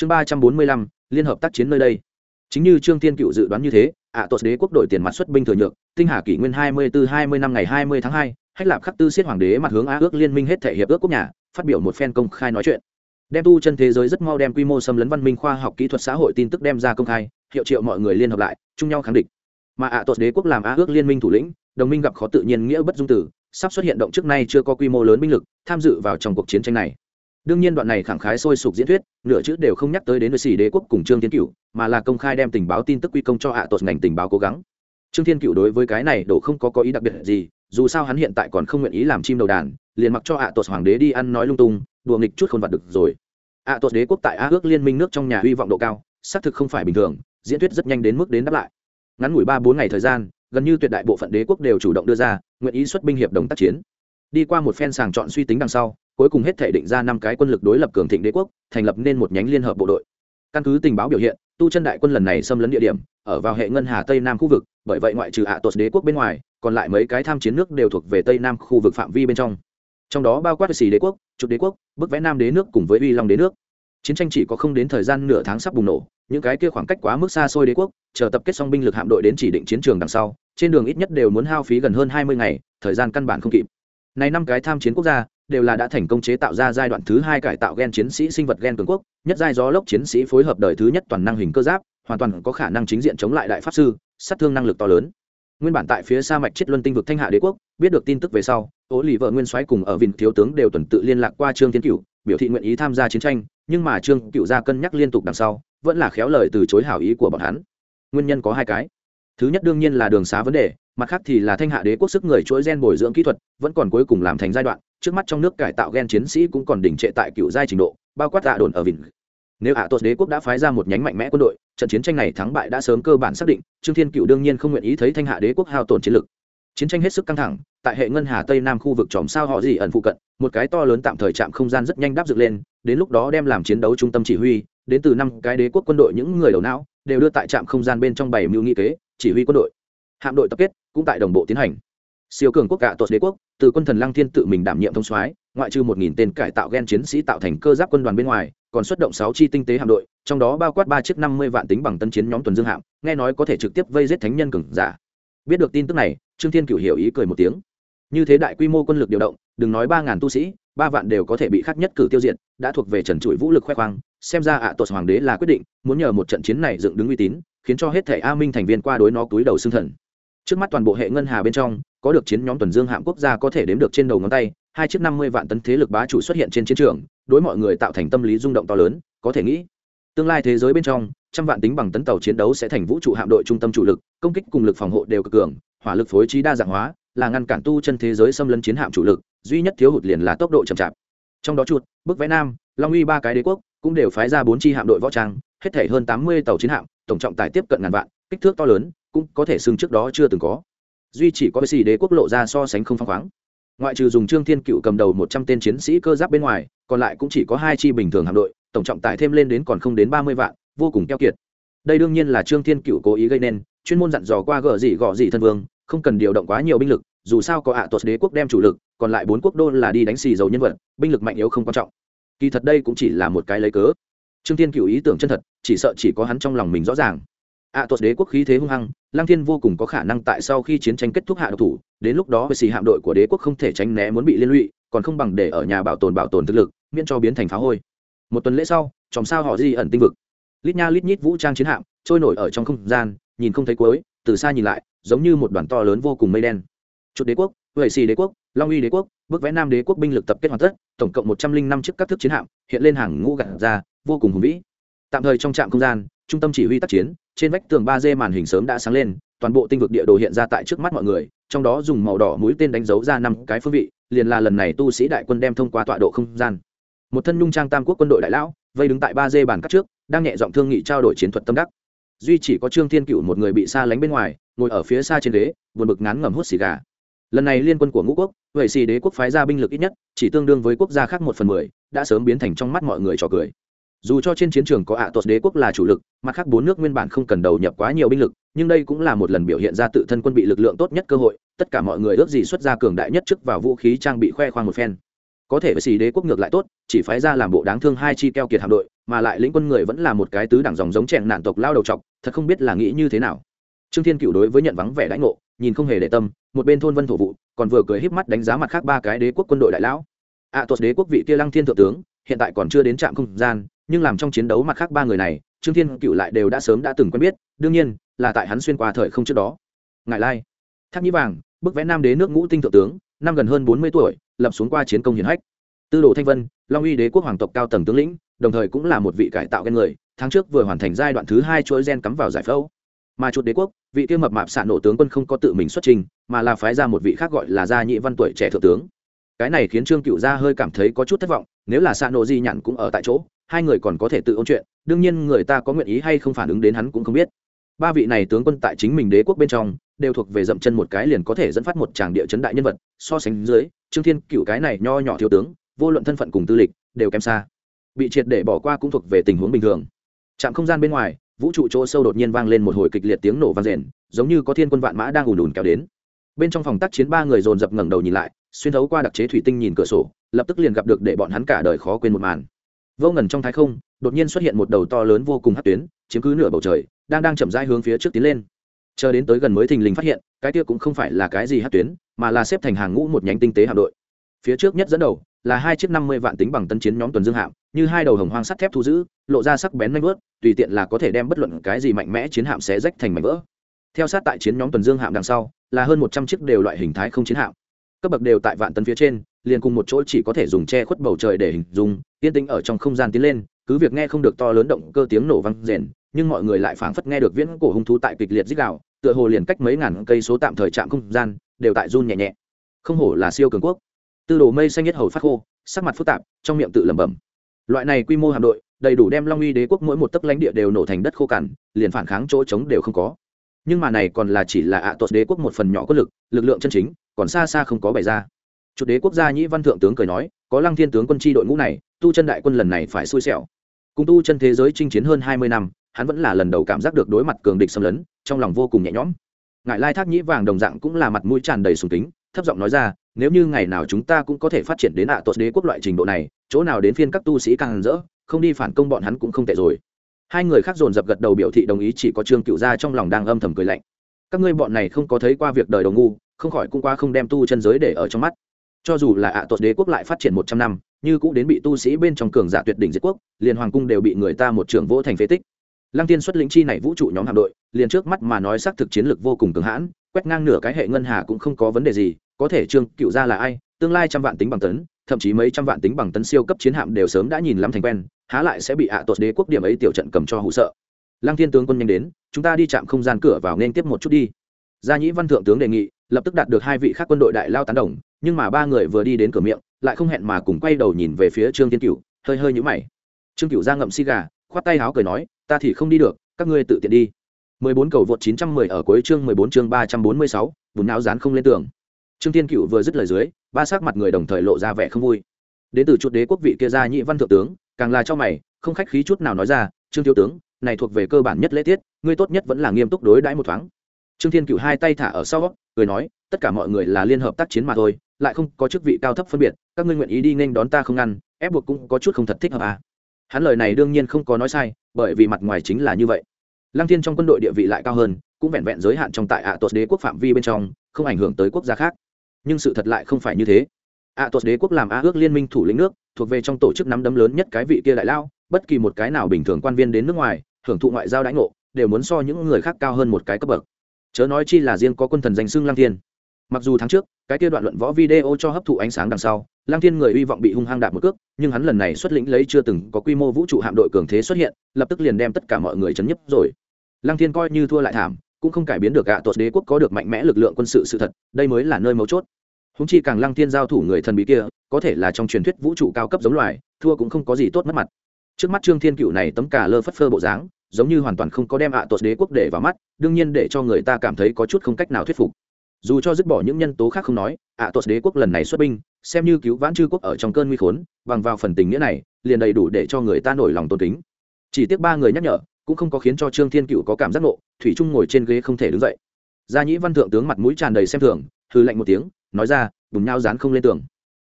chương ba trăm bốn mươi lăm liên hợp tác chiến nơi đây. Chính như trương thiên cựu dự đoán như thế ạ à, đế quốc đội tiền mặt xuất binh thừa nhược tinh hà kỷ nguyên hai mươi từ hai mươi năm ngày hai mươi tháng hai hách lạp khắc tư siết hoàng đế mặt hướng á ước liên minh hết thể hiệp ước quốc nhà phát biểu một phen công khai nói chuyện. Đem tu chân thế giới rất mau đem quy mô xâm lấn văn minh khoa học kỹ thuật xã hội tin tức đem ra công khai hiệu triệu mọi người liên hợp lại chung nhau kháng địch mà ạ à, đế quốc làm á ước liên minh thủ lĩnh đồng minh gặp khó tự nhiên nghĩa bất dung tử sắp xuất hiện động trước nay chưa có quy mô lớn binh lực tham dự vào trong cuộc chiến tranh này đương nhiên đoạn này khẳng khái sôi sục diễn thuyết, nửa chữ đều không nhắc tới đến nơi xì đế quốc cùng trương thiên cựu mà là công khai đem tình báo tin tức quy công cho hạ à ngành tình báo cố gắng. Trương thiên cựu đối với cái này đổ không có có ý đặc biệt gì, dù sao hắn hiện tại còn không nguyện ý làm chim đầu đàn, liền mặc cho hạ à hoàng đế đi ăn nói lung tung, đùa nghịch chút không vặt được rồi. Hạ à đế quốc tại á ước liên minh nước trong nhà hy vọng độ cao, xác thực không phải bình thường, diễn thuyết rất nhanh đến mức đến đáp lại. Ngắn ngủi ba bốn ngày thời gian, gần như tuyệt đại bộ phận đế quốc đều chủ động đưa ra, nguyện ý xuất binh hiệp đồng tác chiến. Đi qua một phen sàng chọn suy tính đằng sau cuối cùng hết thể định ra năm cái quân lực đối lập cường thịnh đế quốc, thành lập nên một nhánh liên hợp bộ đội. Căn cứ tình báo biểu hiện, tu chân đại quân lần này xâm lấn địa điểm, ở vào hệ ngân hà tây nam khu vực, bởi vậy ngoại trừ hạ tột đế quốc bên ngoài, còn lại mấy cái tham chiến nước đều thuộc về tây nam khu vực phạm vi bên trong. Trong đó bao quát xì đế quốc, trục đế quốc, bức vẽ nam đế nước cùng với uy long đế nước. Chiến tranh chỉ có không đến thời gian nửa tháng sắp bùng nổ, những cái kia khoảng cách quá mức xa xôi đế quốc, chờ tập kết xong binh lực hạm đội đến chỉ định chiến trường đằng sau, trên đường ít nhất đều muốn hao phí gần hơn hai mươi ngày, thời gian căn bản không kịp. Này năm cái tham chiến quốc gia đều là đã thành công chế tạo ra giai đoạn thứ hai cải tạo gen chiến sĩ sinh vật gen cường quốc, nhất giai gió lốc chiến sĩ phối hợp đời thứ nhất toàn năng hình cơ giáp, hoàn toàn có khả năng chính diện chống lại đại pháp sư, sát thương năng lực to lớn. Nguyên bản tại phía xa mạch chết luân tinh vực thanh hạ đế quốc, biết được tin tức về sau ố lì vợ nguyên soái cùng ở vịnh thiếu tướng đều tuần tự liên lạc qua trương thiên cựu biểu thị nguyện ý tham gia chiến tranh, nhưng mà trương cựu gia cân nhắc liên tục đằng sau, vẫn là khéo lời từ chối hảo ý của bọn hắn. Nguyên nhân có hai cái. Thứ nhất đương nhiên là đường xá vấn đề, mặt khác thì là thanh hạ đế quốc sức người chuỗi gen bồi dưỡng kỹ thuật, vẫn còn cuối cùng làm thành giai đoạn trước mắt trong nước cải tạo gen chiến sĩ cũng còn đỉnh trệ tại cựu giai trình độ, bao quát tạ đồn ở vịnh nếu hạ tốt đế quốc đã phái ra một nhánh mạnh mẽ quân đội, trận chiến tranh này thắng bại đã sớm cơ bản xác định, trương thiên cựu đương nhiên không nguyện ý thấy thanh hạ đế quốc hao tổn chiến lực. Chiến tranh hết sức căng thẳng, tại hệ ngân hà tây nam khu vực chòm sao họ gì ẩn phụ cận, một cái to lớn tạm thời chạm không gian rất nhanh đáp dựng lên, đến lúc đó đem làm chiến đấu trung tâm chỉ huy, đến từ năm cái đế quốc quân đội những người đầu não, đều đưa tại trạm không gian bên trong bảy mưu nghị kế, chỉ huy quân đội. Hạm đội tập kết cũng tại đồng bộ tiến hành siêu cường quốc cả tuột đế quốc, từ quân thần lăng thiên tự mình đảm nhiệm thông soái, ngoại trừ một nghìn tên cải tạo gen chiến sĩ tạo thành cơ giáp quân đoàn bên ngoài, còn xuất động sáu chi tinh tế hạm đội, trong đó bao quát ba chiếc năm mươi vạn tính bằng tân chiến nhóm tuần dương hạm, nghe nói có thể trực tiếp vây giết thánh nhân cường giả. Biết được tin tức này, trương thiên cửu hiểu ý cười một tiếng. Như thế đại quy mô quân lực điều động, đừng nói ba ngàn tu sĩ, ba vạn đều có thể bị khắc nhất cử tiêu diệt, đã thuộc về trần trụi vũ lực khoe khoang, xem ra ạ à tuột hoàng đế là quyết định, muốn nhờ một trận chiến này dựng đứng uy tín, khiến cho hết thể a minh thành viên qua đối nó túi đầu xương thần. Trước mắt toàn bộ hệ ngân hà bên trong có được chiến nhóm tuần dương hạm quốc gia có thể đếm được trên đầu ngón tay, hai chiếc năm mươi vạn tấn thế lực bá chủ xuất hiện trên chiến trường, đối mọi người tạo thành tâm lý rung động to lớn, có thể nghĩ, tương lai thế giới bên trong, trăm vạn tính bằng tấn tàu chiến đấu sẽ thành vũ trụ hạm đội trung tâm chủ lực, công kích cùng lực phòng hộ đều cực cường, hỏa lực phối trí đa dạng hóa, là ngăn cản tu chân thế giới xâm lấn chiến hạm chủ lực, duy nhất thiếu hụt liền là tốc độ chậm chạp. Trong đó chuột, bức vẽ nam, long uy ba cái đế quốc, cũng đều phái ra bốn chi hạm đội võ trang, hết thể hơn tám mươi tàu chiến hạm, tổng trọng tài tiếp cận ngàn vạn, kích thước to lớn, cũng có thể xưng trước đó chưa từng có duy chỉ có xì đế quốc lộ ra so sánh không phăng khoáng. Ngoại trừ dùng trương thiên cựu cầm đầu một trăm tên chiến sĩ cơ giáp bên ngoài, còn lại cũng chỉ có hai chi bình thường hạm đội, tổng trọng tải thêm lên đến còn không đến ba mươi vạn, vô cùng keo kiệt. Đây đương nhiên là trương thiên cựu cố ý gây nên, chuyên môn dặn dò qua gờ gì gọ gì thân vương, không cần điều động quá nhiều binh lực, dù sao có ạ à tuột đế quốc đem chủ lực, còn lại bốn quốc đô là đi đánh xì dầu nhân vật, binh lực mạnh yếu không quan trọng. Kỳ thật đây cũng chỉ là một cái lấy cớ. Trương thiên cựu ý tưởng chân thật, chỉ sợ chỉ có hắn trong lòng mình rõ ràng ạ tuột đế quốc khí thế hung hăng lang thiên vô cùng có khả năng tại sau khi chiến tranh kết thúc hạ độc thủ, đến lúc đó với xì hạm đội của đế quốc không thể tránh né muốn bị liên lụy, còn không bằng để ở nhà bảo tồn bảo tồn thực lực, miễn cho biến thành phá hôi. Một tuần lễ sau, chòm sao họ di ẩn tinh vực. Lít nha lít nhít vũ trang chiến hạm, trôi nổi ở trong không gian, nhìn không thấy cuối, từ xa nhìn lại, giống như một đoàn to lớn vô cùng mây đen. Chuột đế quốc, huệ xì đế quốc, long uy đế quốc bức vẽ nam đế quốc binh lực tập kết hoàn tất, tổng cộng một trăm linh năm chiếc các thức chiến hạm, hiện lên hàng ngũ gạt ra, vô cùng hùng vĩ. Tạm thời trong trạm không gian trung tâm chỉ huy tác chiến, trên vách tường ba d màn hình sớm đã sáng lên, toàn bộ tinh vực địa đồ hiện ra tại trước mắt mọi người, trong đó dùng màu đỏ mũi tên đánh dấu ra năm cái phương vị, liền là lần này tu sĩ đại quân đem thông qua tọa độ không gian. Một thân nhung trang tam quốc quân đội đại lão, vây đứng tại ba d bàn cắt trước, đang nhẹ giọng thương nghị trao đổi chiến thuật tâm đắc. Duy chỉ có trương thiên cựu một người bị xa lánh bên ngoài, ngồi ở phía xa trên ghế, buồn bực ngán ngẩm hút xì gà. Lần này liên quân của ngũ quốc vậy xì đế quốc phái ra binh lực ít nhất, chỉ tương đương với quốc gia khác một phần mười, đã sớm biến thành trong mắt mọi người trò cười dù cho trên chiến trường có ạ à tuột đế quốc là chủ lực mặt khác bốn nước nguyên bản không cần đầu nhập quá nhiều binh lực nhưng đây cũng là một lần biểu hiện ra tự thân quân bị lực lượng tốt nhất cơ hội tất cả mọi người ước gì xuất ra cường đại nhất trước vào vũ khí trang bị khoe khoang một phen. Có thể với xì đế quốc ngược lại tốt chỉ phái ra làm bộ đáng thương hai chi keo kiệt hạm đội mà lại lĩnh quân người vẫn là một cái tứ đẳng dòng giống chèn nạn tộc lao đầu chọc, thật không biết là nghĩ như thế nào. Trương thiên cựu đối với nhận vắng vẻ đãi ngộ nhìn không hề để tâm một bên thôn vân thổ vụ còn vừa cười híp mắt đánh giá mặt khác ba cái đế quốc quân đội đại lão. Ạ à, tuột đế quốc vị kia lăng thiên thượng tướng hiện tại còn chưa đến trạm không gian nhưng làm trong chiến đấu mặt khác ba người này, trương thiên cựu lại đều đã sớm đã từng quen biết, đương nhiên là tại hắn xuyên qua thời không trước đó. Ngại lai tháp nhĩ vàng, bức vẽ nam đế nước ngũ tinh thượng tướng, năm gần hơn bốn mươi tuổi, lập xuống qua chiến công hiển hách. Tư đồ thanh vân, long uy đế quốc hoàng tộc cao tầng tướng lĩnh, đồng thời cũng là một vị cải tạo gen người, tháng trước vừa hoàn thành giai đoạn thứ hai chuỗi gen cắm vào giải phẫu. Mà chuột đế quốc, vị kia mập mạp xạ nổ tướng quân không có tự mình xuất trình, mà là phái ra một vị khác gọi là gia nhị văn tuổi trẻ thượng tướng. Cái này khiến trương cựu gia hơi cảm thấy có chút thất vọng, nếu là xạ nổ di nhặn cũng ở tại chỗ hai người còn có thể tự ôn chuyện, đương nhiên người ta có nguyện ý hay không phản ứng đến hắn cũng không biết. Ba vị này tướng quân tại chính mình đế quốc bên trong, đều thuộc về dậm chân một cái liền có thể dẫn phát một tràng địa chấn đại nhân vật, so sánh dưới, trương thiên cựu cái này nho nhỏ thiếu tướng, vô luận thân phận cùng tư lịch, đều kém xa. Bị triệt để bỏ qua cũng thuộc về tình huống bình thường. Trạm không gian bên ngoài, vũ trụ chỗ sâu đột nhiên vang lên một hồi kịch liệt tiếng nổ vang rền, giống như có thiên quân vạn mã đang ùn ùn kéo đến. Bên trong phòng tác chiến ba người dồn dập ngẩng đầu nhìn lại, xuyên thấu qua đặc chế thủy tinh nhìn cửa sổ, lập tức liền gặp được để bọn hắn cả đời khó quên một màn vô ngần trong thái không, đột nhiên xuất hiện một đầu to lớn vô cùng hát tuyến, chiếm cứ nửa bầu trời, đang đang chậm rãi hướng phía trước tiến lên. Chờ đến tới gần mới thình lình phát hiện, cái kia cũng không phải là cái gì hát tuyến, mà là xếp thành hàng ngũ một nhánh tinh tế hạm đội. Phía trước nhất dẫn đầu là hai chiếc năm mươi vạn tính bằng tân chiến nhóm tuần dương hạm, như hai đầu hồng hoang sắt thép thu giữ, lộ ra sắc bén nanh vớt tùy tiện là có thể đem bất luận cái gì mạnh mẽ chiến hạm sẽ rách thành mảnh vỡ. Theo sát tại chiến nhóm tuần dương hạm đằng sau, là hơn một trăm chiếc đều loại hình thái không chiến hạm cấp bậc đều tại vạn tấn phía trên, liền cùng một chỗ chỉ có thể dùng che khuất bầu trời để hình dung, yên tĩnh ở trong không gian tiến lên, cứ việc nghe không được to lớn động cơ tiếng nổ vang rền, nhưng mọi người lại phảng phất nghe được viễn cổ hung thú tại kịch liệt dích đạo tựa hồ liền cách mấy ngàn cây số tạm thời chạm không gian, đều tại run nhẹ nhẹ. Không hổ là siêu cường quốc. Tư đồ mây xanh nhất hầu phát khô, sắc mặt phức tạp, trong miệng tự lẩm bẩm. Loại này quy mô hạm đội, đầy đủ đem long uy đế quốc mỗi một tấc lãnh địa đều nổ thành đất khô cằn, liền phản kháng chỗ trống đều không có. Nhưng mà này còn là chỉ là ạ à tuột đế quốc một phần nhỏ có lực lực lượng chân chính còn xa xa không có bày ra. Chủ đế quốc gia nhĩ văn thượng tướng cười nói, có lăng thiên tướng quân chi đội ngũ này, tu chân đại quân lần này phải xui xẻo. Cùng tu chân thế giới chinh chiến hơn hai mươi năm, hắn vẫn là lần đầu cảm giác được đối mặt cường địch xâm lấn, trong lòng vô cùng nhẹ nhõm. Ngại lai thác nhĩ vàng đồng dạng cũng là mặt mũi tràn đầy sùng kính, thấp giọng nói ra, nếu như ngày nào chúng ta cũng có thể phát triển đến ạ à tuột đế quốc loại trình độ này, chỗ nào đến phiên các tu sĩ càng rỡ, không đi phản công bọn hắn cũng không tệ rồi. Hai người khác dồn dập gật đầu biểu thị đồng ý, chỉ có trương cựu gia trong lòng đang âm thầm cười lạnh. Các ngươi bọn này không có thấy qua việc đời đầu ngu không khỏi cũng qua không đem tu chân giới để ở trong mắt. Cho dù là ạ à tuột đế quốc lại phát triển một trăm năm, như cũng đến bị tu sĩ bên trong cường giả tuyệt đỉnh diệt quốc, liền hoàng cung đều bị người ta một trường vỗ thành phế tích. Lăng tiên xuất lĩnh chi này vũ trụ nhóm hạm đội, liền trước mắt mà nói xác thực chiến lược vô cùng cường hãn, quét ngang nửa cái hệ ngân hà cũng không có vấn đề gì, có thể trương cựu gia là ai, tương lai trăm vạn tính bằng tấn, thậm chí mấy trăm vạn tính bằng tấn siêu cấp chiến hạm đều sớm đã nhìn lắm thành quen, há lại sẽ bị ạ à tuột đế quốc điểm ấy tiểu trận cầm cho hụ sợ. Lăng thiên tướng quân nhanh đến, chúng ta đi chạm không gian cửa vào nên tiếp một chút đi. Gia nhĩ văn thượng tướng đề nghị lập tức đạt được hai vị khác quân đội đại lao tán đồng nhưng mà ba người vừa đi đến cửa miệng lại không hẹn mà cùng quay đầu nhìn về phía trương tiên cửu hơi hơi nhũ mày. Trương cửu ra ngậm xi gà khoát tay háo cười nói ta thì không đi được các ngươi tự tiện đi. 14 cầu vượt 910 ở cuối chương 14 chương 346, bùn não dán không lên tường. Trương thiên cửu vừa dứt lời dưới ba sắc mặt người đồng thời lộ ra vẻ không vui. Đến từ chuột đế quốc vị kia gia nhị văn thượng tướng càng là cho mày không khách khí chút nào nói ra trương thiếu tướng này thuộc về cơ bản nhất lễ tiết ngươi tốt nhất vẫn là nghiêm túc đối đãi một thoáng trương thiên cựu hai tay thả ở sau, cười nói, tất cả mọi người là liên hợp tác chiến mà thôi, lại không có chức vị cao thấp phân biệt, các ngươi nguyện ý đi nên đón ta không ngăn, ép buộc cũng có chút không thật thích hợp à. hắn lời này đương nhiên không có nói sai, bởi vì mặt ngoài chính là như vậy. Lăng thiên trong quân đội địa vị lại cao hơn, cũng vẹn vẹn giới hạn trong tại ạ à tuột đế quốc phạm vi bên trong, không ảnh hưởng tới quốc gia khác. Nhưng sự thật lại không phải như thế. Ạ à tuột đế quốc làm á ước liên minh thủ lĩnh nước, thuộc về trong tổ chức nắm đấm lớn nhất cái vị kia đại lao, bất kỳ một cái nào bình thường quan viên đến nước ngoài, hưởng thụ ngoại giao đãi ngộ, đều muốn so những người khác cao hơn một cái cấp bậc chớ nói chi là riêng có quân thần danh xưng lang thiên. Mặc dù tháng trước, cái kia đoạn luận võ video cho hấp thụ ánh sáng đằng sau lang thiên người hy vọng bị hung hăng đạp một cước, nhưng hắn lần này xuất lĩnh lấy chưa từng có quy mô vũ trụ hạm đội cường thế xuất hiện, lập tức liền đem tất cả mọi người chấn nhấp rồi. Lang thiên coi như thua lại thảm, cũng không cải biến được gạ tuột đế quốc có được mạnh mẽ lực lượng quân sự sự thật, đây mới là nơi mấu chốt. Húng chi càng lăng thiên giao thủ người thần bí kia, có thể là trong truyền thuyết vũ trụ cao cấp giống loài, thua cũng không có gì tốt mất mặt. Trước mắt trương thiên cựu này tấm cả lơ phất phơ bộ dáng giống như hoàn toàn không có đem ạ à đế quốc để vào mắt, đương nhiên để cho người ta cảm thấy có chút không cách nào thuyết phục. Dù cho dứt bỏ những nhân tố khác không nói, ạ à đế quốc lần này xuất binh, xem như cứu vãn chư quốc ở trong cơn nguy khốn, bằng vào phần tình nghĩa này, liền đầy đủ để cho người ta nổi lòng tôn kính. Chỉ tiếc ba người nhắc nhở, cũng không có khiến cho trương thiên cựu có cảm giác nộ thủy trung ngồi trên ghế không thể đứng dậy. Gia nhĩ văn thượng tướng mặt mũi tràn đầy xem thường hư lạnh một tiếng, nói ra, bùn nhau dán không lên tường.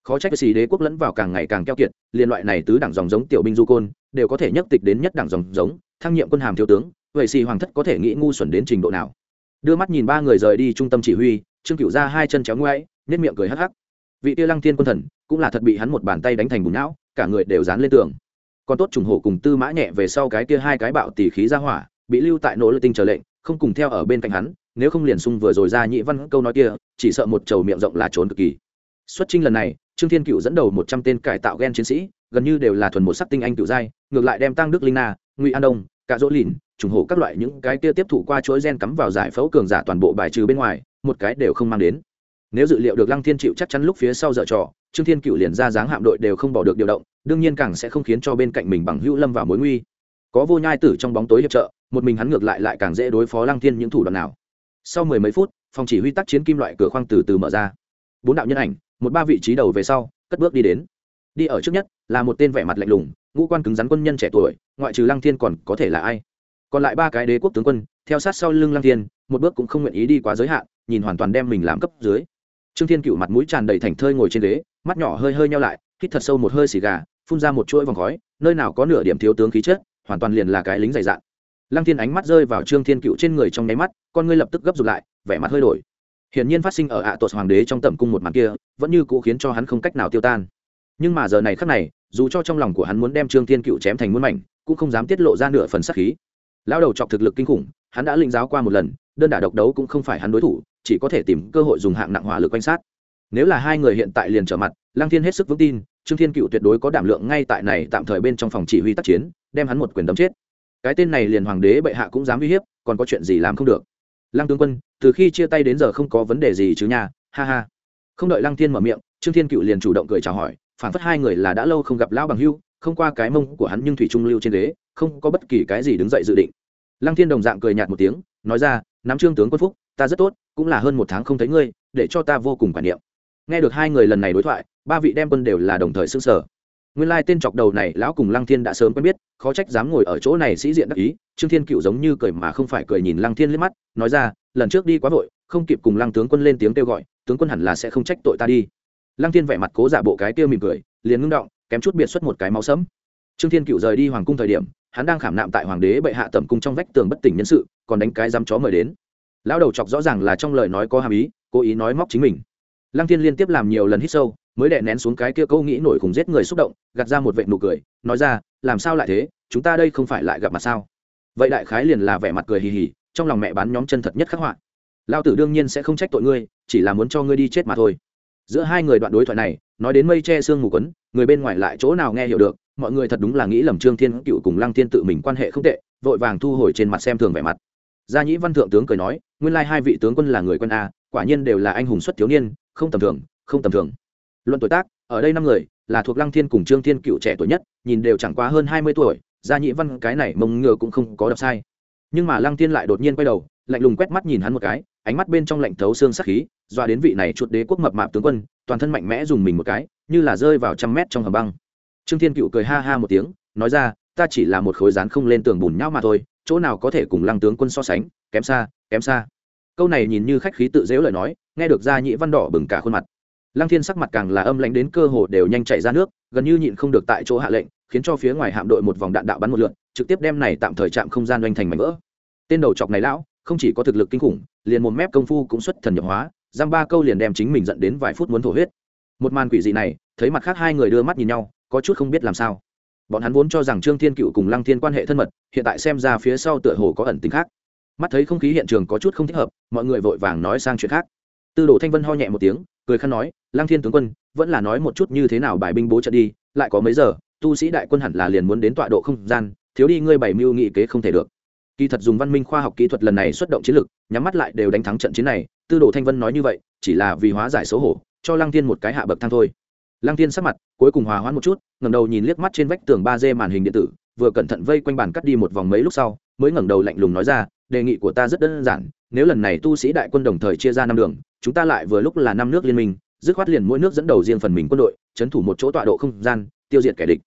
Khó trách xì đế quốc lẫn vào càng ngày càng keo kiệt liên loại này tứ đẳng dòng giống tiểu binh du côn, đều có thể nhất tịch đến nhất đẳng dòng giống thăng nhiệm quân hàm thiếu tướng, vậy xì hoàng thất có thể nghĩ ngu xuẩn đến trình độ nào? Đưa mắt nhìn ba người rời đi trung tâm chỉ huy, trương cựu ra hai chân chéo ngoáy nết miệng cười hắc hắc. Vị tiêu lăng thiên quân thần, cũng là thật bị hắn một bàn tay đánh thành bùn não, cả người đều dán lên tường. Còn tốt trùng hổ cùng tư mã nhẹ về sau cái kia hai cái bạo tỉ khí ra hỏa, bị lưu tại nỗ lực tinh chờ lệnh, không cùng theo ở bên cạnh hắn, nếu không liền sung vừa rồi ra nhị văn câu nói kia, chỉ sợ một trầu miệng rộng là trốn cực kỳ. Xuất trinh lần này, trương thiên cựu dẫn đầu một trăm tên cải tạo g e n chiến sĩ, gần như đều là thuần một sắc tinh anh cựu giai, ngược lại đem tăng đức linh na, ngụy an đông cả dỗ lìn, trùng hổ các loại những cái kia tiếp thụ qua chuỗi gen cắm vào giải phẫu cường giả toàn bộ bài trừ bên ngoài, một cái đều không mang đến. Nếu dự liệu được lăng thiên chịu chắc chắn lúc phía sau dở trò, trương thiên cựu liền ra dáng hạm đội đều không bỏ được điều động, đương nhiên càng sẽ không khiến cho bên cạnh mình bằng hữu lâm vào mối nguy. Có vô nhai tử trong bóng tối hiệp trợ, một mình hắn ngược lại lại càng dễ đối phó lăng thiên những thủ đoạn nào. Sau mười mấy phút, phòng chỉ huy tác chiến kim loại cửa khoang từ từ mở ra. Bốn đạo nhân ảnh, một ba vị trí đầu về sau, cất bước đi đến. Đi ở trước nhất, là một tên vẻ mặt lạnh lùng ngũ quan cứng rắn quân nhân trẻ tuổi, ngoại trừ lăng thiên còn có thể là ai? Còn lại ba cái đế quốc tướng quân, theo sát sau lưng lăng thiên, một bước cũng không nguyện ý đi quá giới hạn, nhìn hoàn toàn đem mình làm cấp dưới. Trương thiên cựu mặt mũi tràn đầy thành thơi ngồi trên ghế, mắt nhỏ hơi hơi nhau lại, hít thật sâu một hơi xì gà, phun ra một chuỗi vòng khói, nơi nào có nửa điểm thiếu tướng khí chất, hoàn toàn liền là cái lính dày dạn. Lăng thiên ánh mắt rơi vào trương thiên cựu trên người trong nháy mắt, con ngươi lập tức gấp rụt lại, vẻ mặt hơi đổi. Hiển nhiên phát sinh ở ạ à tuột hoàng đế trong tầm cung một màn kia, vẫn như cũ khiến cho hắn không cách nào tiêu tan. Nhưng mà giờ này khắc này dù cho trong lòng của hắn muốn đem trương thiên cựu chém thành muôn mảnh, cũng không dám tiết lộ ra nửa phần sắc khí. Lao đầu chọc thực lực kinh khủng, hắn đã lĩnh giáo qua một lần, đơn đả độc đấu cũng không phải hắn đối thủ, chỉ có thể tìm cơ hội dùng hạng nặng hỏa lực quan sát. Nếu là hai người hiện tại liền trở mặt, lăng thiên hết sức vững tin, trương thiên cựu tuyệt đối có đảm lượng ngay tại này tạm thời bên trong phòng chỉ huy tác chiến, đem hắn một quyền đấm chết. Cái tên này liền hoàng đế bệ hạ cũng dám uy hiếp, còn có chuyện gì làm không được? Lăng tướng quân, từ khi chia tay đến giờ không có vấn đề gì chứ nha, ha ha. Không đợi lăng thiên mở miệng, trương thiên cựu liền chủ động cười chào hỏi phản phất hai người là đã lâu không gặp lão bằng hưu, không qua cái mông của hắn nhưng thủy trung lưu trên ghế, không có bất kỳ cái gì đứng dậy dự định. Lăng thiên đồng dạng cười nhạt một tiếng, nói ra, nắm trương tướng quân phúc, ta rất tốt, cũng là hơn một tháng không thấy ngươi, để cho ta vô cùng quản niệm. Nghe được hai người lần này đối thoại, ba vị đem quân đều là đồng thời xưng sở nguyên lai tên chọc đầu này lão cùng lăng thiên đã sớm quen biết, khó trách dám ngồi ở chỗ này sĩ diện đắc ý, trương thiên cựu giống như cười mà không phải cười nhìn lăng thiên liếc mắt, nói ra, lần trước đi quá vội, không kịp cùng lăng tướng quân lên tiếng kêu gọi, tướng quân hẳn là sẽ không trách tội ta đi lăng thiên vẻ mặt cố giả bộ cái kia mỉm cười, liền ngưng động, kém chút biệt xuất một cái máu sẫm. Trương thiên cựu rời đi hoàng cung thời điểm, hắn đang khảm nạm tại hoàng đế bệ hạ tẩm cung trong vách tường bất tỉnh nhân sự, còn đánh cái dám chó mời đến. Lão đầu chọc rõ ràng là trong lời nói có hàm ý, cố ý nói móc chính mình. Lăng thiên liên tiếp làm nhiều lần hít sâu, mới đè nén xuống cái kia câu nghĩ nổi khủng giết người xúc động, gạt ra một vệ nụ cười, nói ra, làm sao lại thế? Chúng ta đây không phải lại gặp mặt sao? Vậy đại khái liền là vẻ mặt cười hì hì, trong lòng mẹ bán nhóm chân thật nhất khắc họa. Lao tử đương nhiên sẽ không trách tội ngươi, chỉ là muốn cho ngươi đi chết mà thôi giữa hai người đoạn đối thoại này, nói đến mây che sương mù quấn, người bên ngoài lại chỗ nào nghe hiểu được, mọi người thật đúng là nghĩ lầm trương thiên cựu cùng lăng thiên tự mình quan hệ không tệ, vội vàng thu hồi trên mặt xem thường vẻ mặt. Gia nhĩ văn thượng tướng cười nói, nguyên lai hai vị tướng quân là người quân a, quả nhiên đều là anh hùng xuất thiếu niên, không tầm thường, không tầm thường. Luận tuổi tác, ở đây năm người, là thuộc lăng thiên cùng trương thiên cựu trẻ tuổi nhất, nhìn đều chẳng quá hơn hai mươi tuổi, gia nhĩ văn cái này mông ngựa cũng không có đọc sai. Nhưng mà lăng thiên lại đột nhiên quay đầu, lạnh lùng quét mắt nhìn hắn một cái ánh mắt bên trong lạnh thấu xương sắc khí doa đến vị này chuột đế quốc mập mạp tướng quân, toàn thân mạnh mẽ dùng mình một cái, như là rơi vào trăm mét trong hầm băng. Trương thiên cựu cười ha ha một tiếng, nói ra, ta chỉ là một khối rán không lên tường bùn nhau mà thôi, chỗ nào có thể cùng lăng tướng quân so sánh, kém xa kém xa. Câu này nhìn như khách khí tự dễu lời nói, nghe được ra nhị văn đỏ bừng cả khuôn mặt. Lăng thiên sắc mặt càng là âm lãnh đến cơ hồ đều nhanh chạy ra nước, gần như nhịn không được tại chỗ hạ lệnh, khiến cho phía ngoài hạm đội một vòng đạn đạo bắn một lượn, trực tiếp đem này tạm thời chạm không gian doanh thành mảnh vỡ. Tên đầu chọc này lão không chỉ có thực lực kinh khủng, liền một mép công phu cũng xuất thần nhập hóa giam ba câu liền đem chính mình dẫn đến vài phút muốn thổ huyết. Một màn quỷ dị này, thấy mặt khác hai người đưa mắt nhìn nhau, có chút không biết làm sao. Bọn hắn vốn cho rằng trương thiên cựu cùng lăng thiên quan hệ thân mật, hiện tại xem ra phía sau tựa hồ có ẩn tính khác. Mắt thấy không khí hiện trường có chút không thích hợp, mọi người vội vàng nói sang chuyện khác. Tư đồ thanh vân ho nhẹ một tiếng, cười khăn nói, lăng thiên tướng quân, vẫn là nói một chút như thế nào bài binh bố trận đi, lại có mấy giờ, tu sĩ đại quân hẳn là liền muốn đến tọa độ không gian, thiếu đi ngươi bảy mưu nghị kế không thể được kỳ thật dùng văn minh khoa học kỹ thuật lần này xuất động chiến lược, nhắm mắt lại đều đánh thắng trận chiến này, tư đồ thanh vân nói như vậy, chỉ là vì hóa giải xấu hổ, cho lăng tiên một cái hạ bậc thang thôi. Lăng tiên sắc mặt, cuối cùng hòa hoãn một chút, ngẩng đầu nhìn liếc mắt trên vách tường ba d màn hình điện tử, vừa cẩn thận vây quanh bàn cắt đi một vòng mấy lúc sau, mới ngẩng đầu lạnh lùng nói ra, đề nghị của ta rất đơn giản, nếu lần này tu sĩ đại quân đồng thời chia ra năm đường, chúng ta lại vừa lúc là năm nước liên minh, dứt khoát liền mỗi nước dẫn đầu riêng phần mình quân đội trấn thủ một chỗ tọa độ không gian, tiêu diệt kẻ địch.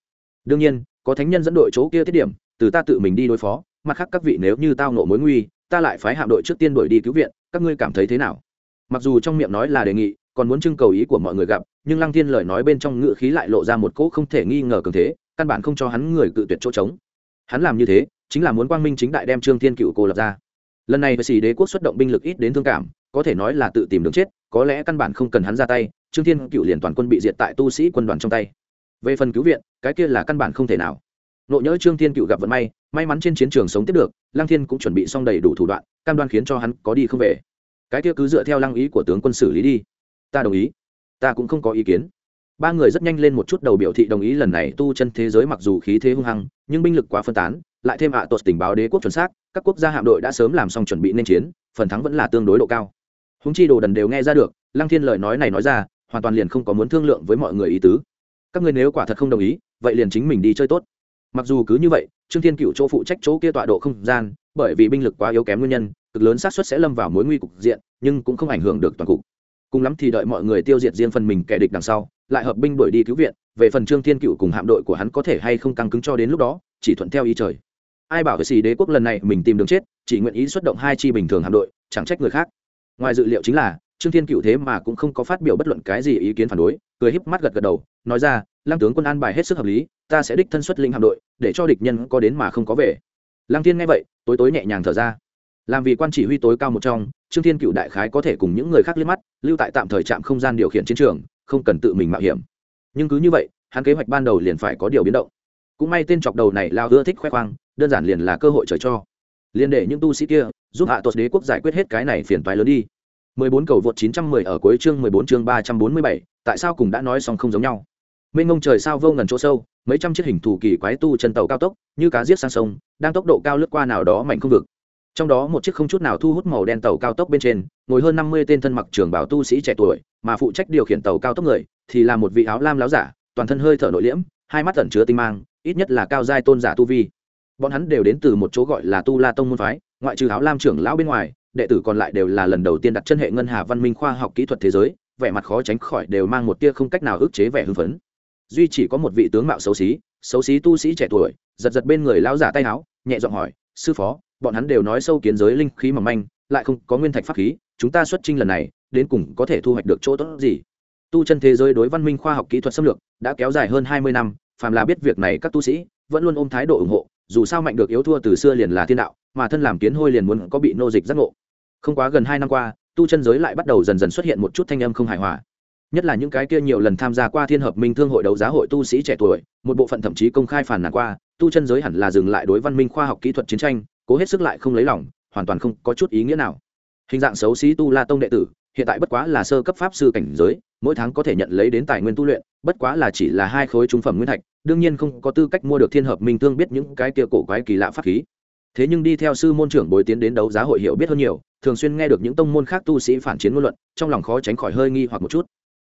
Đương nhiên, có thánh nhân dẫn đội chỗ kia tiết điểm từ ta tự mình đi đối phó, mặt khác các vị nếu như tao nộ mối nguy, ta lại phái hạm đội trước tiên đuổi đi cứu viện, các ngươi cảm thấy thế nào? Mặc dù trong miệng nói là đề nghị, còn muốn trưng cầu ý của mọi người gặp, nhưng lăng thiên lời nói bên trong ngựa khí lại lộ ra một cỗ không thể nghi ngờ cường thế, căn bản không cho hắn người cự tuyệt chỗ trống. Hắn làm như thế, chính là muốn quang minh chính đại đem trương thiên cựu cô lập ra. Lần này với xì đế quốc xuất động binh lực ít đến thương cảm, có thể nói là tự tìm đường chết, có lẽ căn bản không cần hắn ra tay, trương thiên cựu liền toàn quân bị diệt tại tu sĩ quân đoàn trong tay. Về phần cứu viện, cái kia là căn bản không thể nào nộ nhỡ trương thiên cựu gặp vận may may mắn trên chiến trường sống tiếp được, lăng thiên cũng chuẩn bị xong đầy đủ thủ đoạn, cam đoan khiến cho hắn có đi không về. Cái kia cứ dựa theo lăng ý của tướng quân xử lý đi. Ta đồng ý. Ta cũng không có ý kiến. Ba người rất nhanh lên một chút đầu biểu thị đồng ý lần này tu chân thế giới mặc dù khí thế hung hăng, nhưng binh lực quá phân tán, lại thêm ạ à tuột tình báo đế quốc chuẩn xác, các quốc gia hạm đội đã sớm làm xong chuẩn bị nên chiến, phần thắng vẫn là tương đối độ cao. Húng chi đồ đần đều nghe ra được, lăng thiên lời nói này nói ra, hoàn toàn liền không có muốn thương lượng với mọi người ý tứ. Các người nếu quả thật không đồng ý, vậy liền chính mình đi chơi tốt mặc dù cứ như vậy, trương thiên cựu chỗ phụ trách chỗ kia tọa độ không gian, bởi vì binh lực quá yếu kém nguyên nhân, cực lớn xác suất sẽ lâm vào mối nguy cục diện, nhưng cũng không ảnh hưởng được toàn cục. Cùng lắm thì đợi mọi người tiêu diệt riêng phần mình kẻ địch đằng sau, lại hợp binh đuổi đi cứu viện, về phần trương thiên cựu cùng hạm đội của hắn có thể hay không căng cứng cho đến lúc đó, chỉ thuận theo ý trời. Ai bảo với xì đế quốc lần này mình tìm đường chết, chỉ nguyện ý xuất động hai chi bình thường hạm đội, chẳng trách người khác. Ngoài dự liệu chính là, trương thiên cựu thế mà cũng không có phát biểu bất luận cái gì ý kiến phản đối, cười híp mắt gật gật đầu, nói ra, lăng tướng quân an bài hết sức hợp lý ta sẽ đích thân xuất linh hạm đội để cho địch nhân có đến mà không có về. Lăng thiên nghe vậy tối tối nhẹ nhàng thở ra. Làm vì quan chỉ huy tối cao một trong trương thiên cựu đại khái có thể cùng những người khác liếc mắt lưu tại tạm thời trạm không gian điều khiển chiến trường không cần tự mình mạo hiểm. Nhưng cứ như vậy hắn kế hoạch ban đầu liền phải có điều biến động. Cũng may tên chọc đầu này lao ưa thích khoe khoang đơn giản liền là cơ hội trời cho. Liền để những tu sĩ kia giúp hạ tuột đế quốc giải quyết hết cái này phiền toái lớn đi. 14 cầu vượt 910 ở cuối chương 14 chương 347, tại sao cùng đã nói xong không giống nhau? Mênh ngông trời sao vô ngần chỗ sâu mấy trăm chiếc hình thù kỳ quái tu chân tàu cao tốc, như cá giết sang sông, đang tốc độ cao lướt qua nào đó mạnh không vực. Trong đó một chiếc không chút nào thu hút màu đen tàu cao tốc bên trên, ngồi hơn năm mươi tên thân mặc trường bảo tu sĩ trẻ tuổi, mà phụ trách điều khiển tàu cao tốc người, thì là một vị áo lam láo giả, toàn thân hơi thở nội liễm, hai mắt tẩn chứa tinh mang, ít nhất là cao giai tôn giả tu vi. Bọn hắn đều đến từ một chỗ gọi là tu la tông môn phái, ngoại trừ áo lam trưởng lão bên ngoài, đệ tử còn lại đều là lần đầu tiên đặt chân hệ ngân hà văn minh khoa học kỹ thuật thế giới, vẻ mặt khó tránh khỏi đều mang một tia không cách nào ức chế vẻ hưng phấn duy chỉ có một vị tướng mạo xấu xí xấu xí tu sĩ trẻ tuổi, giật giật bên người lão giả tay áo nhẹ giọng hỏi, sư phó, bọn hắn đều nói sâu kiến giới linh khí mỏng manh, lại không có nguyên thạch pháp khí, chúng ta xuất trinh lần này, đến cùng có thể thu hoạch được chỗ tốt gì? Tu chân thế giới đối văn minh khoa học kỹ thuật xâm lược đã kéo dài hơn hai mươi năm, phàm là biết việc này các tu sĩ vẫn luôn ôm thái độ ủng hộ, dù sao mạnh được yếu thua từ xưa liền là thiên đạo, mà thân làm kiến hôi liền muốn có bị nô dịch giác ngộ. Không quá gần hai năm qua, tu chân giới lại bắt đầu dần dần xuất hiện một chút thanh âm không hài hòa nhất là những cái kia nhiều lần tham gia qua thiên hợp minh thương hội đấu giá hội tu sĩ trẻ tuổi, một bộ phận thậm chí công khai phản nàn qua, tu chân giới hẳn là dừng lại đối văn minh khoa học kỹ thuật chiến tranh, cố hết sức lại không lấy lòng, hoàn toàn không có chút ý nghĩa nào. Hình dạng xấu xí tu la tông đệ tử, hiện tại bất quá là sơ cấp pháp sư cảnh giới, mỗi tháng có thể nhận lấy đến tài nguyên tu luyện, bất quá là chỉ là hai khối trung phẩm nguyên thạch, đương nhiên không có tư cách mua được thiên hợp minh thương biết những cái kia cổ quái kỳ lạ pháp khí. Thế nhưng đi theo sư môn trưởng bồi tiến đến đấu giá hội hiểu biết hơn nhiều, thường xuyên nghe được những tông môn khác tu sĩ phản chiến ngôn luận, trong lòng khó tránh khỏi hơi nghi hoặc một chút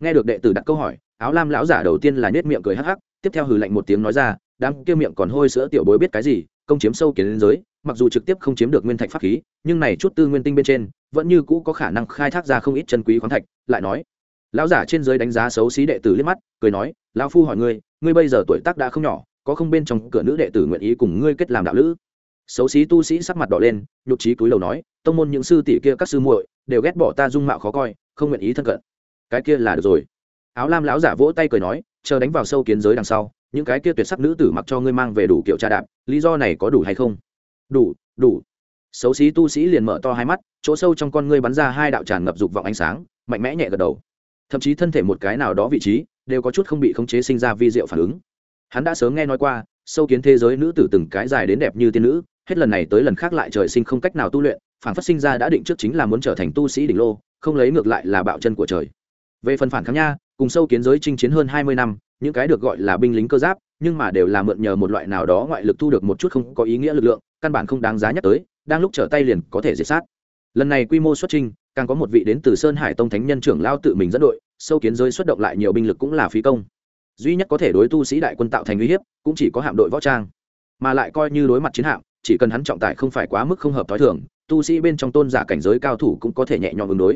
nghe được đệ tử đặt câu hỏi, áo lam lão giả đầu tiên là nhét miệng cười hắc hắc, tiếp theo hừ lạnh một tiếng nói ra, đám kia miệng còn hôi sữa tiểu bối biết cái gì, công chiếm sâu kiến giới, mặc dù trực tiếp không chiếm được nguyên thạch pháp khí, nhưng này chút tư nguyên tinh bên trên, vẫn như cũ có khả năng khai thác ra không ít chân quý khoáng thạch, lại nói. Lão giả trên giới đánh giá xấu xí đệ tử liếc mắt, cười nói, lão phu hỏi ngươi ngươi bây giờ tuổi tác đã không nhỏ, có không bên trong cửa nữ đệ tử nguyện ý cùng ngươi kết làm đạo lữ? Xấu xí tu sĩ sắc mặt đỏ lên, nhục trí cúi đầu nói, tông môn những sư tỷ kia các sư muội đều ghét bỏ ta dung mạo khó coi, không nguyện ý thân cận cái kia là được rồi. Áo lam lão giả vỗ tay cười nói, chờ đánh vào sâu kiến giới đằng sau, những cái kia tuyệt sắc nữ tử mặc cho ngươi mang về đủ kiểu trà đạp, lý do này có đủ hay không? Đủ đủ. Xấu xí tu sĩ liền mở to hai mắt, chỗ sâu trong con ngươi bắn ra hai đạo tràn ngập dục vọng ánh sáng, mạnh mẽ nhẹ gật đầu. Thậm chí thân thể một cái nào đó vị trí, đều có chút không bị khống chế sinh ra vi diệu phản ứng. Hắn đã sớm nghe nói qua, sâu kiến thế giới nữ tử từng cái dài đến đẹp như tiên nữ, hết lần này tới lần khác lại trời sinh không cách nào tu luyện, phản phát sinh ra đã định trước chính là muốn trở thành tu sĩ đỉnh lô, không lấy ngược lại là bạo chân của trời về phần phản kháng nha, cùng sâu kiến giới chinh chiến hơn hai mươi năm, những cái được gọi là binh lính cơ giáp, nhưng mà đều là mượn nhờ một loại nào đó ngoại lực thu được một chút không có ý nghĩa lực lượng, căn bản không đáng giá nhắc tới, đang lúc trở tay liền có thể diệt sát. Lần này quy mô xuất trinh càng có một vị đến từ sơn hải tông thánh nhân trưởng lao tự mình dẫn đội, sâu kiến giới xuất động lại nhiều binh lực cũng là phí công. Duy nhất có thể đối tu sĩ đại quân tạo thành uy hiếp, cũng chỉ có hạm đội võ trang. Mà lại coi như đối mặt chiến hạm, chỉ cần hắn trọng tải không phải quá mức không hợp t h ó i thường, tu sĩ bên trong tôn giả cảnh giới cao thủ cũng có thể nhẹ nhõm ứng đối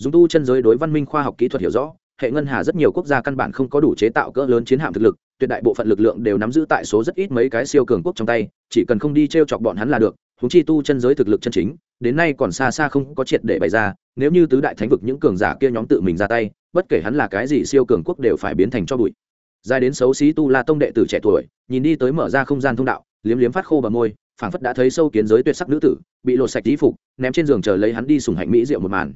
dùng tu chân giới đối văn minh khoa học kỹ thuật hiểu rõ, hệ ngân hà rất nhiều quốc gia căn bản không có đủ chế tạo cỡ lớn chiến hạm thực lực, tuyệt đại bộ phận lực lượng đều nắm giữ tại số rất ít mấy cái siêu cường quốc trong tay, chỉ cần không đi t r e o chọc bọn hắn là được húng chi tu chân giới thực lực chân chính, đến nay còn xa xa không có triệt để bày ra, nếu như tứ đại thánh vực những cường giả kia nhóm tự mình ra tay, bất kể hắn là cái gì siêu cường quốc đều phải biến thành cho bụi. Dài đến xấu xí tu la tông đệ tử trẻ tuổi, nhìn đi tới mở ra không gian thông đạo, liếm liếm phát khô bờ môi, phảng phất đã thấy sâu kiến giới tuyệt sắc nữ tử, bị lột sạch tí phục, ném trên giường chờ lấy hắn đi sùng hạnh mỹ rượu một màn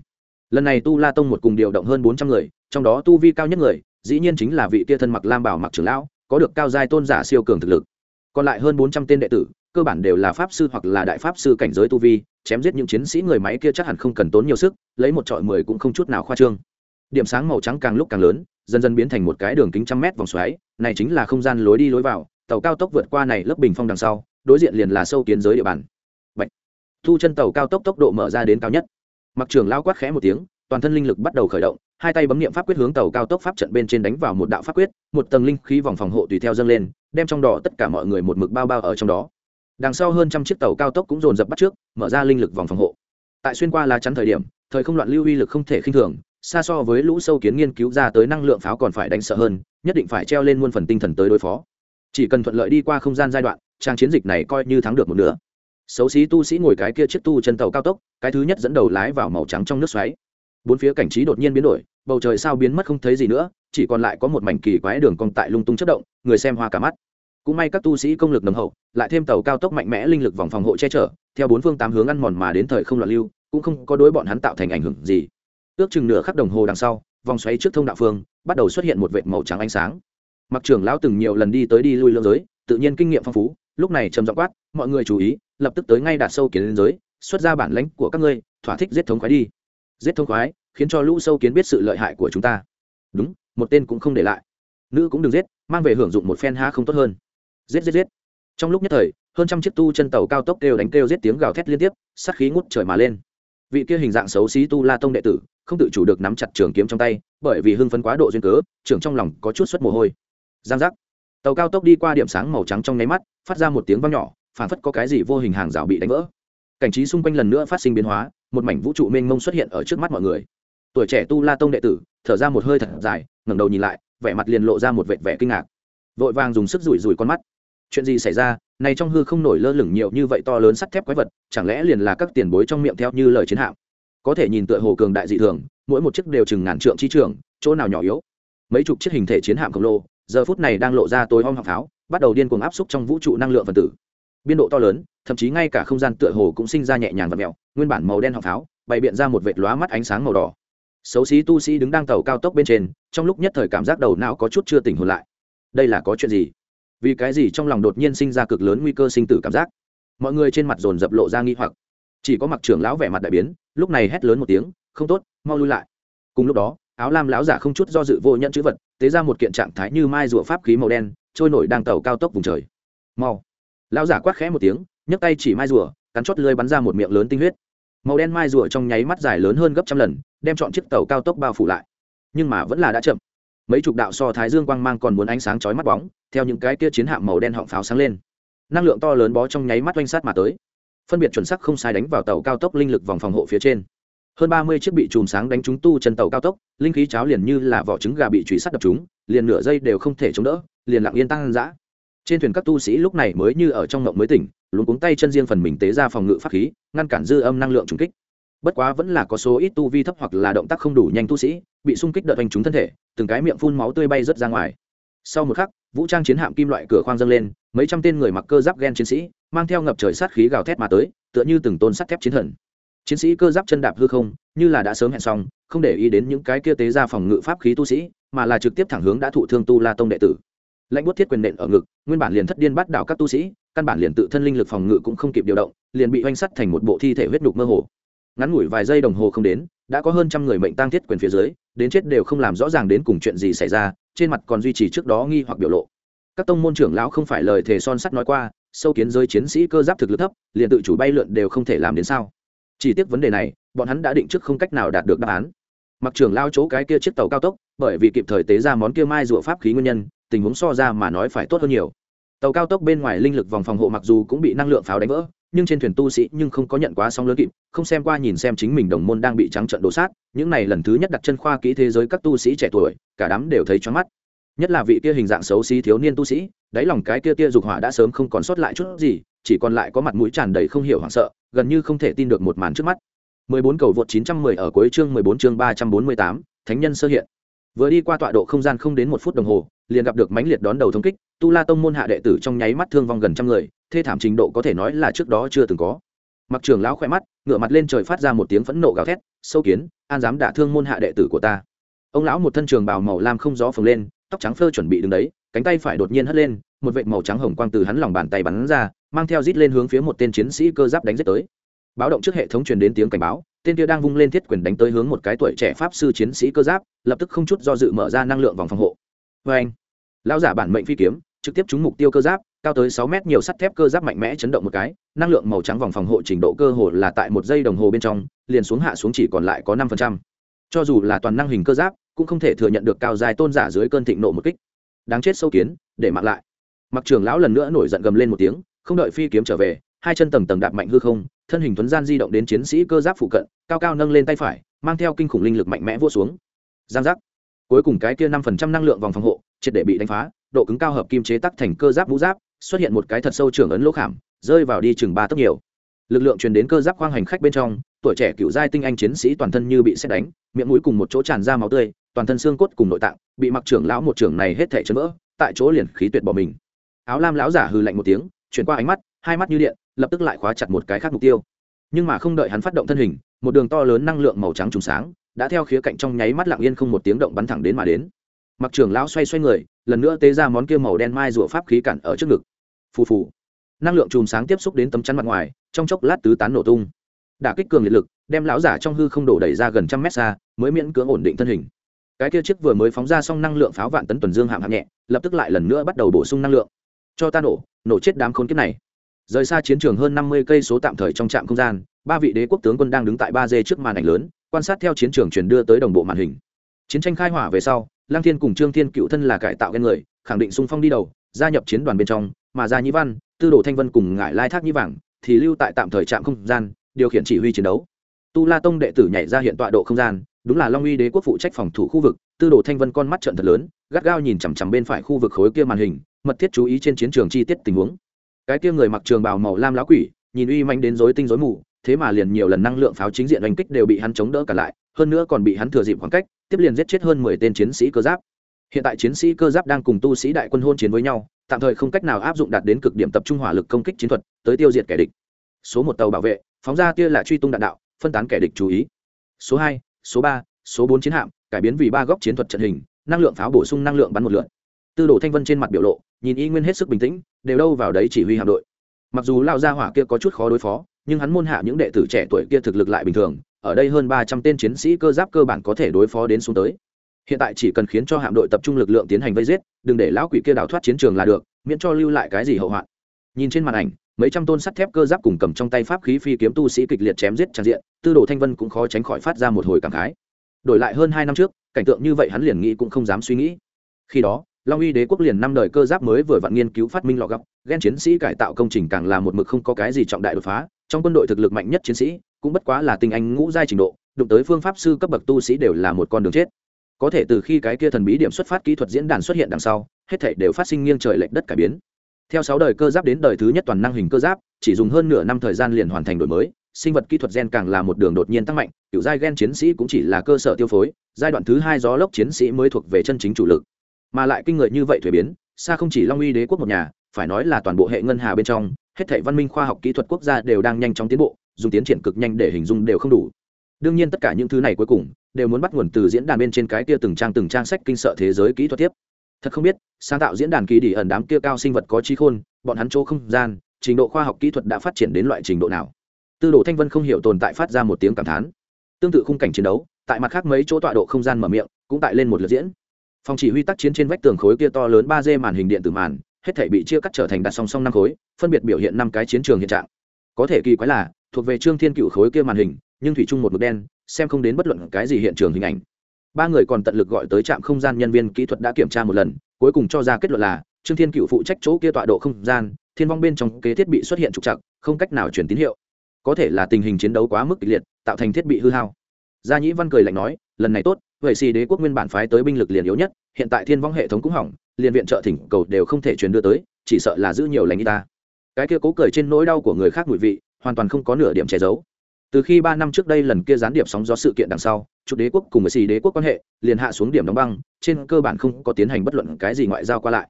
lần này tu la tông một cùng điều động hơn bốn trăm người, trong đó tu vi cao nhất người, dĩ nhiên chính là vị tia thân mặc lam bảo mặc trưởng lão, có được cao giai tôn giả siêu cường thực lực. Còn lại hơn bốn trăm tên đệ tử, cơ bản đều là pháp sư hoặc là đại pháp sư cảnh giới tu vi, chém giết những chiến sĩ người máy kia chắc hẳn không cần tốn nhiều sức, lấy một trọi mười cũng không chút nào khoa trương. Điểm sáng màu trắng càng lúc càng lớn, dần dần biến thành một cái đường kính trăm mét vòng xoáy, này chính là không gian lối đi lối vào, tàu cao tốc vượt qua này lớp bình phong đằng sau, đối diện liền là sâu kiến giới địa bàn. Bạch. thu chân tàu cao tốc tốc độ mở ra đến cao nhất mặc trường lao quát khẽ một tiếng, toàn thân linh lực bắt đầu khởi động, hai tay bấm nghiệm pháp quyết hướng tàu cao tốc pháp trận bên trên đánh vào một đạo pháp quyết, một tầng linh khí vòng phòng hộ tùy theo dâng lên, đem trong đỏ tất cả mọi người một mực bao bao ở trong đó. Đằng sau hơn trăm chiếc tàu cao tốc cũng dồn dập bắt trước, mở ra linh lực vòng phòng hộ. Tại xuyên qua lá chắn thời điểm, thời không loạn lưu uy lực không thể khinh thường, xa so với lũ sâu kiến nghiên cứu ra tới năng lượng pháo còn phải đánh sợ hơn, nhất định phải treo lên muôn phần tinh thần tới đối phó. Chỉ cần thuận lợi đi qua không gian giai đoạn, trang chiến dịch này coi như thắng được một nửa xấu xí tu sĩ ngồi cái kia chiếc tu chân tàu cao tốc, cái thứ nhất dẫn đầu lái vào màu trắng trong nước xoáy. Bốn phía cảnh trí đột nhiên biến đổi, bầu trời sao biến mất không thấy gì nữa, chỉ còn lại có một mảnh kỳ quái đường cong tại lung tung chất động, người xem hoa cả mắt. Cũng may các tu sĩ công lực nồng hậu, lại thêm tàu cao tốc mạnh mẽ linh lực vòng phòng hộ che chở, theo bốn phương tám hướng ăn mòn mà đến thời không loạn lưu, cũng không có đối bọn hắn tạo thành ảnh hưởng gì. Ước chừng nửa khắc đồng hồ đằng sau, vòng xoáy trước thông đạo phương, bắt đầu xuất hiện một vệt màu trắng ánh sáng. Mặc trưởng lão từng nhiều lần đi tới đi lui lưỡng giới, tự nhiên kinh nghiệm phong phú lúc này trầm giọng quát, mọi người chú ý, lập tức tới ngay đạt sâu kiến lên giới, xuất ra bản lãnh của các ngươi, thỏa thích giết thống khoái đi. Giết thống khoái, khiến cho lũ sâu kiến biết sự lợi hại của chúng ta. Đúng, một tên cũng không để lại. Nữ cũng đừng giết, mang về hưởng dụng một phen ha không tốt hơn. Giết giết giết. Trong lúc nhất thời, hơn trăm chiếc tu chân tàu cao tốc kêu đánh kêu giết tiếng gào thét liên tiếp, sát khí ngút trời mà lên. Vị kia hình dạng xấu xí tu la tông đệ tử, không tự chủ được nắm chặt trường kiếm trong tay, bởi vì hưng phấn quá độ duyên cớ, trưởng trong lòng có chút suất mồ hôi. Giang giác tàu cao tốc đi qua điểm sáng màu trắng trong nháy mắt, phát ra một tiếng vang nhỏ phản phất có cái gì vô hình hàng rào bị đánh vỡ. Cảnh trí xung quanh lần nữa phát sinh biến hóa, một mảnh vũ trụ mênh mông xuất hiện ở trước mắt mọi người. Tuổi trẻ tu la tông đệ tử, thở ra một hơi thật dài, ngẩng đầu nhìn lại, vẻ mặt liền lộ ra một vệt vẻ kinh ngạc. Vội vàng dùng sức rủi rủi con mắt. Chuyện gì xảy ra? Này trong hư không nổi lơ lửng nhiều như vậy to lớn sắt thép quái vật, chẳng lẽ liền là các tiền bối trong miệng theo như lời chiến hạm? Có thể nhìn tựa hồ cường đại dị thường, mỗi một chiếc đều chừng ngàn trượng chi trường, chỗ nào nhỏ yếu? Mấy chục chiếc hình thể chiến hạm khổng lồ giờ phút này đang lộ ra tối om học pháo, bắt đầu điên cuồng áp xúc trong vũ trụ năng lượng phân tử. Biên độ to lớn, thậm chí ngay cả không gian tựa hồ cũng sinh ra nhẹ nhàng và mèo nguyên bản màu đen học pháo, bày biện ra một vệt lóa mắt ánh sáng màu đỏ. Xấu xí tu sĩ đứng đang tàu cao tốc bên trên, trong lúc nhất thời cảm giác đầu não có chút chưa tỉnh hồn lại. Đây là có chuyện gì? Vì cái gì trong lòng đột nhiên sinh ra cực lớn nguy cơ sinh tử cảm giác? Mọi người trên mặt dồn dập lộ ra nghi hoặc. Chỉ có mặc trưởng lão vẻ mặt đại biến, lúc này hét lớn một tiếng, không tốt, mau lui lại. Cùng lúc đó áo lam lão giả không chút do dự vô nhận chữ vật, tế ra một kiện trạng thái như mai rùa pháp khí màu đen, trôi nổi đang tàu cao tốc vùng trời. Mau. Lão giả quát khẽ một tiếng, nhấc tay chỉ mai rùa, cắn chót lưới bắn ra một miệng lớn tinh huyết. Màu đen mai rùa trong nháy mắt dài lớn hơn gấp trăm lần, đem chọn chiếc tàu cao tốc bao phủ lại. Nhưng mà vẫn là đã chậm. Mấy chục đạo so thái dương quang mang còn muốn ánh sáng chói mắt bóng, theo những cái kia chiến hạm màu đen họng pháo sáng lên. Năng lượng to lớn bó trong nháy mắt oanh sát mà tới. Phân biệt chuẩn sắc không sai đánh vào tàu cao tốc linh lực vòng phòng hộ phía trên hơn ba mươi chiếc bị chùm sáng đánh trúng tu chân tàu cao tốc, linh khí cháo liền như là vỏ trứng gà bị truy sát đập chúng liền nửa giây đều không thể chống đỡ, liền lặng yên tăng dã. Trên thuyền các tu sĩ lúc này mới như ở trong ngộng mới tỉnh luôn cuống tay chân riêng phần mình tế ra phòng ngự pháp khí, ngăn cản dư âm năng lượng trùng kích. Bất quá vẫn là có số ít tu vi thấp hoặc là động tác không đủ nhanh tu sĩ, bị xung kích đợt hành trúng thân thể, từng cái miệng phun máu tươi bay rớt ra ngoài. Sau một khắc, vũ trang chiến hạm kim loại cửa khoang dâng lên, mấy trăm tên người mặc cơ giáp ghen chiến sĩ, mang theo ngập trời sát khí gào thét mà tới, tựa như từng tôn sắt thép chiến thần chiến sĩ cơ giáp chân đạp hư không, như là đã sớm hẹn xong, không để ý đến những cái kia tế ra phòng ngự pháp khí tu sĩ, mà là trực tiếp thẳng hướng đã thụ thương tu la tông đệ tử. Lãnh bút thiết quyền nện ở ngực, nguyên bản liền thất điên bắt đảo các tu sĩ, căn bản liền tự thân linh lực phòng ngự cũng không kịp điều động, liền bị oanh sắt thành một bộ thi thể huyết nhục mơ hồ. Ngắn ngủi vài giây đồng hồ không đến, đã có hơn trăm người mệnh tăng thiết quyền phía dưới, đến chết đều không làm rõ ràng đến cùng chuyện gì xảy ra, trên mặt còn duy trì trước đó nghi hoặc biểu lộ. Các tông môn trưởng lão không phải lời thề son sắt nói qua, sâu kiến giới chiến sĩ cơ giáp thực lực thấp, liền tự chủ bay lượn đều không thể làm đến sao chỉ tiếc vấn đề này, bọn hắn đã định trước không cách nào đạt được đáp án. Mặc trưởng lao chỗ cái kia chiếc tàu cao tốc, bởi vì kịp thời tế ra món kia mai rụa pháp khí nguyên nhân, tình huống so ra mà nói phải tốt hơn nhiều. Tàu cao tốc bên ngoài linh lực vòng phòng hộ mặc dù cũng bị năng lượng pháo đánh vỡ, nhưng trên thuyền tu sĩ nhưng không có nhận quá sóng lớn kịp, không xem qua nhìn xem chính mình đồng môn đang bị trắng trận đổ sát, những này lần thứ nhất đặt chân khoa kỹ thế giới các tu sĩ trẻ tuổi, cả đám đều thấy choáng mắt nhất là vị kia hình dạng xấu xí thiếu niên tu sĩ đáy lòng cái kia tia dục hỏa đã sớm không còn sót lại chút gì chỉ còn lại có mặt mũi tràn đầy không hiểu hoảng sợ gần như không thể tin được một màn trước mắt. 14 cầu vượt 910 ở cuối chương 14 chương 348, thánh nhân sơ hiện. Vừa đi qua tọa độ không gian không đến một phút đồng hồ liền gặp được mãnh liệt đón đầu thống kích tu la tông môn hạ đệ tử trong nháy mắt thương vong gần trăm người thê thảm trình độ có thể nói là trước đó chưa từng có. Mặc trường lão khỏe mắt ngửa mặt lên trời phát ra một tiếng phẫn nộ gào thét sâu kiến an dám đả thương môn hạ đệ tử của ta. Ông lão một thân trường bào màu lam không gió phồng lên tóc trắng phơ chuẩn bị đứng đấy, cánh tay phải đột nhiên hất lên, một vệt màu trắng hồng quang từ hắn lòng bàn tay bắn ra, mang theo rít lên hướng phía một tên chiến sĩ cơ giáp đánh giết tới. Báo động trước hệ thống truyền đến tiếng cảnh báo, tên kia đang vung lên thiết quyền đánh tới hướng một cái tuổi trẻ pháp sư chiến sĩ cơ giáp, lập tức không chút do dự mở ra năng lượng vòng phòng hộ. Vê anh, lão giả bản mệnh phi kiếm, trực tiếp trúng mục tiêu cơ giáp, cao tới sáu mét nhiều sắt thép cơ giáp mạnh mẽ chấn động một cái, năng lượng màu trắng vòng phòng hộ trình độ cơ hồ là tại một giây đồng hồ bên trong, liền xuống hạ xuống chỉ còn lại có năm phần trăm. Cho dù là toàn năng hình cơ giáp cũng không thể thừa nhận được cao dài tôn giả dưới cơn thịnh nộ một kích. Đáng chết sâu kiến, để mặc lại. Mặc trường lão lần nữa nổi giận gầm lên một tiếng, không đợi phi kiếm trở về, hai chân tầng tầng đạp mạnh hư không, thân hình tuấn gian di động đến chiến sĩ cơ giáp phụ cận, cao cao nâng lên tay phải, mang theo kinh khủng linh lực mạnh mẽ vô xuống. Giang giác. Cuối cùng cái kia năm phần trăm năng lượng vòng phòng hộ, triệt để bị đánh phá, độ cứng cao hợp kim chế tắc thành cơ giáp vũ giáp, xuất hiện một cái thật sâu trưởng ấn lỗ khảm, rơi vào đi chừng ba tấc nhiều. Lực lượng truyền đến cơ giáp khoang hành khách bên trong, tuổi trẻ cựu giai tinh anh chiến sĩ toàn thân như bị xét đánh, miệng mũi cùng một chỗ tràn ra máu tươi toàn thân xương cốt cùng nội tạng, bị mặc trưởng lão một trưởng này hết thể chấn vỡ, tại chỗ liền khí tuyệt bỏ mình. Áo lam lão giả hừ lạnh một tiếng, chuyển qua ánh mắt, hai mắt như điện, lập tức lại khóa chặt một cái khác mục tiêu. Nhưng mà không đợi hắn phát động thân hình, một đường to lớn năng lượng màu trắng trùng sáng, đã theo khía cạnh trong nháy mắt lặng yên không một tiếng động bắn thẳng đến mà đến. Mặc trưởng lão xoay xoay người, lần nữa tế ra món kia màu đen mai rủa pháp khí cản ở trước ngực. Phù phù. Năng lượng chùm sáng tiếp xúc đến tấm chắn mặt ngoài, trong chốc lát tứ tán nổ tung. Đả kích cường liệt lực, đem lão giả trong hư không đổ đẩy ra gần trăm mét xa, mới miễn cưỡng ổn định thân hình cái kia chiếc vừa mới phóng ra xong năng lượng pháo vạn tấn tuần dương hạng hạng nhẹ, lập tức lại lần nữa bắt đầu bổ sung năng lượng. Cho ta nổ nổ chết đám khốn kiếp này. Rời xa chiến trường hơn năm mươi cây số tạm thời trong trạm không gian, ba vị đế quốc tướng quân đang đứng tại ba d trước màn ảnh lớn, quan sát theo chiến trường truyền đưa tới đồng bộ màn hình. Chiến tranh khai hỏa về sau lang thiên cùng trương thiên cựu thân là cải tạo ghen người, khẳng định sung phong đi đầu, gia nhập chiến đoàn bên trong, mà gia nhĩ văn, tư đồ thanh vân cùng ngải lai thác nhĩ vàng thì lưu tại tạm thời trạm không gian, điều khiển chỉ huy chiến đấu. Tu la tông đệ tử nhảy ra hiện tọa độ không gian đúng là long uy đế quốc phụ trách phòng thủ khu vực, tư đồ thanh vân con mắt trận thật lớn, gắt gao nhìn chằm chằm bên phải khu vực khối kia màn hình, mật thiết chú ý trên chiến trường chi tiết tình huống. Cái kia người mặc trường bào màu lam lá quỷ, nhìn uy manh đến rối tinh rối mù, thế mà liền nhiều lần năng lượng pháo chính diện đánh kích đều bị hắn chống đỡ cả lại, hơn nữa còn bị hắn thừa dịp khoảng cách, tiếp liền giết chết hơn mười tên chiến sĩ cơ giáp. Hiện tại chiến sĩ cơ giáp đang cùng tu sĩ đại quân hôn chiến với nhau, tạm thời không cách nào áp dụng đạt đến cực điểm tập trung hỏa lực công kích chiến thuật, tới tiêu diệt kẻ địch. Số một tàu bảo vệ, phóng ra tia là truy tung đạn đạo, phân tán kẻ địch chú ý. Số hai số ba, số bốn chiến hạm, cải biến vì ba góc chiến thuật trận hình, năng lượng pháo bổ sung năng lượng bắn một lượn tư đồ thanh vân trên mặt biểu lộ, nhìn y nguyên hết sức bình tĩnh, đều đâu vào đấy chỉ huy hạm đội. Mặc dù lao gia hỏa kia có chút khó đối phó, nhưng hắn môn hạ những đệ tử trẻ tuổi kia thực lực lại bình thường, ở đây hơn ba trăm tên chiến sĩ cơ giáp cơ bản có thể đối phó đến xuống tới. Hiện tại chỉ cần khiến cho hạm đội tập trung lực lượng tiến hành vây giết, đừng để lão quỷ kia đào thoát chiến trường là được, miễn cho lưu lại cái gì hậu hoạn. Nhìn trên màn ảnh mấy trăm tôn sắt thép cơ giáp cùng cầm trong tay pháp khí phi kiếm tu sĩ kịch liệt chém giết tràn diện, tư đồ thanh vân cũng khó tránh khỏi phát ra một hồi cảm khái. Đổi lại hơn hai năm trước, cảnh tượng như vậy hắn liền nghĩ cũng không dám suy nghĩ. Khi đó, long uy đế quốc liền năm đời cơ giáp mới vừa vặn nghiên cứu phát minh lọ gấp ghen chiến sĩ cải tạo công trình càng là một mực không có cái gì trọng đại đột phá, trong quân đội thực lực mạnh nhất chiến sĩ, cũng bất quá là tinh anh ngũ giai trình độ, đụng tới phương pháp sư cấp bậc tu sĩ đều là một con đường chết. Có thể từ khi cái kia thần bí điểm xuất phát kỹ thuật diễn đàn xuất hiện đằng sau, hết thảy đều phát sinh nghiêng trời lệch đất cải biến theo sáu đời cơ giáp đến đời thứ nhất toàn năng hình cơ giáp, chỉ dùng hơn nửa năm thời gian liền hoàn thành đổi mới, sinh vật kỹ thuật gen càng là một đường đột nhiên tăng mạnh, kiểu giai gen chiến sĩ cũng chỉ là cơ sở tiêu phối, giai đoạn thứ hai gió lốc chiến sĩ mới thuộc về chân chính chủ lực. Mà lại kinh người như vậy thuế biến, xa không chỉ long uy đế quốc một nhà, phải nói là toàn bộ hệ ngân hà bên trong, hết thảy văn minh khoa học kỹ thuật quốc gia đều đang nhanh chóng tiến bộ, dùng tiến triển cực nhanh để hình dung đều không đủ. Đương nhiên tất cả những thứ này cuối cùng, đều muốn bắt nguồn từ diễn đàn bên trên cái kia từng trang từng trang sách kinh sợ thế giới kỹ thuật tiếp thật không biết, sáng tạo diễn đàn kỳ đi ẩn đám kia cao sinh vật có trí khôn, bọn hắn chỗ không gian, trình độ khoa học kỹ thuật đã phát triển đến loại trình độ nào? Tư đồ thanh vân không hiểu tồn tại phát ra một tiếng cảm thán. Tương tự khung cảnh chiến đấu, tại mặt khác mấy chỗ tọa độ không gian mở miệng, cũng tại lên một lượt diễn. Phòng chỉ huy tác chiến trên vách tường khối kia to lớn ba d màn hình điện tử màn, hết thể bị chia cắt trở thành đặt song song năm khối, phân biệt biểu hiện năm cái chiến trường hiện trạng. Có thể kỳ quái là, thuộc về trương thiên cựu khối kia màn hình, nhưng thủy chung một mực đen, xem không đến bất luận cái gì hiện trường hình ảnh ba người còn tận lực gọi tới trạm không gian nhân viên kỹ thuật đã kiểm tra một lần cuối cùng cho ra kết luận là trương thiên cựu phụ trách chỗ kia tọa độ không gian thiên vong bên trong kế thiết bị xuất hiện trục trặc, không cách nào chuyển tín hiệu. Có thể là tình hình chiến đấu quá mức kịch liệt tạo thành thiết bị hư hao. Gia nhĩ văn cười lạnh nói lần này tốt vậy xì đế quốc nguyên bản phái tới binh lực liền yếu nhất hiện tại thiên vong hệ thống cũng hỏng liền viện trợ thỉnh cầu đều không thể truyền đưa tới chỉ sợ là giữ nhiều lành y ta. Cái kia cố cười trên nỗi đau của người khác mùi vị hoàn toàn không có nửa điểm che giấu từ khi ba năm trước đây lần kia gián điệp sóng gió sự kiện đằng sau, chủ đế quốc cùng với xì đế quốc quan hệ liền hạ xuống điểm đóng băng, trên cơ bản không có tiến hành bất luận cái gì ngoại giao qua lại.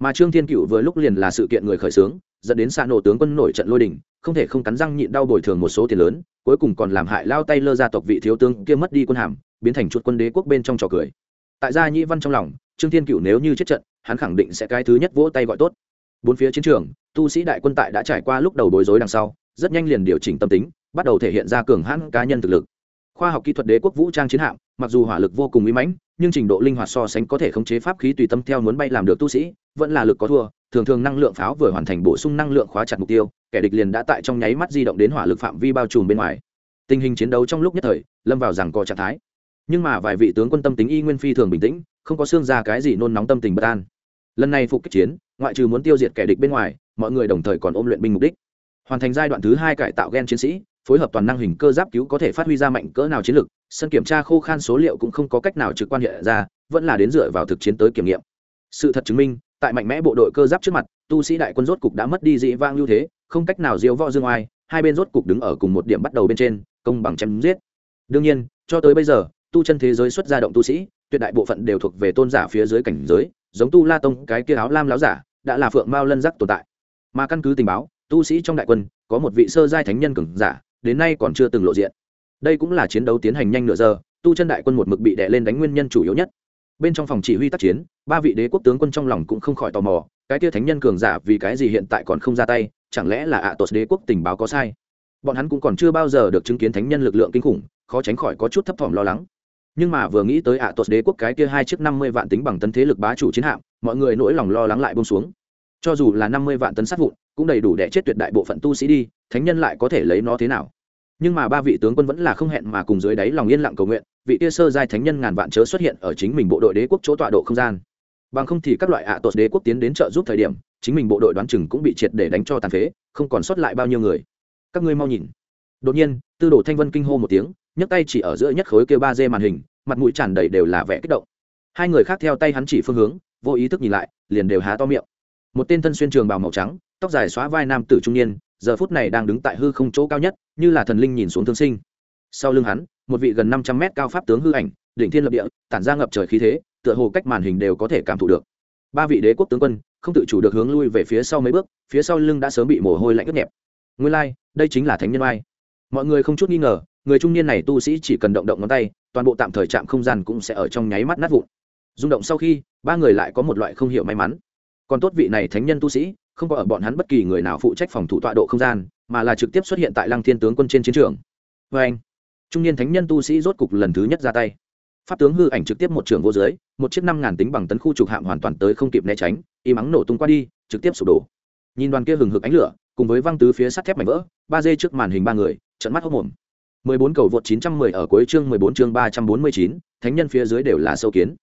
Mà trương thiên cựu vừa lúc liền là sự kiện người khởi xướng, dẫn đến xa nổ tướng quân nổi trận lôi đình, không thể không cắn răng nhịn đau bồi thường một số tiền lớn, cuối cùng còn làm hại lao tay lơ gia tộc vị thiếu tướng kia mất đi quân hàm, biến thành chuột quân đế quốc bên trong trò cười. Tại gia nhĩ văn trong lòng, trương thiên cựu nếu như chết trận, hắn khẳng định sẽ cái thứ nhất vỗ tay gọi tốt. Bốn phía chiến trường, tu sĩ đại quân tại đã trải qua lúc đầu bối rối đằng sau, rất nhanh liền điều chỉnh tâm tính bắt đầu thể hiện ra cường hãn cá nhân thực lực. Khoa học kỹ thuật đế quốc vũ trang chiến hạm, mặc dù hỏa lực vô cùng uy mãnh, nhưng trình độ linh hoạt so sánh có thể khống chế pháp khí tùy tâm theo muốn bay làm được tu sĩ, vẫn là lực có thua, thường thường năng lượng pháo vừa hoàn thành bổ sung năng lượng khóa chặt mục tiêu, kẻ địch liền đã tại trong nháy mắt di động đến hỏa lực phạm vi bao trùm bên ngoài. Tình hình chiến đấu trong lúc nhất thời, lâm vào rằng co trạng thái. Nhưng mà vài vị tướng quân tâm tính y nguyên phi thường bình tĩnh, không có xương ra cái gì nôn nóng tâm tình bất an. Lần này phục kích chiến, ngoại trừ muốn tiêu diệt kẻ địch bên ngoài, mọi người đồng thời còn ôm luyện binh mục đích. Hoàn thành giai đoạn thứ hai cải tạo gen chiến sĩ phối hợp toàn năng hình cơ giáp cứu có thể phát huy ra mạnh cỡ nào chiến lực, sân kiểm tra khô khan số liệu cũng không có cách nào trực quan hiện ra, vẫn là đến dựa vào thực chiến tới kiểm nghiệm. Sự thật chứng minh, tại mạnh mẽ bộ đội cơ giáp trước mặt, tu sĩ đại quân rốt cục đã mất đi dị vang ưu thế, không cách nào diễu võ dương oai, hai bên rốt cục đứng ở cùng một điểm bắt đầu bên trên, công bằng chém giết. Đương nhiên, cho tới bây giờ, tu chân thế giới xuất ra động tu sĩ, tuyệt đại bộ phận đều thuộc về tôn giả phía dưới cảnh giới, giống tu la tông, cái kia áo lam láo giả, đã là phượng mao lân giác tồn tại. Mà căn cứ tình báo, tu sĩ trong đại quân, có một vị sơ giai thánh nhân cường giả đến nay còn chưa từng lộ diện. Đây cũng là chiến đấu tiến hành nhanh nửa giờ, tu chân đại quân một mực bị đè lên đánh nguyên nhân chủ yếu nhất. Bên trong phòng chỉ huy tác chiến, ba vị đế quốc tướng quân trong lòng cũng không khỏi tò mò, cái tia thánh nhân cường giả vì cái gì hiện tại còn không ra tay, chẳng lẽ là ạ à đế quốc tình báo có sai? Bọn hắn cũng còn chưa bao giờ được chứng kiến thánh nhân lực lượng kinh khủng, khó tránh khỏi có chút thấp thỏm lo lắng. Nhưng mà vừa nghĩ tới ạ à đế quốc cái kia hai chiếc năm mươi vạn tính bằng tấn thế lực bá chủ chiến hạm, mọi người nỗi lòng lo lắng lại bông xuống. Cho dù là năm mươi vạn tấn sát vụn, cũng đầy đủ để chết tuyệt đại bộ phận tu sĩ đi, thánh nhân lại có thể lấy nó thế nào? Nhưng mà ba vị tướng quân vẫn là không hẹn mà cùng dưới đáy lòng yên lặng cầu nguyện, vị tia sơ giai thánh nhân ngàn vạn chớ xuất hiện ở chính mình bộ đội đế quốc chỗ tọa độ không gian. Bằng không thì các loại ạ à tột đế quốc tiến đến trợ giúp thời điểm, chính mình bộ đội đoán chừng cũng bị triệt để đánh cho tàn phế, không còn sót lại bao nhiêu người. Các ngươi mau nhìn. Đột nhiên, tư đồ thanh vân kinh hô một tiếng, nhấc tay chỉ ở giữa nhất khối kêu ba d màn hình, mặt mũi tràn đầy đều là vẻ kích động. Hai người khác theo tay hắn chỉ phương hướng, vô ý thức nhìn lại, liền đều há to miệng. Một tên thân xuyên trường bào màu trắng, tóc dài xóa vai nam tử trung niên giờ phút này đang đứng tại hư không chỗ cao nhất như là thần linh nhìn xuống thương sinh. Sau lưng hắn một vị gần năm trăm mét cao pháp tướng hư ảnh đỉnh thiên lập địa tản ra ngập trời khí thế tựa hồ cách màn hình đều có thể cảm thụ được. Ba vị đế quốc tướng quân không tự chủ được hướng lui về phía sau mấy bước phía sau lưng đã sớm bị mồ hôi lạnh ướt nhẹp. Nguyên lai、like, đây chính là thánh nhân mai mọi người không chút nghi ngờ người trung niên này tu sĩ chỉ cần động động ngón tay toàn bộ tạm thời chạm không gian cũng sẽ ở trong nháy mắt nát vụn. Rung động sau khi ba người lại có một loại không hiểu may mắn. Còn tốt vị này thánh nhân tu sĩ không có ở bọn hắn bất kỳ người nào phụ trách phòng thủ tọa độ không gian mà là trực tiếp xuất hiện tại lăng thiên tướng quân trên chiến trường. Vê anh trung niên thánh nhân tu sĩ rốt cục lần thứ nhất ra tay. Pháp tướng hư ảnh trực tiếp một trường vô dưới một chiếc năm ngàn tính bằng tấn khu trục hạm hoàn toàn tới không kịp né tránh y mắng nổ tung qua đi trực tiếp sụp đổ. Nhìn đoàn kia hừng hực ánh lửa cùng với văng tứ phía sắt thép mảnh vỡ ba dê trước màn hình ba người trận mắt hốc mồm 14 cầu vượt 910 ở cuối chương 14 chương 349, thánh nhân phía dưới đều là sâu kiến.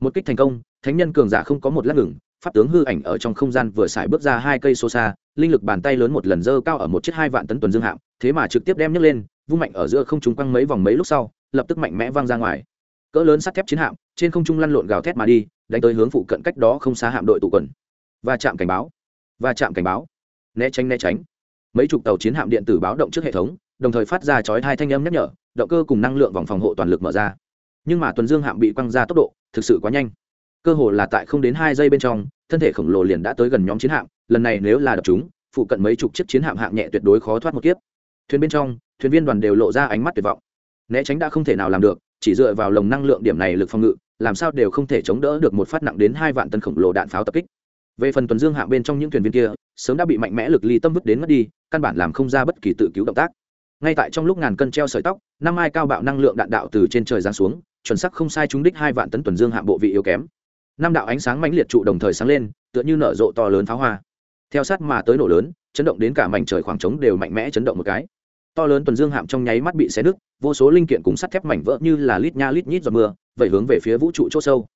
Một kích thành công, thánh nhân cường giả không có một lát ngừng, pháp tướng hư ảnh ở trong không gian vừa xài bước ra hai cây số xa, linh lực bàn tay lớn một lần dơ cao ở một chiếc hai vạn tấn tuần dương hạm, thế mà trực tiếp đem nhấc lên, vung mạnh ở giữa không trung quăng mấy vòng mấy lúc sau, lập tức mạnh mẽ văng ra ngoài. Cỡ lớn sắt thép chiến hạm, trên không trung lăn lộn gào thét mà đi, đánh tới hướng phụ cận cách đó không xa hạm đội tụ quần. Và chạm cảnh báo và chạm cảnh báo. Né tránh né tránh. Mấy chục tàu chiến hạm điện tử báo động trước hệ thống, đồng thời phát ra chói hai thanh âm nhắc nhở, động cơ cùng năng lượng vòng phòng hộ toàn lực mở ra. Nhưng mà tuần dương hạm bị quăng ra tốc độ thực sự quá nhanh cơ hồ là tại không đến hai giây bên trong, thân thể khổng lồ liền đã tới gần nhóm chiến hạm, lần này nếu là đập chúng, phụ cận mấy chục chiếc chiến hạm hạng nhẹ tuyệt đối khó thoát một kiếp. Thuyền bên trong, thuyền viên đoàn đều lộ ra ánh mắt tuyệt vọng. Né tránh đã không thể nào làm được, chỉ dựa vào lồng năng lượng điểm này lực phòng ngự, làm sao đều không thể chống đỡ được một phát nặng đến hai vạn tân khổng lồ đạn pháo tập kích. Về phần tuần dương hạng bên trong những thuyền viên kia, sớm đã bị mạnh mẽ lực ly tâm vứt đến mất đi, căn bản làm không ra bất kỳ tự cứu động tác. Ngay tại trong lúc ngàn cân treo sợi tóc, năm ai cao bạo năng lượng đạn đạo từ trên trời giáng xuống, chuẩn sắc không sai trúng đích hai vạn tấn tuần dương hạng bộ vị yếu kém năm đạo ánh sáng mãnh liệt trụ đồng thời sáng lên, tựa như nở rộ to lớn pháo hoa. Theo sát mà tới nổ lớn, chấn động đến cả mảnh trời khoảng trống đều mạnh mẽ chấn động một cái. To lớn tuần dương hạm trong nháy mắt bị xé nứt, vô số linh kiện cùng sắt thép mảnh vỡ như là lít nha lít nhít giọt mưa vậy hướng về phía vũ trụ chỗ sâu.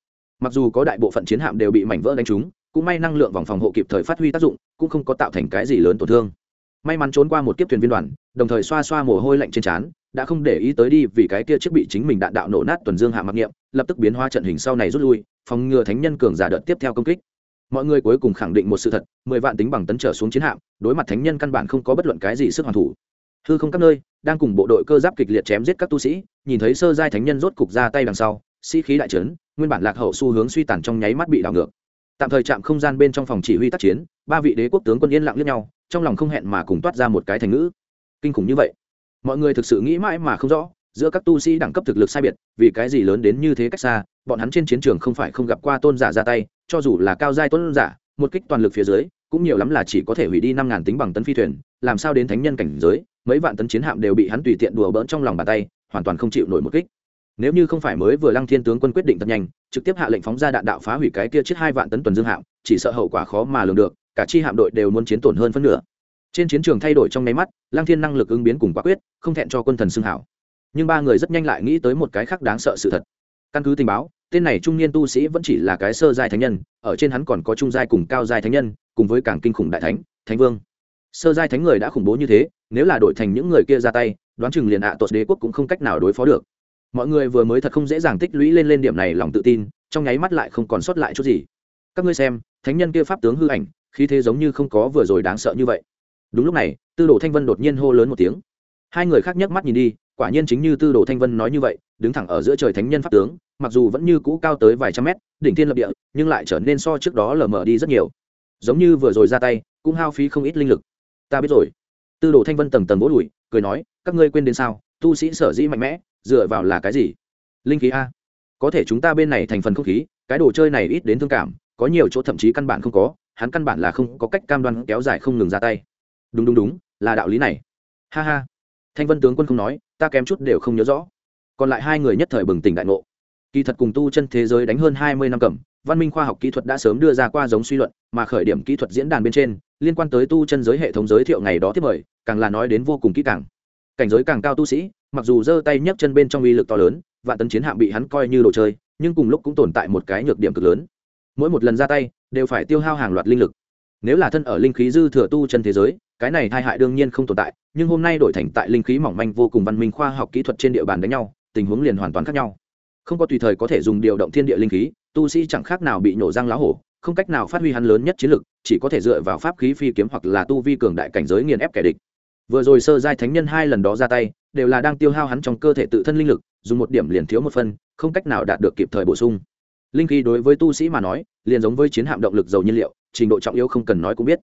Mặc dù có đại bộ phận chiến hạm đều bị mảnh vỡ đánh trúng, cũng may năng lượng vòng phòng hộ kịp thời phát huy tác dụng, cũng không có tạo thành cái gì lớn tổn thương. May mắn trốn qua một kiếp thuyền viên đoàn, đồng thời xoa xoa mồ hôi lạnh trên trán, đã không để ý tới đi vì cái kia chiếc bị chính mình đạn đạo nổ nát tuần dương hạ mặc niệm lập tức biến hóa trận hình sau này rút lui, phòng ngừa thánh nhân cường giả đợt tiếp theo công kích. Mọi người cuối cùng khẳng định một sự thật, mười vạn tính bằng tấn trở xuống chiến hạm, đối mặt thánh nhân căn bản không có bất luận cái gì sức hoàn thủ. Hư không các nơi, đang cùng bộ đội cơ giáp kịch liệt chém giết các tu sĩ, nhìn thấy sơ giai thánh nhân rốt cục ra tay đằng sau, sĩ khí đại trấn, nguyên bản lạc hậu xu hướng suy tàn trong nháy mắt bị đảo ngược. Tạm thời chạm không gian bên trong phòng chỉ huy tác chiến, ba vị đế quốc tướng quân yên lặng lẫn nhau, trong lòng không hẹn mà cùng toát ra một cái thành ngữ. Kinh khủng như vậy. Mọi người thực sự nghĩ mãi mà không rõ giữa các tu sĩ đẳng cấp thực lực sai biệt, vì cái gì lớn đến như thế cách xa, bọn hắn trên chiến trường không phải không gặp qua tôn giả ra tay, cho dù là cao giai tôn giả, một kích toàn lực phía dưới, cũng nhiều lắm là chỉ có thể hủy đi năm ngàn tính bằng tấn phi thuyền, làm sao đến thánh nhân cảnh giới, mấy vạn tấn chiến hạm đều bị hắn tùy tiện đùa bỡn trong lòng bàn tay, hoàn toàn không chịu nổi một kích. Nếu như không phải mới vừa lăng thiên tướng quân quyết định thật nhanh, trực tiếp hạ lệnh phóng ra đạn đạo phá hủy cái kia chết hai vạn tấn tuần dương hạm, chỉ sợ hậu quả khó mà lường được, cả chi hạm đội đều muốn chiến tổn hơn phân nửa. Trên chiến trường thay đổi trong nháy mắt, lăng thiên năng lực ứng biến cùng quả quyết, không thẹn cho quân thần xưng hảo nhưng ba người rất nhanh lại nghĩ tới một cái khác đáng sợ sự thật. Căn cứ tình báo, tên này trung niên tu sĩ vẫn chỉ là cái sơ giai thánh nhân, ở trên hắn còn có trung giai cùng cao giai thánh nhân, cùng với càng kinh khủng đại thánh thánh vương. Sơ giai thánh người đã khủng bố như thế, nếu là đổi thành những người kia ra tay, đoán chừng liền ạ à tột đế quốc cũng không cách nào đối phó được. Mọi người vừa mới thật không dễ dàng tích lũy lên lên điểm này lòng tự tin, trong nháy mắt lại không còn sót lại chút gì. Các ngươi xem, thánh nhân kia pháp tướng hư ảnh, khí thế giống như không có vừa rồi đáng sợ như vậy. Đúng lúc này, tư đồ thanh vân đột nhiên hô lớn một tiếng. Hai người khác nhấc mắt nhìn đi quả nhiên chính như tư đồ thanh vân nói như vậy, đứng thẳng ở giữa trời thánh nhân pháp tướng, mặc dù vẫn như cũ cao tới vài trăm mét, đỉnh thiên lập địa, nhưng lại trở nên so trước đó lờ mờ đi rất nhiều. Giống như vừa rồi ra tay, cũng hao phí không ít linh lực. Ta biết rồi. Tư đồ thanh vân tầng tầng vỗ đùi, cười nói, các ngươi quên đến sao, tu sĩ sở dĩ mạnh mẽ, dựa vào là cái gì? Linh khí a. Có thể chúng ta bên này thành phần không khí, cái đồ chơi này ít đến thương cảm, có nhiều chỗ thậm chí căn bản không có, hắn căn bản là không có cách cam đoan kéo dài không ngừng ra tay. Đúng đúng đúng, là đạo lý này. Ha ha thanh vân tướng quân không nói, ta kém chút đều không nhớ rõ. Còn lại hai người nhất thời bừng tỉnh đại ngộ. Kỳ thật cùng tu chân thế giới đánh hơn hai mươi năm cầm, văn minh khoa học kỹ thuật đã sớm đưa ra qua giống suy luận, mà khởi điểm kỹ thuật diễn đàn bên trên, liên quan tới tu chân giới hệ thống giới thiệu ngày đó tiếp mời, càng là nói đến vô cùng kỹ càng. Cảnh giới càng cao tu sĩ, mặc dù giơ tay nhấc chân bên trong uy lực to lớn và tấn chiến hạm bị hắn coi như đồ chơi, nhưng cùng lúc cũng tồn tại một cái nhược điểm cực lớn. Mỗi một lần ra tay, đều phải tiêu hao hàng loạt linh lực. Nếu là thân ở linh khí dư thừa tu chân thế giới cái này tai hại đương nhiên không tồn tại, nhưng hôm nay đổi thành tại linh khí mỏng manh vô cùng văn minh khoa học kỹ thuật trên địa bàn đánh nhau, tình huống liền hoàn toàn khác nhau. Không có tùy thời có thể dùng điều động thiên địa linh khí, tu sĩ chẳng khác nào bị nổ răng lá hổ, không cách nào phát huy hắn lớn nhất chiến lực, chỉ có thể dựa vào pháp khí phi kiếm hoặc là tu vi cường đại cảnh giới nghiền ép kẻ địch. Vừa rồi sơ giai thánh nhân hai lần đó ra tay, đều là đang tiêu hao hắn trong cơ thể tự thân linh lực, dùng một điểm liền thiếu một phân không cách nào đạt được kịp thời bổ sung. Linh khí đối với tu sĩ mà nói, liền giống với chiến hạm động lực dầu nhiên liệu, trình độ trọng yếu không cần nói cũng biết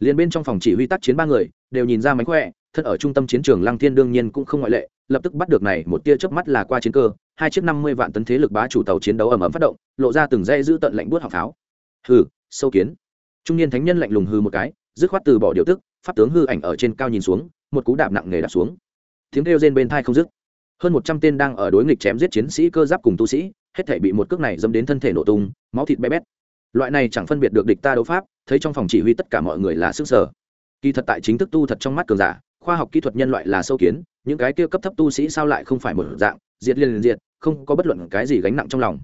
liền bên trong phòng chỉ huy tác chiến ba người, đều nhìn ra mánh khỏe, thân ở trung tâm chiến trường lăng thiên đương nhiên cũng không ngoại lệ, lập tức bắt được này một tia chớp mắt là qua chiến cơ, hai chiếc năm mươi vạn tấn thế lực bá chủ tàu chiến đấu ầm ầm phát động, lộ ra từng dây giữ tận lạnh buốt họng pháo. Hừ, sâu kiến. Trung niên thánh nhân lạnh lùng hư một cái, dứt khoát từ bỏ điều tức, pháp tướng hư ảnh ở trên cao nhìn xuống, một cú đạp nặng nề đạp xuống. Tiếng kêu rên bên thai không dứt. Hơn một trăm tên đang ở đối nghịch chém giết chiến sĩ cơ giáp cùng tu sĩ, hết thể bị một cước này dâm đến thân thể nổ tung, máu thịt bé bét loại này chẳng phân biệt được địch ta đấu pháp, thấy trong phòng chỉ huy tất cả mọi người là sức sở. Kỳ thật tại chính thức tu thật trong mắt cường giả, khoa học kỹ thuật nhân loại là sâu kiến, những cái kia cấp thấp tu sĩ sao lại không phải một dạng, diệt liền liền diệt, không có bất luận cái gì gánh nặng trong lòng.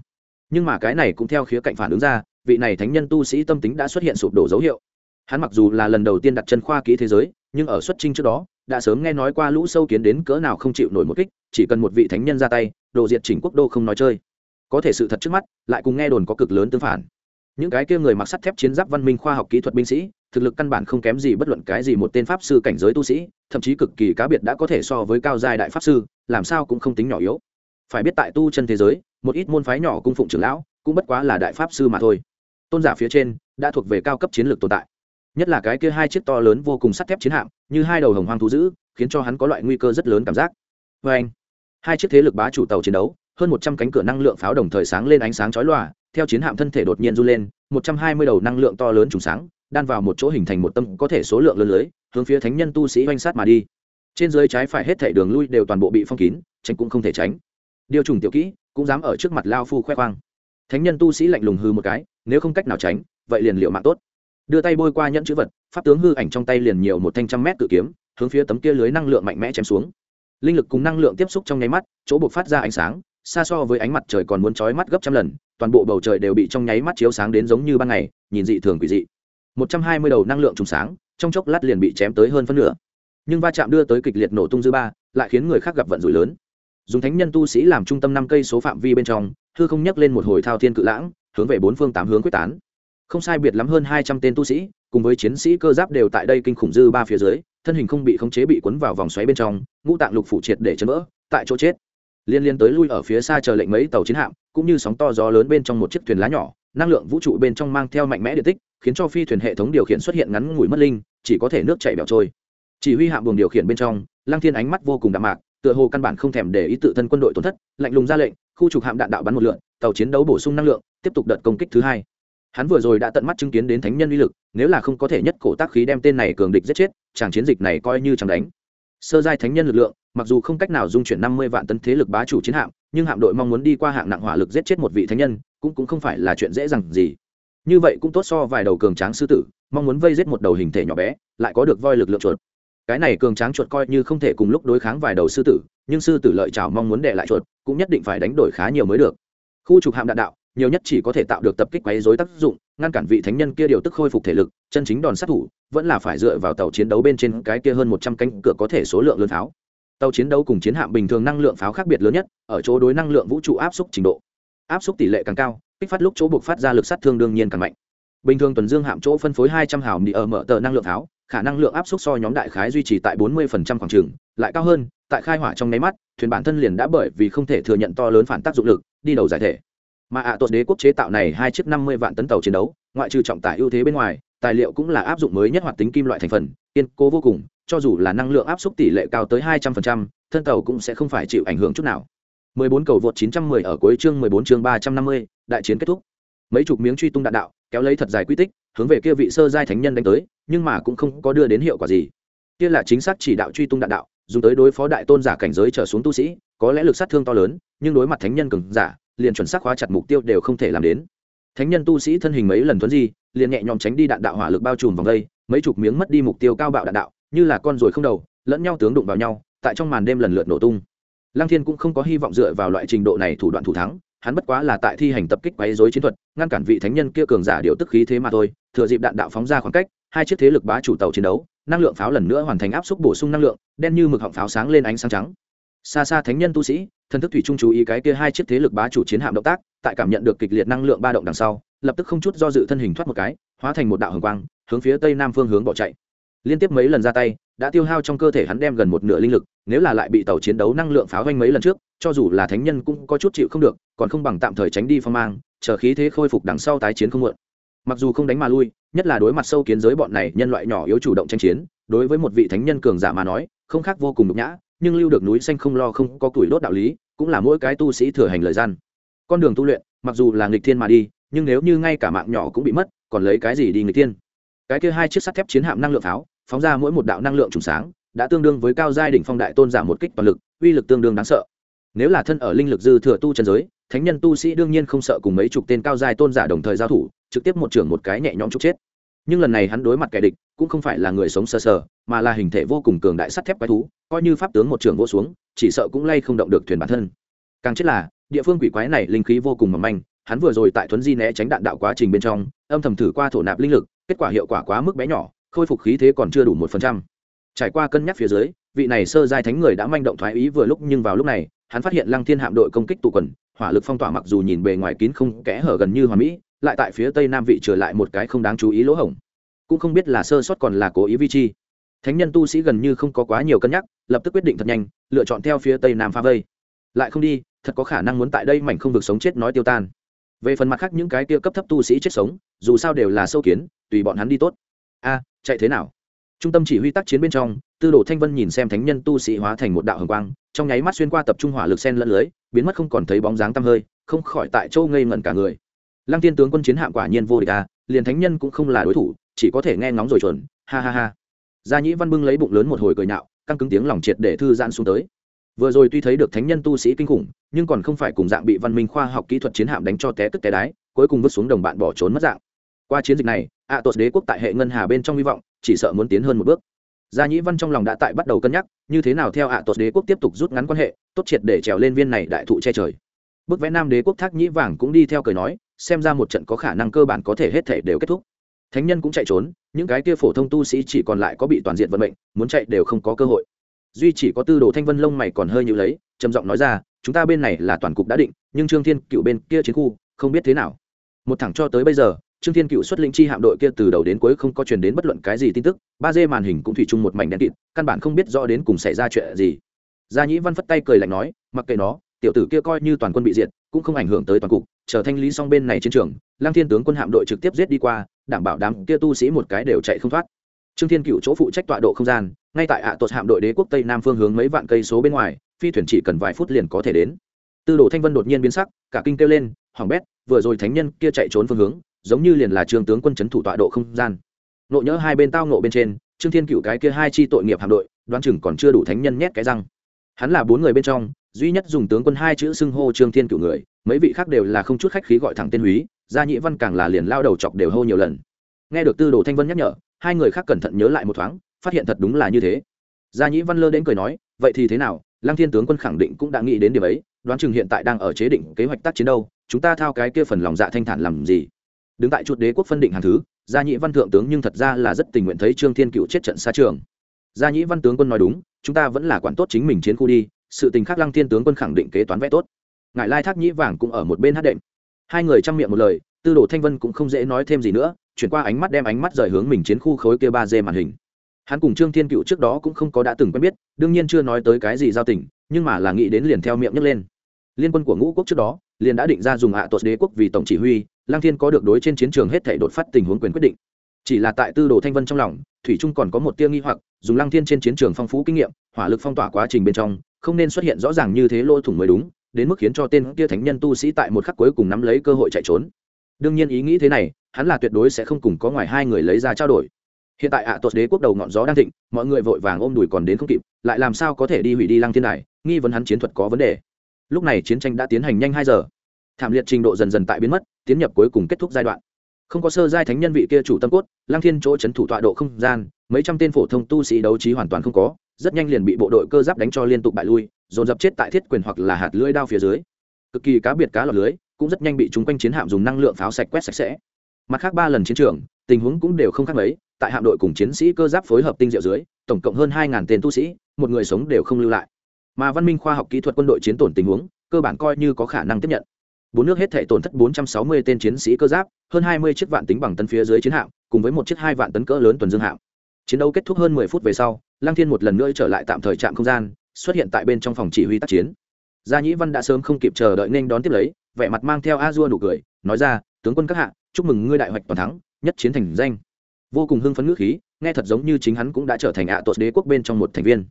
Nhưng mà cái này cũng theo khía cạnh phản ứng ra, vị này thánh nhân tu sĩ tâm tính đã xuất hiện sụp đổ dấu hiệu. Hắn mặc dù là lần đầu tiên đặt chân khoa kỹ thế giới, nhưng ở xuất trình trước đó, đã sớm nghe nói qua lũ sâu kiến đến cỡ nào không chịu nổi một kích, chỉ cần một vị thánh nhân ra tay, đồ diệt chỉnh quốc đô không nói chơi. Có thể sự thật trước mắt, lại cùng nghe đồn có cực lớn tương phản những cái kia người mặc sắt thép chiến giáp văn minh khoa học kỹ thuật binh sĩ, thực lực căn bản không kém gì bất luận cái gì một tên pháp sư cảnh giới tu sĩ, thậm chí cực kỳ cá biệt đã có thể so với cao giai đại pháp sư, làm sao cũng không tính nhỏ yếu. Phải biết tại tu chân thế giới, một ít môn phái nhỏ cung phụng trưởng lão, cũng bất quá là đại pháp sư mà thôi. Tôn giả phía trên, đã thuộc về cao cấp chiến lược tồn tại. Nhất là cái kia hai chiếc to lớn vô cùng sắt thép chiến hạm, như hai đầu hồng hoang thú dữ, khiến cho hắn có loại nguy cơ rất lớn cảm giác. Vê anh hai chiếc thế lực bá chủ tàu chiến đấu, hơn một trăm cánh cửa năng lượng pháo đồng thời sáng lên ánh sáng chói lòa theo chiến hạm thân thể đột nhiên du lên, một trăm hai mươi đầu năng lượng to lớn trùng sáng, đan vào một chỗ hình thành một tâm có thể số lượng lớn lưới, hướng phía thánh nhân tu sĩ oanh sát mà đi. Trên dưới trái phải hết thể đường lui đều toàn bộ bị phong kín, tránh cũng không thể tránh. Điều trùng tiểu kỹ cũng dám ở trước mặt lao phu khoe khoang. Thánh nhân tu sĩ lạnh lùng hư một cái, nếu không cách nào tránh, vậy liền liệu mạng tốt. Đưa tay bôi qua nhẫn chữ vật, pháp tướng hư ảnh trong tay liền nhiều một thanh trăm mét cự kiếm, hướng phía tấm kia lưới năng lượng mạnh mẽ chém xuống. Linh lực cùng năng lượng tiếp xúc trong nháy mắt, chỗ buộc phát ra ánh sáng, xa so với ánh mặt trời còn muốn trói mắt gấp trăm lần toàn bộ bầu trời đều bị trong nháy mắt chiếu sáng đến giống như ban ngày, nhìn dị thường quỷ dị. Một trăm hai mươi đầu năng lượng trùng sáng, trong chốc lát liền bị chém tới hơn phân nửa. Nhưng va chạm đưa tới kịch liệt nổ tung dư ba, lại khiến người khác gặp vận rủi lớn. Dùng thánh nhân tu sĩ làm trung tâm năm cây số phạm vi bên trong, hư không nhắc lên một hồi thao thiên cự lãng, hướng về bốn phương tám hướng quyết tán. Không sai biệt lắm hơn hai trăm tên tu sĩ, cùng với chiến sĩ cơ giáp đều tại đây kinh khủng dư ba phía dưới, thân hình không bị khống chế bị cuốn vào vòng xoáy bên trong, ngũ tạng lục phủ triệt để chấn vỡ, tại chỗ chết. Liên liên tới lui ở phía xa chờ lệnh mấy tàu chiến hạm cũng như sóng to gió lớn bên trong một chiếc thuyền lá nhỏ, năng lượng vũ trụ bên trong mang theo mạnh mẽ điện tích, khiến cho phi thuyền hệ thống điều khiển xuất hiện ngắn ngủi mất linh, chỉ có thể nước chảy bẻo trôi. Chỉ huy hạm buồng điều khiển bên trong, lăng thiên ánh mắt vô cùng đạm mạc, tựa hồ căn bản không thèm để ý tự thân quân đội tổn thất, lạnh lùng ra lệnh, khu trục hạm đạn đạo bắn một lượn, tàu chiến đấu bổ sung năng lượng, tiếp tục đợt công kích thứ hai. Hắn vừa rồi đã tận mắt chứng kiến đến thánh nhân uy lực, nếu là không có thể nhất cổ tác khí đem tên này cường địch giết chết, chàng chiến dịch này coi như chẳng đánh sơ giai thánh nhân lực lượng, mặc dù không cách nào dung chuyển năm mươi vạn tấn thế lực bá chủ chiến hạm, nhưng hạm đội mong muốn đi qua hạng nặng hỏa lực giết chết một vị thánh nhân, cũng cũng không phải là chuyện dễ dàng gì. Như vậy cũng tốt so vài đầu cường tráng sư tử, mong muốn vây giết một đầu hình thể nhỏ bé, lại có được voi lực lượng chuột. Cái này cường tráng chuột coi như không thể cùng lúc đối kháng vài đầu sư tử, nhưng sư tử lợi chảo mong muốn đệ lại chuột, cũng nhất định phải đánh đổi khá nhiều mới được. Khu trục hạm đạn đạo, nhiều nhất chỉ có thể tạo được tập kích quấy dối tác dụng ngăn cản vị thánh nhân kia điều tức khôi phục thể lực, chân chính đòn sát thủ, vẫn là phải dựa vào tàu chiến đấu bên trên cái kia hơn một trăm cánh cửa có thể số lượng lớn pháo. Tàu chiến đấu cùng chiến hạm bình thường năng lượng pháo khác biệt lớn nhất, ở chỗ đối năng lượng vũ trụ áp suất trình độ. Áp suất tỷ lệ càng cao, kích phát lúc chỗ buộc phát ra lực sát thương đương nhiên càng mạnh. Bình thường tuần dương hạm chỗ phân phối hai trăm hào đi ở mở tờ năng lượng pháo, khả năng lượng áp suất so nhóm đại khái duy trì tại bốn mươi khoảng trường, lại cao hơn, tại khai hỏa trong nháy mắt, thuyền bản thân liền đã bởi vì không thể thừa nhận to lớn phản tác dụng lực, đi đầu giải thể mà ạ à tuột đế quốc chế tạo này hai chiếc năm mươi vạn tấn tàu chiến đấu ngoại trừ trọng tải ưu thế bên ngoài tài liệu cũng là áp dụng mới nhất hoạt tính kim loại thành phần kiên cố vô cùng cho dù là năng lượng áp suất tỷ lệ cao tới hai trăm phần trăm, thân tàu cũng sẽ không phải chịu ảnh hưởng chút nào. 14 cầu vượt 910 ở cuối chương 14 chương 350, đại chiến kết thúc. Mấy chục miếng truy tung đạn đạo kéo lấy thật dài quy tích hướng về kia vị sơ giai thánh nhân đánh tới nhưng mà cũng không có đưa đến hiệu quả gì. Kia là chính xác chỉ đạo truy tung đạn đạo dùng tới đối phó đại tôn giả cảnh giới trở xuống tu sĩ có lẽ lực sát thương to lớn nhưng đối mặt thánh nhân cường giả liền chuẩn xác hóa chặt mục tiêu đều không thể làm đến. Thánh nhân tu sĩ thân hình mấy lần thuấn di, liền nhẹ nhõm tránh đi đạn đạo hỏa lực bao trùm vòng đây, mấy chục miếng mất đi mục tiêu cao bạo đạn đạo, như là con ruồi không đầu, lẫn nhau tướng đụng vào nhau, tại trong màn đêm lần lượt nổ tung. Lăng thiên cũng không có hy vọng dựa vào loại trình độ này thủ đoạn thủ thắng, hắn bất quá là tại thi hành tập kích quấy dối chiến thuật, ngăn cản vị thánh nhân kia cường giả điều tức khí thế mà thôi, thừa dịp đạn đạo phóng ra khoảng cách, hai chiếc thế lực bá chủ tàu chiến đấu, năng lượng pháo lần nữa hoàn thành áp suất bổ sung năng lượng, đen như mực họng pháo sáng lên ánh sáng trắng. Xa xa thánh nhân tu sĩ thần thức thủy trung chú ý cái kia hai chiếc thế lực bá chủ chiến hạm động tác, tại cảm nhận được kịch liệt năng lượng ba động đằng sau, lập tức không chút do dự thân hình thoát một cái, hóa thành một đạo hồng quang, hướng phía tây nam phương hướng bỏ chạy. Liên tiếp mấy lần ra tay, đã tiêu hao trong cơ thể hắn đem gần một nửa linh lực, nếu là lại bị tàu chiến đấu năng lượng pháo vanh mấy lần trước, cho dù là thánh nhân cũng có chút chịu không được, còn không bằng tạm thời tránh đi phong mang, chờ khí thế khôi phục đằng sau tái chiến không muộn. Mặc dù không đánh mà lui, nhất là đối mặt sâu kiến giới bọn này nhân loại nhỏ yếu chủ động tranh chiến, đối với một vị thánh nhân cường giả mà nói, không khác vô cùng nhục nhã nhưng lưu được núi xanh không lo không có củi đốt đạo lý, cũng là mỗi cái tu sĩ thừa hành lời gian. Con đường tu luyện, mặc dù là nghịch thiên mà đi, nhưng nếu như ngay cả mạng nhỏ cũng bị mất, còn lấy cái gì đi nghịch thiên? Cái kia hai chiếc sắt thép chiến hạm năng lượng pháo, phóng ra mỗi một đạo năng lượng trùng sáng, đã tương đương với cao giai đỉnh phong đại tôn giả một kích toàn lực, uy lực tương đương đáng sợ. Nếu là thân ở linh lực dư thừa tu chân giới, thánh nhân tu sĩ đương nhiên không sợ cùng mấy chục tên cao giai tôn giả đồng thời giao thủ, trực tiếp một trưởng một cái nhẹ nhõm trục chết. Nhưng lần này hắn đối mặt kẻ địch, cũng không phải là người sống sờ sờ mà là hình thể vô cùng cường đại sắt thép quái thú, coi như pháp tướng một trường vô xuống, chỉ sợ cũng lay không động được thuyền bản thân. Càng chết là, địa phương quỷ quái này linh khí vô cùng mỏng manh, hắn vừa rồi tại thuấn di né tránh đạn đạo quá trình bên trong, âm thầm thử qua thổ nạp linh lực, kết quả hiệu quả quá mức bé nhỏ, khôi phục khí thế còn chưa đủ một phần trăm. Trải qua cân nhắc phía dưới, vị này sơ giai thánh người đã manh động thoái ý vừa lúc nhưng vào lúc này, hắn phát hiện lăng thiên hạm đội công kích tụ quần, hỏa lực phong tỏa mặc dù nhìn bề ngoài kín không kẽ hở gần như hòa mỹ, lại tại phía tây nam vị trở lại một cái không đáng chú ý lỗ hổng. Cũng không biết là sơ sót còn là cố ý vi chi thánh nhân tu sĩ gần như không có quá nhiều cân nhắc, lập tức quyết định thật nhanh, lựa chọn theo phía tây nam pha vây. Lại không đi, thật có khả năng muốn tại đây mảnh không vực sống chết nói tiêu tan. Về phần mặt khác những cái kia cấp thấp tu sĩ chết sống, dù sao đều là sâu kiến, tùy bọn hắn đi tốt. A, chạy thế nào? Trung tâm chỉ huy tác chiến bên trong, tư đồ thanh vân nhìn xem thánh nhân tu sĩ hóa thành một đạo hồng quang, trong nháy mắt xuyên qua tập trung hỏa lực sen lẫn lưới, biến mất không còn thấy bóng dáng tăm hơi, không khỏi tại châu ngây ngẩn cả người. Lăng tiên tướng quân chiến hạm quả nhiên vô địch a, liền thánh nhân cũng không là đối thủ, chỉ có thể nghe ngóng rồi chuẩn, ha ha ha gia nhĩ văn bưng lấy bụng lớn một hồi cười nhạo, căng cứng tiếng lòng triệt để thư giãn xuống tới. Vừa rồi tuy thấy được thánh nhân tu sĩ kinh khủng, nhưng còn không phải cùng dạng bị văn minh khoa học kỹ thuật chiến hạm đánh cho té tức té đái, cuối cùng vứt xuống đồng bạn bỏ trốn mất dạng. Qua chiến dịch này ạ tuột đế quốc tại hệ ngân hà bên trong hy vọng, chỉ sợ muốn tiến hơn một bước. Gia nhĩ văn trong lòng đã tại bắt đầu cân nhắc, như thế nào theo ạ tuột đế quốc tiếp tục rút ngắn quan hệ, tốt triệt để trèo lên viên này đại thụ che trời. Bức vẽ nam đế quốc thác nhĩ vàng cũng đi theo cười nói, xem ra một trận có khả năng cơ bản có thể hết thể đều kết thúc thánh nhân cũng chạy trốn, những cái kia phổ thông tu sĩ chỉ còn lại có bị toàn diện vận mệnh, muốn chạy đều không có cơ hội. Duy chỉ có tư đồ thanh vân lông mày còn hơi nhữ lấy, trầm giọng nói ra, chúng ta bên này là toàn cục đã định, nhưng trương thiên cựu bên kia chiến khu, không biết thế nào. Một thẳng cho tới bây giờ, trương thiên cựu xuất lĩnh chi hạm đội kia từ đầu đến cuối không có truyền đến bất luận cái gì tin tức, ba d màn hình cũng thủy chung một mảnh đen kịt, căn bản không biết rõ đến cùng xảy ra chuyện gì. Gia nhĩ văn phất tay cười lạnh nói, mặc kệ nó, tiểu tử kia coi như toàn quân bị diệt, cũng không ảnh hưởng tới toàn cục, chờ thanh lý xong bên này chiến trường lang thiên tướng quân hạm đội trực tiếp giết đi qua đảm bảo đám kia tu sĩ một cái đều chạy không thoát. Trương thiên cựu chỗ phụ trách tọa độ không gian, ngay tại ạ à tuột hạm đội đế quốc tây nam phương hướng mấy vạn cây số bên ngoài, phi thuyền chỉ cần vài phút liền có thể đến. Tư đồ thanh vân đột nhiên biến sắc, cả kinh kêu lên, hoàng bét, vừa rồi thánh nhân kia chạy trốn phương hướng, giống như liền là trương tướng quân chấn thủ tọa độ không gian. Nộ nhỡ hai bên tao nộ bên trên, trương thiên cựu cái kia hai chi tội nghiệp hạm đội, đoán chừng còn chưa đủ thánh nhân nhét cái răng. Hắn là bốn người bên trong, duy nhất dùng tướng quân hai chữ xưng hô trương thiên cựu người, mấy vị khác đều là không chút khách khí gọi thẳng tên húy gia nhĩ văn càng là liền lao đầu chọc đều hô nhiều lần. Nghe được tư đồ thanh vân nhắc nhở, hai người khác cẩn thận nhớ lại một thoáng, phát hiện thật đúng là như thế. Gia nhĩ văn lơ đến cười nói, vậy thì thế nào? Lăng thiên tướng quân khẳng định cũng đã nghĩ đến điểm ấy, đoán chừng hiện tại đang ở chế định kế hoạch tác chiến đâu, chúng ta thao cái kia phần lòng dạ thanh thản làm gì? Đứng tại chuột đế quốc phân định hàng thứ, gia nhĩ văn thượng tướng nhưng thật ra là rất tình nguyện thấy trương thiên cựu chết trận xa trường. Gia nhĩ văn tướng quân nói đúng, chúng ta vẫn là quản tốt chính mình chiến khu đi, sự tình khác lăng thiên tướng quân khẳng định kế toán vẽ tốt. Ngại lai thác nhĩ vàng cũng ở một bên hát đệm hai người chăm miệng một lời, tư đồ thanh vân cũng không dễ nói thêm gì nữa, chuyển qua ánh mắt đem ánh mắt rời hướng mình chiến khu khối kia ba d màn hình. Hắn cùng trương thiên cựu trước đó cũng không có đã từng quen biết, đương nhiên chưa nói tới cái gì giao tình, nhưng mà là nghĩ đến liền theo miệng nhấc lên. Liên quân của ngũ quốc trước đó, liền đã định ra dùng hạ à tuột đế quốc vì tổng chỉ huy lang thiên có được đối trên chiến trường hết thể đột phát tình huống quyền quyết định. Chỉ là tại tư đồ thanh vân trong lòng, thủy trung còn có một tia nghi hoặc, dùng lang thiên trên chiến trường phong phú kinh nghiệm, hỏa lực phong tỏa quá trình bên trong, không nên xuất hiện rõ ràng như thế lỗ thủng mới đúng đến mức khiến cho tên kia thánh nhân tu sĩ tại một khắc cuối cùng nắm lấy cơ hội chạy trốn. Đương nhiên ý nghĩ thế này, hắn là tuyệt đối sẽ không cùng có ngoài hai người lấy ra trao đổi. Hiện tại ạ à tuột đế quốc đầu ngọn gió đang thịnh, mọi người vội vàng ôm đùi còn đến không kịp, lại làm sao có thể đi hủy đi lăng thiên này nghi vấn hắn chiến thuật có vấn đề. Lúc này chiến tranh đã tiến hành nhanh hai giờ. Thảm liệt trình độ dần dần tại biến mất, tiến nhập cuối cùng kết thúc giai đoạn. Không có sơ giai thánh nhân vị kia chủ tâm cốt lang thiên chỗ c h ấ n thủ tọa độ không gian, mấy trăm tên phổ thông tu sĩ đấu trí hoàn toàn không có, rất nhanh liền bị bộ đội cơ giáp đánh cho liên tục bại lui dồn dập chết tại thiết quyền hoặc là hạt lưỡi đao phía dưới. Cực kỳ cá biệt cá lọt lưới, cũng rất nhanh bị chúng quanh chiến hạm dùng năng lượng pháo sạch quét sạch sẽ. Mặt khác ba lần chiến trường, tình huống cũng đều không khác mấy, tại hạm đội cùng chiến sĩ cơ giáp phối hợp tinh diệu dưới, tổng cộng hơn hai tên tu sĩ, một người sống đều không lưu lại. Mà văn minh khoa học kỹ thuật quân đội chiến tổn tình huống, cơ bản coi như có khả năng tiếp nhận. Bốn nước hết thể tổn thất 460 tên chiến sĩ cơ giáp, hơn 20 chiếc vạn tính bằng tấn phía dưới chiến hạm, cùng với một chiếc hai vạn tấn cỡ lớn tuần dương hạm. Chiến đấu kết thúc hơn 10 phút về sau lang thiên một lần nữa trở lại tạm thời trạm không gian xuất hiện tại bên trong phòng chỉ huy tác chiến. Gia nhĩ văn đã sớm không kịp chờ đợi nên đón tiếp lấy, vẻ mặt mang theo a dua nụ cười, nói ra, tướng quân các hạ, chúc mừng ngươi đại hoạch toàn thắng, nhất chiến thành danh. Vô cùng hưng phấn ngữ khí, nghe thật giống như chính hắn cũng đã trở thành ạ à đế quốc bên trong một thành viên.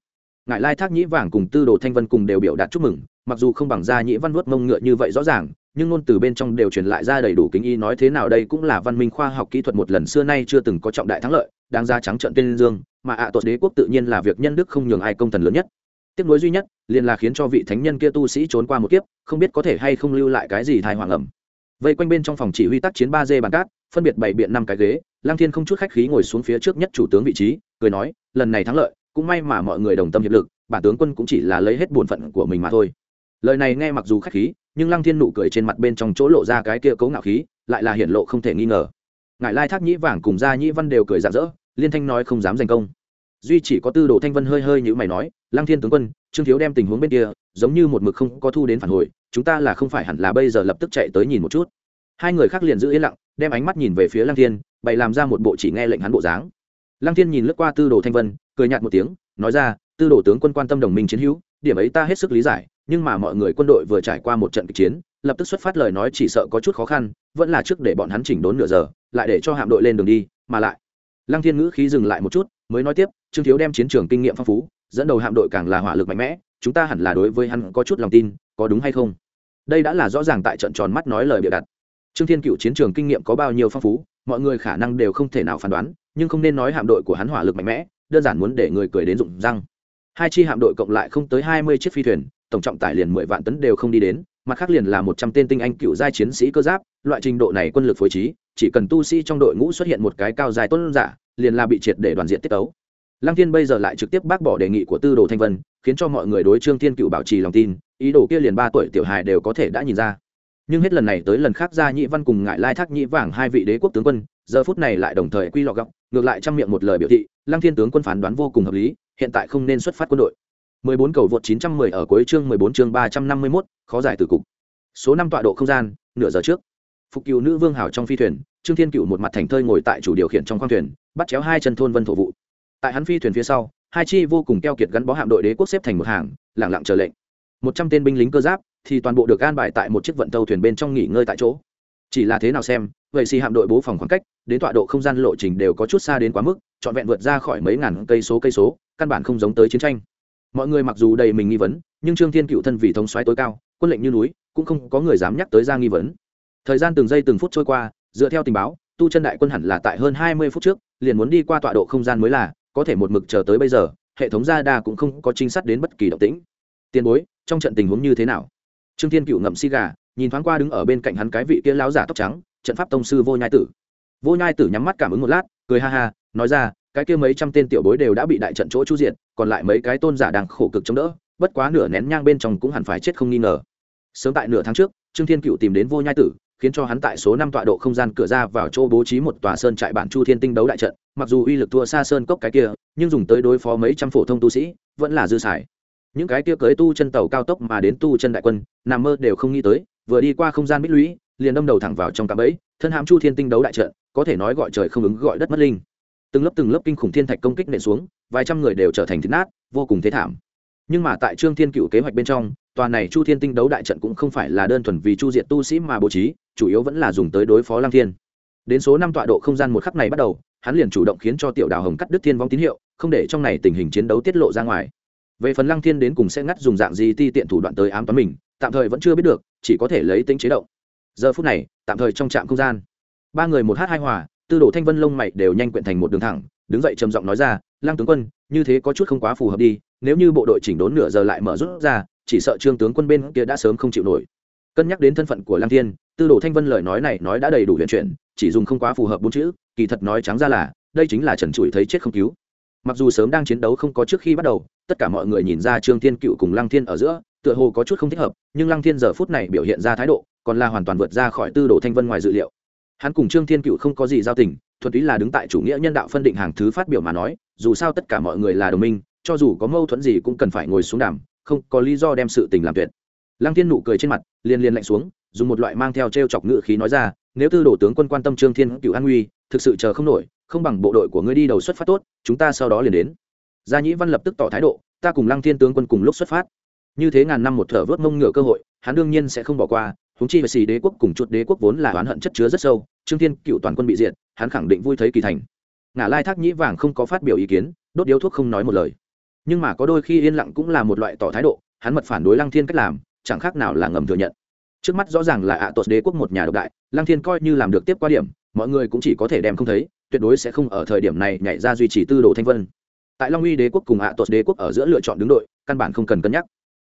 Ngại lai thác nhĩ vàng cùng tư đồ thanh vân cùng đều biểu đạt chúc mừng, mặc dù không bằng gia nhĩ văn vuốt mông ngựa như vậy rõ ràng, nhưng ngôn từ bên trong đều truyền lại ra đầy đủ kính y nói thế nào đây cũng là văn minh khoa học kỹ thuật một lần xưa nay chưa từng có trọng đại thắng lợi đang ra trắng trận tên dương, mà ạ à đế quốc tự nhiên là việc nhân đức không nhường ai công thần lớn nhất tiếc nối duy nhất, liền là khiến cho vị thánh nhân kia tu sĩ trốn qua một kiếp, không biết có thể hay không lưu lại cái gì thai hoàng ẩm. Vây quanh bên trong phòng chỉ huy tác chiến ba d bàn cát, phân biệt bảy biện năm cái ghế lang thiên không chút khách khí ngồi xuống phía trước nhất chủ tướng vị trí, cười nói, lần này thắng lợi, cũng may mà mọi người đồng tâm hiệp lực, bản tướng quân cũng chỉ là lấy hết bổn phận của mình mà thôi. Lời này nghe mặc dù khách khí, nhưng lăng thiên nụ cười trên mặt bên trong chỗ lộ ra cái kia cấu ngạo khí, lại là hiện lộ không thể nghi ngờ. Ngại lai thác nhĩ vàng cùng gia nhĩ văn đều cười rạng rỡ, liên thanh nói không dám giành công duy chỉ có tư đồ thanh vân hơi hơi như mày nói, lăng thiên tướng quân, trương thiếu đem tình huống bên kia, giống như một mực không có thu đến phản hồi, chúng ta là không phải hẳn là bây giờ lập tức chạy tới nhìn một chút. Hai người khác liền giữ yên lặng, đem ánh mắt nhìn về phía lăng thiên, bày làm ra một bộ chỉ nghe lệnh hắn bộ dáng. Lăng thiên nhìn lướt qua tư đồ thanh vân, cười nhạt một tiếng, nói ra, tư đồ tướng quân quan tâm đồng minh chiến hữu, điểm ấy ta hết sức lý giải, nhưng mà mọi người quân đội vừa trải qua một trận kịch chiến, lập tức xuất phát lời nói chỉ sợ có chút khó khăn, vẫn là trước để bọn hắn chỉnh đốn nửa giờ, lại để cho hạm đội lên đường đi, mà lại. Lăng thiên ngữ khí dừng lại một chút mới nói tiếp, trương thiếu đem chiến trường kinh nghiệm phong phú, dẫn đầu hạm đội càng là hỏa lực mạnh mẽ, chúng ta hẳn là đối với hắn có chút lòng tin, có đúng hay không? Đây đã là rõ ràng tại trận tròn mắt nói lời bịa đặt. Trương thiên cựu chiến trường kinh nghiệm có bao nhiêu phong phú, mọi người khả năng đều không thể nào phán đoán, nhưng không nên nói hạm đội của hắn hỏa lực mạnh mẽ, đơn giản muốn để người cười đến rụng răng. Hai chi hạm đội cộng lại không tới hai mươi chiếc phi thuyền, tổng trọng tải liền mười vạn tấn đều không đi đến, mặt khác liền là một trăm tên tinh anh cựu giai chiến sĩ cơ giáp, loại trình độ này quân lực phối trí, chỉ cần tu sĩ trong đội ngũ xuất hiện một cái cao dài tuân giả liền là bị triệt để đoàn diện tiết tấu. Lăng thiên bây giờ lại trực tiếp bác bỏ đề nghị của tư đồ thanh vân khiến cho mọi người đối trương thiên cựu bảo trì lòng tin ý đồ kia liền ba tuổi tiểu hài đều có thể đã nhìn ra. Nhưng hết lần này tới lần khác ra nhị văn cùng ngại lai thác nhị vàng hai vị đế quốc tướng quân giờ phút này lại đồng thời quy lọ gọng ngược lại trong miệng một lời biểu thị lăng thiên tướng quân phán đoán vô cùng hợp lý hiện tại không nên xuất phát quân đội. 14 cầu vượt 910 ở cuối chương 14 chương 351, khó giải từ cục. Số năm tọa độ không gian nửa giờ trước. Phục cừu nữ vương hảo trong phi thuyền trương thiên cựu một mặt thành thơi ngồi tại chủ điều khiển trong khoang thuyền, bắt chéo hai chân thôn vân thổ vụ. Tại hắn phi thuyền phía sau, hai chi vô cùng keo kiệt gắn bó hạm đội đế quốc xếp thành một hàng lẳng lặng chờ lệnh. Một trăm tên binh lính cơ giáp thì toàn bộ được an bài tại một chiếc vận tàu thuyền bên trong nghỉ ngơi tại chỗ. Chỉ là thế nào xem, vậy xì hạm đội bố phòng khoảng cách, đến tọa độ không gian lộ trình đều có chút xa đến quá mức, trọn vẹn vượt ra khỏi mấy ngàn cây số cây số, căn bản không giống tới chiến tranh. Mọi người mặc dù đầy mình nghi vấn, nhưng trương thiên cựu thân vì thống xoáy tối cao, quân lệnh như núi, cũng không có người dám nhắc tới ra nghi vấn. Thời gian từng giây từng phút trôi qua dựa theo tình báo, tu chân đại quân hẳn là tại hơn hai mươi phút trước, liền muốn đi qua tọa độ không gian mới là, có thể một mực chờ tới bây giờ, hệ thống gia đa cũng không có trinh sát đến bất kỳ động tĩnh. Tiền bối, trong trận tình huống như thế nào? Trương thiên cựu ngậm xi gà, nhìn thoáng qua đứng ở bên cạnh hắn cái vị kia láo giả tóc trắng, trận pháp tông sư vô nhai tử. Vô nhai tử nhắm mắt cảm ứng một lát, cười ha ha, nói ra, cái kia mấy trăm tên tiểu bối đều đã bị đại trận chỗ chu diện còn lại mấy cái tôn giả đang khổ cực chống đỡ, bất quá nửa nén nhang bên trong cũng hẳn phải chết không nghi ngờ. Sớm tại nửa tháng trước, trương thiên cựu tìm đến vô nhai tử khiến cho hắn tại số năm tọa độ không gian cửa ra vào chỗ bố trí một tòa sơn trại bản chu thiên tinh đấu đại trận, mặc dù uy lực thua xa sơn cốc cái kia, nhưng dùng tới đối phó mấy trăm phổ thông tu sĩ, vẫn là dư xài. Những cái kia cưới tu chân tàu cao tốc mà đến tu chân đại quân, nằm mơ đều không nghĩ tới, vừa đi qua không gian bích lũy, liền đâm đầu thẳng vào trong cạm bẫy, thân hãm chu thiên tinh đấu đại trận, có thể nói gọi trời không ứng gọi đất mất linh. Từng lớp từng lớp kinh khủng thiên thạch công kích nện xuống, vài trăm người đều trở thành thịt nát, vô cùng thế thảm nhưng mà tại trương thiên cựu kế hoạch bên trong, tòa này chu thiên tinh đấu đại trận cũng không phải là đơn thuần vì chu diệt tu sĩ mà bố trí, chủ yếu vẫn là dùng tới đối phó lang thiên. Đến số năm tọa độ không gian một khắc này bắt đầu, hắn liền chủ động khiến cho tiểu đào hồng cắt đứt thiên vong tín hiệu, không để trong này tình hình chiến đấu tiết lộ ra ngoài. Về phần lăng thiên đến cùng sẽ ngắt dùng dạng gì ti tiện thủ đoạn tới ám toán mình, tạm thời vẫn chưa biết được, chỉ có thể lấy tính chế động. Giờ phút này, tạm thời trong trạm không gian, ba người một h hai hòa, tư đồ thanh vân lông mày đều nhanh quyện thành một đường thẳng, đứng dậy trầm giọng nói ra, lăng tướng quân, như thế có chút không quá phù hợp đi nếu như bộ đội chỉnh đốn nửa giờ lại mở rút ra, chỉ sợ trương tướng quân bên kia đã sớm không chịu nổi. Cân nhắc đến thân phận của lang thiên, tư đồ thanh vân lời nói này nói đã đầy đủ huyền chuyển, chỉ dùng không quá phù hợp bốn chữ, kỳ thật nói trắng ra là, đây chính là trần trụi thấy chết không cứu. Mặc dù sớm đang chiến đấu không có trước khi bắt đầu, tất cả mọi người nhìn ra trương thiên cựu cùng lăng thiên ở giữa, tựa hồ có chút không thích hợp, nhưng lăng thiên giờ phút này biểu hiện ra thái độ, còn là hoàn toàn vượt ra khỏi tư đồ thanh vân ngoài dự liệu. Hắn cùng trương thiên cựu không có gì giao tình, thuần túy là đứng tại chủ nghĩa nhân đạo phân định hàng thứ phát biểu mà nói, dù sao tất cả mọi người là đồng minh cho dù có mâu thuẫn gì cũng cần phải ngồi xuống đàm, không có lý do đem sự tình làm tuyệt. Lăng thiên nụ cười trên mặt, liền liền lạnh xuống, dùng một loại mang theo t r e o chọc ngự khí nói ra, nếu tư đồ tướng quân quan tâm trương thiên cựu an nguy, thực sự chờ không nổi, không bằng bộ đội của ngươi đi đầu xuất phát tốt, chúng ta sau đó liền đến. Gia nhĩ văn lập tức tỏ thái độ, ta cùng lăng thiên tướng quân cùng lúc xuất phát. Như thế ngàn năm một thở vớt mông ngựa cơ hội, hắn đương nhiên sẽ không bỏ qua húng chi về xì đế quốc cùng chuột đế quốc vốn là oán hận chất chứa rất sâu, trương thiên cựu toàn quân bị diệt, hắn khẳng định vui thấy kỳ thành. Ngả lai thác nhĩ vàng không có phát biểu ý kiến, đốt điếu thuốc không nói một lời nhưng mà có đôi khi yên lặng cũng là một loại tỏ thái độ, hắn mật phản đối lăng thiên cách làm, chẳng khác nào là ngầm thừa nhận. Trước mắt rõ ràng là ạ à tột đế quốc một nhà độc đại, lăng thiên coi như làm được tiếp qua điểm, mọi người cũng chỉ có thể đem không thấy, tuyệt đối sẽ không ở thời điểm này nhảy ra duy trì tư đồ thanh vân. Tại long uy đế quốc cùng ạ à tột đế quốc ở giữa lựa chọn đứng đội, căn bản không cần cân nhắc.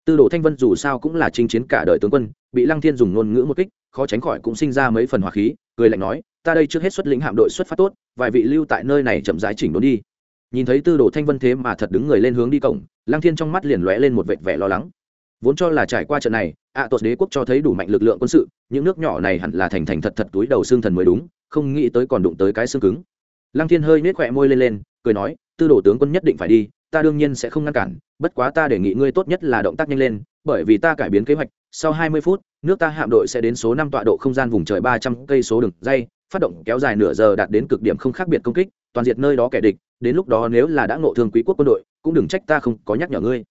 Tư đồ thanh vân dù sao cũng là chinh chiến cả đời tướng quân, bị lăng thiên dùng ngôn ngữ một kích, khó tránh khỏi cũng sinh ra mấy phần hỏa khí, cười lạnh nói, ta đây trước hết xuất lĩnh hạm đội xuất phát tốt, vài vị lưu tại nơi này chậm rãi chỉnh đốn đi nhìn thấy tư đồ thanh vân thế mà thật đứng người lên hướng đi cổng lăng thiên trong mắt liền lóe lên một vệt vẻ lo lắng. Vốn cho là trải qua trận này ạ à, tuột đế quốc cho thấy đủ mạnh lực lượng quân sự những nước nhỏ này hẳn là thành thành thật thật túi đầu xương thần mới đúng không nghĩ tới còn đụng tới cái xương cứng. Lăng thiên hơi nết khỏe môi lên lên cười nói tư đồ tướng quân nhất định phải đi ta đương nhiên sẽ không ngăn cản bất quá ta đề nghị ngươi tốt nhất là động tác nhanh lên bởi vì ta cải biến kế hoạch sau 20 phút nước ta hạm đội sẽ đến số năm tọa độ không gian vùng trời 300 cây số đường dây phát động kéo dài nửa giờ đạt đến cực điểm không khác biệt công kích toàn diệt nơi đó kẻ địch đến lúc đó nếu là đã ngộ thương quý quốc quân đội, cũng đừng trách ta không có nhắc nhở ngươi.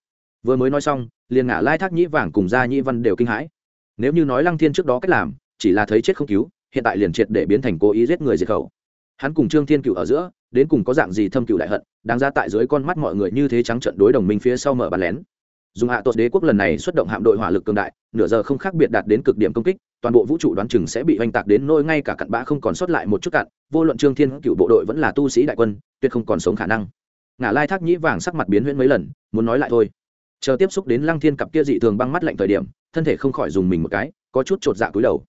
Vừa mới nói xong, liền ngả lai thác nhĩ vàng cùng gia nhĩ văn đều kinh hãi. Nếu như nói lăng thiên trước đó cách làm, chỉ là thấy chết không cứu, hiện tại liền triệt để biến thành cố ý giết người diệt khẩu. Hắn cùng trương thiên cựu ở giữa, đến cùng có dạng gì thâm cựu đại hận, đáng ra tại dưới con mắt mọi người như thế trắng trận đối đồng minh phía sau mở bàn lén. Dùng hạ tột đế quốc lần này xuất động hạm đội hỏa lực cường đại, nửa giờ không khác biệt đạt đến cực điểm công kích, toàn bộ vũ trụ đoán chừng sẽ bị oanh tạc đến nôi ngay cả cặn bã không còn sót lại một chút cặn, vô luận trương thiên cựu bộ đội vẫn là tu sĩ đại quân tuyệt không còn sống khả năng. Ngả lai thác nhĩ vàng sắc mặt biến huyễn mấy lần, muốn nói lại thôi. Chờ tiếp xúc đến lăng thiên cặp kia dị thường băng mắt lạnh thời điểm, thân thể không khỏi dùng mình một cái, có chút chột dạ cúi đầu.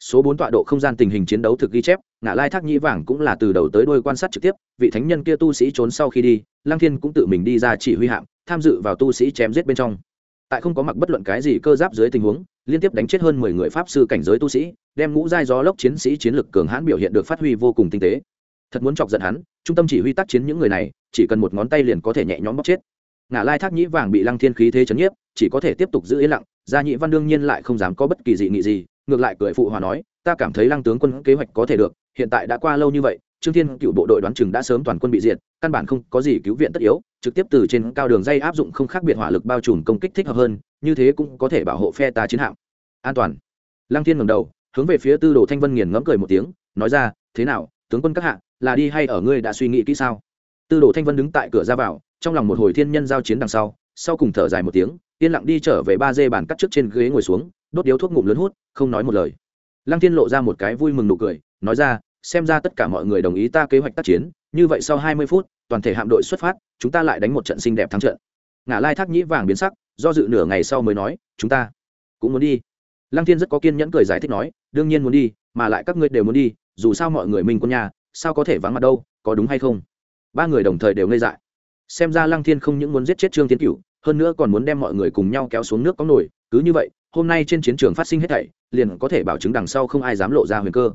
Số bốn tọa độ không gian tình hình chiến đấu thực ghi chép ngã lai thác nhĩ vàng cũng là từ đầu tới đôi quan sát trực tiếp, vị thánh nhân kia tu sĩ trốn sau khi đi, lăng thiên cũng tự mình đi ra chỉ huy hạm, tham dự vào tu sĩ chém giết bên trong. Tại không có mặc bất luận cái gì cơ giáp dưới tình huống, liên tiếp đánh chết hơn mười người pháp sư cảnh giới tu sĩ, đem ngũ giai gió lốc chiến sĩ chiến lực cường hãn biểu hiện được phát huy vô cùng tinh tế. Thật muốn chọc giận hắn trung tâm chỉ huy tác chiến những người này, chỉ cần một ngón tay liền có thể nhẹ nhõm bóc chết. Ngã lai thác nhĩ vàng bị lăng thiên khí thế chấn nhiếp, chỉ có thể tiếp tục giữ yên lặng, gia nhị văn đương nhiên lại không dám có bất kỳ dị nghị gì, ngược lại cười phụ hòa nói, ta cảm thấy lăng tướng quân kế hoạch có thể được, hiện tại đã qua lâu như vậy, trương thiên cựu bộ đội đoán chừng đã sớm toàn quân bị diệt, căn bản không có gì cứu viện tất yếu, trực tiếp từ trên cao đường dây áp dụng không khác biệt hỏa lực bao trùm công kích thích hợp hơn, như thế cũng có thể bảo hộ phe ta chiến hạm. An toàn. Lăng thiên ngầm đầu, hướng về phía tư đồ thanh vân nghiền ngẫm cười một tiếng, nói ra, thế nào, tướng quân các hạ là đi hay ở ngươi đã suy nghĩ kỹ sao? Tư đồ thanh vân đứng tại cửa ra vào, trong lòng một hồi thiên nhân giao chiến đằng sau sau cùng thở dài một tiếng, yên lặng đi trở về ba dê bàn cắt trước trên ghế ngồi xuống, đốt điếu thuốc ngụm lớn hút, không nói một lời. Lăng thiên lộ ra một cái vui mừng nụ cười, nói ra, xem ra tất cả mọi người đồng ý ta kế hoạch tác chiến, như vậy sau hai mươi phút, toàn thể hạm đội xuất phát, chúng ta lại đánh một trận xinh đẹp thắng trận. Ngã lai thác nhĩ vàng biến sắc, do dự nửa ngày sau mới nói, chúng ta cũng muốn đi. Lăng thiên rất có kiên nhẫn cười giải thích nói, đương nhiên muốn đi, mà lại các ngươi đều muốn đi, dù sao mọi người mình quân nhà sao có thể vắng mặt đâu, có đúng hay không? Ba người đồng thời đều ngây dại. Xem ra lăng thiên không những muốn giết chết trương tiến cửu, hơn nữa còn muốn đem mọi người cùng nhau kéo xuống nước có nổi, cứ như vậy, hôm nay trên chiến trường phát sinh hết thảy, liền có thể bảo chứng đằng sau không ai dám lộ ra huyền cơ.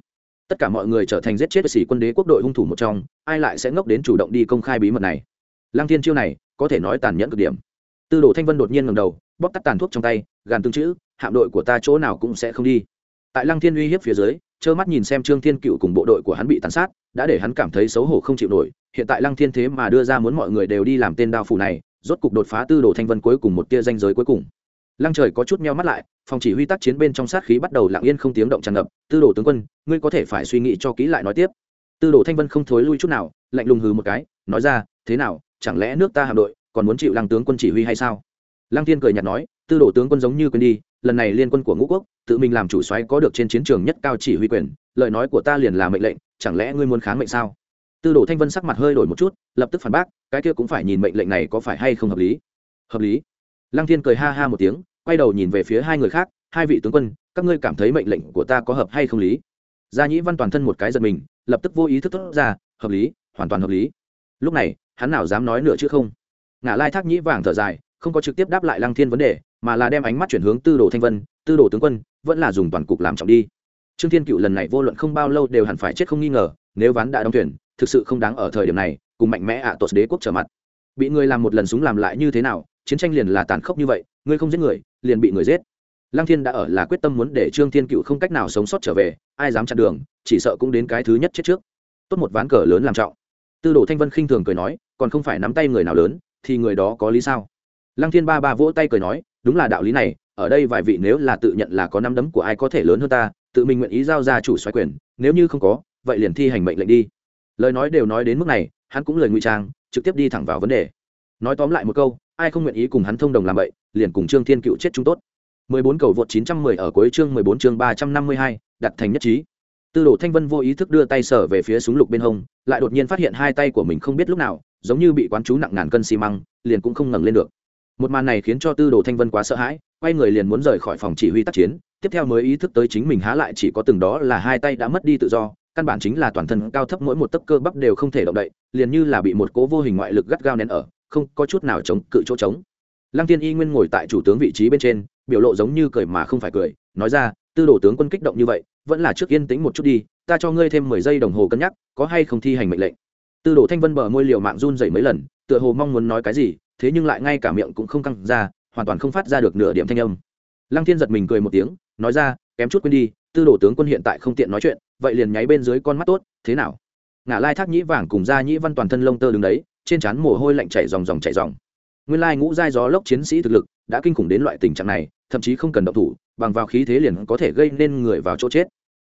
Tất cả mọi người trở thành giết chết sĩ quân đế quốc đội hung thủ một trong, ai lại sẽ ngốc đến chủ động đi công khai bí mật này? Lăng thiên chiêu này, có thể nói tàn nhẫn cực điểm. Tư đồ thanh vân đột nhiên ngầm đầu, bóp tắt tàn thuốc trong tay, gàn tương chữ, hạm đội của ta chỗ nào cũng sẽ không đi. Tại lăng thiên uy hiếp phía dưới, trơ mắt nhìn xem trương thiên cựu cùng bộ đội của hắn bị tàn sát đã để hắn cảm thấy xấu hổ không chịu nổi, hiện tại lăng thiên thế mà đưa ra muốn mọi người đều đi làm tên đao phủ này, rốt cục đột phá tư đồ thanh vân cuối cùng một tia danh giới cuối cùng. Lăng trời có chút meo mắt lại, phòng chỉ huy tác chiến bên trong sát khí bắt đầu lặng yên không tiếng động tràn ngập, tư đồ tướng quân, ngươi có thể phải suy nghĩ cho kỹ lại nói tiếp. Tư đồ thanh vân không thối lui chút nào, lạnh lùng hừ một cái, nói ra, thế nào, chẳng lẽ nước ta hạm đội còn muốn chịu lăng tướng quân chỉ huy hay sao? Lăng Thiên cười nhạt nói, tư đồ tướng quân giống như quên đi, lần này liên quân của ngũ quốc, tự mình làm chủ soái có được trên chiến trường nhất cao chỉ huy quyền, lời nói của ta liền là mệnh lệnh chẳng lẽ ngươi muốn kháng mệnh sao? Tư đồ thanh vân sắc mặt hơi đổi một chút, lập tức phản bác, cái kia cũng phải nhìn mệnh lệnh này có phải hay không hợp lý? Hợp lý. Lăng thiên cười ha ha một tiếng, quay đầu nhìn về phía hai người khác, hai vị tướng quân, các ngươi cảm thấy mệnh lệnh của ta có hợp hay không lý? Gia nhĩ văn toàn thân một cái giật mình, lập tức vô ý thức thốt ra, hợp lý, hoàn toàn hợp lý. Lúc này, hắn nào dám nói nữa chứ không? Ngả lai thác nhĩ vàng thở dài, không có trực tiếp đáp lại lăng thiên vấn đề, mà là đem ánh mắt chuyển hướng tư đồ thanh vân, tư đồ tướng quân, vẫn là dùng toàn cục làm trọng đi trương thiên cựu lần này vô luận không bao lâu đều hẳn phải chết không nghi ngờ nếu ván đã đóng thuyền, thực sự không đáng ở thời điểm này cùng mạnh mẽ ạ à tuột đế quốc trở mặt. Bị người làm một lần súng làm lại như thế nào chiến tranh liền là tàn khốc như vậy ngươi không giết người liền bị người giết. Lăng thiên đã ở là quyết tâm muốn để trương thiên cựu không cách nào sống sót trở về ai dám chặn đường chỉ sợ cũng đến cái thứ nhất chết trước. Tốt một ván cờ lớn làm trọng. Tư đồ thanh vân khinh thường cười nói còn không phải nắm tay người nào lớn thì người đó có lý sao? Lăng thiên ba ba vỗ tay cười nói đúng là đạo lý này ở đây vài vị nếu là tự nhận là có năm đấm của ai có thể lớn hơn ta tự mình nguyện ý giao ra chủ xoáy quyền nếu như không có vậy liền thi hành mệnh lệnh đi. Lời nói đều nói đến mức này hắn cũng lời ngụy trang trực tiếp đi thẳng vào vấn đề. Nói tóm lại một câu ai không nguyện ý cùng hắn thông đồng làm vậy liền cùng trương thiên cựu chết chúng tốt. 14 cầu vượt 910 ở cuối chương 14 chương 352, đặt thành nhất trí. Tư đồ thanh vân vô ý thức đưa tay sở về phía súng lục bên hông lại đột nhiên phát hiện hai tay của mình không biết lúc nào giống như bị quán chú nặng ngàn cân xi măng liền cũng không ngẩng lên được. Một màn này khiến cho tư đồ thanh vân quá sợ hãi quay người liền muốn rời khỏi phòng chỉ huy tác chiến tiếp theo mới ý thức tới chính mình há lại chỉ có từng đó là hai tay đã mất đi tự do, căn bản chính là toàn thân cao thấp mỗi một tấc cơ bắp đều không thể động đậy, liền như là bị một cố vô hình ngoại lực gắt gao nén ở, không có chút nào chống cự chỗ trống. Lăng tiên y nguyên ngồi tại chủ tướng vị trí bên trên, biểu lộ giống như cười mà không phải cười, nói ra, tư đồ tướng quân kích động như vậy, vẫn là trước yên tĩnh một chút đi, ta cho ngươi thêm mười giây đồng hồ cân nhắc, có hay không thi hành mệnh lệnh. Tư đồ thanh vân bờ môi liều mạng run dậy mấy lần, tựa hồ mong muốn nói cái gì, thế nhưng lại ngay cả miệng cũng không căng ra, hoàn toàn không phát ra được nửa điểm thanh âm. Lăng thiên giật mình cười một tiếng nói ra, kém chút quên đi, tư đồ tướng quân hiện tại không tiện nói chuyện, vậy liền nháy bên dưới con mắt tốt, thế nào? Ngả lai thác nhĩ vàng cùng ra nhĩ văn toàn thân lông tơ đứng đấy, trên trán mồ hôi lạnh chảy dòng dòng chảy dòng nguyên lai ngũ giai gió lốc chiến sĩ thực lực đã kinh khủng đến loại tình trạng này, thậm chí không cần động thủ, bằng vào khí thế liền có thể gây nên người vào chỗ chết.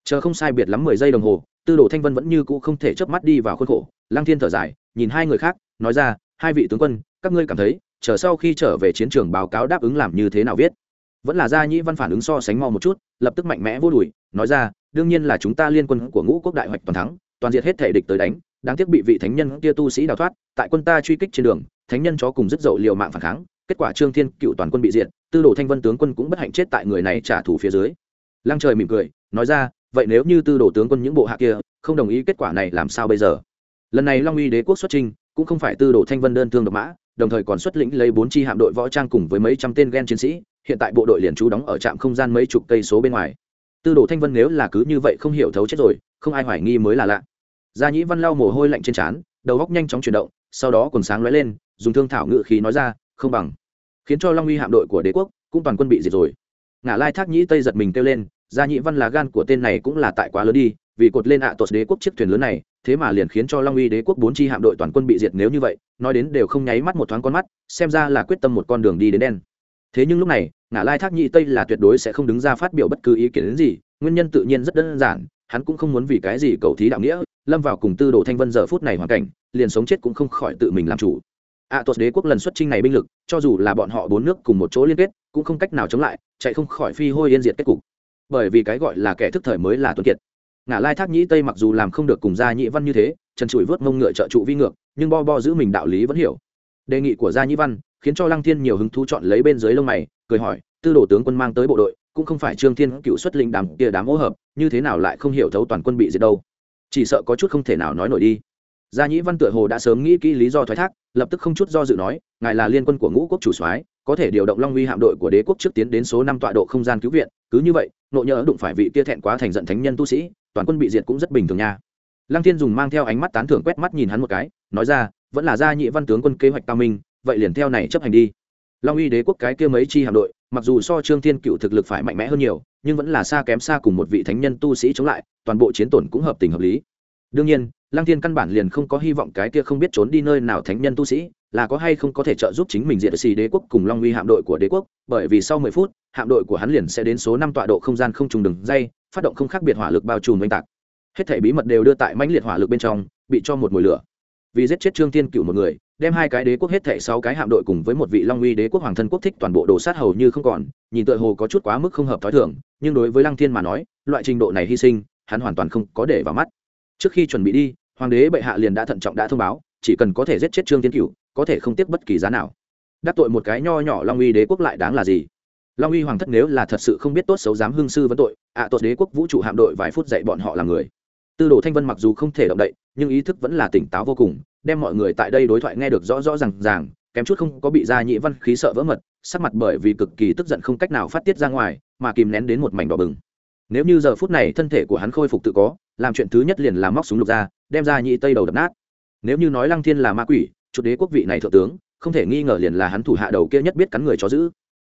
Chờ không sai biệt lắm mười giây đồng hồ, tư đồ thanh vân vẫn như cũ không thể chớp mắt đi vào khuôn khổ lang thiên thở dài, nhìn hai người khác, nói ra, hai vị tướng quân, các ngươi cảm thấy, chờ sau khi trở về chiến trường báo cáo đáp ứng làm như thế nào viết? Vẫn là gia nhĩ văn phản ứng so sánh mau một chút, lập tức mạnh mẽ vô đùi, nói ra, đương nhiên là chúng ta liên quân của ngũ quốc đại hoạch toàn thắng, toàn diệt hết thể địch tới đánh, đáng tiếc bị vị thánh nhân kia tu sĩ đào thoát, tại quân ta truy kích trên đường, thánh nhân chó cùng rất dậu liều mạng phản kháng, kết quả trương thiên cựu toàn quân bị diệt, tư đồ thanh vân tướng quân cũng bất hạnh chết tại người này trả thù phía dưới. Lăng trời mỉm cười, nói ra, vậy nếu như tư đồ tướng quân những bộ hạ kia không đồng ý kết quả này làm sao bây giờ? Lần này long uy đế quốc xuất trình cũng không phải tư đồ thanh vân đơn thương độc mã, đồng thời còn xuất lĩnh lấy bốn chi hạm đội võ trang cùng với mấy trăm tên ghen chiến sĩ hiện tại bộ đội liền trú đóng ở trạm không gian mấy chục cây số bên ngoài. Tư đồ thanh vân nếu là cứ như vậy không hiểu thấu chết rồi, không ai hoài nghi mới là lạ. Gia nhĩ văn lau mồ hôi lạnh trên trán, đầu góc nhanh chóng chuyển động, sau đó quần sáng lóe lên, dùng thương thảo ngự khí nói ra, không bằng. Khiến cho long uy hạm đội của đế quốc cũng toàn quân bị diệt rồi. Ngã lai thác nhĩ tây giật mình kêu lên, gia nhĩ văn là gan của tên này cũng là tại quá lớn đi, vì cột lên ạ à đế quốc chiếc thuyền lớn này, thế mà liền khiến cho long uy đế quốc bốn chi hạm đội toàn quân bị diệt nếu như vậy, nói đến đều không nháy mắt một thoáng con mắt, xem ra là quyết tâm một con đường đi đến đen. Thế nhưng lúc này ngã lai thác nhị tây là tuyệt đối sẽ không đứng ra phát biểu bất cứ ý kiến đến gì nguyên nhân tự nhiên rất đơn giản hắn cũng không muốn vì cái gì cầu thí đạo nghĩa lâm vào cùng tư đồ thanh vân giờ phút này hoàn cảnh liền sống chết cũng không khỏi tự mình làm chủ. Ạ à, đế quốc lần xuất trinh này binh lực cho dù là bọn họ bốn nước cùng một chỗ liên kết cũng không cách nào chống lại chạy không khỏi phi hôi yên diệt kết cục. Bởi vì cái gọi là kẻ thức thời mới là tuấn kiệt. Ngã lai thác nhĩ tây mặc dù làm không được cùng gia nhĩ văn như thế trần trụi vớt mông ngựa trợ trụ vi ngược nhưng bo bo giữ mình đạo lý vẫn hiểu. Đề nghị của gia nhĩ văn khiến cho lăng thiên nhiều hứng thú chọn lấy bên dưới lông mày, cười hỏi, tư đồ tướng quân mang tới bộ đội, cũng không phải trương thiên cựu xuất linh đám kia đám hỗ hợp, như thế nào lại không hiểu thấu toàn quân bị diệt đâu? Chỉ sợ có chút không thể nào nói nổi đi. Gia nhĩ văn tựa hồ đã sớm nghĩ kỹ lý do thoái thác, lập tức không chút do dự nói, ngài là liên quân của ngũ quốc chủ soái, có thể điều động long uy hạm đội của đế quốc trước tiến đến số năm tọa độ không gian cứu viện, cứ như vậy nộ nhỡ đụng phải vị tia thẹn quá thành giận thánh nhân tu sĩ, toàn quân bị diệt cũng rất bình thường nha. Lăng thiên dùng mang theo ánh mắt tán thưởng quét mắt nhìn hắn một cái, nói ra, vẫn là gia nhị văn tướng quân kế hoạch cao minh vậy liền theo này chấp hành đi. Long uy đế quốc cái kia mấy chi hạm đội, mặc dù so trương thiên cựu thực lực phải mạnh mẽ hơn nhiều, nhưng vẫn là xa kém xa cùng một vị thánh nhân tu sĩ chống lại, toàn bộ chiến tổn cũng hợp tình hợp lý. Đương nhiên, lăng thiên căn bản liền không có hy vọng cái kia không biết trốn đi nơi nào thánh nhân tu sĩ, là có hay không có thể trợ giúp chính mình diện xì đế quốc cùng long uy hạm đội của đế quốc, bởi vì sau mười phút, hạm đội của hắn liền sẽ đến số năm tọa độ không gian không trùng đường dây, phát động không khác biệt hỏa lực bao trùm oanh tạc. Hết thể bí mật đều đưa tại mãnh liệt hỏa lực bên trong, bị cho một mùi lửa. Vì giết chết trương thiên cựu một người đem hai cái đế quốc hết thảy sáu cái hạm đội cùng với một vị long uy đế quốc hoàng thân quốc thích toàn bộ đồ sát hầu như không còn nhìn tựa hồ có chút quá mức không hợp thói thường nhưng đối với lăng thiên mà nói loại trình độ này hy sinh hắn hoàn toàn không có để vào mắt. Trước khi chuẩn bị đi hoàng đế bệ hạ liền đã thận trọng đã thông báo chỉ cần có thể giết chết trương thiên Cửu, có thể không tiếp bất kỳ giá nào. Đắc tội một cái nho nhỏ long uy đế quốc lại đáng là gì? Long uy hoàng thất nếu là thật sự không biết tốt xấu dám hương sư vấn tội ạ à, tội đế quốc vũ trụ hạm đội vài phút dạy bọn họ làm người. Tư đồ thanh vân mặc dù không thể động đậy nhưng ý thức vẫn là tỉnh táo vô cùng đem mọi người tại đây đối thoại nghe được rõ rõ ràng ràng, kém chút không có bị gia nhị văn khí sợ vỡ mật, sắc mặt bởi vì cực kỳ tức giận không cách nào phát tiết ra ngoài, mà kìm nén đến một mảnh đỏ bừng. Nếu như giờ phút này thân thể của hắn khôi phục tự có, làm chuyện thứ nhất liền là móc súng lục ra, đem ra nhị tây đầu đập nát. Nếu như nói lăng thiên là ma quỷ chủ đế quốc vị này thượng tướng, không thể nghi ngờ liền là hắn thủ hạ đầu kia nhất biết cắn người chó giữ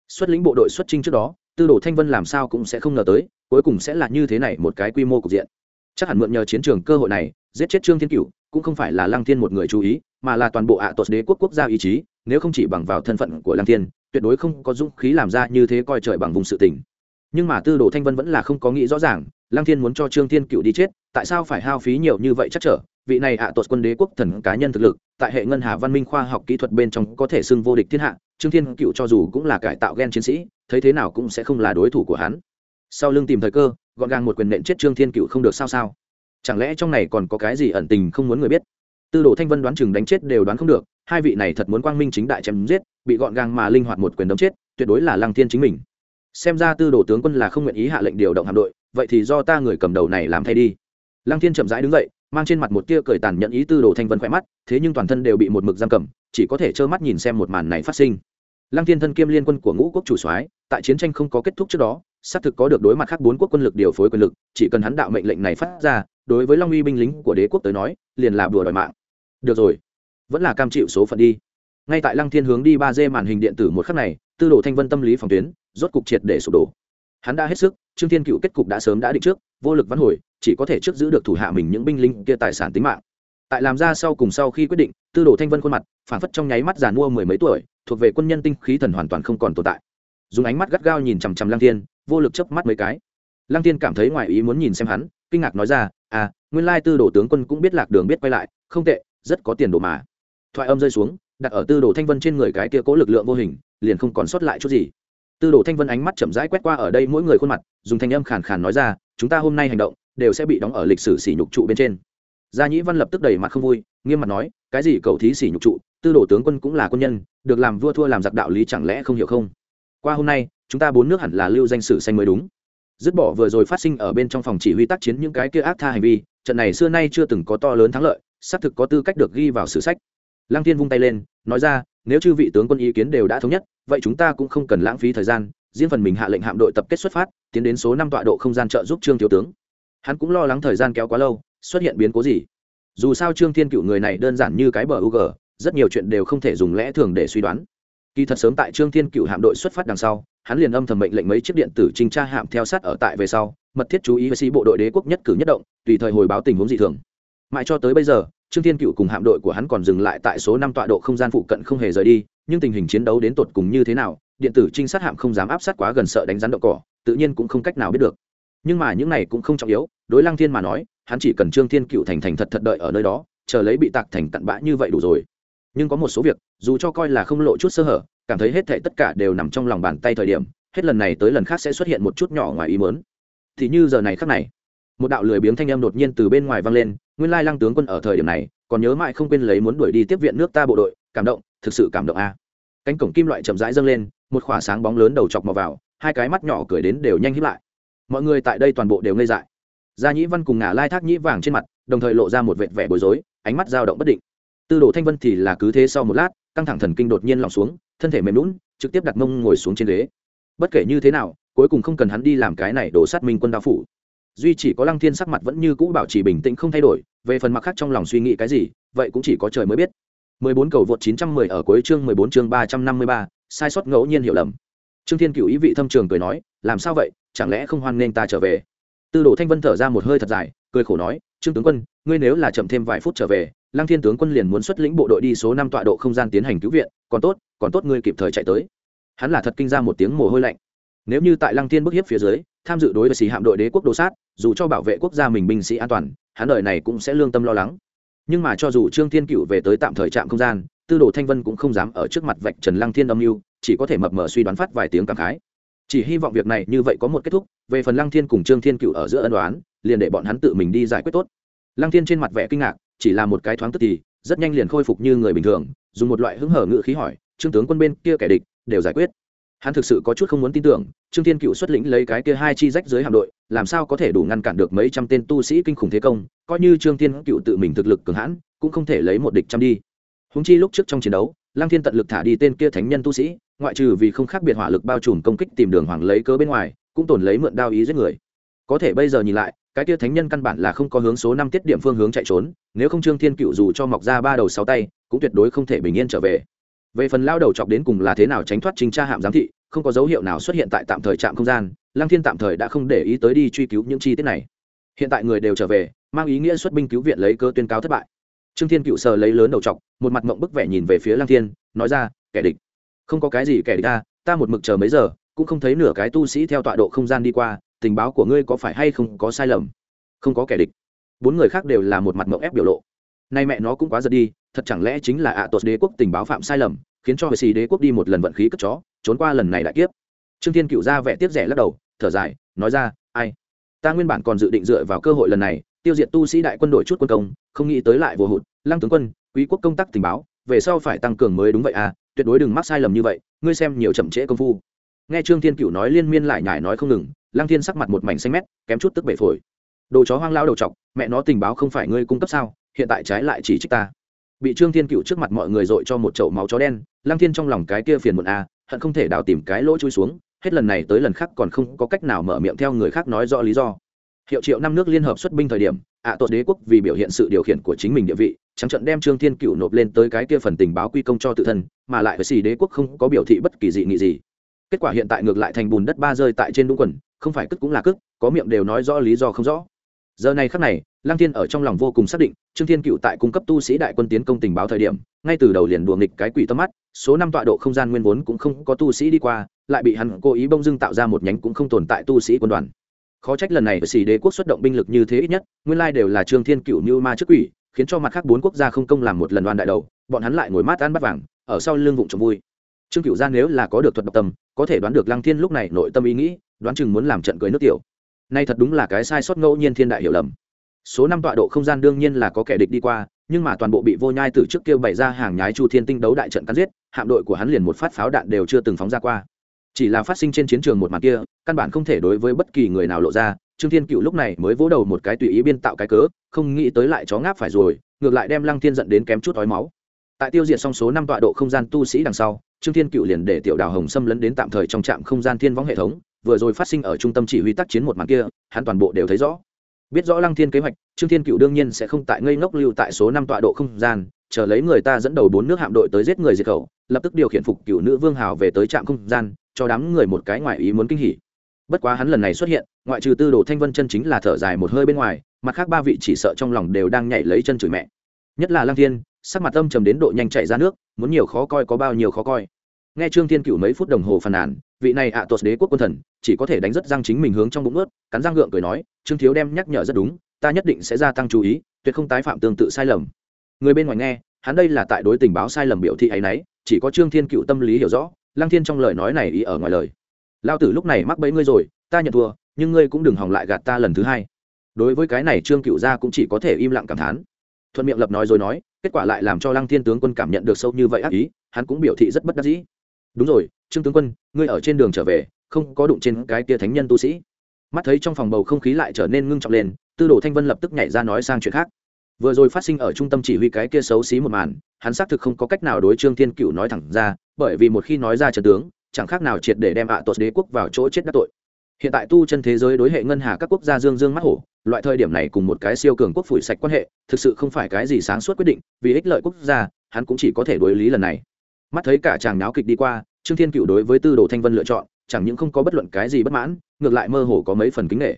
xuất lĩnh bộ đội xuất trinh trước đó, tư đồ thanh vân làm sao cũng sẽ không ngờ tới, cuối cùng sẽ là như thế này một cái quy mô cục diện. Chắc hẳn mượn nhờ chiến trường cơ hội này, giết chết trương thiên cửu cũng không phải là lăng thiên một người chú ý, mà là toàn bộ ạ à tột đế quốc quốc gia ý chí, nếu không chỉ bằng vào thân phận của lăng thiên, tuyệt đối không có dũng khí làm ra như thế coi trời bằng vùng sự tình. Nhưng mà tư đồ thanh vân vẫn là không có nghĩ rõ ràng, lăng thiên muốn cho trương thiên cựu đi chết, tại sao phải hao phí nhiều như vậy chắc trở? Vị này ạ à tột quân đế quốc thần cá nhân thực lực, tại hệ ngân hà văn minh khoa học kỹ thuật bên trong có thể xưng vô địch thiên hạ, trương thiên cựu cho dù cũng là cải tạo g e n chiến sĩ, thấy thế nào cũng sẽ không là đối thủ của hắn. Sau lưng tìm thời cơ, gọn gàng một quyền nện chết trương thiên cựu không được sao sao chẳng lẽ trong này còn có cái gì ẩn tình không muốn người biết? Tư đồ thanh vân đoán chừng đánh chết đều đoán không được, hai vị này thật muốn quang minh chính đại chém giết, bị gọn gàng mà linh hoạt một quyền đấm chết, tuyệt đối là lăng thiên chính mình. Xem ra tư đồ tướng quân là không nguyện ý hạ lệnh điều động hạm đội, vậy thì do ta người cầm đầu này làm thay đi. Lăng thiên chậm rãi đứng dậy, mang trên mặt một tia cười tàn nhẫn ý tư đồ thanh vân khỏe mắt, thế nhưng toàn thân đều bị một mực giam cầm, chỉ có thể trơ mắt nhìn xem một màn này phát sinh. Lăng thiên thân kiêm liên quân của ngũ quốc chủ soái, tại chiến tranh không có kết thúc trước đó xác thực có được đối mặt khác bốn quốc quân lực điều phối quyền lực, chỉ cần hắn đạo mệnh lệnh này phát ra, đối với long uy binh lính của đế quốc tới nói, liền là bùa đòi mạng. Được rồi, vẫn là cam chịu số phận đi. Ngay tại lăng thiên hướng đi ba d màn hình điện tử một khắc này, tư đồ thanh vân tâm lý phòng tuyến, rốt cục triệt để sụp đổ. Hắn đã hết sức, trương thiên cựu kết cục đã sớm đã định trước, vô lực văn hồi, chỉ có thể trước giữ được thủ hạ mình những binh lính kia tài sản tính mạng. Tại làm ra sau cùng sau khi quyết định, tư đồ thanh vân khuôn mặt phản phất trong nháy mắt giàn mua mười mấy tuổi, thuộc về quân nhân tinh khí thần hoàn toàn không còn tồn tại. Dùng ánh mắt gắt gao nhìn chằm chằm lăng thiên vô lực chớp mắt mấy cái. Lăng tiên cảm thấy ngoài ý muốn nhìn xem hắn, kinh ngạc nói ra à nguyên lai tư đồ tướng quân cũng biết lạc đường biết quay lại, không tệ, rất có tiền đồ mà. Thoại âm rơi xuống, đặt ở tư đồ thanh vân trên người cái kia cố lực lượng vô hình, liền không còn sót lại chút gì. Tư đồ thanh vân ánh mắt chậm rãi quét qua ở đây mỗi người khuôn mặt, dùng thanh âm khàn khàn nói ra, chúng ta hôm nay hành động, đều sẽ bị đóng ở lịch sử sỉ nhục trụ bên trên. Gia nhĩ văn lập tức đầy mặt không vui, nghiêm mặt nói, cái gì cầu thí sỉ nhục trụ, tư đồ tướng quân cũng là quân nhân, được làm vua thua làm giặc đạo lý chẳng lẽ không hiểu không? Qua hôm nay, chúng ta bốn nước hẳn là lưu danh sử xanh mới đúng. Dứt bỏ vừa rồi phát sinh ở bên trong phòng chỉ huy tác chiến những cái kia ác tha hành vi, trận này xưa nay chưa từng có to lớn thắng lợi, xác thực có tư cách được ghi vào sử sách. Lăng tiên vung tay lên, nói ra, nếu chư vị tướng quân ý kiến đều đã thống nhất, vậy chúng ta cũng không cần lãng phí thời gian riêng phần mình hạ lệnh hạm đội tập kết xuất phát, tiến đến số năm tọa độ không gian trợ giúp trương thiếu tướng. Hắn cũng lo lắng thời gian kéo quá lâu, xuất hiện biến cố gì. Dù sao trương thiên cựu người này đơn giản như cái bờ u g rất nhiều chuyện đều không thể dùng lẽ thường để suy đoán kỳ thật sớm tại trương thiên cựu hạm đội xuất phát đằng sau, hắn liền âm thầm mệnh lệnh mấy chiếc điện tử trinh tra hạm theo sát ở tại về sau, mật thiết chú ý với sĩ bộ đội đế quốc nhất cử nhất động, tùy thời hồi báo tình huống dị thường. Mãi cho tới bây giờ, trương thiên cựu cùng hạm đội của hắn còn dừng lại tại số năm tọa độ không gian phụ cận không hề rời đi, nhưng tình hình chiến đấu đến tột cùng như thế nào, điện tử trinh sát hạm không dám áp sát quá gần sợ đánh rắn động cỏ, tự nhiên cũng không cách nào biết được. Nhưng mà những này cũng không trọng yếu, đối lăng thiên mà nói, hắn chỉ cần trương thiên cựu thành thành thật thật đợi ở nơi đó, chờ lấy bị tạc thành tận bã như vậy đủ rồi nhưng có một số việc, dù cho coi là không lộ chút sơ hở, cảm thấy hết thệ tất cả đều nằm trong lòng bàn tay thời điểm, hết lần này tới lần khác sẽ xuất hiện một chút nhỏ ngoài ý mớn thì như giờ này khác này, một đạo lười biếng thanh âm đột nhiên từ bên ngoài vang lên, nguyên lai lăng tướng quân ở thời điểm này, còn nhớ mãi không quên lấy muốn đuổi đi tiếp viện nước ta bộ đội, cảm động, thực sự cảm động a. Cánh cổng kim loại chậm rãi dâng lên, một khỏa sáng bóng lớn đầu chọc màu vào, hai cái mắt nhỏ cười đến đều nhanh hiếp lại. Mọi người tại đây toàn bộ đều ngây dại. Gia nhĩ văn cùng ngả lai thác nhĩ vàng trên mặt, đồng thời lộ ra một vệt vẻ bối rối, ánh mắt dao động bất định tư đồ thanh vân thì là cứ thế sau một lát căng thẳng thần kinh đột nhiên lòng xuống thân thể mềm lún trực tiếp đặt mông ngồi xuống trên ghế. Bất kể như thế nào cuối cùng không cần hắn đi làm cái này đổ sát minh quân đao phủ. Duy chỉ có lăng thiên sắc mặt vẫn như cũ bảo trì bình tĩnh không thay đổi về phần mặt khác trong lòng suy nghĩ cái gì vậy cũng chỉ có trời mới biết. 14 cầu vượt 910 ở cuối chương 14 chương 353, sai sót ngẫu nhiên hiểu lầm. Trương thiên cửu ý vị thâm trường cười nói làm sao vậy? Chẳng lẽ không hoan nên ta trở về? Tư đồ thanh vân thở ra một hơi thật dài cười khổ nói trương tướng quân ngươi nếu là chậm thêm vài phút trở về lăng thiên tướng quân liền muốn xuất lĩnh bộ đội đi số năm tọa độ không gian tiến hành cứu viện, còn tốt còn tốt ngươi kịp thời chạy tới. Hắn là thật kinh ra một tiếng mồ hôi lạnh. Nếu như tại lăng thiên bức hiếp phía dưới, tham dự đối với sĩ hạm đội đế quốc đồ sát, dù cho bảo vệ quốc gia mình binh sĩ an toàn, hắn đời này cũng sẽ lương tâm lo lắng. Nhưng mà cho dù trương thiên cựu về tới tạm thời trạm không gian, tư đồ thanh vân cũng không dám ở trước mặt vạch trần lăng thiên âm mưu, chỉ có thể mập mờ suy đoán phát vài tiếng cảm khái. Chỉ hy vọng việc này như vậy có một kết thúc, về phần lăng thiên cùng trương thiên cựu ở giữa ân đoán liền để bọn hắn tự mình đi giải quyết tốt. Lăng thiên trên mặt vẻ kinh ngạc chỉ là một cái thoáng tức thì, rất nhanh liền khôi phục như người bình thường, dùng một loại hứng hở ngự khí hỏi, trương tướng quân bên kia kẻ địch, đều giải quyết. Hắn thực sự có chút không muốn tin tưởng, trương thiên cựu xuất lĩnh lấy cái kia hai chi rách dưới hạm đội, làm sao có thể đủ ngăn cản được mấy trăm tên tu sĩ kinh khủng thế công, coi như trương thiên cựu tự mình thực lực cường hãn, cũng không thể lấy một địch trăm đi. Húng chi lúc trước trong chiến đấu, lăng thiên tận lực thả đi tên kia thánh nhân tu sĩ, ngoại trừ vì không khác biệt hỏa lực bao trùm công kích tìm đường hoàng lấy cớ bên ngoài, cũng tổn lấy mượn đao ý giết người. Có thể bây giờ nhìn lại cái kia thánh nhân căn bản là không có hướng số năm tiết điểm phương hướng chạy trốn, nếu không trương thiên cựu dù cho mọc ra ba đầu sáu tay, cũng tuyệt đối không thể bình yên trở về. Về phần lao đầu chọc đến cùng là thế nào tránh thoát trinh tra hạm giám thị, không có dấu hiệu nào xuất hiện tại tạm thời trạm không gian, lăng thiên tạm thời đã không để ý tới đi truy cứu những chi tiết này. Hiện tại người đều trở về, mang ý nghĩa xuất binh cứu viện lấy cơ tuyên cáo thất bại. Trương thiên cựu sờ lấy lớn đầu chọc, một mặt mộng bức vẻ nhìn về phía lăng thiên, nói ra, kẻ địch, không có cái gì kẻ địch ta ta một mực chờ mấy giờ, cũng không thấy nửa cái tu sĩ theo tọa độ không gian đi qua tình báo của ngươi có phải hay không có sai lầm? Không có kẻ địch. Bốn người khác đều là một mặt mộng ép biểu lộ. Nay mẹ nó cũng quá giật đi, thật chẳng lẽ chính là ạ à tuột đế quốc tình báo phạm sai lầm, khiến cho hệ sĩ đế quốc đi một lần vận khí cất chó, trốn qua lần này đại kiếp. Trương thiên cựu ra vẻ tiếp rẻ lắc đầu, thở dài, nói ra, ai? Ta nguyên bản còn dự định dựa vào cơ hội lần này, tiêu diệt tu sĩ đại quân đội chút quân công, không nghĩ tới lại vô hụt. Lăng tướng quân, quý quốc công tác tình báo, về sau phải tăng cường mới đúng vậy à tuyệt đối đừng mắc sai lầm như vậy, ngươi xem nhiều chậm trễ công phu. Nghe trương thiên cựu nói liên miên lại nhải nói không ngừng lăng thiên sắc mặt một mảnh xanh mét kém chút tức bể phổi. Đồ chó hoang lao đầu chọc mẹ nó tình báo không phải ngươi cung cấp sao hiện tại trái lại chỉ trích ta. Bị trương thiên cựu trước mặt mọi người dội cho một chậu máu chó đen lăng thiên trong lòng cái kia phiền muộn a à, hận không thể đào tìm cái lỗ chui xuống hết lần này tới lần khác còn không có cách nào mở miệng theo người khác nói rõ lý do. Hiệu triệu năm nước liên hợp xuất binh thời điểm ạ à, đế quốc vì biểu hiện sự điều khiển của chính mình địa vị trắng trận đem trương thiên cựu nộp lên tới cái kia phần tình báo quy công cho tự thân mà lại với xì đế quốc không có biểu thị bất kỳ dị nghị gì kết quả hiện tại ngược lại thành bùn đất ba rơi tại trên đúng quần, không phải cức cũng là cức có miệng đều nói rõ lý do không rõ. Giờ này khắc này, lăng thiên ở trong lòng vô cùng xác định, trương thiên cựu tại cung cấp tu sĩ đại quân tiến công tình báo thời điểm, ngay từ đầu liền đùa nghịch cái quỷ tâm mắt, số năm tọa độ không gian nguyên vốn cũng không có tu sĩ đi qua, lại bị hắn cố ý bông dưng tạo ra một nhánh cũng không tồn tại tu sĩ quân đoàn. Khó trách lần này ở xì đế quốc xuất động binh lực như thế ít nhất, nguyên lai đều là trương thiên cựu như ma trước quỷ, khiến cho mặt khác bốn quốc gia không công làm một lần đoàn đại đầu, bọn hắn lại ngồi mát ăn bắt vàng, ở sau lưng vụng trồng vui trương cựu gia nếu là có được thuật độc tâm, có thể đoán được lăng thiên lúc này nội tâm ý nghĩ, đoán chừng muốn làm trận cưới nước tiểu. Nay thật đúng là cái sai sót ngẫu nhiên thiên đại hiểu lầm. Số năm tọa độ không gian đương nhiên là có kẻ địch đi qua, nhưng mà toàn bộ bị vô nhai từ trước kêu bày ra hàng nhái chu thiên tinh đấu đại trận cắn giết, hạm đội của hắn liền một phát pháo đạn đều chưa từng phóng ra qua. Chỉ là phát sinh trên chiến trường một mặt kia, căn bản không thể đối với bất kỳ người nào lộ ra, trương thiên cựu lúc này mới vỗ đầu một cái tùy ý biên tạo cái cớ, không nghĩ tới lại chó ngáp phải rồi, ngược lại đem lăng thiên giận đến kém chút ói máu. Tại tiêu diệt xong số năm tọa độ không gian tu sĩ đằng sau trương thiên cựu liền để tiểu đào hồng xâm lấn đến tạm thời trong trạm không gian thiên võng hệ thống, vừa rồi phát sinh ở trung tâm chỉ huy tác chiến một màn kia, hắn toàn bộ đều thấy rõ. Biết rõ lăng thiên kế hoạch, trương thiên cựu đương nhiên sẽ không tại ngây ngốc lưu tại số năm tọa độ không gian, chờ lấy người ta dẫn đầu bốn nước hạm đội tới giết người diệt khẩu, lập tức điều khiển phục cựu nữ vương hào về tới trạm không gian, cho đám người một cái ngoài ý muốn kinh hỉ. Bất quá hắn lần này xuất hiện, ngoại trừ tư đồ thanh vân chân chính là thở dài một hơi bên ngoài, mặt khác ba vị chỉ sợ trong lòng đều đang nhảy lấy chân chửi mẹ. Nhất là lăng thiên sắc mặt âm trầm đến độ nhanh chạy ra nước, muốn nhiều khó coi có bao nhiêu khó coi. Nghe trương thiên cựu mấy phút đồng hồ phàn nàn, vị này ạ à đế quốc quân thần, chỉ có thể đánh rất răng chính mình hướng trong bụng ướt, cắn răng gượng cười nói, trương thiếu đem nhắc nhở rất đúng, ta nhất định sẽ gia tăng chú ý, tuyệt không tái phạm tương tự sai lầm. Người bên ngoài nghe, hắn đây là tại đối tình báo sai lầm biểu thị ấy nấy, chỉ có trương thiên cựu tâm lý hiểu rõ, lăng thiên trong lời nói này ý ở ngoài lời. Lao tử lúc này mắc bẫy ngươi rồi, ta nhận thua, nhưng ngươi cũng đừng hòng lại gạt ta lần thứ hai. Đối với cái này trương cựu gia cũng chỉ có thể im lặng cảm thán thuận miệng lập nói rồi nói, kết quả lại làm cho lăng thiên tướng quân cảm nhận được sâu như vậy ác ý, hắn cũng biểu thị rất bất đắc dĩ. Đúng rồi, trương tướng quân, ngươi ở trên đường trở về, không có đụng trên cái kia thánh nhân tu sĩ. Mắt thấy trong phòng bầu không khí lại trở nên ngưng trọng lên, tư đồ thanh vân lập tức nhảy ra nói sang chuyện khác. Vừa rồi phát sinh ở trung tâm chỉ huy cái kia xấu xí một màn, hắn xác thực không có cách nào đối trương thiên cựu nói thẳng ra, bởi vì một khi nói ra trần tướng, chẳng khác nào triệt để đem ạ à đế quốc vào chỗ chết đắc tội. Hiện tại tu chân thế giới đối hệ ngân hà các quốc gia dương dương mắt hổ loại thời điểm này cùng một cái siêu cường quốc phủi sạch quan hệ, thực sự không phải cái gì sáng suốt quyết định, vì ích lợi quốc gia, hắn cũng chỉ có thể đối lý lần này. Mắt thấy cả chàng náo kịch đi qua, trương thiên cựu đối với tư đồ thanh vân lựa chọn, chẳng những không có bất luận cái gì bất mãn, ngược lại mơ hồ có mấy phần kính nghệ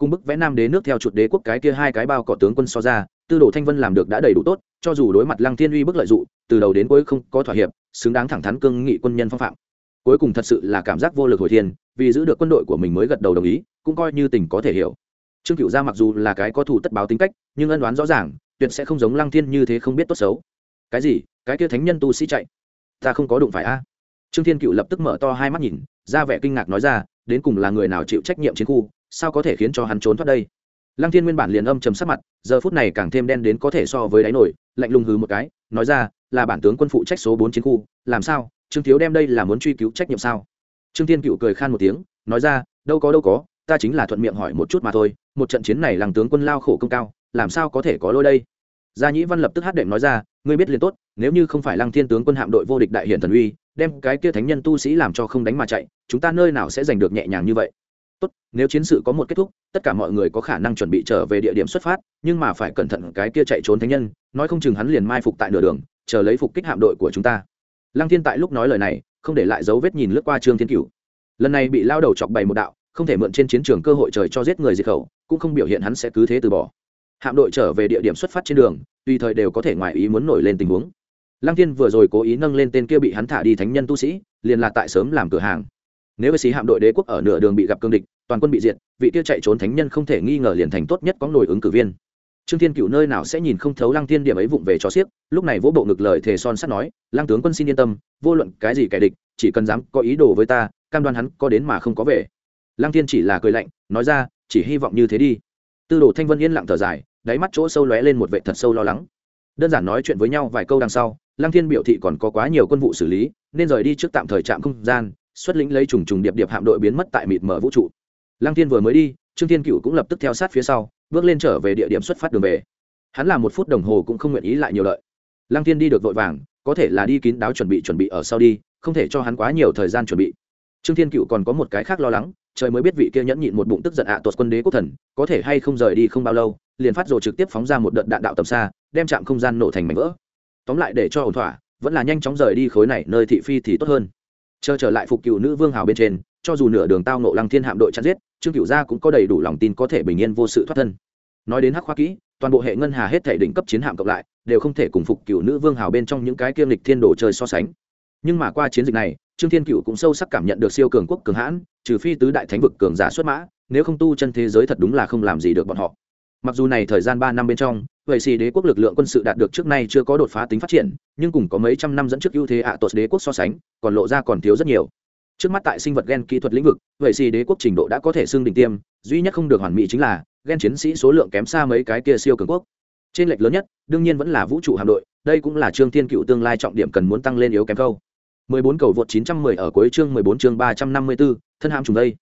cùng bức vẽ nam đế nước theo chuột đế quốc cái kia hai cái bao cỏ tướng quân so ra, tư đồ thanh vân làm được đã đầy đủ tốt, cho dù đối mặt lăng thiên uy bức lợi dụng, từ đầu đến cuối không có thỏa hiệp, xứng đáng thẳng thắn cương nghị quân nhân phong phạm. Cuối cùng thật sự là cảm giác vô lực hồi thiên, vì giữ được quân đội của mình mới gật đầu đồng ý, cũng coi như tình có thể hiểu trương cựu gia mặc dù là cái có thủ tất báo tính cách, nhưng ân đoán rõ ràng, tuyệt sẽ không giống lăng thiên như thế không biết tốt xấu. Cái gì? Cái kia thánh nhân tu sĩ chạy? Ta không có đụng phải a. Trương thiên cựu lập tức mở to hai mắt nhìn, ra vẻ kinh ngạc nói ra, đến cùng là người nào chịu trách nhiệm chiến khu, sao có thể khiến cho hắn trốn thoát đây? Lăng thiên nguyên bản liền âm chầm sắc mặt, giờ phút này càng thêm đen đến có thể so với đáy nổi, lạnh lùng hừ một cái, nói ra, là bản tướng quân phụ trách số bốn chiến khu, làm sao? Trương thiếu đem đây là muốn truy cứu trách nhiệm sao? Trương thiên cựu cười khan một tiếng, nói ra, đâu có đâu có ta chính là thuận miệng hỏi một chút mà thôi, một trận chiến này làng tướng quân lao khổ công cao, làm sao có thể có lỗi đây? Gia nhĩ văn lập tức hát đệm nói ra, ngươi biết liền tốt, nếu như không phải lăng thiên tướng quân hạm đội vô địch đại hiển thần uy, đem cái kia thánh nhân tu sĩ làm cho không đánh mà chạy, chúng ta nơi nào sẽ giành được nhẹ nhàng như vậy? Tốt, nếu chiến sự có một kết thúc, tất cả mọi người có khả năng chuẩn bị trở về địa điểm xuất phát, nhưng mà phải cẩn thận cái kia chạy trốn thánh nhân, nói không chừng hắn liền mai phục tại nửa đường, chờ lấy phục kích hạm đội của chúng ta. Lăng thiên tại lúc nói lời này, không để lại dấu vết nhìn lướt qua trương thiên cửu. Lần này bị lao đầu chọc bày một đạo không thể mượn trên chiến trường cơ hội trời cho giết người diệt khẩu, cũng không biểu hiện hắn sẽ cứ thế từ bỏ. Hạm đội trở về địa điểm xuất phát trên đường, tùy thời đều có thể ngoài ý muốn nổi lên tình huống. Lăng thiên vừa rồi cố ý nâng lên tên kia bị hắn thả đi thánh nhân tu sĩ, liền là tại sớm làm cửa hàng. Nếu với sĩ hạm đội đế quốc ở nửa đường bị gặp cương địch, toàn quân bị diệt, vị kia chạy trốn thánh nhân không thể nghi ngờ liền thành tốt nhất có nổi ứng cử viên. Trương thiên cựu nơi nào sẽ nhìn không thấu lăng thiên điểm ấy vụng về cho xiếc, lúc này vỗ bộ ngực lời thề son sắt nói, lăng tướng quân xin yên tâm, vô luận cái gì kẻ địch, chỉ cần dám có ý đồ với ta, cam đoan hắn có đến mà không có về lăng thiên chỉ là cười lạnh, nói ra, chỉ hy vọng như thế đi. Tư đồ thanh vân yên lặng thở dài, đáy mắt chỗ sâu lóe lên một vệ thật sâu lo lắng. Đơn giản nói chuyện với nhau vài câu đằng sau, lăng thiên biểu thị còn có quá nhiều quân vụ xử lý, nên rời đi trước tạm thời trạm không gian, xuất lĩnh lấy trùng trùng điệp điệp hạm đội biến mất tại mịt mở vũ trụ. Lăng thiên vừa mới đi, trương thiên cựu cũng lập tức theo sát phía sau, bước lên trở về địa điểm xuất phát đường về. Hắn làm một phút đồng hồ cũng không nguyện ý lại nhiều lợi. Lăng thiên đi được vội vàng, có thể là đi kín đáo chuẩn bị chuẩn bị ở sau đi, không thể cho hắn quá nhiều thời gian chuẩn bị. Trương thiên cựu còn có một cái khác lo lắng trời mới biết vị kia nhẫn nhịn một bụng tức giận ạ à tuột quân đế quốc thần, có thể hay không rời đi không bao lâu, liền phát rồ trực tiếp phóng ra một đợt đạn đạo tầm xa, đem chạm không gian nổ thành mảnh vỡ. Tóm lại để cho ổn thỏa, vẫn là nhanh chóng rời đi khối này, nơi thị phi thì tốt hơn. Chờ trở lại phục cựu nữ vương hào bên trên, cho dù nửa đường tao nộ lăng thiên hạm đội chặn giết, trương cựu gia cũng có đầy đủ lòng tin có thể bình yên vô sự thoát thân. Nói đến hắc khoa kỹ, toàn bộ hệ ngân hà hết thể đỉnh cấp chiến hạm cộng lại, đều không thể cùng phục cựu nữ vương hào bên trong những cái kiêm lịch thiên đồ chơi so sánh nhưng mà qua chiến dịch này, trương thiên cựu cũng sâu sắc cảm nhận được siêu cường quốc cường hãn, trừ phi tứ đại thánh vực cường giả xuất mã, nếu không tu chân thế giới thật đúng là không làm gì được bọn họ. Mặc dù này thời gian ba năm bên trong, vậy xì đế quốc lực lượng quân sự đạt được trước nay chưa có đột phá tính phát triển, nhưng cùng có mấy trăm năm dẫn trước ưu thế ạ à tuột đế quốc so sánh, còn lộ ra còn thiếu rất nhiều. Trước mắt tại sinh vật gen kỹ thuật lĩnh vực, vậy xì đế quốc trình độ đã có thể xưng đỉnh tiêm, duy nhất không được hoàn mỹ chính là gen chiến sĩ số lượng kém xa mấy cái kia siêu cường quốc. Trên lệch lớn nhất, đương nhiên vẫn là vũ trụ hạm đội, đây cũng là trương thiên cựu tương lai trọng điểm cần muốn tăng lên yếu kém câu 14 cầu vượt 910 ở cuối chương 14 chương 354, thân hãm trùng đây.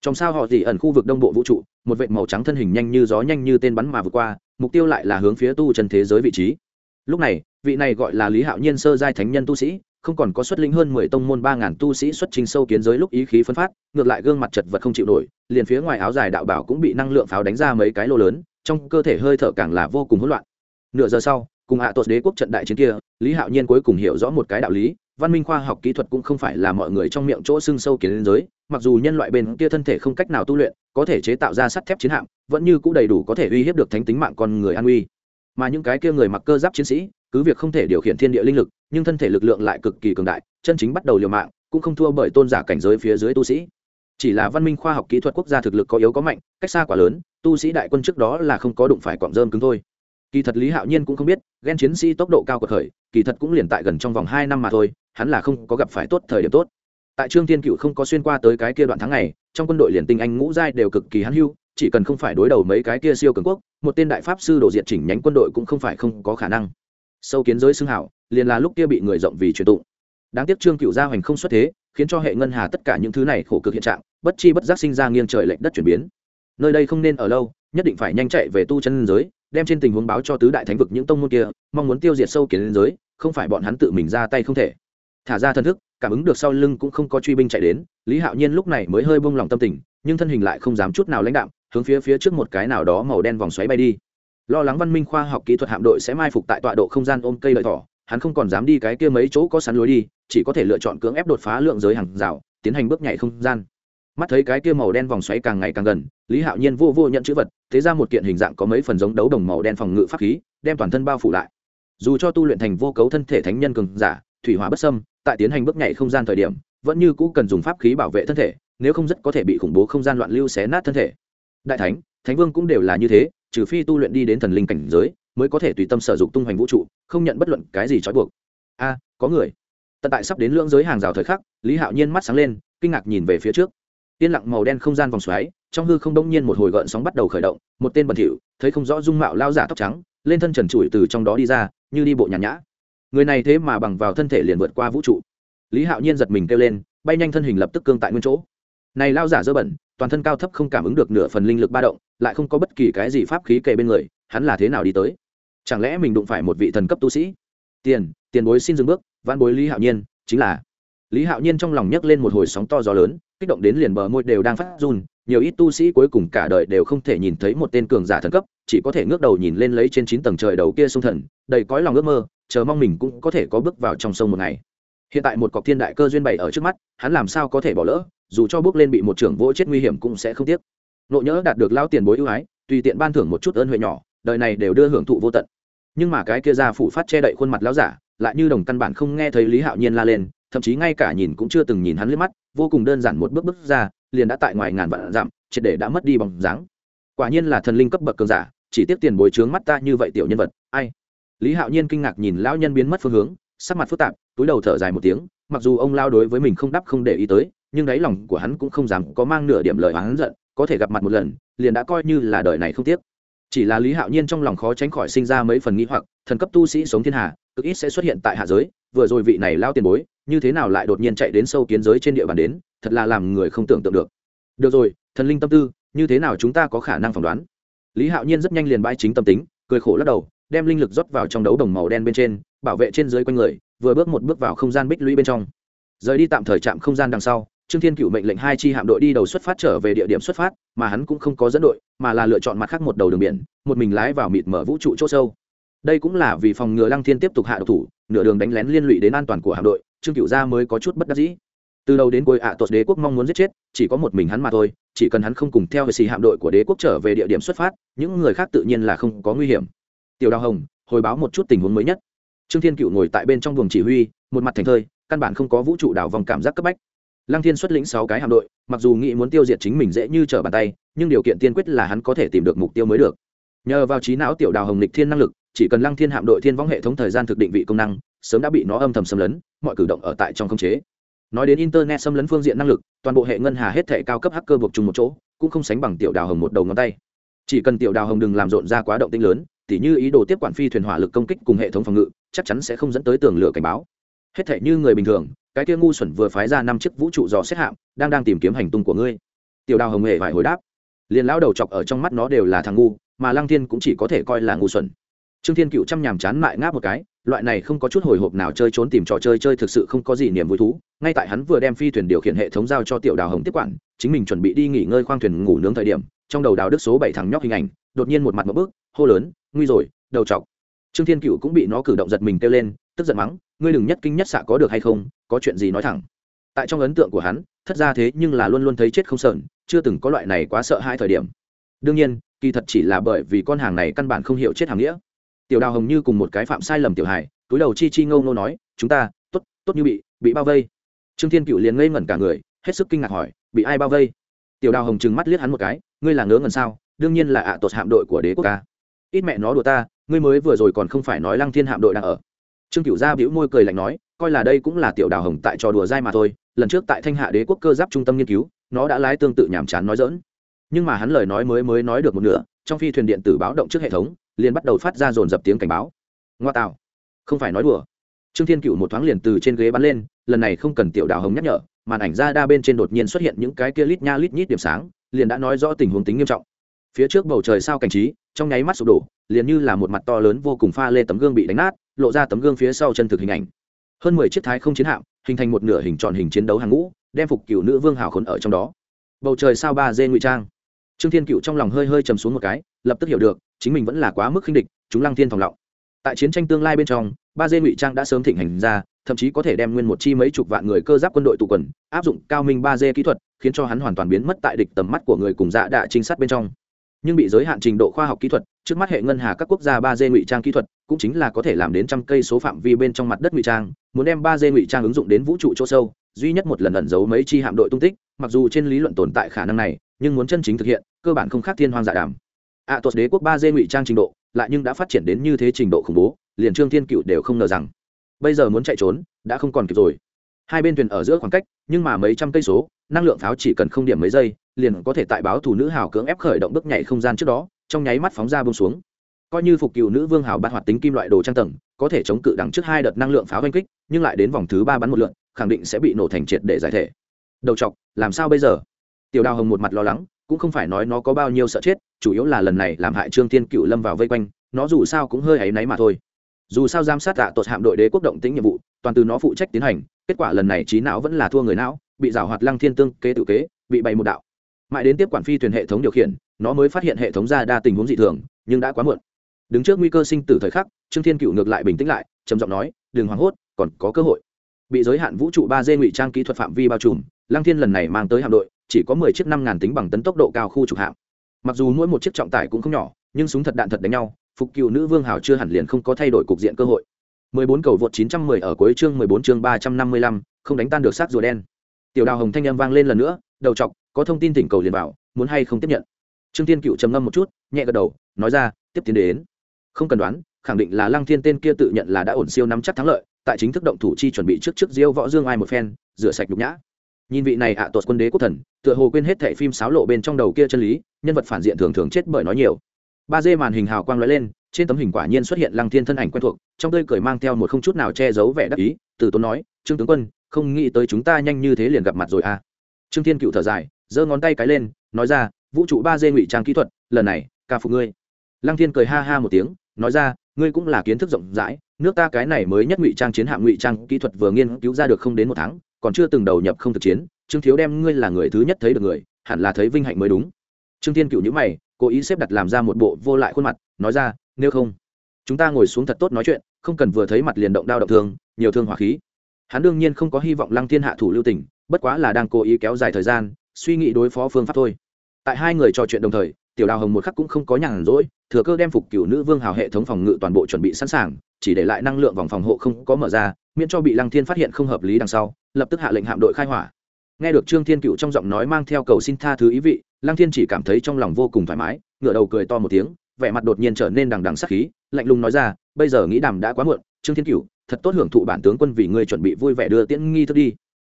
Trong sao họ dị ẩn khu vực đông bộ vũ trụ một vệt màu trắng thân hình nhanh như gió nhanh như tên bắn mà vượt qua mục tiêu lại là hướng phía tu chân thế giới vị trí. Lúc này vị này gọi là lý hạo nhiên sơ giai thánh nhân tu sĩ không còn có xuất linh hơn mười tông môn ba ngàn tu sĩ xuất trình sâu kiến giới lúc ý khí phân phát ngược lại gương mặt chật vật không chịu nổi liền phía ngoài áo dài đạo bảo cũng bị năng lượng pháo đánh ra mấy cái lô lớn trong cơ thể hơi thở càng là vô cùng hỗn loạn. Nửa giờ sau cùng hạ tột đế quốc trận đại chiến kia, lý hạo nhiên cuối cùng hiểu rõ một cái đạo lý, văn minh khoa học kỹ thuật cũng không phải là mọi người trong miệng chỗ xương sâu kiến giới, mặc dù nhân loại bên kia thân thể không cách nào tu luyện, có thể chế tạo ra sắt thép chiến hạm, vẫn như cũng đầy đủ có thể uy hiếp được thánh tính mạng con người an uy. Mà những cái kia người mặc cơ giáp chiến sĩ, cứ việc không thể điều khiển thiên địa linh lực, nhưng thân thể lực lượng lại cực kỳ cường đại, chân chính bắt đầu liều mạng, cũng không thua bởi tôn giả cảnh giới phía dưới tu sĩ. Chỉ là văn minh khoa học kỹ thuật quốc gia thực lực có yếu có mạnh, cách xa quá lớn, tu sĩ đại quân trước đó là không có đụng phải cọm rơm cứng thôi kỳ thật lý hạo nhiên cũng không biết, ghen chiến sĩ tốc độ cao của khởi kỳ thật cũng liền tại gần trong vòng hai năm mà thôi, hắn là không có gặp phải tốt thời điểm tốt. Tại trương thiên cựu không có xuyên qua tới cái kia đoạn tháng này trong quân đội liền tinh anh ngũ giai đều cực kỳ hắn hưu, chỉ cần không phải đối đầu mấy cái kia siêu cường quốc, một tên đại pháp sư đổ diện chỉnh nhánh quân đội cũng không phải không có khả năng. Sâu kiến giới xưng hảo, liền là lúc kia bị người rộng vì truyền tụng. Đáng tiếc trương cựu gia hoành không xuất thế, khiến cho hệ ngân hà tất cả những thứ này khổ cực hiện trạng, bất chi bất giác sinh ra nghiêng trời lệnh đất chuyển biến. Nơi đây không nên ở lâu, nhất định phải nhanh chạy về tu chân giới đem trên tình huống báo cho tứ đại thánh vực những tông môn kia, mong muốn tiêu diệt sâu kiến giới, không phải bọn hắn tự mình ra tay không thể. Thả ra thân thức, cảm ứng được sau lưng cũng không có truy binh chạy đến, lý hạo nhiên lúc này mới hơi bông lòng tâm tình, nhưng thân hình lại không dám chút nào lãnh đạm, hướng phía phía trước một cái nào đó màu đen vòng xoáy bay đi. Lo lắng văn minh khoa học kỹ thuật hạm đội sẽ mai phục tại tọa độ không gian ôm cây lợi thỏ, hắn không còn dám đi cái kia mấy chỗ có sắn lối đi, chỉ có thể lựa chọn cưỡng ép đột phá lượng giới hàng rào, tiến hành bước nhảy không gian mắt thấy cái kia màu đen vòng xoáy càng ngày càng gần, lý hạo nhiên vô vô nhận chữ vật, thế ra một kiện hình dạng có mấy phần giống đấu đồng màu đen phòng ngự pháp khí, đem toàn thân bao phủ lại. Dù cho tu luyện thành vô cấu thân thể thánh nhân cường giả, thủy hóa bất sâm tại tiến hành bước nhảy không gian thời điểm, vẫn như cũ cần dùng pháp khí bảo vệ thân thể, nếu không rất có thể bị khủng bố không gian loạn lưu xé nát thân thể. Đại thánh thánh vương cũng đều là như thế, trừ phi tu luyện đi đến thần linh cảnh giới, mới có thể tùy tâm sử dụng tung hoành vũ trụ, không nhận bất luận cái gì trói buộc. A, có người. Tận tại sắp đến lưỡng giới hàng rào thời khắc, lý hạo nhiên mắt sáng lên, kinh ngạc nhìn về phía trước yên lặng màu đen không gian vòng xoáy, trong hư không đông nhiên một hồi gợn sóng bắt đầu khởi động, một tên bẩn thỉu, thấy không rõ dung mạo lao giả tóc trắng, lên thân trần trụi từ trong đó đi ra, như đi bộ nhàn nhã. Người này thế mà bằng vào thân thể liền vượt qua vũ trụ. Lý hạo nhiên giật mình kêu lên, bay nhanh thân hình lập tức cương tại nguyên chỗ. Này lao giả dơ bẩn, toàn thân cao thấp không cảm ứng được nửa phần linh lực ba động, lại không có bất kỳ cái gì pháp khí kề bên người, hắn là thế nào đi tới? Chẳng lẽ mình đụng phải một vị thần cấp tu sĩ? Tiền tiền bối xin dừng bước văn bối lý hạo nhiên, chính là. Lý hạo nhiên trong lòng nhấc lên một hồi sóng to gió lớn kích động đến liền bờ môi đều đang phát run, nhiều ít tu sĩ cuối cùng cả đời đều không thể nhìn thấy một tên cường giả thần cấp, chỉ có thể ngước đầu nhìn lên lấy trên chín tầng trời đầu kia sông thần, đầy cõi lòng ước mơ, chờ mong mình cũng có thể có bước vào trong sông một ngày. Hiện tại một cọc thiên đại cơ duyên bày ở trước mắt, hắn làm sao có thể bỏ lỡ, dù cho bước lên bị một trưởng vỗ chết nguy hiểm cũng sẽ không tiếc. Nộ nhỡ đạt được lao tiền bối ưu ái, tùy tiện ban thưởng một chút ơn huệ nhỏ, đời này đều đưa hưởng thụ vô tận. Nhưng mà cái kia ra phủ phát che đậy khuôn mặt lão giả lại như đồng căn bản không nghe thấy lý hạo nhiên la lên, thậm chí ngay cả nhìn cũng chưa từng nhìn hắn liếc mắt, vô cùng đơn giản một bước bước ra, liền đã tại ngoài ngàn vạn dặm, triệt để đã mất đi bằng dáng. Quả nhiên là thần linh cấp bậc cường giả, chỉ tiếp tiền bồi trướng mắt ta như vậy tiểu nhân vật, ai? Lý hạo nhiên kinh ngạc nhìn lão nhân biến mất phương hướng, sắc mặt phức tạp, túi đầu thở dài một tiếng, mặc dù ông lao đối với mình không đắp không để ý tới, nhưng đáy lòng của hắn cũng không dám có mang nửa điểm lời hắn giận, có thể gặp mặt một lần, liền đã coi như là đời này không tiếc. Chỉ là lý hạo nhiên trong lòng khó tránh khỏi sinh ra mấy phần nghĩ hoặc, thần cấp tu sĩ sống thiên hà cực ít sẽ xuất hiện tại hạ giới, vừa rồi vị này lao tiền bối, như thế nào lại đột nhiên chạy đến sâu kiến giới trên địa bàn đến, thật là làm người không tưởng tượng được. Được rồi, thần linh tâm tư, như thế nào chúng ta có khả năng phỏng đoán? Lý hạo nhiên rất nhanh liền bãi chính tâm tính, cười khổ lắc đầu, đem linh lực rót vào trong đấu đồng màu đen bên trên, bảo vệ trên dưới quanh người, vừa bước một bước vào không gian bích lũy bên trong. Rời đi tạm thời chạm không gian đằng sau, trương thiên cựu mệnh lệnh hai chi hạm đội đi đầu xuất phát trở về địa điểm xuất phát, mà hắn cũng không có dẫn đội, mà là lựa chọn mặt khác một đầu đường biển, một mình lái vào mịt mở vũ trụ c h ỗ sâu đây cũng là vì phòng ngừa lăng thiên tiếp tục hạ độc thủ nửa đường đánh lén liên lụy đến an toàn của hạm đội trương cựu gia mới có chút bất đắc dĩ. Từ đầu đến cuối ạ à, tuột đế quốc mong muốn giết chết chỉ có một mình hắn mà thôi chỉ cần hắn không cùng theo hệ xì hạm đội của đế quốc trở về địa điểm xuất phát những người khác tự nhiên là không có nguy hiểm. Tiểu đào hồng hồi báo một chút tình huống mới nhất. Trương thiên cựu ngồi tại bên trong buồng chỉ huy một mặt thành thơi căn bản không có vũ trụ đảo vòng cảm giác cấp bách. Lăng thiên xuất lĩnh sáu cái hạm đội mặc dù nghĩ muốn tiêu diệt chính mình dễ như trở bàn tay nhưng điều kiện tiên quyết là hắn có thể tìm được mục tiêu mới được. Nhờ vào trí não tiểu đào hồng lịch thiên năng lực chỉ cần lăng thiên hạm đội thiên võng hệ thống thời gian thực định vị công năng, sớm đã bị nó âm thầm xâm lấn, mọi cử động ở tại trong khống chế. Nói đến internet xâm lấn phương diện năng lực, toàn bộ hệ ngân hà hết thể cao cấp hacker buộc chung một chỗ, cũng không sánh bằng tiểu đào hồng một đầu ngón tay. Chỉ cần tiểu đào hồng đừng làm rộn ra quá động tinh lớn, tỉ như ý đồ tiếp quản phi thuyền hỏa lực công kích cùng hệ thống phòng ngự, chắc chắn sẽ không dẫn tới tường lửa cảnh báo. Hết thể như người bình thường, cái kia ngu xuẩn vừa phái ra năm chiếc vũ trụ dò xét hạm, đang đang tìm kiếm hành tung của ngươi. Tiểu đào hồng hề phải hồi đáp. Liền lão đầu chọc ở trong mắt nó đều là thằng ngu, mà lăng thiên cũng chỉ có thể coi là ngu xuẩn trương thiên cựu chăm nhàm chán mại ngáp một cái, loại này không có chút hồi hộp nào chơi trốn tìm trò chơi chơi thực sự không có gì niềm vui thú. Ngay tại hắn vừa đem phi thuyền điều khiển hệ thống giao cho tiểu đào hồng tiếp quản, chính mình chuẩn bị đi nghỉ ngơi khoang thuyền ngủ nướng thời điểm, trong đầu đào đức số bảy thằng nhóc hình ảnh, đột nhiên một mặt một bước, hô lớn, nguy rồi, đầu chọc. Trương thiên cựu cũng bị nó cử động giật mình kêu lên, tức giận mắng, ngươi đừng nhất kinh nhất xạ có được hay không, có chuyện gì nói thẳng. Tại trong ấn tượng của hắn, thất ra thế nhưng là luôn luôn thấy chết không sờn, chưa từng có loại này quá sợ hai thời điểm. Đương nhiên, kỳ thật chỉ là bởi vì con hàng này căn bản không hiểu chết hàng nghĩa tiểu đào hồng như cùng một cái phạm sai lầm tiểu hài, túi đầu chi chi ngâu ngô nói, chúng ta t ố t tốt như bị bị bao vây. Trương thiên cựu liền ngây ngẩn cả người, hết sức kinh ngạc hỏi, bị ai bao vây? Tiểu đào hồng trừng mắt liếc hắn một cái, ngươi là ngớ ngẩn sao? Đương nhiên là ạ à tột hạm đội của đế quốc ta. Ít mẹ nó đùa ta, ngươi mới vừa rồi còn không phải nói lăng thiên hạm đội đang ở. Trương cựu gia bĩu môi cười lạnh nói, coi là đây cũng là tiểu đào hồng tại trò đùa dai mà thôi, lần trước tại thanh hạ đế quốc cơ giáp trung tâm nghiên cứu, nó đã lái tương tự nhàm chán nói dỡn nhưng mà hắn lời nói mới mới nói được một nửa, trong phi thuyền điện tử báo động trước hệ thống liền bắt đầu phát ra dồn dập tiếng cảnh báo. Ngoa tạo. Không phải nói đùa. Trương thiên cựu một thoáng liền từ trên ghế bắn lên, lần này không cần tiểu đào hồng nhắc nhở, màn ảnh ra đa bên trên đột nhiên xuất hiện những cái kia lít nha lít nhít điểm sáng, liền đã nói rõ tình huống tính nghiêm trọng. Phía trước bầu trời sao cảnh trí, trong nháy mắt sụp đổ, liền như là một mặt to lớn vô cùng pha lê tấm gương bị đánh nát, lộ ra tấm gương phía sau chân thực hình ảnh. Hơn mười chiếc thái không chiến hạm, hình thành một nửa hình tròn hình chiến đấu hàng ngũ, đem phục cựu nữ vương hào khốn ở trong đó. Bầu trời sao ba dê ngụy trang. Trương thiên cựu trong lòng hơi hơi chầm xuống một cái, lập tức hiểu được chính mình vẫn là quá mức khinh địch, chúng lăng thiên thòng lọng. Tại chiến tranh tương lai bên trong, ba dê ngụy trang đã sớm thịnh hành ra, thậm chí có thể đem nguyên một chi mấy chục vạn người cơ giáp quân đội tụ quần, áp dụng cao minh ba dê kỹ thuật, khiến cho hắn hoàn toàn biến mất tại địch tầm mắt của người cùng dạ đạ trinh sát bên trong. Nhưng bị giới hạn trình độ khoa học kỹ thuật, trước mắt hệ ngân hà các quốc gia ba d ngụy trang kỹ thuật, cũng chính là có thể làm đến trăm cây số phạm vi bên trong mặt đất ngụy trang, muốn đem ba d ngụy trang ứng dụng đến vũ trụ chỗ sâu, duy nhất một lần ẩn giấu mấy chi hạm đội tung tích, mặc dù trên lý luận tồn tại khả năng này, nhưng muốn chân chính thực hiện, cơ bản không khác thiên hoang giả đàm ạ à, tuột đế quốc ba dê ngụy trang trình độ lại nhưng đã phát triển đến như thế trình độ khủng bố liền trương thiên cựu đều không ngờ rằng bây giờ muốn chạy trốn đã không còn kịp rồi. Hai bên thuyền ở giữa khoảng cách nhưng mà mấy trăm cây số năng lượng pháo chỉ cần không điểm mấy giây liền có thể tại báo thủ nữ hào cưỡng ép khởi động bước nhảy không gian trước đó trong nháy mắt phóng ra bông xuống. Coi như phục cựu nữ vương hào bát hoạt tính kim loại đồ trang tầng có thể chống cự đằng trước hai đợt năng lượng pháo oanh kích nhưng lại đến vòng thứ ba bắn một lượn khẳng định sẽ bị nổ thành triệt để giải thể. Đầu chọc làm sao bây giờ? Tiểu đào hồng một mặt lo lắng cũng không phải nói nó có bao nhiêu sợ chết, chủ yếu là lần này làm hại trương tiên cựu lâm vào vây quanh, nó dù sao cũng hơi áy náy mà thôi. Dù sao giám sát tạ tột hạm đội đế quốc động tính nhiệm vụ, toàn từ nó phụ trách tiến hành, kết quả lần này trí não vẫn là thua người não, bị rào hoạt lăng thiên tương kế tự kế, bị bày một đạo. Mãi đến tiếp quản phi thuyền hệ thống điều khiển, nó mới phát hiện hệ thống ra đa tình huống dị thường, nhưng đã quá muộn. Đứng trước nguy cơ sinh tử thời khắc, trương thiên cựu ngược lại bình tĩnh lại, trầm giọng nói, đừng hoảng hốt, còn có cơ hội. Bị giới hạn vũ trụ ba d ngụy trang kỹ thuật phạm vi bao trùm, lăng thiên lần này mang tới hạm đội chỉ có mười chiếc năm ngàn tính bằng tấn tốc độ cao khu trục hạm mặc dù mỗi một chiếc trọng tải cũng không nhỏ nhưng súng thật đạn thật đánh nhau phục cựu nữ vương hào chưa hẳn liền không có thay đổi cục diện cơ hội 14 cầu vượt 910 ở cuối chương 14 chương 355, không đánh tan được xác rùa đen. Tiểu Đào Hồng thanh âm vang lên lần nữa, đầu trọc, có thông tin tỉnh cầu liền bảo, muốn hay không tiếp nhận. Trương Tiên Cựu trầm ngâm một chút, nhẹ gật đầu, nói ra, tiếp tiến đến. Không cần đoán, khẳng định là Lăng Thiên tên kia tự nhận là đã ổn siêu nắm chắc thắng lợi, tại chính thức động thủ chi chuẩn bị trước trước Diêu Võ Dương ai một phen, rửa sạch nhục nhã. Nhìn vị này ạ à tuột quân đế quốc thần, tựa hồ quên hết thảy phim sáo lộ bên trong đầu kia chân lý, nhân vật phản diện thường thường chết bởi nói nhiều. Ba d màn hình hào quang lóe lên, trên tấm hình quả nhiên xuất hiện lăng thiên thân ảnh quen thuộc trong tươi cười mang theo một không chút nào che giấu vẻ đắc ý từ tốn nói trương tướng quân không nghĩ tới chúng ta nhanh như thế liền gặp mặt rồi à trương thiên cựu thở dài giơ ngón tay cái lên nói ra vũ trụ ba d ngụy trang kỹ thuật lần này ca phục ngươi lăng thiên cười ha ha một tiếng nói ra ngươi cũng là kiến thức rộng rãi nước ta cái này mới nhất ngụy trang chiến hạm ngụy trang kỹ thuật vừa nghiên cứu ra được không đến một tháng còn chưa từng đầu nhập không thực chiến, trương thiếu đem ngươi là người thứ nhất thấy được người, hẳn là thấy vinh hạnh mới đúng. Trương thiên cựu nhữ mày, cố ý xếp đặt làm ra một bộ vô lại khuôn mặt, nói ra, nếu không, chúng ta ngồi xuống thật tốt nói chuyện, không cần vừa thấy mặt liền động đao động thương, nhiều thương hỏa khí. Hắn đương nhiên không có hy vọng lăng thiên hạ thủ lưu tình, bất quá là đang cố ý kéo dài thời gian, suy nghĩ đối phó phương pháp thôi. Tại hai người trò chuyện đồng thời, tiểu đào hồng một khắc cũng không có nhàn rỗi, thừa cơ đem phục cựu nữ vương hào hệ thống phòng ngự toàn bộ chuẩn bị sẵn sàng, chỉ để lại năng lượng vòng phòng hộ không có mở ra, miễn cho bị lăng thiên phát hiện không hợp lý đằng sau lập tức hạ lệnh hạm đội khai hỏa. Nghe được trương thiên cựu trong giọng nói mang theo cầu xin tha thứ ý vị, lăng thiên chỉ cảm thấy trong lòng vô cùng thoải mái, ngửa đầu cười to một tiếng, vẻ mặt đột nhiên trở nên đằng đằng sắc khí, lạnh lùng nói ra, bây giờ nghĩ đàm đã quá muộn, trương thiên cửu, thật tốt hưởng thụ bản tướng quân vì ngươi chuẩn bị vui vẻ đưa tiễn nghi thức đi.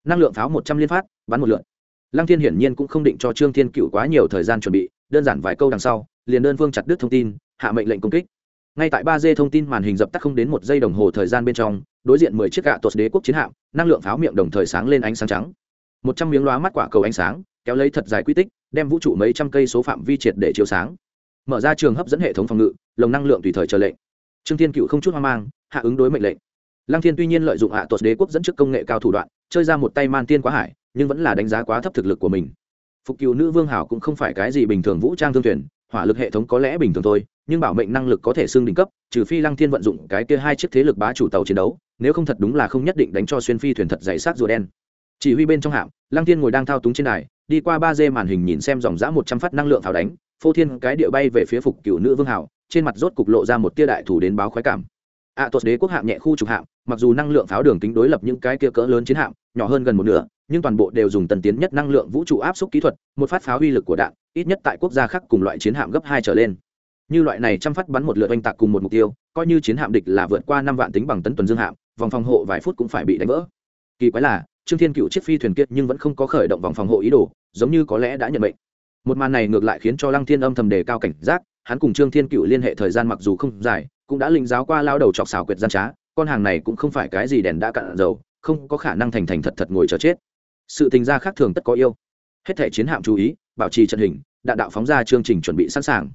Năng lượng pháo một trăm liên phát, bắn một lượn. Lăng thiên hiển nhiên cũng không định cho trương thiên cửu quá nhiều thời gian chuẩn bị, đơn giản vài câu đằng sau, liền đơn phương chặt đứt thông tin, hạ mệnh lệnh công kích ngay tại ba d thông tin màn hình dập tắt không đến một giây đồng hồ thời gian bên trong, đối diện mười chiếc gạ tuột đế quốc chiến hạm, năng lượng pháo miệng đồng thời sáng lên ánh sáng trắng. Một trăm miếng lóa mắt quả cầu ánh sáng, kéo lấy thật dài quy tích, đem vũ trụ mấy trăm cây số phạm vi triệt để chiếu sáng. Mở ra trường hấp dẫn hệ thống phòng ngự, lồng năng lượng tùy thời chờ lệnh. Trương thiên cựu không chút hoang mang, hạ ứng đối mệnh lệnh. Lăng thiên tuy nhiên lợi dụng hạ tuột đế quốc dẫn trước công nghệ cao thủ đoạn, chơi ra một tay man tiên quá hải, nhưng vẫn là đánh giá quá thấp thực lực của mình. Phục cựu nữ vương hảo cũng không phải cái gì bình thường vũ trang thương thuyền, hỏa lực hệ thống có lẽ bình thường thôi nhưng bảo mệnh năng lực có thể xương đỉnh cấp trừ phi lăng thiên vận dụng cái kia hai chiếc thế lực bá chủ tàu chiến đấu nếu không thật đúng là không nhất định đánh cho xuyên phi thuyền thật dày sát rùa đen. Chỉ huy bên trong hạm lăng thiên ngồi đang thao túng trên đài đi qua ba d màn hình nhìn xem dòng dã một trăm phát năng lượng thảo đánh phô thiên cái địa bay về phía phục cựu nữ vương hảo trên mặt rốt cục lộ ra một tia đại thủ đến báo khoái cảm. Ạ à, tuột đế quốc hạm nhẹ khu trục hạm mặc dù năng lượng pháo đường tính đối lập những cái kia cỡ lớn chiến hạm nhỏ hơn gần một nửa nhưng toàn bộ đều dùng tần tiến nhất năng lượng vũ trụ áp suất kỹ thuật một phát pháo uy lực của đạn ít nhất tại quốc gia khác cùng loại chiến hạm gấp hai trở lên như loại này chăm phát bắn một lượt oanh tạc cùng một mục tiêu, coi như chiến hạm địch là vượt qua năm vạn tính bằng tấn tuần dương hạm, vòng phòng hộ vài phút cũng phải bị đánh vỡ. Kỳ quái là, trương thiên cựu chiếc phi thuyền kiệt nhưng vẫn không có khởi động vòng phòng hộ ý đồ, giống như có lẽ đã nhận bệnh một màn này ngược lại khiến cho lăng thiên âm thầm đề cao cảnh giác, hắn cùng trương thiên cựu liên hệ thời gian mặc dù không dài, cũng đã linh giáo qua lao đầu chọc xào quyệt gian trá, con hàng này cũng không phải cái gì đèn đã cạn dầu, không có khả năng thành thành thật thật ngồi chờ chết. Sự tình gia khác thường tất có yêu. Hết thể chiến hạm chú ý, bảo trì trận hình, đạn đạo phóng ra chương trình chuẩn bị sẵn sàng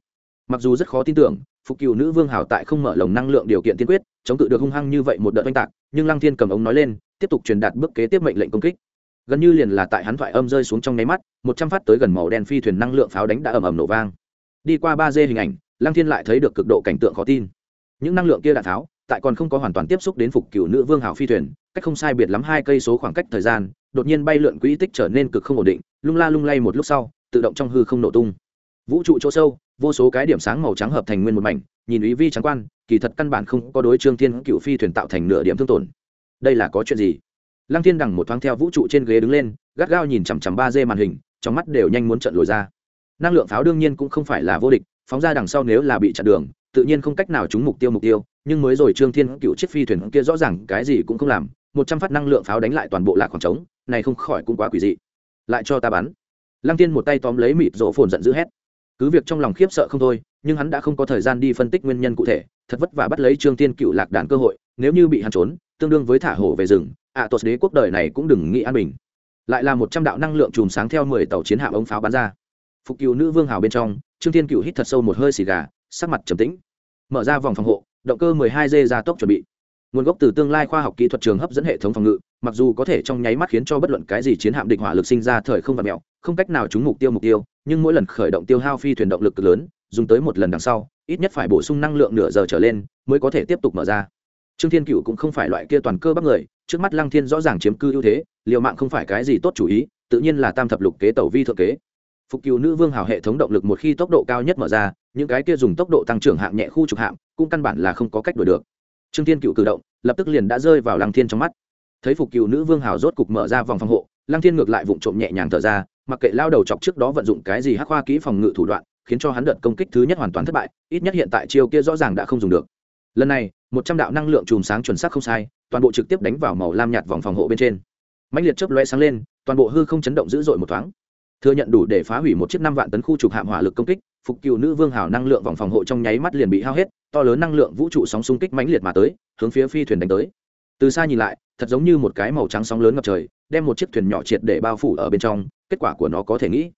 mặc dù rất khó tin tưởng, phục cựu nữ vương hảo tại không mở lồng năng lượng điều kiện tiên quyết, chống cự được hung hăng như vậy một đợt oanh tạc, nhưng lăng thiên cầm ống nói lên, tiếp tục truyền đạt bước kế tiếp mệnh lệnh công kích. Gần như liền là tại hắn thoại âm rơi xuống trong nháy mắt, một trăm phát tới gần màu đen phi thuyền năng lượng pháo đánh đã ầm ầm nổ vang. Đi qua ba d hình ảnh, lăng thiên lại thấy được cực độ cảnh tượng khó tin. Những năng lượng kia đạn tháo tại còn không có hoàn toàn tiếp xúc đến phục cựu nữ vương hảo phi thuyền, cách không sai biệt lắm hai cây số khoảng cách thời gian, đột nhiên bay lượn quỹ tích trở nên cực không ổn định, lung la lung lay một lúc sau, tự động trong hư không nổ tung vũ trụ chỗ sâu, vô số cái điểm sáng màu trắng hợp thành nguyên một mảnh, nhìn ý vi trắng quan, kỳ thật căn bản không có đối trương thiên cựu phi thuyền tạo thành nửa điểm thương tổn. Đây là có chuyện gì? Lăng thiên đằng một thoáng theo vũ trụ trên ghế đứng lên, gắt gao nhìn chằm chằm ba d màn hình, trong mắt đều nhanh muốn trận lồi ra. Năng lượng pháo đương nhiên cũng không phải là vô địch, phóng ra đằng sau nếu là bị chặn đường, tự nhiên không cách nào trúng mục tiêu mục tiêu, nhưng mới rồi trương thiên cựu chiếc phi thuyền kia rõ ràng cái gì cũng không làm, một trăm phát năng lượng pháo đánh lại toàn bộ lạc khoảng trống, này không khỏi cũng quá quỷ dị. Lại cho ta bắn. Lăng tiên một tay tóm lấy mịt rổ phồn giận dữ hét cứ việc trong lòng khiếp sợ không thôi nhưng hắn đã không có thời gian đi phân tích nguyên nhân cụ thể thật vất vả bắt lấy trương tiên cựu lạc đàn cơ hội nếu như bị hắn trốn tương đương với thả hổ về rừng ạ à, tuột đế quốc đời này cũng đừng nghĩ an bình. Lại là một trăm đạo năng lượng chùm sáng theo mười tàu chiến hạm ống pháo bắn ra. Phục cựu nữ vương hào bên trong trương tiên cựu hít thật sâu một hơi xì gà sắc mặt trầm tĩnh. Mở ra vòng phòng hộ động cơ 12 d gia tốc chuẩn bị. Nguồn gốc từ tương lai khoa học kỹ thuật trường hấp dẫn hệ thống phòng ngự mặc dù có thể trong nháy mắt khiến cho bất luận cái gì chiến hạm địch hỏa lực sinh ra thời không và mẹo không cách nào trúng mục tiêu mục tiêu nhưng mỗi lần khởi động tiêu hao phi thuyền động lực cực lớn, dùng tới một lần đằng sau, ít nhất phải bổ sung năng lượng nửa giờ trở lên mới có thể tiếp tục mở ra. Trương thiên cựu cũng không phải loại kia toàn cơ bắp người, trước mắt lăng thiên rõ ràng chiếm cư ưu thế, liều mạng không phải cái gì tốt chủ ý, tự nhiên là tam thập lục kế tẩu vi thượng kế. Phục cựu nữ vương hào hệ thống động lực một khi tốc độ cao nhất mở ra, những cái kia dùng tốc độ tăng trưởng hạng nhẹ khu trục hạng cũng căn bản là không có cách đuổi được. Trương thiên cựu cử động, lập tức liền đã rơi vào lăng thiên trong mắt. Thấy phục cựu nữ vương hào rốt cục mở ra vòng phòng hộ, lăng thiên ngược lại vụng trộm nhẹ nhàng thở ra mặc kệ lao đầu chọc trước đó vận dụng cái gì hắc hoa kỹ phòng ngự thủ đoạn, khiến cho hắn đợt công kích thứ nhất hoàn toàn thất bại, ít nhất hiện tại chiêu kia rõ ràng đã không dùng được. Lần này, một trăm đạo năng lượng chùm sáng chuẩn xác không sai, toàn bộ trực tiếp đánh vào màu lam nhạt vòng phòng hộ bên trên. Mạnh liệt chớp loe sáng lên, toàn bộ hư không chấn động dữ dội một thoáng. Thừa nhận đủ để phá hủy một chiếc năm vạn tấn khu trục hạm hỏa lực công kích, phục cựu nữ vương hảo năng lượng vòng phòng hộ trong nháy mắt liền bị hao hết, to lớn năng lượng vũ trụ sóng xung kích mãnh liệt mà tới, hướng phía phi thuyền đánh tới. Từ xa nhìn lại, thật giống như một cái màu trắng sóng lớn ngập trời, đem một chiếc thuyền nhỏ triệt để bao phủ ở bên trong kết quả của nó có thể nghĩ.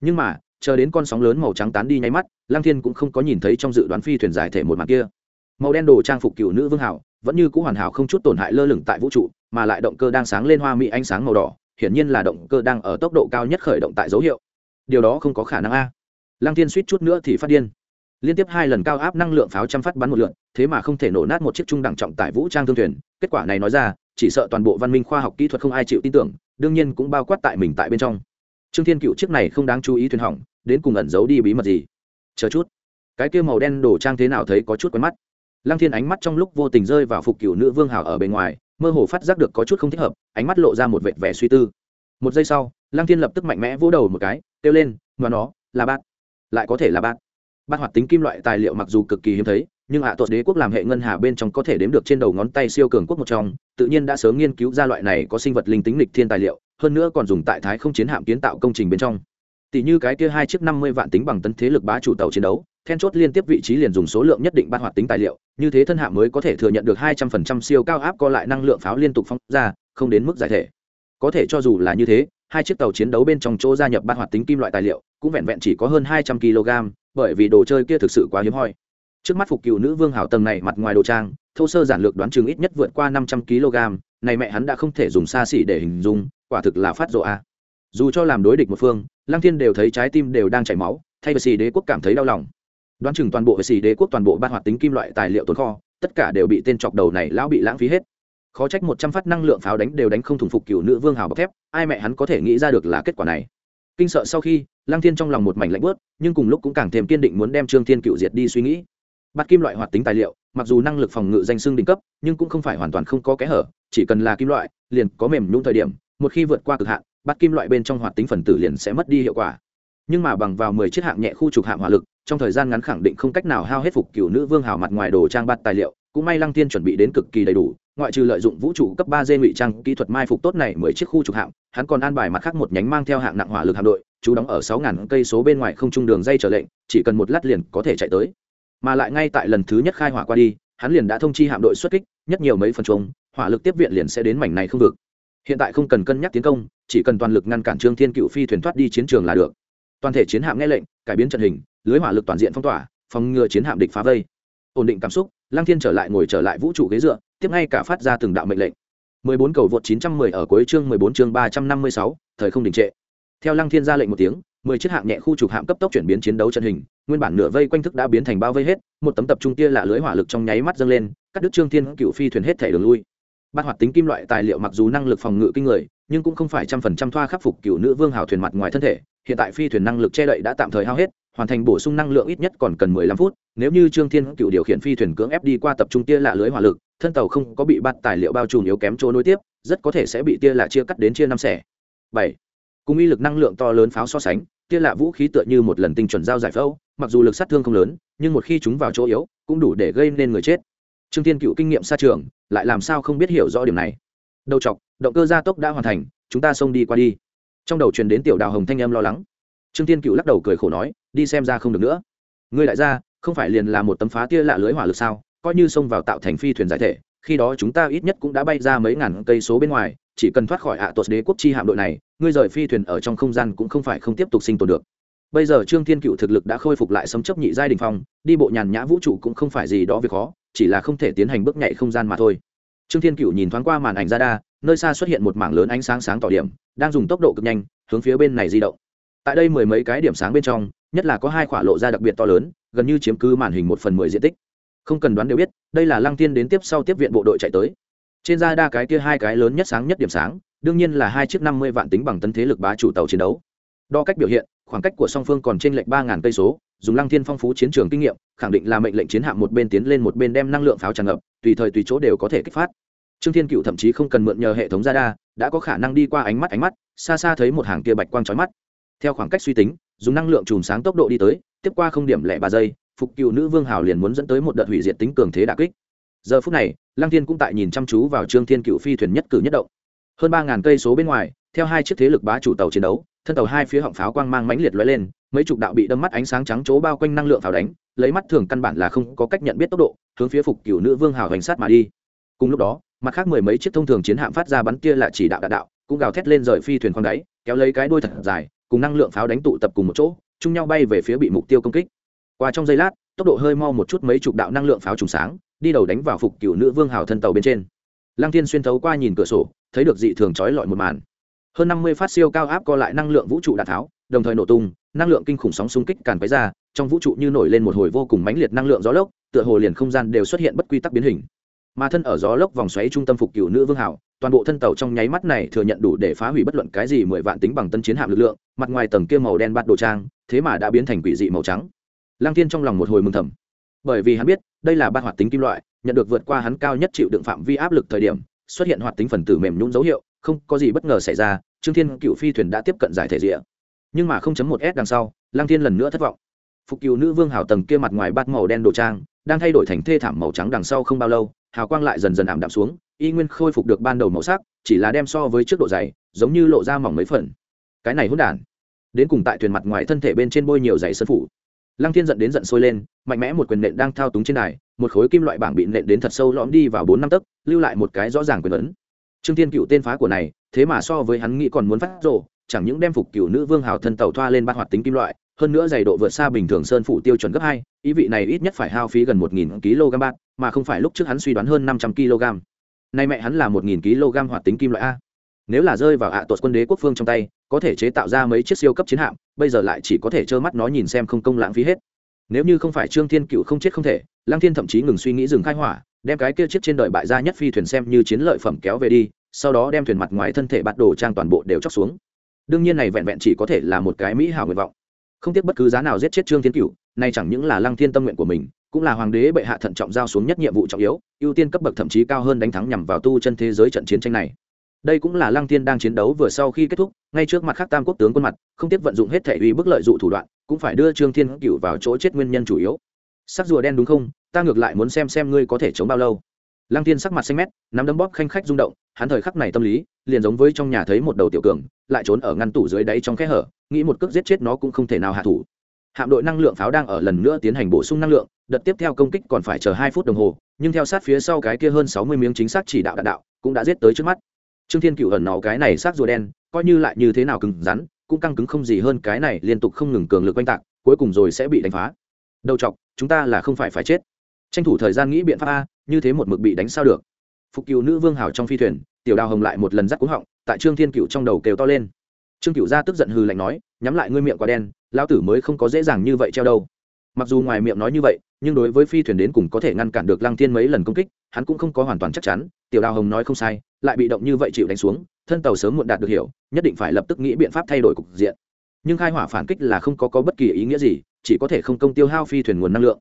Nhưng mà, chờ đến con sóng lớn màu trắng tán đi nháy mắt lang thiên cũng không có nhìn thấy trong dự đoán phi thuyền dài thể một mặt kia. Màu đen đồ trang phục cựu nữ vương hảo, vẫn như c ũ hoàn hảo không chút tổn hại lơ lửng tại vũ trụ, mà lại động cơ đang sáng lên hoa mỹ ánh sáng màu đỏ, hiển nhiên là động cơ đang ở tốc độ cao nhất khởi động tại dấu hiệu. Điều đó không có khả năng a. Lăng thiên suýt chút nữa thì phát điên. Liên tiếp hai lần cao áp năng lượng pháo trăm phát bắn một lượn, thế mà không thể nổ nát một chiếc trung đẳng trọng tải vũ trang thương thuyền. Kết quả này nói ra, chỉ sợ toàn bộ văn minh khoa học kỹ thuật không ai chịu tin tưởng, đương nhiên cũng bao quát tại mình tại bên trong trương thiên cựu chiếc này không đáng chú ý thuyền hỏng, đến cùng ẩn giấu đi bí mật gì? Chờ chút. Cái kia màu đen đổ trang thế nào thấy có chút quen mắt. Lăng thiên ánh mắt trong lúc vô tình rơi vào phục cựu nữ vương Hảo ở bên ngoài, mơ hồ phát giác được có chút không thích hợp, ánh mắt lộ ra một vệt vẻ suy tư. Một giây sau, lăng thiên lập tức mạnh mẽ vỗ đầu một cái, kêu lên, mà nó, là bát lại có thể là bát bát hoạt tính kim loại tài liệu mặc dù cực kỳ hiếm thấy, nhưng hạ à tuột đế quốc làm hệ ngân hà bên trong có thể đếm được trên đầu ngón tay siêu cường quốc một trong, tự nhiên đã sớm nghiên cứu ra loại này có sinh vật linh tính lịch thiên tài liệu hơn nữa còn dùng tại thái không chiến hạm kiến tạo công trình bên trong. Tỷ như cái kia hai chiếc năm mươi vạn tính bằng tấn thế lực bá chủ tàu chiến đấu, then chốt liên tiếp vị trí liền dùng số lượng nhất định bát hoạt tính tài liệu, như thế thân hạm mới có thể thừa nhận được hai trăm phần trăm siêu cao áp co lại năng lượng pháo liên tục phóng ra, không đến mức giải thể. Có thể cho dù là như thế, hai chiếc tàu chiến đấu bên trong chỗ gia nhập bát hoạt tính kim loại tài liệu, cũng vẹn vẹn chỉ có hơn hai trăm kg bởi vì đồ chơi kia thực sự quá hiếm hoi. Trước mắt phục cựu nữ vương hảo tầng này mặt ngoài đồ trang, thô sơ giản lược đoán chừng ít nhất vượt qua năm trăm kg này mẹ hắn đã không thể dùng xa xỉ để hình dung, quả thực là phát rộ a. Dù cho làm đối địch một phương, lăng thiên đều thấy trái tim đều đang chảy máu, thay vì xì đế quốc cảm thấy đau lòng. Đoán chừng toàn bộ vệ sĩ đế quốc toàn bộ ban hoạt tính kim loại tài liệu tồn kho, tất cả đều bị tên chọc đầu này lão bị lãng phí hết. Khó trách một trăm phát năng lượng pháo đánh đều đánh không thủng phục cựu nữ vương hào bọc thép, ai mẹ hắn có thể nghĩ ra được là kết quả này. Kinh sợ sau khi, lăng thiên trong lòng một mảnh lạnh bớt nhưng cùng lúc cũng càng thêm kiên định muốn đem trương thiên cựu diệt đi suy nghĩ. Bắt kim loại hoạt tính tài liệu, mặc dù năng lực phòng ngự danh xưng đỉnh cấp, nhưng cũng không phải hoàn toàn không có kẽ hở chỉ cần là kim loại, liền có mềm nhũng thời điểm, một khi vượt qua cực hạn, bắt kim loại bên trong hoạt tính phần tử liền sẽ mất đi hiệu quả. Nhưng mà bằng vào mười chiếc hạng nhẹ khu trục hạng hỏa lực, trong thời gian ngắn khẳng định không cách nào hao hết phục cựu nữ vương hào mặt ngoài đồ trang bát tài liệu, cũng may lăng tiên chuẩn bị đến cực kỳ đầy đủ, ngoại trừ lợi dụng vũ trụ cấp ba d ngụy trang kỹ thuật mai phục tốt này mười chiếc khu trục hạng, hắn còn an bài mặt khác một nhánh mang theo hạng nặng hỏa lực hạm đội, chú đóng ở sáu ngàn cây số bên ngoài không trung đường dây trở lệnh, chỉ cần một lát liền có thể chạy tới. Mà lại ngay tại lần thứ nhất khai hỏa qua đi, hắn liền đã thông chi hạm đội xuất kích, nhất nhiều mấy phần chung hỏa lực tiếp viện liền sẽ đến mảnh này không vực. Hiện tại không cần cân nhắc tiến công chỉ cần toàn lực ngăn cản trương thiên cựu phi thuyền thoát đi chiến trường là được. Toàn thể chiến hạm nghe lệnh cải biến trận hình lưới hỏa lực toàn diện phong tỏa phòng ngừa chiến hạm địch phá vây. Ổn định cảm xúc lăng thiên trở lại ngồi trở lại vũ trụ ghế dựa tiếp ngay cả phát ra từng đạo mệnh lệnh. 14 cầu vượt 910 ở cuối chương 14 chương 356, thời không đình trệ. Theo lăng thiên ra lệnh một tiếng mười chiếc hạng nhẹ khu trục hạm cấp tốc chuyển biến chiến đấu trận hình nguyên bản nửa vây quanh thức đã biến thành bao vây hết một tấm tập trung tia lạ lưới hỏa lực trong nháy mắt dâng lên cắt đứt trương thiên cựu phi thuyền hết thể đường lui bát hoạt tính kim loại tài liệu mặc dù năng lực phòng ngự kinh người, nhưng cũng không phải trăm phần trăm thoa khắc phục cựu nữ vương hào thuyền mặt ngoài thân thể, hiện tại phi thuyền năng lực che đậy đã tạm thời hao hết, hoàn thành bổ sung năng lượng ít nhất còn cần mười lăm phút, nếu như trương thiên cựu điều khiển phi thuyền cưỡng ép đi qua tập trung tia lạ lưới hỏa lực, thân tàu không có bị bắt tài liệu bao trùm yếu kém chỗ nối tiếp, rất có thể sẽ bị tia lạ chia cắt đến chia năm xẻ. Bảy, cùng uy lực năng lượng to lớn pháo so sánh, tia lạ vũ khí tựa như một lần tinh chuẩn giao giải phẫu, mặc dù lực sát thương không lớn, nhưng một khi chúng vào chỗ yếu, cũng đủ để gây nên người chết trương thiên cựu kinh nghiệm xa trường, lại làm sao không biết hiểu rõ điểm này? Đầu chọc, động cơ gia tốc đã hoàn thành, chúng ta xông đi qua đi. Trong đầu truyền đến tiểu đào hồng thanh em lo lắng. Trương thiên cựu lắc đầu cười khổ nói, đi xem ra không được nữa. Ngươi đại gia, không phải liền là một tấm phá tia lạ lưới hỏa lực sao? Coi như xông vào tạo thành phi thuyền giải thể, khi đó chúng ta ít nhất cũng đã bay ra mấy ngàn cây số bên ngoài, chỉ cần thoát khỏi ạ tuột đế quốc chi hạm đội này, ngươi rời phi thuyền ở trong không gian cũng không phải không tiếp tục sinh tồn được bây giờ trương thiên cựu thực lực đã khôi phục lại sấm chấp nhị giai đình phong, đi bộ nhàn nhã vũ trụ cũng không phải gì đó việc khó, chỉ là không thể tiến hành bước nhảy không gian mà thôi. Trương thiên cựu nhìn thoáng qua màn ảnh ra đa nơi xa xuất hiện một mảng lớn ánh sáng sáng tỏ điểm, đang dùng tốc độ cực nhanh, hướng phía bên này di động. Tại đây mười mấy cái điểm sáng bên trong, nhất là có hai khỏa lộ ra đặc biệt to lớn, gần như chiếm cứ màn hình một phần mười diện tích. Không cần đoán đều biết, đây là lăng tiên đến tiếp sau tiếp viện bộ đội chạy tới. Trên ra đa cái kia hai cái lớn nhất sáng nhất điểm sáng, đương nhiên là hai chiếc năm mươi vạn tính bằng tấn thế lực bá chủ tàu chiến đấu. Đo cách biểu hiện khoảng cách của song phương còn trên lệch ba ngàn cây số, dùng lăng thiên phong phú chiến trường kinh nghiệm, khẳng định là mệnh lệnh chiến hạm một bên tiến lên một bên đem năng lượng pháo tràn ngập, tùy thời tùy chỗ đều có thể kích phát. Trương thiên cựu thậm chí không cần mượn nhờ hệ thống radar, đã có khả năng đi qua ánh mắt ánh mắt, xa xa thấy một hàng kia bạch quang trói mắt. Theo khoảng cách suy tính, dùng năng lượng chùm sáng tốc độ đi tới, tiếp qua không điểm lẻ ba giây, phục cựu nữ vương hào liền muốn dẫn tới một đợt hủy diệt tính cường thế đà kích. Giờ phút này, lăng thiên cũng tại nhìn chăm chú vào trương thiên cựu phi thuyền nhất cử nhất động. Hơn ba ngàn cây số bên ngoài, theo hai chiếc thế lực bá chủ tàu chiến đấu thân tàu hai phía họng pháo quang mang mãnh liệt lóe lên, mấy chục đạo bị đâm mắt ánh sáng trắng chỗ bao quanh năng lượng pháo đánh, lấy mắt thường căn bản là không có cách nhận biết tốc độ, hướng phía phục cựu nữ vương hào hành sát mà đi. Cùng lúc đó, mặt khác mười mấy chiếc thông thường chiến hạm phát ra bắn kia là chỉ đạo đạn đạo, cũng gào thét lên rời phi thuyền khoang đáy, kéo lấy cái đuôi thật dài, cùng năng lượng pháo đánh tụ tập cùng một chỗ, chung nhau bay về phía bị mục tiêu công kích. Qua trong giây lát, tốc độ hơi mau một chút mấy chục đạo năng lượng pháo trùng sáng, đi đầu đánh vào phục cựu nữ vương hào thân tàu bên trên. Lăng thiên xuyên thấu qua nhìn cửa sổ, thấy được dị thường trói lọi một màn hơn năm mươi phát siêu cao áp co lại năng lượng vũ trụ đạn tháo, đồng thời nổ tung, năng lượng kinh khủng sóng xung kích càn quấy ra, trong vũ trụ như nổi lên một hồi vô cùng mãnh liệt năng lượng gió lốc, tựa hồ liền không gian đều xuất hiện bất quy tắc biến hình. Mà thân ở gió lốc vòng xoáy trung tâm phục cựu nữ vương hảo, toàn bộ thân tàu trong nháy mắt này thừa nhận đủ để phá hủy bất luận cái gì mười vạn tính bằng tân chiến hạm lực lượng, mặt ngoài tầng kia màu đen bắt đồ trang, thế mà đã biến thành quỷ dị màu trắng. Lang thiên trong lòng một hồi mừng thầm. Bởi vì hắn biết, đây là ban hoạt tính kim loại, nhận được vượt qua hắn cao nhất chịu đựng phạm vi áp lực thời điểm, xuất hiện hoạt tính phần tử mềm nhún dấu hiệu không có gì bất ngờ xảy ra, trương thiên cựu phi thuyền đã tiếp cận giải thể rịa. Nhưng mà không chấm một s đằng sau, lăng thiên lần nữa thất vọng. Phục cựu nữ vương hảo tầng kia mặt ngoài bát màu đen đồ trang, đang thay đổi thành thê thảm màu trắng đằng sau không bao lâu, hào quang lại dần dần ảm đạm xuống, y nguyên khôi phục được ban đầu màu sắc, chỉ là đem so với trước độ dày, giống như lộ ra mỏng mấy phần. Cái này hỗn đản. Đến cùng tại thuyền mặt ngoài thân thể bên trên bôi nhiều giày sân phủ. Lăng thiên giận đến giận sôi lên, mạnh mẽ một quyền nện đang thao túng trên đài, một khối kim loại bảng bị nện đến thật sâu lõm đi vào bốn năm tấc, lưu lại một cái rõ ràng quyền ấn trương thiên cựu tên phá của này, thế mà so với hắn nghĩ còn muốn phát rộ chẳng những đem phục cựu nữ vương hào thân tàu thoa lên bát hoạt tính kim loại, hơn nữa dày độ vượt xa bình thường sơn phủ tiêu chuẩn gấp hai, ý vị này ít nhất phải hao phí gần một nghìn kg bát, mà không phải lúc trước hắn suy đoán hơn năm trăm kg. Nay mẹ hắn là một nghìn kg hoạt tính kim loại a. Nếu là rơi vào ạ à tuột quân đế quốc phương trong tay, có thể chế tạo ra mấy chiếc siêu cấp chiến hạm, bây giờ lại chỉ có thể trơ mắt nó nhìn xem không công lãng phí hết. Nếu như không phải trương thiên cựu không chết không thể, lăng thiên thậm chí ngừng suy nghĩ dừng khai hỏa đem cái kia chiếc trên đời bại gia nhất phi thuyền xem như chiến lợi phẩm kéo về đi, sau đó đem thuyền mặt ngoài thân thể bắt đồ trang toàn bộ đều chóc xuống. Đương nhiên này vẹn vẹn chỉ có thể là một cái mỹ hảo nguyện vọng. Không tiếc bất cứ giá nào giết chết trương thiên cựu nay chẳng những là lăng thiên tâm nguyện của mình, cũng là hoàng đế bệ hạ thận trọng giao xuống nhất nhiệm vụ trọng yếu, ưu tiên cấp bậc thậm chí cao hơn đánh thắng nhằm vào tu chân thế giới trận chiến tranh này. Đây cũng là lăng thiên đang chiến đấu vừa sau khi kết thúc, ngay trước mặt khác tam quốc tướng quân mặt, không tiếc vận dụng hết thể uy bức lợi dụ thủ đoạn, cũng phải đưa trương thiên cựu vào chỗ chết nguyên nhân chủ yếu sắc rùa đen đúng không? Ta ngược lại muốn xem xem ngươi có thể chống bao lâu. Lăng thiên sắc mặt xanh mét, nắm đấm bóp khanh khách rung động, hắn thời khắc này tâm lý, liền giống với trong nhà thấy một đầu tiểu cường, lại trốn ở ngăn tủ dưới đáy trong kẽ hở, nghĩ một cước giết chết nó cũng không thể nào hạ thủ. Hạm đội năng lượng pháo đang ở lần nữa tiến hành bổ sung năng lượng, đợt tiếp theo công kích còn phải chờ hai phút đồng hồ, nhưng theo sát phía sau cái kia hơn sáu mươi miếng chính xác chỉ đạo đạn đạo, cũng đã giết tới trước mắt. Trương thiên cựu ẩn nó cái này xác rùa đen, coi như lại như thế nào cứng rắn, cũng căng cứng không gì hơn cái này liên tục không ngừng cường lực oanh tạc, cuối cùng rồi sẽ bị đánh phá đầu chọc chúng ta là không phải phải chết. Tranh thủ thời gian nghĩ biện pháp a như thế một mực bị đánh sao được. Phục cựu nữ vương hảo trong phi thuyền tiểu đào hồng lại một lần dắt cúng họng tại trương thiên cựu trong đầu kêu to lên. Trương cựu gia tức giận hừ lạnh nói nhắm lại ngươi miệng quá đen lão tử mới không có dễ dàng như vậy treo đâu. Mặc dù ngoài miệng nói như vậy nhưng đối với phi thuyền đến cùng có thể ngăn cản được lăng thiên mấy lần công kích hắn cũng không có hoàn toàn chắc chắn tiểu đào hồng nói không sai lại bị động như vậy chịu đánh xuống thân tàu sớm muộn đạt được hiểu nhất định phải lập tức nghĩ biện pháp thay đổi cục diện. Nhưng khai hỏa phản kích là không có, có bất kỳ ý nghĩa gì chỉ có thể không công tiêu hao phi thuyền nguồn năng lượng.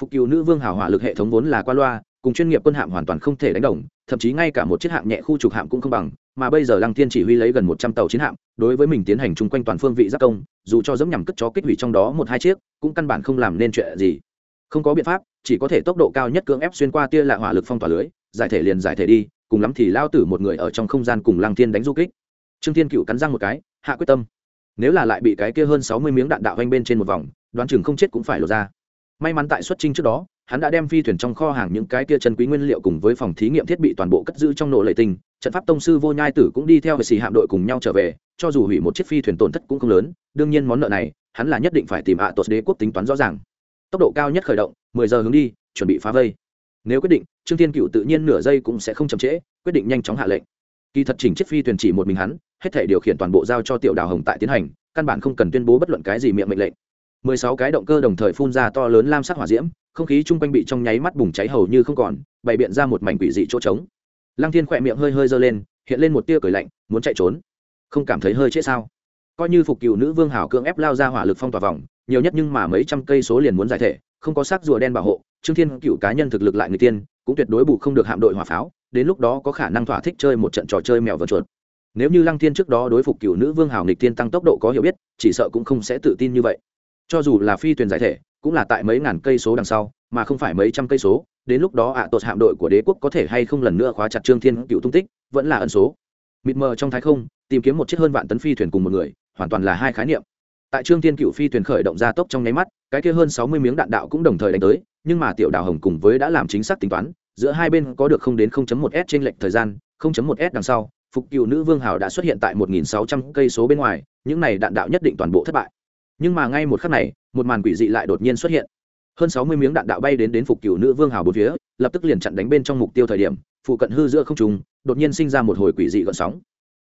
Phục cựu nữ vương hào hỏa lực hệ thống vốn là qua loa, cùng chuyên nghiệp quân hạm hoàn toàn không thể đánh đồng, thậm chí ngay cả một chiếc hạm nhẹ khu trục hạm cũng không bằng, mà bây giờ lăng tiên chỉ huy lấy gần một trăm tàu chiến hạm, đối với mình tiến hành chung quanh toàn phương vị giác công, dù cho giấm nhằm cất chó kích hủy trong đó một hai chiếc, cũng căn bản không làm nên chuyện gì. Không có biện pháp, chỉ có thể tốc độ cao nhất cưỡng ép xuyên qua tia lạ hỏa lực phong tỏa lưới, giải thể liền giải thể đi, cùng lắm thì lao tử một người ở trong không gian cùng lăng tiên đánh du kích. Trương thiên cựu cắn răng một cái, hạ quyết tâm. Nếu là lại bị cái kia hơn sáu mươi miếng đạn đạo vanh bên trên một vòng đoán chừng không chết cũng phải lột ra. May mắn tại xuất trình trước đó, hắn đã đem phi thuyền trong kho hàng những cái kia chân quý nguyên liệu cùng với phòng thí nghiệm thiết bị toàn bộ cất giữ trong nổ lệ tinh. Trận pháp tông sư vô nhai tử cũng đi theo về xì hạm đội cùng nhau trở về, cho dù hủy một chiếc phi thuyền tổn thất cũng không lớn, đương nhiên món nợ này, hắn là nhất định phải tìm ạ à tột đế quốc tính toán rõ ràng. Tốc độ cao nhất khởi động, mười giờ hướng đi, chuẩn bị phá vây. Nếu quyết định, trương thiên cựu tự nhiên nửa giây cũng sẽ không chậm trễ, quyết định nhanh chóng hạ lệnh. Kỳ thật chỉnh chiếc phi thuyền chỉ một mình hắn, hết thể điều khiển toàn bộ giao cho tiểu đào hồng tại tiến hành, căn bản không cần tuyên bố bất luận cái gì miệng mệnh lệnh mười sáu cái động cơ đồng thời phun ra to lớn lam sắc hỏa diễm, không khí chung quanh bị trong nháy mắt bùng cháy hầu như không còn, bày biện ra một mảnh quỷ dị chỗ trống. Lăng thiên khỏe miệng hơi hơi giơ lên, hiện lên một tia cười lạnh, muốn chạy trốn. Không cảm thấy hơi chết sao? Coi như phục cựu nữ vương hảo cưỡng ép lao ra hỏa lực phong tỏa vòng, nhiều nhất nhưng mà mấy trăm cây số liền muốn giải thể, không có xác rùa đen bảo hộ, trương thiên cựu cá nhân thực lực lại người tiên, cũng tuyệt đối bù không được hạm đội hỏa pháo, đến lúc đó có khả năng thỏa thích chơi một trận trò chơi mèo vợt chuột. Nếu như lăng thiên trước đó đối phục cựu nữ vương hảo nghịch tiên tăng tốc độ có hiểu biết, chỉ sợ cũng không sẽ tự tin như vậy cho dù là phi thuyền giải thể, cũng là tại mấy ngàn cây số đằng sau, mà không phải mấy trăm cây số. Đến lúc đó ạ à tột hạm đội của đế quốc có thể hay không lần nữa khóa chặt trương thiên cựu tung tích, vẫn là ẩn số. Mịt mờ trong thái không, tìm kiếm một chiếc hơn vạn tấn phi thuyền cùng một người, hoàn toàn là hai khái niệm. Tại trương thiên cựu phi thuyền khởi động ra tốc trong nháy mắt, cái kia hơn sáu mươi miếng đạn đạo cũng đồng thời đánh tới, nhưng mà tiểu đào hồng cùng với đã làm chính xác tính toán, giữa hai bên có được không đến 0.1 s trên lệch thời gian 0.1 s đằng sau, phục cựu nữ vương hào đã xuất hiện tại 1.600 cây số bên ngoài, những này đạn đạo nhất định toàn bộ thất bại nhưng mà ngay một khắc này, một màn quỷ dị lại đột nhiên xuất hiện. Hơn sáu mươi miếng đạn đạo bay đến đến phục cựu nữ vương hào bốn phía, lập tức liền chặn đánh bên trong mục tiêu thời điểm, phụ cận hư giữa không trùng đột nhiên sinh ra một hồi quỷ dị gợn sóng.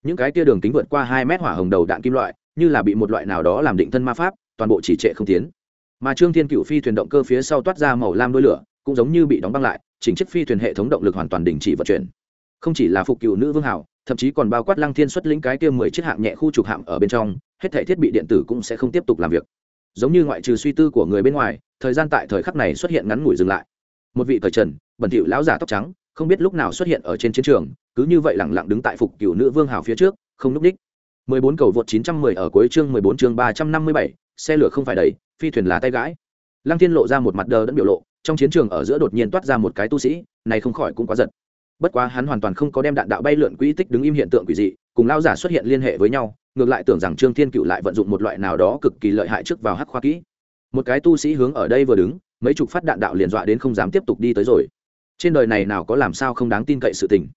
Những cái tia đường kính vượt qua hai mét hỏa hồng đầu đạn kim loại, như là bị một loại nào đó làm định thân ma pháp, toàn bộ chỉ trệ không tiến. Mà trương thiên cựu phi thuyền động cơ phía sau toát ra màu lam đôi lửa, cũng giống như bị đóng băng lại, chỉnh chiếc phi thuyền hệ thống động lực hoàn toàn đình chỉ vận chuyển không chỉ là phục cựu nữ vương hảo thậm chí còn bao quát lăng thiên xuất lĩnh cái kia mười chiếc hạng nhẹ khu trục hạm ở bên trong hết thể thiết bị điện tử cũng sẽ không tiếp tục làm việc. Giống như ngoại trừ suy tư của người bên ngoài thời gian tại thời khắc này xuất hiện ngắn ngủi dừng lại. Một vị thời trần bẩn thỉu lão giả tóc trắng không biết lúc nào xuất hiện ở trên chiến trường cứ như vậy lẳng lặng đứng tại phục cựu nữ vương hào phía trước không núp đích. 14 cầu vượt 910 ở cuối chương 14 chương 357, xe lửa không phải đẩy phi thuyền là tay gãi. Lăng thiên lộ ra một mặt đờ đẫn biểu lộ trong chiến trường ở giữa đột nhiên toát ra một cái tu sĩ này không khỏi cũng quá giật bất quá hắn hoàn toàn không có đem đạn đạo bay lượn quỹ tích đứng im hiện tượng quỷ dị, cùng lao giả xuất hiện liên hệ với nhau, ngược lại tưởng rằng trương thiên cựu lại vận dụng một loại nào đó cực kỳ lợi hại trước vào hắc khoa kỹ. Một cái tu sĩ hướng ở đây vừa đứng, mấy chục phát đạn đạo liền dọa đến không dám tiếp tục đi tới rồi. Trên đời này nào có làm sao không đáng tin cậy sự tình.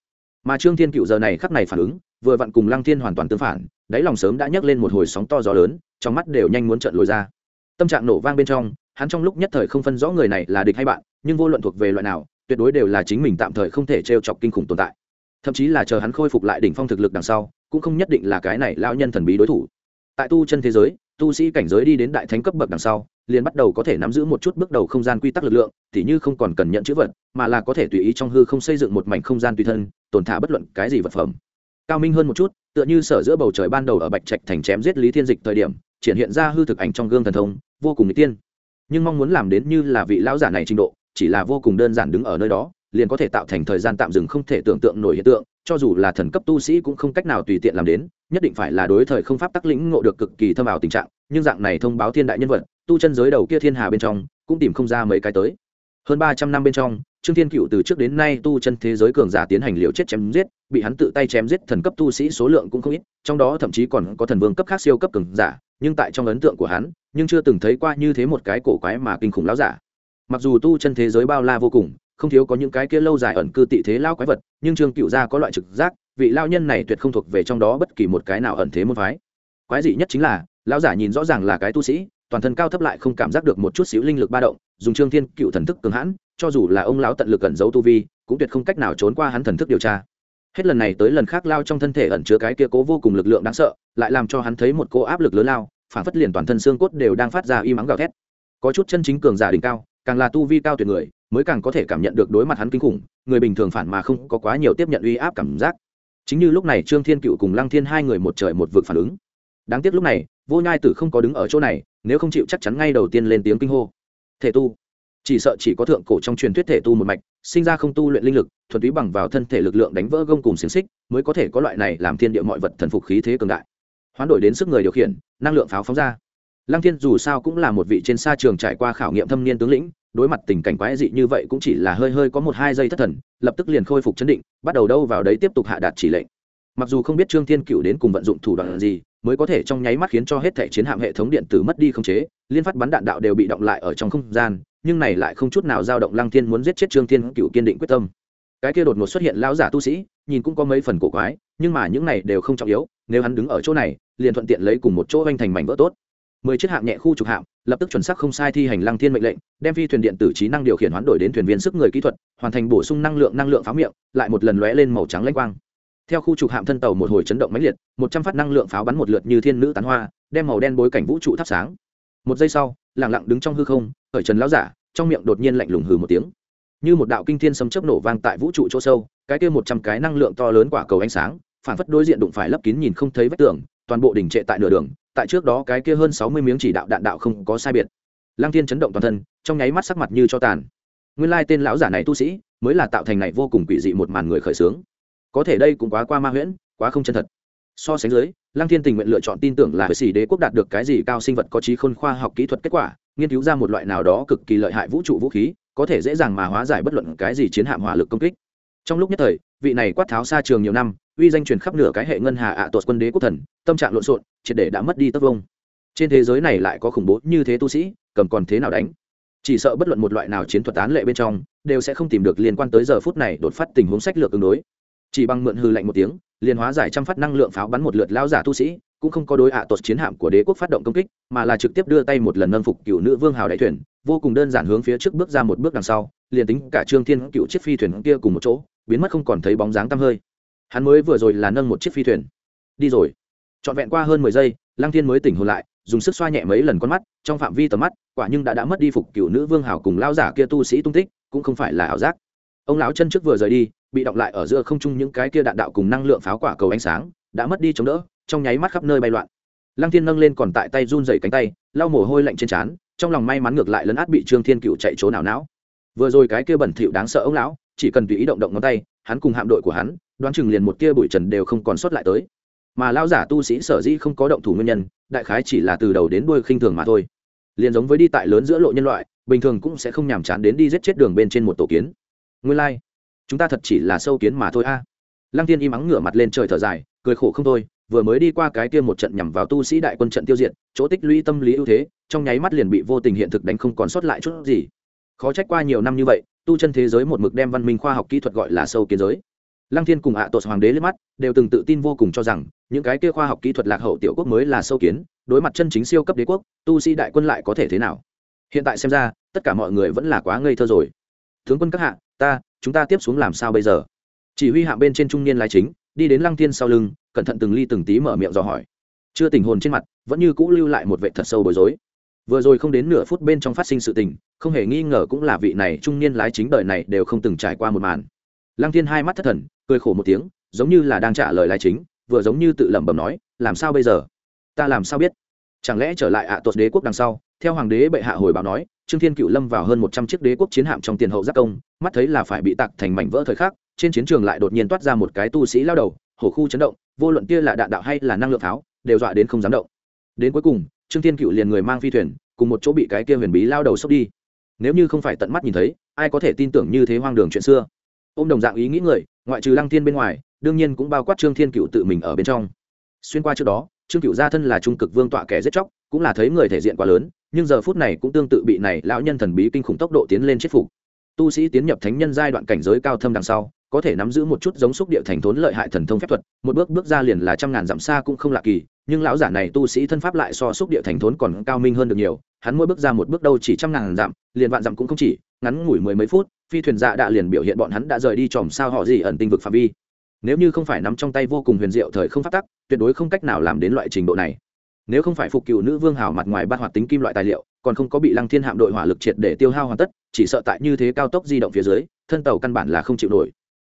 Mà trương thiên cựu giờ này khắc này phản ứng, vừa vặn cùng lăng thiên hoàn toàn tương phản, đáy lòng sớm đã nhấc lên một hồi sóng to gió lớn, trong mắt đều nhanh muốn trợn lồi ra. Tâm trạng nổ vang bên trong, hắn trong lúc nhất thời không phân rõ người này là địch hay bạn, nhưng vô luận thuộc về loại nào tuyệt đối đều là chính mình tạm thời không thể t r e o chọc kinh khủng tồn tại. Thậm chí là chờ hắn khôi phục lại đỉnh phong thực lực đằng sau, cũng không nhất định là cái này lao nhân thần bí đối thủ. Tại tu chân thế giới, tu sĩ cảnh giới đi đến đại thánh cấp bậc đằng sau, liền bắt đầu có thể nắm giữ một chút bước đầu không gian quy tắc lực lượng thì như không còn cần nhận chữ vật, mà là có thể tùy ý trong hư không xây dựng một mảnh không gian tùy thân, tồn thả bất luận cái gì vật phẩm. Cao minh hơn một chút, tựa như sở giữa bầu trời ban đầu ở bạch trạch thành chém giết lý thiên dịch thời điểm, triển hiện ra hư thực ảnh trong gương thần thông, vô cùng n tiên. Nhưng mong muốn làm đến như là vị lão giả này trình độ chỉ là vô cùng đơn giản đứng ở nơi đó, liền có thể tạo thành thời gian tạm dừng không thể tưởng tượng nổi hiện tượng, cho dù là thần cấp tu sĩ cũng không cách nào tùy tiện làm đến, nhất định phải là đối thời không pháp tắc lĩnh ngộ được cực kỳ thâm ảo tình trạng, nhưng dạng này thông báo thiên đại nhân vật, tu chân giới đầu kia thiên hà bên trong, cũng tìm không ra mấy cái tới. Hơn ba trăm năm bên trong, trương thiên cựu từ trước đến nay tu chân thế giới cường giả tiến hành liều chết chém giết, bị hắn tự tay chém giết thần cấp tu sĩ số lượng cũng không ít, trong đó thậm chí còn có thần vương cấp khác siêu cấp cường giả, nhưng tại trong ấn tượng của hắn, nhưng chưa từng thấy qua như thế một cái cổ quái mà kinh khủng lão giả mặc dù tu chân thế giới bao la vô cùng, không thiếu có những cái kia lâu dài ẩn cư tị thế lao quái vật, nhưng trương cựu gia có loại trực giác, vị lao nhân này tuyệt không thuộc về trong đó bất kỳ một cái nào ẩn thế môn phái. Quái dị nhất chính là, lão giả nhìn rõ ràng là cái tu sĩ, toàn thân cao thấp lại không cảm giác được một chút xíu linh lực ba động, dùng trương thiên cựu thần thức cường hãn, cho dù là ông lão tận lực cẩn giấu tu vi, cũng tuyệt không cách nào trốn qua hắn thần thức điều tra. Hết lần này tới lần khác lao trong thân thể ẩn chứa cái kia cố vô cùng lực lượng đáng sợ, lại làm cho hắn thấy một cô áp lực lớn lao, phản phất liền toàn thân xương cốt đều đang phát ra y mắng gào thét. Có chút chân chính cường giả đỉnh cao càng là tu vi cao tuyệt người, mới càng có thể cảm nhận được đối mặt hắn kinh khủng, người bình thường phản mà không có quá nhiều tiếp nhận uy áp cảm giác. Chính như lúc này trương thiên cựu cùng lăng thiên hai người một trời một vực phản ứng. Đáng tiếc lúc này, vô nhai tử không có đứng ở chỗ này, nếu không chịu chắc chắn ngay đầu tiên lên tiếng kinh hô. Thể tu. Chỉ sợ chỉ có thượng cổ trong truyền thuyết thể tu một mạch, sinh ra không tu luyện linh lực, thuần túy bằng vào thân thể lực lượng đánh vỡ gông cùng xiềng xích, mới có thể có loại này làm thiên địa mọi vật thần phục khí thế cường đại. Hoán đổi đến sức người điều khiển, năng lượng pháo phóng ra lăng thiên dù sao cũng là một vị trên xa trường trải qua khảo nghiệm thâm niên tướng lĩnh, đối mặt tình cảnh quái dị như vậy cũng chỉ là hơi hơi có một hai giây thất thần, lập tức liền khôi phục chấn định, bắt đầu đâu vào đấy tiếp tục hạ đạt chỉ lệnh. Mặc dù không biết trương thiên cựu đến cùng vận dụng thủ đoạn gì, mới có thể trong nháy mắt khiến cho hết thể chiến hạm hệ thống điện tử mất đi khống chế, liên phát bắn đạn đạo đều bị động lại ở trong không gian, nhưng này lại không chút nào dao động lăng thiên muốn giết chết trương thiên cựu kiên định quyết tâm. Cái kia đột ngột xuất hiện lão giả tu sĩ, nhìn cũng có mấy phần cổ quái, nhưng mà những này đều không trọng yếu, nếu hắn đứng ở chỗ này, liền thuận tiện lấy cùng một chỗ anh thành mảnh vỡ tốt mười chiếc hạm nhẹ khu trục hạm, lập tức chuẩn xác không sai thi hành lăng thiên mệnh lệnh, đem phi thuyền điện tử trí năng điều khiển hoán đổi đến thuyền viên sức người kỹ thuật, hoàn thành bổ sung năng lượng năng lượng pháo miệng, lại một lần lóe lên màu trắng lanh quang. Theo khu trục hạm thân tàu một hồi chấn động mãnh liệt, một trăm phát năng lượng pháo bắn một lượt như thiên nữ tán hoa, đem màu đen bối cảnh vũ trụ thắp sáng. Một giây sau lẳng lặng đứng trong hư không ở trần lão giả, trong miệng đột nhiên lạnh lùng hừ một tiếng. Như một đạo kinh thiên sấm chớp nổ vang tại vũ trụ chỗ sâu, cái kia một trăm cái năng lượng to lớn quả cầu ánh sáng, phản phất đối diện đụng phải lấp kín nhìn không thấy vách tường, toàn bộ đỉnh trệ tại nửa đường tại trước đó cái kia hơn sáu mươi miếng chỉ đạo đạn đạo không có sai biệt. Lăng thiên chấn động toàn thân, trong nháy mắt sắc mặt như cho tàn. Nguyên lai tên lão giả này tu sĩ, mới là tạo thành này vô cùng quỷ dị một màn người khởi sướng. Có thể đây cũng quá qua ma huyễn, quá không chân thật. So sánh dưới, lăng thiên tình nguyện lựa chọn tin tưởng là hệ sĩ đế quốc đạt được cái gì cao sinh vật có trí khôn khoa học kỹ thuật kết quả, nghiên cứu ra một loại nào đó cực kỳ lợi hại vũ trụ vũ khí, có thể dễ dàng mà hóa giải bất luận cái gì chiến hạm hỏa lực công kích. Trong lúc nhất thời, vị này quát tháo xa trường nhiều năm uy danh truyền khắp nửa cái hệ ngân hà ạ à tuột quân đế quốc thần, tâm trạng lộn xộn, triệt để đã mất đi tất vông. Trên thế giới này lại có khủng bố như thế tu sĩ, cầm còn thế nào đánh? Chỉ sợ bất luận một loại nào chiến thuật án lệ bên trong, đều sẽ không tìm được liên quan tới giờ phút này đột phát tình huống sách lược ứng đối. Chỉ bằng mượn hư lạnh một tiếng, liền hóa giải trăm phát năng lượng pháo bắn một lượt lao giả tu sĩ, cũng không có đối ạ à tuột chiến hạm của đế quốc phát động công kích, mà là trực tiếp đưa tay một lần nâng phục cựu nữ vương hào đại thuyền, vô cùng đơn giản hướng phía trước bước ra một bước đằng sau, liền tính cả trương thiên cựu chiếc phi thuyền kia cùng một chỗ, biến mất không còn thấy bóng dáng tăm hơi hắn mới vừa rồi là nâng một chiếc phi thuyền. Đi rồi. Trọn vẹn qua hơn mười giây, lăng thiên mới tỉnh hồn lại, dùng sức xoa nhẹ mấy lần con mắt, trong phạm vi tầm mắt, quả nhưng đã đã mất đi phục cựu nữ vương hảo cùng lao giả kia tu sĩ tung tích, cũng không phải là ảo giác. Ông lão chân trước vừa rời đi, bị động lại ở giữa không trung những cái kia đạn đạo cùng năng lượng pháo quả cầu ánh sáng, đã mất đi chống đỡ, trong nháy mắt khắp nơi bay loạn. Lăng thiên nâng lên còn tại tay run dày cánh tay, lau mồ hôi lạnh trên trán, trong lòng may mắn ngược lại lấn át bị trương thiên cựu chạy trốn nào não. Vừa rồi cái kia bẩn thỉu đáng sợ ông lão, chỉ cần tùy ý động động ngón tay hắn cùng hạm đội của hắn, đoán chừng liền một tia bụi trần đều không còn sót lại tới. Mà lao giả tu sĩ sở dĩ không có động thủ nguyên nhân, đại khái chỉ là từ đầu đến đuôi khinh thường mà thôi. Liền giống với đi tại lớn giữa lộ nhân loại, bình thường cũng sẽ không nhàm chán đến đi giết chết đường bên trên một tổ kiến. Nguyên lai、like. chúng ta thật chỉ là sâu kiến mà thôi a. Lăng tiên im ắng ngửa mặt lên trời thở dài, cười khổ không thôi, vừa mới đi qua cái kia một trận nhằm vào tu sĩ đại quân trận tiêu diệt, chỗ tích lũy tâm lý ưu thế, trong nháy mắt liền bị vô tình hiện thực đánh không còn sót lại chút gì. Khó trách qua nhiều năm như vậy tu chân thế giới một mực đem văn minh khoa học kỹ thuật gọi là sâu kiến giới. Lăng thiên cùng ạ à tột hoàng đế liếc mắt, đều từng tự tin vô cùng cho rằng, những cái kia khoa học kỹ thuật lạc hậu tiểu quốc mới là sâu kiến, đối mặt chân chính siêu cấp đế quốc, tu sĩ đại quân lại có thể thế nào? Hiện tại xem ra, tất cả mọi người vẫn là quá ngây thơ rồi. Tướng quân các hạ, ta, chúng ta tiếp xuống làm sao bây giờ? Chỉ huy hạ bên trên trung niên lái chính, đi đến lăng thiên sau lưng, cẩn thận từng ly từng tí mở miệng dò hỏi. Chưa tình hồn trên mặt, vẫn như cũ lưu lại một vệ thật sâu bối rối vừa rồi không đến nửa phút bên trong phát sinh sự tình, không hề nghi ngờ cũng là vị này trung niên lái chính đời này đều không từng trải qua một màn. Lăng thiên hai mắt thất thần, cười khổ một tiếng, giống như là đang trả lời lái chính, vừa giống như tự lẩm bẩm nói, làm sao bây giờ? Ta làm sao biết? Chẳng lẽ trở lại ạ à tuột đế quốc đằng sau? Theo hoàng đế bệ hạ hồi báo nói, trương thiên cựu lâm vào hơn một trăm chiếc đế quốc chiến hạm trong tiền hậu giác công, mắt thấy là phải bị tặc thành mảnh vỡ thời khắc, trên chiến trường lại đột nhiên toát ra một cái tu sĩ lao đầu, hổ khu chấn động, vô luận kia là đạn đạo hay là năng lượng pháo đều dọa đến không dám động. Đến cuối cùng trương thiên cựu liền người mang phi thuyền, cùng một chỗ bị cái kia huyền bí lao đầu sốc đi. Nếu như không phải tận mắt nhìn thấy, ai có thể tin tưởng như thế hoang đường chuyện xưa? Ô m đồng dạng ý nghĩ người, ngoại trừ lăng thiên bên ngoài, đương nhiên cũng bao quát trương thiên cựu tự mình ở bên trong. Xuyên qua trước đó, trương cựu gia thân là trung cực vương tọa kẻ giết chóc, cũng là thấy người thể diện quá lớn, nhưng giờ phút này cũng tương tự bị này lão nhân thần bí kinh khủng tốc độ tiến lên chết phục. Tu sĩ tiến nhập thánh nhân giai đoạn cảnh giới cao thâm đằng sau có thể nắm giữ một chút giống xúc địa thành thốn lợi hại thần thông phép thuật, một bước bước ra liền là trăm ngàn dặm xa cũng không lạ kỳ, nhưng lão giả này tu sĩ thân pháp lại so xúc địa thành thốn còn cao minh hơn được nhiều, hắn mỗi bước ra một bước đâu chỉ trăm ngàn dặm, liền vạn dặm cũng không chỉ, ngắn ngủi mười mấy phút, phi thuyền dạ đã liền biểu hiện bọn hắn đã rời đi chòm sao họ gì ẩn tinh vực phạm vi. Nếu như không phải nắm trong tay vô cùng huyền diệu thời không phát tắc, tuyệt đối không cách nào làm đến loại trình độ này. Nếu không phải phục cựu nữ vương hào mặt ngoài ban hoạt tính kim loại tài liệu, còn không có bị lăng thiên hạm đội hỏa lực triệt để tiêu hao hoàn tất, chỉ sợ tại như thế cao tốc di động phía dưới, thân tàu căn bản là không chịu nổi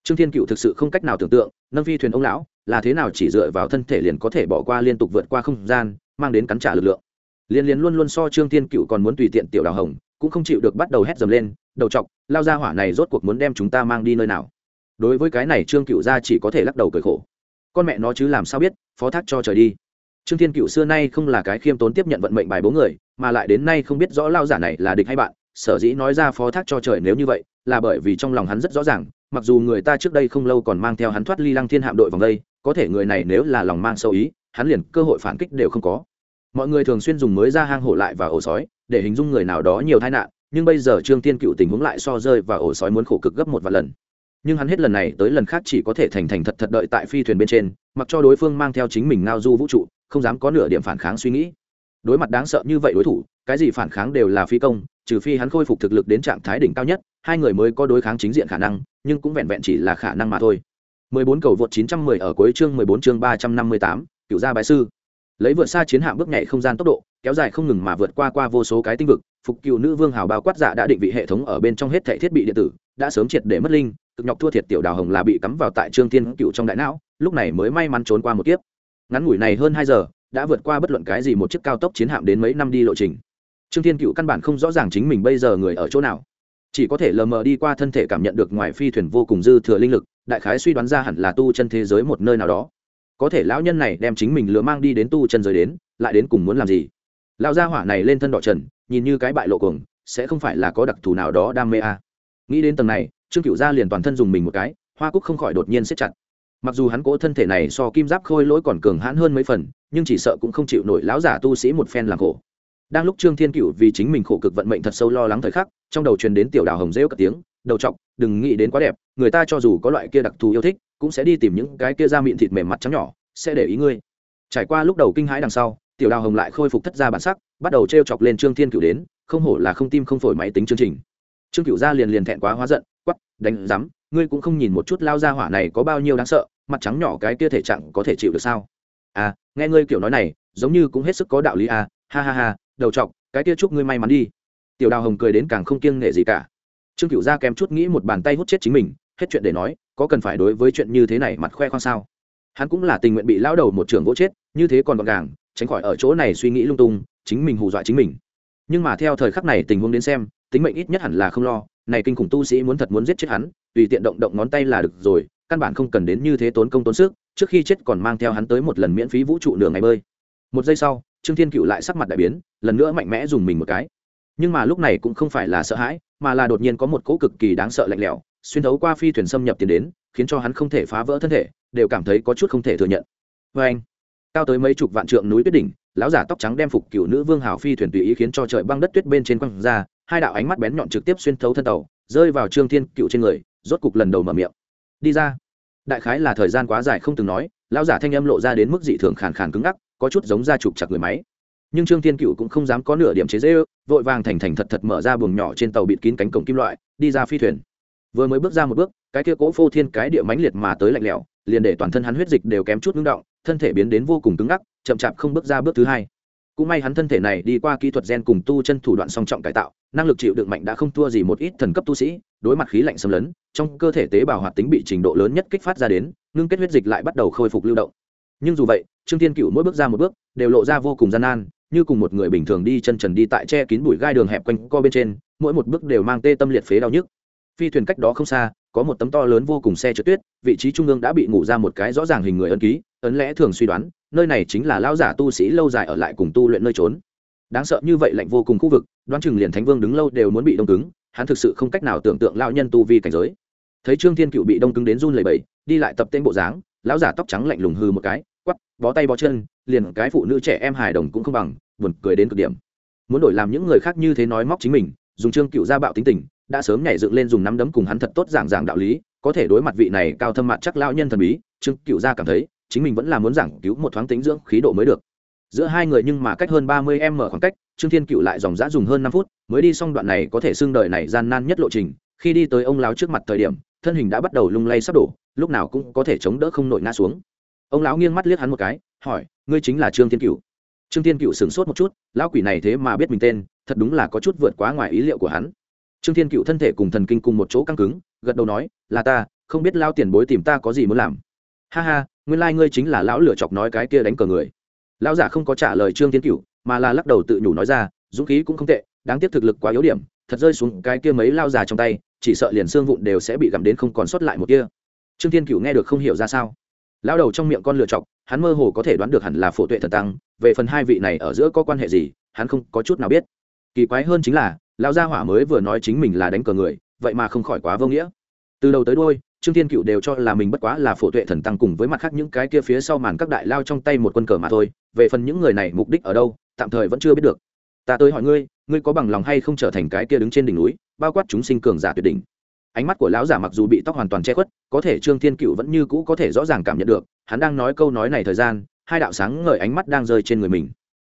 trương thiên cựu thực sự không cách nào tưởng tượng, nâng phi thuyền ông lão, là thế nào chỉ dựa vào thân thể liền có thể bỏ qua liên tục vượt qua không gian, mang đến cắn trả lực lượng. Liên liên luôn luôn so trương thiên cựu còn muốn tùy tiện tiểu đào hồng, cũng không chịu được bắt đầu hét dầm lên, đầu chọc, lao ra hỏa này rốt cuộc muốn đem chúng ta mang đi nơi nào? Đối với cái này trương cựu gia chỉ có thể lắc đầu cười khổ. Con mẹ nó chứ làm sao biết, phó thác cho trời đi. Trương thiên cựu xưa nay không là cái khiêm tốn tiếp nhận vận mệnh bài bố người, mà lại đến nay không biết rõ lao giả này là địch hay bạn, sở dĩ nói ra phó thác cho trời nếu như vậy, là bởi vì trong lòng hắn rất rõ ràng mặc dù người ta trước đây không lâu còn mang theo hắn thoát ly lăng thiên hạm đội vòng đây, có thể người này nếu là lòng mang sâu ý, hắn liền cơ hội phản kích đều không có. Mọi người thường xuyên dùng mới ra hang hổ lại và ổ sói, để hình dung người nào đó nhiều tai nạn, nhưng bây giờ trương tiên cựu tình huống lại so rơi và ổ sói muốn khổ cực gấp một vài lần. Nhưng hắn hết lần này tới lần khác chỉ có thể thành thành thật thật đợi tại phi thuyền bên trên, mặc cho đối phương mang theo chính mình ngao du vũ trụ, không dám có nửa điểm phản kháng suy nghĩ đối mặt đáng sợ như vậy đối thủ cái gì phản kháng đều là phi công trừ phi hắn khôi phục thực lực đến trạng thái đỉnh cao nhất hai người mới có đối kháng chính diện khả năng nhưng cũng vẹn vẹn chỉ là khả năng mà thôi. 14 cầu vượt 910 ở cuối chương 14 chương 358, cựu gia bái sư. Lấy vượt xa chiến hạm bước nhảy không gian tốc độ kéo dài không ngừng mà vượt qua qua vô số cái tinh vực phục cựu nữ vương hào bao quát dạ đã định vị hệ thống ở bên trong hết thảy thiết bị điện tử đã sớm triệt để mất linh cực nhọc thua thiệt tiểu đào hồng là bị cắm vào tại trương thiên cựu trong đại não lúc này mới may mắn trốn qua một kiếp. Ngắn ngủi này hơn hai giờ đã vượt qua bất luận cái gì một chiếc cao tốc chiến hạm đến mấy năm đi lộ trình. Trương thiên cựu căn bản không rõ ràng chính mình bây giờ người ở chỗ nào. Chỉ có thể lờ mờ đi qua thân thể cảm nhận được ngoài phi thuyền vô cùng dư thừa linh lực, đại khái suy đoán ra hẳn là tu chân thế giới một nơi nào đó. Có thể lão nhân này đem chính mình lừa mang đi đến tu chân giới đến, lại đến cùng muốn làm gì? Lão gia hỏa này lên thân đỏ trần, nhìn như cái bại lộ cuồng, sẽ không phải là có đặc thù nào đó đam mê à. nghĩ đến tầng này, trương cựu gia liền toàn thân dùng mình một cái, hoa cúc không khỏi đột nhiên siết chặt mặc dù hắn cố thân thể này so kim giáp khôi lỗi còn cường hãn hơn mấy phần, nhưng chỉ sợ cũng không chịu nổi lão giả tu sĩ một phen làm khổ. Đang lúc trương thiên cựu vì chính mình khổ cực vận mệnh thật sâu lo lắng thời khắc, trong đầu truyền đến tiểu đào hồng rêu cất tiếng, đầu trọc đừng nghĩ đến quá đẹp, người ta cho dù có loại kia đặc thù yêu thích, cũng sẽ đi tìm những cái kia da mịn thịt mềm mặt trắng nhỏ, sẽ để ý ngươi. Trải qua lúc đầu kinh hãi đằng sau, tiểu đào hồng lại khôi phục thất gia bản sắc, bắt đầu t r e o chọc lên trương thiên cựu đến, không hổ là không tim không phổi máy tính chương trình. Trương cựu gia liền liền thẹn quá hóa giận quắp đánh rắm ngươi cũng không nhìn một chút lao ra hỏa này có bao nhiêu đáng sợ mặt trắng nhỏ cái kia thể trạng có thể chịu được sao? À nghe ngươi kiểu nói này, giống như cũng hết sức có đạo lý à ha ha ha, đầu chọc cái kia chúc ngươi may mắn đi. Tiểu đào hồng cười đến càng không kiêng nghệ gì cả. Trương cựu gia kém chút nghĩ một bàn tay hút chết chính mình, hết chuyện để nói, có cần phải đối với chuyện như thế này mặt khoe khoang sao? Hắn cũng là tình nguyện bị lao đầu một trường gỗ chết, như thế còn gọn gàng, tránh khỏi ở chỗ này suy nghĩ lung tung, chính mình hù dọa chính mình. Nhưng mà theo thời khắc này tình huống đến xem, tính mệnh ít nhất hẳn là không lo, này kinh khủng tu sĩ muốn thật muốn giết chết hắn, tùy tiện động động ngón tay là được rồi căn bản không cần đến như thế tốn công tốn sức, trước khi chết còn mang theo hắn tới một lần miễn phí vũ trụ nửa ngày bơi. Một giây sau, trương thiên cựu lại sắc mặt đại biến, lần nữa mạnh mẽ dùng mình một cái. Nhưng mà lúc này cũng không phải là sợ hãi, mà là đột nhiên có một cỗ cực kỳ đáng sợ lạnh lẽo, xuyên thấu qua phi thuyền xâm nhập tiến đến, khiến cho hắn không thể phá vỡ thân thể, đều cảm thấy có chút không thể thừa nhận. Vê anh, cao tới mấy chục vạn trượng núi tuyết đỉnh, lão giả tóc trắng đem phục cựu nữ vương hào phi thuyền tùy ý khiến cho trời băng đất tuyết bên trên quăng ra, hai đạo ánh mắt bén nhọn trực tiếp xuyên thấu thân tàu, rơi vào trương thiên cựu trên người, rốt cục lần đầu mở miệng đi ra. Đại khái là thời gian quá dài không từng nói, lão giả thanh âm lộ ra đến mức dị thường khàn khàn cứng ngắc, có chút giống da trục chặt người máy. Nhưng trương thiên cựu cũng không dám có nửa điểm chế dễ ư vội vàng thành thành thật thật mở ra buồng nhỏ trên tàu bịt kín cánh cổng kim loại, đi ra phi thuyền. Vừa mới bước ra một bước, cái kia cố phô thiên cái địa mãnh liệt mà tới lạnh lẽo, liền để toàn thân hắn huyết dịch đều kém chút ngưng động, thân thể biến đến vô cùng cứng ngắc, chậm chạp không bước ra bước thứ hai cũng may hắn thân thể này đi qua kỹ thuật gen cùng tu chân thủ đoạn song trọng cải tạo, năng lực chịu đựng mạnh đã không thua gì một ít thần cấp tu sĩ, đối mặt khí lạnh xâm lấn, trong cơ thể tế bào hoạt tính bị trình độ lớn nhất kích phát ra đến, ngưng kết huyết dịch lại bắt đầu khôi phục lưu động. Nhưng dù vậy, trương thiên cựu mỗi bước ra một bước, đều lộ ra vô cùng gian nan, như cùng một người bình thường đi chân trần đi tại che kín bụi gai đường hẹp quanh co bên trên, mỗi một bước đều mang tê tâm liệt phế đau nhức. Phi thuyền cách đó không xa có một tấm to lớn vô cùng xe trượt tuyết, vị trí trung ương đã bị ngủ ra một cái rõ ràng hình người ấn ký, ấn lẽ thường suy đoán, nơi này chính là lão giả tu sĩ lâu dài ở lại cùng tu luyện nơi trốn. Đáng sợ như vậy lạnh vô cùng khu vực, đoán chừng liền thánh vương đứng lâu đều muốn bị đông cứng, hắn thực sự không cách nào tưởng tượng lão nhân tu vi cảnh giới. Thấy trương thiên cựu bị đông cứng đến run lẩy bẩy, đi lại tập tên bộ dáng, lão giả tóc trắng lạnh lùng hư một cái quắp bó tay bó chân, liền cái phụ nữ trẻ em hài đồng cũng không bằng, buồn cười đến cực điểm. Muốn đổi làm những người khác như thế nói móc chính mình, dùng trương cựu ra bạo tính tình đã sớm nhảy dựng lên dùng nắm đấm cùng hắn thật tốt giảng giảng đạo lý, có thể đối mặt vị này cao thâm mặt chắc lao nhân thần bí, trương cựu gia cảm thấy, chính mình vẫn là muốn giảng cứu một thoáng tính dưỡng khí độ mới được. Giữa hai người nhưng mà cách hơn ba mươi m khoảng cách, trương thiên cựu lại dòng dã dùng hơn năm phút, mới đi xong đoạn này có thể xưng đời này gian nan nhất lộ trình. Khi đi tới ông lão trước mặt thời điểm, thân hình đã bắt đầu lung lay sắp đổ, lúc nào cũng có thể chống đỡ không nổi ngã xuống. Ông lão nghiêng mắt liếc hắn một cái, hỏi, ngươi chính là trương thiên cựu? Trương thiên cựu sửng sốt một chút, lão quỷ này thế mà biết mình tên, thật đúng là có chút vượt quá ngoài ý liệu của hắn trương thiên cựu thân thể cùng thần kinh cùng một chỗ căng cứng, gật đầu nói, là ta, không biết lao tiền bối tìm ta có gì muốn làm. Ha ha, nguyên lai、like、ngươi chính là lão lửa chọc nói cái kia đánh cờ người. Lão giả không có trả lời trương thiên cựu, mà là lắc đầu tự nhủ nói ra, dũng khí cũng không tệ, đáng tiếc thực lực quá yếu điểm, thật rơi xuống cái kia mấy lao già trong tay, chỉ sợ liền xương vụn đều sẽ bị gặm đến không còn sót lại một kia. Trương thiên cựu nghe được không hiểu ra sao. Lao đầu trong miệng con lựa chọc, hắn mơ hồ có thể đoán được hẳn là phổ tuệ thần tăng, về phần hai vị này ở giữa có quan hệ gì, hắn không có chút nào biết. Kỳ quái hơn chính là lão gia hỏa mới vừa nói chính mình là đánh cờ người, vậy mà không khỏi quá vô nghĩa. Từ đầu tới đôi trương thiên cựu đều cho là mình bất quá là phổ tuệ thần tăng cùng với mặt khác những cái kia phía sau màn các đại lao trong tay một quân cờ mà thôi, về phần những người này mục đích ở đâu, tạm thời vẫn chưa biết được. Ta tới hỏi ngươi ngươi có bằng lòng hay không trở thành cái kia đứng trên đỉnh núi, bao quát chúng sinh cường giả tuyệt đỉnh? Ánh mắt của lão giả mặc dù bị tóc hoàn toàn che khuất, có thể trương thiên cựu vẫn như cũ có thể rõ ràng cảm nhận được, hắn đang nói câu nói này thời gian, hai đạo sáng ngời ánh mắt đang rơi trên người mình.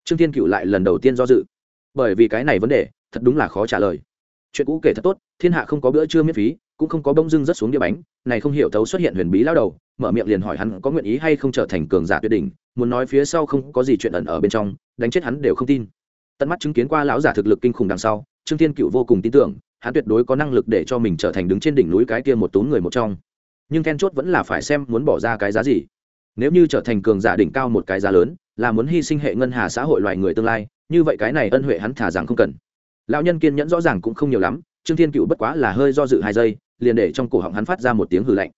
Trương thiên cựu lại lần đầu tiên do dự bởi vì cái này vấn đề, thật đúng là khó trả lời. Chuyện cũ kể thật tốt, thiên hạ không có bữa trưa miễn phí, cũng không có bông dưng rớt xuống đĩa bánh. Này không hiểu thấu xuất hiện huyền bí lao đầu, mở miệng liền hỏi hắn có nguyện ý hay không trở thành cường giả tuyệt đỉnh, muốn nói phía sau không có gì chuyện ẩn ở bên trong, đánh chết hắn đều không tin. Tận mắt chứng kiến qua lão giả thực lực kinh khủng đằng sau, trương thiên cựu vô cùng tin tưởng, hắn tuyệt đối có năng lực để cho mình trở thành đứng trên đỉnh núi cái kia một tốn người một trong. Nhưng then chốt vẫn là phải xem muốn bỏ ra cái giá gì. Nếu như trở thành cường giả đỉnh cao một cái giá lớn, là muốn hy sinh hệ ngân hà xã hội loài người tương lai như vậy cái này ân huệ hắn thả rằng không cần. Lão nhân kiên nhẫn rõ ràng cũng không nhiều lắm, trương thiên cựu bất quá là hơi do dự hai giây, liền để trong cổ họng hắn phát ra một tiếng hử lạnh.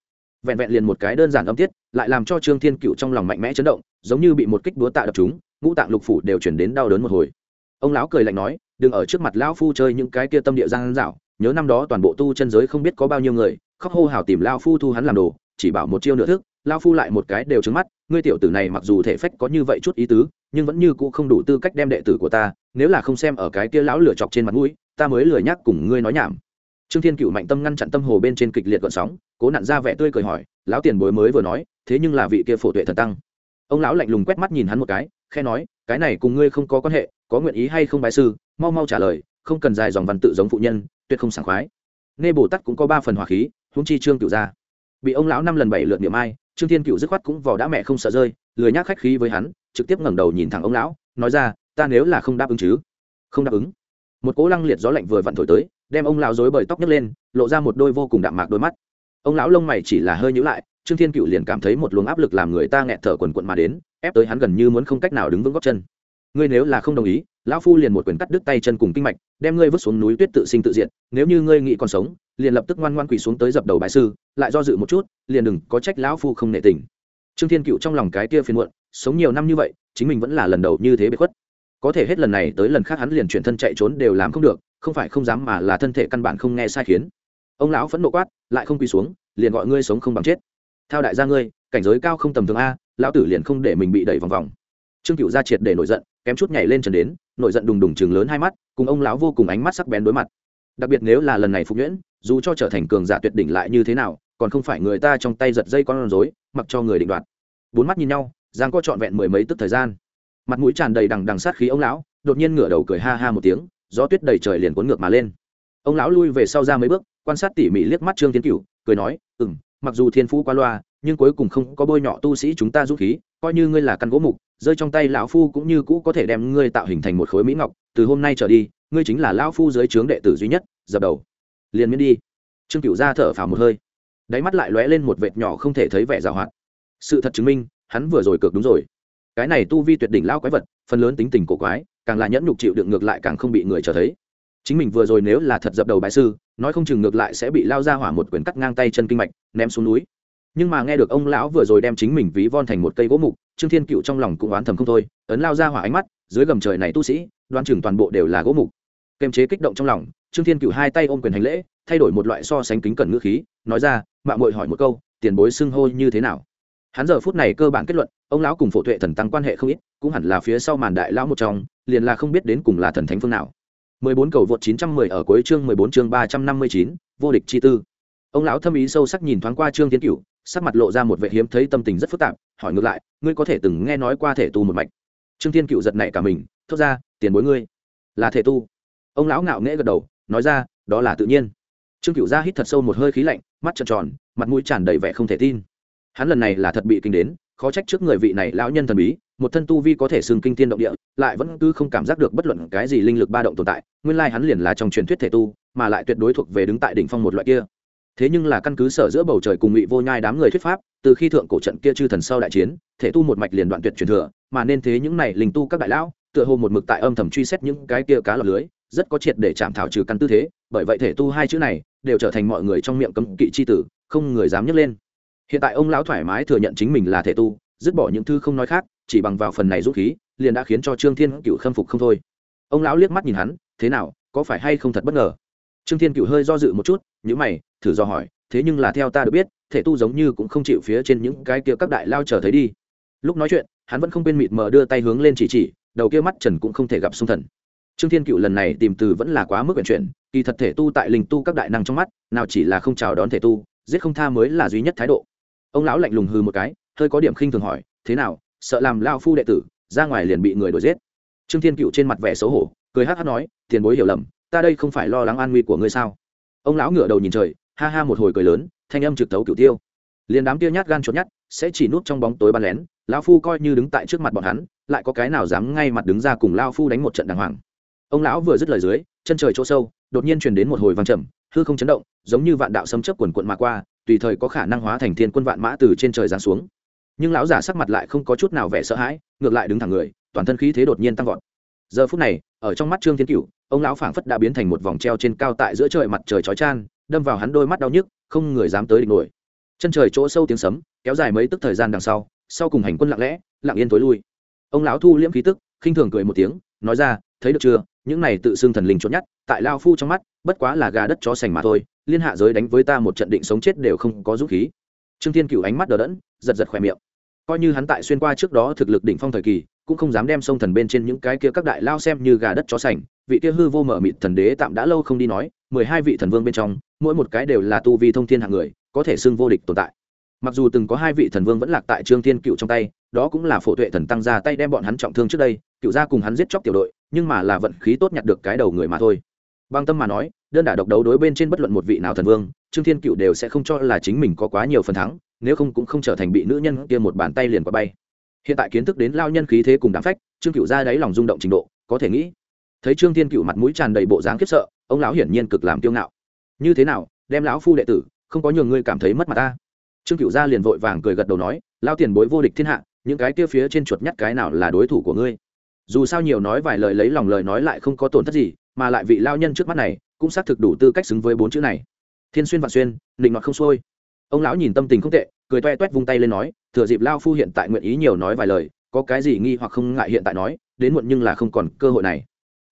Vẹn vẹn liền một cái đơn giản âm tiết, lại làm cho trương thiên cựu trong lòng mạnh mẽ chấn động, giống như bị một kích búa tạ đập chúng ngũ tạng lục phủ đều chuyển đến đau đớn một hồi. Ông lão cười lạnh nói, đừng ở trước mặt lão phu chơi những cái kia tâm địa giang dạo nhớ năm đó toàn bộ tu chân giới không biết có bao nhiêu người, khóc hô hào tìm lao phu thu hắn làm đồ, chỉ bảo một chiêu nửa thức lao phu lại một cái đều trứng mắt, ngươi tiểu tử này mặc dù thể phách có như vậy chút ý tứ, nhưng vẫn như cũ không đủ tư cách đem đệ tử của ta, nếu là không xem ở cái kia lão lửa chọc trên mặt mũi, ta mới lười nhắc cùng ngươi nói nhảm. Trương thiên cựu mạnh tâm ngăn chặn tâm hồ bên trên kịch liệt gợn sóng, cố nặn ra vẻ tươi cười hỏi, lão tiền bối mới vừa nói, thế nhưng là vị kia phổ tuệ thần tăng. Ông lão lạnh lùng quét mắt nhìn hắn một cái khe nói, cái này cùng ngươi không có quan hệ, có nguyện ý hay không bái sư, mau mau trả lời, không cần dài dòng văn tự giống phụ nhân, tuyệt không sảng khoái. Nghe bồ tát cũng có ba phần hỏa khí húng chi trương cựu ra. Bị ông lão năm lần bảy lượt niệm ai trương thiên cựu dứt khoát cũng vỏ đã mẹ không sợ rơi, lười nhác khách khí với hắn, trực tiếp ngẩng đầu nhìn thẳng ông lão, nói ra, ta nếu là không đáp ứng chứ? Không đáp ứng. Một cỗ lăng liệt gió lạnh vừa vặn thổi tới, đem ông lão dối bời tóc nhấc lên, lộ ra một đôi vô cùng đạm mạc đôi mắt. Ông lão lông mày chỉ là hơi nhữ lại, trương thiên cựu liền cảm thấy một luồng áp lực làm người ta nghẹt thở quần quận mà đến, ép tới hắn gần như muốn không cách nào đứng vững góc chân. Ngươi nếu là không đồng ý lão phu liền một quyền cắt đứt tay chân cùng kinh mạch, đem ngươi vứt xuống núi tuyết tự sinh tự diện nếu như ngươi nghĩ còn sống, liền lập tức ngoan ngoan quỳ xuống tới dập đầu bại sư, lại do dự một chút, liền đừng có trách lão phu không nệ tình. Trương thiên cựu trong lòng cái kia phiền muộn, sống nhiều năm như vậy, chính mình vẫn là lần đầu như thế bị khuất. Có thể hết lần này tới lần khác hắn liền chuyển thân chạy trốn đều làm không được, không phải không dám mà là thân thể căn bản không nghe sai khiến. Ông lão phẫn nộ quát, lại không quỳ xuống, liền gọi ngươi sống không bằng chết. Theo đại gia ngươi, cảnh giới cao không tầm thường a, lão tử liền không để mình bị đẩy vòng vòng. Trương cựu ra triệt để nổi giận, kém chút nhảy lên trần đến nổi giận đùng đùng chừng lớn hai mắt, cùng ông lão vô cùng ánh mắt sắc bén đối mặt. Đặc biệt nếu là lần này phục nhuyễn, dù cho trở thành cường giả tuyệt đỉnh lại như thế nào, còn không phải người ta trong tay giật dây con rối, mặc cho người định đoạt. Bốn mắt nhìn nhau, giang có trọn vẹn mười mấy tức thời gian. Mặt mũi tràn đầy đằng đằng sát khí ông lão, đột nhiên ngửa đầu cười ha ha một tiếng, gió tuyết đầy trời liền cuốn ngược mà lên. Ông lão lui về sau ra mấy bước, quan sát tỉ mỉ liếc mắt trương tiến cửu, cười nói ừ m mặc dù thiên phú qua loa, nhưng cuối cùng không có bôi nhọ tu sĩ chúng ta dũng khí, coi như ngươi là căn gỗ mục rơi trong tay lão phu cũng như cũ có thể đem ngươi tạo hình thành một khối mỹ ngọc, từ hôm nay trở đi, ngươi chính là lão phu dưới trướng đệ tử duy nhất, dập đầu. Liền miễn đi. Trương cựu ra thở phào một hơi. Đáy mắt lại lóe lên một vệt nhỏ không thể thấy vẻ giảo hoạt. Sự thật chứng minh, hắn vừa rồi cược đúng rồi. Cái này tu vi tuyệt đỉnh lao quái vật, phần lớn tính tình cổ quái, càng là nhẫn nhục chịu đựng ngược lại càng không bị người trở thấy. Chính mình vừa rồi nếu là thật dập đầu bại sư, nói không chừng ngược lại sẽ bị lao ra hỏa một quyền cắt ngang tay chân kinh mạch, ném xuống núi. Nhưng mà nghe được ông lão vừa rồi đem chính mình ví von thành một cây gỗ mục trương thiên cựu trong lòng cũng oán thầm không thôi ấn lao ra hỏa ánh mắt dưới gầm trời này tu sĩ đoan chừng toàn bộ đều là gỗ mục. Kềm chế kích động trong lòng trương thiên cựu hai tay ôm quyền hành lễ thay đổi một loại so sánh kính cẩn ngữ khí nói ra mạng mội hỏi một câu tiền bối xưng hô như thế nào? Hắn giờ phút này cơ bản kết luận ông lão cùng phổ tuệ thần tăng quan hệ không ít cũng hẳn là phía sau màn đại lão một trong liền là không biết đến cùng là thần thánh phương nào. 14 cầu vượt 910 ở cuối chương 14 chương 359, vô địch chi tư. Ông lão thâm ý sâu sắc nhìn thoáng qua Trương Tiến Cửu, sắc mặt lộ ra một vẻ hiếm thấy tâm tình rất phức tạp, hỏi ngược lại, ngươi có thể từng nghe nói qua thể tu một mạch? Trương Thiên Cựu giật nảy cả mình, thốt ra, tiền bối ngươi là thể tu. Ông lão ngạo nghễ gật đầu, nói ra, đó là tự nhiên. Trương Cựu ra hít thật sâu một hơi khí lạnh, mắt tròn tròn, mặt mũi tràn đầy vẻ không thể tin. Hắn lần này là thật bị kinh đến, khó trách trước người vị này lão nhân thần bí, một thân tu vi có thể xưng kinh thiên động địa lại vẫn cứ không cảm giác được bất luận cái gì linh lực ba động tồn tại nguyên lai hắn liền là trong truyền thuyết thể tu mà lại tuyệt đối thuộc về đứng tại đỉnh phong một loại kia thế nhưng là căn cứ sở giữa bầu trời cùng ngụy vô nhai đám người thuyết pháp, từ khi thượng cổ trận kia chư thần sau đại chiến, thể tu một mạch liền đoạn tuyệt truyền thừa, mà nên thế những này linh tu các đại lão, tựa hồ một mực tại âm thầm truy xét những cái kia cá lọc lưới, rất có triệt để chạm thảo trừ căn tư thế, bởi vậy thể tu hai chữ này đều trở thành mọi người trong miệng cấm kỵ chi tử, không người dám nhấc lên. Hiện tại ông lão thoải mái thừa nhận chính mình là thể tu, dứt bỏ những thứ không nói khác, chỉ bằng vào phần này rút khí, liền đã khiến cho trương thiên cựu khâm phục không thôi. Ông lão liếc mắt nhìn hắn, thế nào, có phải hay không thật bất ngờ? Trương thiên cựu hơi do dự một chút nhữ mày, thử do hỏi, thế nhưng là theo ta được biết, thể tu giống như cũng không chịu phía trên những cái kia các đại lao chờ thấy đi. Lúc nói chuyện, hắn vẫn không quên mịt mờ đưa tay hướng lên chỉ chỉ, đầu kia mắt trần cũng không thể gặp sung thần. Trương thiên cựu lần này tìm từ vẫn là quá mức vận chuyển, kỳ thật thể tu tại linh tu các đại năng trong mắt, nào chỉ là không chào đón thể tu, giết không tha mới là duy nhất thái độ. Ông lão lạnh lùng hư một cái, hơi có điểm khinh thường hỏi, thế nào, sợ làm lao phu đệ tử, ra ngoài liền bị người đuổi giết? Trương thiên cựu trên mặt vẻ xấu hổ, cười hát hát nói, tiền bối hiểu lầm, ta đây không phải lo lắng an nguy của ngươi sao? Ông lão ngửa đầu nhìn trời, ha ha một hồi cười lớn, thanh âm trực tấu cửu tiêu. Liền đám kia nhát gan chốt nhát, sẽ chỉ núp trong bóng tối bắn lén, lão phu coi như đứng tại trước mặt bọn hắn, lại có cái nào dám ngay mặt đứng ra cùng lao phu đánh một trận đàng hoàng. Ông lão vừa dứt lời dưới, chân trời chỗ sâu, đột nhiên truyền đến một hồi vang trầm, hư không chấn động, giống như vạn đạo sấm chớp quần quận mà qua, tùy thời có khả năng hóa thành thiên quân vạn mã từ trên trời giáng xuống. Nhưng lão giả sắc mặt lại không có chút nào vẻ sợ hãi, ngược lại đứng thẳng người, toàn thân khí thế đột nhiên tăng vọt. Giờ phút này, ở trong mắt trương thiên cửu ông lão phảng phất đã biến thành một vòng treo trên cao tại giữa trời mặt trời chói chan đâm vào hắn đôi mắt đau nhức, không người dám tới địch nổi. Chân trời chỗ sâu tiếng sấm, kéo dài mấy tức thời gian đằng sau sau cùng hành quân lặng lẽ, lặng yên tối lui. Ông lão thu liễm khí tức, khinh thường cười một tiếng, nói ra, thấy được chưa? Những này tự xưng thần linh chốt nhất tại lao phu trong mắt, bất quá là gà đất chó sành mà thôi, liên hạ giới đánh với ta một trận định sống chết đều không có dũng khí. Trương thiên cửu ánh mắt đờ đẫn, giật giật khỏe miệng. Coi như hắn tại xuyên qua trước đó thực lực đỉnh phong thời kỳ, cũng không dám đem sông thần bên trên những cái kia các đại lao xem như gà đất chó sành vị kia hư vô mở mịt thần đế tạm đã lâu không đi nói, mười hai vị thần vương bên trong, mỗi một cái đều là tu vi thông thiên hạng người, có thể xưng vô địch tồn tại. Mặc dù từng có hai vị thần vương vẫn lạc tại trương thiên cựu trong tay, đó cũng là phổ tuệ thần tăng ra tay đem bọn hắn trọng thương trước đây, cựu ra cùng hắn giết chóc tiểu đội, nhưng mà là vận khí tốt nhặt được cái đầu người mà thôi. Băng tâm mà nói, đơn đả độc đấu đối bên trên bất luận một vị nào thần vương, trương thiên cựu đều sẽ không cho là chính mình có quá nhiều phần thắng, nếu không cũng không trở thành bị nữ nhân kia một bàn tay liền qua bay. Hiện tại kiến thức đến lao nhân khí thế cùng đám phách, trương cựu ra đáy lòng rung động trình độ, có thể nghĩ thấy trương thiên cựu mặt mũi tràn đầy bộ dáng khiếp sợ, ông lão hiển nhiên cực làm kiêu ngạo. Như thế nào, đem lão phu đệ tử, không có nhường ngươi cảm thấy mất mặt ta? Trương cựu gia liền vội vàng cười gật đầu nói lao tiền bối vô địch thiên hạ, những cái kia phía trên chuột nhắt cái nào là đối thủ của ngươi? Dù sao nhiều nói vài lời lấy lòng lời nói lại không có tổn thất gì, mà lại vị lao nhân trước mắt này, cũng xác thực đủ tư cách xứng với bốn chữ này. Thiên xuyên vạn xuyên định mặt không xuôi. Ông lão nhìn tâm tình không tệ, cười toe toét vung tay lên nói, thừa dịp lao phu hiện tại nguyện ý nhiều nói vài lời, có cái gì nghi hoặc không ngại hiện tại nói, đến muộn nhưng là không còn cơ hội này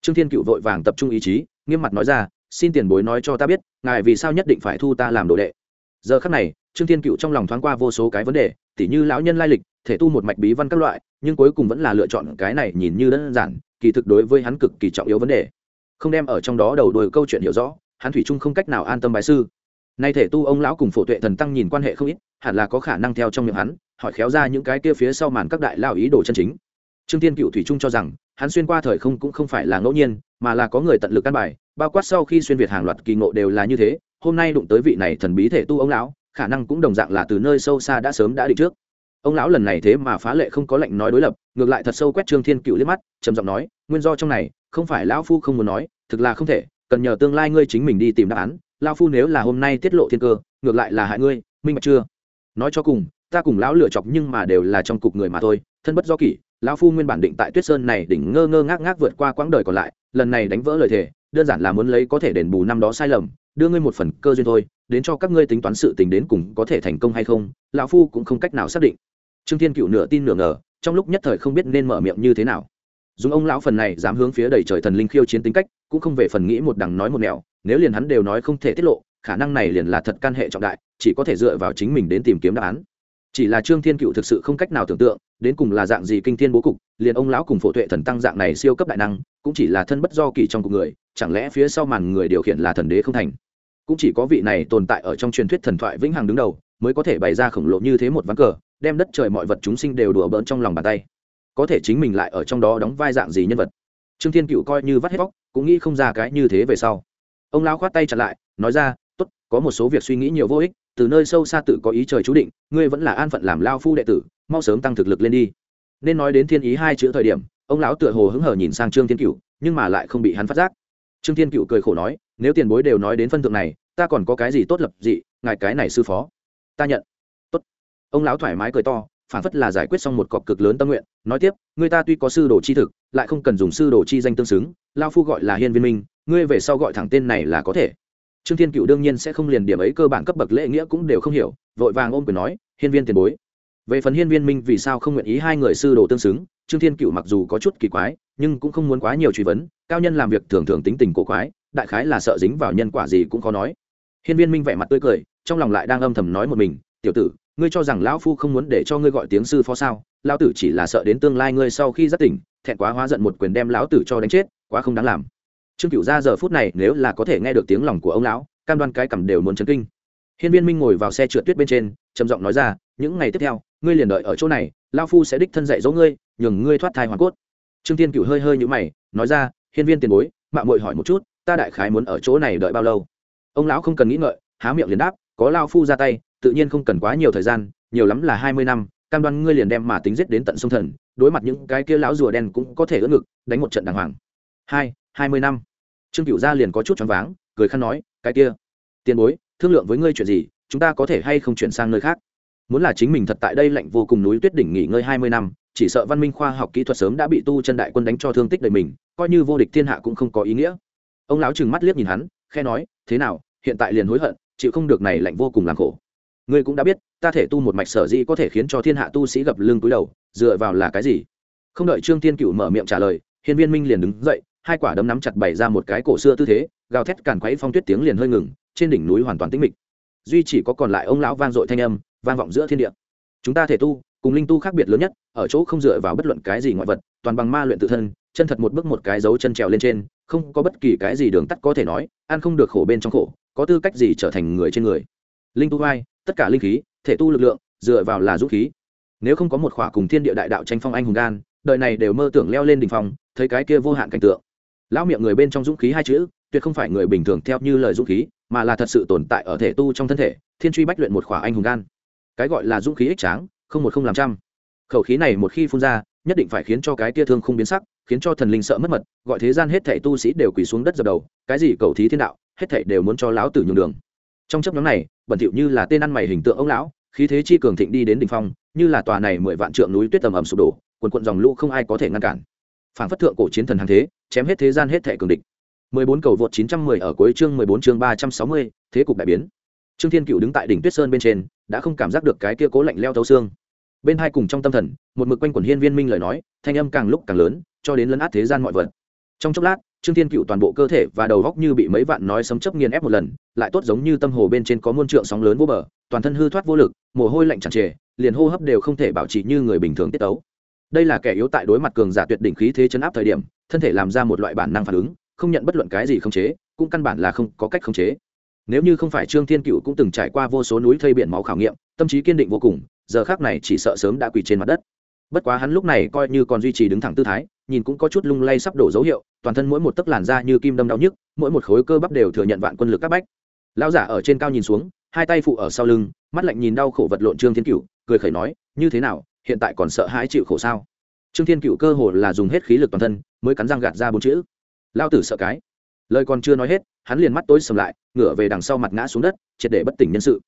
trương thiên cựu vội vàng tập trung ý chí, nghiêm mặt nói ra, xin tiền bối nói cho ta biết, ngài vì sao nhất định phải thu ta làm đồ đệ? Giờ khắc này, trương thiên cựu trong lòng thoáng qua vô số cái vấn đề, tỉ như lão nhân lai lịch, thể tu một mạch bí văn các loại, nhưng cuối cùng vẫn là lựa chọn cái này nhìn như đơn giản, kỳ thực đối với hắn cực kỳ trọng yếu vấn đề. Không đem ở trong đó đầu đuôi câu chuyện hiểu rõ, hắn thủy chung không cách nào an tâm bài sư. Nay thể tu ông lão cùng phổ tuệ thần tăng nhìn quan hệ không ít, hẳn là có khả năng theo trong miệng hắn, hỏi khéo ra những cái kia phía sau màn các đại lao ý đồ chân chính trương tiên cựu thủy trung cho rằng, hắn xuyên qua thời không cũng không phải là ngẫu nhiên, mà là có người tận lực căn bài, bao quát sau khi xuyên việt hàng loạt kỳ ngộ đều là như thế, hôm nay đụng tới vị này thần bí thể tu ông lão, khả năng cũng đồng dạng là từ nơi sâu xa đã sớm đã định trước. Ông lão lần này thế mà phá lệ không có lệnh nói đối lập, ngược lại thật sâu quét trương thiên cựu liếc mắt, trầm giọng nói, nguyên do trong này, không phải lão phu không muốn nói, thực là không thể, cần nhờ tương lai ngươi chính mình đi tìm đáp án, lão phu nếu là hôm nay tiết lộ thiên cơ, ngược lại là hại ngươi, minh bạch chưa? Nói cho cùng, ta cùng lão lựa chọc nhưng mà đều là trong cục người mà thôi, thân bất do kỷ lão phu nguyên bản định tại tuyết sơn này đỉnh ngơ ngơ ngác ngác vượt qua quãng đời còn lại, lần này đánh vỡ lời thề, đơn giản là muốn lấy có thể đền bù năm đó sai lầm, đưa ngươi một phần cơ duyên thôi, đến cho các ngươi tính toán sự tình đến cùng có thể thành công hay không, lão phu cũng không cách nào xác định. Trương thiên cựu nửa tin nửa ngờ, trong lúc nhất thời không biết nên mở miệng như thế nào. Dùng ông lão phần này dám hướng phía đầy trời thần linh khiêu chiến tính cách, cũng không về phần nghĩ một đằng nói một nẻo, nếu liền hắn đều nói không thể tiết lộ, khả năng này liền là thật căn hệ trọng đại, chỉ có thể dựa vào chính mình đến tìm kiếm đáp án chỉ là trương thiên cựu thực sự không cách nào tưởng tượng, đến cùng là dạng gì kinh thiên bố cục, liền ông lão cùng phổ tuệ thần tăng dạng này siêu cấp đại năng, cũng chỉ là thân bất do kỳ trong cuộc người, chẳng lẽ phía sau màn người điều khiển là thần đế không thành? Cũng chỉ có vị này tồn tại ở trong truyền thuyết thần thoại vĩnh hằng đứng đầu, mới có thể bày ra khổng lồ như thế một ván cờ, đem đất trời mọi vật chúng sinh đều đùa bỡn trong lòng bàn tay. Có thể chính mình lại ở trong đó đóng vai dạng gì nhân vật? Trương thiên cựu coi như vắt hết bóc cũng nghĩ không ra cái như thế về sau. Ông lão khoát tay chặt lại, nói ra có một số việc suy nghĩ nhiều vô ích, từ nơi sâu xa tự có ý trời chú định, ngươi vẫn là an phận làm lao phu đệ tử, mau sớm tăng thực lực lên đi. Nên nói đến thiên ý hai chữ thời điểm, ông lão tựa hồ hứng hờ nhìn sang trương thiên cựu nhưng mà lại không bị hắn phát giác. Trương thiên cựu cười khổ nói, nếu tiền bối đều nói đến phân thượng này, ta còn có cái gì tốt lập dị, ngài cái này sư phó. Ta nhận. Tốt. Ông lão thoải mái cười to, phản phất là giải quyết xong một cọc cực lớn tâm nguyện, nói tiếp, người ta tuy có sư đồ chi thực, lại không cần dùng sư đồ chi danh tương xứng, lao phu gọi là hiên viên minh, ngươi về sau gọi thẳng tên này là có thể trương thiên cựu đương nhiên sẽ không liền điểm ấy cơ bản cấp bậc lễ nghĩa cũng đều không hiểu, vội vàng ôm quyền nói, hiên viên tiền bối. Về phần hiên viên minh vì sao không nguyện ý hai người sư đồ tương xứng, trương thiên cựu mặc dù có chút kỳ quái, nhưng cũng không muốn quá nhiều truy vấn, cao nhân làm việc thường thường tính tình cổ quái, đại khái là sợ dính vào nhân quả gì cũng khó nói. Hiên viên minh vẻ mặt tươi cười, trong lòng lại đang âm thầm nói một mình, tiểu tử, ngươi cho rằng lão phu không muốn để cho ngươi gọi tiếng sư phó sao? Lão tử chỉ là sợ đến tương lai ngươi sau khi giác tỉnh, thẹn quá hóa giận một quyền đem lão tử cho đánh chết, quá không đáng làm trương cựu ra giờ phút này nếu là có thể nghe được tiếng lòng của ông lão, cam đoan cái cầm đều muốn chấn kinh. Hiên viên minh ngồi vào xe trượt tuyết bên trên, trầm giọng nói ra, những ngày tiếp theo, ngươi liền đợi ở chỗ này, lão phu sẽ đích thân dạy dỗ ngươi, nhường ngươi thoát thai hoàn cốt. Trương thiên cựu hơi hơi nhũ mày, nói ra, hiên viên tiền bối mạng muội hỏi một chút, ta đại khái muốn ở chỗ này đợi bao lâu? Ông lão không cần nghĩ ngợi, há miệng liền đáp, có lao phu ra tay, tự nhiên không cần quá nhiều thời gian, nhiều lắm là hai mươi năm, cam đoan ngươi liền đem mà tính giết đến tận sông thần, đối mặt những cái kia lão rùa đen cũng có thể ưỡn ngực, đánh một trận đàng hoàng. Hai hai mươi năm. Trương cựu gia liền có chút choáng váng, cười khăn nói, cái kia, tiền bối, thương lượng với ngươi chuyện gì, chúng ta có thể hay không chuyển sang nơi khác? Muốn là chính mình thật tại đây lạnh vô cùng núi tuyết đỉnh nghỉ ngơi hai mươi năm, chỉ sợ văn minh khoa học kỹ thuật sớm đã bị tu chân đại quân đánh cho thương tích đời mình, coi như vô địch thiên hạ cũng không có ý nghĩa. Ông lão trừng mắt liếc nhìn hắn khe nói, thế nào, hiện tại liền hối hận, chịu không được này lạnh vô cùng làm khổ. Ngươi cũng đã biết, ta thể tu một mạch sở dĩ có thể khiến cho thiên hạ tu sĩ gập lưng túi đầu, dựa vào là cái gì? Không đợi trương tiên cựu mở miệng trả lời, hiên viên minh liền đứng dậy hai quả đấm nắm chặt bày ra một cái cổ xưa tư thế, gào thét càn quấy phong tuyết tiếng liền hơi ngừng, trên đỉnh núi hoàn toàn tĩnh mịch. Duy chỉ có còn lại ông lão vang dội thanh âm, vang vọng giữa thiên địa. Chúng ta thể tu, cùng linh tu khác biệt lớn nhất, ở chỗ không dựa vào bất luận cái gì ngoại vật, toàn bằng ma luyện tự thân, chân thật một bước một cái dấu chân trèo lên trên, không có bất kỳ cái gì đường tắt có thể nói, ăn không được khổ bên trong khổ, có tư cách gì trở thành người trên người. Linh tu vai, tất cả linh khí, thể tu lực lượng, dựa vào là dũng khí. Nếu không có một khỏa cùng thiên địa đại đạo tranh phong anh hùng gan đời này đều mơ tưởng leo lên đỉnh phong, thấy cái kia vô hạn cảnh tượng lão miệng người bên trong dũng khí hai chữ, tuyệt không phải người bình thường theo như lời dũng khí, mà là thật sự tồn tại ở thể tu trong thân thể, thiên truy bách luyện một khỏa anh hùng gan. Cái gọi là dũng khí ích tráng, không một không làm trăm. Khẩu khí này một khi phun ra, nhất định phải khiến cho cái tia thương không biến sắc, khiến cho thần linh sợ mất mật, gọi thế gian hết thảy tu sĩ đều quỳ xuống đất dập đầu, cái gì cầu thí thiên đạo, hết thảy đều muốn cho lão tử nhường đường. Trong chấp nhóm này, bẩn thỉu như là tên ăn mày hình tượng ông lão, khí thế chi cường thịnh đi đến đỉnh phong, như là tòa này mười vạn trượng núi tuyết tầm ẩm sụp đổ, quần quận dòng lũ không ai có thể ngăn cản phản phất thượng cổ chiến thần hàng thế chém hết thế gian hết thảy cường địch 14 cầu vượt 910 ở cuối chương 14 chương 360, thế cục đại biến. Trương Thiên Cựu đứng tại đỉnh Tuyết Sơn bên trên, đã không cảm giác được cái kia cố lạnh leo thấu xương. Bên hai cùng trong tâm thần, một mực quanh quẩn hiên viên minh lời nói, thanh âm càng lúc càng lớn, cho đến lấn át thế gian mọi vật. Trong chốc lát, Trương Thiên Cựu toàn bộ cơ thể và đầu góc như bị mấy vạn nói sấm chớp nghiền ép một lần, lại tốt giống như tâm hồ bên trên có muôn trượng sóng lớn vô bờ, toàn thân hư thoát vô lực, mồ hôi lạnh tràn trề, liền hô hấp đều không thể bảo trì như người bình thường tiết tấu. Đây là kẻ yếu tại đối mặt cường giả tuyệt đỉnh khí thế chấn áp thời điểm, thân thể làm ra một loại bản năng phản ứng, không nhận bất luận cái gì khống chế cũng căn bản là không có cách khống chế. Nếu như không phải trương thiên cựu cũng từng trải qua vô số núi thây biển máu khảo nghiệm tâm trí kiên định vô cùng giờ khác này chỉ sợ sớm đã quỳ trên mặt đất. Bất quá hắn lúc này coi như còn duy trì đứng thẳng tư thái nhìn cũng có chút lung lay sắp đổ dấu hiệu toàn thân mỗi một tấc làn da như kim đâm đau nhức mỗi một khối cơ bắp đều thừa nhận vạn quân lực các bách. Lão giả ở trên cao nhìn xuống hai tay phụ ở sau lưng mắt lạnh nhìn đau khổ vật lộn trương thiên cựu cười khẩy nói như thế nào hiện tại còn sợ hãi chịu khổ sao? Trương thiên cựu cơ hồ là dùng hết khí lực toàn thân, mới cắn răng gạt ra bốn chữ. Lao tử sợ cái. Lời còn chưa nói hết, hắn liền mắt tối sầm lại, ngửa về đằng sau mặt ngã xuống đất, triệt để bất tỉnh nhân sự.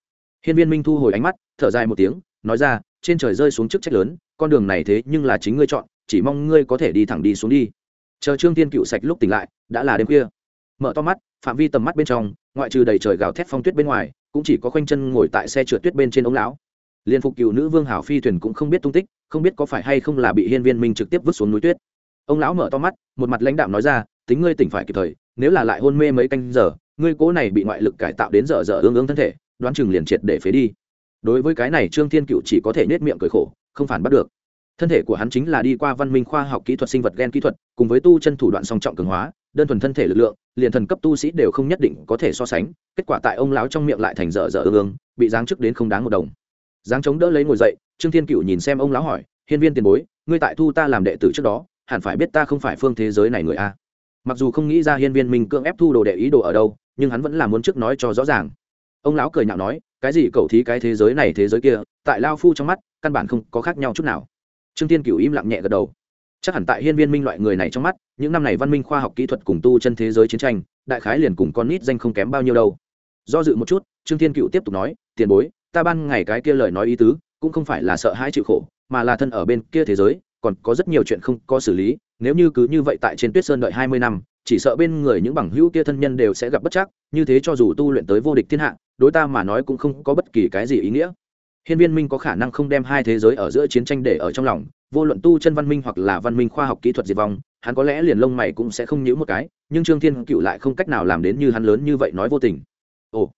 Hiên viên minh thu hồi ánh mắt, thở dài một tiếng, nói ra, trên trời rơi xuống chức trách lớn, con đường này thế nhưng là chính ngươi chọn, chỉ mong ngươi có thể đi thẳng đi xuống đi. Chờ trương thiên cựu sạch lúc tỉnh lại, đã là đêm khuya. Mở to mắt, phạm vi tầm mắt bên trong, ngoại trừ đầy trời gào thét phong tuyết bên ngoài, cũng chỉ có khoanh chân ngồi tại xe trượt tuyết bên trên ống lão liên phục cựu nữ vương hảo phi thuyền cũng không biết tung tích, không biết có phải hay không là bị hiên viên minh trực tiếp vứt xuống núi tuyết. Ông lão mở to mắt, một mặt lãnh đạm nói ra, tính ngươi tỉnh phải kịp thời, nếu là lại hôn mê mấy canh giờ, ngươi cố này bị ngoại lực cải tạo đến dở dở ương ương thân thể, đoán chừng liền triệt để phế đi. Đối với cái này, trương thiên cựu chỉ có thể nết miệng cười khổ, không phản bắt được. Thân thể của hắn chính là đi qua văn minh khoa học kỹ thuật sinh vật gen kỹ thuật, cùng với tu chân thủ đoạn song trọng cường hóa, đơn thuần thân thể lực lượng, liền thần cấp tu sĩ đều không nhất định có thể so sánh, kết quả tại ông lão trong miệng lại thành dở dở ương ương, bị giáng chức đến không đáng một đồng giáng chống đỡ lấy ngồi dậy, trương thiên cựu nhìn xem ông lão hỏi, hiên viên tiền bối, ngươi tại thu ta làm đệ tử trước đó, hẳn phải biết ta không phải phương thế giới này người a. Mặc dù không nghĩ ra hiên viên minh cưỡng ép thu đồ đệ ý đồ ở đâu, nhưng hắn vẫn là muốn trước nói cho rõ ràng. Ông lão cười nhạo nói, cái gì cầu thí cái thế giới này thế giới kia, tại lao phu trong mắt, căn bản không có khác nhau chút nào. Trương tiên cửu im lặng nhẹ gật đầu. Chắc hẳn tại hiên viên minh loại người này trong mắt, những năm này văn minh khoa học kỹ thuật cùng tu chân thế giới chiến tranh, đại khái liền cùng con nít danh không kém bao nhiêu đâu. Do dự một chút, trương thiên cựu tiếp tục nói, tiền bối ta ban ngày cái kia lời nói ý tứ, cũng không phải là sợ hãi chịu khổ, mà là thân ở bên kia thế giới, còn có rất nhiều chuyện không có xử lý, nếu như cứ như vậy tại trên tuyết sơn đợi hai mươi năm, chỉ sợ bên người những bằng hữu kia thân nhân đều sẽ gặp bất chắc, như thế cho dù tu luyện tới vô địch thiên hạ, đối ta mà nói cũng không có bất kỳ cái gì ý nghĩa. Hiên viên minh có khả năng không đem hai thế giới ở giữa chiến tranh để ở trong lòng, vô luận tu chân văn minh hoặc là văn minh khoa học kỹ thuật diệt vong, hắn có lẽ liền lông mày cũng sẽ không nhíu một cái, nhưng trương thiên cựu lại không cách nào làm đến như hắn lớn như vậy nói vô tình. Ồ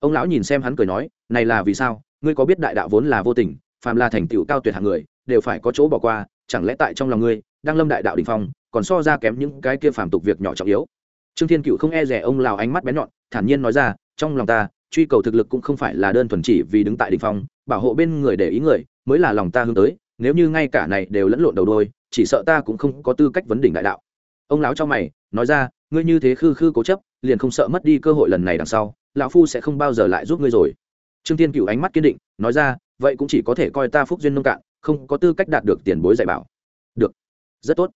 ông lão nhìn xem hắn cười nói, này là vì sao? Ngươi có biết đại đạo vốn là vô tình, phàm là thành tựu cao tuyệt hạng người, đều phải có chỗ bỏ qua, chẳng lẽ tại trong lòng ngươi, đang lâm đại đạo đình phong, còn so ra kém những cái kia phàm tục việc nhỏ trọng yếu? Trương thiên cựu không e rẻ ông lào ánh mắt bén nhọn, thản nhiên nói ra, trong lòng ta, truy cầu thực lực cũng không phải là đơn thuần chỉ vì đứng tại đình phong, bảo hộ bên người để ý người, mới là lòng ta hướng tới, nếu như ngay cả này đều lẫn lộn đầu đôi, chỉ sợ ta cũng không có tư cách vấn đỉnh đại đạo. Ông lão cho mày, nói ra, ngươi như thế khư khư cố chấp, liền không sợ mất đi cơ hội lần này đằng sau lão phu sẽ không bao giờ lại giúp ngươi rồi. Trương tiên cựu ánh mắt kiên định, nói ra, vậy cũng chỉ có thể coi ta phúc duyên nông cạn, không có tư cách đạt được tiền bối dạy bảo. Được. Rất tốt.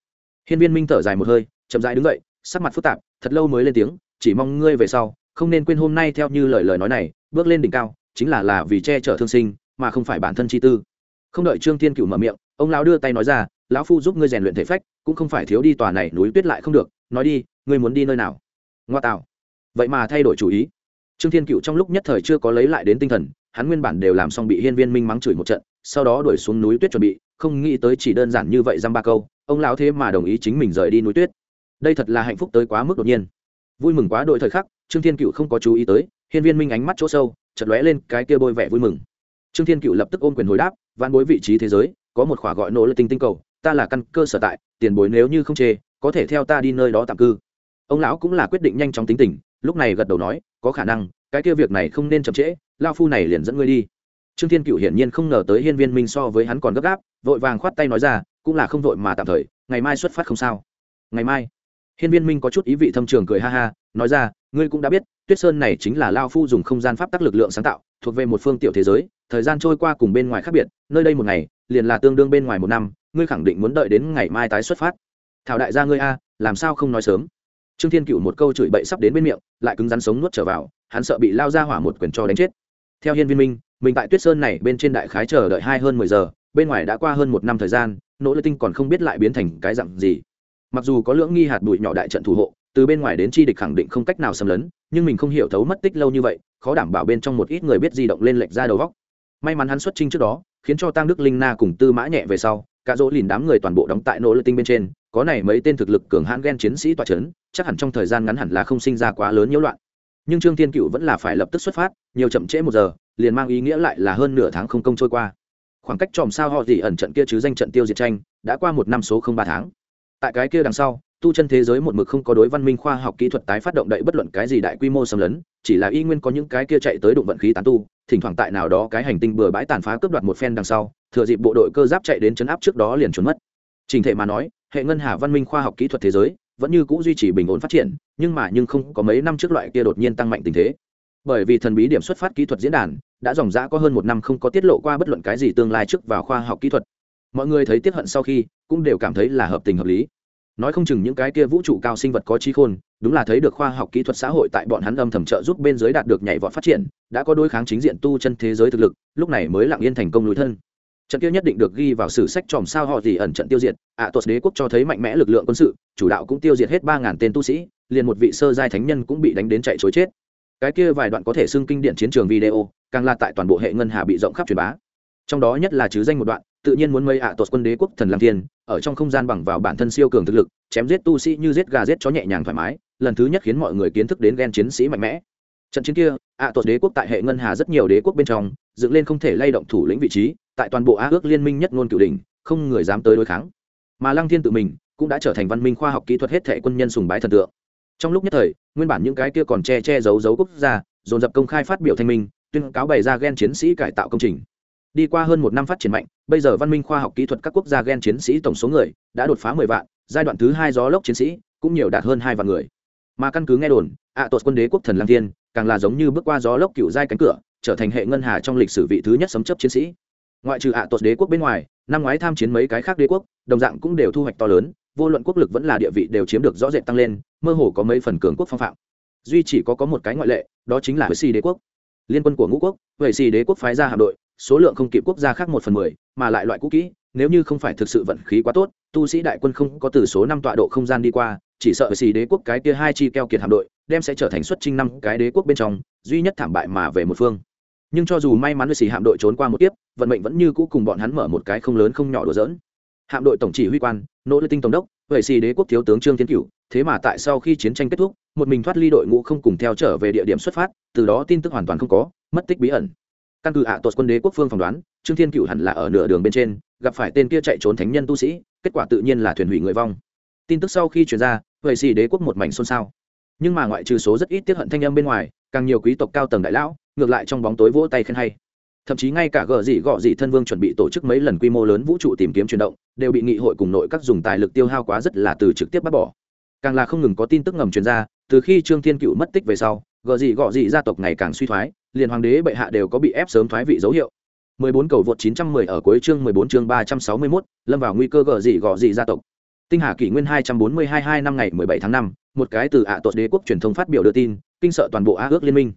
Hiên viên minh thở dài một hơi, chậm rãi đứng dậy, sắc mặt phức tạp, thật lâu mới lên tiếng, chỉ mong ngươi về sau, không nên quên hôm nay theo như lời lời nói này, bước lên đỉnh cao, chính là là vì che chở thương sinh, mà không phải bản thân chi tư. Không đợi trương thiên cựu mở miệng, ông lão đưa tay nói ra, lão phu giúp ngươi rèn luyện thể phách, cũng không phải thiếu đi tòa này núi tuyết lại không được, nói đi, ngươi muốn đi nơi nào? Ngoa tạo. Vậy mà thay đổi chủ ý trương thiên cựu trong lúc nhất thời chưa có lấy lại đến tinh thần, hắn nguyên bản đều làm xong bị hiên viên minh mắng chửi một trận, sau đó đuổi xuống núi tuyết chuẩn bị, không nghĩ tới chỉ đơn giản như vậy dăm ba câu, ông lão thế mà đồng ý chính mình rời đi núi tuyết. Đây thật là hạnh phúc tới quá mức đột nhiên. Vui mừng quá đội thời khắc, trương thiên cựu không có chú ý tới, hiên viên minh ánh mắt chỗ sâu chật lóe lên cái kia bôi vẻ vui mừng. Trương thiên cựu lập tức ôm quyền hồi đáp van bối vị trí thế giới, có một khỏa gọi nỗ lực tinh tinh cầu, ta là căn cơ sở tại, tiền bối nếu như không chê, có thể theo ta đi nơi đó tạm cư. Ông lão cũng là quyết định nhanh chóng tính tình lúc này gật đầu nói, có khả năng, cái kia việc này không nên chậm trễ, lao phu này liền dẫn ngươi đi. Trương thiên cựu hiển nhiên không ngờ tới hiên viên minh so với hắn còn gấp gáp, vội vàng khoát tay nói ra, cũng là không vội mà tạm thời, ngày mai xuất phát không sao. Ngày mai? Hiên viên minh có chút ý vị thâm trường cười ha ha, nói ra, ngươi cũng đã biết, tuyết sơn này chính là lao phu dùng không gian pháp tắc lực lượng sáng tạo, thuộc về một phương tiểu thế giới, thời gian trôi qua cùng bên ngoài khác biệt, nơi đây một ngày, liền là tương đương bên ngoài một năm, ngươi khẳng định muốn đợi đến ngày mai tái xuất phát. Thảo đại gia ngươi a, làm sao không nói sớm? Trương thiên cựu một câu chửi bậy sắp đến bên miệng, lại cứng rắn sống nuốt trở vào, hắn sợ bị lao ra hỏa một quyền cho đánh chết. Theo hiên viên minh, mình tại tuyết sơn này bên trên đại khái chờ đợi hai hơn mười giờ, bên ngoài đã qua hơn một năm thời gian, nỗ lực tinh còn không biết lại biến thành cái dặn gì. Mặc dù có lưỡng nghi hạt bụi nhỏ đại trận thủ hộ, từ bên ngoài đến chi địch khẳng định không cách nào xâm lấn, nhưng mình không hiểu thấu mất tích lâu như vậy, khó đảm bảo bên trong một ít người biết di động lên lệch ra đầu vóc. May mắn hắn xuất trinh trước đó, khiến cho tăng đức linh na cùng tư mã nhẹ về sau, cả dỗ lìn đám người toàn bộ đóng tại nỗ lực tinh bên trên có này mấy tên thực lực cường hãn ghen chiến sĩ tọa chấn, chắc hẳn trong thời gian ngắn hẳn là không sinh ra quá lớn nhiễu loạn. Nhưng trương thiên cựu vẫn là phải lập tức xuất phát, nhiều chậm trễ một giờ, liền mang ý nghĩa lại là hơn nửa tháng không công trôi qua. Khoảng cách chòm sao họ gì ẩn trận kia chứ danh trận tiêu diệt tranh, đã qua một năm số không ba tháng. Tại cái kia đằng sau, tu chân thế giới một mực không có đối văn minh khoa học kỹ thuật tái phát động đậy bất luận cái gì đại quy mô xâm lấn, chỉ là y nguyên có những cái kia chạy tới đụng vận khí tán tu, thỉnh thoảng tại nào đó cái hành tinh bừa bãi tàn phá cướp đoạt một phen đằng sau, thừa dịp bộ đội cơ giáp chạy đến chấn áp trước đó liền trốn mất. Trình thể mà nói hệ ngân hà văn minh khoa học kỹ thuật thế giới vẫn như cũ duy trì bình ổn phát triển, nhưng mà nhưng không có mấy năm trước loại kia đột nhiên tăng mạnh tình thế. Bởi vì thần bí điểm xuất phát kỹ thuật diễn đàn đã dòng dã có hơn một năm không có tiết lộ qua bất luận cái gì tương lai trước vào khoa học kỹ thuật. Mọi người thấy tiếp hận sau khi, cũng đều cảm thấy là hợp tình hợp lý. Nói không chừng những cái kia vũ trụ cao sinh vật có trí khôn, đúng là thấy được khoa học kỹ thuật xã hội tại bọn hắn âm thầm trợ giúp bên dưới đạt được nhảy vọt phát triển, đã có đối kháng chính diện tu chân thế giới thực lực, lúc này mới lặng yên thành công núi thân trận kia nhất định được ghi vào sử sách tròm sao họ gì ẩn trận tiêu diệt ạ à, tuột đế quốc cho thấy mạnh mẽ lực lượng quân sự chủ đạo cũng tiêu diệt hết ba ngàn tên tu sĩ liền một vị sơ giai thánh nhân cũng bị đánh đến chạy chối chết. Cái kia vài đoạn có thể xưng kinh điện chiến trường video càng là tại toàn bộ hệ ngân hà bị rộng khắp truyền bá. Trong đó nhất là chứ danh một đoạn tự nhiên muốn mây ạ à tuột quân đế quốc thần lam thiên ở trong không gian bằng vào bản thân siêu cường thực lực chém giết tu sĩ như giết gà giết chó nhẹ nhàng thoải mái lần thứ nhất khiến mọi người kiến thức đến ghen chiến sĩ mạnh mẽ. Trận chiến kia ạ à tuột đế quốc tại hệ ngân hà rất nhiều đế quốc bên trong dựng lên không thể lay động thủ lĩnh vị trí tại toàn bộ á ước liên minh nhất ngôn cửu đình không người dám tới đối kháng. Mà lăng thiên tự mình cũng đã trở thành văn minh khoa học kỹ thuật hết thệ quân nhân sùng bái thần tượng. Trong lúc nhất thời nguyên bản những cái kia còn che che giấu giấu quốc gia dồn dập công khai phát biểu thanh minh tuyên cáo bày ra gen chiến sĩ cải tạo công trình. Đi qua hơn một năm phát triển mạnh bây giờ văn minh khoa học kỹ thuật các quốc gia gen chiến sĩ tổng số người đã đột phá mười vạn giai đoạn thứ hai gió lốc chiến sĩ cũng nhiều đạt hơn hai vạn người. Mà căn cứ nghe đồn ạ à, quân đế quốc thần lang thiên càng là giống như bước qua gió lốc cựu giai cánh cửa trở thành hệ ngân hà trong lịch sử vị thứ nhất sấm chấp chiến sĩ ngoại trừ ạ tột đế quốc bên ngoài, năm ngoái tham chiến mấy cái khác đế quốc, đồng dạng cũng đều thu hoạch to lớn, vô luận quốc lực vẫn là địa vị đều chiếm được rõ rệt tăng lên, mơ hồ có mấy phần cường quốc phong phạm. Duy chỉ có có một cái ngoại lệ, đó chính là huệ xì đế quốc. Liên quân của ngũ quốc, huệ xì đế quốc phái ra hạm đội, số lượng không kịp quốc gia khác một phần mười, mà lại loại cũ kỹ, nếu như không phải thực sự vận khí quá tốt, tu sĩ đại quân không có từ số năm tọa độ không gian đi qua, chỉ sợ xì đế quốc cái kia hai chi keo kiệt hạm đội, đem sẽ trở thành xuất trinh năm cái đế quốc bên trong, duy nhất thảm bại mà về một phương nhưng cho dù may mắn với xì hạm đội trốn qua một tiếp vận mệnh vẫn như cũ cùng bọn hắn mở một cái không lớn không nhỏ đùa dỡn hạm đội tổng chỉ huy quan, nỗ lực tinh tổng đốc, vậy xì đế quốc thiếu tướng trương tiến cửu, thế mà tại sau khi chiến tranh kết thúc, một mình thoát ly đội ngũ không cùng theo trở về địa điểm xuất phát, từ đó tin tức hoàn toàn không có, mất tích bí ẩn. Căn cứ ạ à quân đế quốc phương phỏng đoán, trương thiên cựu hẳn là ở nửa đường bên trên, gặp phải tên kia chạy trốn thánh nhân tu sĩ, kết quả tự nhiên là thuyền hủy người vong. Tin tức sau khi chuyển ra, vậy xì đế quốc một mảnh xôn xao. Nhưng mà ngoại trừ số rất ít tiết hận thanh âm bên ngoài, càng nhiều quý tộc cao tầng đại lão ngược lại trong bóng tối vỗ tay khen hay thậm chí ngay cả gờ dị gọ dị thân vương chuẩn bị tổ chức mấy lần quy mô lớn vũ trụ tìm kiếm chuyển động đều bị nghị hội cùng nội các dùng tài lực tiêu hao quá rất là từ trực tiếp bắt bỏ càng là không ngừng có tin tức ngầm truyền ra từ khi trương thiên cựu mất tích về sau gờ dị gọ dị gia tộc ngày càng suy thoái liền hoàng đế bệ hạ đều có bị ép sớm thoái vị dấu hiệu 14 cầu vượt 910 ở cuối chương 14 chương 361, lâm vào nguy cơ gở dị gọ dị gia tộc. Tinh Hà kỷ nguyên 242 năm ngày 17 tháng 5, một cái từ ạ tuột đế quốc truyền thông phát biểu đưa tin, kinh sợ toàn bộ Á ước liên minh.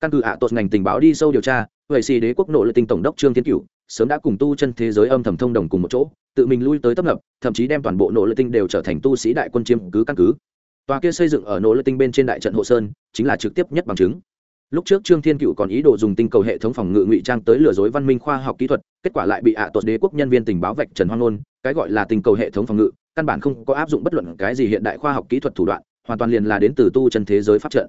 Căn cứ ạ tuột ngành tình báo đi sâu điều tra, vậy xì đế quốc nội lực tinh tổng đốc Trương Thiên Cửu, sớm đã cùng tu chân thế giới âm thầm thông đồng cùng một chỗ, tự mình lui tới tấp nập, thậm chí đem toàn bộ nội lực tinh đều trở thành tu sĩ đại quân chiếm cứ căn cứ. Tòa kia xây dựng ở nội lực tinh bên trên đại trận hộ sơn, chính là trực tiếp nhất bằng chứng lúc trước trương thiên cựu còn ý đồ dùng tinh cầu hệ thống phòng ngự ngụy trang tới lừa dối văn minh khoa học kỹ thuật kết quả lại bị ạ à tuột đế quốc nhân viên tình báo vạch trần hoang ngôn, cái gọi là tinh cầu hệ thống phòng ngự căn bản không có áp dụng bất luận cái gì hiện đại khoa học kỹ thuật thủ đoạn hoàn toàn liền là đến từ tu chân thế giới phát trận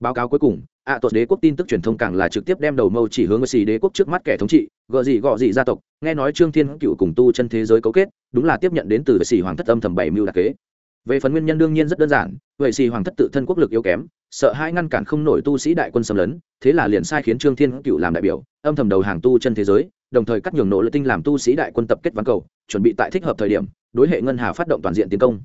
báo cáo cuối cùng ạ à tuột đế quốc tin tức truyền thông càng là trực tiếp đem đầu mâu chỉ hướng xì đế quốc trước mắt kẻ thống trị gợ gì gọ gì gia tộc, nghe nói trương thiên cựu cùng tu chân thế giới cấu kết, đúng là tiếp nhận đến từ xì hoàng thất âm thầm bảy mưu đặc kế. Về phần nguyên nhân đương nhiên rất đơn giản, vậy xì hoàng thất tự thân quốc lực yếu kém, sợ hai ngăn cản không nổi tu sĩ đại quân xâm lấn, thế là liền sai khiến trương thiên cựu làm đại biểu, âm thầm đầu hàng tu chân thế giới, đồng thời cắt nhường nỗ lực tinh làm tu sĩ đại quân tập kết ván cầu, chuẩn bị tại thích hợp thời điểm, đối hệ ngân hà phát động toàn diện tiến công.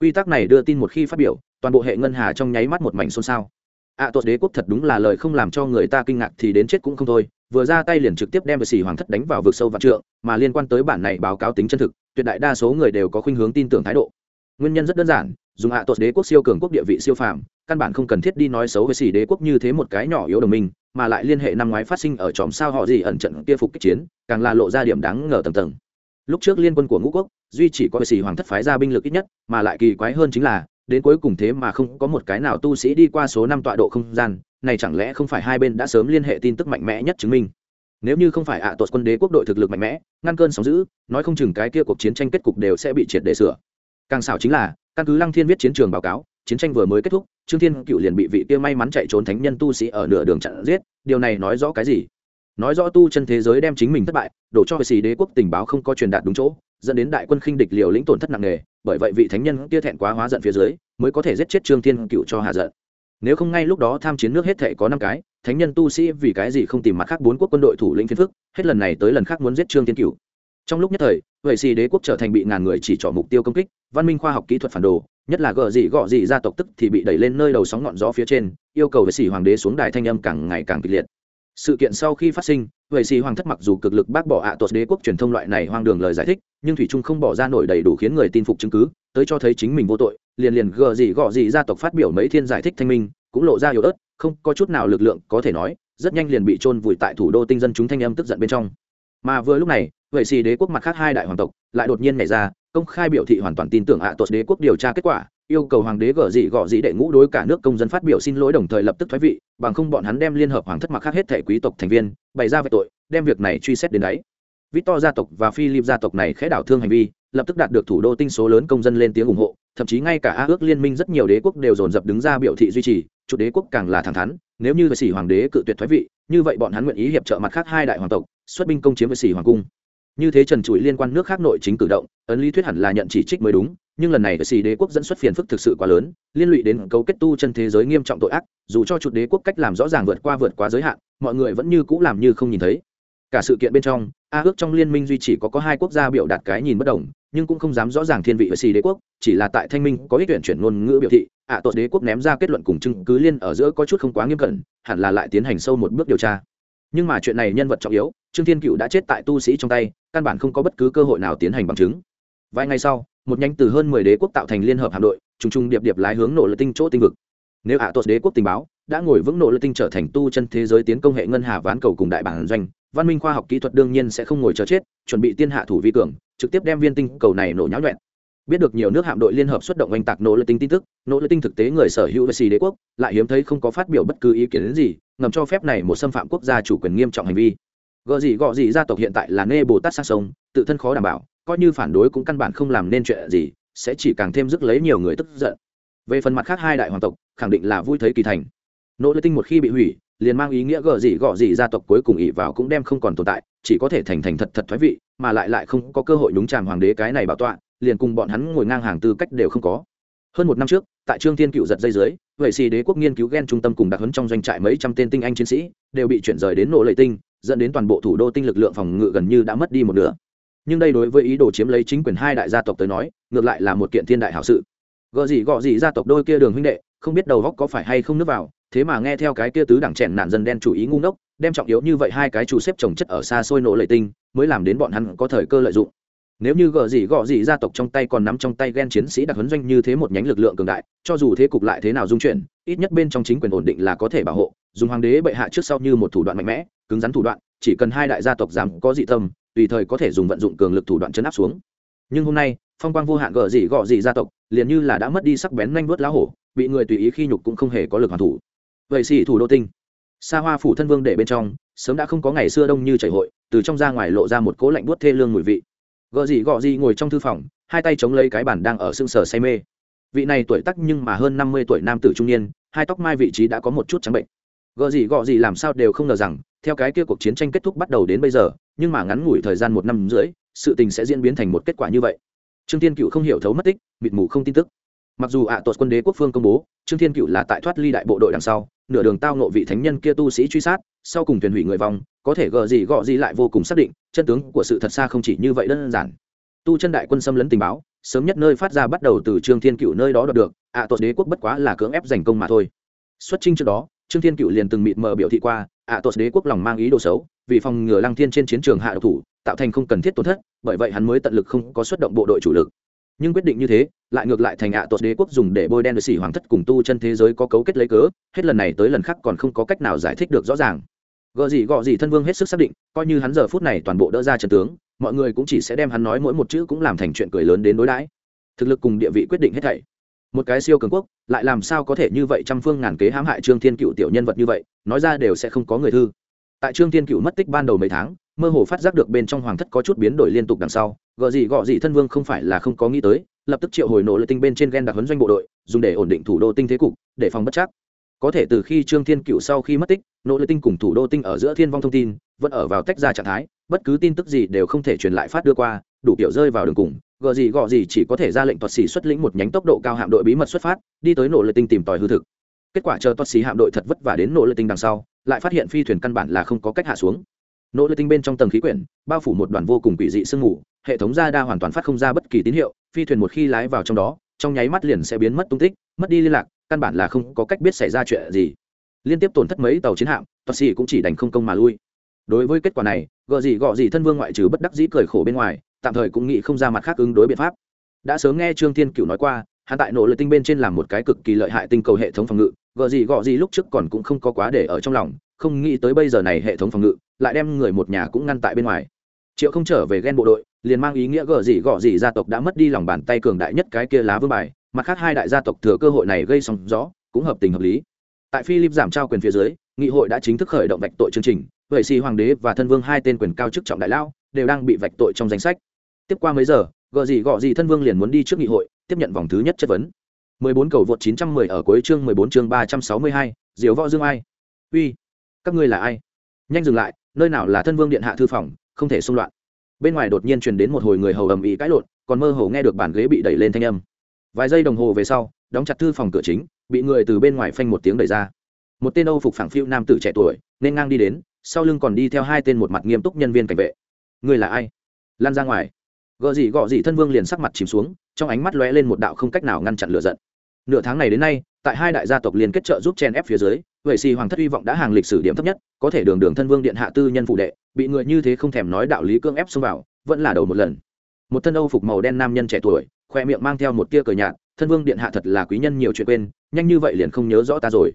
Quy tắc này đưa tin một khi phát biểu, toàn bộ hệ ngân hà trong nháy mắt một mảnh xôn xao ạ à, tuột đế quốc thật đúng là lời không làm cho người ta kinh ngạc thì đến chết cũng không thôi vừa ra tay liền trực tiếp đem về xỉ hoàng thất đánh vào vực sâu vạn trượng mà liên quan tới bản này báo cáo tính chân thực tuyệt đại đa số người đều có khuynh hướng tin tưởng thái độ. Nguyên nhân rất đơn giản dùng ạ à tuột đế quốc siêu cường quốc địa vị siêu phàm căn bản không cần thiết đi nói xấu với xì đế quốc như thế một cái nhỏ yếu đồng minh mà lại liên hệ năm ngoái phát sinh ở tròm sao họ gì ẩn trận kia phục kích chiến càng là lộ ra điểm đáng ngờ tầng tầng. Lúc trước liên quân của ngũ quốc duy chỉ có xì hoàng thất phái ra binh lực ít nhất mà lại kỳ quái hơn chính là đến cuối cùng thế mà không có một cái nào tu sĩ đi qua số năm tọa độ không gian, này chẳng lẽ không phải hai bên đã sớm liên hệ tin tức mạnh mẽ nhất chứng minh? Nếu như không phải ạ à tuột quân đế quốc đội thực lực mạnh mẽ, ngăn cơn sóng giữ nói không chừng cái kia cuộc chiến tranh kết cục đều sẽ bị triệt để sửa. Càng xảo chính là, căn cứ lăng thiên viết chiến trường báo cáo, chiến tranh vừa mới kết thúc, trương thiên cựu liền bị vị kia may mắn chạy trốn thánh nhân tu sĩ ở nửa đường chặn giết, điều này nói rõ cái gì? Nói rõ tu chân thế giới đem chính mình thất bại, đổ cho vệ sĩ đế quốc tình báo không có truyền đạt đúng chỗ, dẫn đến đại quân khinh địch liều lĩnh tổn thất nặng nề, bởi vậy vị thánh nhân kia thẹn quá hóa giận phía dưới, mới có thể giết chết trương thiên cựu cho hạ giận. Nếu không ngay lúc đó tham chiến nước hết thể có năm cái, thánh nhân tu sĩ vì cái gì không tìm mặt khác bốn quốc quân đội thủ lĩnh phiên phức, hết lần này tới lần khác muốn giết trương thiên cựu. Trong lúc nhất thời vậy xì đế quốc trở thành bị ngàn người chỉ trỏ mục tiêu công kích, văn minh khoa học kỹ thuật phản đồ, nhất là gợ dị gọ dị gia tộc tức thì bị đẩy lên nơi đầu sóng ngọn gió phía trên, yêu cầu vệ sĩ hoàng đế xuống đài thanh âm càng ngày càng kịch liệt sự kiện sau khi phát sinh vậy xì hoàng thất mặc dù cực lực bác bỏ ạ à tuột đế quốc truyền thông loại này hoang đường lời giải thích, nhưng thủy trung không bỏ ra nổi đầy đủ khiến người tin phục chứng cứ, tới cho thấy chính mình vô tội, liền liền gờ gì gọ gì gia tộc phát biểu mấy thiên giải thích thanh minh, cũng lộ ra yếu ớt, không có chút nào lực lượng có thể nói, rất nhanh liền bị chôn vùi tại thủ đô tinh dân chúng thanh âm tức giận bên trong. Mà vừa lúc này vậy xì đế quốc mặt khác hai đại hoàng tộc lại đột nhiên nhảy ra, công khai biểu thị hoàn toàn tin tưởng ạ à tuột đế quốc điều tra kết quả yêu cầu hoàng đế gở dị gọ dị đệ ngũ đối cả nước công dân phát biểu xin lỗi đồng thời lập tức thoái vị, bằng không bọn hắn đem liên hợp hoàng thất mặc khác hết thể quý tộc thành viên, bày ra về tội, đem việc này truy xét đến đáy. Victor gia tộc và philip gia tộc này khẽ đảo thương hành vi, lập tức đạt được thủ đô tinh số lớn công dân lên tiếng ủng hộ, thậm chí ngay cả a ước liên minh rất nhiều đế quốc đều dồn dập đứng ra biểu thị duy trì, chủ đế quốc càng là thẳng thắn, nếu như vệ sĩ hoàng đế cự tuyệt thoái vị, như vậy bọn hắn nguyện ý hiệp trợ mặt khác hai đại hoàng tộc, xuất binh công chiếm vệ sĩ hoàng cung. Như thế trần trụi liên quan nước khác nội chính cử động, ấn lý thuyết hẳn là nhận chỉ trích mới đúng nhưng lần này vệ đế quốc dẫn xuất phiền phức thực sự quá lớn liên lụy đến cấu kết tu chân thế giới nghiêm trọng tội ác dù cho chuột đế quốc cách làm rõ ràng vượt qua vượt quá giới hạn mọi người vẫn như cũ làm như không nhìn thấy. Cả sự kiện bên trong a ước trong liên minh duy chỉ có có hai quốc gia biểu đạt cái nhìn bất đồng nhưng cũng không dám rõ ràng thiên vị với xì đế quốc chỉ là tại thanh minh có ít tuyển chuyển ngôn ngữ biểu thị ạ à, tội đế quốc ném ra kết luận cùng chứng cứ liên ở giữa có chút không quá nghiêm cẩn hẳn là lại tiến hành sâu một bước điều tra. Nhưng mà chuyện này nhân vật trọng yếu trương thiên cựu đã chết tại tu sĩ trong tay căn bản không có bất cứ cơ hội nào tiến hành bằng chứng vài ngày sau, một nhánh từ hơn mười đế quốc tạo thành liên hợp hạm đội, trùng trùng điệp điệp lái hướng nổ lợi tinh chỗ tinh vực. Nếu hạ tốt đế quốc tình báo, đã ngồi vững nổ lợi tinh trở thành tu chân thế giới tiến công hệ ngân hà ván cầu cùng đại bản doanh, văn minh khoa học kỹ thuật đương nhiên sẽ không ngồi chờ chết, chuẩn bị tiên hạ thủ vi cường, trực tiếp đem viên tinh cầu này nổ nháo nhuẹn. Biết được nhiều nước hạm đội liên hợp xuất động oanh tạc nỗ lực tinh tin tức nỗ lực tinh thực tế người sở hữu và xì đế quốc, lại hiếm thấy không có phát biểu bất cứ ý kiến gì, ngầm cho phép này một xâm phạm quốc gia chủ quyền nghiêm trọng hành vi. Gợ gì gọ gì gia tộc hiện tại là nê bồ tát sang sông, tự thân khó đảm bảo coi như phản đối cũng căn bản không làm nên chuyện gì, sẽ chỉ càng thêm rước lấy nhiều người tức giận. Về phần mặt khác hai đại hoàng tộc, khẳng định là vui thấy kỳ thành. Nỗ lực tinh một khi bị hủy, liền mang ý nghĩa gờ gì gọ gì gia tộc cuối cùng ỉ vào cũng đem không còn tồn tại, chỉ có thể thành thành thật thật thoái vị, mà lại lại không có cơ hội đúng tràm hoàng đế cái này bảo tọa, liền cùng bọn hắn ngồi ngang hàng tư cách đều không có. Hơn một năm trước, tại trương thiên cựu giật dây dưới, vậy xì đế quốc nghiên cứu gen trung tâm cùng đặc huấn trong doanh trại mấy trăm tên tinh anh chiến sĩ, đều bị chuyển rời đến nỗ lệ tinh, dẫn đến toàn bộ thủ đô tinh lực lượng phòng ngự gần như đã mất đi một nửa nhưng đây đối với ý đồ chiếm lấy chính quyền hai đại gia tộc tới nói, ngược lại là một kiện thiên đại hảo sự. Gợ gì gọ gì gia tộc đôi kia đường huynh đệ, không biết đầu góc có phải hay không nước vào, thế mà nghe theo cái kia tứ đẳng chèn nạn dân đen chủ ý ngu ngốc, đem trọng yếu như vậy hai cái chủ xếp trồng chất ở xa xôi nổ lệ tinh, mới làm đến bọn hắn có thời cơ lợi dụng. Nếu như gợ gì gọ gì gia tộc trong tay còn nắm trong tay ghen chiến sĩ đặc huấn doanh như thế một nhánh lực lượng cường đại, cho dù thế cục lại thế nào dung chuyển, ít nhất bên trong chính quyền ổn định là có thể bảo hộ, dùng hoàng đế bệ hạ trước sau như một thủ đoạn mạnh mẽ, cứng rắn thủ đoạn, chỉ cần hai đại gia tộc dám có dị tâm tùy thời có thể dùng vận dụng cường lực thủ đoạn chấn áp xuống. Nhưng hôm nay, phong quang vô hạn gợ dị gọ dị gia tộc, liền như là đã mất đi sắc bén nhanh vớt lá hổ, bị người tùy ý khi nhục cũng không hề có lực hoàn thủ. Vậy xỉ thủ đô tinh. Xa hoa phủ thân vương để bên trong, sớm đã không có ngày xưa đông như chảy hội, từ trong ra ngoài lộ ra một cố lạnh buốt thê lương mùi vị. Gợ dị gọ dị ngồi trong thư phòng, hai tay chống lấy cái bản đang ở xương sở say mê. Vị này tuổi tắc nhưng mà hơn năm mươi tuổi nam tử trung niên, hai tóc mai vị trí đã có một chút trắng bệnh gợ gì gọ gì làm sao đều không ngờ rằng, theo cái kia cuộc chiến tranh kết thúc bắt đầu đến bây giờ, nhưng mà ngắn ngủi thời gian một năm rưỡi, sự tình sẽ diễn biến thành một kết quả như vậy. Trương thiên cựu không hiểu thấu mất tích, mịt mù không tin tức. Mặc dù ạ à quân đế quốc phương công bố, trương thiên cựu là tại thoát ly đại bộ đội đằng sau, nửa đường tao nộ vị thánh nhân kia tu sĩ truy sát, sau cùng thuyền hủy người vong, có thể gờ gì gọ gì lại vô cùng xác định, chân tướng của sự thật xa không chỉ như vậy đơn giản. Tu chân đại quân xâm lấn tình báo, sớm nhất nơi phát ra bắt đầu từ trương thiên cựu nơi đó đoạt được, ạ à đế quốc bất quá là cưỡng ép giành công mà thôi. Xuất trinh trước đó trương thiên cựu liền từng mịt mờ biểu thị qua, ạ à tuột đế quốc lòng mang ý đồ xấu, vì phòng ngừa lăng thiên trên chiến trường hạ độc thủ, tạo thành không cần thiết tổn thất, bởi vậy hắn mới tận lực không có xuất động bộ đội chủ lực. Nhưng quyết định như thế, lại ngược lại thành ạ à tuột đế quốc dùng để bôi đen được xỉ hoàng thất cùng tu chân thế giới có cấu kết lấy cớ, hết lần này tới lần khác còn không có cách nào giải thích được rõ ràng. Gợ gì gọ gì thân vương hết sức xác định, coi như hắn giờ phút này toàn bộ đỡ ra trận tướng, mọi người cũng chỉ sẽ đem hắn nói mỗi một chữ cũng làm thành chuyện cười lớn đến đối đãi. Thực lực cùng địa vị quyết định hết thảy một cái siêu cường quốc, lại làm sao có thể như vậy trăm phương ngàn kế hãm hại trương thiên cựu tiểu nhân vật như vậy, nói ra đều sẽ không có người thư. Tại trương thiên cựu mất tích ban đầu mấy tháng, mơ hồ phát giác được bên trong hoàng thất có chút biến đổi liên tục đằng sau gợ gì gọ gì thân vương không phải là không có nghĩ tới, lập tức triệu hồi nổ lợi tinh bên trên ghen đặc huấn doanh bộ đội, dùng để ổn định thủ đô tinh thế cục, để phòng bất chắc. Có thể từ khi trương thiên cựu sau khi mất tích nỗ lợi tinh cùng thủ đô tinh ở giữa thiên vong thông tin, vẫn ở vào tách ra trạng thái, bất cứ tin tức gì đều không thể truyền lại phát đưa qua, đủ kiểu rơi vào đường cùng gờ gì gọ gì chỉ có thể ra lệnh toạt xỉ xuất lĩnh một nhánh tốc độ cao hạm đội bí mật xuất phát, đi tới nổ lợi tinh tìm tòi hư thực. Kết quả chờ toạt xỉ hạm đội thật vất vả đến nổ lợi tinh đằng sau, lại phát hiện phi thuyền căn bản là không có cách hạ xuống. Nỗ lợi tinh bên trong tầng khí quyển, bao phủ một đoàn vô cùng quỷ dị sương mù, hệ thống ra đa hoàn toàn phát không ra bất kỳ tín hiệu, phi thuyền một khi lái vào trong đó, trong nháy mắt liền sẽ biến mất tung tích, mất đi liên lạc, căn bản là không có cách biết xảy ra chuyện gì. Liên tiếp tổn thất mấy tàu chiến hạm toa xỉ cũng chỉ đành không công mà lui. Đối với kết quả này gợ gì gọ gì thân vương ngoại trừ bất đắc dĩ cười khổ bên ngoài tạm thời cũng nghĩ không ra mặt khác ứng đối biện pháp. Đã sớm nghe trương thiên cửu nói qua, hắn tại nỗ lực tinh bên trên làm một cái cực kỳ lợi hại tinh cầu hệ thống phòng ngự gợ gì gọ gì lúc trước còn cũng không có quá để ở trong lòng, không nghĩ tới bây giờ này hệ thống phòng ngự lại đem người một nhà cũng ngăn tại bên ngoài. Triệu không trở về ghen bộ đội, liền mang ý nghĩa gợ gì gọ gì gia tộc đã mất đi lòng bàn tay cường đại nhất cái kia lá vương bài, mặt khác hai đại gia tộc thừa cơ hội này gây sóng gió, cũng hợp tình hợp lý. Tại philip giảm trao quyền phía dưới, nghị hội đã chính thức khởi động vạch tội chương trình, vậy si hoàng đế và thân vương hai tên quyền cao chức trọng đại lao đều đang bị vạch tội trong danh sách tiếp qua mấy giờ gợ gì gọ gì thân vương liền muốn đi trước nghị hội tiếp nhận vòng thứ nhất chất vấn 14 cầu vượt 910 ở cuối chương 14 chương 362, Diệu Võ Dương ai? Uy, các ngươi là ai? Nhanh dừng lại, nơi nào là thân vương điện hạ thư phòng, không thể xung loạn. Bên ngoài đột nhiên truyền đến một hồi người hầu ầm ĩ cãi lộn, còn mơ hồ nghe được bàn ghế bị đẩy lên thanh âm. Vài giây đồng hồ về sau, đóng chặt thư phòng cửa chính, bị người từ bên ngoài phanh một tiếng đẩy ra. Một tên Âu phục phẳng phiu nam tử trẻ tuổi, nên ngang đi đến, sau lưng còn đi theo hai tên một mặt nghiêm túc nhân viên cảnh vệ. Ngươi là ai? Lan ra ngoài gợ gì gọ gì thân vương liền sắc mặt chìm xuống, trong ánh mắt lóe lên một đạo không cách nào ngăn chặn lửa giận. Nửa tháng này đến nay tại hai đại gia tộc liên kết trợ giúp chen ép phía dưới vậy xì hoàng thất hy vọng đã hàng lịch sử điểm thấp nhất có thể đường đường thân vương điện hạ tư nhân phụ đệ bị người như thế không thèm nói đạo lý cương ép xông vào vẫn là đầu một lần. Một thân âu phục màu đen nam nhân trẻ tuổi khoe miệng mang theo một tia cờ nhạt thân vương điện hạ thật là quý nhân nhiều chuyện quên nhanh như vậy liền không nhớ rõ ta rồi.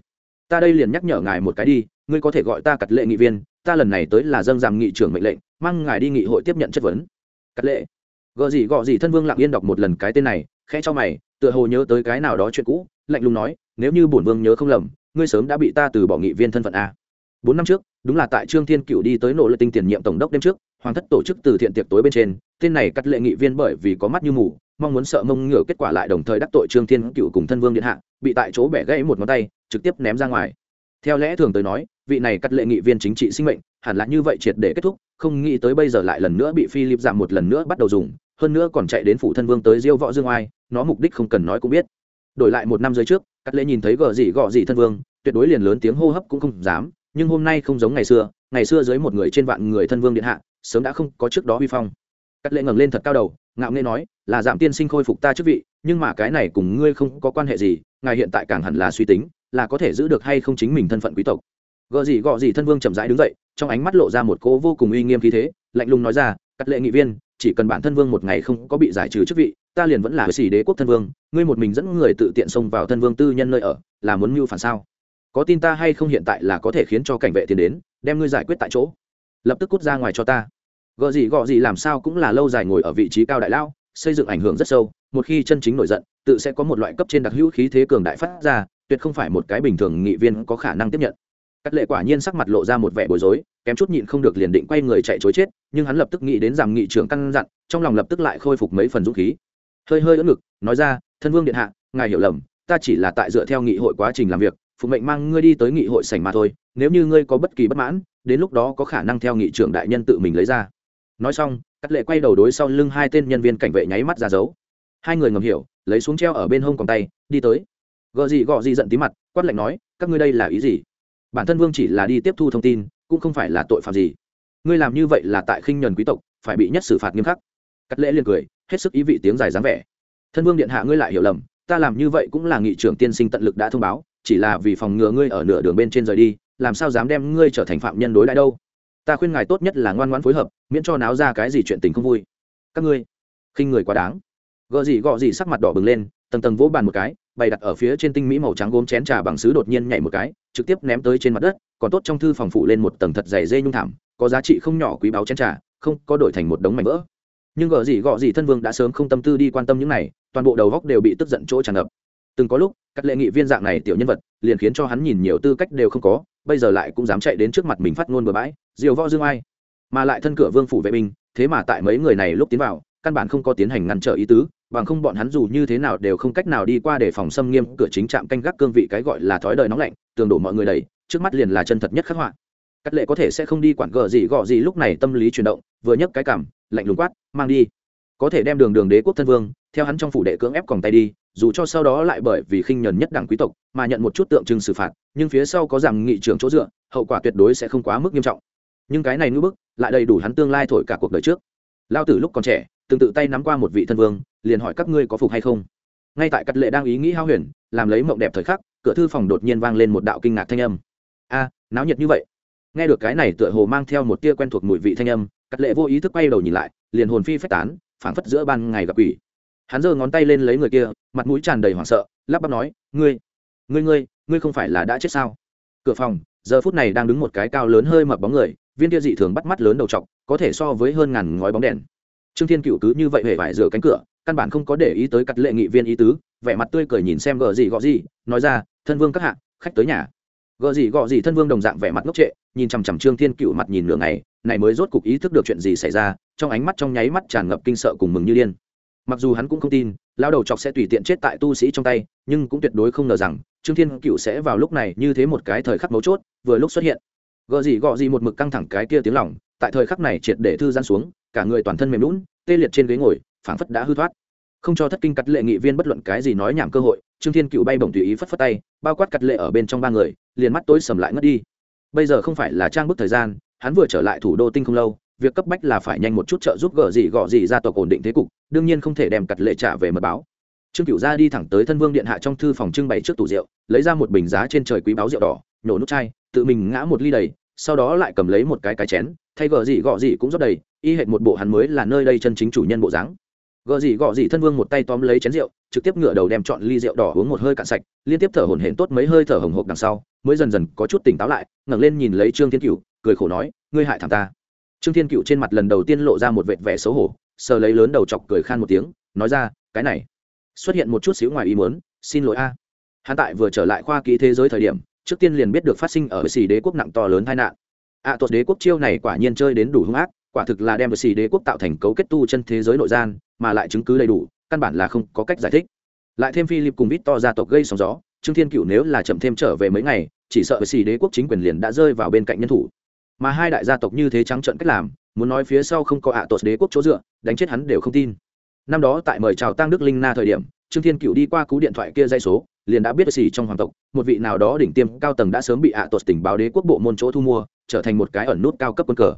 Ta đây liền nhắc nhở ngài một cái đi ngươi có thể gọi ta cặt lệ nghị viên ta lần này tới là dâng rằng nghị trưởng mệnh lệnh mang ngài đi nghị hội tiếp nhận chất vấn. Cắt lệ gợ gì gọ gì thân vương lặng yên đọc một lần cái tên này, khẽ cho mày, tựa hồ nhớ tới cái nào đó chuyện cũ, lạnh lùng nói, nếu như bổn vương nhớ không lầm, ngươi sớm đã bị ta từ bỏ nghị viên thân phận a. Bốn năm trước, đúng là tại trương thiên cựu đi tới nỗ lực tinh tiền nhiệm tổng đốc đêm trước, hoàng thất tổ chức từ thiện tiệc tối bên trên, tên này cắt lệ nghị viên bởi vì có mắt như mù, mong muốn sợ mông ngửa kết quả lại đồng thời đắc tội trương thiên cựu cùng thân vương điện hạ, bị tại chỗ bẻ gãy một ngón tay, trực tiếp ném ra ngoài. Theo lẽ thường tới nói, vị này cắt lệ nghị viên chính trị sinh mệnh, hẳn là như vậy triệt để kết thúc, không nghĩ tới bây giờ lại lần nữa bị philip giảm một lần nữa bắt đầu dùng hơn nữa còn chạy đến phủ thân vương tới diêu võ dương oai, nó mục đích không cần nói cũng biết. Đổi lại một năm dưới trước cắt lễ nhìn thấy gờ gì gọ gì thân vương, tuyệt đối liền lớn tiếng hô hấp cũng không dám, nhưng hôm nay không giống ngày xưa ngày xưa dưới một người trên vạn người thân vương điện hạ, sớm đã không có trước đó huy phong. Cắt lễ ngẩng lên thật cao đầu, ngạo nghễ nói, là giảm tiên sinh khôi phục ta chức vị, nhưng mà cái này cùng ngươi không có quan hệ gì, ngài hiện tại càng hẳn là suy tính, là có thể giữ được hay không chính mình thân phận quý tộc. Gợ gì gọ gì thân vương chậm rãi đứng dậy, trong ánh mắt lộ ra một cố vô cùng uy nghiêm khí thế, lạnh lùng nói ra cắt lệ nghị viên chỉ cần bản thân vương một ngày không có bị giải trừ chức vị, ta liền vẫn là xỉ đế quốc thân vương, ngươi một mình dẫn người tự tiện xông vào thân vương tư nhân nơi ở, là muốn mưu phản sao? Có tin ta hay không hiện tại là có thể khiến cho cảnh vệ tiến đến, đem ngươi giải quyết tại chỗ. Lập tức cút ra ngoài cho ta. Gợ gì gọ gì làm sao cũng là lâu dài ngồi ở vị trí cao đại lao xây dựng ảnh hưởng rất sâu, một khi chân chính nổi giận, tự sẽ có một loại cấp trên đặc hữu khí thế cường đại phát ra, tuyệt không phải một cái bình thường nghị viên có khả năng tiếp nhận cắt lệ quả nhiên sắc mặt lộ ra một vẻ bối rối, kém chút nhịn không được liền định quay người chạy chối chết, nhưng hắn lập tức nghĩ đến rằng nghị trưởng căn dặn, trong lòng lập tức lại khôi phục mấy phần dũng khí. Hơi hơi ớt ngực, nói ra, thân vương điện hạ, ngài hiểu lầm, ta chỉ là tại dựa theo nghị hội quá trình làm việc, phụ mệnh mang ngươi đi tới nghị hội sảnh mà thôi, nếu như ngươi có bất kỳ bất mãn, đến lúc đó có khả năng theo nghị trưởng đại nhân tự mình lấy ra. Nói xong, cắt lệ quay đầu đối sau lưng hai tên nhân viên cảnh vệ nháy mắt ra dấu. Hai người ngầm hiểu, lấy xuống treo ở bên hông còn tay, đi tới. Gợ gì gọ gì giận tí mặt, quát lạnh nói, các ngươi đây là ý gì? Bản thân vương chỉ là đi tiếp thu thông tin, cũng không phải là tội phạm gì. Ngươi làm như vậy là tại khinh nhuần quý tộc, phải bị nhất xử phạt nghiêm khắc. Cắt lễ liền cười, hết sức ý vị tiếng dài dáng vẻ. Thân vương điện hạ ngươi lại hiểu lầm, ta làm như vậy cũng là nghị trưởng tiên sinh tận lực đã thông báo, chỉ là vì phòng ngừa ngươi ở nửa đường bên trên rời đi, làm sao dám đem ngươi trở thành phạm nhân đối lại đâu. Ta khuyên ngài tốt nhất là ngoan ngoãn phối hợp, miễn cho náo ra cái gì chuyện tình không vui. Các ngươi, khinh người quá đáng. Gợ gì gọ gì sắc mặt đỏ bừng lên, tầng tầng vỗ bàn một cái bày đặt ở phía trên tinh mỹ màu trắng gốm chén trà bằng sứ đột nhiên nhảy một cái, trực tiếp ném tới trên mặt đất, còn tốt trong thư phòng phủ lên một tầng thật dày dê nhung thảm, có giá trị không nhỏ quý báu chén trà, không có đổi thành một đống mảnh vỡ. Nhưng gợ gì gọ gì thân vương đã sớm không tâm tư đi quan tâm những này, toàn bộ đầu góc đều bị tức giận chỗ tràn ngập. Từng có lúc, các lệ nghị viên dạng này tiểu nhân vật, liền khiến cho hắn nhìn nhiều tư cách đều không có, bây giờ lại cũng dám chạy đến trước mặt mình phát ngôn bừa bãi, diều võ dương ai. Mà lại thân cửa vương phủ vệ binh, thế mà tại mấy người này lúc tiến vào căn bản không có tiến hành ngăn trở ý tứ, bằng không bọn hắn dù như thế nào đều không cách nào đi qua để phòng xâm nghiêm cửa chính trạm canh gác cương vị cái gọi là thói đời nóng lạnh, tường đổ mọi người đầy trước mắt liền là chân thật nhất khắc họa. Cắt lệ có thể sẽ không đi quản gờ gì gọ gì lúc này tâm lý chuyển động, vừa nhấc cái cảm lạnh lùng quát, mang đi. Có thể đem đường đường đế quốc thân vương, theo hắn trong phủ đệ cưỡng ép còng tay đi, dù cho sau đó lại bởi vì khinh nhẫn nhất đảng quý tộc mà nhận một chút tượng trưng xử phạt, nhưng phía sau có rằng nghị trưởng chỗ dựa, hậu quả tuyệt đối sẽ không quá mức nghiêm trọng. Nhưng cái này ngưỡng bức, lại đầy đủ hắn tương lai thổi cả cuộc đời trước. Lao tử lúc còn trẻ từng tự tay nắm qua một vị thân vương, liền hỏi các ngươi có phục hay không? Ngay tại cắt lệ đang ý nghĩ hao huyền, làm lấy mộng đẹp thời khắc, cửa thư phòng đột nhiên vang lên một đạo kinh ngạc thanh âm. A, náo nhiệt như vậy. Nghe được cái này tựa hồ mang theo một tia quen thuộc mùi vị thanh âm, cắt lệ vô ý thức quay đầu nhìn lại, liền hồn phi phách tán, phảng phất giữa ban ngày gặp quỷ. Hắn giơ ngón tay lên lấy người kia, mặt mũi tràn đầy hoảng sợ, lắp bắp nói, ngươi ngươi ngươi ngươi không phải là đã chết sao? Cửa phòng, giờ phút này đang đứng một cái cao lớn hơi mập bóng người, viên kia dị thường bắt mắt lớn đầu trọc, có thể so với hơn ngàn ngói bóng đèn trương thiên cựu cứ như vậy hề vải rửa cánh cửa, căn bản không có để ý tới cắt lệ nghị viên ý tứ, vẻ mặt tươi cười nhìn xem gờ gì gọ gì, nói ra, thân vương các hạ, khách tới nhà. Gợ gì gọ gì thân vương đồng dạng vẻ mặt ngốc trệ, nhìn chằm chằm trương thiên cựu mặt nhìn nửa ngày, này mới rốt cục ý thức được chuyện gì xảy ra, trong ánh mắt trong nháy mắt tràn ngập kinh sợ cùng mừng như điên. Mặc dù hắn cũng không tin lao đầu chọc sẽ tùy tiện chết tại tu sĩ trong tay, nhưng cũng tuyệt đối không ngờ rằng, trương thiên cựu sẽ vào lúc này như thế một cái thời khắc mấu chốt, vừa lúc xuất hiện. Gợ gì gọ gì một mực căng thẳng cái kia tiếng lỏng tại thời khắc này triệt để thư gian xuống cả người toàn thân mềm lún, tê liệt trên ghế ngồi, phảng phất đã hư thoát. Không cho thất kinh cắt lệ nghị viên bất luận cái gì nói nhảm cơ hội, trương thiên cựu bay bổng tùy ý phất phất tay, bao quát cắt lệ ở bên trong ba người, liền mắt tối sầm lại ngất đi. Bây giờ không phải là trang bức thời gian, hắn vừa trở lại thủ đô tinh không lâu, việc cấp bách là phải nhanh một chút trợ giúp gỡ gì gọ gì ra tộc ổn định thế cục, đương nhiên không thể đem cặt lệ trả về mật báo. Trương cựu ra đi thẳng tới thân vương điện hạ trong thư phòng trưng bày trước tủ rượu, lấy ra một bình giá trên trời quý báo rượu đỏ, nhổ nút chai, tự mình ngã một ly đầy, sau đó lại cầm lấy một cái cái chén, thay gờ gì gọ gì cũng rót đầy y hệt một bộ hắn mới là nơi đây chân chính chủ nhân bộ dáng. Gợ gì gọ gì thân vương một tay tóm lấy chén rượu trực tiếp ngửa đầu đem chọn ly rượu đỏ uống một hơi cạn sạch liên tiếp thở hổn hển tốt mấy hơi thở hồng hộc đằng sau mới dần dần có chút tỉnh táo lại ngẩng lên nhìn lấy trương thiên cựu cười khổ nói ngươi hại thằng ta. Trương thiên cựu trên mặt lần đầu tiên lộ ra một vệt vẻ xấu hổ sờ lấy lớn đầu chọc cười khan một tiếng nói ra cái này xuất hiện một chút xíu ngoài ý muốn xin lỗi a. À. hắn tại vừa trở lại khoa kỹ thế giới thời điểm trước tiên liền biết được phát sinh ở xì đế quốc nặng to lớn tai nạn. Ạ à, tuột đế quốc chiêu này quả nhiên chơi đến đủ hung ác quả thực là đem xì đế quốc tạo thành cấu kết tu chân thế giới nội gian, mà lại chứng cứ đầy đủ, căn bản là không có cách giải thích. Lại thêm philip cùng victor gia tộc gây sóng gió, trương thiên cựu nếu là chậm thêm trở về mấy ngày, chỉ sợ xì đế quốc chính quyền liền đã rơi vào bên cạnh nhân thủ. Mà hai đại gia tộc như thế trắng trợn cách làm, muốn nói phía sau không có ạ à tột đế quốc chỗ dựa, đánh chết hắn đều không tin. Năm đó tại mời chào tăng đức linh na thời điểm, trương thiên cựu đi qua cú điện thoại kia dây số, liền đã biết xì trong hoàng tộc, một vị nào đó đỉnh tiêm cao tầng đã sớm bị ạ à tột tình báo đế quốc bộ môn chỗ thu mua, trở thành một cái ẩn nút cao cấp quân cờ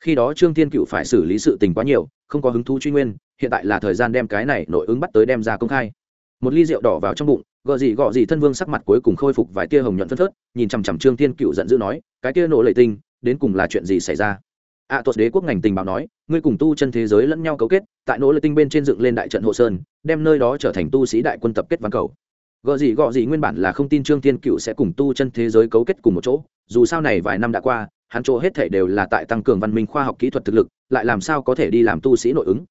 khi đó trương thiên cựu phải xử lý sự tình quá nhiều không có hứng thú truy nguyên hiện tại là thời gian đem cái này nội ứng bắt tới đem ra công khai. Một ly rượu đỏ vào trong bụng gò gì gọ gì thân vương sắc mặt cuối cùng khôi phục vài tia hồng nhuận phân phớt nhìn chằm chằm trương thiên cựu giận dữ nói cái tia nổ lệ tinh đến cùng là chuyện gì xảy ra? A à, tuột đế quốc ngành tình báo nói ngươi cùng tu chân thế giới lẫn nhau cấu kết tại nỗ lệ tinh bên trên dựng lên đại trận hộ sơn đem nơi đó trở thành tu sĩ đại quân tập kết văn cầu. Gợ gì gọ gì nguyên bản là không tin trương thiên cựu sẽ cùng tu chân thế giới cấu kết cùng một chỗ dù sao này vài năm đã qua hắn chỗ hết thể đều là tại tăng cường văn minh khoa học kỹ thuật thực lực lại làm sao có thể đi làm tu sĩ nội ứng?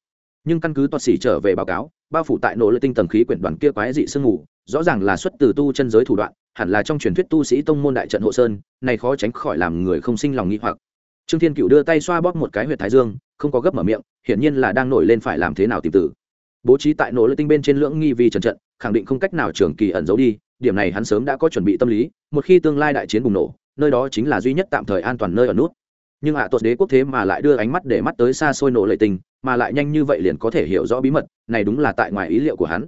Nhưng căn cứ toa sĩ trở về báo cáo bao phủ tại nỗ lực tinh tầng khí quyển đoàn kia quái dị sương ngủ, rõ ràng là xuất từ tu chân giới thủ đoạn hẳn là trong truyền thuyết tu sĩ tông môn đại trận hộ sơn này khó tránh khỏi làm người không sinh lòng nghi hoặc. Trương thiên cựu đưa tay xoa bóp một cái huyệt thái dương không có gấp mở miệng hiển nhiên là đang nổi lên phải làm thế nào tìm tử. Bố trí tại nỗ lực tinh bên trên lưỡng nghi vi trần trận khẳng định không cách nào trường kỳ ẩn giấu đi điểm này hắn sớm đã có chuẩn bị tâm lý một khi tương lai đại chiến bùng nổ nơi đó chính là duy nhất tạm thời an toàn nơi ở nút. Nhưng hạ à, tuột đế quốc thế mà lại đưa ánh mắt để mắt tới xa xôi nổ lệ tình mà lại nhanh như vậy liền có thể hiểu rõ bí mật này đúng là tại ngoài ý liệu của hắn.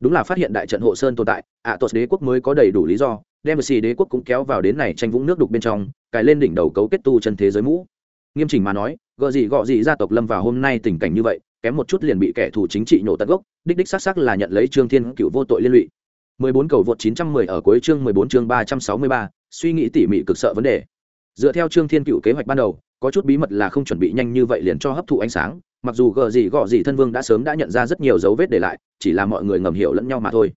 Đúng là phát hiện đại trận hộ sơn tồn tại ạ à, tuột đế quốc mới có đầy đủ lý do đem xì đế quốc cũng kéo vào đến này tranh vũng nước đục bên trong cài lên đỉnh đầu cấu kết tu chân thế giới mũ. Nghiêm chỉnh mà nói gợ gì gọ gì gia tộc lâm vào hôm nay tình cảnh như vậy kém một chút liền bị kẻ thù chính trị nhổ tận gốc đích đích xác xác là nhận lấy trương thiên cựu vô tội liên lụy. 14 cầu vượt 910 ở cuối chương 14 chương 363, suy nghĩ tỉ mỉ cực sợ vấn đề. Dựa theo trương thiên cựu kế hoạch ban đầu, có chút bí mật là không chuẩn bị nhanh như vậy liền cho hấp thụ ánh sáng, mặc dù gờ gì gọ gì thân vương đã sớm đã nhận ra rất nhiều dấu vết để lại, chỉ là mọi người ngầm hiểu lẫn nhau mà thôi.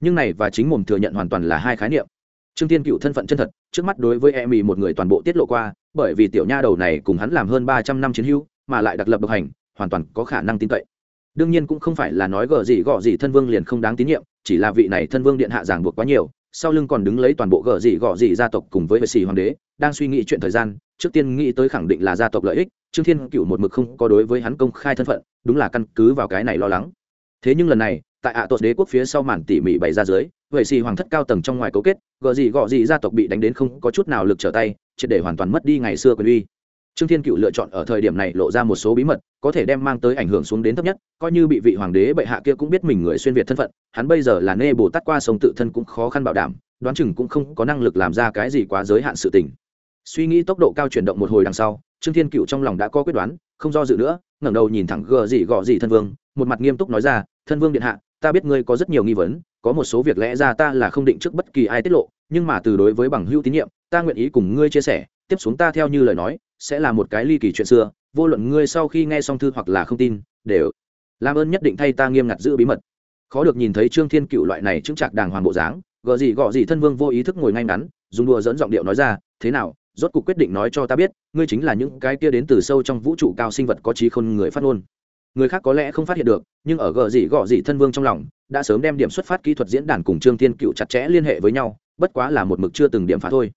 Nhưng này và chính mồm thừa nhận hoàn toàn là hai khái niệm. Trương thiên cựu thân phận chân thật, trước mắt đối với e ý một người toàn bộ tiết lộ qua, bởi vì tiểu nha đầu này cùng hắn làm hơn ba trăm năm chiến hữu, mà lại đặc lập độc hành, hoàn toàn có khả năng tin cậy. Đương nhiên cũng không phải là nói gờ gì gọ gì thân vương liền không đáng tín nhiệm, chỉ là vị này thân vương điện hạ giảng buộc quá nhiều sau lưng còn đứng lấy toàn bộ gờ dị gọ dị gia tộc cùng với vệ sĩ hoàng đế, đang suy nghĩ chuyện thời gian, trước tiên nghĩ tới khẳng định là gia tộc lợi ích, trương thiên cựu một mực không có đối với hắn công khai thân phận, đúng là căn cứ vào cái này lo lắng. Thế nhưng lần này, tại ạ à tột đế quốc phía sau màn tỉ mỉ bày ra dưới vệ sĩ hoàng thất cao tầng trong ngoài cấu kết, gờ gì gọ gì gia tộc bị đánh đến không có chút nào lực trở tay, triệt để hoàn toàn mất đi ngày xưa quyền uy trương thiên cựu lựa chọn ở thời điểm này lộ ra một số bí mật, có thể đem mang tới ảnh hưởng xuống đến thấp nhất, coi như bị vị hoàng đế bệ hạ kia cũng biết mình người xuyên việt thân phận, hắn bây giờ là nê bồ tát qua sông tự thân cũng khó khăn bảo đảm, đoán chừng cũng không có năng lực làm ra cái gì quá giới hạn sự tình. Suy nghĩ tốc độ cao chuyển động một hồi đằng sau, trương thiên cựu trong lòng đã có quyết đoán, không do dự nữa, ngẩng đầu nhìn thẳng gờ gì gọ gì thân vương, một mặt nghiêm túc nói ra, thân vương điện hạ, ta biết ngươi có rất nhiều nghi vấn, có một số việc lẽ ra ta là không định trước bất kỳ ai tiết lộ, nhưng mà từ đối với bằng hữu tín nhiệm, ta nguyện ý cùng ngươi chia sẻ, tiếp xuống ta theo như lời nói sẽ là một cái ly kỳ chuyện xưa, vô luận ngươi sau khi nghe xong thư hoặc là không tin, đều làm ơn nhất định thay ta nghiêm ngặt giữ bí mật. Khó được nhìn thấy trương thiên cựu loại này chứng chạc đàng hoàng bộ dáng gợ gì gọ gì thân vương vô ý thức ngồi ngay ngắn, dùng đùa dẫn giọng điệu nói ra, thế nào, rốt cuộc quyết định nói cho ta biết, ngươi chính là những cái kia đến từ sâu trong vũ trụ cao sinh vật có trí khôn người phát ngôn. Người khác có lẽ không phát hiện được, nhưng ở gợ gì gọ gì thân vương trong lòng, đã sớm đem điểm xuất phát kỹ thuật diễn đàn cùng trương thiên cựu chặt chẽ liên hệ với nhau, bất quá là một mực chưa từng điểm phá thôi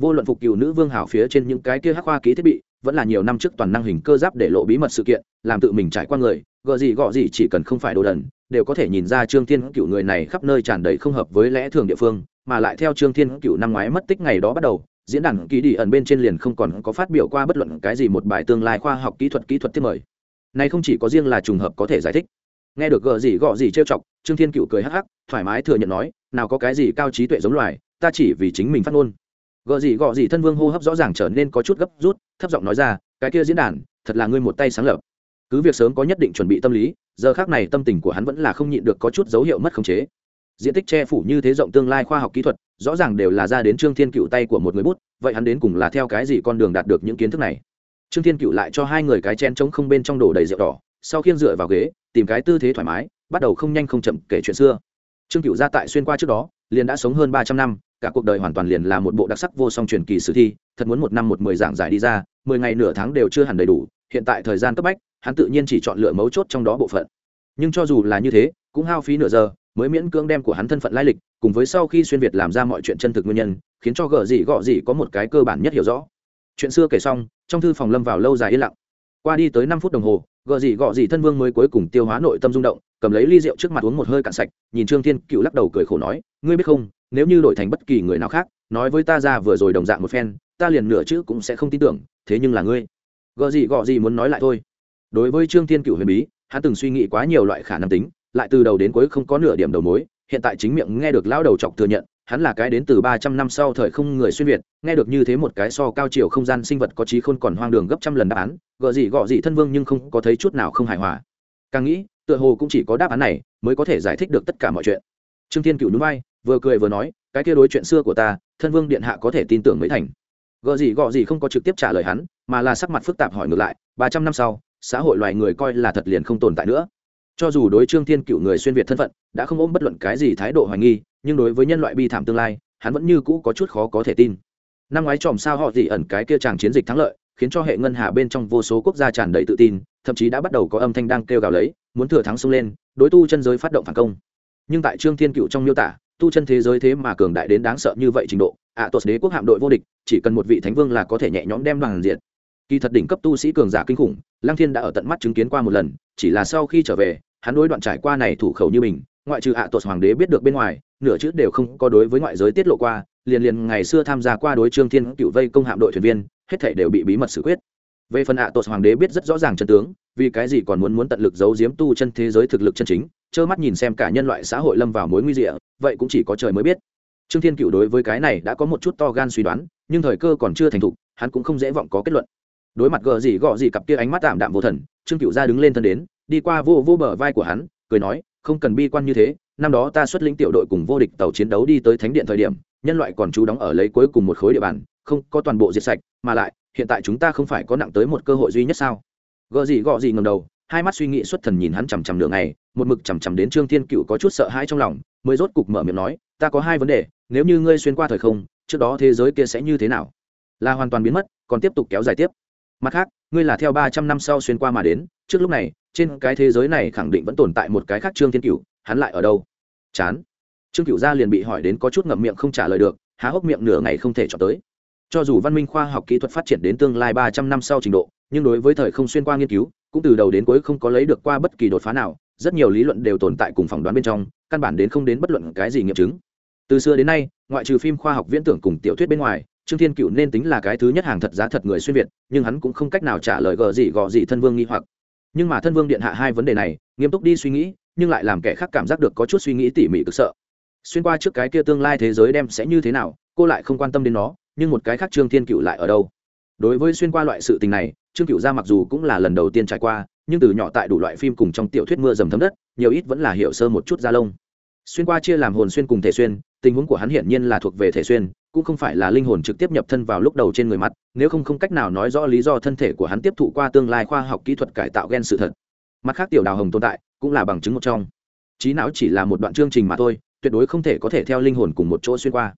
vô luận phục cựu nữ vương hảo phía trên những cái kia hắc khoa ký thiết bị, vẫn là nhiều năm trước toàn năng hình cơ giáp để lộ bí mật sự kiện, làm tự mình trải qua người, gợ gì gọ gì chỉ cần không phải đồ đần, đều có thể nhìn ra trương thiên cựu người này khắp nơi tràn đầy không hợp với lẽ thường địa phương, mà lại theo trương thiên cựu năm ngoái mất tích ngày đó bắt đầu, diễn đàn ký đi ẩn bên trên liền không còn có phát biểu qua bất luận cái gì một bài tương lai khoa học kỹ thuật kỹ thuật tiếp mời. Này không chỉ có riêng là trùng hợp có thể giải thích. Nghe được gợ gì gọ gì trêu chọc, trương thiên cựu cười hắc hắc, thoải mái thừa nhận nói, nào có cái gì cao trí tuệ giống loài, ta chỉ vì chính mình phát ngôn gợ gì gọ gì thân vương hô hấp rõ ràng trở nên có chút gấp rút, thấp giọng nói ra, cái kia diễn đàn, thật là ngươi một tay sáng lập. Cứ việc sớm có nhất định chuẩn bị tâm lý, giờ khác này tâm tình của hắn vẫn là không nhịn được có chút dấu hiệu mất khống chế. Diện tích che phủ như thế rộng tương lai khoa học kỹ thuật, rõ ràng đều là ra đến trương thiên cựu tay của một người bút, vậy hắn đến cùng là theo cái gì con đường đạt được những kiến thức này? Trương thiên cựu lại cho hai người cái chen trống không bên trong đổ đầy rượu đỏ, sau khiên dựa vào ghế, tìm cái tư thế thoải mái, bắt đầu không nhanh không chậm kể chuyện xưa. Trương cựu ra tại xuyên qua trước đó, liền đã sống hơn ba trăm năm cả cuộc đời hoàn toàn liền là một bộ đặc sắc vô song truyền kỳ sử thi, thật muốn một năm một mười giảng giải đi ra, mười ngày nửa tháng đều chưa hẳn đầy đủ, hiện tại thời gian cấp bách, hắn tự nhiên chỉ chọn lựa mấu chốt trong đó bộ phận. Nhưng cho dù là như thế, cũng hao phí nửa giờ, mới miễn cưỡng đem của hắn thân phận lai lịch, cùng với sau khi xuyên việt làm ra mọi chuyện chân thực nguyên nhân, khiến cho gở gì gọ gì có một cái cơ bản nhất hiểu rõ. Chuyện xưa kể xong, trong thư phòng lâm vào lâu dài yên lặng. Qua đi tới năm phút đồng hồ gợ gì gọ gì thân vương mới cuối cùng tiêu hóa nội tâm rung động, cầm lấy ly rượu trước mặt uống một hơi cạn sạch, nhìn trương thiên cựu lắc đầu cười khổ nói, ngươi biết không nếu như đổi thành bất kỳ người nào khác, nói với ta ra vừa rồi đồng dạng một phen, ta liền nửa chữ cũng sẽ không tin tưởng, thế nhưng là ngươi. Gợ gì, gọ gì muốn nói lại thôi. Đối với trương thiên cựu huyền bí, hắn từng suy nghĩ quá nhiều loại khả năng tính, lại từ đầu đến cuối không có nửa điểm đầu mối, hiện tại chính miệng nghe được lão đầu chọc thừa nhận, hắn là cái đến từ ba trăm năm sau thời không người xuyên việt, nghe được như thế một cái so cao chiều không gian sinh vật có trí khôn còn hoang đường gấp trăm lần đáp án gợ gì, gọ gì thân vương nhưng không có thấy chút nào không hài hòa. Càng nghĩ, tựa hồ cũng chỉ có đáp án này mới có thể giải thích được tất cả mọi chuyện. Trương thiên cựu núi bay vừa cười vừa nói, cái kia đối chuyện xưa của ta, thân vương điện hạ có thể tin tưởng mới thành. Gợ gì gọ gì không có trực tiếp trả lời hắn, mà là sắc mặt phức tạp hỏi ngược lại, ba trăm năm sau, xã hội loài người coi là thật liền không tồn tại nữa. Cho dù đối trương thiên cựu người xuyên việt thân phận, đã không ôm bất luận cái gì thái độ hoài nghi, nhưng đối với nhân loại bi thảm tương lai, hắn vẫn như cũ có chút khó có thể tin. Năm ngoái chòm sao họ gì ẩn cái kia chàng chiến dịch thắng lợi, khiến cho hệ ngân hà bên trong vô số quốc gia tràn đầy tự tin, thậm chí đã bắt đầu có âm thanh đang kêu gào lấy, muốn thừa thắng xông lên, đối tu chân giới phát động phản công. Nhưng tại trương thiên cựu trong miêu tả tu chân thế giới thế mà cường đại đến đáng sợ như vậy trình độ ạ à, tuột đế quốc hạm đội vô địch chỉ cần một vị thánh vương là có thể nhẹ nhõm đem đoàn diện kỳ thật đỉnh cấp tu sĩ cường giả kinh khủng lăng thiên đã ở tận mắt chứng kiến qua một lần chỉ là sau khi trở về hắn đối đoạn trải qua này thủ khẩu như mình ngoại trừ ạ à tuột hoàng đế biết được bên ngoài nửa chữ đều không có đối với ngoại giới tiết lộ qua liền liền ngày xưa tham gia qua đối trương thiên cựu vây công hạm đội thuyền viên hết thể đều bị bí mật xử quyết về phần ạ à hoàng đế biết rất rõ ràng chân tướng, vì cái gì còn muốn muốn tận lực giấu giếm tu chân thế giới thực lực chân chính, trơ mắt nhìn xem cả nhân loại xã hội lâm vào mối nguy địa vậy cũng chỉ có trời mới biết. Trương thiên cựu đối với cái này đã có một chút to gan suy đoán, nhưng thời cơ còn chưa thành thục, hắn cũng không dễ vọng có kết luận. Đối mặt gờ gì gọ gì cặp kia ánh mắt tạm đạm vô thần, trương cựu ra đứng lên thân đến, đi qua vô vô bờ vai của hắn, cười nói, không cần bi quan như thế, năm đó ta xuất lĩnh tiểu đội cùng vô địch tàu chiến đấu đi tới thánh điện thời điểm, nhân loại còn trú đóng ở lấy cuối cùng một khối địa bàn, không có toàn bộ diệt sạch, mà lại hiện tại chúng ta không phải có nặng tới một cơ hội duy nhất sao? Gợ gì gọ gì ngầm đầu, hai mắt suy nghĩ xuất thần nhìn hắn chằm chằm đường này một mực chằm chằm đến trương thiên cựu có chút sợ hãi trong lòng, mới rốt cục mở miệng nói, ta có hai vấn đề, nếu như ngươi xuyên qua thời không, trước đó thế giới kia sẽ như thế nào? Là hoàn toàn biến mất, còn tiếp tục kéo dài tiếp. Mặt khác, ngươi là theo ba trăm năm sau xuyên qua mà đến, trước lúc này, trên cái thế giới này khẳng định vẫn tồn tại một cái khác trương thiên cựu, hắn lại ở đâu? Chán. Trương cựu gia liền bị hỏi đến có chút ngậm miệng không trả lời được, há hốc miệng nửa ngày không thể chọn tới cho dù văn minh khoa học kỹ thuật phát triển đến tương lai ba trăm năm sau trình độ, nhưng đối với thời không xuyên qua nghiên cứu, cũng từ đầu đến cuối không có lấy được qua bất kỳ đột phá nào, rất nhiều lý luận đều tồn tại cùng phỏng đoán bên trong, căn bản đến không đến bất luận cái gì nghiệm chứng. Từ xưa đến nay, ngoại trừ phim khoa học viễn tưởng cùng tiểu thuyết bên ngoài, trương thiên cựu nên tính là cái thứ nhất hàng thật giá thật người xuyên việt, nhưng hắn cũng không cách nào trả lời gờ gì gò gì thân vương nghi hoặc. Nhưng mà thân vương điện hạ hai vấn đề này, nghiêm túc đi suy nghĩ, nhưng lại làm kẻ khác cảm giác được có chút suy nghĩ tỉ mỉ cực sợ. Xuyên qua trước cái kia tương lai thế giới đem sẽ như thế nào, cô lại không quan tâm đến nó nhưng một cái khác trương thiên cựu lại ở đâu? Đối với xuyên qua loại sự tình này, trương cựu gia mặc dù cũng là lần đầu tiên trải qua, nhưng từ nhỏ tại đủ loại phim cùng trong tiểu thuyết mưa dầm thấm đất, nhiều ít vẫn là hiểu sơ một chút da lông. Xuyên qua chia làm hồn xuyên cùng thể xuyên, tình huống của hắn hiển nhiên là thuộc về thể xuyên, cũng không phải là linh hồn trực tiếp nhập thân vào lúc đầu trên người mặt, nếu không không cách nào nói rõ lý do thân thể của hắn tiếp thụ qua tương lai khoa học kỹ thuật cải tạo gen sự thật. Mặt khác tiểu đào hồng tồn tại, cũng là bằng chứng một trong. Trí não chỉ là một đoạn chương trình mà thôi, tuyệt đối không thể có thể theo linh hồn cùng một chỗ xuyên qua.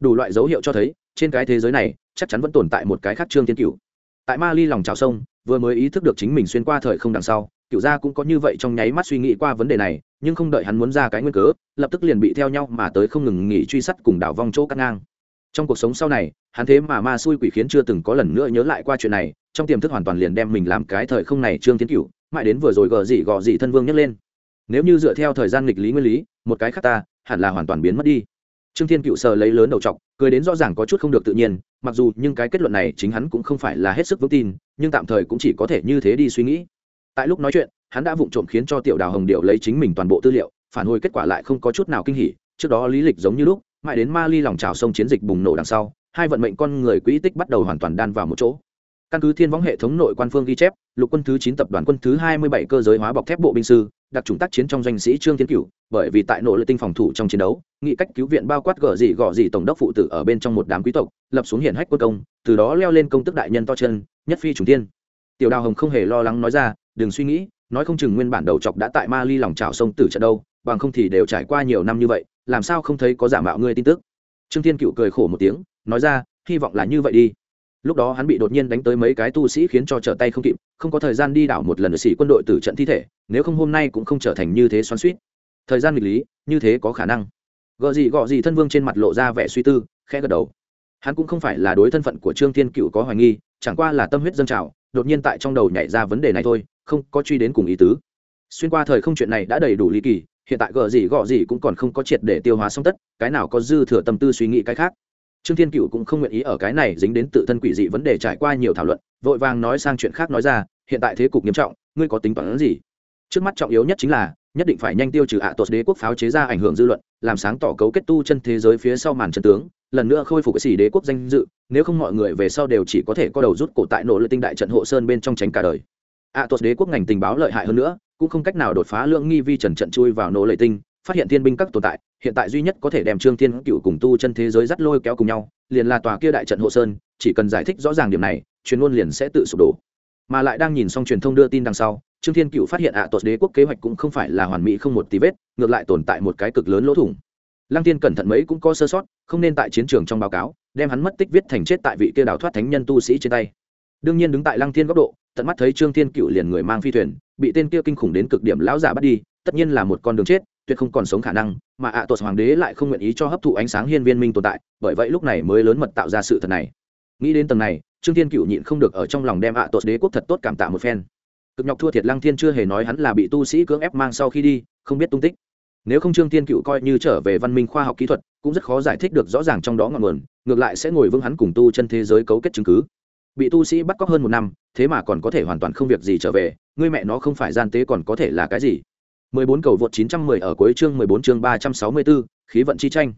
Đủ loại dấu hiệu cho thấy trên cái thế giới này, chắc chắn vẫn tồn tại một cái khác trương thiên cựu tại ma ly lòng trào sông, vừa mới ý thức được chính mình xuyên qua thời không đằng sau cựu gia cũng có như vậy trong nháy mắt suy nghĩ qua vấn đề này, nhưng không đợi hắn muốn ra cái nguyên cớ, lập tức liền bị theo nhau mà tới không ngừng nghỉ truy sát cùng đảo vong chỗ cắt ngang. Trong cuộc sống sau này, hắn thế mà ma xui quỷ khiến chưa từng có lần nữa nhớ lại qua chuyện này, trong tiềm thức hoàn toàn liền đem mình làm cái thời không này trương tiến cựu mãi đến vừa rồi gờ dị gò dị thân vương nhấc lên. Nếu như dựa theo thời gian nghịch lý nguyên lý, một cái khác ta, hẳn là hoàn toàn biến mất đi trương thiên cựu sờ lấy lớn đầu t cười đến rõ ràng có chút không được tự nhiên, mặc dù nhưng cái kết luận này chính hắn cũng không phải là hết sức vững tin, nhưng tạm thời cũng chỉ có thể như thế đi suy nghĩ. Tại lúc nói chuyện, hắn đã vụng trộm khiến cho tiểu đào hồng điệu lấy chính mình toàn bộ tư liệu, phản hồi kết quả lại không có chút nào kinh hỉ, trước đó lý lịch giống như lúc, mãi đến ma ly lòng trào sông chiến dịch bùng nổ đằng sau, hai vận mệnh con người quỹ tích bắt đầu hoàn toàn đan vào một chỗ. Căn cứ thiên võng hệ thống nội quan phương ghi chép, lục quân thứ chín tập đoàn quân thứ hai mươi bảy cơ giới hóa bọc thép bộ binh sư, đặc trùng tác chiến trong doanh sĩ trương Thiên cửu bởi vì tại nội lực tinh phòng thủ trong chiến đấu nghị cách cứu viện bao quát gở gì gọ gì tổng đốc phụ tử ở bên trong một đám quý tộc, lập xuống hiển hách quân công, từ đó leo lên công tức đại nhân to chân, nhất phi trùng tiên tiểu đào hồng không hề lo lắng nói ra, đừng suy nghĩ, nói không chừng nguyên bản đầu chọc đã tại ma ly lòng trào sông tử trận đâu, bằng không thì đều trải qua nhiều năm như vậy, làm sao không thấy có giả mạo ngươi tin tức? Trương thiên cựu cười khổ một tiếng, nói ra, hy vọng là như vậy đi. Lúc đó hắn bị đột nhiên đánh tới mấy cái tu sĩ khiến cho trở tay không kịp, không có thời gian đi đảo một lần ở sĩ quân đội tử trận thi thể, nếu không hôm nay cũng không trở thành như thế xoắn suýt thời gian nghịch lý, như thế có khả năng gợ gì gọ gì thân vương trên mặt lộ ra vẻ suy tư, khẽ gật đầu. Hắn cũng không phải là đối thân phận của trương thiên cựu có hoài nghi, chẳng qua là tâm huyết dân trào, đột nhiên tại trong đầu nhảy ra vấn đề này thôi, không có truy đến cùng ý tứ. Xuyên qua thời không chuyện này đã đầy đủ ly kỳ, hiện tại gợ gì gọ gì cũng còn không có triệt để tiêu hóa xong tất, cái nào có dư thừa tâm tư suy nghĩ cái khác. Trương thiên cựu cũng không nguyện ý ở cái này dính đến tự thân quỷ dị vấn đề trải qua nhiều thảo luận, vội vàng nói sang chuyện khác nói ra, hiện tại thế cục nghiêm trọng, ngươi có tính toán gì? Trước mắt trọng yếu nhất chính là nhất định phải nhanh tiêu trừ ạ à đế quốc pháo chế ra ảnh hưởng dư luận, làm sáng tỏ cấu kết tu chân thế giới phía sau màn trần tướng, lần nữa khôi phục cái xỉ đế quốc danh dự, nếu không mọi người về sau đều chỉ có thể có đầu rút cổ tại nỗ lợi tinh đại trận hộ sơn bên trong tránh cả đời. Ạ à đế quốc ngành tình báo lợi hại hơn nữa, cũng không cách nào đột phá lượng nghi vi trần trận chui vào nỗ lợi tinh, phát hiện thiên binh các tồn tại, hiện tại duy nhất có thể đem trương thiên cựu cùng tu chân thế giới dắt lôi kéo cùng nhau, liền là tòa kia đại trận hộ sơn, chỉ cần giải thích rõ ràng điểm này truyền ngôn liền sẽ tự sụp đổ. Mà lại đang nhìn xong truyền thông đưa tin đằng sau trương thiên cựu phát hiện ạ à đế quốc kế hoạch cũng không phải là hoàn mỹ không một tí vết, ngược lại tồn tại một cái cực lớn lỗ thủng. Lăng tiên cẩn thận mấy cũng có sơ sót, không nên tại chiến trường trong báo cáo, đem hắn mất tích viết thành chết tại vị kia đào thoát thánh nhân tu sĩ trên tay. Đương nhiên đứng tại lăng thiên góc độ, tận mắt thấy trương thiên cựu liền người mang phi thuyền, bị tên kia kinh khủng đến cực điểm lão giả bắt đi, tất nhiên là một con đường chết, tuyệt không còn sống khả năng, mà ạ à tuột hoàng đế lại không nguyện ý cho hấp thụ ánh sáng hiên viên minh tồn tại, bởi vậy lúc này mới lớn mật tạo ra sự thật này. Nghĩ đến tầng này, trương thiên cựu nhịn không được ở trong lòng đem ạ à tuột đế quốc thật tốt cảm tạ một phen cực nhọc thua thiệt lăng thiên chưa hề nói hắn là bị tu sĩ cưỡng ép mang sau khi đi không biết tung tích. Nếu không trương thiên cựu coi như trở về văn minh khoa học kỹ thuật cũng rất khó giải thích được rõ ràng trong đó ngọn nguồn ngược lại sẽ ngồi vững hắn cùng tu chân thế giới cấu kết chứng cứ. Bị tu sĩ bắt cóc hơn một năm thế mà còn có thể hoàn toàn không việc gì trở về người mẹ nó không phải gian tế còn có thể là cái gì? 14 cầu vượt 910 ở cuối chương 14 chương 364, khí vận chi tranh.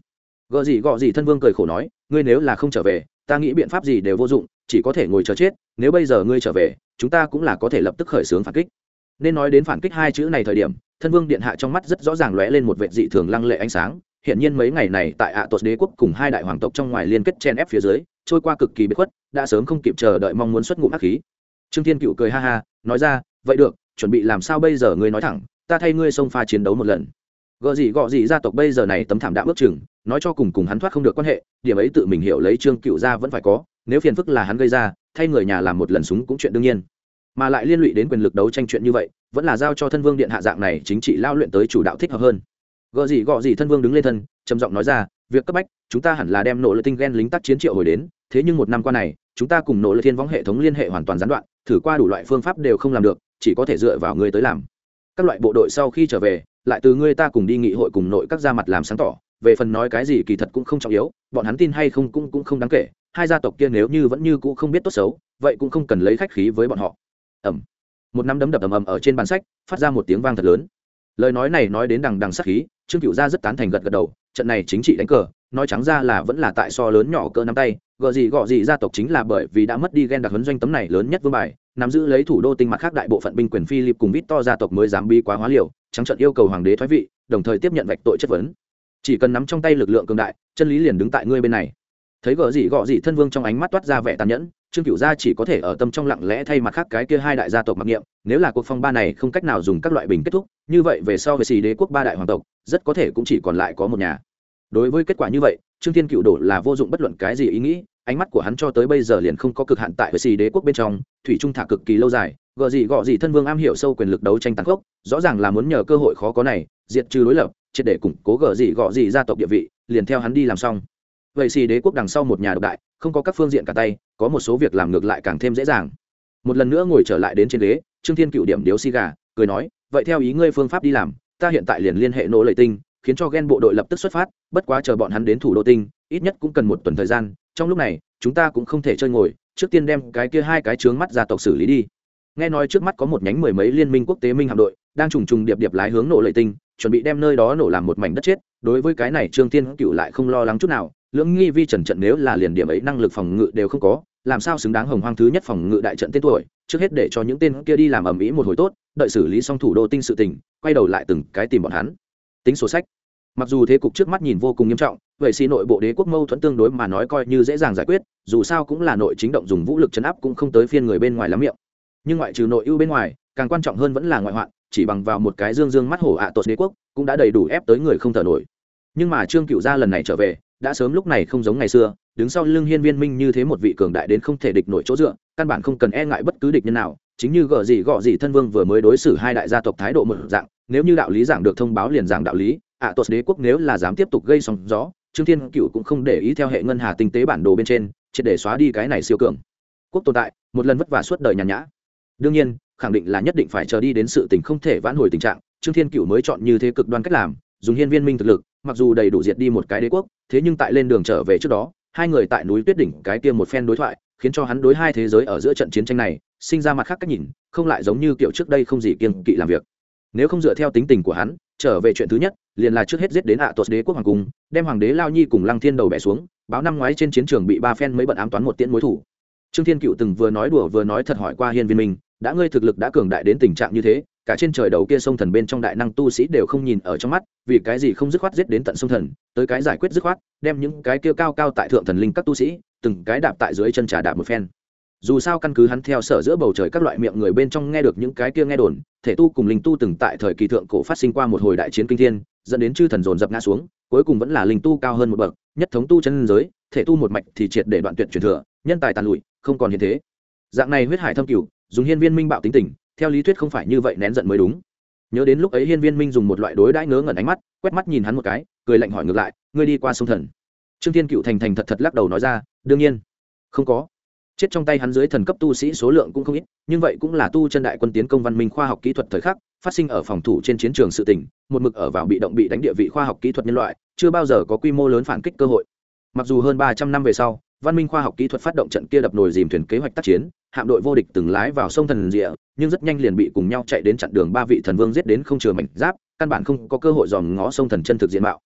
Gọ gì gọ gì thân vương cười khổ nói, ngươi nếu là không trở về, ta nghĩ biện pháp gì đều vô dụng, chỉ có thể ngồi chờ chết, nếu bây giờ ngươi trở về, chúng ta cũng là có thể lập tức khởi xướng phản kích. Nên nói đến phản kích hai chữ này thời điểm, thân vương điện hạ trong mắt rất rõ ràng lóe lên một vệ dị thường lăng lệ ánh sáng, hiện nhiên mấy ngày này tại ạ tuột đế quốc cùng hai đại hoàng tộc trong ngoài liên kết chen ép phía dưới, trôi qua cực kỳ bất khuất, đã sớm không kịp chờ đợi mong muốn xuất ngụm ác khí. Trương Thiên Cựu cười ha ha, nói ra, vậy được, chuẩn bị làm sao bây giờ ngươi nói thẳng, ta thay ngươi xông pha chiến đấu một lần gợ gì gọ gì gia tộc bây giờ này tấm thảm đã ước chừng nói cho cùng cùng hắn thoát không được quan hệ điểm ấy tự mình hiểu lấy trương cựu gia vẫn phải có nếu phiền phức là hắn gây ra thay người nhà làm một lần súng cũng chuyện đương nhiên. Mà lại liên lụy đến quyền lực đấu tranh chuyện như vậy, vẫn là giao cho thân vương điện hạ dạng này chính trị lao luyện tới chủ đạo thích hợp hơn. Gợ gì gọ gì thân vương đứng lên thân, trầm giọng nói ra, việc cấp bách, chúng ta hẳn là đem nỗ lực tinh ghen lính tác chiến triệu hồi đến, thế nhưng một năm qua này, chúng ta cùng nỗ lực thiên võng hệ thống liên hệ hoàn toàn gián đoạn, thử qua đủ loại phương pháp đều không làm được, chỉ có thể dựa vào ngươi tới làm. Các loại bộ đội sau khi trở về, lại từ ngươi ta cùng đi nghị hội cùng nội các ra mặt làm sáng tỏ, về phần nói cái gì kỳ thật cũng không trọng yếu, bọn hắn tin hay không cũng cũng không đáng kể hai gia tộc kia nếu như vẫn như cũ không biết tốt xấu, vậy cũng không cần lấy khách khí với bọn họ. Ẩm một nắm đấm đập ầm ầm ở trên bàn sách, phát ra một tiếng vang thật lớn. Lời nói này nói đến đằng đằng sắc khí, trương cựu gia rất tán thành gật gật đầu, trận này chính trị đánh cờ, nói trắng ra là vẫn là tại so lớn nhỏ cỡ nắm tay gợ gì gọ gì gia tộc chính là bởi vì đã mất đi ghen đặc huấn doanh tấm này lớn nhất vương bài, nắm giữ lấy thủ đô tinh mặt khác đại bộ phận binh quyền philip cùng vít to gia tộc mới dám bi quá hóa liều, trắng trận yêu cầu hoàng đế thoái vị, đồng thời tiếp nhận vạch tội chất vấn. Chỉ cần nắm trong tay lực lượng cường đại, chân lý liền đứng tại ngươi bên này thấy gợ gì gọ gì thân vương trong ánh mắt toát ra vẻ tàn nhẫn, trương cửu gia chỉ có thể ở tâm trong lặng lẽ thay mặt khác cái kia hai đại gia tộc mặc niệm, nếu là cuộc phong ba này không cách nào dùng các loại bình kết thúc, như vậy về sau về xì đế quốc ba đại hoàng tộc, rất có thể cũng chỉ còn lại có một nhà. Đối với kết quả như vậy, trương thiên cựu đổ là vô dụng bất luận cái gì ý nghĩ, ánh mắt của hắn cho tới bây giờ liền không có cực hạn tại với xì đế quốc bên trong, thủy trung thả cực kỳ lâu dài gợ gì gọ gì thân vương am hiểu sâu quyền lực đấu tranh tăng khốc, rõ ràng là muốn nhờ cơ hội khó có này, diệt trừ đối lập, triệt để củng cố gợ gì gọ gì gia tộc địa vị, liền theo hắn đi làm xong vậy xì đế quốc đằng sau một nhà độc đại, không có các phương diện cả tay, có một số việc làm ngược lại càng thêm dễ dàng. Một lần nữa ngồi trở lại đến trên ghế, trương thiên cựu điểm điếu xì gà, cười nói, vậy theo ý ngươi phương pháp đi làm, ta hiện tại liền liên hệ nỗ lợi tinh, khiến cho ghen bộ đội lập tức xuất phát, bất quá chờ bọn hắn đến thủ đô tinh, ít nhất cũng cần một tuần thời gian, trong lúc này, chúng ta cũng không thể chơi ngồi, trước tiên đem cái kia hai cái trướng mắt gia tộc xử lý đi. Nghe nói trước mắt có một nhánh mười mấy liên minh quốc tế minh hạm đội, đang trùng trùng điệp điệp lái hướng nổ lợi tinh, chuẩn bị đem nơi đó nổ làm một mảnh đất chết, đối với cái này trương tiên cựu lại không lo lắng chút nào lưỡng nghi vi trần trận nếu là liền điểm ấy năng lực phòng ngự đều không có, làm sao xứng đáng hồng hoang thứ nhất phòng ngự đại trận tên tuổi? Trước hết để cho những tên kia đi làm ầm ĩ một hồi tốt, đợi xử lý xong thủ đô tinh sự tình, quay đầu lại từng cái tìm bọn hắn. Tính sổ sách. Mặc dù thế cục trước mắt nhìn vô cùng nghiêm trọng, vậy xì nội bộ đế quốc mâu thuẫn tương đối mà nói coi như dễ dàng giải quyết, dù sao cũng là nội chính động dùng vũ lực chấn áp cũng không tới phiên người bên ngoài lắm miệng. Nhưng ngoại trừ nội ưu bên ngoài, càng quan trọng hơn vẫn là ngoại hoạn, chỉ bằng vào một cái dương dương mắt hổ ạ à tột đế quốc, cũng đã đầy đủ ép tới người không thở nổi. Nhưng mà trương cựu gia lần này trở về đã sớm lúc này không giống ngày xưa đứng sau lưng hiên viên minh như thế một vị cường đại đến không thể địch nổi chỗ dựa căn bản không cần e ngại bất cứ địch nhân nào chính như gợ gì gọ gì thân vương vừa mới đối xử hai đại gia tộc thái độ một dạng nếu như đạo lý giảng được thông báo liền giảng đạo lý ạ à, đế quốc nếu là dám tiếp tục gây sóng gió trương thiên cựu cũng không để ý theo hệ ngân hà tinh tế bản đồ bên trên triệt để xóa đi cái này siêu cường. Quốc tồn tại một lần vất vả suốt đời nhàn nhã. Đương nhiên khẳng định là nhất định phải chờ đi đến sự tình không thể vãn hồi tình trạng trương thiên cựu mới chọn như thế cực đoan cách làm dùng hiên viên minh thực lực mặc dù đầy đủ diệt đi một cái đế quốc, thế nhưng tại lên đường trở về trước đó, hai người tại núi tuyết đỉnh cái kia một phen đối thoại, khiến cho hắn đối hai thế giới ở giữa trận chiến tranh này, sinh ra mặt khác cách nhìn, không lại giống như kiểu trước đây không gì kiên kỵ làm việc. Nếu không dựa theo tính tình của hắn, trở về chuyện thứ nhất, liền là trước hết giết đến ạ tuột đế quốc hoàng cung, đem hoàng đế lao nhi cùng lăng thiên đầu bẻ xuống, báo năm ngoái trên chiến trường bị ba phen mấy bận ám toán một tiễn mối thủ. Trương thiên cựu từng vừa nói đùa vừa nói thật hỏi qua hiên viên minh, đã ngươi thực lực đã cường đại đến tình trạng như thế cả trên trời đầu kia sông thần bên trong đại năng tu sĩ đều không nhìn ở trong mắt, vì cái gì không dứt khoát giết đến tận sông thần, tới cái giải quyết dứt khoát, đem những cái kia cao cao tại thượng thần linh các tu sĩ, từng cái đạp tại dưới chân trà đạp một phen. Dù sao căn cứ hắn theo sở giữa bầu trời các loại miệng người bên trong nghe được những cái kia nghe đồn, thể tu cùng linh tu từng tại thời kỳ thượng cổ phát sinh qua một hồi đại chiến kinh thiên, dẫn đến chư thần dồn dập ngã xuống, cuối cùng vẫn là linh tu cao hơn một bậc, nhất thống tu chân giới, thể tu một mạch thì triệt để đoạn tuyệt truyền thừa, nhân tài tàn lụi, không còn hiện thế. Dạng này huyết hải thâm cửu, dùng hiên viên minh bạo tính tình theo lý thuyết không phải như vậy nén giận mới đúng. Nhớ đến lúc ấy hiên viên minh dùng một loại đối đãi ngớ ngẩn ánh mắt, quét mắt nhìn hắn một cái, cười lạnh hỏi ngược lại, ngươi đi qua sông thần. Trương thiên cựu thành thành thật thật lắc đầu nói ra, đương nhiên. Không có. Chết trong tay hắn dưới thần cấp tu sĩ số lượng cũng không ít, nhưng vậy cũng là tu chân đại quân tiến công văn minh khoa học kỹ thuật thời khắc, phát sinh ở phòng thủ trên chiến trường sự tỉnh một mực ở vào bị động bị đánh địa vị khoa học kỹ thuật nhân loại, chưa bao giờ có quy mô lớn phản kích cơ hội. Mặc dù hơn ba trăm năm về sau văn minh khoa học kỹ thuật phát động trận kia đập nồi dìm thuyền kế hoạch tác chiến, hạm đội vô địch từng lái vào sông thần rịa, nhưng rất nhanh liền bị cùng nhau chạy đến chặn đường ba vị thần vương giết đến không chừa mảnh giáp, căn bản không có cơ hội dòm ngó sông thần chân thực diện mạo.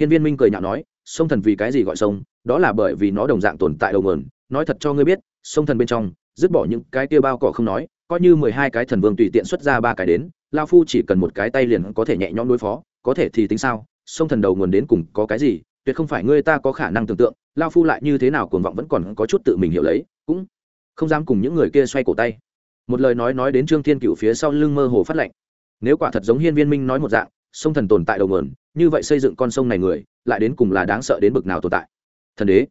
Hiên viên minh cười nhạo nói, sông thần vì cái gì gọi sông? Đó là bởi vì nó đồng dạng tồn tại đầu nguồn. Nói thật cho ngươi biết, sông thần bên trong, dứt bỏ những cái tiêu bao cỏ không nói, coi như mười hai cái thần vương tùy tiện xuất ra ba cái đến, lao phu chỉ cần một cái tay liền có thể nhẹ nhõm đối phó, có thể thì tính sao? Sông thần đầu nguồn đến cùng có cái gì? Tuyệt không phải ngươi ta có khả năng tưởng tượng, lao phu lại như thế nào cuồng vọng vẫn còn có chút tự mình hiểu lấy, cũng không dám cùng những người kia xoay cổ tay. Một lời nói nói đến trương thiên cựu phía sau lưng mơ hồ phát lạnh. nếu quả thật giống hiên viên minh nói một dạng, sông thần tồn tại đầu nguồn, như vậy xây dựng con sông này người, lại đến cùng là đáng sợ đến bực nào tồn tại? Thần đế,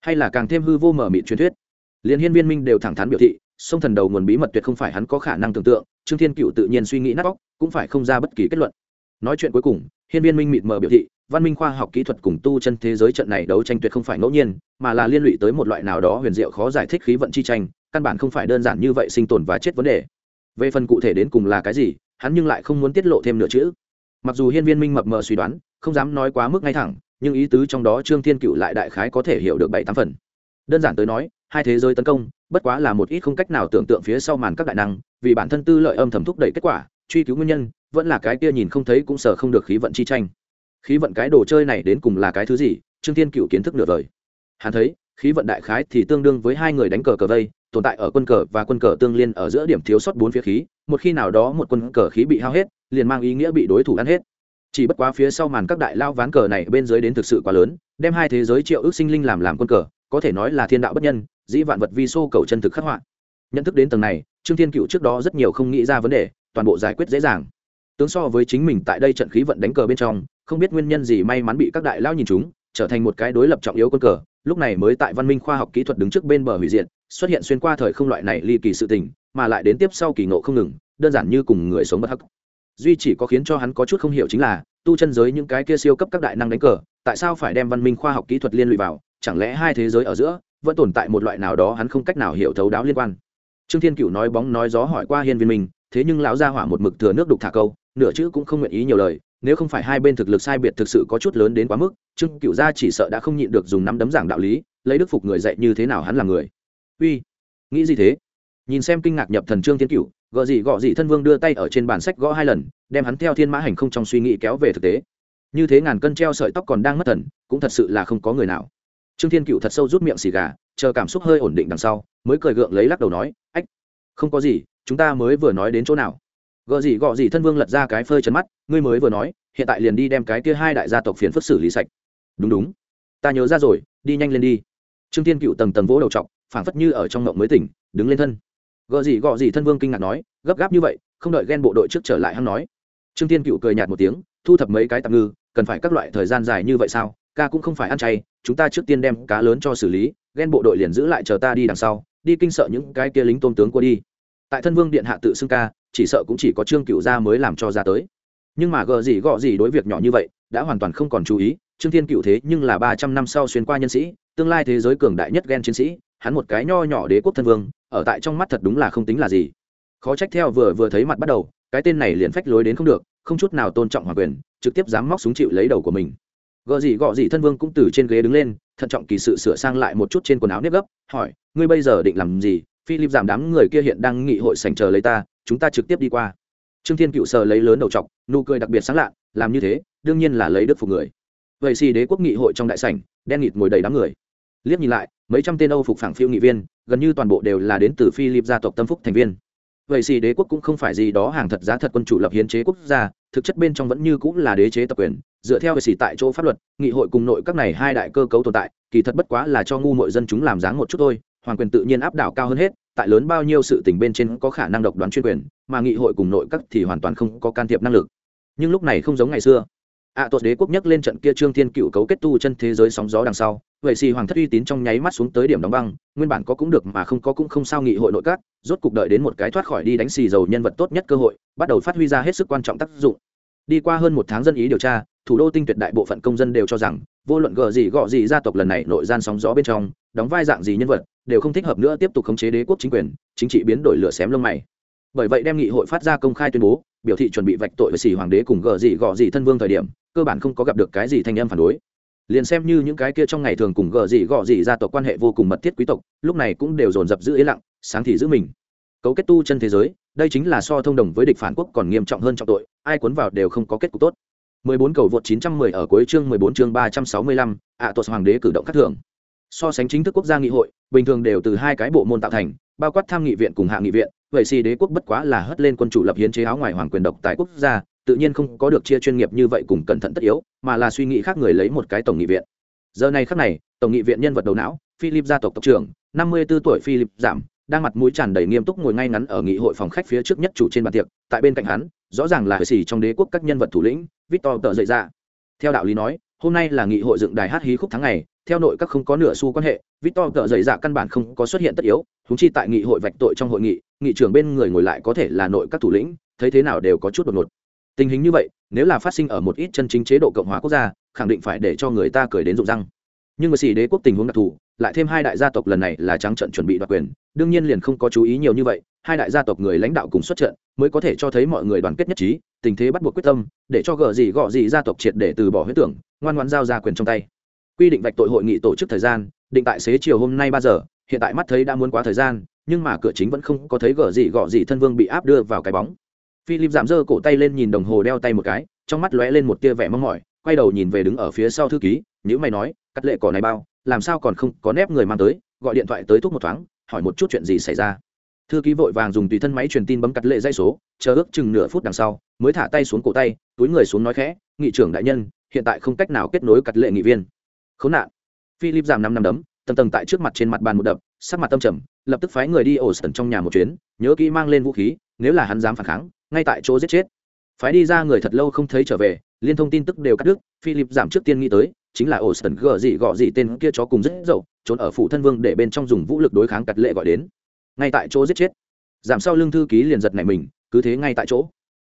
hay là càng thêm hư vô mở mịn truyền thuyết? Liền hiên viên minh đều thẳng thắn biểu thị, sông thần đầu nguồn bí mật tuyệt không phải hắn có khả năng tưởng tượng, trương thiên cựu tự nhiên suy nghĩ nát bóc cũng phải không ra bất kỳ kết luận. Nói chuyện cuối cùng, hiên viên minh mịt mờ biểu thị văn minh khoa học kỹ thuật cùng tu chân thế giới trận này đấu tranh tuyệt không phải ngẫu nhiên, mà là liên lụy tới một loại nào đó huyền diệu khó giải thích khí vận chi tranh, căn bản không phải đơn giản như vậy sinh tồn và chết vấn đề. Về phần cụ thể đến cùng là cái gì, hắn nhưng lại không muốn tiết lộ thêm nữa chữ. Mặc dù hiên viên minh mập mờ suy đoán, không dám nói quá mức ngay thẳng, nhưng ý tứ trong đó trương thiên cựu lại đại khái có thể hiểu được bảy tám phần. Đơn giản tới nói, hai thế giới tấn công, bất quá là một ít không cách nào tưởng tượng phía sau màn các đại năng, vì bản thân tư lợi âm thầm thúc đẩy kết quả, truy cứu nguyên nhân, vẫn là cái kia nhìn không thấy cũng sợ không được khí vận chi tranh khí vận cái đồ chơi này đến cùng là cái thứ gì? Trương thiên cựu kiến thức nửa vời hắn thấy, khí vận đại khái thì tương đương với hai người đánh cờ cờ vây, tồn tại ở quân cờ và quân cờ tương liên ở giữa điểm thiếu sót bốn phía khí, một khi nào đó một quân cờ khí bị hao hết, liền mang ý nghĩa bị đối thủ ăn hết. Chỉ bất quá phía sau màn các đại lao ván cờ này bên dưới đến thực sự quá lớn, đem hai thế giới triệu ước sinh linh làm làm quân cờ, có thể nói là thiên đạo bất nhân, dĩ vạn vật vi xô cầu chân thực khắc họa. Nhận thức đến tầng này, trương thiên cựu trước đó rất nhiều không nghĩ ra vấn đề, toàn bộ giải quyết dễ dàng. Tướng so với chính mình tại đây trận khí vận đánh cờ bên trong không biết nguyên nhân gì may mắn bị các đại lao nhìn chúng, trở thành một cái đối lập trọng yếu quân cờ. Lúc này mới tại văn minh khoa học kỹ thuật đứng trước bên bờ hủy diện xuất hiện xuyên qua thời không loại này ly kỳ sự tình, mà lại đến tiếp sau kỳ ngộ không ngừng, đơn giản như cùng người sống bất hắc. Duy chỉ có khiến cho hắn có chút không hiểu chính là, tu chân giới những cái kia siêu cấp các đại năng đánh cờ, tại sao phải đem văn minh khoa học kỹ thuật liên lụy vào? Chẳng lẽ hai thế giới ở giữa vẫn tồn tại một loại nào đó hắn không cách nào hiểu thấu đáo liên quan? Trương thiên cựu nói bóng nói gió hỏi qua hiên viên minh, thế nhưng lão gia hỏa một mực thừa nước đục thả câu, nửa chữ cũng không nguyện ý nhiều lời nếu không phải hai bên thực lực sai biệt thực sự có chút lớn đến quá mức, trương cựu gia chỉ sợ đã không nhịn được dùng nắm đấm giảng đạo lý, lấy đức phục người dạy như thế nào hắn là người. Uy, nghĩ gì thế? Nhìn xem kinh ngạc nhập thần trương thiên cựu gợ gì gọ gì thân vương đưa tay ở trên bàn sách gõ hai lần, đem hắn theo thiên mã hành không trong suy nghĩ kéo về thực tế. Như thế ngàn cân treo sợi tóc còn đang mất thần, cũng thật sự là không có người nào. Trương thiên cựu thật sâu rút miệng xì gà, chờ cảm xúc hơi ổn định đằng sau, mới cười gượng lấy lắc đầu nói, ách, không có gì, chúng ta mới vừa nói đến chỗ nào? Gợ gì gọ gì thân vương lật ra cái phơi chấn mắt, ngươi mới vừa nói, hiện tại liền đi đem cái kia hai đại gia tộc phiền phức xử lý sạch. Đúng đúng. Ta nhớ ra rồi, đi nhanh lên đi. Trương thiên cựu tầng tầng vỗ đầu t phảng phất như ở trong ngộng mới tỉnh, đứng lên thân. Gợ gì gọ gì thân vương kinh ngạc nói, gấp gáp như vậy, không đợi ghen bộ đội trước trở lại hắn nói. Trương thiên cựu cười nhạt một tiếng, thu thập mấy cái tạm ngư, cần phải các loại thời gian dài như vậy sao? Ca cũng không phải ăn chay, chúng ta trước tiên đem cá lớn cho xử lý, ghen bộ đội liền giữ lại chờ ta đi đằng sau, đi kinh sợ những cái kia lính tôn tướng qua đi tại thân vương điện hạ tự xưng ca, chỉ sợ cũng chỉ có trương cựu gia mới làm cho ra tới. Nhưng mà gờ gì gọ gì đối việc nhỏ như vậy, đã hoàn toàn không còn chú ý, trương thiên cựu thế nhưng là ba trăm năm sau xuyên qua nhân sĩ, tương lai thế giới cường đại nhất ghen chiến sĩ, hắn một cái nho nhỏ đế quốc thân vương, ở tại trong mắt thật đúng là không tính là gì. Khó trách theo vừa vừa thấy mặt bắt đầu, cái tên này liền phách lối đến không được, không chút nào tôn trọng hoàng quyền, trực tiếp dám móc súng chịu lấy đầu của mình. Gợ gì gọ gì thân vương cũng từ trên ghế đứng lên, thận trọng kỳ sự sửa sang lại một chút trên quần áo nếp gấp, hỏi, ngươi bây giờ định làm gì? Philip giảm đám người kia hiện đang nghị hội sảnh chờ lấy ta, chúng ta trực tiếp đi qua. Trương thiên cựu sờ lấy lớn đầu t nụ cười đặc biệt sáng lạ, làm như thế, đương nhiên là lấy đức phục người. Vậy xì đế quốc nghị hội trong đại sảnh, đen nghịt ngồi đầy đám người. Liếc nhìn lại, mấy trăm tên âu phục phảng phiêu nghị viên, gần như toàn bộ đều là đến từ philip gia tộc tâm phúc thành viên. Vậy xì đế quốc cũng không phải gì đó hàng thật giá thật quân chủ lập hiến chế quốc gia, thực chất bên trong vẫn như cũng là đế chế tập quyền. Dựa theo về xì tại chỗ pháp luật, nghị hội cùng nội các này hai đại cơ cấu tồn tại, kỳ thật bất quá là cho ngu mọi dân chúng làm dáng một chút thôi hoàng quyền tự nhiên áp đảo cao hơn hết tại lớn bao nhiêu sự tình bên trên có khả năng độc đoán chuyên quyền mà nghị hội cùng nội các thì hoàn toàn không có can thiệp năng lực. Nhưng lúc này không giống ngày xưa. Ạ à, tuột đế quốc nhắc lên trận kia trương thiên cựu cấu kết tu chân thế giới sóng gió đằng sau vậy xì hoàng thất uy tín trong nháy mắt xuống tới điểm đóng băng nguyên bản có cũng được mà không có cũng không sao nghị hội nội các rốt cục đợi đến một cái thoát khỏi đi đánh xì dầu nhân vật tốt nhất cơ hội bắt đầu phát huy ra hết sức quan trọng tác dụng. Đi qua hơn một tháng dân ý điều tra thủ đô tinh tuyệt đại bộ phận công dân đều cho rằng vô luận gờ gì gọ gì gia tộc lần này nội gian sóng gió bên trong đóng vai dạng gì nhân vật đều không thích hợp nữa tiếp tục khống chế đế quốc chính quyền chính trị biến đổi lửa xém lông mày. Bởi vậy đem nghị hội phát ra công khai tuyên bố biểu thị chuẩn bị vạch tội với xì hoàng đế cùng gờ gì gọ gì thân vương thời điểm cơ bản không có gặp được cái gì thanh âm phản đối. Liền xem như những cái kia trong ngày thường cùng gờ gì gọ gì ra tộc quan hệ vô cùng mật thiết quý tộc lúc này cũng đều dồn dập giữ ý lặng sáng thì giữ mình. Cấu kết tu chân thế giới đây chính là so thông đồng với địch phản quốc còn nghiêm trọng hơn trọng tội ai cuốn vào đều không có kết cục tốt. 14 cầu vượt 910 ở cuối chương 14 chương 365, ạ tuột hoàng đế cử động các thường so sánh chính thức quốc gia nghị hội, bình thường đều từ hai cái bộ môn tạo thành, bao quát tham nghị viện cùng hạ nghị viện, vậy si đế quốc bất quá là hất lên quân chủ lập hiến chế áo ngoài hoàng quyền độc tại quốc gia, tự nhiên không có được chia chuyên nghiệp như vậy cùng cẩn thận tất yếu, mà là suy nghĩ khác người lấy một cái tổng nghị viện. Giờ này khác này, tổng nghị viện nhân vật đầu não, philip gia tộc tộc trưởng, năm mươi 54 tuổi philip giảm, đang mặt mũi tràn đầy nghiêm túc ngồi ngay ngắn ở nghị hội phòng khách phía trước nhất chủ trên bàn tiệc, tại bên cạnh hắn, rõ ràng là hệ xì trong đế quốc các nhân vật thủ lĩnh, victor tờ dậy ra theo đạo lý nói hôm nay là nghị hội dựng đài hát hí khúc tháng ngày, theo nội các không có nửa xu quan hệ, victor cỡ dậy dạ căn bản không có xuất hiện tất yếu húng chi tại nghị hội vạch tội trong hội nghị nghị trưởng bên người ngồi lại có thể là nội các thủ lĩnh, thấy thế nào đều có chút đột ngột. Tình hình như vậy, nếu là phát sinh ở một ít chân chính chế độ cộng hòa quốc gia, khẳng định phải để cho người ta cười đến rụng răng nhưng mà xì đế quốc tình huống đặc thù, lại thêm hai đại gia tộc lần này là trắng trận chuẩn bị đoạt quyền, đương nhiên liền không có chú ý nhiều như vậy, hai đại gia tộc người lãnh đạo cùng xuất trận mới có thể cho thấy mọi người đoàn kết nhất trí, tình thế bắt buộc quyết tâm, để cho gờ gì gọ gì gia tộc triệt để từ bỏ huyết tưởng, ngoan ngoan giao ra quyền trong tay. Quy định vạch tội hội nghị tổ chức thời gian, định tại xế chiều hôm nay ba giờ, hiện tại mắt thấy đã muốn quá thời gian, nhưng mà cửa chính vẫn không có thấy gờ gì gọ gì thân vương bị áp đưa vào cái bóng. Philip giảm dơ cổ tay lên nhìn đồng hồ đeo tay một cái, trong mắt lóe lên một tia vẻ mong mỏi, quay đầu nhìn về đứng ở phía sau thư ký nếu mày nói cắt lệ cỏ này bao, làm sao còn không có nép người mang tới, gọi điện thoại tới thúc một thoáng, hỏi một chút chuyện gì xảy ra. Thư ký vội vàng dùng tùy thân máy truyền tin bấm cắt lệ dây số, chờ ước chừng nửa phút đằng sau, mới thả tay xuống cổ tay, túi người xuống nói khẽ, nghị trưởng đại nhân, hiện tại không cách nào kết nối cắt lệ nghị viên. Khốn nạn. Philip giảm năm năm đấm, tầng tầng tại trước mặt trên mặt bàn một đập, sắc mặt tâm trầm, lập tức phái người đi ổ sẩn trong nhà một chuyến, nhớ kỹ mang lên vũ khí, nếu là hắn dám phản kháng, ngay tại chỗ giết chết phái đi ra người thật lâu không thấy trở về, liên thông tin tức đều cắt đứt, philip giảm trước tiên nghĩ tới, chính là ổ sần gờ gì gọ gì tên kia chó cùng rất dậu, trốn ở phủ thân vương để bên trong dùng vũ lực đối kháng cặt lệ gọi đến. Ngay tại chỗ giết chết. Giảm sau lưng thư ký liền giật này mình, cứ thế ngay tại chỗ.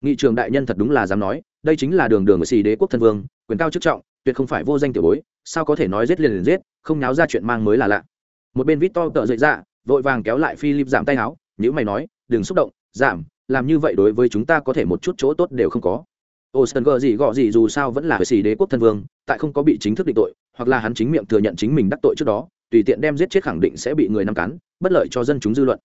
Nghị trường đại nhân thật đúng là dám nói, đây chính là đường đường ở xì đế quốc thân vương, quyền cao chức trọng, tuyệt không phải vô danh tiểu bối, sao có thể nói giết liền liền giết, không náo ra chuyện mang mới là lạ. Một bên vít to tợ dậy ra vội vàng kéo lại philip giảm tay áo nhữ mày nói, đừng xúc động, giảm làm như vậy đối với chúng ta có thể một chút chỗ tốt đều không có. Ô sơn gì gọ gì dù sao vẫn là sĩ đế quốc thân vương, tại không có bị chính thức định tội, hoặc là hắn chính miệng thừa nhận chính mình đắc tội trước đó, tùy tiện đem giết chết khẳng định sẽ bị người nắm cắn, bất lợi cho dân chúng dư luận.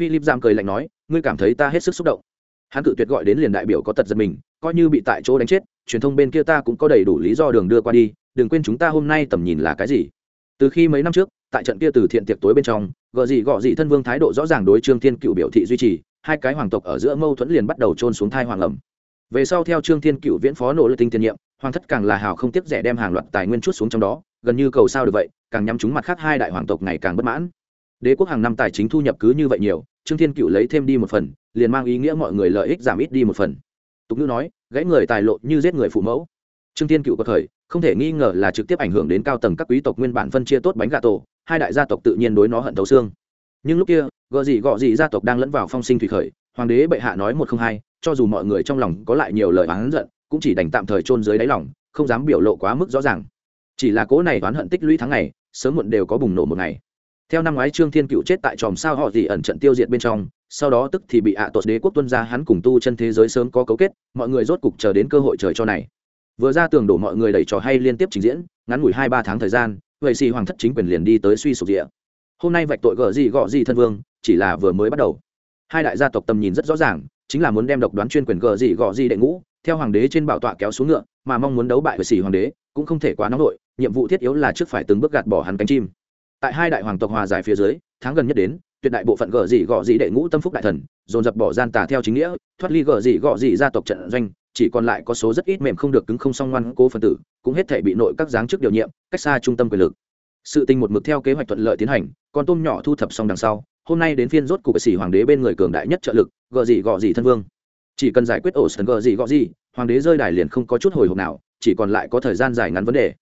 Philip giam cười lạnh nói, ngươi cảm thấy ta hết sức xúc động. Hắn cự tuyệt gọi đến liền đại biểu có tật giật mình, coi như bị tại chỗ đánh chết, truyền thông bên kia ta cũng có đầy đủ lý do đường đưa qua đi, đừng quên chúng ta hôm nay tầm nhìn là cái gì. Từ khi mấy năm trước, tại trận kia từ thiện tiệc tối bên trong gợ gì gọ gì thân vương thái độ rõ ràng đối trương thiên cựu biểu thị duy trì hai cái hoàng tộc ở giữa mâu thuẫn liền bắt đầu trôn xuống thai hoàng ẩm. Về sau theo trương thiên cựu viễn phó nỗ lực tinh tiền nhiệm, hoàng thất càng là hào không tiếp rẻ đem hàng loạt tài nguyên chút xuống trong đó, gần như cầu sao được vậy, càng nhắm chúng mặt khác hai đại hoàng tộc ngày càng bất mãn. Đế quốc hàng năm tài chính thu nhập cứ như vậy nhiều, trương thiên cựu lấy thêm đi một phần, liền mang ý nghĩa mọi người lợi ích giảm ít đi một phần. Tục ngữ nói, gãy người tài lộ như giết người phụ mẫu. Trương thiên cựu có thời, không thể nghi ngờ là trực tiếp ảnh hưởng đến cao tầng các quý tộc nguyên bản phân chia tốt bánh gà tổ, hai đại gia tộc tự nhiên đối nó hận thấu xương nhưng lúc kia gợ gì gọ gì gia tộc đang lẫn vào phong sinh thủy khởi, hoàng đế bệ hạ nói một không hai, cho dù mọi người trong lòng có lại nhiều lời oán giận, cũng chỉ đành tạm thời chôn dưới đáy lòng, không dám biểu lộ quá mức rõ ràng. Chỉ là cố này oán hận tích lũy tháng ngày, sớm muộn đều có bùng nổ một ngày. Theo năm ngoái trương thiên cựu chết tại tròm sao họ gì ẩn trận tiêu diệt bên trong, sau đó tức thì bị ạ à tuột đế quốc tuân ra hắn cùng tu chân thế giới sớm có cấu kết, mọi người rốt cục chờ đến cơ hội trời cho này. Vừa ra tường đổ mọi người đẩy trò hay liên tiếp trình diễn, ngắn ngủi hai ba tháng thời gian, vậy xì hoàng thất chính quyền liền đi tới suy sụp địa hôm nay vạch tội gở gì gọ gì thân vương, chỉ là vừa mới bắt đầu hai đại gia tộc tầm nhìn rất rõ ràng, chính là muốn đem độc đoán chuyên quyền gở gì gọ gì đệ ngũ, theo hoàng đế trên bảo tọa kéo xuống ngựa, mà mong muốn đấu bại với sĩ hoàng đế, cũng không thể quá nóng nội. nhiệm vụ thiết yếu là trước phải từng bước gạt bỏ hắn cánh chim tại hai đại hoàng tộc hòa giải phía dưới, tháng gần nhất đến, tuyệt đại bộ phận gở gì gọ gì đệ ngũ tâm phúc đại thần, dồn dập bỏ gian tà theo chính nghĩa, thoát ly gở gì gọ gì gia tộc trận doanh, chỉ còn lại có số rất ít mềm không được cứng không song ngoan cố phân tử, cũng hết thể bị nội các giáng chức điều nhiệm, cách xa trung tâm quyền lực sự tình một mực theo kế hoạch thuận lợi tiến hành con tôm nhỏ thu thập xong đằng sau, hôm nay đến phiên rốt cục sĩ hoàng đế bên người cường đại nhất trợ lực gợ gì gọ gì thân vương. Chỉ cần giải quyết ổ sần gợ gì gọ gì hoàng đế rơi đài liền không có chút hồi hộp nào, chỉ còn lại có thời gian dài ngắn vấn đề.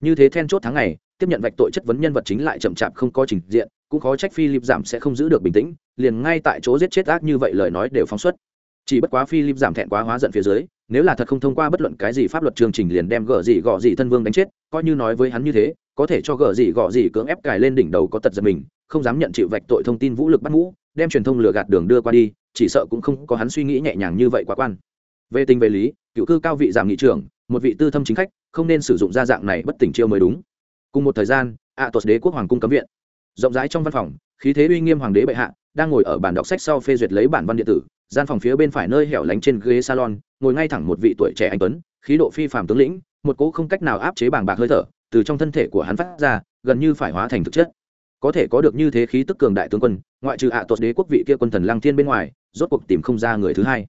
Như thế then chốt tháng ngày, tiếp nhận vạch tội chất vấn nhân vật chính lại chậm chạp không có trình diện, cũng khó trách philip giảm sẽ không giữ được bình tĩnh, liền ngay tại chỗ giết chết ác như vậy lời nói đều phóng xuất. Chỉ bất quá philip giảm thẹn quá hóa giận phía dưới, nếu là thật không thông qua bất luận cái gì pháp luật chương trình liền đem gở gì gọ gì thân vương đánh chết, coi như nói với hắn như thế có thể cho gở gì gọ gì cưỡng ép cài lên đỉnh đầu có tật giật mình, không dám nhận chịu vạch tội thông tin vũ lực bắt mũ đem truyền thông lừa gạt đường đưa qua đi, chỉ sợ cũng không có hắn suy nghĩ nhẹ nhàng như vậy quá quan. Về tình về lý, cựu cư cao vị giảm nghị trưởng, một vị tư thâm chính khách, không nên sử dụng ra dạng này bất tỉnh chiêu mới đúng. Cùng một thời gian ạ tuật đế quốc hoàng cung cấm viện. Rộng rãi trong văn phòng, khí thế uy nghiêm hoàng đế bệ hạ, đang ngồi ở bàn đọc sách sau phê duyệt lấy bản văn điện tử, gian phòng phía bên phải nơi hẻo lánh trên ghế salon, ngồi ngay thẳng một vị tuổi trẻ anh tuấn, khí độ phi phàm tướng lĩnh, một cỗ không cách nào áp chế bàng bạc hơi thở từ trong thân thể của hắn phát ra, gần như phải hóa thành thực chất. Có thể có được như thế khí tức cường đại tướng quân, ngoại trừ ạ tuột đế quốc vị kia quân thần lăng thiên bên ngoài, rốt cuộc tìm không ra người thứ hai.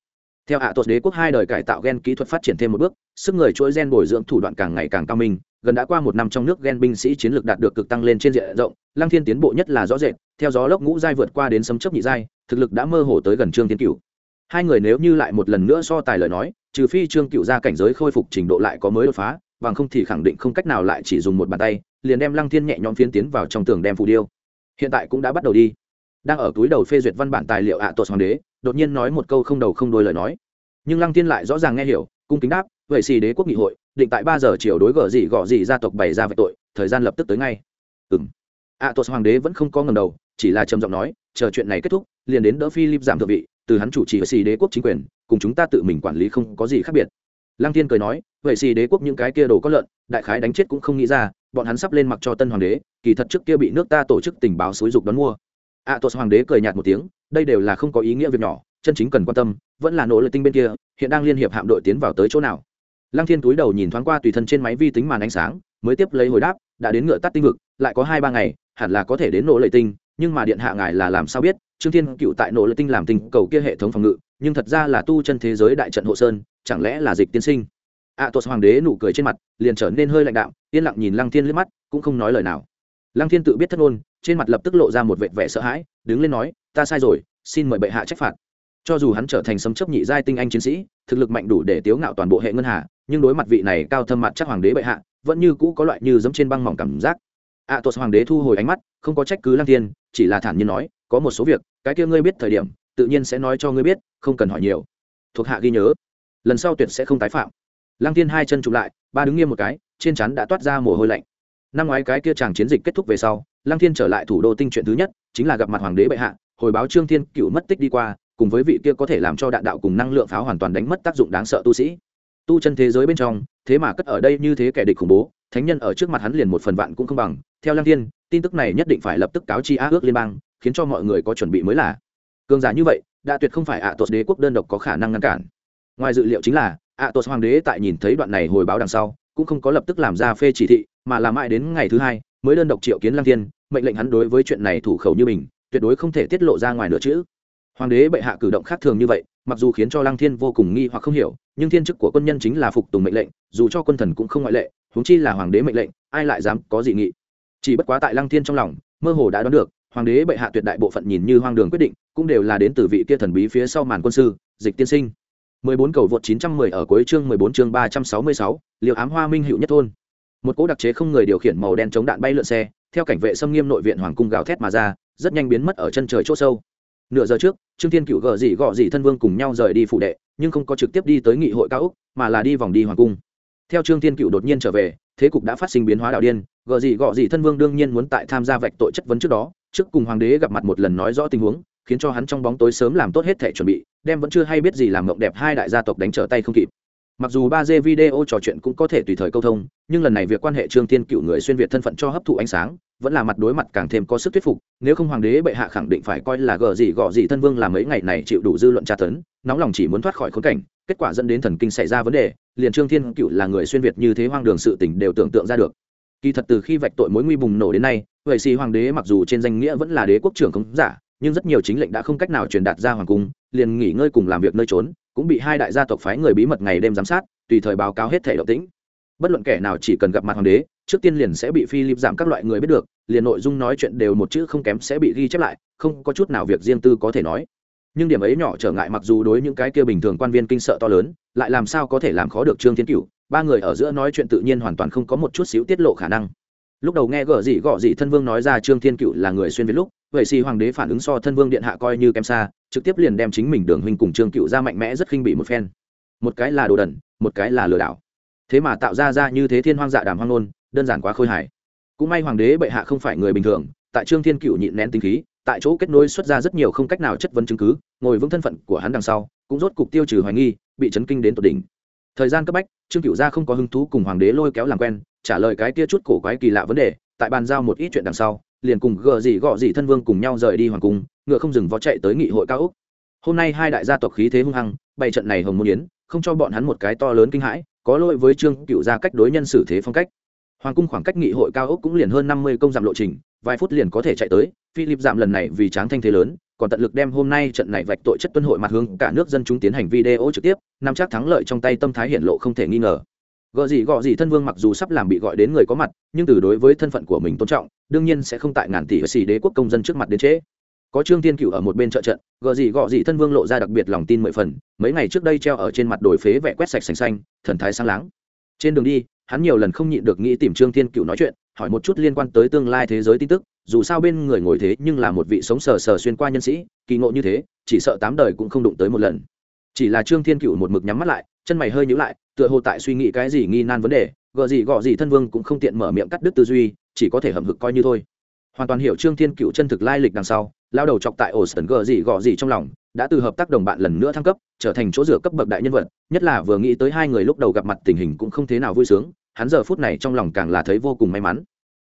Theo ạ tuột đế quốc hai đời cải tạo gen kỹ thuật phát triển thêm một bước, sức người chuỗi gen bồi dưỡng thủ đoạn càng ngày càng cao minh, gần đã qua một năm trong nước gen binh sĩ chiến lược đạt được cực tăng lên trên diện rộng, lăng thiên tiến bộ nhất là rõ rệt, theo gió lốc ngũ giai vượt qua đến sấm chấp nhị giai, thực lực đã mơ hồ tới gần trương tiến cửu. Hai người nếu như lại một lần nữa so tài lời nói, trừ phi trương cựu ra cảnh giới khôi phục trình độ lại có mới đột phá bằng không thì khẳng định không cách nào lại chỉ dùng một bàn tay, liền đem lăng thiên nhẹ nhõm phiến tiến vào trong tường đem phù điêu. Hiện tại cũng đã bắt đầu đi. Đang ở túi đầu phê duyệt văn bản tài liệu ạ à tuột hoàng đế, đột nhiên nói một câu không đầu không đôi lời nói. Nhưng lăng thiên lại rõ ràng nghe hiểu, cung kính đáp, vậy xì đế quốc nghị hội, định tại ba giờ chiều đối gở gì gọ gì gia tộc bày ra về tội, thời gian lập tức tới ngay. Ừ ạ, tuột hoàng đế vẫn không có ngầm đầu, chỉ là trầm giọng nói, chờ chuyện này kết thúc, liền đến đỡ philip giảm thượng vị, từ hắn chủ trì xì đế quốc chính quyền, cùng chúng ta tự mình quản lý không có gì khác biệt lăng thiên cười nói vậy xì đế quốc những cái kia đồ có lợn đại khái đánh chết cũng không nghĩ ra bọn hắn sắp lên mặc cho tân hoàng đế kỳ thật trước kia bị nước ta tổ chức tình báo xúi dục đón mua. A à, hoàng đế cười nhạt một tiếng đây đều là không có ý nghĩa việc nhỏ chân chính cần quan tâm vẫn là nỗ lực tinh bên kia hiện đang liên hiệp hạm đội tiến vào tới chỗ nào. Lăng thiên túi đầu nhìn thoáng qua tùy thân trên máy vi tính màn ánh sáng mới tiếp lấy hồi đáp đã đến ngựa tắt tinh vực lại có hai ba ngày hẳn là có thể đến Nỗ lệ tinh nhưng mà điện hạ ngài là làm sao biết trương thiên cựu tại Nỗ lệ tinh làm tình cầu kia hệ thống phòng ngự nhưng thật ra là tu chân thế giới đại trận hộ sơn chẳng lẽ là dịch tiên sinh? Ạ à, hoàng đế nụ cười trên mặt liền trở nên hơi lạnh đạo yên lặng nhìn lăng thiên liếc mắt cũng không nói lời nào. Lăng thiên tự biết thất ngôn trên mặt lập tức lộ ra một vệt vẻ sợ hãi đứng lên nói ta sai rồi xin mời bệ hạ trách phạt. Cho dù hắn trở thành sấm chấp nhị giai tinh anh chiến sĩ thực lực mạnh đủ để tiếu ngạo toàn bộ hệ ngân hà nhưng đối mặt vị này cao thâm mặt chắc hoàng đế bệ hạ vẫn như cũ có loại như dẫm trên băng mỏng cảm giác. Ạ à, hoàng đế thu hồi ánh mắt không có trách cứ lăng thiên chỉ là thản nhiên nói có một số việc cái kia ngươi biết thời điểm tự nhiên sẽ nói cho ngươi biết không cần hỏi nhiều. Thuộc hạ ghi nhớ, lần sau tuyệt sẽ không tái phạm. Lăng tiên hai chân chụp lại, ba đứng nghiêm một cái, trên chắn đã toát ra mồ hôi lạnh. Năm ngoái cái kia chàng chiến dịch kết thúc về sau, lăng thiên trở lại thủ đô tinh chuyện thứ nhất, chính là gặp mặt hoàng đế bệ hạ, hồi báo trương thiên cựu mất tích đi qua, cùng với vị kia có thể làm cho đạn đạo cùng năng lượng pháo hoàn toàn đánh mất tác dụng đáng sợ tu sĩ. Tu chân thế giới bên trong, thế mà cất ở đây như thế kẻ địch khủng bố, thánh nhân ở trước mặt hắn liền một phần vạn cũng không bằng. Theo lăng thiên, tin tức này nhất định phải lập tức cáo chi á ước liên bang, khiến cho mọi người có chuẩn bị mới là. Cường giả như vậy đã tuyệt không phải ạ à đế quốc đơn độc có khả năng ngăn cản ngoài dự liệu chính là ạ à hoàng đế tại nhìn thấy đoạn này hồi báo đằng sau, cũng không có lập tức làm ra phê chỉ thị, mà làm mãi đến ngày thứ hai, mới đơn độc triệu kiến lăng thiên, mệnh lệnh hắn đối với chuyện này thủ khẩu như mình, tuyệt đối không thể tiết lộ ra ngoài nữa chứ. hoàng đế bệ hạ cử động khác thường như vậy, mặc dù khiến cho lăng thiên vô cùng nghi hoặc không hiểu, nhưng thiên chức của quân nhân chính là phục tùng mệnh lệnh, dù cho quân thần cũng không ngoại lệ, huống chi là hoàng đế mệnh lệnh, ai lại dám có dị nghị chỉ bất quá tại lăng thiên trong lòng, mơ hồ đã đoán được hoàng đế bệ hạ tuyệt đại bộ phận nhìn như hoang đường quyết định cũng đều là đến từ vị kia thần bí phía sau màn quân sư dịch tiên sinh. 14 cầu vượt 910 ở cuối chương 14 chương 366, liều ám hoa minh hữu nhất thôn. Một cỗ đặc chế không người điều khiển màu đen chống đạn bay lượn xe theo cảnh vệ xâm nghiêm nội viện hoàng cung gào thét mà ra rất nhanh biến mất ở chân trời chỗ sâu. Nửa giờ trước trương thiên cựu gờ dị gọ dị thân vương cùng nhau rời đi phủ đệ nhưng không có trực tiếp đi tới nghị hội cao úc mà là đi vòng đi hoàng cung. Theo trương thiên cựu đột nhiên trở về thế cục đã phát sinh biến hóa đạo điên gờ dị gọ dị thân vương đương nhiên muốn tại tham gia vạch tội chất vấn trước đó trước cùng hoàng đế gặp mặt một lần nói rõ tình huống, khiến cho hắn trong bóng tối sớm làm tốt hết thể chuẩn bị, đem vẫn chưa hay biết gì làm mộng đẹp hai đại gia tộc đánh trở tay không kịp. Mặc dù ba d video trò chuyện cũng có thể tùy thời câu thông, nhưng lần này việc quan hệ trương thiên cựu người xuyên việt thân phận cho hấp thụ ánh sáng, vẫn là mặt đối mặt càng thêm có sức thuyết phục, nếu không hoàng đế bệ hạ khẳng định phải coi là gờ gì gọ gì thân vương làm mấy ngày này chịu đủ dư luận tra tấn, nóng lòng chỉ muốn thoát khỏi khốn cảnh, kết quả dẫn đến thần kinh xảy ra vấn đề, liền trương thiên cựu là người xuyên việt như thế hoang đường sự tình đều tưởng tượng ra được kỳ thật từ khi vạch tội mối nguy bùng nổ đến nay, vậy xì hoàng đế mặc dù trên danh nghĩa vẫn là đế quốc trưởng không giả, nhưng rất nhiều chính lệnh đã không cách nào truyền đạt ra hoàng cung, liền nghỉ ngơi cùng làm việc nơi trốn, cũng bị hai đại gia tộc phái người bí mật ngày đêm giám sát, tùy thời báo cáo hết thể động tĩnh. Bất luận kẻ nào chỉ cần gặp mặt hoàng đế, trước tiên liền sẽ bị philip giảm các loại người biết được, liền nội dung nói chuyện đều một chữ không kém sẽ bị ghi chép lại, không có chút nào việc riêng tư có thể nói. Nhưng điểm ấy nhỏ trở ngại mặc dù đối những cái kia bình thường quan viên kinh sợ to lớn, lại làm sao có thể làm khó được trương thiên cửu ba người ở giữa nói chuyện tự nhiên hoàn toàn không có một chút xíu tiết lộ khả năng. Lúc đầu nghe gở gì gọ gì thân vương nói ra trương thiên cựu là người xuyên việt lúc, vậy xì hoàng đế phản ứng so thân vương điện hạ coi như kém xa, trực tiếp liền đem chính mình đường huynh cùng trương cựu ra mạnh mẽ rất khinh bị một phen. Một cái là đồ đần, một cái là lừa đảo. Thế mà tạo ra ra như thế thiên hoang dạ đàm hoang nôn đơn giản quá khôi hài. Cũng may hoàng đế bệ hạ không phải người bình thường, tại trương thiên cựu nhịn nén tính khí, tại chỗ kết nối xuất ra rất nhiều không cách nào chất vấn chứng cứ, ngồi vững thân phận của hắn đằng sau, cũng rốt cục tiêu trừ hoài nghi, bị chấn kinh đến tột đỉnh thời gian cấp bách, trương cựu gia không có hứng thú cùng hoàng đế lôi kéo làm quen, trả lời cái tia chút cổ quái kỳ lạ vấn đề, tại bàn giao một ít chuyện đằng sau, liền cùng gờ gì gọ gì thân vương cùng nhau rời đi hoàng cung, ngựa không dừng vó chạy tới nghị hội cao úc hôm nay hai đại gia tộc khí thế hung hăng, bày trận này hồng môn yến, không cho bọn hắn một cái to lớn kinh hãi, có lỗi với trương cựu gia cách đối nhân xử thế phong cách. Hoàng cung khoảng cách nghị hội cao úc cũng liền hơn năm mươi công dặm lộ trình, vài phút liền có thể chạy tới, philip giảm lần này vì tráng thanh thế lớn còn tận lực đem hôm nay trận này vạch tội chất tuân hội mặt hướng cả nước dân chúng tiến hành video trực tiếp, nắm chắc thắng lợi trong tay tâm thái hiện lộ không thể nghi ngờ. Gợ gì gọ gì thân vương mặc dù sắp làm bị gọi đến người có mặt, nhưng từ đối với thân phận của mình tôn trọng, đương nhiên sẽ không tại ngàn tỷ và xì đế quốc công dân trước mặt đến trễ. Có trương tiên cựu ở một bên trợ trận gợ gì gọ gì thân vương lộ ra đặc biệt lòng tin mười phần, mấy ngày trước đây treo ở trên mặt đồi phế vẽ quét sạch xanh xanh, thần thái sáng láng. Trên đường đi, hắn nhiều lần không nhịn được nghĩ tìm trương tiên cựu nói chuyện hỏi một chút liên quan tới tương lai thế giới tin tức, dù sao bên người ngồi thế nhưng là một vị sống sờ sờ xuyên qua nhân sĩ, kỳ ngộ như thế, chỉ sợ tám đời cũng không đụng tới một lần. Chỉ là trương thiên cựu một mực nhắm mắt lại, chân mày hơi nhữ lại, tựa hồ tại suy nghĩ cái gì nghi nan vấn đề, gợ gì gọ gì thân vương cũng không tiện mở miệng cắt đứt tư duy, chỉ có thể hầm hực coi như thôi. Hoàn toàn hiểu trương thiên cựu chân thực lai lịch đằng sau, lao đầu chọc tại ổ sần gợ gì gọ gì trong lòng, đã từ hợp tác đồng bạn lần nữa thăng cấp, trở thành chỗ dựa cấp bậc đại nhân vật, nhất là vừa nghĩ tới hai người lúc đầu gặp mặt tình hình cũng không thế nào vui sướng hắn giờ phút này trong lòng càng là thấy vô cùng may mắn.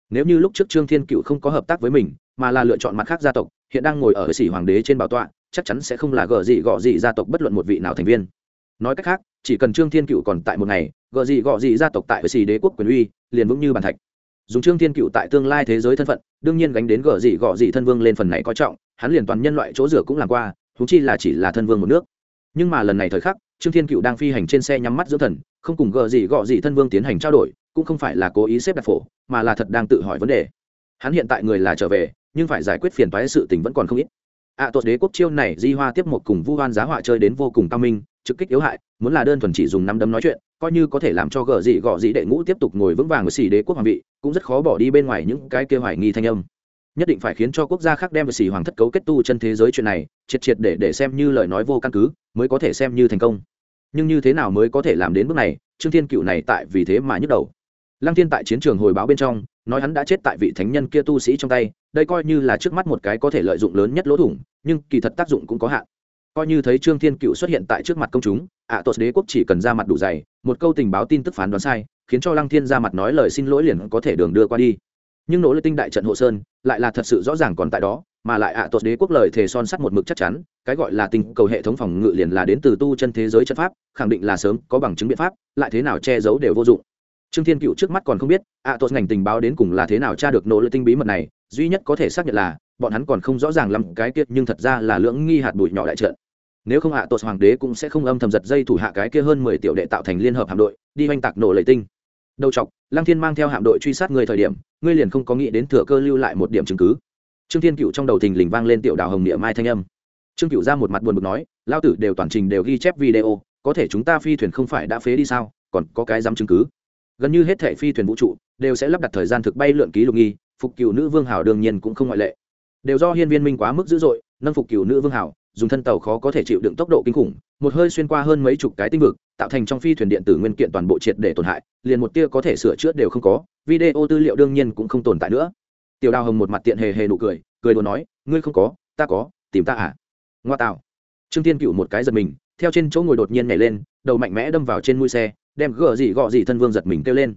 Nếu như lúc trước trương thiên cựu không có hợp tác với mình, mà là lựa chọn mặt khác gia tộc, hiện đang ngồi ở sỉ hoàng đế trên bảo tọa, chắc chắn sẽ không là gờ gì gọ gì gia tộc bất luận một vị nào thành viên. Nói cách khác, chỉ cần trương thiên cựu còn tại một ngày, gợ gì gọ gì gia tộc tại sỉ đế quốc quyền uy, liền vững như bàn thạch. Dùng trương thiên cựu tại tương lai thế giới thân phận, đương nhiên gánh đến gở gì gọ gì thân vương lên phần này coi trọng, hắn liền toàn nhân loại chỗ rửa cũng làm qua thú chi là chỉ là thân vương một nước. Nhưng mà lần này thời khắc, trương thiên cựu đang phi hành trên xe nhắm mắt dưỡng thần không cùng gờ gì gọ gì thân vương tiến hành trao đổi cũng không phải là cố ý xếp đặt phổ mà là thật đang tự hỏi vấn đề. Hắn hiện tại người là trở về nhưng phải giải quyết phiền toái sự tình vẫn còn không ít. Ạ à, tuột đế quốc chiêu này di hoa tiếp một cùng vu hoan giá họa chơi đến vô cùng cao minh trực kích yếu hại muốn là đơn thuần chỉ dùng năm đấm nói chuyện coi như có thể làm cho gờ gì gọ gì đệ ngũ tiếp tục ngồi vững vàng ở xì đế quốc hoàng vị cũng rất khó bỏ đi bên ngoài những cái kêu hoài nghi thanh âm. Nhất định phải khiến cho quốc gia khác đem về xì hoàng thất cấu kết tu chân thế giới chuyện này triệt triệt để để xem như lời nói vô căn cứ mới có thể xem như thành công nhưng như thế nào mới có thể làm đến bước này? Trương thiên cựu này tại vì thế mà nhức đầu. Lăng thiên tại chiến trường hồi báo bên trong nói hắn đã chết tại vị thánh nhân kia tu sĩ trong tay đây coi như là trước mắt một cái có thể lợi dụng lớn nhất lỗ thủng nhưng kỳ thật tác dụng cũng có hạn. Coi như thấy trương thiên cựu xuất hiện tại trước mặt công chúng ạ à, đế quốc chỉ cần ra mặt đủ dày một câu tình báo tin tức phán đoán sai khiến cho lăng thiên ra mặt nói lời xin lỗi liền có thể đường đưa qua đi. Nhưng nỗ lực tinh đại trận hộ sơn lại là thật sự rõ ràng còn tại đó mà lại ạ à, tuột đế quốc lời thề son sắt một mực chắc chắn cái gọi là tình cầu hệ thống phòng ngự liền là đến từ tu chân thế giới chân pháp khẳng định là sớm có bằng chứng biện pháp lại thế nào che giấu đều vô dụng. Trương thiên cựu trước mắt còn không biết ạ à, tuột ngành tình báo đến cùng là thế nào tra được nỗ lực tinh bí mật này duy nhất có thể xác nhận là bọn hắn còn không rõ ràng lắm cái kia nhưng thật ra là lưỡng nghi hạt bụi nhỏ đại trận. Nếu không ạ à, hoàng đế cũng sẽ không âm thầm giật dây thủ hạ cái kia hơn mười tiểu đệ tạo thành liên hợp hạm đội đi oanh tạc nổ lệ tinh. Đầu chọc lăng thiên mang theo hạm đội truy sát người thời điểm ngươi liền không có nghĩ đến thừa cơ lưu lại một điểm chứng cứ trương thiên cựu trong đầu thình lình vang lên tiểu đào hồng địa mai thanh âm. Trương cựu ra một mặt buồn bực nói lao tử đều toàn trình đều ghi chép video, có thể chúng ta phi thuyền không phải đã phế đi sao? Còn có cái dám chứng cứ? Gần như hết thẻ phi thuyền vũ trụ đều sẽ lắp đặt thời gian thực bay lượn ký lục nghi, phục cựu nữ vương hảo đương nhiên cũng không ngoại lệ. Đều do hiên viên minh quá mức dữ dội, nâng phục cựu nữ vương hảo, dùng thân tàu khó có thể chịu đựng tốc độ kinh khủng, một hơi xuyên qua hơn mấy chục cái tinh vực, tạo thành trong phi thuyền điện tử nguyên kiện toàn bộ triệt để tổn hại, liền một tia có thể sửa chữa đều không có, video tư liệu đương nhiên cũng không tồn tại nữa tiểu đào hồng một mặt tiện hề hề nụ cười cười đùa nói, ngươi không có, ta có, tìm ta à? Ngoa tạo. Trương tiên cựu một cái giật mình, theo trên chỗ ngồi đột nhiên nhảy lên, đầu mạnh mẽ đâm vào trên mũi xe, đem gờ gì gọ gì thân vương giật mình kêu lên.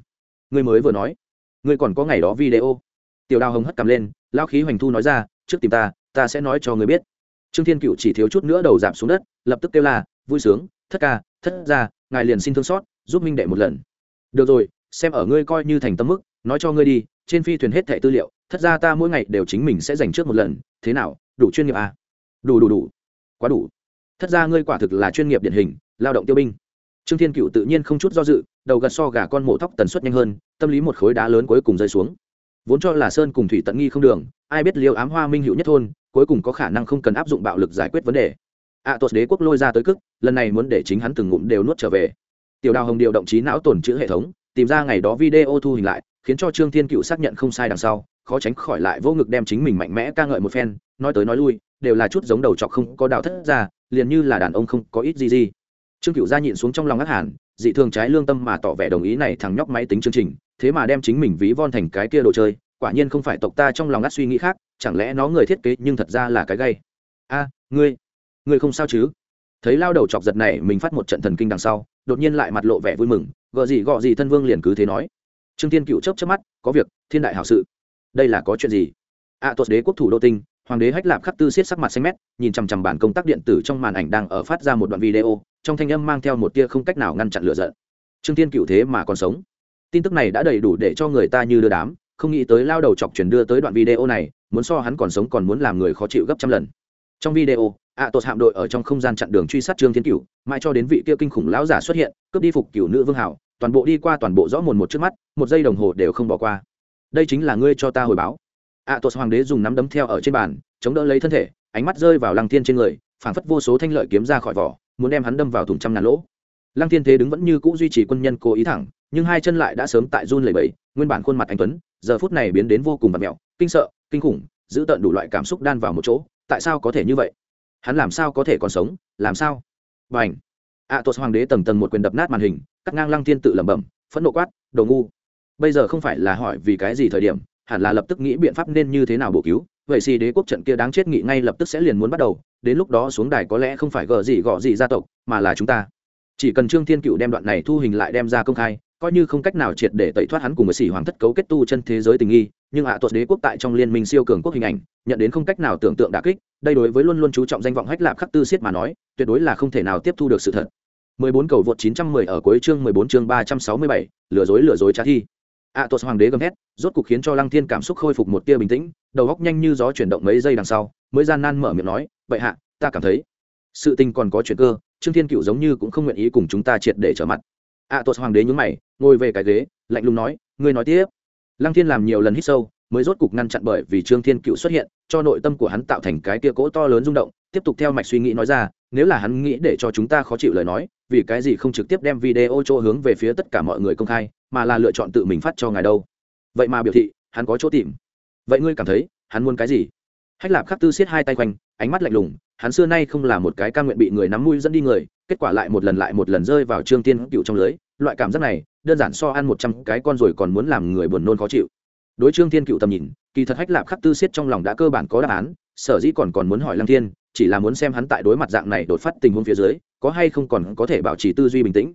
Ngươi mới vừa nói, ngươi còn có ngày đó video. Tiểu đào hồng hất cầm lên lao khí hoành thu nói ra, trước tìm ta ta sẽ nói cho ngươi biết. Trương thiên cựu chỉ thiếu chút nữa đầu giảm xuống đất, lập tức kêu là vui sướng, thất ca, thất ra ngài liền xin thương xót, giúp minh đệ một lần. Được rồi, xem ở ngươi coi như thành tâm mức, nói cho ngươi đi trên phi thuyền hết thẻ tư liệu thất ra ta mỗi ngày đều chính mình sẽ dành trước một lần thế nào đủ chuyên nghiệp à? đủ đủ đủ. Quá đủ. Thất ra ngươi quả thực là chuyên nghiệp điển hình lao động tiêu binh. Trương thiên cựu tự nhiên không chút do dự đầu gật so gà con mổ tóc tần suất nhanh hơn tâm lý một khối đá lớn cuối cùng rơi xuống. Vốn cho là sơn cùng thủy tận nghi không đường ai biết liêu ám hoa minh hữu nhất thôn cuối cùng có khả năng không cần áp dụng bạo lực giải quyết vấn đề. Ạ à, tuột đế quốc lôi ra tới cức lần này muốn để chính hắn từng ngụm đều nuốt trở về. Tiểu đào hồng điều động trí não tổn chữ hệ thống tìm ra ngày đó video thu hình lại khiến cho trương thiên cựu xác nhận không sai đằng sau, khó tránh khỏi lại vô ngực đem chính mình mạnh mẽ ca ngợi một phen, nói tới nói lui, đều là chút giống đầu chọc không có đào thất ra, liền như là đàn ông không có ít gì gì. Trương cựu ra nhịn xuống trong lòng ngắt hẳn, dị thường trái lương tâm mà tỏ vẻ đồng ý này thằng nhóc máy tính chương trình, thế mà đem chính mình ví von thành cái kia đồ chơi, quả nhiên không phải tộc ta trong lòng ngắt suy nghĩ khác, chẳng lẽ nó người thiết kế nhưng thật ra là cái gây a, ngươi ngươi không sao chứ? Thấy lao đầu chọc giật này, mình phát một trận thần kinh đằng sau, đột nhiên lại mặt lộ vẻ vui mừng, gợ gì gọ gì thân vương liền cứ thế nói trương Thiên cựu chớp chớp mắt có việc thiên đại hảo sự. Đây là có chuyện gì? Ạ à, tuột đế quốc thủ đô tinh hoàng đế hách lạp khắc tư Siết sắc mặt xanh mét nhìn chằm chằm bản công tác điện tử trong màn ảnh đang ở phát ra một đoạn video trong thanh âm mang theo một tia không cách nào ngăn chặn lửa giận. Trương Thiên cựu thế mà còn sống. Tin tức này đã đầy đủ để cho người ta như đưa đám không nghĩ tới lao đầu chọc chuyển đưa tới đoạn video này muốn so hắn còn sống còn muốn làm người khó chịu gấp trăm lần. Trong video ạ à, hạm đội ở trong không gian chặn đường truy sát trương thiên cửu mãi cho đến vị kia kinh khủng lão giả xuất hiện cướp đi phục cửu nữ vương hảo toàn bộ đi qua toàn bộ rõ mồn một trước mắt một giây đồng hồ đều không bỏ qua. Đây chính là ngươi cho ta hồi báo. Ạ à, hoàng đế dùng nắm đấm theo ở trên bàn chống đỡ lấy thân thể ánh mắt rơi vào lăng thiên trên người phảng phất vô số thanh lợi kiếm ra khỏi vỏ muốn đem hắn đâm vào thùng trăm ngàn lỗ. Lăng thiên thế đứng vẫn như cũ duy trì quân nhân cố ý thẳng nhưng hai chân lại đã sớm tại run lẩy bẩy nguyên bản khuôn mặt anh tuấn giờ phút này biến đến vô cùng vật mẹo kinh sợ kinh khủng giữ tận đủ loại cảm xúc đan vào một chỗ tại sao có thể như vậy? Hắn làm sao có thể còn sống? Làm sao? Và ảnh ạ tuột hoàng đế tầng tầng một quyền đập nát màn hình, cắt ngang lăng thiên tự lẩm bẩm, phẫn nộ quát, đồ ngu, bây giờ không phải là hỏi vì cái gì thời điểm, hẳn là lập tức nghĩ biện pháp nên như thế nào bổ cứu, vậy xì đế quốc trận kia đáng chết nghị ngay lập tức sẽ liền muốn bắt đầu, đến lúc đó xuống đài có lẽ không phải gờ gì gọ gì gia tộc, mà là chúng ta. Chỉ cần trương thiên cựu đem đoạn này thu hình lại đem ra công khai, coi như không cách nào triệt để tẩy thoát hắn cùng với sĩ hoàng thất cấu kết tu chân thế giới tình nghi, nhưng hạ à tuột đế quốc tại trong liên minh siêu cường quốc hình ảnh, nhận đến không cách nào tưởng tượng đà kích đây đối với luôn luôn chú trọng danh vọng hách lạp khắc tư siết mà nói tuyệt đối là không thể nào tiếp thu được sự thật. 14 cầu vượt 910 ở cuối chương 14 chương 367, lừa dối lừa dối trá thi. Ạ tuột hoàng đế gầm hét rốt cục khiến cho lăng thiên cảm xúc khôi phục một tia bình tĩnh đầu góc nhanh như gió chuyển động mấy giây đằng sau mới gian nan mở miệng nói vậy hạ ta cảm thấy sự tình còn có chuyện cơ trương thiên cựu giống như cũng không nguyện ý cùng chúng ta triệt để trở mặt. Ạ tuột hoàng đế nhướng mày ngồi về cái ghế lạnh lùng nói ngươi nói tiếp. Lăng thiên làm nhiều lần hít sâu mới rốt cục ngăn chặn bởi vì trương thiên cựu xuất hiện, cho nội tâm của hắn tạo thành cái tia cỗ to lớn rung động. Tiếp tục theo mạch suy nghĩ nói ra, nếu là hắn nghĩ để cho chúng ta khó chịu lời nói, vì cái gì không trực tiếp đem video chỗ hướng về phía tất cả mọi người công khai, mà là lựa chọn tự mình phát cho ngài đâu? Vậy mà biểu thị, hắn có chỗ tìm. Vậy ngươi cảm thấy, hắn muốn cái gì? Hách lạp khắc tư xiết hai tay quanh, ánh mắt lạnh lùng, hắn xưa nay không là một cái ca nguyện bị người nắm mũi dẫn đi người, kết quả lại một lần lại một lần rơi vào trương tiên cựu trong lưới. Loại cảm giác này, đơn giản so ăn một trăm cái con rồi còn muốn làm người buồn nôn khó chịu đối trương thiên cựu tầm nhìn, kỳ thật hách lạp khắc tư siết trong lòng đã cơ bản có đáp án, sở dĩ còn còn muốn hỏi lăng thiên, chỉ là muốn xem hắn tại đối mặt dạng này đột phát tình huống phía dưới, có hay không còn có thể bảo trì tư duy bình tĩnh.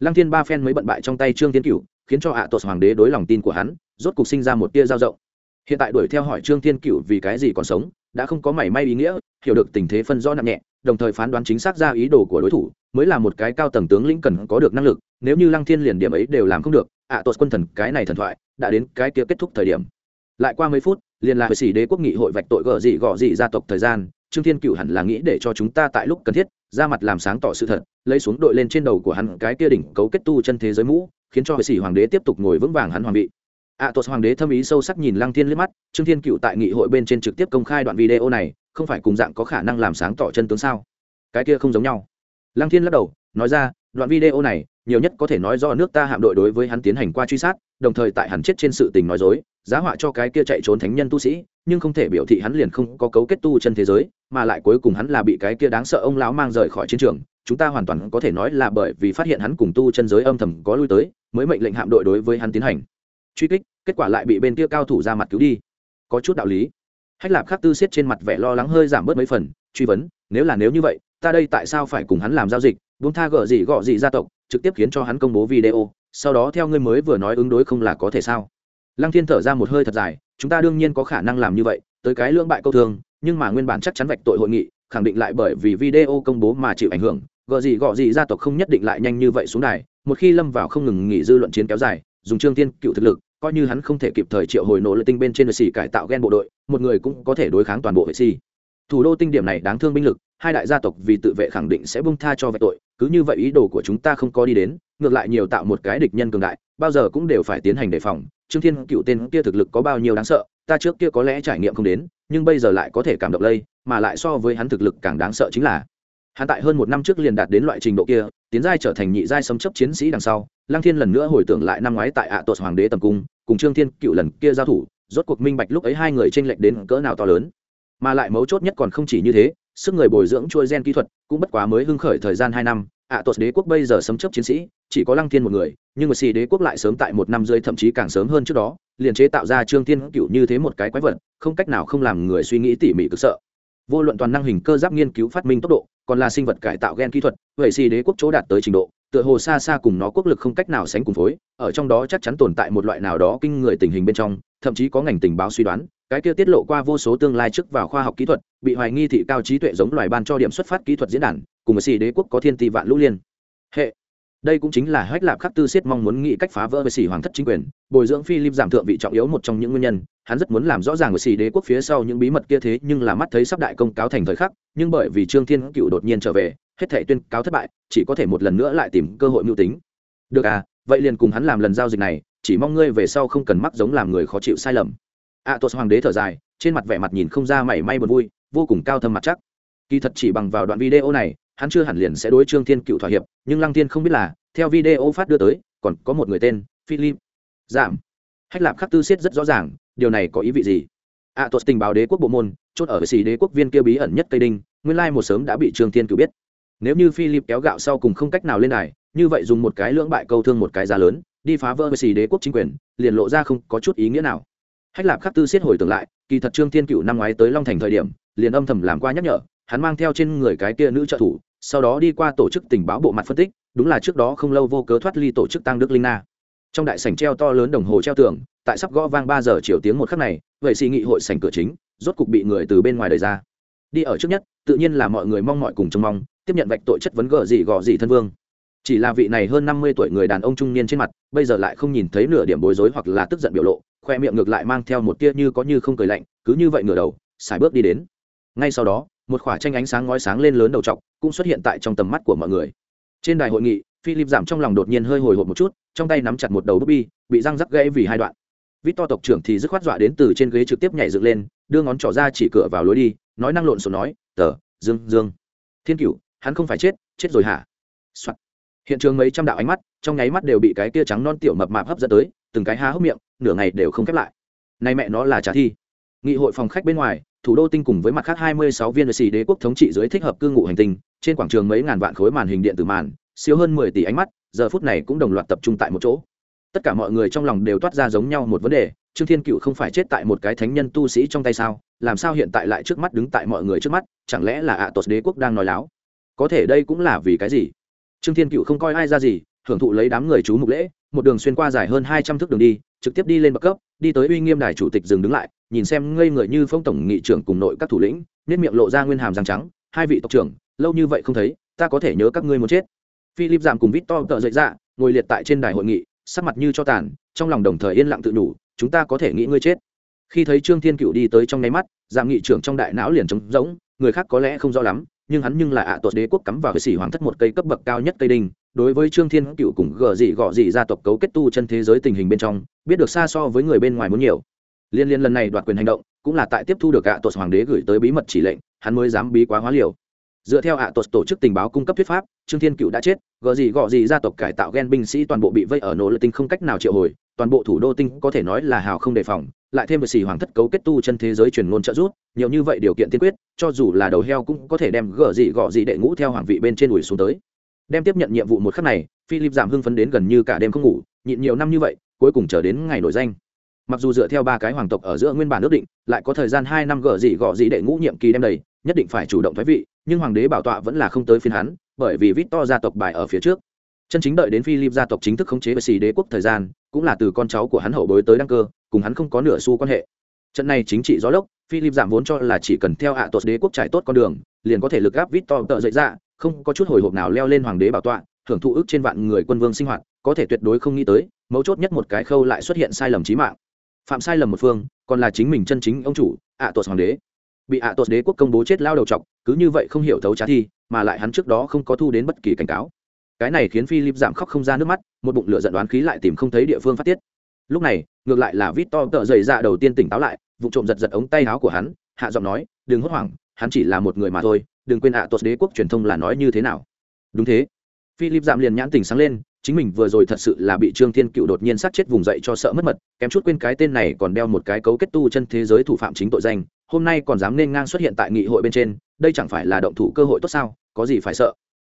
Lăng thiên ba phen mới bận bại trong tay trương thiên cựu, khiến cho ạ à tuột hoàng đế đối lòng tin của hắn, rốt cục sinh ra một tia giao rộng hiện tại đuổi theo hỏi trương thiên cựu vì cái gì còn sống, đã không có mảy may ý nghĩa, hiểu được tình thế phân rõ nặng nhẹ đồng thời phán đoán chính xác ra ý đồ của đối thủ mới là một cái cao tầng tướng lĩnh cần có được năng lực nếu như lăng thiên liền điểm ấy đều làm không được ạ à, quân thần cái này thần thoại đã đến cái kia kết thúc thời điểm. Lại qua mấy phút liền là sĩ đế quốc nghị hội vạch tội gợ dị gọ dị gia tộc thời gian trương thiên cựu hẳn là nghĩ để cho chúng ta tại lúc cần thiết ra mặt làm sáng tỏ sự thật lấy xuống đội lên trên đầu của hắn cái kia đỉnh cấu kết tu chân thế giới mũ khiến cho sĩ hoàng đế tiếp tục ngồi vững vàng hắn hoàng vị ạ à, hoàng đế thâm ý sâu sắc nhìn lăng thiên liếc mắt trương thiên cựu tại nghị hội bên trên trực tiếp công khai đoạn video này không phải cùng dạng có khả năng làm sáng tỏ chân tướng sao? Cái kia không giống nhau. Lăng thiên lắc đầu nói ra đoạn video này nhiều nhất có thể nói do nước ta hạm đội đối với hắn tiến hành qua truy sát đồng thời tại hắn chết trên sự tình nói dối giá họa cho cái kia chạy trốn thánh nhân tu sĩ nhưng không thể biểu thị hắn liền không có cấu kết tu chân thế giới mà lại cuối cùng hắn là bị cái kia đáng sợ ông lão mang rời khỏi chiến trường chúng ta hoàn toàn có thể nói là bởi vì phát hiện hắn cùng tu chân giới âm thầm có lui tới mới mệnh lệnh hạm đội đối với hắn tiến hành. Truy kích kết quả lại bị bên kia cao thủ ra mặt cứu đi. Có chút đạo lý. Hách lạp khắc tư xiết trên mặt vẻ lo lắng hơi giảm bớt mấy phần truy vấn nếu là nếu như vậy ta đây tại sao phải cùng hắn làm giao dịch buông tha gợ gì gọ gì gia tộc trực tiếp khiến cho hắn công bố video sau đó theo ngươi mới vừa nói ứng đối không là có thể sao? Lăng thiên thở ra một hơi thật dài chúng ta đương nhiên có khả năng làm như vậy tới cái lưỡng bại câu thường, nhưng mà nguyên bản chắc chắn vạch tội hội nghị khẳng định lại bởi vì video công bố mà chịu ảnh hưởng gợ gì gọ gì gia tộc không nhất định lại nhanh như vậy xuống đài. Một khi lâm vào không ngừng nghỉ dư luận chiến kéo dài dùng trương tiên cựu thực lực coi như hắn không thể kịp thời triệu hồi nổ lợi tinh bên trên lợi xì cải tạo gen bộ đội, một người cũng có thể đối kháng toàn bộ vệ sĩ thủ đô tinh điểm này đáng thương binh lực, hai đại gia tộc vì tự vệ khẳng định sẽ bung tha cho vệ tội, cứ như vậy ý đồ của chúng ta không có đi đến, ngược lại nhiều tạo một cái địch nhân cường đại, bao giờ cũng đều phải tiến hành đề phòng. Trương thiên cựu tên kia thực lực có bao nhiêu đáng sợ, ta trước kia có lẽ trải nghiệm không đến, nhưng bây giờ lại có thể cảm động lây, mà lại so với hắn thực lực càng đáng sợ chính là hắn tại hơn một năm trước liền đạt đến loại trình độ kia tiến giai trở thành nhị giai sấm chấp chiến sĩ đằng sau lăng thiên lần nữa hồi tưởng lại năm ngoái tại ạ à tuột hoàng đế tầm cung cùng trương thiên cựu lần kia giao thủ rốt cuộc minh bạch lúc ấy hai người tranh lệch đến cỡ nào to lớn. Mà lại mấu chốt nhất còn không chỉ như thế sức người bồi dưỡng trôi gen kỹ thuật cũng bất quá mới hưng khởi thời gian hai năm ạ à, tuột đế quốc bây giờ sấm chấp chiến sĩ chỉ có lăng thiên một người nhưng mà xì đế quốc lại sớm tại một năm rưỡi thậm chí càng sớm hơn trước đó liền chế tạo ra trương thiên cựu như thế một cái quái vật không cách nào không làm người suy nghĩ tỉ mỉ cực sợ. Vô luận toàn năng hình cơ giáp nghiên cứu phát minh tốc độ còn là sinh vật cải tạo gen kỹ thuật, vậy xì đế quốc chỗ đạt tới trình độ, tựa hồ xa xa cùng nó quốc lực không cách nào sánh cùng phối, ở trong đó chắc chắn tồn tại một loại nào đó kinh người tình hình bên trong, thậm chí có ngành tình báo suy đoán, cái kia tiết lộ qua vô số tương lai trước vào khoa học kỹ thuật, bị hoài nghi thị cao trí tuệ giống loài ban cho điểm xuất phát kỹ thuật diễn đàn, cùng với xì đế quốc có thiên tỷ vạn lũ liên. Hệ. Đây cũng chính là hách lạp khắc tư siết mong muốn nghĩ cách phá vỡ với xì hoàng thất chính quyền, bồi dưỡng philip giảm thượng vị trọng yếu một trong những nguyên nhân hắn rất muốn làm rõ ràng người xì đế quốc phía sau những bí mật kia thế nhưng là mắt thấy sắp đại công cáo thành thời khắc nhưng bởi vì trương thiên cựu đột nhiên trở về hết thể tuyên cáo thất bại chỉ có thể một lần nữa lại tìm cơ hội mưu tính. Được à vậy liền cùng hắn làm lần giao dịch này chỉ mong ngươi về sau không cần mắc giống làm người khó chịu sai lầm. A à, tuột hoàng đế thở dài trên mặt vẻ mặt nhìn không ra mảy may buồn vui vô cùng cao thâm mặt chắc. Kỳ thật chỉ bằng vào đoạn video này hắn chưa hẳn liền sẽ đối trương thiên cựu thỏa hiệp nhưng lăng thiên không biết là theo video phát đưa tới còn có một người tên philip. Giảm. Hách lạp khắc tư siết rất rõ ràng điều này có ý vị gì? Ạ à, tuột tình báo đế quốc bộ môn chốt ở xì đế quốc viên kia bí ẩn nhất tây đinh nguyên lai một sớm đã bị trương thiên cử biết. Nếu như philip kéo gạo sau cùng không cách nào lên đài như vậy dùng một cái lưỡng bại câu thương một cái giá lớn đi phá vỡ xì đế quốc chính quyền liền lộ ra không có chút ý nghĩa nào. Hách lạp khắc tư siết hồi tưởng lại kỳ thật trương thiên cựu năm ngoái tới long thành thời điểm liền âm thầm làm qua nhắc nhở hắn mang theo trên người cái kia nữ trợ thủ sau đó đi qua tổ chức tình báo bộ mặt phân tích đúng là trước đó không lâu vô cớ thoát ly tổ chức tăng đức linh na. Trong đại sảnh treo to lớn đồng hồ treo tường tại sắp gõ vang ba giờ chiều tiếng một khắc này, vậy xì nghị hội sảnh cửa chính, rốt cục bị người từ bên ngoài đẩy ra. Đi ở trước nhất, tự nhiên là mọi người mong mọi cùng trông mong, tiếp nhận vạch tội chất vấn gờ gì gò gì thân vương. Chỉ là vị này hơn năm mươi tuổi người đàn ông trung niên trên mặt, bây giờ lại không nhìn thấy nửa điểm bối rối hoặc là tức giận biểu lộ, khoe miệng ngược lại mang theo một tia như có như không cười lạnh, cứ như vậy ngửa đầu, xài bước đi đến. Ngay sau đó, một khỏa tranh ánh sáng ngói sáng lên lớn đầu t cũng xuất hiện tại trong tầm mắt của mọi người. Trên đài hội nghị, philip giảm trong lòng đột nhiên hơi hồi hộp một chút, trong tay nắm chặt một đầu bút bi, bị răng rắc gãy vì hai đoạn vít to tộc trưởng thì dứt khoát dọa đến từ trên ghế trực tiếp nhảy dựng lên, đưa ngón trỏ ra chỉ cửa vào lối đi, nói năng lộn xộn nói, tờ, dương dương. Thiên cựu hắn không phải chết chết rồi hả、Soạn. hiện trường mấy trăm đạo ánh mắt, trong nháy mắt đều bị cái kia trắng non tiểu mập mạp hấp dẫn tới, từng cái há hốc miệng, nửa ngày đều không khép lại. Nay mẹ nó là trả thi. Nghị hội phòng khách bên ngoài, thủ đô tinh cùng với mặt khác hai mươi sáu viên vệ sĩ đế quốc thống trị dưới thích hợp cư ngụ hành tinh, trên quảng trường mấy ngàn vạn khối màn hình điện tử màn, siêu hơn mười tỷ ánh mắt, giờ phút này cũng đồng loạt tập trung tại một chỗ tất cả mọi người trong lòng đều toát ra giống nhau một vấn đề, trương thiên cựu không phải chết tại một cái thánh nhân tu sĩ trong tay sao? Làm sao hiện tại lại trước mắt đứng tại mọi người trước mắt? Chẳng lẽ là ạ à tột đế quốc đang nói láo? Có thể đây cũng là vì cái gì? Trương thiên cựu không coi ai ra gì, hưởng thụ lấy đám người chú mục lễ, một đường xuyên qua dài hơn hai trăm thước đường đi, trực tiếp đi lên bậc cấp, đi tới uy nghiêm đài chủ tịch dừng đứng lại, nhìn xem ngây người như phong tổng nghị trưởng cùng nội các thủ lĩnh nên miệng lộ ra nguyên hàm răng trắng, hai vị tộc trưởng, lâu như vậy không thấy, ta có thể nhớ các ngươi muốn chết. Philip giảm cùng victor tợ dậy ra ngồi liệt tại trên đài hội nghị sắc mặt như cho tàn, trong lòng đồng thời yên lặng tự đủ, chúng ta có thể nghĩ ngươi chết. Khi thấy trương thiên cựu đi tới trong nháy mắt giảm nghị trưởng trong đại não liền trống rỗng, người khác có lẽ không rõ lắm, nhưng hắn nhưng là ạ à tuột đế quốc cắm vào cái xỉ hoàng thất một cây cấp bậc cao nhất tây đinh, đối với trương thiên cựu cùng gờ dị gọ dị gia tộc cấu kết tu chân thế giới tình hình bên trong, biết được xa so với người bên ngoài muốn nhiều. Liên liên lần này đoạt quyền hành động, cũng là tại tiếp thu được ạ à tuột hoàng đế gửi tới bí mật chỉ lệnh, hắn mới dám bí quá hóa liều dựa theo ạ à tổ chức tình báo cung cấp thuyết pháp, trương thiên cựu đã chết, gờ gì gọ gì gia tộc cải tạo gen binh sĩ toàn bộ bị vây ở nỗ lực tinh không cách nào triệu hồi, toàn bộ thủ đô tinh có thể nói là hào không đề phòng, lại thêm một xì hoàng thất cấu kết tu chân thế giới truyền ngôn trợ rút nhiều như vậy điều kiện tiên quyết, cho dù là đầu heo cũng có thể đem gờ gì gọ gì đệ ngũ theo hoàng vị bên trên ủi xuống tới. Đem tiếp nhận nhiệm vụ một khắc này, philip giảm hưng phấn đến gần như cả đêm không ngủ, nhịn nhiều năm như vậy, cuối cùng chờ đến ngày nổi danh. Mặc dù dựa theo ba cái hoàng tộc ở giữa nguyên bản ước định, lại có thời gian hai năm gờ gì gọ gì đệ ngũ nhiệm kỳ đem đầy nhất định phải chủ động thoái vị nhưng hoàng đế bảo tọa vẫn là không tới phiên hắn bởi vì Victor gia tộc bài ở phía trước. Chân chính đợi đến Philip gia tộc chính thức khống chế Bệ đế quốc thời gian, cũng là từ con cháu của hắn hậu bối tới đăng cơ, cùng hắn không có nửa xu quan hệ. Trận này chính trị gió lốc, Philip giảm vốn cho là chỉ cần theo hạ tuột đế quốc trải tốt con đường, liền có thể lực gáp Victor tự dậy ra, không có chút hồi hộp nào leo lên hoàng đế bảo tọa, thưởng thụ ước trên vạn người quân vương sinh hoạt, có thể tuyệt đối không nghĩ tới, mấu chốt nhất một cái khâu lại xuất hiện sai lầm chí mạng. Phạm sai lầm một phương, còn là chính mình chân chính ông chủ, ạ tuột hoàng đế bị ạ tuột đế quốc công bố chết lao đầu trọc cứ như vậy không hiểu thấu trá thi, mà lại hắn trước đó không có thu đến bất kỳ cảnh cáo. Cái này khiến philip giảm khóc không ra nước mắt, một bụng lửa giận đoán khí lại tìm không thấy địa phương phát tiết. Lúc này, ngược lại là vít to tợ dày ra dạ đầu tiên tỉnh táo lại vụ trộm giật giật ống tay áo của hắn, hạ giọng nói, đừng hốt hoảng, hắn chỉ là một người mà thôi, đừng quên ạ tuột đế quốc truyền thông là nói như thế nào. Đúng thế. Philip giảm liền nhãn tỉnh sáng lên, chính mình vừa rồi thật sự là bị trương thiên cựu đột nhiên sát chết vùng dậy cho sợ mất mật, kém chút quên cái tên này còn đeo một cái cấu kết tu chân thế giới thủ phạm chính tội danh hôm nay còn dám nên ngang xuất hiện tại nghị hội bên trên đây chẳng phải là động thủ cơ hội tốt sao có gì phải sợ.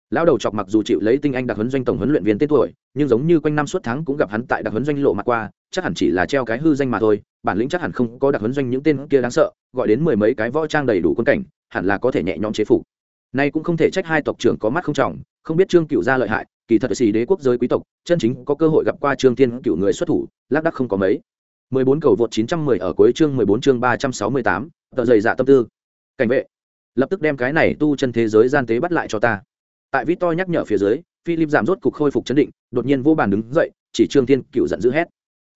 Lão đầu chọc mặc dù chịu lấy tinh anh đặc huấn doanh tổng huấn luyện viên tên tuổi nhưng giống như quanh năm suốt tháng cũng gặp hắn tại đặc huấn doanh lộ mặt qua chắc hẳn chỉ là treo cái hư danh mà thôi bản lĩnh chắc hẳn không có đặc huấn doanh những tên kia đáng sợ gọi đến mười mấy cái võ trang đầy đủ quân cảnh hẳn là có thể nhẹ nhõm chế phục. Nay cũng không thể trách hai tộc trưởng có mắt không trọng không biết trương cựu gia lợi hại kỳ thật xì đế quốc giới quý tộc chân chính có cơ hội gặp qua trương thiên cựu người xuất thủ lác đắc không có mấy. 14 cầu vượt 910 ở cuối chương 14 chương 368, tờ dày dạ tâm tư. Cảnh vệ, lập tức đem cái này tu chân thế giới gian tế bắt lại cho ta. Tại Victor nhắc nhở phía dưới, Philip giảm rốt cục khôi phục chấn định, đột nhiên vô bàn đứng dậy, chỉ Trương Thiên Cựu giận dữ hét.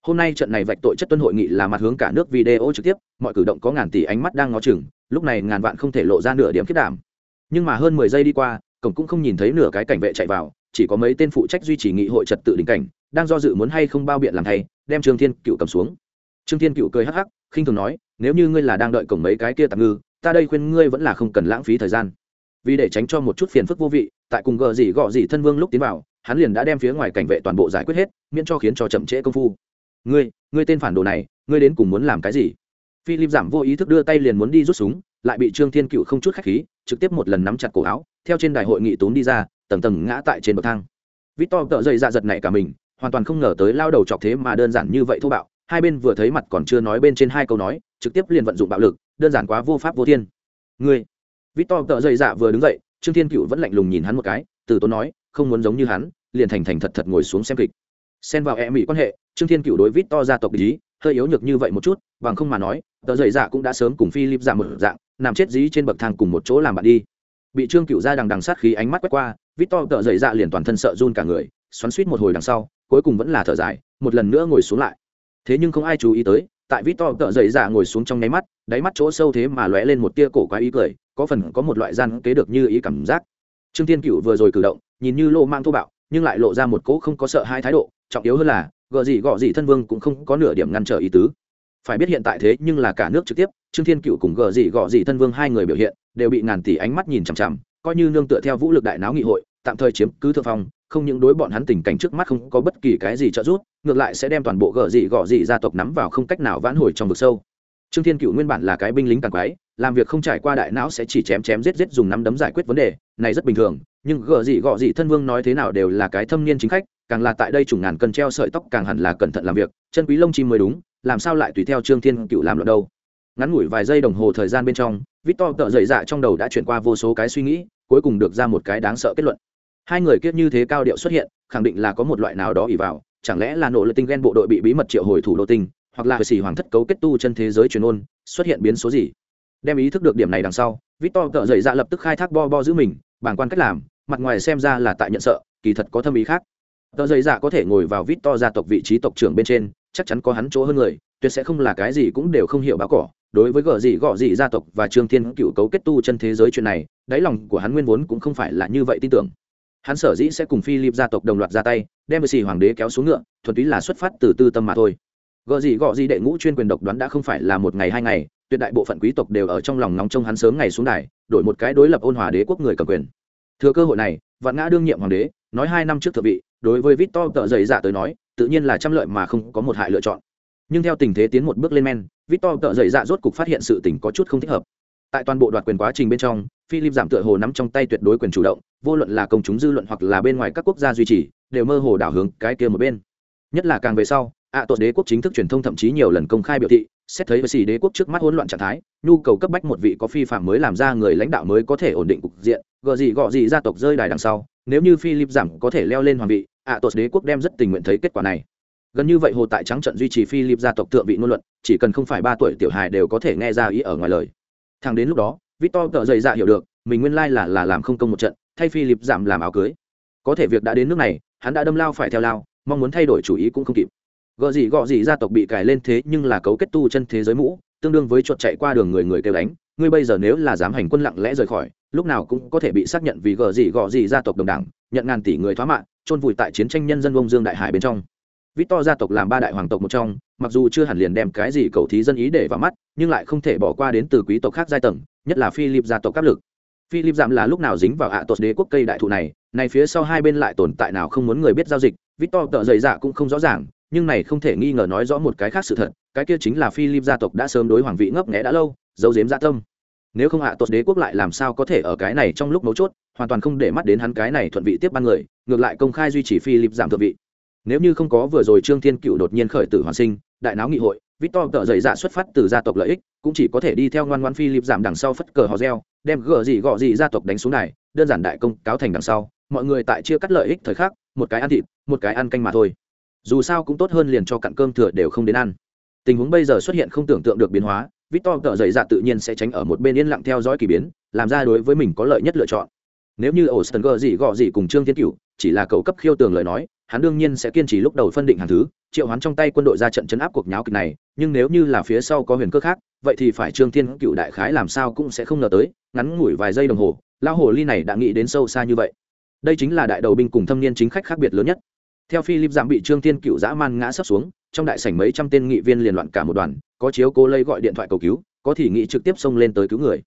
Hôm nay trận này vạch tội chất tuân hội nghị là mặt hướng cả nước video trực tiếp, mọi cử động có ngàn tỷ ánh mắt đang ngó chừng, lúc này ngàn vạn không thể lộ ra nửa điểm kết đảm. Nhưng mà hơn 10 giây đi qua, cổng cũng không nhìn thấy nửa cái cảnh vệ chạy vào, chỉ có mấy tên phụ trách duy trì nghị hội trật tự đình cảnh, đang do dự muốn hay không bao biện làm thay, đem Trương Thiên Cựu cầm xuống trương thiên cựu cười hắc hắc khinh thường nói nếu như ngươi là đang đợi cổng mấy cái kia tạm ngư, ta đây khuyên ngươi vẫn là không cần lãng phí thời gian. Vì để tránh cho một chút phiền phức vô vị, tại cùng gờ gì gọ gì thân vương lúc tiến vào, hắn liền đã đem phía ngoài cảnh vệ toàn bộ giải quyết hết, miễn cho khiến cho chậm trễ công phu. Ngươi ngươi tên phản đồ này, ngươi đến cùng muốn làm cái gì? Philip giảm vô ý thức đưa tay liền muốn đi rút súng, lại bị trương thiên cựu không chút khách khí, trực tiếp một lần nắm chặt cổ áo, theo trên đại hội nghị tốn đi ra, tầng tầng ngã tại trên bậc thang. Victor tợ dậy dạ giật này cả mình, hoàn toàn không ngờ tới lao đầu chọc thế mà đơn giản như vậy thô bạo, hai bên vừa thấy mặt còn chưa nói bên trên hai câu nói trực tiếp liền vận dụng bạo lực, đơn giản quá vô pháp vô thiên. Ngươi, victor tợ dậy dạ vừa đứng dậy, trương thiên cựu vẫn lạnh lùng nhìn hắn một cái, từ tốn nói, không muốn giống như hắn, liền thành thành thật thật ngồi xuống xem kịch. Xen vào e mỹ quan hệ, trương thiên cựu đối victor gia tộc ý, hơi yếu nhược như vậy một chút, bằng không mà nói, tợ dậy dạ cũng đã sớm cùng philip dạ một dạng, nằm chết dí trên bậc thang cùng một chỗ làm bạn đi. Bị trương cựu ra đằng đằng sát khí ánh mắt quét qua vít to dậy dạ liền toàn thân sợ run cả người, xoắn suýt một hồi đằng sau, cuối cùng vẫn là thở dài, một lần nữa ngồi xuống lại. Thế nhưng không ai chú ý tới tại vít to tợ dậy dạ ngồi xuống trong nháy mắt, đáy mắt chỗ sâu thế mà lóe lên một tia cổ quá ý cười, có phần có một loại gian kế được như ý cảm giác. Trương thiên cựu vừa rồi cử động, nhìn như lộ mang thô bạo, nhưng lại lộ ra một cỗ không có sợ hai thái độ, trọng yếu hơn là, gợ gì gọ gì thân vương cũng không có nửa điểm ngăn trở ý tứ. Phải biết hiện tại thế nhưng là cả nước trực tiếp, trương thiên cựu cùng gợ gì gọ gì thân vương hai người biểu hiện, đều bị ngàn tỷ ánh mắt nhìn chằm chằm, coi như nương tựa theo vũ lực đại náo nghị hội, tạm thời chiếm cứ thượng phong không những đối bọn hắn tình cảnh trước mắt không có bất kỳ cái gì trợ giúp, ngược lại sẽ đem toàn bộ gở dị gọ dị gia tộc nắm vào không cách nào vãn hồi trong vực sâu. Trương thiên cựu nguyên bản là cái binh lính càng quái, làm việc không trải qua đại não sẽ chỉ chém chém giết giết dùng nắm đấm giải quyết vấn đề, này rất bình thường, nhưng gở dị gọ dị thân vương nói thế nào đều là cái thâm niên chính khách, càng là tại đây chủng ngàn cần treo sợi tóc càng hẳn là cẩn thận làm việc, chân quý lông chim mới đúng, làm sao lại tùy theo trương thiên cựu làm loạn đâu. Ngắn ngủi vài giây đồng hồ thời gian bên trong, victor tợ dậy dạ trong đầu đã chuyển qua vô số cái suy nghĩ, cuối cùng được ra một cái đáng sợ kết luận hai người kiết như thế cao điệu xuất hiện, khẳng định là có một loại nào đó ỉ vào, chẳng lẽ là nỗ lực tinh ghen bộ đội bị bí mật triệu hồi thủ đô tinh, hoặc là xỉ hoàng thất cấu kết tu chân thế giới truyền ôn, xuất hiện biến số gì? Đem ý thức được điểm này đằng sau, victor cỡ dậy dạ lập tức khai thác bo bo giữ mình bảng quan cách làm, mặt ngoài xem ra là tại nhận sợ, kỳ thật có thâm ý khác. Tờ dậy dạ có thể ngồi vào victor gia tộc vị trí tộc trưởng bên trên, chắc chắn có hắn chỗ hơn người, tuyệt sẽ không là cái gì cũng đều không hiểu báo cỏ. Đối với gợ gì gọ gì gia tộc và trương thiên cựu cấu kết tu chân thế giới chuyện này, đáy lòng của hắn nguyên vốn cũng không phải là như vậy tin tưởng hắn sở dĩ sẽ cùng philip gia tộc đồng loạt ra tay, đem xì hoàng đế kéo xuống ngựa, thuần túy là xuất phát từ tư tâm mà thôi. Gợ gì gọ gì đệ ngũ chuyên quyền độc đoán đã không phải là một ngày hai ngày, tuyệt đại bộ phận quý tộc đều ở trong lòng nóng trong hắn sớm ngày xuống đài, đổi một cái đối lập ôn hòa đế quốc người cầm quyền. Thừa cơ hội này, vạn ngã đương nhiệm hoàng đế, nói hai năm trước thượng vị, đối với victor tợ dày dạ tới nói, tự nhiên là trăm lợi mà không có một hại lựa chọn. Nhưng theo tình thế tiến một bước lên men, victor tợ dày dạ rốt cục phát hiện sự tình có chút không thích hợp tại toàn bộ đoạt quyền quá trình bên trong philip giảm tựa hồ nắm trong tay tuyệt đối quyền chủ động vô luận là công chúng dư luận hoặc là bên ngoài các quốc gia duy trì đều mơ hồ đảo hướng cái kia một bên. Nhất là càng về sau ạ à, đế quốc chính thức truyền thông thậm chí nhiều lần công khai biểu thị xét thấy với xì đế quốc trước mắt hỗn loạn trạng thái nhu cầu cấp bách một vị có phi phạm mới làm ra người lãnh đạo mới có thể ổn định cục diện gợ gì gọ gì gia tộc rơi đài đằng sau nếu như philip giảm có thể leo lên hoàng vị ạ à, đế quốc đem rất tình nguyện thấy kết quả này. Gần như vậy hồ tại trắng trận duy trì philip gia tộc thượng vị ngôn luận chỉ cần không phải ba tuổi tiểu hài đều có thể nghe ra ý ở ngoài lời thằng đến lúc đó, victor tợ dày dạ hiểu được, mình nguyên lai là là làm không công một trận, thay philip giảm làm áo cưới. Có thể việc đã đến nước này, hắn đã đâm lao phải theo lao, mong muốn thay đổi chủ ý cũng không kịp. Gợ gì gọ gì gia tộc bị cài lên thế nhưng là cấu kết tu chân thế giới mũ, tương đương với chuột chạy qua đường người người kêu đánh. Ngươi bây giờ nếu là dám hành quân lặng lẽ rời khỏi, lúc nào cũng có thể bị xác nhận vì gợ gì gọ gì gia tộc đồng đảng nhận ngàn tỷ người thoá mạng, chôn vùi tại chiến tranh nhân dân bông dương đại hải bên trong. Victor gia tộc làm ba đại hoàng tộc một trong, mặc dù chưa hẳn liền đem cái gì cầu thí dân ý để vào mắt, nhưng lại không thể bỏ qua đến từ quý tộc khác giai tầng, nhất là Philip gia tộc áp lực. Philip giảm là lúc nào dính vào ạ tột đế quốc cây đại thụ này, này phía sau hai bên lại tồn tại nào không muốn người biết giao dịch, Victor tự dày dạ cũng không rõ ràng, nhưng này không thể nghi ngờ nói rõ một cái khác sự thật, cái kia chính là Philip gia tộc đã sớm đối hoàng vị ngấp nghé đã lâu, giấu giếm dạ tâm. Nếu không ạ tột đế quốc lại làm sao có thể ở cái này trong lúc mấu chốt, hoàn toàn không để mắt đến hắn cái này thuận vị tiếp ban người, ngược lại công khai duy trì Philip giảm thượng vị nếu như không có vừa rồi trương thiên cựu đột nhiên khởi tử hoàn sinh, đại náo nghị hội, victor tợ dày dạ xuất phát từ gia tộc lợi ích, cũng chỉ có thể đi theo ngoan ngoan philip giảm đằng sau phất cờ hò reo đem gờ gì gọ gì gia tộc đánh xuống này, đơn giản đại công cáo thành đằng sau, mọi người tại chia cắt lợi ích thời khắc, một cái ăn thịt, một cái ăn canh mà thôi. Dù sao cũng tốt hơn liền cho cặn cơm thừa đều không đến ăn. Tình huống bây giờ xuất hiện không tưởng tượng được biến hóa, victor tợ dày dạ tự nhiên sẽ tránh ở một bên yên lặng theo dõi k ỳ biến, làm ra đối với mình có lợi nhất lựa chọn. Nếu như ổ sân gờ gì gọ gì cùng trương thiên cựu chỉ là cầu cấp khiêu tường lời nói, hắn đương nhiên sẽ kiên trì lúc đầu phân định hàng thứ, triệu hoán trong tay quân đội ra trận chấn áp cuộc nháo kịch này, nhưng nếu như là phía sau có huyền cơ khác, vậy thì phải trương thiên cựu đại khái làm sao cũng sẽ không ngờ tới, ngắn ngủi vài giây đồng hồ, lão hồ ly này đã nghĩ đến sâu xa như vậy. Đây chính là đại đầu binh cùng thâm niên chính khách khác biệt lớn nhất. Theo philip giảm bị trương thiên cựu dã man ngã sấp xuống, trong đại sảnh mấy trăm tên nghị viên liền loạn cả một đoàn, có chiếu cố lây gọi điện thoại cầu cứu, có thì nghị trực tiếp xông lên tới cứu người.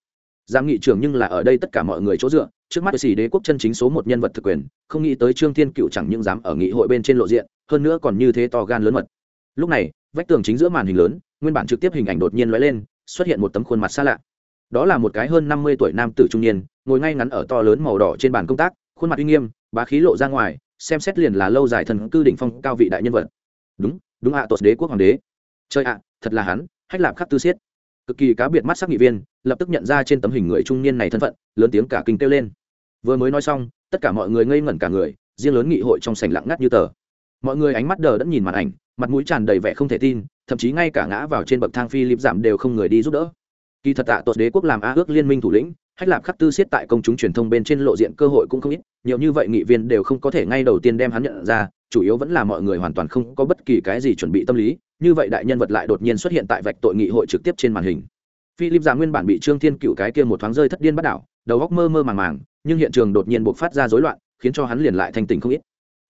Giám nghị trưởng nhưng là ở đây tất cả mọi người chỗ dựa trước mắt xì đế quốc chân chính số một nhân vật thực quyền không nghĩ tới trương thiên cựu chẳng những dám ở nghị hội bên trên lộ diện hơn nữa còn như thế to gan lớn mật. Lúc này vách tường chính giữa màn hình lớn nguyên bản trực tiếp hình ảnh đột nhiên lóe lên xuất hiện một tấm khuôn mặt xa lạ. Đó là một cái hơn năm mươi tuổi nam tử trung niên ngồi ngay ngắn ở to lớn màu đỏ trên bàn công tác khuôn mặt uy nghiêm bá khí lộ ra ngoài xem xét liền là lâu dài thần cư đỉnh phong cao vị đại nhân vật. Đúng đúng ạ à, tột đế quốc hoàng đế. Chơi ạ thật là hắn hách lạp khắc tư siết cực kỳ cá biệt mắt sắc nghị viên, lập tức nhận ra trên tấm hình người trung niên này thân phận, lớn tiếng cả kinh kêu lên. Vừa mới nói xong, tất cả mọi người ngây ngẩn cả người, riêng lớn nghị hội trong sảnh lặng ngắt như tờ. Mọi người ánh mắt đờ đẫn nhìn màn ảnh, mặt mũi tràn đầy vẻ không thể tin, thậm chí ngay cả ngã vào trên bậc thang phi lip giảm đều không người đi giúp đỡ. Kỳ thật tạ tuột đế quốc làm a ước liên minh thủ lĩnh, hách lạp khắc tư siết tại công chúng truyền thông bên trên lộ diện cơ hội cũng không ít, nhiều như vậy nghị viên đều không có thể ngay đầu tiên đem hắn nhận ra, chủ yếu vẫn là mọi người hoàn toàn không có bất kỳ cái gì chuẩn bị tâm lý như vậy đại nhân vật lại đột nhiên xuất hiện tại vạch tội nghị hội trực tiếp trên màn hình. Philip già nguyên bản bị trương thiên cựu cái kia một thoáng rơi thất điên bắt đảo, đầu góc mơ mơ màng màng, nhưng hiện trường đột nhiên buộc phát ra rối loạn, khiến cho hắn liền lại thanh tỉnh không ít.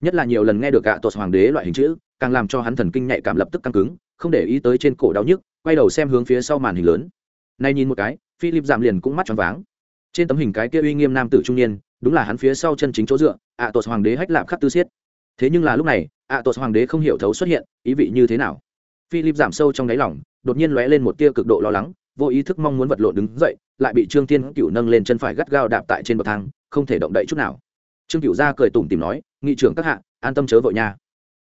Nhất là nhiều lần nghe được gạ tột hoàng đế loại hình chữ, càng làm cho hắn thần kinh nhạy cảm lập tức căng cứng, không để ý tới trên cổ đau nhức, quay đầu xem hướng phía sau màn hình lớn. Nay nhìn một cái, philip giảm liền cũng mắt tròn váng. Trên tấm hình cái kia uy nghiêm nam tử trung niên, đúng là hắn phía sau chân chính chỗ dựa, ạ tột hoàng đế hách lạp khắc tư siết thế nhưng là lúc này, ạ tột hoàng đế không hiểu thấu xuất hiện, ý vị như thế nào philip giảm sâu trong đáy lòng, đột nhiên lóe lên một tia cực độ lo lắng, vô ý thức mong muốn vật lộn đứng dậy, lại bị trương Thiên cựu nâng lên chân phải gắt gao đạp tại trên bậc thang, không thể động đậy chút nào. Trương cựu ra cười tủm tìm nói, nghị trưởng các hạ, an tâm chớ vội nha.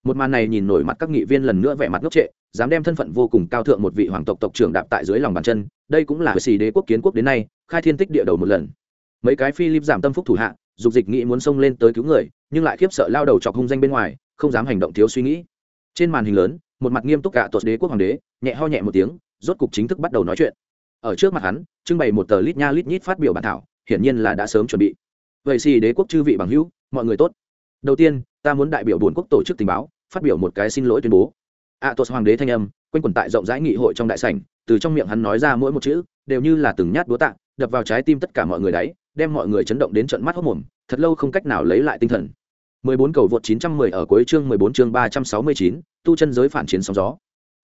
Một màn này nhìn nổi mặt các nghị viên lần nữa vẻ mặt ngốc trệ, dám đem thân phận vô cùng cao thượng một vị hoàng tộc tộc trưởng đạp tại dưới lòng bàn chân, đây cũng là xì đế quốc kiến quốc đến nay, khai thiên tích địa đầu một lần. Mấy cái philip giảm tâm phúc thủ hạ, dục dịch nghĩ muốn xông lên tới cứu người, nhưng lại khiếp sợ lao đầu chọc hung danh bên ngoài, không dám hành động thiếu suy nghĩ. Trên màn hình lớn một mặt nghiêm túc cả tuột đế quốc hoàng đế, nhẹ ho nhẹ một tiếng, rốt cục chính thức bắt đầu nói chuyện. Ở trước mặt hắn, trưng bày một tờ lít nha lít nhít phát biểu bản thảo, hiển nhiên là đã sớm chuẩn bị. Vậy xì đế quốc chư vị bằng hữu, mọi người tốt. Đầu tiên, ta muốn đại biểu bốn quốc tổ chức tình báo, phát biểu một cái xin lỗi tuyên bố. A tuột hoàng đế thanh âm, quanh quẩn tại rộng rãi nghị hội trong đại sảnh, từ trong miệng hắn nói ra mỗi một chữ, đều như là từng nhát búa tạ, đập vào trái tim tất cả mọi người đấy đem mọi người chấn động đến trận mắt hốc mồm, thật lâu không cách nào lấy lại tinh thần. 14 cầu vượt 910 ở cuối chương 14 chương 369, tu chân giới phản chiến sóng gió.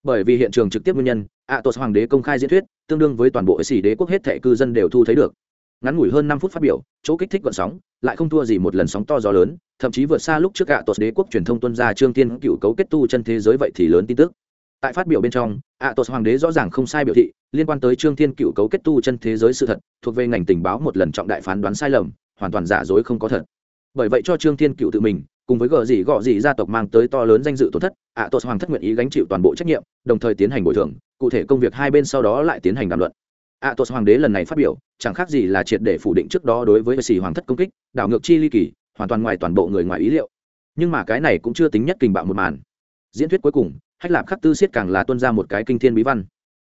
Bởi vì hiện trường trực tiếp nguyên nhân Atos hoàng đế công khai diễn thuyết tương đương với toàn bộ sĩ đế quốc hết thảy cư dân đều thu thấy được. Ngắn ngủi hơn năm phút phát biểu chỗ kích thích gợn sóng lại không thua gì một lần sóng to gió lớn thậm chí vượt xa lúc trước Atos đế quốc truyền thông tuân ra trương tiên cựu cấu kết tu chân thế giới vậy thì lớn tin tức. Tại phát biểu bên trong ạ hoàng đế rõ ràng không sai biểu thị liên quan tới trương tiên cựu cấu kết tu chân thế giới sự thật thuộc về ngành tình báo một lần trọng đại phán đoán sai lầm hoàn toàn giả dối không có thật bởi vậy cho trương thiên cựu tự mình cùng với gờ gì gọ gì gia tộc mang tới to lớn danh dự tổn thất ạ tốt hoàng thất nguyện ý gánh chịu toàn bộ trách nhiệm đồng thời tiến hành bồi thường cụ thể công việc hai bên sau đó lại tiến hành đàm luận ạ tốt hoàng đế lần này phát biểu, chẳng khác gì là triệt để phủ định trước đó đối với Sĩ hoàng thất công kích, đảo ngược chi ly kỳ, hoàn toàn ngoài toàn bộ người ngoài ý liệu. Nhưng mà cái này cũng chưa tính nhất kình bạo một màn. Diễn thuyết cuối cùng, Hách Lạp Khắc Tư siết càng là tuân ra một cái kinh thiên bí văn.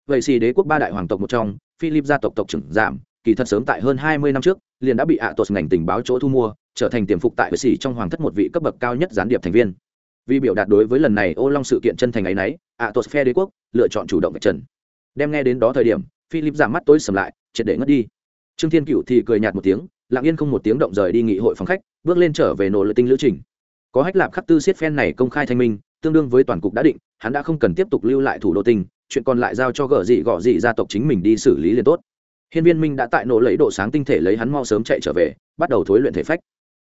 Vậy xì đế quốc ba đại hoàng tộc một trong, Philip gia tộc tộc trưởng giảm, kỳ thật sớm tại hơn hai mươi năm trước, liền đã bị ạ Atos ngành tình báo chỗ thu mua, trở thành tiềm phục tại Sĩ trong hoàng thất một vị cấp bậc cao nhất gián điệp thành viên. Vì biểu đạt đối với lần này Ô Long sự kiện chân thành ấy nấy, Atos phe đế quốc lựa chọn chủ động vạch trần. Đem nghe đến đó thời điểm, philip giảm mắt tối sầm lại triệt để ngất đi trương thiên cựu thì cười nhạt một tiếng lặng yên không một tiếng động rời đi nghị hội phòng khách bước lên trở về nổ lợi tinh lữ trình có hách lạp khắc tư siết phen này công khai thanh minh tương đương với toàn cục đã định hắn đã không cần tiếp tục lưu lại thủ đô tinh chuyện còn lại giao cho gở dị gọ dị gia tộc chính mình đi xử lý liền tốt hiên viên minh đã tại nổ lấy độ sáng tinh thể lấy hắn mau sớm chạy trở về bắt đầu thối luyện thể phách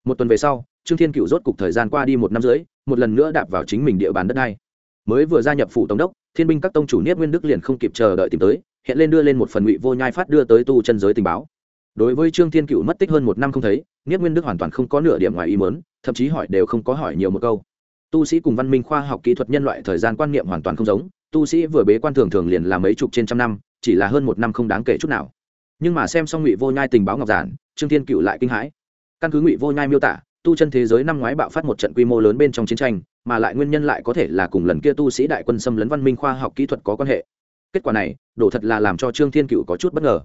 một tuần về sau, trương thiên cựu rốt cục thời gian qua đi một năm rưỡi, một lần nữa đạp vào chính mình địa bàn đất này. Mới vừa gia nhập phủ tổng đốc, thiên binh các tông chủ niết nguyên đức liền không kịp chờ đợi tìm tới, hiện lên đưa lên một phần ngụy vô nhai phát đưa tới tu chân giới tình báo. Đối với trương thiên cựu mất tích hơn một năm không thấy, niết nguyên đức hoàn toàn không có nửa điểm ngoài ý mớn thậm chí hỏi đều không có hỏi nhiều một câu. Tu sĩ cùng văn minh khoa học kỹ thuật nhân loại thời gian quan niệm hoàn toàn không giống, tu sĩ vừa bế quan thường thường liền là mấy chục trên trăm năm, chỉ là hơn một năm không đáng kể chút nào. Nhưng mà xem xong ngụy vô nhai tình báo ngọc giản, trương thiên cựu lại kinh hãi căn cứ ngụy vô nhai miêu tả, tu chân thế giới năm ngoái bạo phát một trận quy mô lớn bên trong chiến tranh, mà lại nguyên nhân lại có thể là cùng lần kia tu sĩ đại quân xâm lấn văn minh khoa học kỹ thuật có quan hệ. Kết quả này, đổ thật là làm cho trương thiên cựu có chút bất ngờ.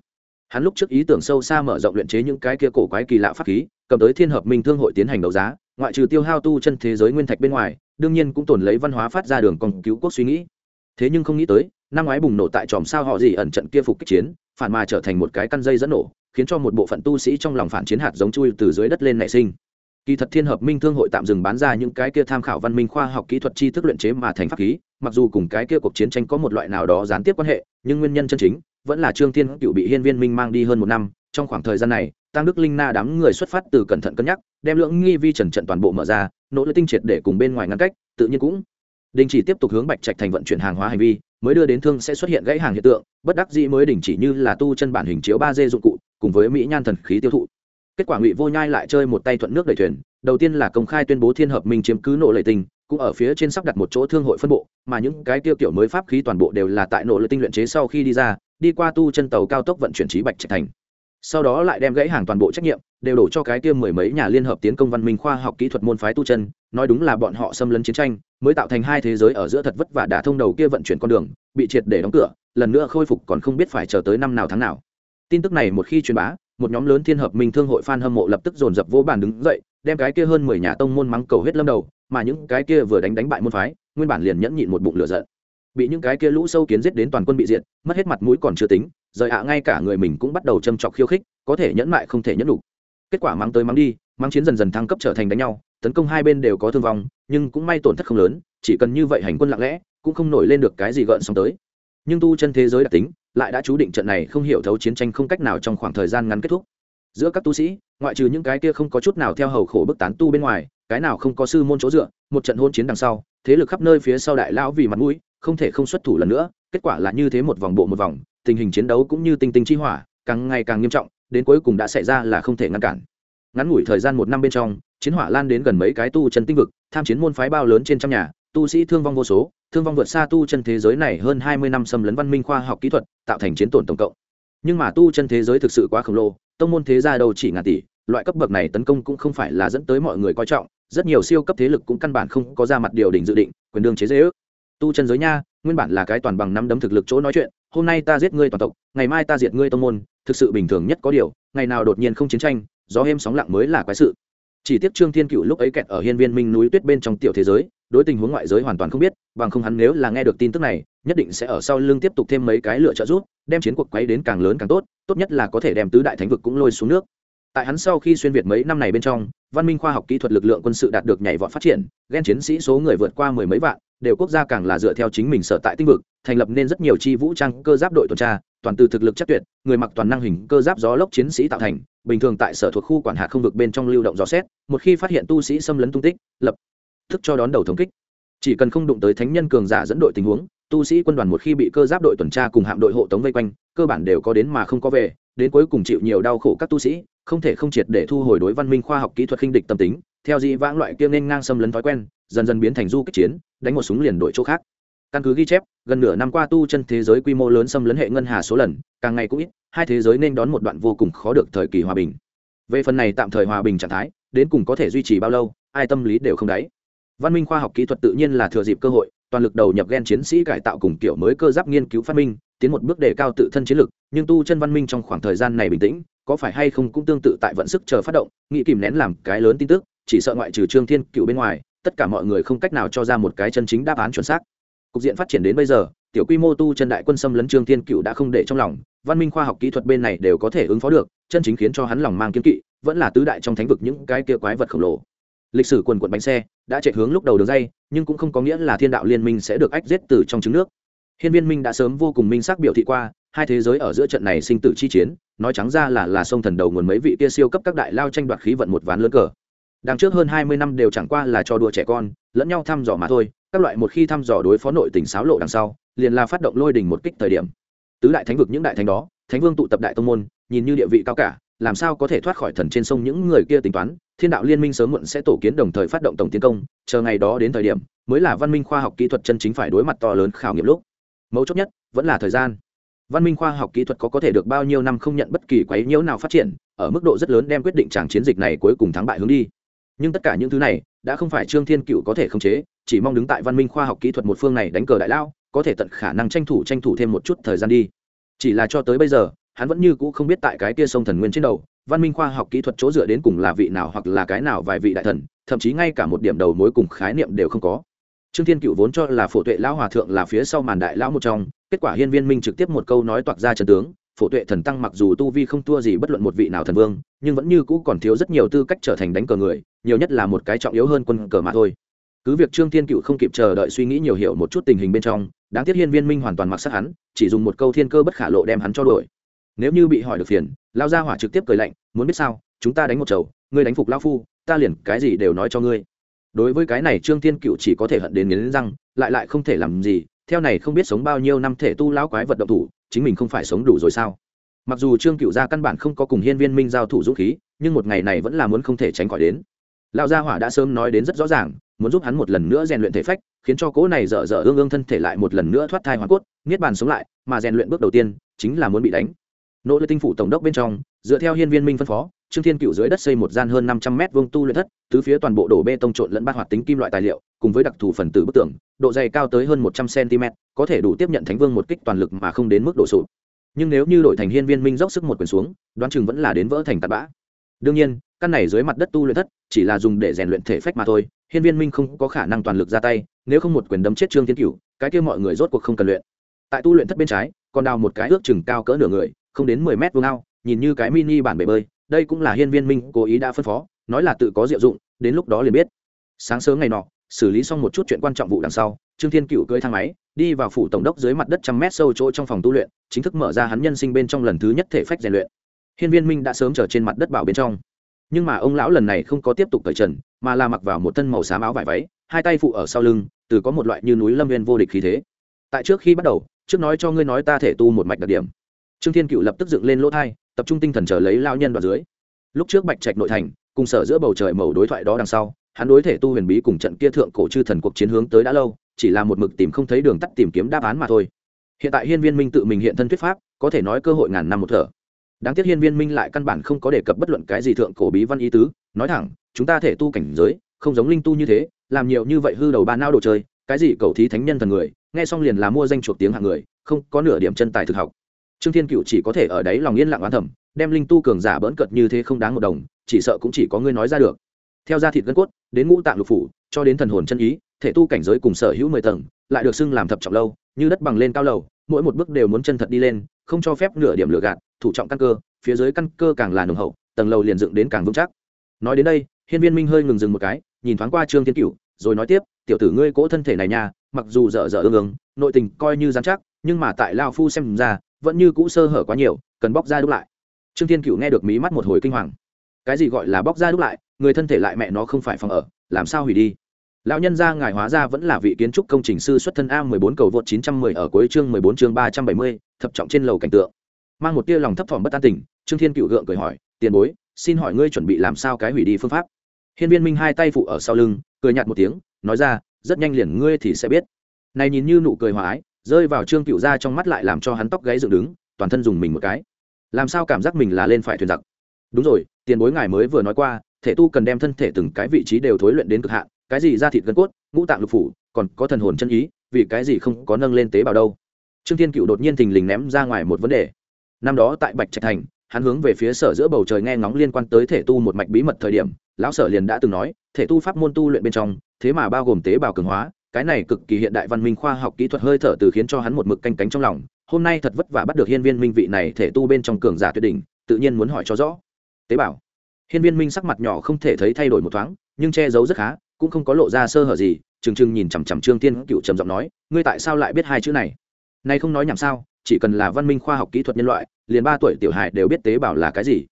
Hắn lúc trước ý tưởng sâu xa mở rộng luyện chế những cái kia cổ quái kỳ lạ pháp khí, cầm tới thiên hợp minh thương hội tiến hành đấu giá, ngoại trừ tiêu hao tu chân thế giới nguyên thạch bên ngoài, đương nhiên cũng tồn lấy văn hóa phát ra đường còn cứu quốc suy nghĩ. Thế nhưng không nghĩ tới, năm ngoái bùng nổ tại tròm sao họ gì ẩn trận kia phục kích chiến, phản mà trở thành một cái căn dây dẫn nổ khiến cho một bộ phận tu sĩ trong lòng phản chiến hạt giống chui từ dưới đất lên nảy sinh. Kỳ thật thiên hợp minh thương hội tạm dừng bán ra những cái kia tham khảo văn minh khoa học kỹ thuật tri thức luyện chế mà thành pháp khí, mặc dù cùng cái kia cuộc chiến tranh có một loại nào đó gián tiếp quan hệ, nhưng nguyên nhân chân chính vẫn là trương thiên cựu bị hiên viên minh mang đi hơn một năm. Trong khoảng thời gian này, tăng đức linh na đám người xuất phát từ cẩn thận cân nhắc, đem lượng nghi vi trần trận toàn bộ mở ra, nỗ lực tinh triệt để cùng bên ngoài ngăn cách, tự nhiên cũng đình chỉ tiếp tục hướng bạch trạch thành vận chuyển hàng hóa hành vi, mới đưa đến thương sẽ xuất hiện gãy hàng hiện tượng, bất đắc dĩ mới đình chỉ như là tu chân bản hình chiếu ba d dụng cụ cùng với mỹ nhan thần khí tiêu thụ. Kết quả ngụy vô nhai lại chơi một tay thuận nước đẩy thuyền, đầu tiên là công khai tuyên bố thiên hợp minh chiếm cứ nộ lệ tinh, cũng ở phía trên sắp đặt một chỗ thương hội phân bộ, mà những cái tiêu kiểu mới pháp khí toàn bộ đều là tại nộ lệ tinh luyện chế sau khi đi ra, đi qua tu chân tàu cao tốc vận chuyển trí bạch trạch thành. Sau đó lại đem gãy hàng toàn bộ trách nhiệm, đều đổ cho cái kia mười mấy nhà liên hợp tiến công văn minh khoa học kỹ thuật môn phái tu chân, nói đúng là bọn họ xâm lấn chiến tranh, mới tạo thành hai thế giới ở giữa thật vất vả đã thông đầu kia vận chuyển con đường, bị triệt để đóng cửa, lần nữa khôi phục còn không biết phải chờ tới năm nào tháng nào tin tức này một khi truyền bá, một nhóm lớn thiên hợp minh thương hội fan hâm mộ lập tức dồn dập vô bàn đứng dậy, đem cái kia hơn mười nhà tông môn mắng cầu hết lâm đầu, mà những cái kia vừa đánh đánh bại môn phái, nguyên bản liền nhẫn nhịn một bụng lửa giận. Bị những cái kia lũ sâu kiến giết đến toàn quân bị diệt, mất hết mặt mũi còn chưa tính, rời ạ ngay cả người mình cũng bắt đầu châm chọc khiêu khích, có thể nhẫn mại không thể nhẫn đủ kết quả mắng tới mắng đi, mắng chiến dần dần thăng cấp trở thành đánh nhau, tấn công hai bên đều có thương vong, nhưng cũng may tổn thất không lớn, chỉ cần như vậy hành quân lặng lẽ, cũng không nổi lên được cái gì gợn sóng tới. Nhưng tu chân thế giới đặc tính lại đã chú định trận này không hiểu thấu chiến tranh không cách nào trong khoảng thời gian ngắn kết thúc. Giữa các tu sĩ, ngoại trừ những cái kia không có chút nào theo hầu khổ bức tán tu bên ngoài, cái nào không có sư môn chỗ dựa, một trận hôn chiến đằng sau, thế lực khắp nơi phía sau đại lão vì mặt mũi, không thể không xuất thủ lần nữa, kết quả là như thế một vòng bộ một vòng, tình hình chiến đấu cũng như tinh tinh chi hỏa, càng ngày càng nghiêm trọng, đến cuối cùng đã xảy ra là không thể ngăn cản. Ngắn ngủi thời gian một năm bên trong, chiến hỏa lan đến gần mấy cái tu chân tinh vực, tham chiến môn phái bao lớn trên trăm nhà, tu sĩ thương vong vô số thương vong vượt xa tu chân thế giới này hơn hai mươi năm xâm lấn văn minh khoa học kỹ thuật, tạo thành chiến tổn tổng cộng. Nhưng mà tu chân thế giới thực sự quá khổng lồ, tông môn thế gia đầu chỉ ngàn tỷ, loại cấp bậc này tấn công cũng không phải là dẫn tới mọi người coi trọng, rất nhiều siêu cấp thế lực cũng căn bản không có ra mặt điều đỉnh dự định, quyền đương chế dễ ước tu chân giới nha, nguyên bản là cái toàn bằng năm đấm thực lực chỗ nói chuyện, hôm nay ta giết ngươi toàn tộc, ngày mai ta diệt ngươi tông môn, thực sự bình thường nhất có điều, ngày nào đột nhiên không chiến tranh, gió êm sóng lặng mới là quái sự. Chỉ tiếc trương thiên cựu lúc ấy kẹt ở hiên viên minh núi tuyết bên trong tiểu thế giới đối tình huống ngoại giới hoàn toàn không biết, bằng không hắn nếu là nghe được tin tức này, nhất định sẽ ở sau lưng tiếp tục thêm mấy cái lựa trợ giúp, đem chiến cuộc quấy đến càng lớn càng tốt tốt nhất là có thể đem tứ đại thánh vực cũng lôi xuống nước. Tại hắn sau khi xuyên việt mấy năm này bên trong, văn minh khoa học kỹ thuật lực lượng quân sự đạt được nhảy vọt phát triển ghen chiến sĩ số người vượt qua mười mấy vạn, đều quốc gia càng là dựa theo chính mình sở tại tinh vực, thành lập nên rất nhiều chi vũ trang cơ giáp đội tuần tra, toàn từ thực lực chắc tuyệt, người mặc toàn năng hình cơ giáp gió lốc chiến sĩ tạo thành, bình thường tại sở thuộc khu quản hạt không vực bên trong lưu động gió xét, một khi phát hiện tu sĩ xâm lấn tung tích, lập thức cho đón đầu thống kích. Chỉ cần không đụng tới thánh nhân cường giả dẫn đội tình huống, tu sĩ quân đoàn một khi bị cơ giáp đội tuần tra cùng hạm đội hộ tống vây quanh, cơ bản đều có đến mà không có về, đến cuối cùng chịu nhiều đau khổ các tu sĩ, không thể không triệt để thu hồi đối văn minh khoa học kỹ thuật khinh địch tâm tính, theo dị vãng loại kia nên ngang xâm lấn thói quen, dần dần biến thành du kích chiến, đánh một súng liền đổi chỗ khác. Căn cứ ghi chép, gần nửa năm qua tu chân thế giới quy mô lớn xâm lấn hệ ngân hà số lần, càng ngày cũng ít, hai thế giới nên đón một đoạn vô cùng khó được thời kỳ hòa bình. Về phần này tạm thời hòa bình trạng thái, đến cùng có thể duy trì bao lâu, ai tâm lý đều không đáy văn minh khoa học kỹ thuật tự nhiên là thừa dịp cơ hội, toàn lực đầu nhập gen chiến sĩ cải tạo cùng kiểu mới cơ giáp nghiên cứu phát minh, tiến một bước đề cao tự thân chiến lực, nhưng tu chân văn minh trong khoảng thời gian này bình tĩnh, có phải hay không cũng tương tự tại vận sức chờ phát động, nghĩ kìm nén làm cái lớn tin tức, chỉ sợ ngoại trừ trương thiên cựu bên ngoài, tất cả mọi người không cách nào cho ra một cái chân chính đáp án chuẩn xác. Cục diện phát triển đến bây giờ, tiểu quy mô tu chân đại quân xâm lấn trương thiên cựu đã không để trong lòng, văn minh khoa học kỹ thuật bên này đều có thể ứng phó được, chân chính khiến cho hắn lòng mang kiên kỵ, vẫn là tứ đại trong thánh vực những cái kia quái vật khổng lồ lịch sử quần quận bánh xe đã chạy hướng lúc đầu đường dây, nhưng cũng không có nghĩa là thiên đạo liên minh sẽ được ách giết từ trong trứng nước. Hiên viên minh đã sớm vô cùng minh xác biểu thị qua, hai thế giới ở giữa trận này sinh tử chi chiến, nói trắng ra là là sông thần đầu nguồn mấy vị kia siêu cấp các đại lao tranh đoạt khí vận một ván lớn cờ. Đằng trước hơn hai mươi năm đều chẳng qua là cho đùa trẻ con, lẫn nhau thăm dò mà thôi, các loại một khi thăm dò đối phó nội tình xáo lộ đằng sau, liền là phát động lôi đình một kích thời điểm. Tứ đại thánh vực những đại thánh đó, thánh vương tụ tập đại tông môn, nhìn như địa vị cao cả, làm sao có thể thoát khỏi thần trên sông những người kia tính toán thiên đạo liên minh sớm muộn sẽ tổ kiến đồng thời phát động tổng tiến công, chờ ngày đó đến thời điểm, mới là văn minh khoa học kỹ thuật chân chính phải đối mặt to lớn khảo nghiệm lúc. Mấu chốt nhất, vẫn là thời gian. Văn minh khoa học kỹ thuật có có thể được bao nhiêu năm không nhận bất kỳ quấy nhiễu nào phát triển, ở mức độ rất lớn đem quyết định tràng chiến dịch này cuối cùng thắng bại hướng đi. Nhưng tất cả những thứ này, đã không phải trương thiên cựu có thể khống chế, chỉ mong đứng tại văn minh khoa học kỹ thuật một phương này đánh cờ đại lao, có thể tận khả năng tranh thủ tranh thủ thêm một chút thời gian đi. Chỉ là cho tới bây giờ, hắn vẫn như cũ không biết tại cái kia sông thần nguyên trên đầu văn minh khoa học kỹ thuật chỗ dựa đến cùng là vị nào hoặc là cái nào vài vị đại thần, thậm chí ngay cả một điểm đầu mối cùng khái niệm đều không có. Trương thiên cựu vốn cho là phổ tuệ lão hòa thượng là phía sau màn đại lão một trong, kết quả hiên viên minh trực tiếp một câu nói toạc ra trần tướng, phổ tuệ thần tăng mặc dù tu vi không thua gì bất luận một vị nào thần vương, nhưng vẫn như cũ còn thiếu rất nhiều tư cách trở thành đánh cờ người, nhiều nhất là một cái trọng yếu hơn quân cờ mà thôi. Cứ việc trương thiên cựu không kịp chờ đợi suy nghĩ nhiều hiểu một chút tình hình bên trong, đáng tiếc hiên viên minh hoàn toàn mặc sắc hắn, chỉ dùng một câu thiên cơ bất khả lộ đem hắn cho đuổi nếu như bị hỏi được phiền lao ra hỏa trực tiếp cười lạnh, muốn biết sao? Chúng ta đánh một chầu, ngươi đánh phục lao phu, ta liền cái gì đều nói cho ngươi. Đối với cái này, trương thiên cựu chỉ có thể hận đến nghiến răng, lại lại không thể làm gì, theo này không biết sống bao nhiêu năm thể tu lão quái vật động thủ, chính mình không phải sống đủ rồi sao? Mặc dù trương cựu gia căn bản không có cùng hiên viên minh giao thủ dũng khí, nhưng một ngày này vẫn là muốn không thể tránh khỏi đến. Lão gia hỏa đã sớm nói đến rất rõ ràng, muốn giúp hắn một lần nữa rèn luyện thể phách, khiến cho cỗ này dở dở ương ương thân thể lại một lần nữa thoát thai hoàn cốt, niết bàn sống lại, mà rèn luyện bước đầu tiên, chính là muốn bị đánh nỗ lực tinh phủ tổng đốc bên trong, dựa theo hiên viên minh phân phó, trương thiên cựu dưới đất xây một gian hơn năm trăm mét vuông tu luyện thất, tứ phía toàn bộ đổ bê tông trộn lẫn bát hoạt tính kim loại tài liệu, cùng với đặc thù phần tử bức tường, độ dày cao tới hơn một trăm cm có thể đủ tiếp nhận thánh vương một kích toàn lực mà không đến mức độ sụp. Nhưng nếu như đổi thành hiên viên minh dốc sức một quyền xuống, đoán chừng vẫn là đến vỡ thành tạt bã. Đương nhiên, căn này dưới mặt đất tu luyện thất, chỉ là dùng để rèn luyện thể phách mà thôi, hiên viên minh không có khả năng toàn lực ra tay, nếu không một quyền đấm chết trương thiên cửu, cái kia mọi người rốt cuộc không cần luyện. Tại tu luyện thất bên trái, còn đào một cái ước chừng cao cỡ nửa người không đến mười mét vuông ao, nhìn như cái mini bản bể bơi, đây cũng là hiên viên minh cố ý đã phân phó, nói là tự có diệu dụng, đến lúc đó liền biết. Sáng sớm ngày nọ, xử lý xong một chút chuyện quan trọng vụ đằng sau, trương thiên cựu cưỡi thang máy, đi vào phủ tổng đốc dưới mặt đất trăm mét sâu chỗ trong phòng tu luyện, chính thức mở ra hắn nhân sinh bên trong lần thứ nhất thể phách rèn luyện. Hiên viên minh đã sớm chờ trên mặt đất bảo bên trong. Nhưng mà ông lão lần này không có tiếp tục cởi trần, mà là mặc vào một thân màu xám áo vải váy, hai tay phụ ở sau lưng, từ có một loại như núi lâm viên vô địch khí thế. Tại trước khi bắt đầu, trước nói cho ngươi nói ta thể tu một mạch đặc điểm trương thiên cựu lập tức dựng lên lỗ thai, tập trung tinh thần chờ lấy lao nhân vào dưới. Lúc trước bạch trạch nội thành, cùng sở giữa bầu trời màu đối thoại đó đằng sau, hắn đối thể tu huyền bí cùng trận kia thượng cổ chư thần cuộc chiến hướng tới đã lâu, chỉ là một mực tìm không thấy đường tắt tìm kiếm đáp án mà thôi. Hiện tại hiên viên minh tự mình hiện thân thuyết pháp, có thể nói cơ hội ngàn năm một thở. Đáng tiếc hiên viên minh lại căn bản không có đề cập bất luận cái gì thượng cổ bí văn ý tứ, nói thẳng, chúng ta thể tu cảnh giới, không giống linh tu như thế, làm nhiều như vậy hư đầu ba nao đồ chơi, cái gì cầu thí thánh nhân thần người, nghe xong liền là mua danh chuộc tiếng hạng người, không có nửa điểm chân tài thực học trương thiên cựu chỉ có thể ở đấy lòng yên lặng oán thầm, đem linh tu cường giả bỡn cợt như thế không đáng một đồng, chỉ sợ cũng chỉ có ngươi nói ra được. Theo da thịt gân cốt, đến ngũ tạng lục phủ, cho đến thần hồn chân ý, thể tu cảnh giới cùng sở hữu mười tầng, lại được xưng làm thập trọng lâu, như đất bằng lên cao lầu, mỗi một bước đều muốn chân thật đi lên, không cho phép nửa điểm lửa gạt, thủ trọng căn cơ, phía dưới căn cơ càng là nồng hậu, tầng lầu liền dựng đến càng vững chắc. Nói đến đây, hiên viên minh hơi ngừng dừng một cái, nhìn thoáng qua trương thiên cửu, rồi nói tiếp, tiểu tử ngươi cỗ thân thể này nha, mặc dù dở dở ương ương, nội tình coi như dám chắc, nhưng mà tại lao phu xem ra vẫn như cũ sơ hở quá nhiều cần bóc ra đúc lại. Trương thiên Cựu nghe được mí mắt một hồi kinh hoàng. Cái gì gọi là bóc ra đúc lại? Người thân thể lại mẹ nó không phải phòng ở làm sao hủy đi? Lão nhân gia ngài hóa ra vẫn là vị kiến trúc công trình sư xuất thân a 14 cầu vượt 910 ở cuối chương 14 chương 370, thập trọng trên lầu cảnh tượng. Mang một tia lòng thấp thỏm bất an tình trương thiên cựu gượng cười hỏi tiền bối xin hỏi ngươi chuẩn bị làm sao cái hủy đi phương pháp? Hiên viên minh hai tay phụ ở sau lưng cười nhạt một tiếng nói ra rất nhanh liền ngươi thì sẽ biết. Này nhìn như nụ cười hòa ái rơi vào trương cựu ra trong mắt lại làm cho hắn tóc gáy dựng đứng, toàn thân dùng mình một cái. Làm sao cảm giác mình là lên phải thuyền giặc? Đúng rồi, tiền bối ngài mới vừa nói qua, thể tu cần đem thân thể từng cái vị trí đều thối luyện đến cực hạn, cái gì ra thịt gân cốt, ngũ tạng lục phủ, còn có thần hồn chân ý, vì cái gì không có nâng lên tế bào đâu? Trương thiên cựu đột nhiên thình lình ném ra ngoài một vấn đề. Năm đó tại bạch trạch thành, hắn hướng về phía sở giữa bầu trời nghe ngóng liên quan tới thể tu một mạch bí mật thời điểm, lão sở liền đã từng nói, thể tu pháp môn tu luyện bên trong, thế mà bao gồm tế bào cường hóa cái này cực kỳ hiện đại văn minh khoa học kỹ thuật hơi thở từ khiến cho hắn một mực canh cánh trong lòng. Hôm nay thật vất vả bắt được hiên viên minh vị này thể tu bên trong cường giả tuyệt đỉnh tự nhiên muốn hỏi cho rõ. Tế Bảo, hiên viên minh sắc mặt nhỏ không thể thấy thay đổi một thoáng nhưng che giấu rất khá cũng không có lộ ra sơ hở gì chừng chừng nhìn chằm chằm trương tiên cựu trầm giọng nói ngươi tại sao lại biết hai chữ này? Nay không nói nhảm sao chỉ cần là văn minh khoa học kỹ thuật nhân loại liền ba tuổi tiểu hài đều biết tế bào là cái gì.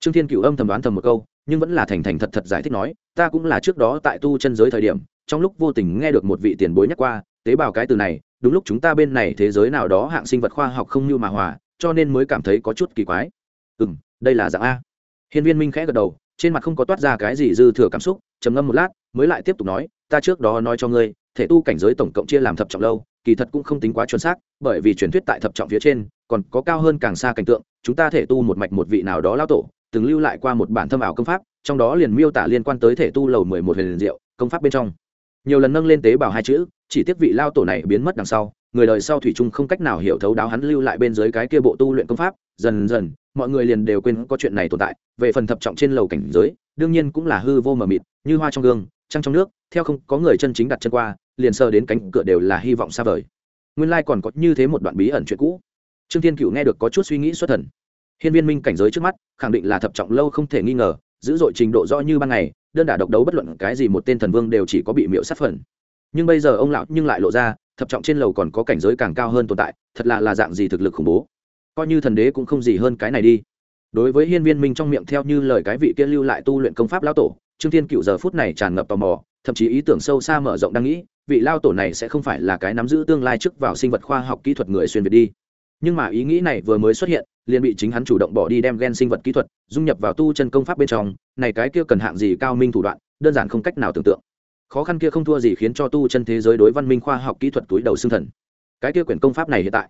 Trương thiên cựu âm thầm đoán thầm một câu nhưng vẫn là thành thành thật thật giải thích nói ta cũng là trước đó tại tu chân giới thời điểm trong lúc vô tình nghe được một vị tiền bối nhắc qua, tế bào cái từ này, đúng lúc chúng ta bên này thế giới nào đó hạng sinh vật khoa học không như mà hòa, cho nên mới cảm thấy có chút kỳ quái. Ừ m đây là dạng a. Hiên viên minh khẽ gật đầu, trên mặt không có toát ra cái gì dư thừa cảm xúc, trầm ngâm một lát, mới lại tiếp tục nói, ta trước đó nói cho ngươi, thể tu cảnh giới tổng cộng chia làm thập trọng lâu, kỳ thật cũng không tính quá chuẩn xác, bởi vì truyền thuyết tại thập trọng phía trên, còn có cao hơn càng xa cảnh tượng, chúng ta thể tu một mạch một vị nào đó lao tổ, từng lưu lại qua một bản thâm ảo công pháp, trong đó liền miêu tả liên quan tới thể tu lầu mười một huyền diệu, công pháp bên trong nhiều lần nâng lên tế bào hai chữ, chỉ tiếc vị lao tổ này biến mất đằng sau, người đời sau thủy chung không cách nào hiểu thấu đáo hắn lưu lại bên dưới cái kia bộ tu luyện công pháp, dần dần, mọi người liền đều quên có chuyện này tồn tại, về phần thập trọng trên lầu cảnh giới, đương nhiên cũng là hư vô mờ mịt, như hoa trong gương, trăng trong nước, theo không có người chân chính đặt chân qua, liền sờ đến cánh cửa đều là hy vọng xa vời. Nguyên lai còn có như thế một đoạn bí ẩn chuyện cũ. Trương thiên cựu nghe được có chút suy nghĩ xuất thần. Hiên viên minh cảnh giới trước mắt, khẳng định là thập trọng lâu không thể nghi ngờ dữ dội trình độ do như ban ngày, đơn đả độc đấu bất luận cái gì một tên thần vương đều chỉ có bị miễu sát phần. Nhưng bây giờ ông lão nhưng lại lộ ra, thập trọng trên lầu còn có cảnh giới càng cao hơn tồn tại, thật là là dạng gì thực lực khủng bố. Coi như thần đế cũng không gì hơn cái này đi. Đối với hiên viên minh trong miệng theo như lời cái vị kia lưu lại tu luyện công pháp lão tổ, trương thiên cựu giờ phút này tràn ngập tò mò, thậm chí ý tưởng sâu xa mở rộng đang nghĩ, vị lao tổ này sẽ không phải là cái nắm giữ tương lai trước vào sinh vật khoa học kỹ thuật người xuyên việt đi nhưng mà ý nghĩ này vừa mới xuất hiện, liền bị chính hắn chủ động bỏ đi đem gen sinh vật kỹ thuật, dung nhập vào tu chân công pháp bên trong, này cái kia cần hạng gì cao minh thủ đoạn, đơn giản không cách nào tưởng tượng. Khó khăn kia không thua gì khiến cho tu chân thế giới đối văn minh khoa học kỹ thuật túi đầu xương thần. Cái kia quyển công pháp này hiện tại,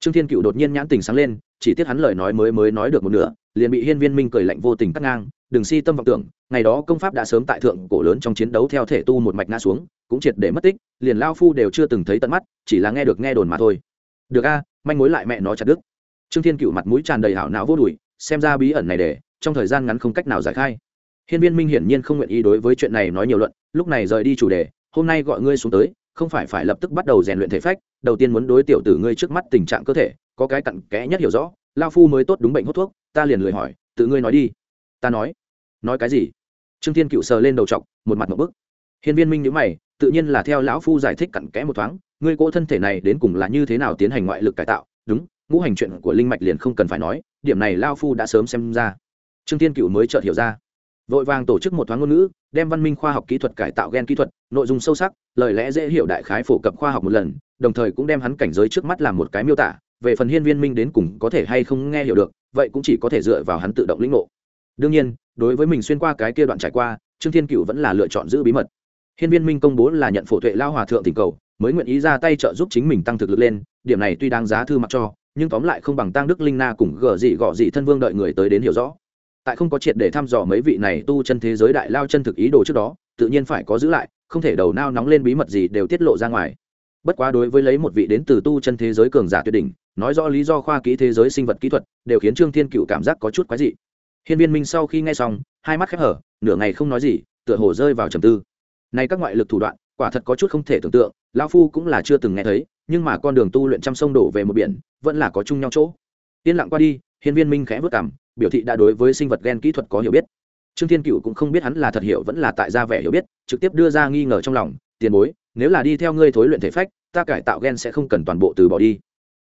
trương thiên cựu đột nhiên nhãn tình sáng lên, chỉ tiếc hắn lời nói mới mới nói được một nửa, liền bị hiên viên minh cười lạnh vô tình cắt ngang, đừng si tâm vọng tưởng, ngày đó công pháp đã sớm tại thượng cổ lớn trong chiến đấu theo thể tu một mạch ngã xuống, cũng triệt để mất tích, liền lao phu đều chưa từng thấy tận mắt, chỉ là nghe được nghe đồn mà thôi. Được a manh mối lại mẹ nó chặt đứt. trương thiên cựu mặt mũi tràn đầy hảo não vô đùi, xem ra bí ẩn này để, trong thời gian ngắn không cách nào giải khai. Hiên viên minh hiển nhiên không nguyện ý đối với chuyện này nói nhiều luận, lúc này rời đi chủ đề, hôm nay gọi ngươi xuống tới, không phải phải lập tức bắt đầu rèn luyện thể phách, đầu tiên muốn đối tiểu tử ngươi trước mắt tình trạng cơ thể, có cái cặn kẽ nhất hiểu rõ, lao phu mới tốt đúng bệnh hút thuốc, ta liền lười hỏi, tự ngươi nói đi. Ta nói. Nói cái gì? Trương thiên cựu sờ lên đầu t một mặt một bức. Hiên viên minh nhữ mày, tự nhiên là theo lão phu giải thích cặn kẽ một thoáng ngươi cỗ thân thể này đến cùng là như thế nào tiến hành ngoại lực cải tạo? Đúng, ngũ hành chuyện của linh mạch liền không cần phải nói, điểm này lao phu đã sớm xem ra. Trương thiên cựu mới chợt hiểu ra. Vội vàng tổ chức một thoáng ngôn ngữ, đem văn minh khoa học kỹ thuật cải tạo gen kỹ thuật, nội dung sâu sắc, lời lẽ dễ hiểu đại khái phổ cập khoa học một lần, đồng thời cũng đem hắn cảnh giới trước mắt làm một cái miêu tả, về phần hiên viên minh đến cùng có thể hay không nghe hiểu được, vậy cũng chỉ có thể dựa vào hắn tự động lĩnh ngộ. Đương nhiên, đối với mình xuyên qua cái kia đoạn trải qua, trương thiên cựu vẫn là lựa chọn giữ bí mật. Hiên viên minh công bố là nhận phổ tuệ lao hòa thượng tình cầu mới nguyện ý ra tay trợ giúp chính mình tăng thực lực lên, điểm này tuy đáng giá thư mặc cho, nhưng tóm lại không bằng tăng đức linh na cùng gờ dị gọ dị thân vương đợi người tới đến hiểu rõ. Tại không có triệt để thăm dò mấy vị này tu chân thế giới đại lao chân thực ý đồ trước đó, tự nhiên phải có giữ lại, không thể đầu nao nóng lên bí mật gì đều tiết lộ ra ngoài. Bất quá đối với lấy một vị đến từ tu chân thế giới cường giả tuyệt đỉnh, nói rõ lý do khoa kỹ thế giới sinh vật kỹ thuật, đều khiến trương thiên cựu cảm giác có chút quái dị. Hiên viên minh sau khi nghe xong, hai mắt khép hở, nửa ngày không nói gì, tựa hồ rơi vào trầm tư. Nay các ngoại lực thủ đoạn quả thật có chút không thể tưởng tượng lao phu cũng là chưa từng nghe thấy, nhưng mà con đường tu luyện trăm sông đổ về một biển, vẫn là có chung nhau chỗ. Yên lặng qua đi, hiên viên minh khẽ vất cảm biểu thị đã đối với sinh vật gen kỹ thuật có hiểu biết. Trương thiên cựu cũng không biết hắn là thật hiểu vẫn là tại gia vẻ hiểu biết, trực tiếp đưa ra nghi ngờ trong lòng, tiền bối, nếu là đi theo ngươi thối luyện thể phách, ta cải tạo gen sẽ không cần toàn bộ từ bỏ đi.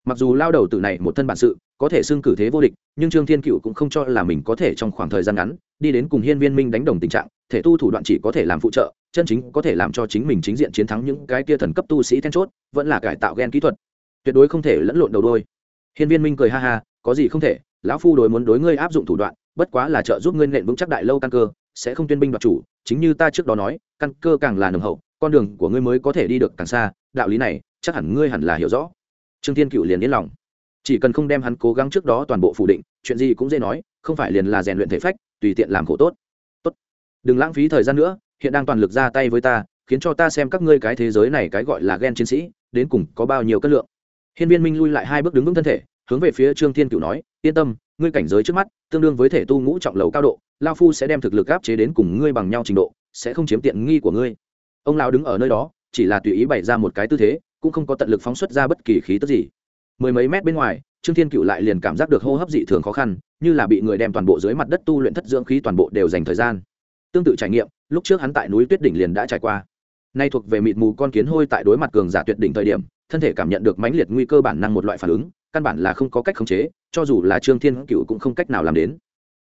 Mặc dù lao đầu từ này một thân bản sự, có thể xưng cử thế vô địch, nhưng trương thiên cựu cũng không cho là mình có thể trong khoảng thời gian ngắn, đi đến cùng hiên viên minh đánh đồng tình trạng, thể tu thủ đoạn chỉ có thể làm phụ trợ chân chính có thể làm cho chính mình chính diện chiến thắng những cái kia thần cấp tu sĩ then chốt, vẫn là cải tạo gen kỹ thuật. Tuyệt đối không thể lẫn lộn đầu đôi. Hiên viên minh cười ha ha, có gì không thể, lão phu đối muốn đối ngươi áp dụng thủ đoạn, bất quá là trợ giúp ngươi nện vững chắc đại lâu căn cơ, sẽ không tuyên binh đoạt chủ, chính như ta trước đó nói, căn cơ càng là nồng hậu, con đường của ngươi mới có thể đi được càng xa, đạo lý này, chắc hẳn ngươi hẳn là hiểu rõ. Trương thiên cựu liền yên lòng. Chỉ cần không đem hắn cố gắng trước đó toàn bộ phủ định, chuyện gì cũng dễ nói, không phải liền là rèn luyện thể phách, tùy tiện làm khổ tốt. Tốt. Đừng lãng phí thời gian nữa hiện đang toàn lực ra tay với ta, khiến cho ta xem các ngươi cái thế giới này cái gọi là ghen chiến sĩ, đến cùng có bao nhiêu cân lượng. Hiên viên minh lui lại hai bước đứng vững thân thể, hướng về phía trương thiên Cửu nói, yên tâm, ngươi cảnh giới trước mắt, tương đương với thể tu ngũ trọng lầu cao độ lao phu sẽ đem thực lực áp chế đến cùng ngươi bằng nhau trình độ, sẽ không chiếm tiện nghi của ngươi. Ông lão đứng ở nơi đó, chỉ là tùy ý bày ra một cái tư thế, cũng không có tận lực phóng xuất ra bất kỳ khí tức gì. Mười mấy mét bên ngoài, trương thiên cựu lại liền cảm giác được hô hấp dị thường khó khăn, như là bị người đem toàn bộ dưới mặt đất tu luyện thất dưỡng khí toàn bộ đều dành thời gian tương tự trải nghiệm, lúc trước hắn tại núi tuyết đỉnh liền đã trải qua. Nay thuộc về mịt mù con kiến hôi tại đối mặt cường giả tuyệt đỉnh thời điểm, thân thể cảm nhận được mãnh liệt nguy cơ bản năng một loại phản ứng, căn bản là không có cách khống chế, cho dù là trương thiên cựu cũng không cách nào làm đến.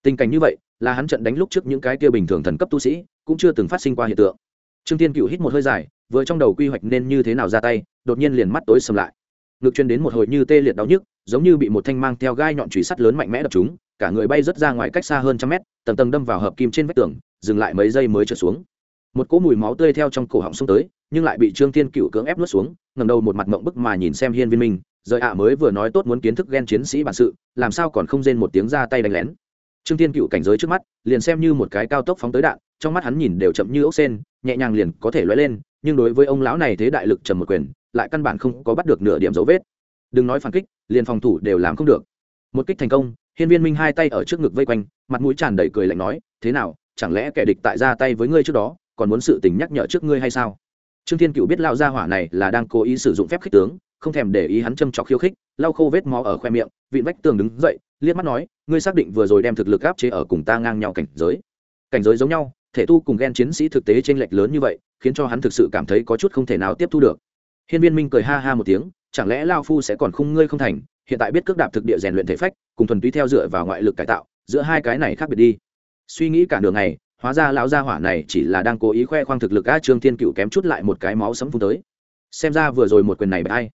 Tình cảnh như vậy, là hắn trận đánh lúc trước những cái kia bình thường thần cấp tu sĩ, cũng chưa từng phát sinh qua hiện tượng. Trương thiên cựu hít một hơi dài, vừa trong đầu quy hoạch nên như thế nào ra tay, đột nhiên liền mắt tối sầm lại. Ngực chuyên đến một hồi như tê liệt đau nhức, giống như bị một thanh mang theo gai nhọn chùy sắt lớn mạnh mẽ đập chúng cả người bay rớt ra ngoài cách xa hơn trăm mét, tầng tầng đâm vào hợp kim trên vách tường dừng lại mấy giây mới trượt xuống. Một cỗ mùi máu tươi theo trong cổ họng xông tới, nhưng lại bị trương thiên cựu cưỡng ép nuốt xuống ngầm đầu một mặt mộng bức mà nhìn xem hiên viên minh, rời ạ, mới vừa nói tốt muốn kiến thức ghen chiến sĩ bản sự, làm sao còn không rên một tiếng ra tay đánh lén? Trương thiên cựu cảnh giới trước mắt, liền xem như một cái cao tốc phóng tới đạn, trong mắt hắn nhìn đều chậm như ốc sen, nhẹ nhàng liền có thể lóe lên, nhưng đối với ông lão này thế đại lực trầm một quyền, lại căn bản không có bắt được nửa điểm dấu vết. Đừng nói phản kích, liền phòng thủ đều làm không được. Một kích thành công, hiên viên minh hai tay ở trước ngực vây quanh, mặt mũi tràn đầy cười lạnh nói, thế nào chẳng lẽ kẻ địch tại ra tay với ngươi trước đó, còn muốn sự tình nhắc nhở trước ngươi hay sao? Trương thiên cựu biết lao gia hỏa này là đang cố ý sử dụng phép khích tướng, không thèm để ý hắn châm trọc khiêu khích, lau khô vết máu ở khoe miệng, vịn vách tường đứng dậy, liếc mắt nói, ngươi xác định vừa rồi đem thực lực áp chế ở cùng ta ngang nhau cảnh giới. Cảnh giới giống nhau, thể tu cùng ghen chiến sĩ thực tế chênh lệch lớn như vậy, khiến cho hắn thực sự cảm thấy có chút không thể nào tiếp thu được. Hiên viên minh cười ha ha một tiếng, chẳng lẽ lao phu sẽ còn khung ngươi không thành? Hiện tại biết cước đạp thực địa rèn luyện thể phách, cùng thuần túy theo dựa vào ngoại lực cải tạo, giữa hai cái này khác biệt đi suy nghĩ cả đường này hóa ra lão gia hỏa này chỉ là đang cố ý khoe khoang thực lực a trương thiên cựu kém chút lại một cái máu sấm phun tới. Xem ra vừa rồi một quyền này bởi ai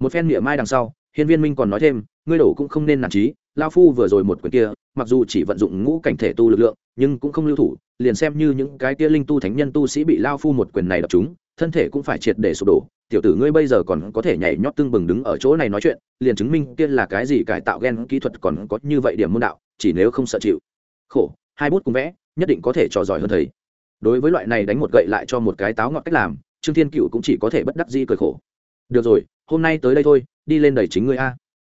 một phen miệng mai đằng sau, hiên viên minh còn nói thêm, ngươi đổ cũng không nên nản trí lao phu vừa rồi một quyền kia, mặc dù chỉ vận dụng ngũ cảnh thể tu lực lượng, nhưng cũng không lưu thủ, liền xem như những cái kia linh tu thánh nhân tu sĩ bị lao phu một quyền này đập chúng thân thể cũng phải triệt để sụp đổ. Tiểu tử ngươi bây giờ còn có thể nhảy nhót tương bừng đứng ở chỗ này nói chuyện, liền chứng minh kia là cái gì cải tạo ghen kỹ thuật còn có như vậy điểm môn đạo, chỉ nếu không sợ chịu. Khổ hai bút cùng vẽ, nhất định có thể trò giỏi hơn thầy. Đối với loại này đánh một gậy lại cho một cái táo ngọt cách làm, trương thiên cựu cũng chỉ có thể bất đắc di cười khổ. Được rồi, hôm nay tới đây thôi, đi lên đầy chính ngươi a.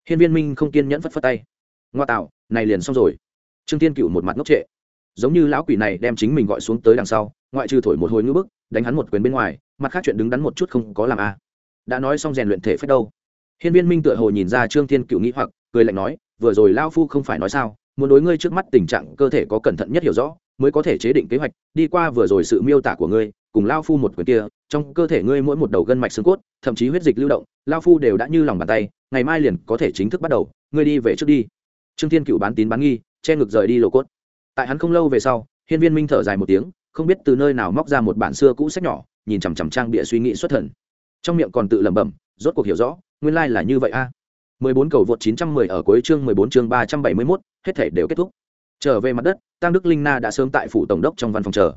Hiên viên minh không kiên nhẫn phất phất tay. Ngoa tạo, này liền xong rồi. Trương thiên cựu một mặt ngốc trệ. Giống như lão quỷ này đem chính mình gọi xuống tới đằng sau, ngoại trừ thổi một hồi ngữ bức, đánh hắn một quyền bên ngoài, mặt khác chuyện đứng đắn một chút không có làm a. À. đã nói xong rèn luyện thể phép đâu. Hiên viên minh tựa hồ nhìn ra trương thiên cựu nghĩ hoặc, cười lạnh nói, vừa rồi lao phu không phải nói sao muốn đối ngươi trước mắt tình trạng cơ thể có cẩn thận nhất hiểu rõ mới có thể chế định kế hoạch đi qua vừa rồi sự miêu tả của ngươi cùng lao phu một quyền kia trong cơ thể ngươi mỗi một đầu gân mạch xương cốt thậm chí huyết dịch lưu động lao phu đều đã như lòng bàn tay ngày mai liền có thể chính thức bắt đầu ngươi đi về trước đi. Trương thiên cựu bán tín bán nghi che ngực rời đi lộ cốt. Tại hắn không lâu về sau hiên viên minh thở dài một tiếng không biết từ nơi nào móc ra một bản xưa cũ sách nhỏ nhìn chằm chằm trang bịa suy nghĩ xuất thần. Trong miệng còn tự lẩm bẩm rốt cuộc hiểu rõ nguyên lai là như vậy a. 14 cầu vượt 910 ở cuối chương 14 chương 371, hết thể đều kết thúc. Trở về mặt đất, Tăng Đức Linh Na đã sớm tại phủ tổng đốc trong văn phòng chờ.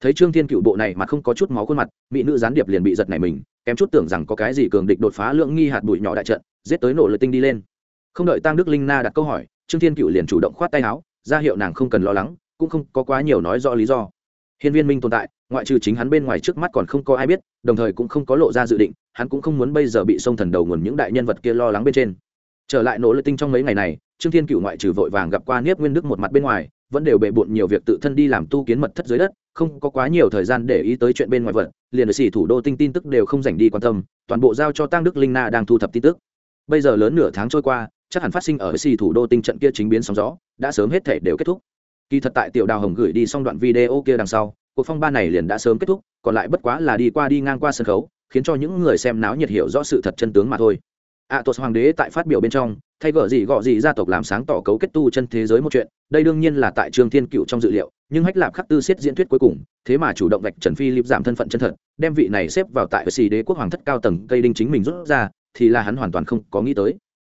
Thấy Trương Thiên Cựu bộ này mà không có chút máu khuôn mặt, mỹ nữ gián điệp liền bị giật này mình, kém chút tưởng rằng có cái gì cường địch đột phá lượng nghi hạt bụi nhỏ đại trận, giết tới nổ lợi tinh đi lên. Không đợi Tăng Đức Linh Na đặt câu hỏi, Trương Thiên Cựu liền chủ động khoát tay áo, ra hiệu nàng không cần lo lắng, cũng không có quá nhiều nói rõ lý do. Hiên Viên Minh tồn tại, ngoại trừ chính hắn bên ngoài trước mắt còn không có ai biết, đồng thời cũng không có lộ ra dự định, hắn cũng không muốn bây giờ bị sông thần đầu nguồn những đại nhân vật kia lo lắng bên trên trở lại nỗ lực tinh trong mấy ngày này, trương thiên cựu ngoại trừ vội vàng gặp qua niếp nguyên đức một mặt bên ngoài, vẫn đều bệ bộn nhiều việc tự thân đi làm tu kiến mật thất dưới đất, không có quá nhiều thời gian để ý tới chuyện bên ngoài vật, liền ở xỉ thủ đô tinh tin tức đều không dành đi quan tâm, toàn bộ giao cho tăng đức linh na đang thu thập tin tức. Bây giờ lớn nửa tháng trôi qua, chắc hẳn phát sinh ở xỉ thủ đô tinh trận kia chính biến sóng gió, đã sớm hết thể đều kết thúc. Kỳ thật tại tiểu đào hồng gửi đi xong đoạn video kia đằng sau, cuộc phong ba này liền đã sớm kết thúc, còn lại bất quá là đi qua đi ngang qua sân khấu, khiến cho những người xem náo nhiệt hiểu rõ sự thật chân tướng mà thôi ạ à, hoàng đế tại phát biểu bên trong thay gở gì gọ gì gia tộc làm sáng tỏ cấu kết tu chân thế giới một chuyện đây đương nhiên là tại trương thiên cựu trong dự liệu nhưng hách lạp khắc tư siết diễn thuyết cuối cùng thế mà chủ động vạch trần phi lip giảm thân phận chân thật đem vị này xếp vào tại xì đế quốc hoàng thất cao tầng cây đinh chính mình rút ra thì là hắn hoàn toàn không có nghĩ tới.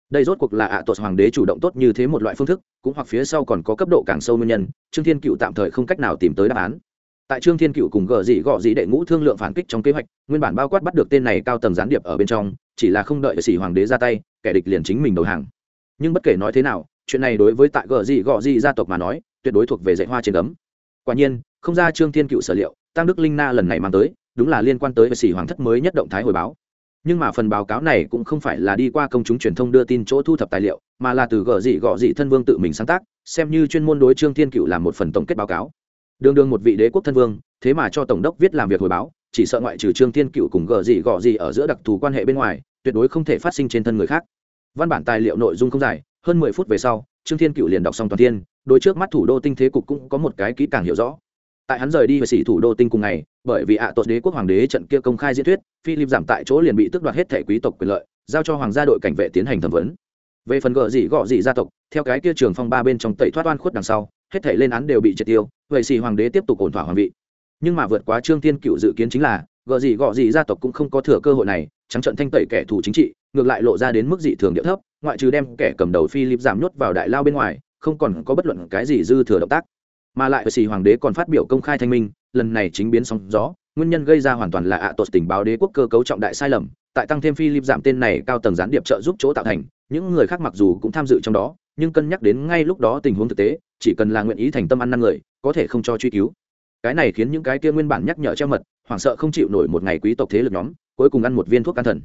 Đây rốt cuộc là ạ à hoàng đế chủ động tốt như thế một loại phương thức cũng hoặc phía sau còn có cấp độ càng sâu nguyên nhân trương thiên cựu tạm thời không cách nào tìm tới đáp án tại trương thiên cựu cùng gờ dị gọ dị đệ ngũ thương lượng phản kích trong kế hoạch, nguyên bản bao quát bắt được tên này cao tầng gián điệp ở bên trong, chỉ là không đợi sĩ hoàng đế ra tay, kẻ địch liền chính mình đầu hàng. Nhưng bất kể nói thế nào, chuyện này đối với tại gờ dị gọ dị gia tộc mà nói, tuyệt đối thuộc về dạy hoa trên cấm quả nhiên, không ra trương thiên cựu sở liệu, tăng đức linh na lần này mang tới, đúng là liên quan tới sĩ hoàng thất mới nhất động thái hồi báo. Nhưng mà phần báo cáo này cũng không phải là đi qua công chúng truyền thông đưa tin chỗ thu thập tài liệu, mà là từ gờ dị gọ dị thân vương tự mình sáng tác, xem như chuyên môn đối trương thiên cựu làm một phần tổng kết báo cáo đường đường một vị đế quốc thân vương, thế mà cho tổng đốc viết làm việc hồi báo, chỉ sợ ngoại trừ trương thiên cựu cùng gờ gì gọ gì ở giữa đặc thù quan hệ bên ngoài, tuyệt đối không thể phát sinh trên thân người khác. Văn bản tài liệu nội dung không dài, hơn mười phút về sau, trương thiên cựu liền đọc xong toàn thiên đôi trước mắt thủ đô tinh thế cục cũng có một cái kỹ càng hiểu rõ. Tại hắn rời đi về sĩ thủ đô tinh cùng ngày, bởi vì ạ à đế quốc hoàng đế trận kia công khai diễn thuyết, philip giảm tại chỗ liền bị tước đoạt hết thẻ quý tộc quyền lợi, giao cho hoàng gia đội cảnh vệ tiến hành thẩm vấn. Về phần gợ gì gọ gì gia tộc, theo cái kia trường phong ba bên trong tẩy thoát oan khuất đằng sau hết thể lên án đều bị triệt tiêu, vậy xì hoàng đế tiếp tục ổn thỏa hoàng vị. Nhưng mà vượt quá trương thiên cựu dự kiến chính là, gợ gì gọ gì gia tộc cũng không có thừa cơ hội này, trắng trận thanh tẩy kẻ thù chính trị, ngược lại lộ ra đến mức dị thường địa thấp, ngoại trừ đem kẻ cầm đầu philip giảm nhốt vào đại lao bên ngoài, không còn có bất luận cái gì dư thừa động tác. Mà lại xì hoàng đế còn phát biểu công khai thanh minh, lần này chính biến sóng gió, nguyên nhân gây ra hoàn toàn là ạ à tột tình báo đế quốc cơ cấu trọng đại sai lầm, tại tăng thêm philip giảm tên này cao tầng gián điệp trợ giúp chỗ tạo thành, những người khác mặc dù cũng tham dự trong đó, nhưng cân nhắc đến ngay lúc đó tình huống thực tế chỉ cần là nguyện ý thành tâm ăn năn người, có thể không cho truy cứu. Cái này khiến những cái kia nguyên bản nhắc nhở treo mật, hoảng sợ không chịu nổi một ngày quý tộc thế lực nhóm, cuối cùng ăn một viên thuốc an thần.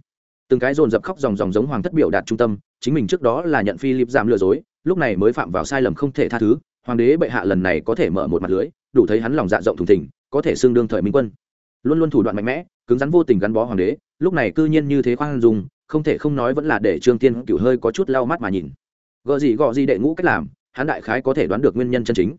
Từng cái dồn dập khóc dòng dòng giống hoàng thất biểu đạt trung tâm, chính mình trước đó là nhận philip giảm lừa dối, lúc này mới phạm vào sai lầm không thể tha thứ, hoàng đế bệ hạ lần này có thể mở một mặt lưới, đủ thấy hắn lòng dạ rộng thùng thình, có thể xưng đương thời minh quân. Luôn luôn thủ đoạn mạnh mẽ, cứng rắn vô tình gắn bó hoàng đế, lúc này cư nhiên như thế khoan dùng không thể không nói vẫn là để trương tiên cửu hơi có chút lau mắt mà nhìn. Gợ gì gọ gì đệ ngũ cách làm hắn đại khái có thể đoán được nguyên nhân chân chính.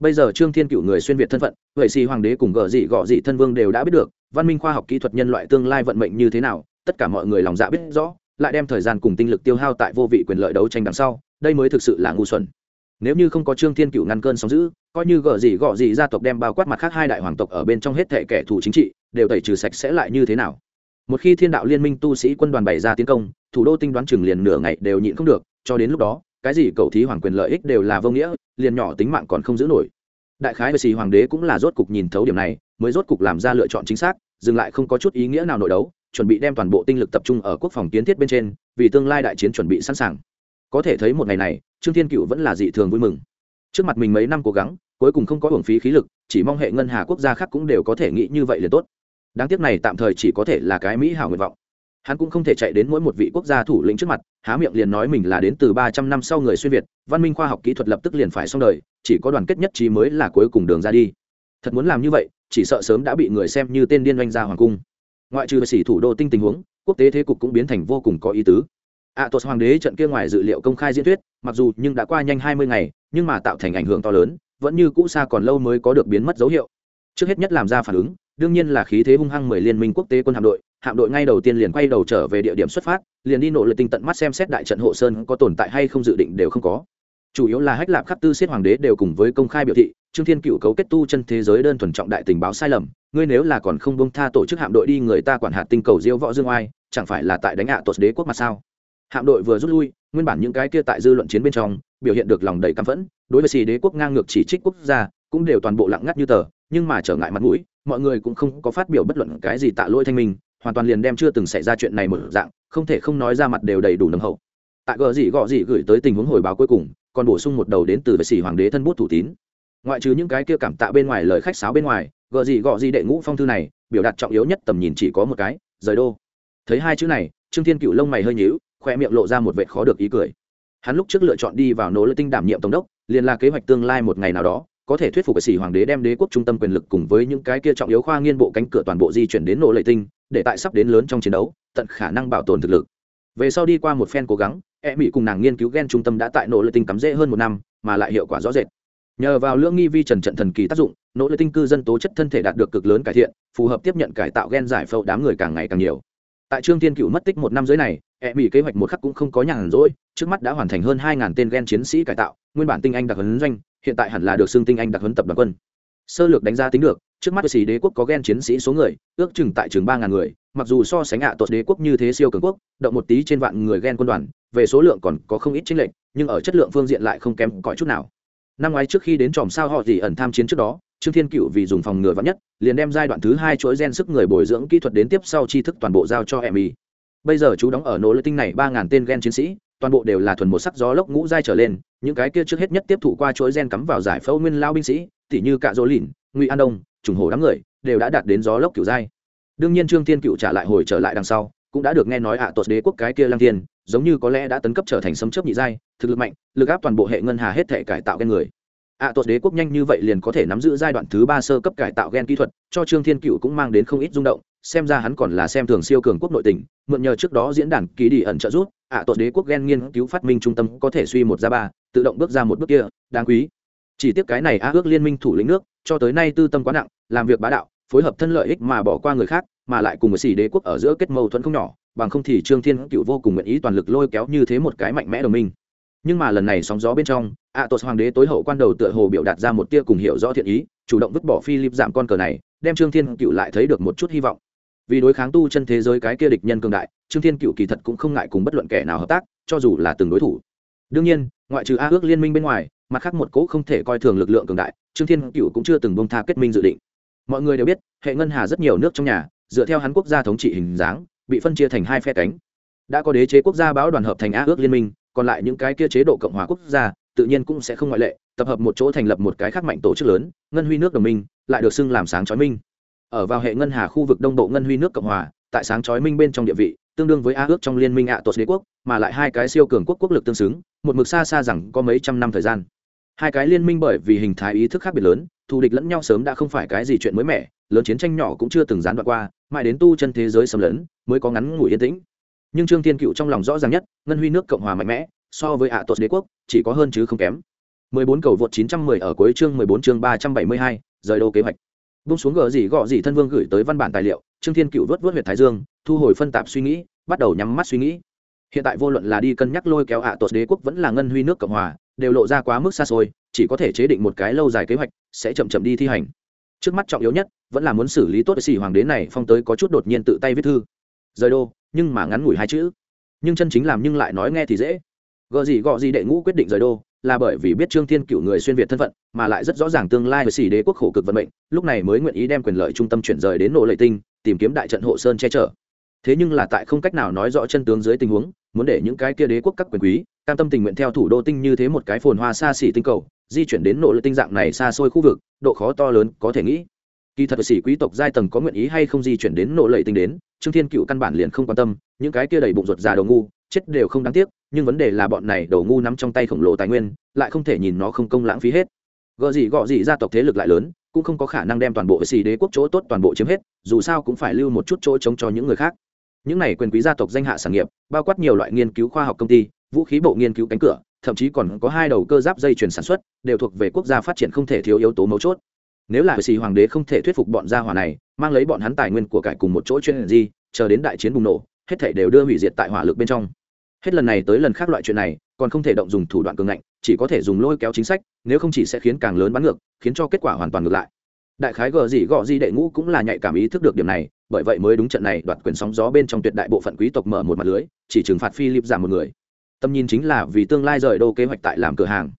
Bây giờ trương thiên cựu người xuyên việt thân phận, vậy xì hoàng đế cùng gợ gì gọ gì thân vương đều đã biết được, văn minh khoa học kỹ thuật nhân loại tương lai vận mệnh như thế nào, tất cả mọi người lòng dạ biết rõ, lại đem thời gian cùng tinh lực tiêu hao tại vô vị quyền lợi đấu tranh đằng sau, đây mới thực sự là ngu xuẩn. Nếu như không có trương thiên cựu ngăn cơn sóng giữ coi như gợ gì gọ gì gia tộc đem bao quát mặt khác hai đại hoàng tộc ở bên trong hết thể kẻ thù chính trị, đều tẩy trừ sạch sẽ lại như thế nào? Một khi thiên đạo liên minh tu sĩ quân đoàn bày ra tiến công, thủ đô tinh đoán chừng liền nửa ngày đều nhịn không được, cho đến lúc đó cái gì cầu thí hoàng quyền lợi ích đều là vô nghĩa, liền nhỏ tính mạng còn không giữ nổi. Đại khái về xì hoàng đế cũng là rốt cục nhìn thấu điểm này, mới rốt cục làm ra lựa chọn chính xác, dừng lại không có chút ý nghĩa nào nội đấu, chuẩn bị đem toàn bộ tinh lực tập trung ở quốc phòng kiến thiết bên trên, vì tương lai đại chiến chuẩn bị sẵn sàng. Có thể thấy một ngày này, trương thiên cựu vẫn là dị thường vui mừng. Trước mặt mình mấy năm cố gắng, cuối cùng không có hưởng phí khí lực, chỉ mong hệ ngân hà quốc gia khác cũng đều có thể nghĩ như vậy liền tốt. Đáng tiếc này tạm thời chỉ có thể là cái mỹ hảo nguyện vọng. Hắn cũng không thể chạy đến mỗi một vị quốc gia thủ lĩnh trước mặt há miệng liền nói mình là đến từ ba trăm năm sau người xuyên việt văn minh khoa học kỹ thuật lập tức liền phải xong đời chỉ có đoàn kết nhất trí mới là cuối cùng đường ra đi. Thật muốn làm như vậy chỉ sợ sớm đã bị người xem như tên điên doanh ra hoàng cung. Ngoại trừ sĩ thủ đô tinh tình huống quốc tế thế cục cũng biến thành vô cùng có ý tứ. Ạ à, tuột hoàng đế trận kia ngoài dự liệu công khai diễn thuyết mặc dù nhưng đã qua nhanh hai mươi ngày nhưng mà tạo thành ảnh hưởng to lớn vẫn như cũ xa còn lâu mới có được biến mất dấu hiệu. Trước hết nhất làm ra phản ứng đương nhiên là khí thế hung hăng mười liên minh quốc tế quân hạm đội hạm đội ngay đầu tiên liền quay đầu trở về địa điểm xuất phát, liền đi nỗ lực tinh tận mắt xem xét đại trận hộ sơn có tồn tại hay không dự định đều không có. Chủ yếu là hách lạp khắc tư siết hoàng đế đều cùng với công khai biểu thị, trương thiên cựu cấu kết tu chân thế giới đơn thuần trọng đại tình báo sai lầm, ngươi nếu là còn không bông tha tổ chức hạm đội đi người ta quản hạt tinh cầu diêu võ dương oai, chẳng phải là tại đánh hạ tột đế quốc mà sao? Hạm đội vừa rút lui, nguyên bản những cái kia tại dư luận chiến bên trong, biểu hiện được lòng đầy căm phẫn, đối với xì đế quốc ngang ngược chỉ trích quốc gia, cũng đều toàn bộ lặng ngắt như tờ, nhưng mà trở ngại mặt mũi, mọi người cũng không có phát biểu bất luận cái gì tạ lỗi thanh minh hoàn toàn liền đem chưa từng xảy ra chuyện này một dạng, không thể không nói ra mặt đều đầy đủ nồng hậu. Tại gờ gì gọ gì gửi tới tình huống hồi báo cuối cùng, còn bổ sung một đầu đến từ vệ sĩ hoàng đế thân bút thủ tín. Ngoại trừ những cái kia cảm tạ bên ngoài lời khách sáo bên ngoài, gờ gì gọ gì đệ ngũ phong thư này, biểu đạt trọng yếu nhất tầm nhìn chỉ có một cái, rời đô. Thấy hai chữ này, trương thiên cựu lông mày hơi nhíu, khoe miệng lộ ra một vệ khó được ý cười. Hắn lúc trước lựa chọn đi vào nỗ lực tinh đảm nhiệm tổng đốc, liền là kế hoạch tương lai một ngày nào đó, có thể thuyết phục cái sĩ hoàng đế đem đế quốc trung tâm quyền lực cùng với những cái kia trọng yếu khoa nghiên bộ cánh cửa toàn bộ di chuyển đến nỗ lệ tinh để tại sắp đến lớn trong chiến đấu, tận khả năng bảo tồn thực lực. Về sau đi qua một phen cố gắng e mỹ cùng nàng nghiên cứu gen trung tâm đã tại nỗ lực tinh cắm rễ hơn một năm, mà lại hiệu quả rõ rệt. Nhờ vào lưỡng nghi vi trần trận thần kỳ tác dụng, nỗ lực tinh cư dân tố chất thân thể đạt được cực lớn cải thiện, phù hợp tiếp nhận cải tạo gen giải phẫu đám người càng ngày càng nhiều. Tại trương thiên cựu mất tích một năm dưới này e mỹ kế hoạch một khắc cũng không có nhàn rỗi, trước mắt đã hoàn thành hơn hai tên gen chiến sĩ cải tạo, nguyên bản tinh anh đặc huấn doanh, hiện tại hẳn là được xưng tinh anh đặc huấn tập đoàn quân. Sơ lược đánh giá tính được trước mắt xì đế quốc có gen chiến sĩ số người, ước chừng tại chừng ba ngàn người, mặc dù so sánh ạ à tuột đế quốc như thế siêu cường quốc, động một tí trên vạn người gen quân đoàn, về số lượng còn có không ít chính lệnh nhưng ở chất lượng phương diện lại không kém cỏi chút nào. Năm ngoái trước khi đến tròm sao họ gì ẩn tham chiến trước đó, trương thiên cựu vì dùng phòng ngừa vắn nhất, liền đem giai đoạn thứ hai chuỗi gen sức người bồi dưỡng kỹ thuật đến tiếp sau tri thức toàn bộ giao cho em y bây giờ chú đóng ở nỗ lực tinh này ba ngàn tên gen chiến sĩ, toàn bộ đều là thuần một sắc gió lốc ngũ giai trở lên, những cái kia trước hết nhất tiếp thụ qua chuỗi gen cắm vào giải phẫu nguyên lao binh sĩ, tỉ như cạ dỗ lìn, ngụy an đông trùng hồ đám người đều đã đạt đến gió lốc kiểu giai đương nhiên trương thiên cựu trả lại hồi trở lại đằng sau cũng đã được nghe nói ạ à tuột đế quốc cái kia lang thiên giống như có lẽ đã tấn cấp trở thành sấm chớp nhị giai thực lực mạnh lực áp toàn bộ hệ ngân hà hết thể cải tạo gen người. Ạ à tuột đế quốc nhanh như vậy liền có thể nắm giữ giai đoạn thứ ba sơ cấp cải tạo gen kỹ thuật cho trương thiên cựu cũng mang đến không ít rung động xem ra hắn còn là xem thường siêu cường quốc nội tỉnh mượn nhờ trước đó diễn đàn ký đi ẩn trợ giúp, ạ à tuột đế quốc gen nghiên cứu phát minh trung tâm có thể suy một ra ba tự động bước ra một bước kia đáng quý chỉ tiếc cái này a ước liên minh thủ lĩnh nước, cho tới nay tư tâm quá nặng, làm việc bá đạo, phối hợp thân lợi ích mà bỏ qua người khác, mà lại cùng với xỉ đế quốc ở giữa kết mâu thuẫn không nhỏ, bằng không thì trương thiên cựu vô cùng nguyện ý toàn lực lôi kéo như thế một cái mạnh mẽ đồng minh. Nhưng mà lần này sóng gió bên trong ạ tuột hoàng đế tối hậu quan đầu tựa hồ biểu đạt ra một tia cùng hiểu rõ thiện ý, chủ động vứt bỏ philip giảm con cờ này, đem trương thiên cựu lại thấy được một chút hy vọng. Vì đối kháng tu chân thế giới cái kia địch nhân cường đại, trương thiên cựu kỳ thật cũng không ngại cùng bất luận kẻ nào hợp tác, cho dù là từng đối thủ đương nhiên, ngoại trừ a ước liên minh bên ngoài, mặt khác một cỗ không thể coi thường lực lượng cường đại, trương thiên cựu cũng chưa từng bông tha kết minh dự định. Mọi người đều biết, hệ ngân hà rất nhiều nước trong nhà, dựa theo hắn quốc gia thống trị hình dáng, bị phân chia thành hai phe cánh. Đã có đế chế quốc gia báo đoàn hợp thành a ước liên minh, còn lại những cái kia chế độ cộng hòa quốc gia, tự nhiên cũng sẽ không ngoại lệ, tập hợp một chỗ thành lập một cái khác mạnh tổ chức lớn, ngân huy nước đồng minh, lại được xưng làm sáng chói minh. Ở vào hệ ngân hà khu vực đông bộ ngân huy nước cộng hòa, tại sáng chói minh bên trong địa vị tương đương với a ước trong liên minh ạ tuột đế quốc mà lại hai cái siêu cường quốc quốc lực tương xứng một mực xa xa rằng có mấy trăm năm thời gian. Hai cái liên minh bởi vì hình thái ý thức khác biệt lớn thù địch lẫn nhau sớm đã không phải cái gì chuyện mới mẻ lớn chiến tranh nhỏ cũng chưa từng gián đoạn qua mãi đến tu chân thế giới xâm lấn mới có ngắn ngủi yên tĩnh. Nhưng trương thiên cựu trong lòng rõ ràng nhất ngân huy nước cộng hòa mạnh mẽ so với ạ tuột đế quốc chỉ có hơn chứ không kém. 14 cầu vượt 910 ở cuối chương 14 chương 372, rời đô kế hoạch. Bung xuống gở gì gọ gì thân vương gửi tới văn bản tài liệu trương thiên cựu vớt vớt huyệt thái dương thu hồi phân tạp suy nghĩ bắt đầu nhắm mắt suy nghĩ. Hiện tại vô luận là đi cân nhắc lôi kéo ạ à đế quốc vẫn là ngân huy nước cộng hòa, đều lộ ra quá mức xa xôi, chỉ có thể chế định một cái lâu dài kế hoạch, sẽ chậm chậm đi thi hành. Trước mắt trọng yếu nhất, vẫn là muốn xử lý tốt xì hoàng đế này, phong tới có chút đột nhiên tự tay viết thư. Rời đô, nhưng mà ngắn ngủi hai chữ. Nhưng chân chính làm nhưng lại nói nghe thì dễ. Gợ gì gọ gì đệ ngũ quyết định rời đô, là bởi vì biết trương thiên cựu người xuyên việt thân phận, mà lại rất rõ ràng tương lai với xỉ đế quốc khổ cực vận mệnh, lúc này mới nguyện ý đem quyền lợi trung tâm chuyển rời đến nổ lệ tinh, tìm kiếm đại trận hộ sơn che chở thế nhưng là tại không cách nào nói rõ chân tướng dưới tình huống, muốn để những cái kia đế quốc các quyền quý, cam tâm tình nguyện theo thủ đô tinh như thế một cái phồn hoa xa xỉ tinh cầu, di chuyển đến nội lệ tinh dạng này xa xôi khu vực, độ khó to lớn có thể nghĩ. Kỳ thật sĩ quý tộc giai tầng có nguyện ý hay không di chuyển đến nộ lệ tinh đến, trương thiên cựu căn bản liền không quan tâm, những cái kia đầy bụng ruột già đầu ngu, chết đều không đáng tiếc, nhưng vấn đề là bọn này đầu ngu nắm trong tay khổng lồ tài nguyên, lại không thể nhìn nó không công lãng phí hết. Gợ gì gọ gì gia tộc thế lực lại lớn, cũng không có khả năng đem toàn bộ xì đế quốc chỗ tốt toàn bộ chiếm hết, dù sao cũng phải lưu một chút chỗ trống cho những người khác những này quyền quý gia tộc danh hạ sản nghiệp, bao quát nhiều loại nghiên cứu khoa học công ty, vũ khí bộ nghiên cứu cánh cửa, thậm chí còn có hai đầu cơ giáp dây chuyển sản xuất, đều thuộc về quốc gia phát triển không thể thiếu yếu tố mấu chốt. Nếu là xì hoàng đế không thể thuyết phục bọn gia hỏa này, mang lấy bọn hắn tài nguyên của cải cùng một chỗ chuyên gì chờ đến đại chiến bùng nổ, hết thể đều đưa hủy diệt tại hỏa lực bên trong. Hết lần này tới lần khác loại chuyện này, còn không thể động dùng thủ đoạn cường ngạnh, chỉ có thể dùng lôi kéo chính sách, nếu không chỉ sẽ khiến càng lớn bắn ngược, khiến cho kết quả hoàn toàn ngược lại. Đại khái gờ gì gọ gì đệ ngũ cũng là nhạy cảm ý thức được điểm này bởi vậy mới đúng trận này, đoạt quyền sóng gió bên trong tuyệt đại bộ phận quý tộc mở một mặt lưới, chỉ trừng phạt philip giảm một người. Tâm nhìn chính là vì tương lai rời đô kế hoạch tại làm cửa hàng.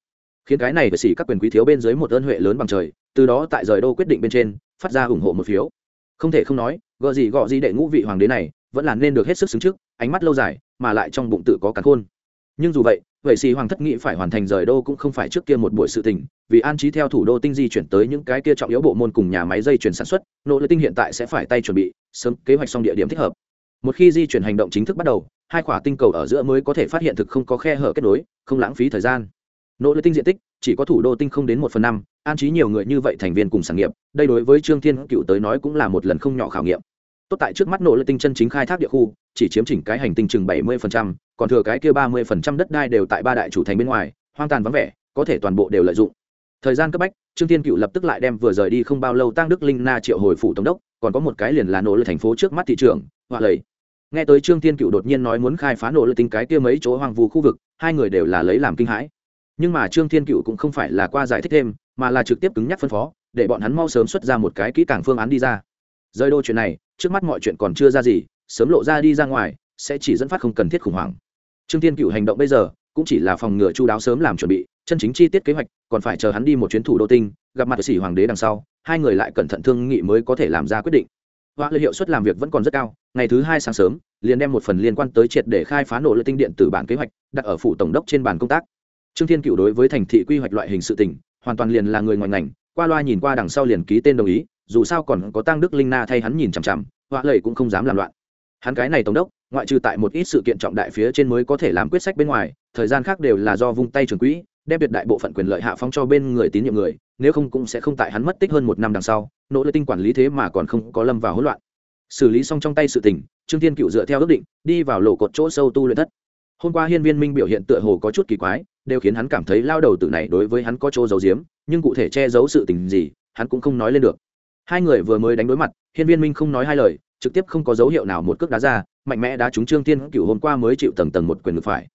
Khiến cái này phải xỉ các quyền quý thiếu bên dưới một ơn huệ lớn bằng trời, từ đó tại rời đô quyết định bên trên, phát ra ủng hộ một phiếu. Không thể không nói, gợ gì gọ gì đệ ngũ vị hoàng đế này, vẫn là nên được hết sức xứng trước, ánh mắt lâu dài, mà lại trong bụng tự có cắn khôn nhưng dù vậy vậy xì hoàng thất nghĩ phải hoàn thành rời đô cũng không phải trước kia một buổi sự tình, vì an trí theo thủ đô tinh di chuyển tới những cái kia trọng yếu bộ môn cùng nhà máy dây chuyển sản xuất, nỗ lực tinh hiện tại sẽ phải tay chuẩn bị, sớm, kế hoạch xong địa điểm thích hợp. Một khi di chuyển hành động chính thức bắt đầu, hai quả tinh cầu ở giữa mới có thể phát hiện thực không có khe hở kết nối, không lãng phí thời gian. Nỗ lực tinh diện tích, chỉ có thủ đô tinh không đến một phần năm, an trí nhiều người như vậy thành viên cùng sản nghiệp, đây đối với trương thiên cựu tới nói cũng là một lần không nhỏ khảo nghiệm tốt tại trước mắt nỗ lực tinh chân chính khai thác địa khu, chỉ chiếm chỉnh cái hành tinh chừng bảy mươi còn thừa cái kia ba mươi đất đai đều tại ba đại chủ thành bên ngoài, hoang tàn vắng vẻ, có thể toàn bộ đều lợi dụng. Thời gian cấp bách, trương thiên cựu lập tức lại đem vừa rời đi không bao lâu tăng đức linh na triệu hồi phủ tổng đốc, còn có một cái liền là nỗ lực thành phố trước mắt thị trường họa lầy. Nghe tới trương thiên cựu đột nhiên nói muốn khai phá nỗ lực tinh cái kia mấy chỗ hoang vu khu vực, hai người đều là lấy làm kinh hãi. Nhưng mà trương thiên cựu cũng không phải là qua giải thích thêm, mà là trực tiếp cứng nhắc phân phó, để bọn hắn mau sớm xuất ra một cái kỹ càng phương án đi ra rời đô chuyện này, trước mắt mọi chuyện còn chưa ra gì, sớm lộ ra đi ra ngoài, sẽ chỉ dẫn phát không cần thiết khủng hoảng. Trương thiên cựu hành động bây giờ, cũng chỉ là phòng ngừa chu đáo sớm làm chuẩn bị, chân chính chi tiết kế hoạch, còn phải chờ hắn đi một chuyến thủ đô tinh, gặp mặt sĩ hoàng đế đằng sau, hai người lại cẩn thận thương nghị mới có thể làm ra quyết định. Hoa lợi hiệu suất làm việc vẫn còn rất cao, ngày thứ hai sáng sớm, liền đem một phần liên quan tới triệt để khai phá nổ lợi tinh điện từ bản kế hoạch, đặt ở phủ tổng đốc trên bàn công tác. Trương thiên cựu đối với thành thị quy hoạch loại hình sự tỉnh hoàn toàn liền là người ngoài ngành, qua loa nhìn qua đằng sau liền ký tên đồng ý dù sao còn có tăng đức linh na thay hắn nhìn chằm chằm họa lầy cũng không dám làm loạn. Hắn cái này tổng đốc, ngoại trừ tại một ít sự kiện trọng đại phía trên mới có thể làm quyết sách bên ngoài, thời gian khác đều là do vung tay trường quỹ, đem tuyệt đại bộ phận quyền lợi hạ phong cho bên người tín nhiệm người, nếu không cũng sẽ không tại hắn mất tích hơn một năm đằng sau, nỗ lực tinh quản lý thế mà còn không có lâm vào hỗn loạn. Xử lý xong trong tay sự tình, trương thiên cựu dựa theo ước định, đi vào lỗ cột chỗ sâu tu luyện thất hôm qua hiên viên minh biểu hiện tựa hồ có chút kỳ quái, đều khiến hắn cảm thấy lao đầu tử này đối với hắn có chỗ giấu giếm, nhưng cụ thể che giấu sự tình gì, hắn cũng không nói lên được hai người vừa mới đánh đối mặt, hiên viên minh không nói hai lời, trực tiếp không có dấu hiệu nào một cước đá ra, mạnh mẽ đá trúng trương tiên cựu hôm qua mới chịu tầng tầng một quyền ngược phải.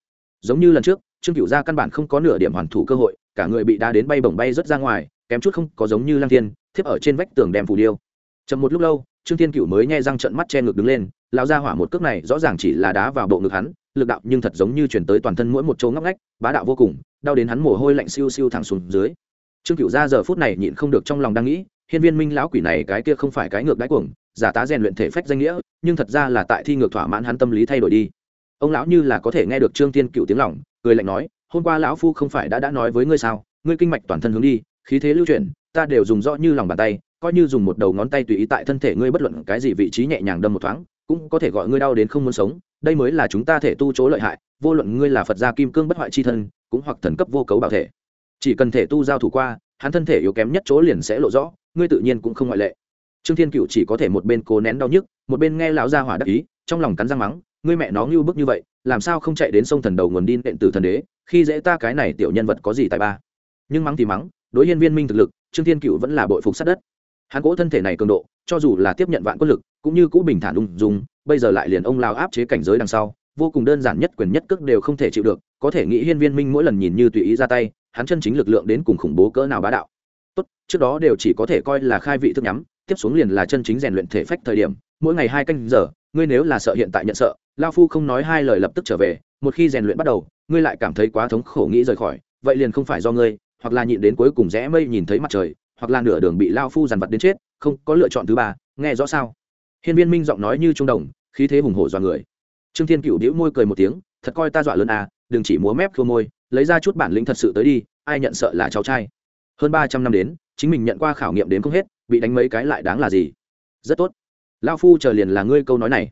Giống như lần trước, trương cựu ra căn bản không có nửa điểm hoàn thủ cơ hội, cả người bị đá đến bay bổng bay rớt ra ngoài, kém chút không có giống như lang thiên, thiếp ở trên vách tường đem phù điêu. Chậm một lúc lâu, trương thiên cựu mới nhai răng trận mắt che ngực đứng lên lao ra hỏa một cước này rõ ràng chỉ là đá vào bộ ngực hắn, lực đạo nhưng thật giống như chuyển tới toàn thân mỗi một chỗ ngóc ngách, bá đạo vô cùng, đau đến hắn mồ hôi lạnh siêu siêu thẳng xuống dưới. Trương cựu ra giờ phút này nhịn không được trong lòng đang nghĩ hiên viên minh lão quỷ này cái kia không phải cái ngược đáy cuồng, giả tá rèn luyện thể phách danh nghĩa, nhưng thật ra là tại thi ngược thỏa mãn hắn tâm lý thay đổi đi. Ông lão như là có thể nghe được trương tiên cựu tiếng lòng, cười lạnh nói, hôm qua lão phu không phải đã đã nói với ngươi sao? Ngươi kinh mạch toàn thân hướng đi, khí thế lưu chuyển, ta đều dùng rõ như lòng bàn tay, coi như dùng một đầu ngón tay tùy ý tại thân thể ngươi bất luận cái gì vị trí nhẹ nhàng đâm một thoáng, cũng có thể gọi ngươi đau đến không muốn sống. Đây mới là chúng ta thể tu chỗ lợi hại, vô luận ngươi là phật gia kim cương bất hoại chi thân, cũng hoặc thần cấp vô cấu bảo thể chỉ cần thể tu giao thủ qua, hắn thân thể yếu kém nhất chỗ liền sẽ lộ rõ, ngươi tự nhiên cũng không ngoại lệ. Trương thiên cựu chỉ có thể một bên cố nén đau nhức, một bên nghe lão gia hỏa đắc ý, trong lòng cắn răng mắng, ngươi mẹ nó ngưu bức như vậy, làm sao không chạy đến sông thần đầu nguồn đi nện từ thần đế, khi dễ ta cái này tiểu nhân vật có gì tài ba. Nhưng mắng thì mắng, đối hiên viên minh thực lực, trương thiên cựu vẫn là bội phục sát đất. Hắn cỗ thân thể này cường độ, cho dù là tiếp nhận vạn quân lực, cũng như cũ bình thản ung dung, bây giờ lại liền ông lao áp chế cảnh giới đằng sau, vô cùng đơn giản nhất quyền nhất cước đều không thể chịu được, có thể nghĩ hiên viên minh mỗi lần nhìn như tùy ý ra tay hắn chân chính lực lượng đến cùng khủng bố cỡ nào bá đạo. Tốt, trước đó đều chỉ có thể coi là khai vị thức nhắm, tiếp xuống liền là chân chính rèn luyện thể phách thời điểm, mỗi ngày hai canh giờ, ngươi nếu là sợ hiện tại nhận sợ, lao phu không nói hai lời lập tức trở về, một khi rèn luyện bắt đầu, ngươi lại cảm thấy quá thống khổ nghĩ rời khỏi, vậy liền không phải do ngươi, hoặc là nhịn đến cuối cùng rẽ mây nhìn thấy mặt trời, hoặc là nửa đường bị lao phu dằn vặt đến chết, không, có lựa chọn thứ ba, nghe rõ sao? Hiên viên minh giọng nói như trung đồng, khí thế hùng hổ dọa người. Trương thiên cựu đĩu môi cười một tiếng, thật coi ta dọa lớn à đừng chỉ múa mép khua môi lấy ra chút bản lĩnh thật sự tới đi, ai nhận sợ là cháu trai. Hơn ba trăm năm đến, chính mình nhận qua khảo nghiệm đến không hết, bị đánh mấy cái lại đáng là gì? Rất tốt. Lao phu chờ liền là ngươi câu nói này.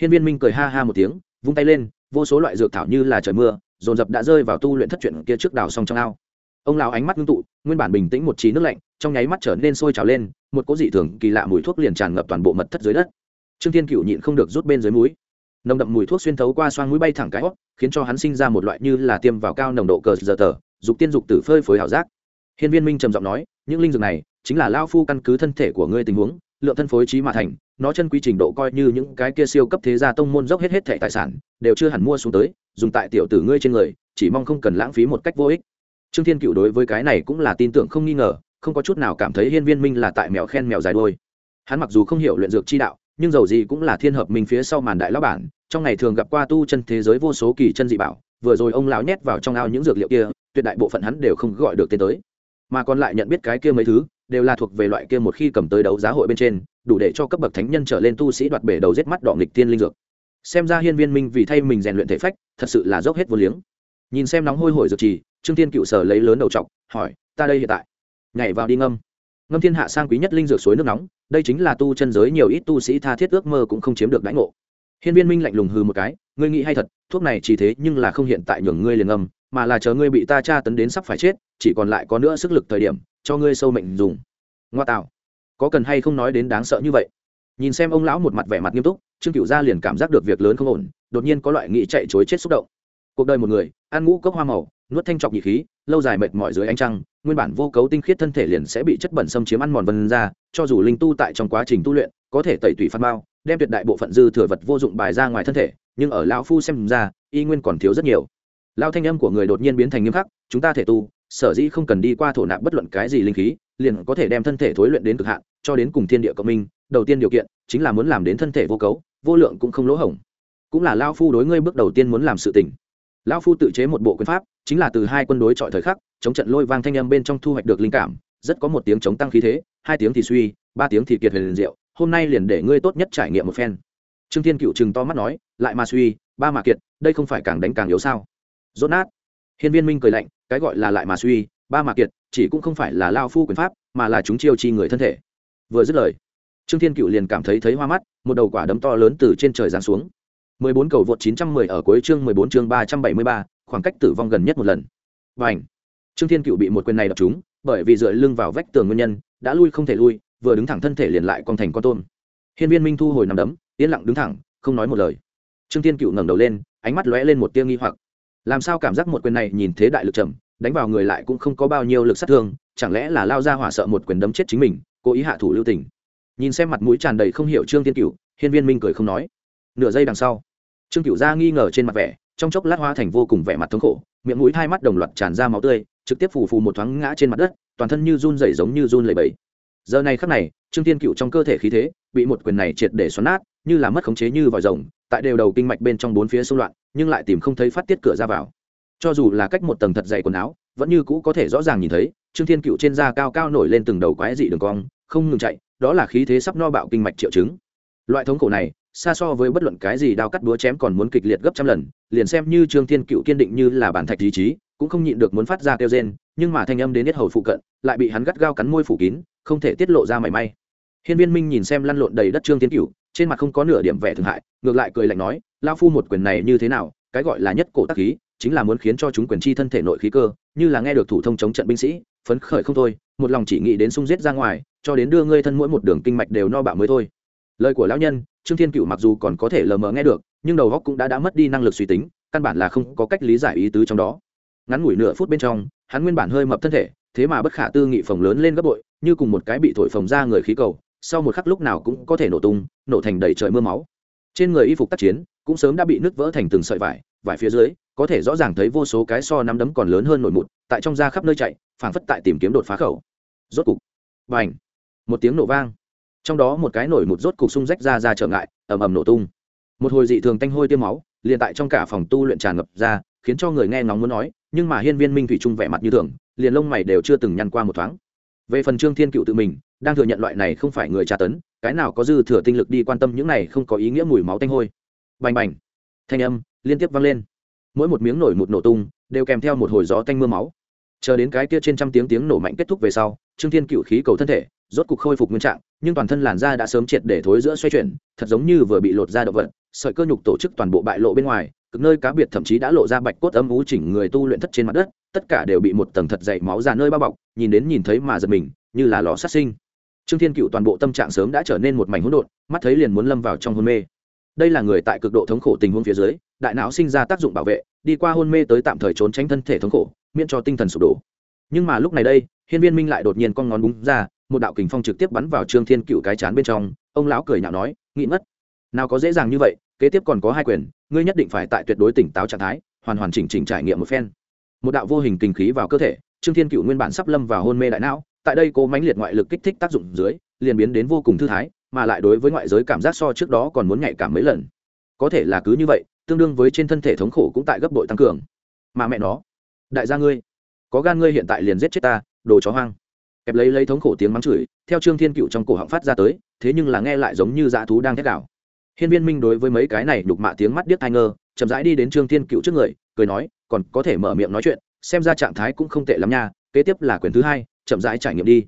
Hiên viên minh cười ha ha một tiếng, vung tay lên, vô số loại dược thảo như là trời mưa, dồn dập đã rơi vào tu luyện thất chuyện kia trước đào xong trong ao. Ông lão ánh mắt ngưng tụ, nguyên bản bình tĩnh một trí nước lạnh, trong nháy mắt trở nên sôi trào lên, một cỗ dị thường kỳ lạ mùi thuốc liền tràn ngập toàn bộ mật thất dưới đất. Trương thiên cựu nhịn không được rút bên dưới mũi nồng đậm mùi thuốc xuyên thấu qua xoang mũi bay thẳng cái hót khiến cho hắn sinh ra một loại như là tiêm vào cao nồng độ cờ giờ tờ, dục tiên dục tử phơi phới hảo giác. Hiên viên minh trầm giọng nói, những linh dược này chính là lao phu căn cứ thân thể của ngươi tình huống, lượng thân phối trí mà thành, nó chân quy trình độ coi như những cái kia siêu cấp thế gia tông môn dốc hết hết thẻ tài sản, đều chưa hẳn mua xuống tới, dùng tại tiểu tử ngươi trên người, chỉ mong không cần lãng phí một cách vô ích. Trương thiên cựu đối với cái này cũng là tin tưởng không nghi ngờ, không có chút nào cảm thấy hiên viên minh là tại mèo khen mèo dài đôi hắn mặc dù không hiểu luyện dược chi đạo nhưng dầu gì cũng là thiên hợp mình phía sau màn đại lão bản, trong ngày thường gặp qua tu chân thế giới vô số kỳ chân dị bảo, vừa rồi ông lão nhét vào trong ao những dược liệu kia, tuyệt đại bộ phận hắn đều không gọi được tên tới. Mà còn lại nhận biết cái kia mấy thứ, đều là thuộc về loại kia một khi cầm tới đấu giá hội bên trên, đủ để cho cấp bậc thánh nhân trở lên tu sĩ đoạt bể đầu giết mắt đỏ nghịch tiên linh dược. Xem ra hiên viên minh vì thay mình rèn luyện thể phách, thật sự là dốc hết vô liếng. Nhìn xem nóng hôi hổi dược trì, trương tiên cựu sở lấy lớn đầu trọc hỏi, ta đây hiện tại? Nhảy vào đi ngâm ngâm thiên hạ sang quý nhất linh dược suối nước nóng, đây chính là tu chân giới nhiều ít tu sĩ tha thiết ước mơ cũng không chiếm được đãi ngộ. Hiên viên minh lạnh lùng hư một cái, ngươi nghĩ hay thật, thuốc này chỉ thế nhưng là không hiện tại nhường ngươi liền ngâm, mà là chờ ngươi bị ta tra tấn đến sắp phải chết, chỉ còn lại có nữa sức lực thời điểm, cho ngươi sâu mệnh dùng. Ngoa tạo. Có cần hay không nói đến đáng sợ như vậy? Nhìn xem ông lão một mặt vẻ mặt nghiêm túc, trương cựu gia liền cảm giác được việc lớn không ổn, đột nhiên có loại nghĩ chạy chối chết xúc động. Cuộc đời một người, ăn ngũ cốc hoa màu nuốt thanh trọc nhị khí, lâu dài mệt mỏi dưới ánh trăng, nguyên bản vô cấu tinh khiết thân thể liền sẽ bị chất bẩn xâm chiếm ăn mòn vân ra, cho dù linh tu tại trong quá trình tu luyện, có thể tẩy tủy phát bao, đem tuyệt đại bộ phận dư thừa vật vô dụng bài ra ngoài thân thể, nhưng ở lão phu xem ra, y nguyên còn thiếu rất nhiều. Lao thanh âm của người đột nhiên biến thành nghiêm khắc, chúng ta thể tu, sở dĩ không cần đi qua thổ nạp bất luận cái gì linh khí, liền có thể đem thân thể thối luyện đến cực hạn, cho đến cùng thiên địa cộng minh, đầu tiên điều kiện chính là muốn làm đến thân thể vô cấu, vô lượng cũng không lỗ hổng. Cũng là lao phu đối ngươi bước đầu tiên muốn làm sự tỉnh lao phu tự chế một bộ quyền pháp chính là từ hai quân đối chọi thời khắc chống trận lôi vang thanh âm bên trong thu hoạch được linh cảm rất có một tiếng chống tăng khí thế hai tiếng thì suy ba tiếng thì kiệt huyền diệu hôm nay liền để ngươi tốt nhất trải nghiệm một phen. Trương thiên cựu chừng to mắt nói lại mà suy ba mà kiệt đây không phải càng đánh càng yếu sao? Rốt nát. Hiên viên minh cười lạnh cái gọi là lại mà suy ba mà kiệt chỉ cũng không phải là lao phu quyền pháp mà là chúng chiêu chi người thân thể. Vừa dứt lời trương thiên cựu liền cảm thấy thấy hoa mắt một đầu quả đấm to lớn từ trên trời giáng xuống. 14 cầu vượt 910 ở cuối chương 14 chương 373, khoảng cách tử vong gần nhất một lần. Và ảnh. Trương Thiên Cựu bị một quyền này đập trúng, bởi vì dựa lưng vào vách tường nguyên nhân, đã lui không thể lui, vừa đứng thẳng thân thể liền lại cong thành con tôm. Hiên Viên Minh thu hồi nằm đấm, yên lặng đứng thẳng, không nói một lời. Trương Thiên Cựu ngẩng đầu lên, ánh mắt lóe lên một tia nghi hoặc. Làm sao cảm giác một quyền này nhìn thế đại lực trầm, đánh vào người lại cũng không có bao nhiêu lực sát thương, chẳng lẽ là lao ra hỏa sợ một quyền đấm chết chính mình, cố ý hạ thủ lưu tình. Nhìn xem mặt mũi tràn đầy không hiểu Trương Thiên Cựu, Hiên Viên Minh cười không nói. Nửa giây đằng sau, trương cựu ra nghi ngờ trên mặt vẻ trong chốc lát hoa thành vô cùng vẻ mặt thống khổ, miệng mũi hai mắt đồng loạt tràn ra máu tươi, trực tiếp phù phù một thoáng ngã trên mặt đất, toàn thân như run rẩy giống như run lẩy bẩy. Giờ này khắc này, trương thiên cựu trong cơ thể khí thế bị một quyền này triệt để xoắn nát, như là mất khống chế như vòi rồng, tại đều đầu kinh mạch bên trong bốn phía xung loạn, nhưng lại tìm không thấy phát tiết cửa ra vào. Cho dù là cách một tầng thật dày quần áo, vẫn như cũ có thể rõ ràng nhìn thấy, trương thiên cựu trên da cao cao nổi lên từng đầu quái dị đường cong, không ngừng chạy, đó là khí thế sắp no bạo kinh mạch triệu chứng. Loại thống khổ này xa so với bất luận cái gì đao cắt búa chém còn muốn kịch liệt gấp trăm lần, liền xem như trương thiên cựu kiên định như là bản thạch ý chí, cũng không nhịn được muốn phát ra kêu rên, nhưng mà thanh âm đến hết hầu phụ cận, lại bị hắn gắt gao cắn môi phủ kín, không thể tiết lộ ra mảy may. Hiên viên minh nhìn xem lăn lộn đầy đất trương thiên cựu, trên mặt không có nửa điểm vẻ thương hại, ngược lại cười lạnh nói lao phu một quyền này như thế nào, cái gọi là nhất cổ tác khí, chính là muốn khiến cho chúng quyền chi thân thể nội khí cơ, như là nghe được thủ thông chống trận binh sĩ, phấn khởi không thôi, một lòng chỉ nghĩ đến sung giết ra ngoài, cho đến đưa ngươi thân mỗi một đường kinh mạch đều no bạo mới thôi. Lời của lão nhân trương thiên cựu mặc dù còn có thể lờ mờ nghe được, nhưng đầu góc cũng đã đã mất đi năng lực suy tính, căn bản là không có cách lý giải ý tứ trong đó. Ngắn ngủi nửa phút bên trong, hắn nguyên bản hơi mập thân thể, thế mà bất khả tư nghị phồng lớn lên gấp bội, như cùng một cái bị thổi phồng ra người khí cầu, sau một khắc lúc nào cũng có thể nổ tung, nổ thành đầy trời mưa máu. Trên người y phục tác chiến, cũng sớm đã bị nứt vỡ thành từng sợi vải vải phía dưới, có thể rõ ràng thấy vô số cái so nắm đấm còn lớn hơn nổi mụt tại trong da khắp nơi chạy, phảng phất tại tìm kiếm đột phá khẩu. Rốt cục và một tiếng nổ vang trong đó một cái nổi một rốt cục xung rách ra ra trở ngại, ầm ầm nổ tung. Một hồi dị thường tanh hôi tiêm máu, liền tại trong cả phòng tu luyện tràn ngập ra, khiến cho người nghe ngóng muốn nói, nhưng mà hiên viên minh thủy trung vẻ mặt như thường, liền lông mày đều chưa từng nhăn qua một thoáng. Về phần trương thiên cựu tự mình, đang thừa nhận loại này không phải người tra tấn, cái nào có dư thừa tinh lực đi quan tâm những này không có ý nghĩa mùi máu tanh hôi. Bành bành. Thanh âm liên tiếp vang lên. Mỗi một miếng nổi một nổ tung, đều kèm theo một hồi gió tanh mưa máu chờ đến cái kia trên trăm tiếng tiếng nổ mạnh kết thúc về sau, trương thiên cựu khí cầu thân thể rốt cục khôi phục nguyên trạng, nhưng toàn thân làn da đã sớm triệt để thối giữa xoay chuyển, thật giống như vừa bị lột da động vật, sợi cơ nhục tổ chức toàn bộ bại lộ bên ngoài, cực nơi cá biệt thậm chí đã lộ ra bạch cốt âm ú chỉnh người tu luyện thất trên mặt đất, tất cả đều bị một tầng thật dày máu ra nơi bao bọc, nhìn đến nhìn thấy mà giật mình, như là lò sát sinh. Trương thiên cựu toàn bộ tâm trạng sớm đã trở nên một mảnh hỗn độn, mắt thấy liền muốn lâm vào trong hôn mê. Đây là người tại cực độ thống khổ tình huống phía dưới, đại não sinh ra tác dụng bảo vệ, đi qua hôn mê tới tạm thời trốn tránh thân thể thống khổ miễn cho tinh thần sụp đổ. Nhưng mà lúc này đây, hiên viên minh lại đột nhiên con ngón búng ra, một đạo kình phong trực tiếp bắn vào trương thiên cựu cái chán bên trong, ông lão cười nhạo nói nghĩ mất nào có dễ dàng như vậy, kế tiếp còn có hai quyền, ngươi nhất định phải tại tuyệt đối tỉnh táo trạng thái, hoàn hoàn chỉnh chỉnh trải nghiệm một phen. Một đạo vô hình kinh khí vào cơ thể, trương thiên cựu nguyên bản sắp lâm vào hôn mê đại não, tại đây cố mãnh liệt ngoại lực kích thích tác dụng dưới, liền biến đến vô cùng thư thái, mà lại đối với ngoại giới cảm giác so trước đó còn muốn nhạy cảm mấy lần. Có thể là cứ như vậy, tương đương với trên thân thể thống khổ cũng tại gấp bội tăng cường. Mà mẹ nó đại gia ngươi, có gan ngươi hiện tại liền giết chết ta, đồ chó hoang. Kẹp lấy lấy thống khổ tiếng mắng chửi, theo trương thiên cựu trong cổ họng phát ra tới, thế nhưng là nghe lại giống như dã thú đang thét đảo hiên viên minh đối với mấy cái này đục mạ tiếng mắt điếc thai ngơ, chậm rãi đi đến trương thiên cựu trước người, cười nói, còn có thể mở miệng nói chuyện, xem ra trạng thái cũng không tệ lắm nha, kế tiếp là quyền thứ hai, chậm rãi trải nghiệm đi.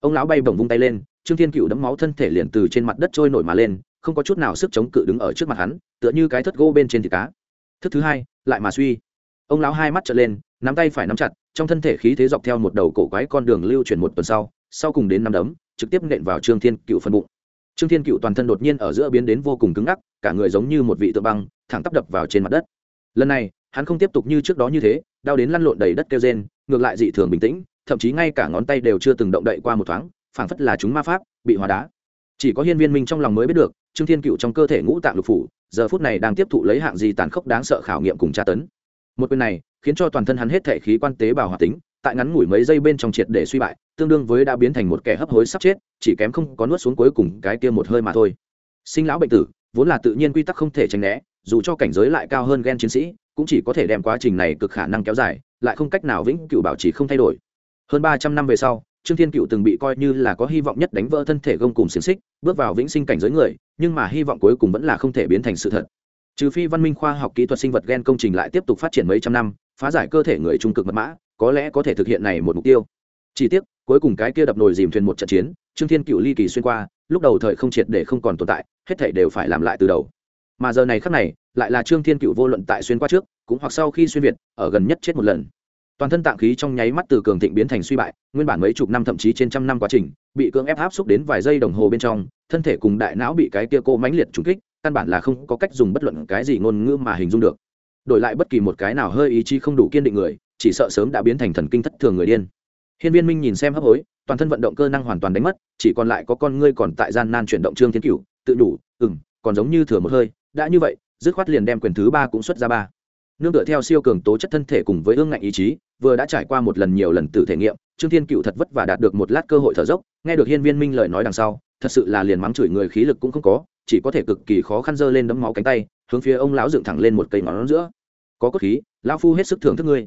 Ông lão bay bổng vung tay lên, trương thiên cựu đấm máu thân thể liền từ trên mặt đất trôi nổi mà lên, không có chút nào sức chống cự đứng ở trước mặt hắn, tựa như cái thất gỗ bên trên thịt cá. Thức thứ hai, lại mà suy. Ông lão hai mắt trở lên nắm tay phải nắm chặt, trong thân thể khí thế dọc theo một đầu cổ quái con đường lưu chuyển một tuần sau sau cùng đến năm đấm, trực tiếp nện vào trương thiên cựu phân bụng. Trương thiên cựu toàn thân đột nhiên ở giữa biến đến vô cùng cứng ngắc, cả người giống như một vị tượng băng, thẳng tắp đập vào trên mặt đất. Lần này, hắn không tiếp tục như trước đó như thế, đau đến lăn lộn đầy đất kêu rên, ngược lại dị thường bình tĩnh, thậm chí ngay cả ngón tay đều chưa từng động đậy qua một thoáng, phảng phất là chúng ma pháp, bị hóa đá. Chỉ có hiên viên minh trong lòng mới biết được, trương thiên cựu trong cơ thể ngũ tạng lục phủ, giờ phút này đang tiếp thụ lấy hạng gì tàn khốc đáng sợ khảo nghiệm cùng tra tấn một quyền này khiến cho toàn thân hắn hết thể khí quan tế bào hoạt tính, tại ngắn ngủi mấy giây bên trong triệt để suy bại, tương đương với đã biến thành một kẻ hấp hối sắp chết, chỉ kém không có nuốt xuống cuối cùng cái kia một hơi mà thôi. Sinh lão bệnh tử, vốn là tự nhiên quy tắc không thể tránh né, dù cho cảnh giới lại cao hơn gen chiến sĩ, cũng chỉ có thể đem quá trình này cực khả năng kéo dài, lại không cách nào vĩnh cửu bảo trì không thay đổi. Hơn ba trăm năm về sau, trương thiên cựu từng bị coi như là có hy vọng nhất đánh vỡ thân thể gông cùng xiềng xích, bước vào vĩnh sinh cảnh giới người, nhưng mà hy vọng cuối cùng vẫn là không thể biến thành sự thật trừ phi văn minh khoa học kỹ thuật sinh vật gen công trình lại tiếp tục phát triển mấy trăm năm, phá giải cơ thể người trung cực mật mã, có lẽ có thể thực hiện này một mục tiêu. Chỉ tiếc, cuối cùng cái kia đập nồi dìm thuyền một trận chiến, trương thiên cựu ly kỳ xuyên qua, lúc đầu thời không triệt để không còn tồn tại, hết thể đều phải làm lại từ đầu. Mà giờ này khắc này, lại là trương thiên cựu vô luận tại xuyên qua trước, cũng hoặc sau khi xuyên việt, ở gần nhất chết một lần. Toàn thân tạng khí trong nháy mắt từ cường thịnh biến thành suy bại, nguyên bản mấy chục năm thậm chí trên trăm năm quá trình, bị cưỡng ép áp xúc đến vài giây đồng hồ bên trong, thân thể cùng đại não bị cái kia cô mãnh liệt trúng kích căn bản là không có cách dùng bất luận cái gì ngôn ngữ mà hình dung được. Đổi lại bất kỳ một cái nào hơi ý chí không đủ kiên định người, chỉ sợ sớm đã biến thành thần kinh thất thường người điên. Hiên viên minh nhìn xem hấp hối, toàn thân vận động cơ năng hoàn toàn đánh mất, chỉ còn lại có con ngươi còn tại gian nan chuyển động trương thiên cửu, tự đủ ừng còn giống như thừa một hơi, đã như vậy, dứt khoát liền đem quyền thứ ba cũng xuất ra ba. Nương tựa theo siêu cường tố chất thân thể cùng với ương ngạnh ý chí, vừa đã trải qua một lần nhiều lần tự thể nghiệm, trương thiên cựu thật vất vả đạt được một lát cơ hội thở dốc, nghe được hiên viên minh lời nói đằng sau thật sự là liền mắng chửi người khí lực cũng không có, chỉ có thể cực kỳ khó khăn dơ lên đấm máu cánh tay, hướng phía ông lão dựng thẳng lên một cây ngón giữa. Có cốt khí, lão phu hết sức thưởng thức ngươi.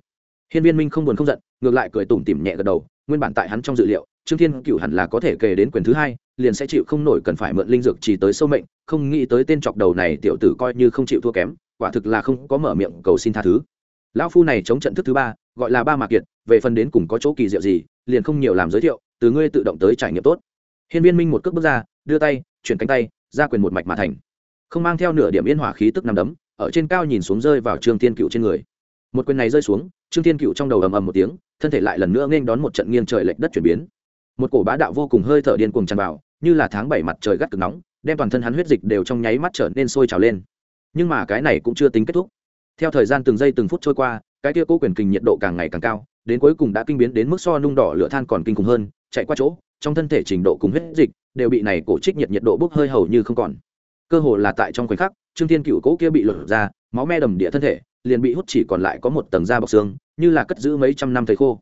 Hiên viên minh không buồn không giận, ngược lại cười tủm tỉm nhẹ gật đầu, nguyên bản tại hắn trong dự liệu, trương thiên cựu hẳn là có thể kể đến quyền thứ hai, liền sẽ chịu không nổi cần phải mượn linh dược chỉ tới sâu mệnh, không nghĩ tới tên chọc đầu này tiểu tử coi như không chịu thua kém, quả thực là không có mở miệng cầu xin tha thứ. Lão phu này chống trận thức thứ ba, gọi là ba mạc kiệt, về phần đến cùng có chỗ kỳ diệu gì, liền không nhiều làm giới thiệu, từ ngươi tự động tới trải nghiệm tốt hiên viên minh một cước bước ra, đưa tay, chuyển cánh tay, ra quyền một mạch mà thành. Không mang theo nửa điểm yên hỏa khí tức nằm đấm, ở trên cao nhìn xuống rơi vào trương thiên cựu trên người. Một quyền này rơi xuống, trương thiên cựu trong đầu ầm ầm một tiếng, thân thể lại lần nữa nghênh đón một trận nghiêng trời lệch đất chuyển biến. Một cổ bá đạo vô cùng hơi thở điên cuồng tràn vào, như là tháng bảy mặt trời gắt cực nóng, đem toàn thân hắn huyết dịch đều trong nháy mắt trở nên sôi trào lên. Nhưng mà cái này cũng chưa tính kết thúc. Theo thời gian từng giây từng phút trôi qua, cái kia cố quyền kình nhiệt độ càng ngày càng cao, đến cuối cùng đã kinh biến đến mức so nung đỏ lửa than còn kinh khủng hơn, chạy qua chỗ trong thân thể trình độ cùng huyết dịch đều bị này cổ trích nhiệt nhiệt độ bốc hơi hầu như không còn. Cơ hồ là tại trong khoảnh khắc, trương thiên cựu cố kia bị lột ra, máu me đầm địa thân thể, liền bị hút chỉ còn lại có một tầng da bọc xương, như là cất giữ mấy trăm năm thời khô.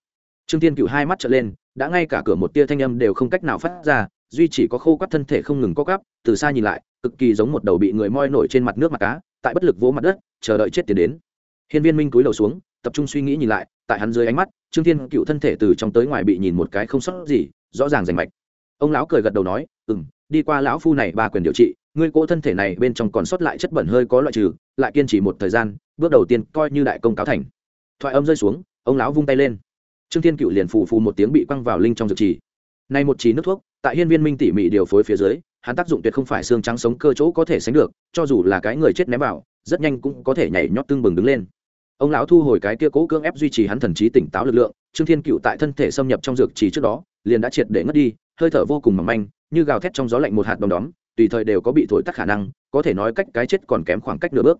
Trương thiên cựu hai mắt trở lên, đã ngay cả cửa một tia thanh âm đều không cách nào phát ra, duy chỉ có khô quắt thân thể không ngừng co cắp từ xa nhìn lại, cực kỳ giống một đầu bị người moi nổi trên mặt nước mặt cá, tại bất lực vỗ mặt đất, chờ đợi chết tiến đến. Hiên viên minh cúi đầu xuống, tập trung suy nghĩ nhìn lại, tại hắn dưới ánh mắt, trương thiên cựu thân thể từ trong tới ngoài bị nhìn một cái không sót gì rõ ràng rành mạch. Ông lão cười gật đầu nói ừ m đi qua lão phu này ba quyền điều trị, ngươi cỗ thân thể này bên trong còn sót lại chất bẩn hơi có loại trừ, lại kiên trì một thời gian, bước đầu tiên coi như đại công cáo thành. Thoại âm rơi xuống, ông lão vung tay lên. Trương thiên cựu liền phù phù một tiếng bị quăng vào linh trong dược trì. Nay một trí nước thuốc, tại hiên viên minh tỉ mỉ điều phối phía dưới, hắn tác dụng tuyệt không phải xương trắng sống cơ chỗ có thể sánh được, cho dù là cái người chết ném vào, rất nhanh cũng có thể nhảy nhót tương bừng đứng lên ông lão thu hồi cái kia cố cưỡng ép duy trì hắn thần trí tỉnh táo lực lượng, trương thiên cựu tại thân thể xâm nhập trong dược trì trước đó, liền đã triệt để ngất đi, hơi thở vô cùng mỏng manh, như gào thét trong gió lạnh một hạt đom đóm, tùy thời đều có bị thổi tắt khả năng, có thể nói cách cái chết còn kém khoảng cách nửa bước.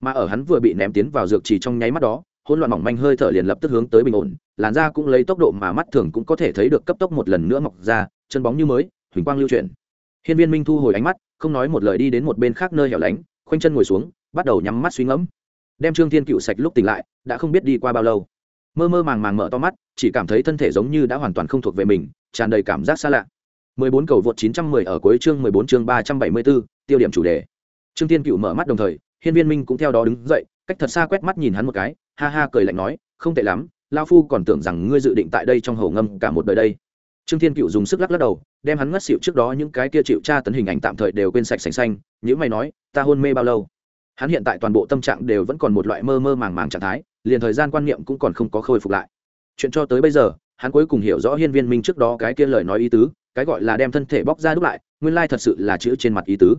Mà ở hắn vừa bị ném tiến vào dược trì trong nháy mắt đó, hỗn loạn mỏng manh hơi thở liền lập tức hướng tới bình ổn, làn da cũng lấy tốc độ mà mắt thường cũng có thể thấy được cấp tốc một lần nữa mọc ra, chân bóng như mới, huỳnh quang lưu chuyển. Hiên viên minh thu hồi ánh mắt, không nói một lời đi đến một bên khác nơi hẻo lánh, khoanh chân ngồi xuống, bắt đầu nhắm mắt suy ngẫm đem trương thiên cựu sạch lúc tỉnh lại đã không biết đi qua bao lâu mơ mơ màng màng mở to mắt chỉ cảm thấy thân thể giống như đã hoàn toàn không thuộc về mình tràn đầy cảm giác xa lạ 14 cầu vượt 910 ở cuối chương 14 chương 374, tiêu điểm chủ đề. Trương Thiên Cựu mở mắt đồng thời, Hiên Viên Minh cũng theo đó đứng dậy, cách thật xa quét mắt nhìn hắn một cái, ha ha cười lạnh nói, không tệ lắm, lão phu còn tưởng rằng ngươi dự định tại đây trong hầu ngâm cả một đời đây. Trương Thiên Cựu dùng sức lắc lắc đầu, đem hắn ngất xỉu trước đó những cái kia chịu tra tấn hình ảnh tạm thời đều quên sạch sành xanh, nhíu mày nói, ta hôn mê bao lâu? Hắn hiện tại toàn bộ tâm trạng đều vẫn còn một loại mơ mơ màng màng trạng thái, liền thời gian quan niệm cũng còn không có khôi phục lại. Chuyện cho tới bây giờ, hắn cuối cùng hiểu rõ Hiên Viên Minh trước đó cái kia lời nói ý tứ, cái gọi là đem thân thể bóc ra đúc lại nguyên lai thật sự là chữ trên mặt ý tứ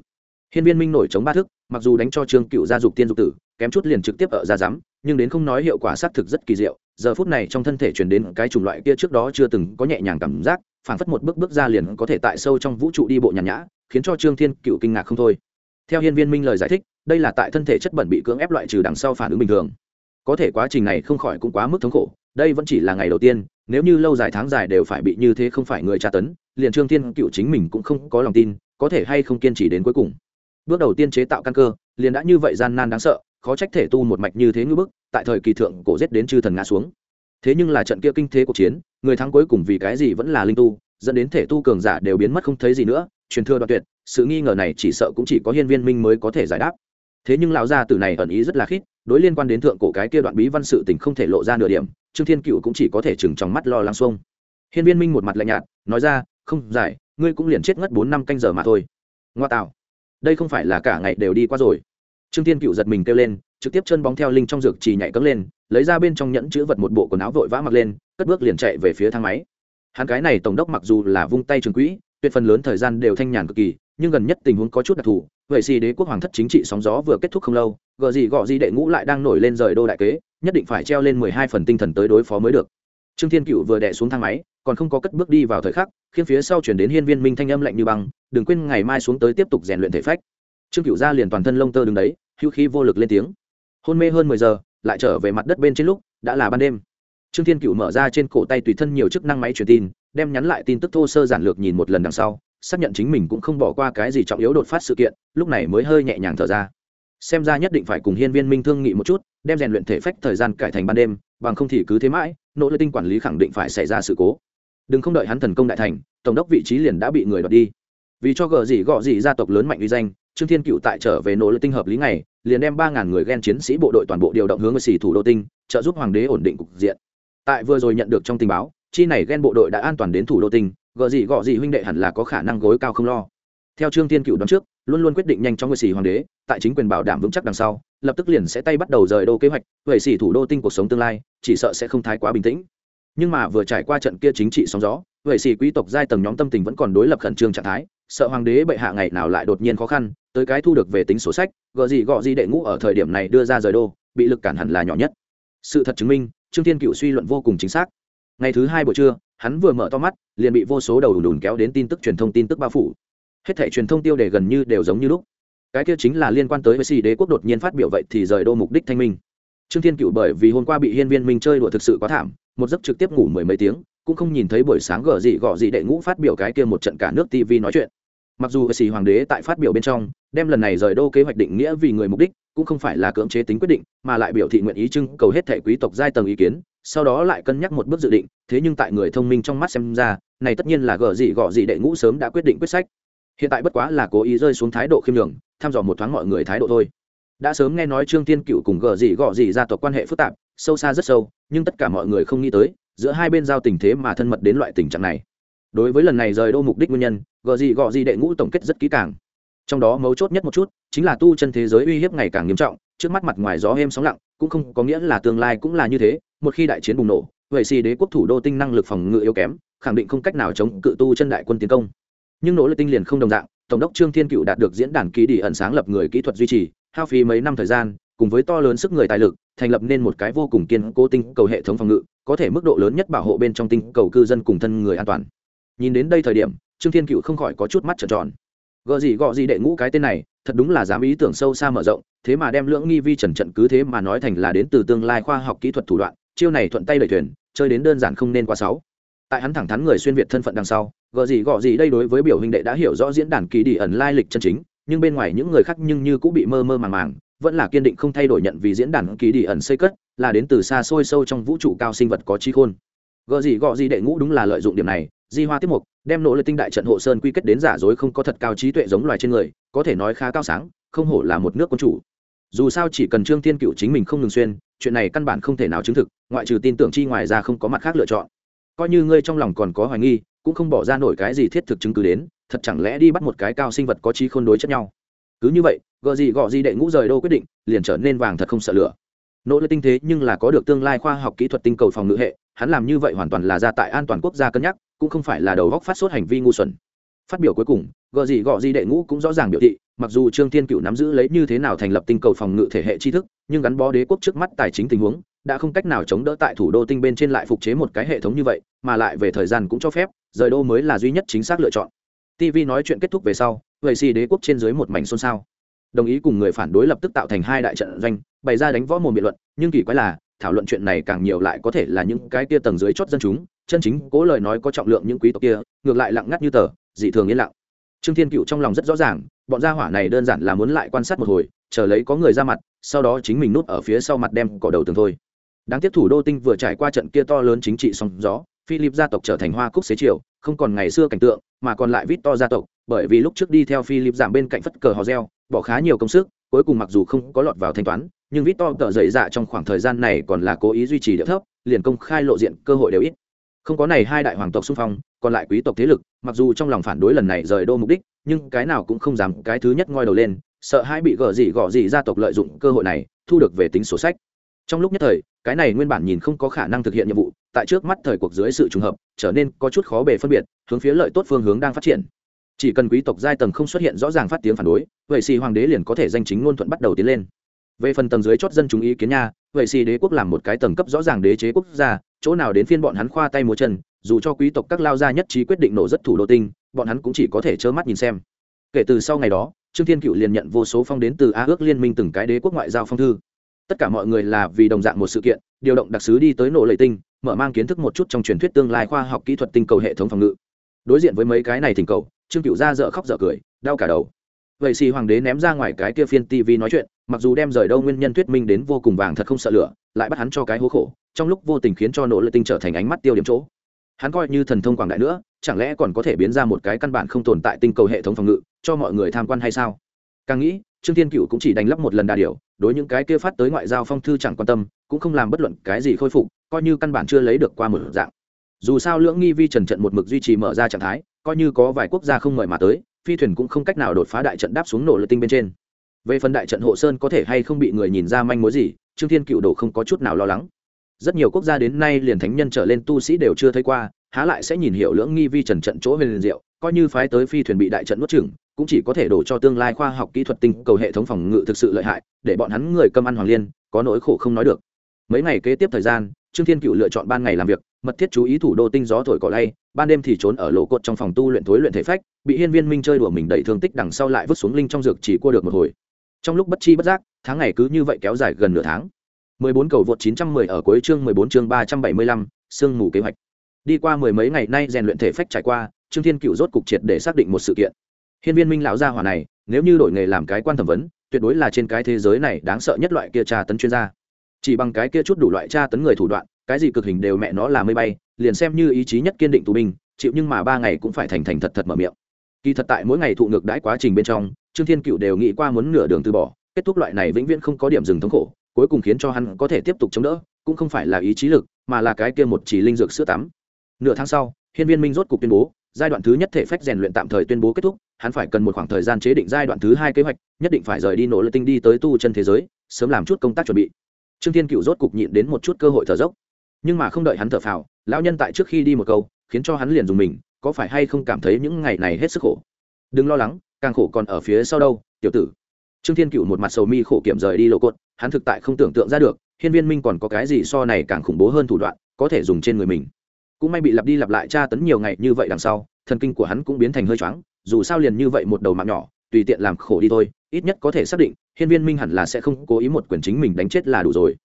hiên viên minh nổi chống ba thức mặc dù đánh cho trương cựu gia dục tiên dục tử kém chút liền trực tiếp ở ra rắm nhưng đến không nói hiệu quả xác thực rất kỳ diệu giờ phút này trong thân thể chuyển đến cái chủng loại kia trước đó chưa từng có nhẹ nhàng cảm giác phảng phất một bước bước ra liền có thể tại sâu trong vũ trụ đi bộ nhàn nhã khiến cho trương thiên cựu kinh ngạc không thôi theo hiên viên minh lời giải thích đây là tại thân thể chất bẩn bị cưỡng ép loại trừ đằng sau phản ứng bình thường. Có thể quá trình này không khỏi cũng quá mức thống khổ, đây vẫn chỉ là ngày đầu tiên, nếu như lâu dài tháng dài đều phải bị như thế không phải người tra tấn, liền trương thiên cựu chính mình cũng không có lòng tin, có thể hay không kiên trì đến cuối cùng. Bước đầu tiên chế tạo căn cơ, liền đã như vậy gian nan đáng sợ, khó trách thể tu một mạch như thế ngưỡng bức, tại thời kỳ thượng cổ giết đến chư thần ngã xuống. Thế nhưng là trận kia kinh thế cuộc chiến, người thắng cuối cùng vì cái gì vẫn là linh tu, dẫn đến thể tu cường giả đều biến mất không thấy gì nữa, truyền thừa đoạn tuyệt, sự nghi ngờ này chỉ sợ cũng chỉ có hiên viên minh mới có thể giải đáp thế nhưng lão gia tử này ẩn ý rất là khít, đối liên quan đến thượng cổ cái kia đoạn bí văn sự tình không thể lộ ra nửa điểm, trương thiên cựu cũng chỉ có thể chừng trong mắt lo lắng xuông. Hiên viên minh một mặt lạnh nhạt, nói ra, không giải, ngươi cũng liền chết ngất bốn năm canh giờ mà thôi. Ngoa tạo. Đây không phải là cả ngày đều đi qua rồi. Trương thiên cựu giật mình kêu lên, trực tiếp chân bóng theo linh trong dược chỉ nhảy cấm lên, lấy ra bên trong nhẫn chữ vật một bộ quần áo vội vã mặc lên, cất bước liền chạy về phía thang máy. Hắn cái này tổng đốc mặc dù là vung tay trường quỹ, tuyệt phần lớn thời gian đều thanh nhàn cực kỳ, nhưng gần nhất tình huống có chút đặc thù vậy xì đế quốc hoàng thất chính trị sóng gió vừa kết thúc không lâu gợ gì gọ gì đệ ngũ lại đang nổi lên rời đô đại kế, nhất định phải treo lên mười hai phần tinh thần tới đối phó mới được. Trương thiên cựu vừa đẻ xuống thang máy, còn không có cất bước đi vào thời khắc, khiến phía sau chuyển đến hiên viên minh thanh âm lạnh như băng, đừng quên ngày mai xuống tới tiếp tục rèn luyện thể phách. Trương cựu ra liền toàn thân lông tơ đứng đấy hữu khí vô lực lên tiếng. Hôn mê hơn mười giờ, lại trở về mặt đất bên trên lúc, đã là ban đêm. Trương thiên cựu mở ra trên cổ tay tùy thân nhiều chức năng máy truyền tin, đem nhắn lại tin tức thô sơ giản lược nhìn một lần đằng sau xác nhận chính mình cũng không bỏ qua cái gì trọng yếu đột phát sự kiện, lúc này mới hơi nhẹ nhàng thở ra. Xem ra nhất định phải cùng hiên viên minh thương nghị một chút, đem rèn luyện thể phách thời gian cải thành ban đêm, bằng không thì cứ thế mãi, nỗ lực tinh quản lý khẳng định phải xảy ra sự cố. Đừng không đợi hắn thần công đại thành, tổng đốc vị trí liền đã bị người đoạt đi. Vì cho gờ gì gọ gì gia tộc lớn mạnh uy danh, trương thiên cựu tại trở về nỗ lực tinh hợp lý này liền đem ba ngàn người ghen chiến sĩ bộ đội toàn bộ điều động hướng về xỉ thủ đô tinh, trợ giúp hoàng đế ổn định cục diện. Tại vừa rồi nhận được trong tình báo, chi này ghen bộ đội đã an toàn đến thủ đô tinh gợ gì gọ gì huynh đệ hẳn là có khả năng gối cao không lo. Theo trương thiên cựu đoán trước, luôn luôn quyết định nhanh chóng người xỉ hoàng đế, tại chính quyền bảo đảm vững chắc đằng sau, lập tức liền sẽ tay bắt đầu rời đô kế hoạch vậy xỉ thủ đô tinh cuộc sống tương lai, chỉ sợ sẽ không thái quá bình tĩnh. Nhưng mà vừa trải qua trận kia chính trị sóng gió vậy xỉ quý tộc giai tầng nhóm tâm tình vẫn còn đối lập khẩn trương trạng thái, sợ hoàng đế bệ hạ ngày nào lại đột nhiên khó khăn, tới cái thu được về tính sổ sách gợ gì gọ gì đệ ngũ ở thời điểm này đưa ra rời đô, bị lực cản hẳn là nhỏ nhất. Sự thật chứng minh, trương thiên cựu suy luận vô cùng chính xác. Ngày thứ hai buổi trưa hắn vừa mở to mắt, liền bị vô số đầu đùn kéo đến tin tức truyền thông, tin tức bao phủ. Hết thảy truyền thông tiêu đề gần như đều giống như lúc. Cái kia chính là liên quan tới với xì đế quốc đột nhiên phát biểu vậy thì rời đô mục đích thanh minh. Trương thiên cựu bởi vì hôm qua bị hiên viên minh chơi đùa thực sự quá thảm, một giấc trực tiếp ngủ mười mấy tiếng, cũng không nhìn thấy buổi sáng gở gì gọ gì đệ ngũ phát biểu cái kia một trận cả nước tv nói chuyện. Mặc dù với xì hoàng đế tại phát biểu bên trong, đem lần này rời đô kế hoạch định nghĩa vì người mục đích, cũng không phải là cưỡng chế tính quyết định, mà lại biểu thị nguyện ý trưng cầu hết thể quý tộc giai tầng ý kiến sau đó lại cân nhắc một bước dự định, thế nhưng tại người thông minh trong mắt xem ra, này tất nhiên là gờ gì gọ gì đệ ngũ sớm đã quyết định quyết sách. Hiện tại bất quá là cố ý rơi xuống thái độ khiêm nhường, thăm dò một thoáng mọi người thái độ thôi. Đã sớm nghe nói trương tiên cựu cùng gờ gì gọ gì gia tộc quan hệ phức tạp, sâu xa rất sâu, nhưng tất cả mọi người không nghĩ tới, giữa hai bên giao tình thế mà thân mật đến loại tình trạng này. Đối với lần này rời đô mục đích nguyên nhân, gờ gì gọ gì đệ ngũ tổng kết rất kỹ càng. Trong đó mấu chốt nhất một chút, chính là tu chân thế giới uy hiếp ngày càng nghiêm trọng trước mắt mặt ngoài gió êm sóng lặng, cũng không có nghĩa là tương lai cũng là như thế, một khi đại chiến bùng nổ, vậy xì đế quốc thủ đô tinh năng lực phòng ngự yếu kém, khẳng định không cách nào chống cự tu chân đại quân tiến công. Nhưng nỗ lực tinh liền không đồng dạng, tổng đốc trương thiên cựu đạt được diễn đàn ký đi ẩn sáng lập người kỹ thuật duy trì, hao phí mấy năm thời gian, cùng với to lớn sức người tài lực, thành lập nên một cái vô cùng kiên cố tinh cầu hệ thống phòng ngự, có thể mức độ lớn nhất bảo hộ bên trong tinh cầu cư dân cùng thân người an toàn. Nhìn đến đây thời điểm, trương thiên cựu không khỏi có chút mắt trợn tròn gợ gì gọ gì đệ ngũ cái tên này, thật đúng là dám ý tưởng sâu xa mở rộng, thế mà đem lưỡng nghi vi trần trận cứ thế mà nói thành là đến từ tương lai khoa học kỹ thuật thủ đoạn, chiêu này thuận tay đẩy thuyền, chơi đến đơn giản không nên quá sáu tại hắn thẳng thắn người xuyên việt thân phận đằng sau gợ gì gọ gì đây đối với biểu hình đệ đã hiểu rõ diễn đàn kỳ đi ẩn lai lịch chân chính, nhưng bên ngoài những người khác nhưng như cũng bị mơ mơ màng màng, vẫn là kiên định không thay đổi nhận vì diễn đàn kỳ đi ẩn xây cất, là đến từ xa xôi sâu trong vũ trụ cao sinh vật có trí khôn. Gợ gì gọ gì đệ ngũ đúng là lợi dụng điểm này di hoa tiếp mục, đem nỗ lực tinh đại trận hộ sơn quy kết đến giả dối không có thật cao trí tuệ giống loài trên người, có thể nói khá cao sáng, không hổ là một nước quân chủ. Dù sao chỉ cần trương thiên cựu chính mình không ngừng xuyên, chuyện này căn bản không thể nào chứng thực, ngoại trừ tin tưởng chi ngoài ra không có mặt khác lựa chọn. Coi như ngươi trong lòng còn có hoài nghi, cũng không bỏ ra nổi cái gì thiết thực chứng cứ đến, thật chẳng lẽ đi bắt một cái cao sinh vật có trí khôn đối chất nhau? Cứ như vậy, gợ gì gọ gì đệ ngũ rời đô quyết định, liền trở nên vàng thật không sợ lửa. Nỗ lực tinh thế nhưng là có được tương lai khoa học kỹ thuật tinh cầu phòng ngự hệ hắn làm như vậy hoàn toàn là ra tại an toàn quốc gia cân nhắc, cũng không phải là đầu góc phát sốt hành vi ngu xuẩn. Phát biểu cuối cùng gợ gì gọ gì đệ ngũ cũng rõ ràng biểu thị, mặc dù trương thiên cựu nắm giữ lấy như thế nào thành lập tinh cầu phòng ngự thể hệ tri thức, nhưng gắn bó đế quốc trước mắt tài chính tình huống, đã không cách nào chống đỡ tại thủ đô tinh bên trên lại phục chế một cái hệ thống như vậy, mà lại về thời gian cũng cho phép, rời đô mới là duy nhất chính xác lựa chọn. Tv nói chuyện kết thúc về sau, vậy xì đế quốc trên dưới một mảnh xôn xao. Đồng ý cùng người phản đối lập tức tạo thành hai đại trận doanh, bày ra đánh võ mồm biện luận, nhưng kỳ quái là thảo luận chuyện này càng nhiều lại có thể là những cái kia tầng dưới chót dân chúng, chân chính cố lời nói có trọng lượng những quý tộc kia, ngược lại lặng ngắt như tờ, dị thường yên lặng. Trương thiên cựu trong lòng rất rõ ràng, bọn gia hỏa này đơn giản là muốn lại quan sát một hồi, chờ lấy có người ra mặt, sau đó chính mình núp ở phía sau mặt đem cỏ đầu tường thôi. Đáng tiếc thủ đô tinh vừa trải qua trận kia to lớn chính trị song gió, philip gia tộc trở thành hoa cúc xế chiều không còn ngày xưa cảnh tượng, mà còn lại vít to gia tộc, bởi vì lúc trước đi theo philip giảm bên cạnh phất cờ hò reo, bỏ khá nhiều công sức, cuối cùng mặc dù không có lọt vào thanh toán nhưng vít to dậy dạ trong khoảng thời gian này còn là cố ý duy trì địa thấp, liền công khai lộ diện cơ hội đều ít. Không có này hai đại hoàng tộc xung phong, còn lại quý tộc thế lực, mặc dù trong lòng phản đối lần này rời đô mục đích, nhưng cái nào cũng không dám, cái thứ nhất ngoi đầu lên, sợ hai bị gở gì gọ gì gia tộc lợi dụng cơ hội này, thu được về tính sổ sách. Trong lúc nhất thời, cái này nguyên bản nhìn không có khả năng thực hiện nhiệm vụ, tại trước mắt thời cuộc dưới sự trùng hợp, trở nên có chút khó bề phân biệt, hướng phía lợi tốt phương hướng đang phát triển. Chỉ cần quý tộc giai tầng không xuất hiện rõ ràng phát tiếng phản đối, vậy xì hoàng đế liền có thể danh chính ngôn thuận bắt đầu tiến lên về phần tầng dưới chót dân chúng ý kiến nha, vậy xì đế quốc làm một cái tầng cấp rõ ràng đế chế quốc gia, chỗ nào đến phiên bọn hắn khoa tay múa chân, dù cho quý tộc các lao gia nhất trí quyết định nổ rất thủ đô tinh, bọn hắn cũng chỉ có thể trơ mắt nhìn xem. Kể từ sau ngày đó, trương thiên cựu liền nhận vô số phong đến từ a ước liên minh từng cái đế quốc ngoại giao phong thư. Tất cả mọi người là vì đồng dạng một sự kiện, điều động đặc sứ đi tới nổ lệ tinh, mở mang kiến thức một chút trong truyền thuyết tương lai khoa học kỹ thuật tinh cầu hệ thống phòng ngự. Đối diện với mấy cái này thỉnh cầu, trương cựu ra dở khóc dở cười, đau cả đầu vậy xì hoàng đế ném ra ngoài cái kia phiên tv nói chuyện, mặc dù đem rời đâu nguyên nhân thuyết minh đến vô cùng vàng thật không sợ lửa, lại bắt hắn cho cái hố khổ, trong lúc vô tình khiến cho nỗ lực tinh trở thành ánh mắt tiêu điểm chỗ. Hắn coi như thần thông quảng đại nữa, chẳng lẽ còn có thể biến ra một cái căn bản không tồn tại tinh cầu hệ thống phòng ngự, cho mọi người tham quan hay sao? Càng nghĩ, trương thiên cựu cũng chỉ đánh lắp một lần đà điều, đối những cái kia phát tới ngoại giao phong thư chẳng quan tâm, cũng không làm bất luận cái gì khôi phục, coi như căn bản chưa lấy được qua một dạng. Dù sao lưỡng nghi vi trần trận một mực duy trì mở ra trạng thái, coi như có vài quốc gia không mời mà tới phi thuyền cũng không cách nào đột phá đại trận đáp xuống nổ lực tinh bên trên. Về phần đại trận hộ sơn có thể hay không bị người nhìn ra manh mối gì, trương thiên cựu đồ không có chút nào lo lắng. Rất nhiều quốc gia đến nay liền thánh nhân trở lên tu sĩ đều chưa thấy qua, há lại sẽ nhìn hiểu lưỡng nghi vi trần trận chỗ về liền diệu, coi như phái tới phi thuyền bị đại trận nuốt chửng, cũng chỉ có thể đổ cho tương lai khoa học kỹ thuật tinh cầu hệ thống phòng ngự thực sự lợi hại, để bọn hắn người cơm ăn hoàng liên, có nỗi khổ không nói được. Mấy ngày kế tiếp thời gian trương thiên cựu lựa chọn ban ngày làm việc mật thiết chú ý thủ đô tinh gió thổi cỏ lay ban đêm thì trốn ở lỗ cột trong phòng tu luyện thối luyện thể phách bị hiên viên minh chơi đùa mình đầy thương tích đằng sau lại vứt xuống linh trong dược chỉ cua được một hồi. Trong lúc bất chi bất giác tháng ngày cứ như vậy kéo dài gần nửa tháng. 14 cầu vượt 910 ở cuối chương 14 chương 375, sương mù kế hoạch. Đi qua mười mấy ngày nay rèn luyện thể phách trải qua trương thiên cựu rốt cục triệt để xác định một sự kiện. Hiên viên minh lão gia hỏa này nếu như đổi nghề làm cái quan thẩm vấn tuyệt đối là trên cái thế giới này đáng sợ nhất loại kia tra tấn chuyên gia chỉ bằng cái kia chút đủ loại tra tấn người thủ đoạn, cái gì cực hình đều mẹ nó là mây bay, liền xem như ý chí nhất kiên định tù binh, chịu nhưng mà ba ngày cũng phải thành thành thật thật mở miệng. Kỳ thật tại mỗi ngày thụ ngược đãi quá trình bên trong, trương thiên cựu đều nghĩ qua muốn nửa đường từ bỏ, kết thúc loại này vĩnh viễn không có điểm dừng thống khổ, cuối cùng khiến cho hắn có thể tiếp tục chống đỡ, cũng không phải là ý chí lực, mà là cái kia một chỉ linh dược sữa tắm. Nửa tháng sau, hiên viên minh rốt cục tuyên bố, giai đoạn thứ nhất thể phách rèn luyện tạm thời tuyên bố kết thúc, hắn phải cần một khoảng thời gian chế định giai đoạn thứ hai kế hoạch, nhất định phải rời đi nỗ lực tinh đi tới tu chân thế giới, sớm làm chút công tác chuẩn bị trương thiên cựu rốt cục nhịn đến một chút cơ hội thở dốc. Nhưng mà không đợi hắn thở phào, lão nhân tại trước khi đi một câu, khiến cho hắn liền dùng mình, có phải hay không cảm thấy những ngày này hết sức khổ? Đừng lo lắng, càng khổ còn ở phía sau đâu, tiểu tử. Trương thiên cựu một mặt sầu mi khổ kiểm rời đi lộ cột, hắn thực tại không tưởng tượng ra được, hiên viên minh còn có cái gì so này càng khủng bố hơn thủ đoạn, có thể dùng trên người mình. Cũng may bị lặp đi lặp lại tra tấn nhiều ngày như vậy đằng sau, thần kinh của hắn cũng biến thành hơi choáng, dù sao liền như vậy một đầu mạng nhỏ, tùy tiện làm khổ đi thôi, ít nhất có thể xác định hiên viên minh hẳn là sẽ không cố ý một quyền chính mình đánh chết là đủ rồi.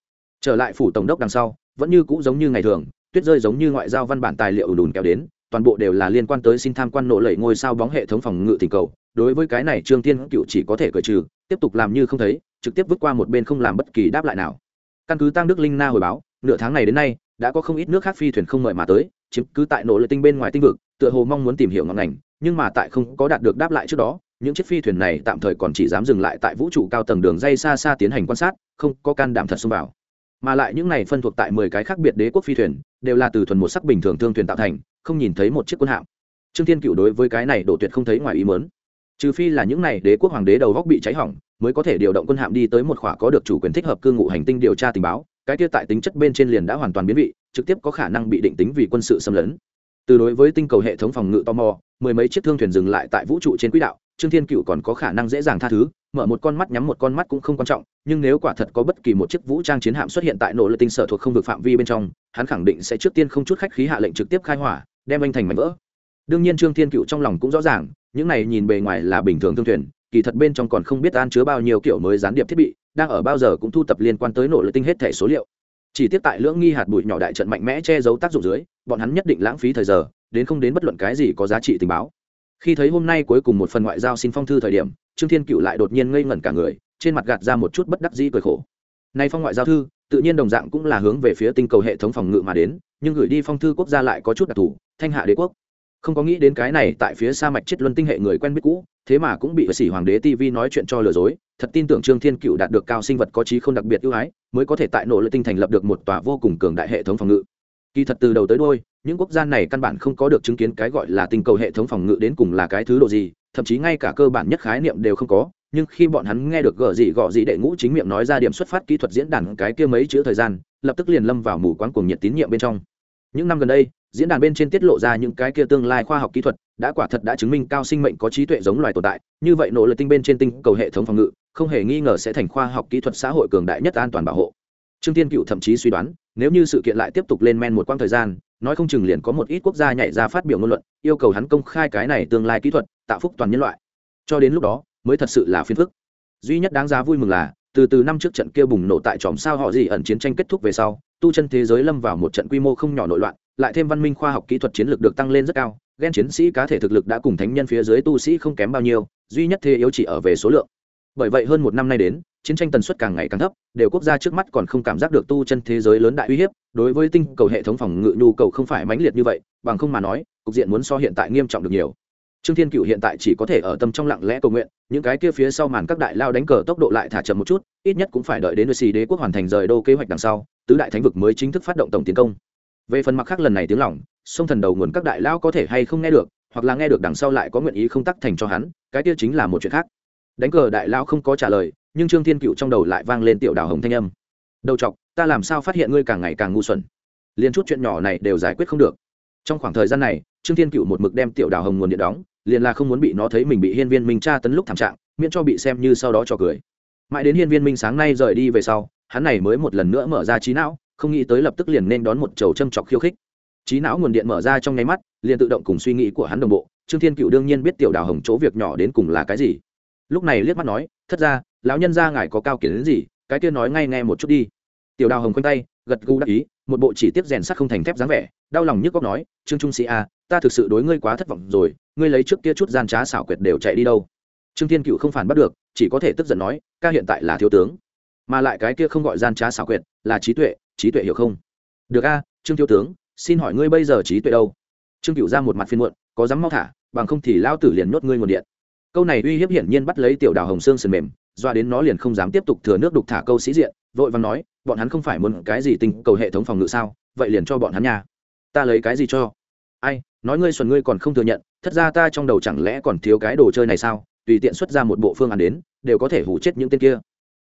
Trở lại phủ tổng đốc đằng sau, vẫn như cũ giống như ngày thường, tuyết rơi giống như ngoại giao văn bản tài liệu đùn kéo đến, toàn bộ đều là liên quan tới xin tham quan nộ lẩy ngôi sao bóng hệ thống phòng ngự tình cầu. Đối với cái này trương tiên cựu chỉ có thể cởi trừ, tiếp tục làm như không thấy, trực tiếp vứt qua một bên không làm bất kỳ đáp lại nào. Căn cứ tăng đức linh na hồi báo, nửa tháng này đến nay, đã có không ít nước khác phi thuyền không mời mà tới, chiếm cứ tại nổ lợi tinh bên ngoài tinh vực, tựa hồ mong muốn tìm hiểu ngọn ngành, nhưng mà tại không có đạt được đáp lại trước đó những chiếc phi thuyền này tạm thời còn chỉ dám dừng lại tại vũ trụ cao tầng đường dây xa xa tiến hành quan sát, không có can đảm thật xông vào. Mà lại những này phân thuộc tại mười cái khác biệt đế quốc phi thuyền, đều là từ thuần một sắc bình thường thương thuyền tạo thành, không nhìn thấy một chiếc quân hạm. Trương thiên cựu đối với cái này đổ tuyệt không thấy ngoài ý mớn trừ phi là những này đế quốc hoàng đế đầu góc bị cháy hỏng, mới có thể điều động quân hạm đi tới một khỏa có được chủ quyền thích hợp cư ngụ hành tinh điều tra tình báo, cái kia tại tính chất bên trên liền đã hoàn toàn biến vị, trực tiếp có khả năng bị định tính vì quân sự xâm lấn. Từ đối với tinh cầu hệ thống phòng ngự tò mò, mười mấy chiếc thương thuyền dừng lại tại vũ trụ trên quỹ đạo trương thiên cựu còn có khả năng dễ dàng tha thứ, mở một con mắt nhắm một con mắt cũng không quan trọng, nhưng nếu quả thật có bất kỳ một chiếc vũ trang chiến hạm xuất hiện tại nỗ lợi tinh sở thuộc không vực phạm vi bên trong, hắn khẳng định sẽ trước tiên không chút khách khí hạ lệnh trực tiếp khai hỏa, đem anh thành mảnh vỡ. Đương nhiên trương thiên cựu trong lòng cũng rõ ràng, những này nhìn bề ngoài là bình thường thương thuyền, kỳ thật bên trong còn không biết an chứa bao nhiêu kiểu mới gián điệp thiết bị, đang ở bao giờ cũng thu tập liên quan tới nỗ lợi tinh hết thẻ số liệu. Chỉ tiếp tại lưỡng nghi hạt bụi nhỏ đại trận mạnh mẽ che giấu tác dụng dưới, bọn hắn nhất định lãng phí thời giờ, đến không đến bất luận cái gì có giá trị tình báo khi thấy hôm nay cuối cùng một phần ngoại giao xin phong thư thời điểm, trương thiên cựu lại đột nhiên ngây ngẩn cả người, trên mặt gạt ra một chút bất đắc dĩ cười khổ. Nay phong ngoại giao thư, tự nhiên đồng dạng cũng là hướng về phía tinh cầu hệ thống phòng ngự mà đến, nhưng gửi đi phong thư quốc gia lại có chút đặc thù, thanh hạ đế quốc. Không có nghĩ đến cái này tại phía sa mạch chết luân tinh hệ người quen biết cũ, thế mà cũng bị sĩ hoàng đế tv nói chuyện cho lừa dối, thật tin tưởng trương thiên cựu đạt được cao sinh vật có trí không đặc biệt ưu ái, mới có thể tại nội lực tinh thành lập được một tòa vô cùng cường đại hệ thống phòng ngự. Kỳ thật từ đầu tới đôi những quốc gia này căn bản không có được chứng kiến cái gọi là tinh cầu hệ thống phòng ngự đến cùng là cái thứ độ gì, thậm chí ngay cả cơ bản nhất khái niệm đều không có, nhưng khi bọn hắn nghe được gở gì gọ gì đệ ngũ chính miệng nói ra điểm xuất phát kỹ thuật diễn đàn cái kia mấy chữ thời gian, lập tức liền lâm vào mù quáng cuồng nhiệt tín nhiệm bên trong. Những năm gần đây, diễn đàn bên trên tiết lộ ra những cái kia tương lai khoa học kỹ thuật, đã quả thật đã chứng minh cao sinh mệnh có trí tuệ giống loài tồn tại, như vậy nỗ lực tinh bên trên tinh cầu hệ thống phòng ngự, không hề nghi ngờ sẽ thành khoa học kỹ thuật xã hội cường đại nhất an toàn bảo hộ. Trương tiên cựu thậm chí suy đoán, nếu như sự kiện lại tiếp tục lên men một quãng thời gian nói không chừng liền có một ít quốc gia nhảy ra phát biểu ngôn luận, yêu cầu hắn công khai cái này tương lai kỹ thuật, tạo phúc toàn nhân loại. Cho đến lúc đó, mới thật sự là phiền phức. Duy nhất đáng giá vui mừng là, từ từ năm trước trận kia bùng nổ tại tròm sao họ gì ẩn chiến tranh kết thúc về sau, tu chân thế giới lâm vào một trận quy mô không nhỏ nội loạn, lại thêm văn minh khoa học kỹ thuật chiến lược được tăng lên rất cao ghen chiến sĩ cá thể thực lực đã cùng thánh nhân phía dưới tu sĩ không kém bao nhiêu, duy nhất thế yếu chỉ ở về số lượng. Bởi vậy hơn một năm nay đến, chiến tranh tần suất càng ngày càng thấp, đều quốc gia trước mắt còn không cảm giác được tu chân thế giới lớn đại uy hiếp đối với tinh cầu hệ thống phòng ngự nhu cầu không phải mãnh liệt như vậy, bằng không mà nói, cục diện muốn so hiện tại nghiêm trọng được nhiều. Trương thiên cựu hiện tại chỉ có thể ở tâm trong lặng lẽ cầu nguyện, những cái kia phía sau màn các đại lao đánh cờ tốc độ lại thả chậm một chút, ít nhất cũng phải đợi đến xì đế quốc hoàn thành rời đô kế hoạch đằng sau, tứ đại thánh vực mới chính thức phát động tổng tiến công. Về phần mặt khác lần này tiếng lỏng sông thần đầu nguồn các đại lao có thể hay không nghe được, hoặc là nghe được đằng sau lại có nguyện ý không tắc thành cho hắn, cái kia chính là một chuyện khác. Đánh cờ đại lao không có trả lời, nhưng trương thiên cựu trong đầu lại vang lên tiểu đào hồng thanh âm. Đầu chọc ta làm sao phát hiện ngươi càng ngày càng ngu xuẩn? Liền chút chuyện nhỏ này đều giải quyết không được. Trong khoảng thời gian này, trương thiên cựu một mực đem tiểu đào hồng nguồn điện đóng, liền là không muốn bị nó thấy mình bị hiên viên minh tra tấn lúc thảm trạng, miễn cho bị xem như sau đó cho cười. Mãi đến hiên viên minh sáng nay rời đi về sau, hắn này mới một lần nữa mở ra trí não, không nghĩ tới lập tức liền nên đón một chầu châm chọc khiêu khích. Trí não nguồn điện mở ra trong nháy mắt, liền tự động cùng suy nghĩ của hắn đồng bộ, trương thiên cựu đương nhiên biết tiểu đào hồng chỗ việc nhỏ đến cùng là cái gì. Lúc này liếc mắt nói, thất ra lão nhân ra ngài có cao kiến đến gì, cái kia nói ngay nghe một chút đi tiểu đào hồng khoanh tay, gật gù đắc ý, một bộ chỉ tiếp rèn sắt không thành thép dáng vẻ, đau lòng nhức góc nói, trương trung sĩ a ta thực sự đối ngươi quá thất vọng rồi, ngươi lấy trước kia chút gian trá xảo quyệt đều chạy đi đâu. Trương thiên cựu không phản bắt được, chỉ có thể tức giận nói, ca hiện tại là thiếu tướng, mà lại cái kia không gọi gian trá xảo quyệt, là trí tuệ trí tuệ hiểu không? Được a, trương thiếu tướng, xin hỏi ngươi bây giờ trí tuệ đâu? Trương cựu ra một mặt phiên muộn, có dám mau thả, bằng không thì lao tử liền nhốt ngươi nguồn điện. Câu này uy hiếp hiển nhiên bắt lấy tiểu đào hồng xương sườn mềm doa đến nó liền không dám tiếp tục thừa nước đục thả câu sĩ diện, vội vàng nói, bọn hắn không phải muốn cái gì tình cầu hệ thống phòng ngự sao? Vậy liền cho bọn hắn nhà ta lấy cái gì cho? Ai, nói ngươi xuẩn ngươi còn không thừa nhận, thật ra ta trong đầu chẳng lẽ còn thiếu cái đồ chơi này sao? Tùy tiện xuất ra một bộ phương án đến, đều có thể hủ chết những tên kia.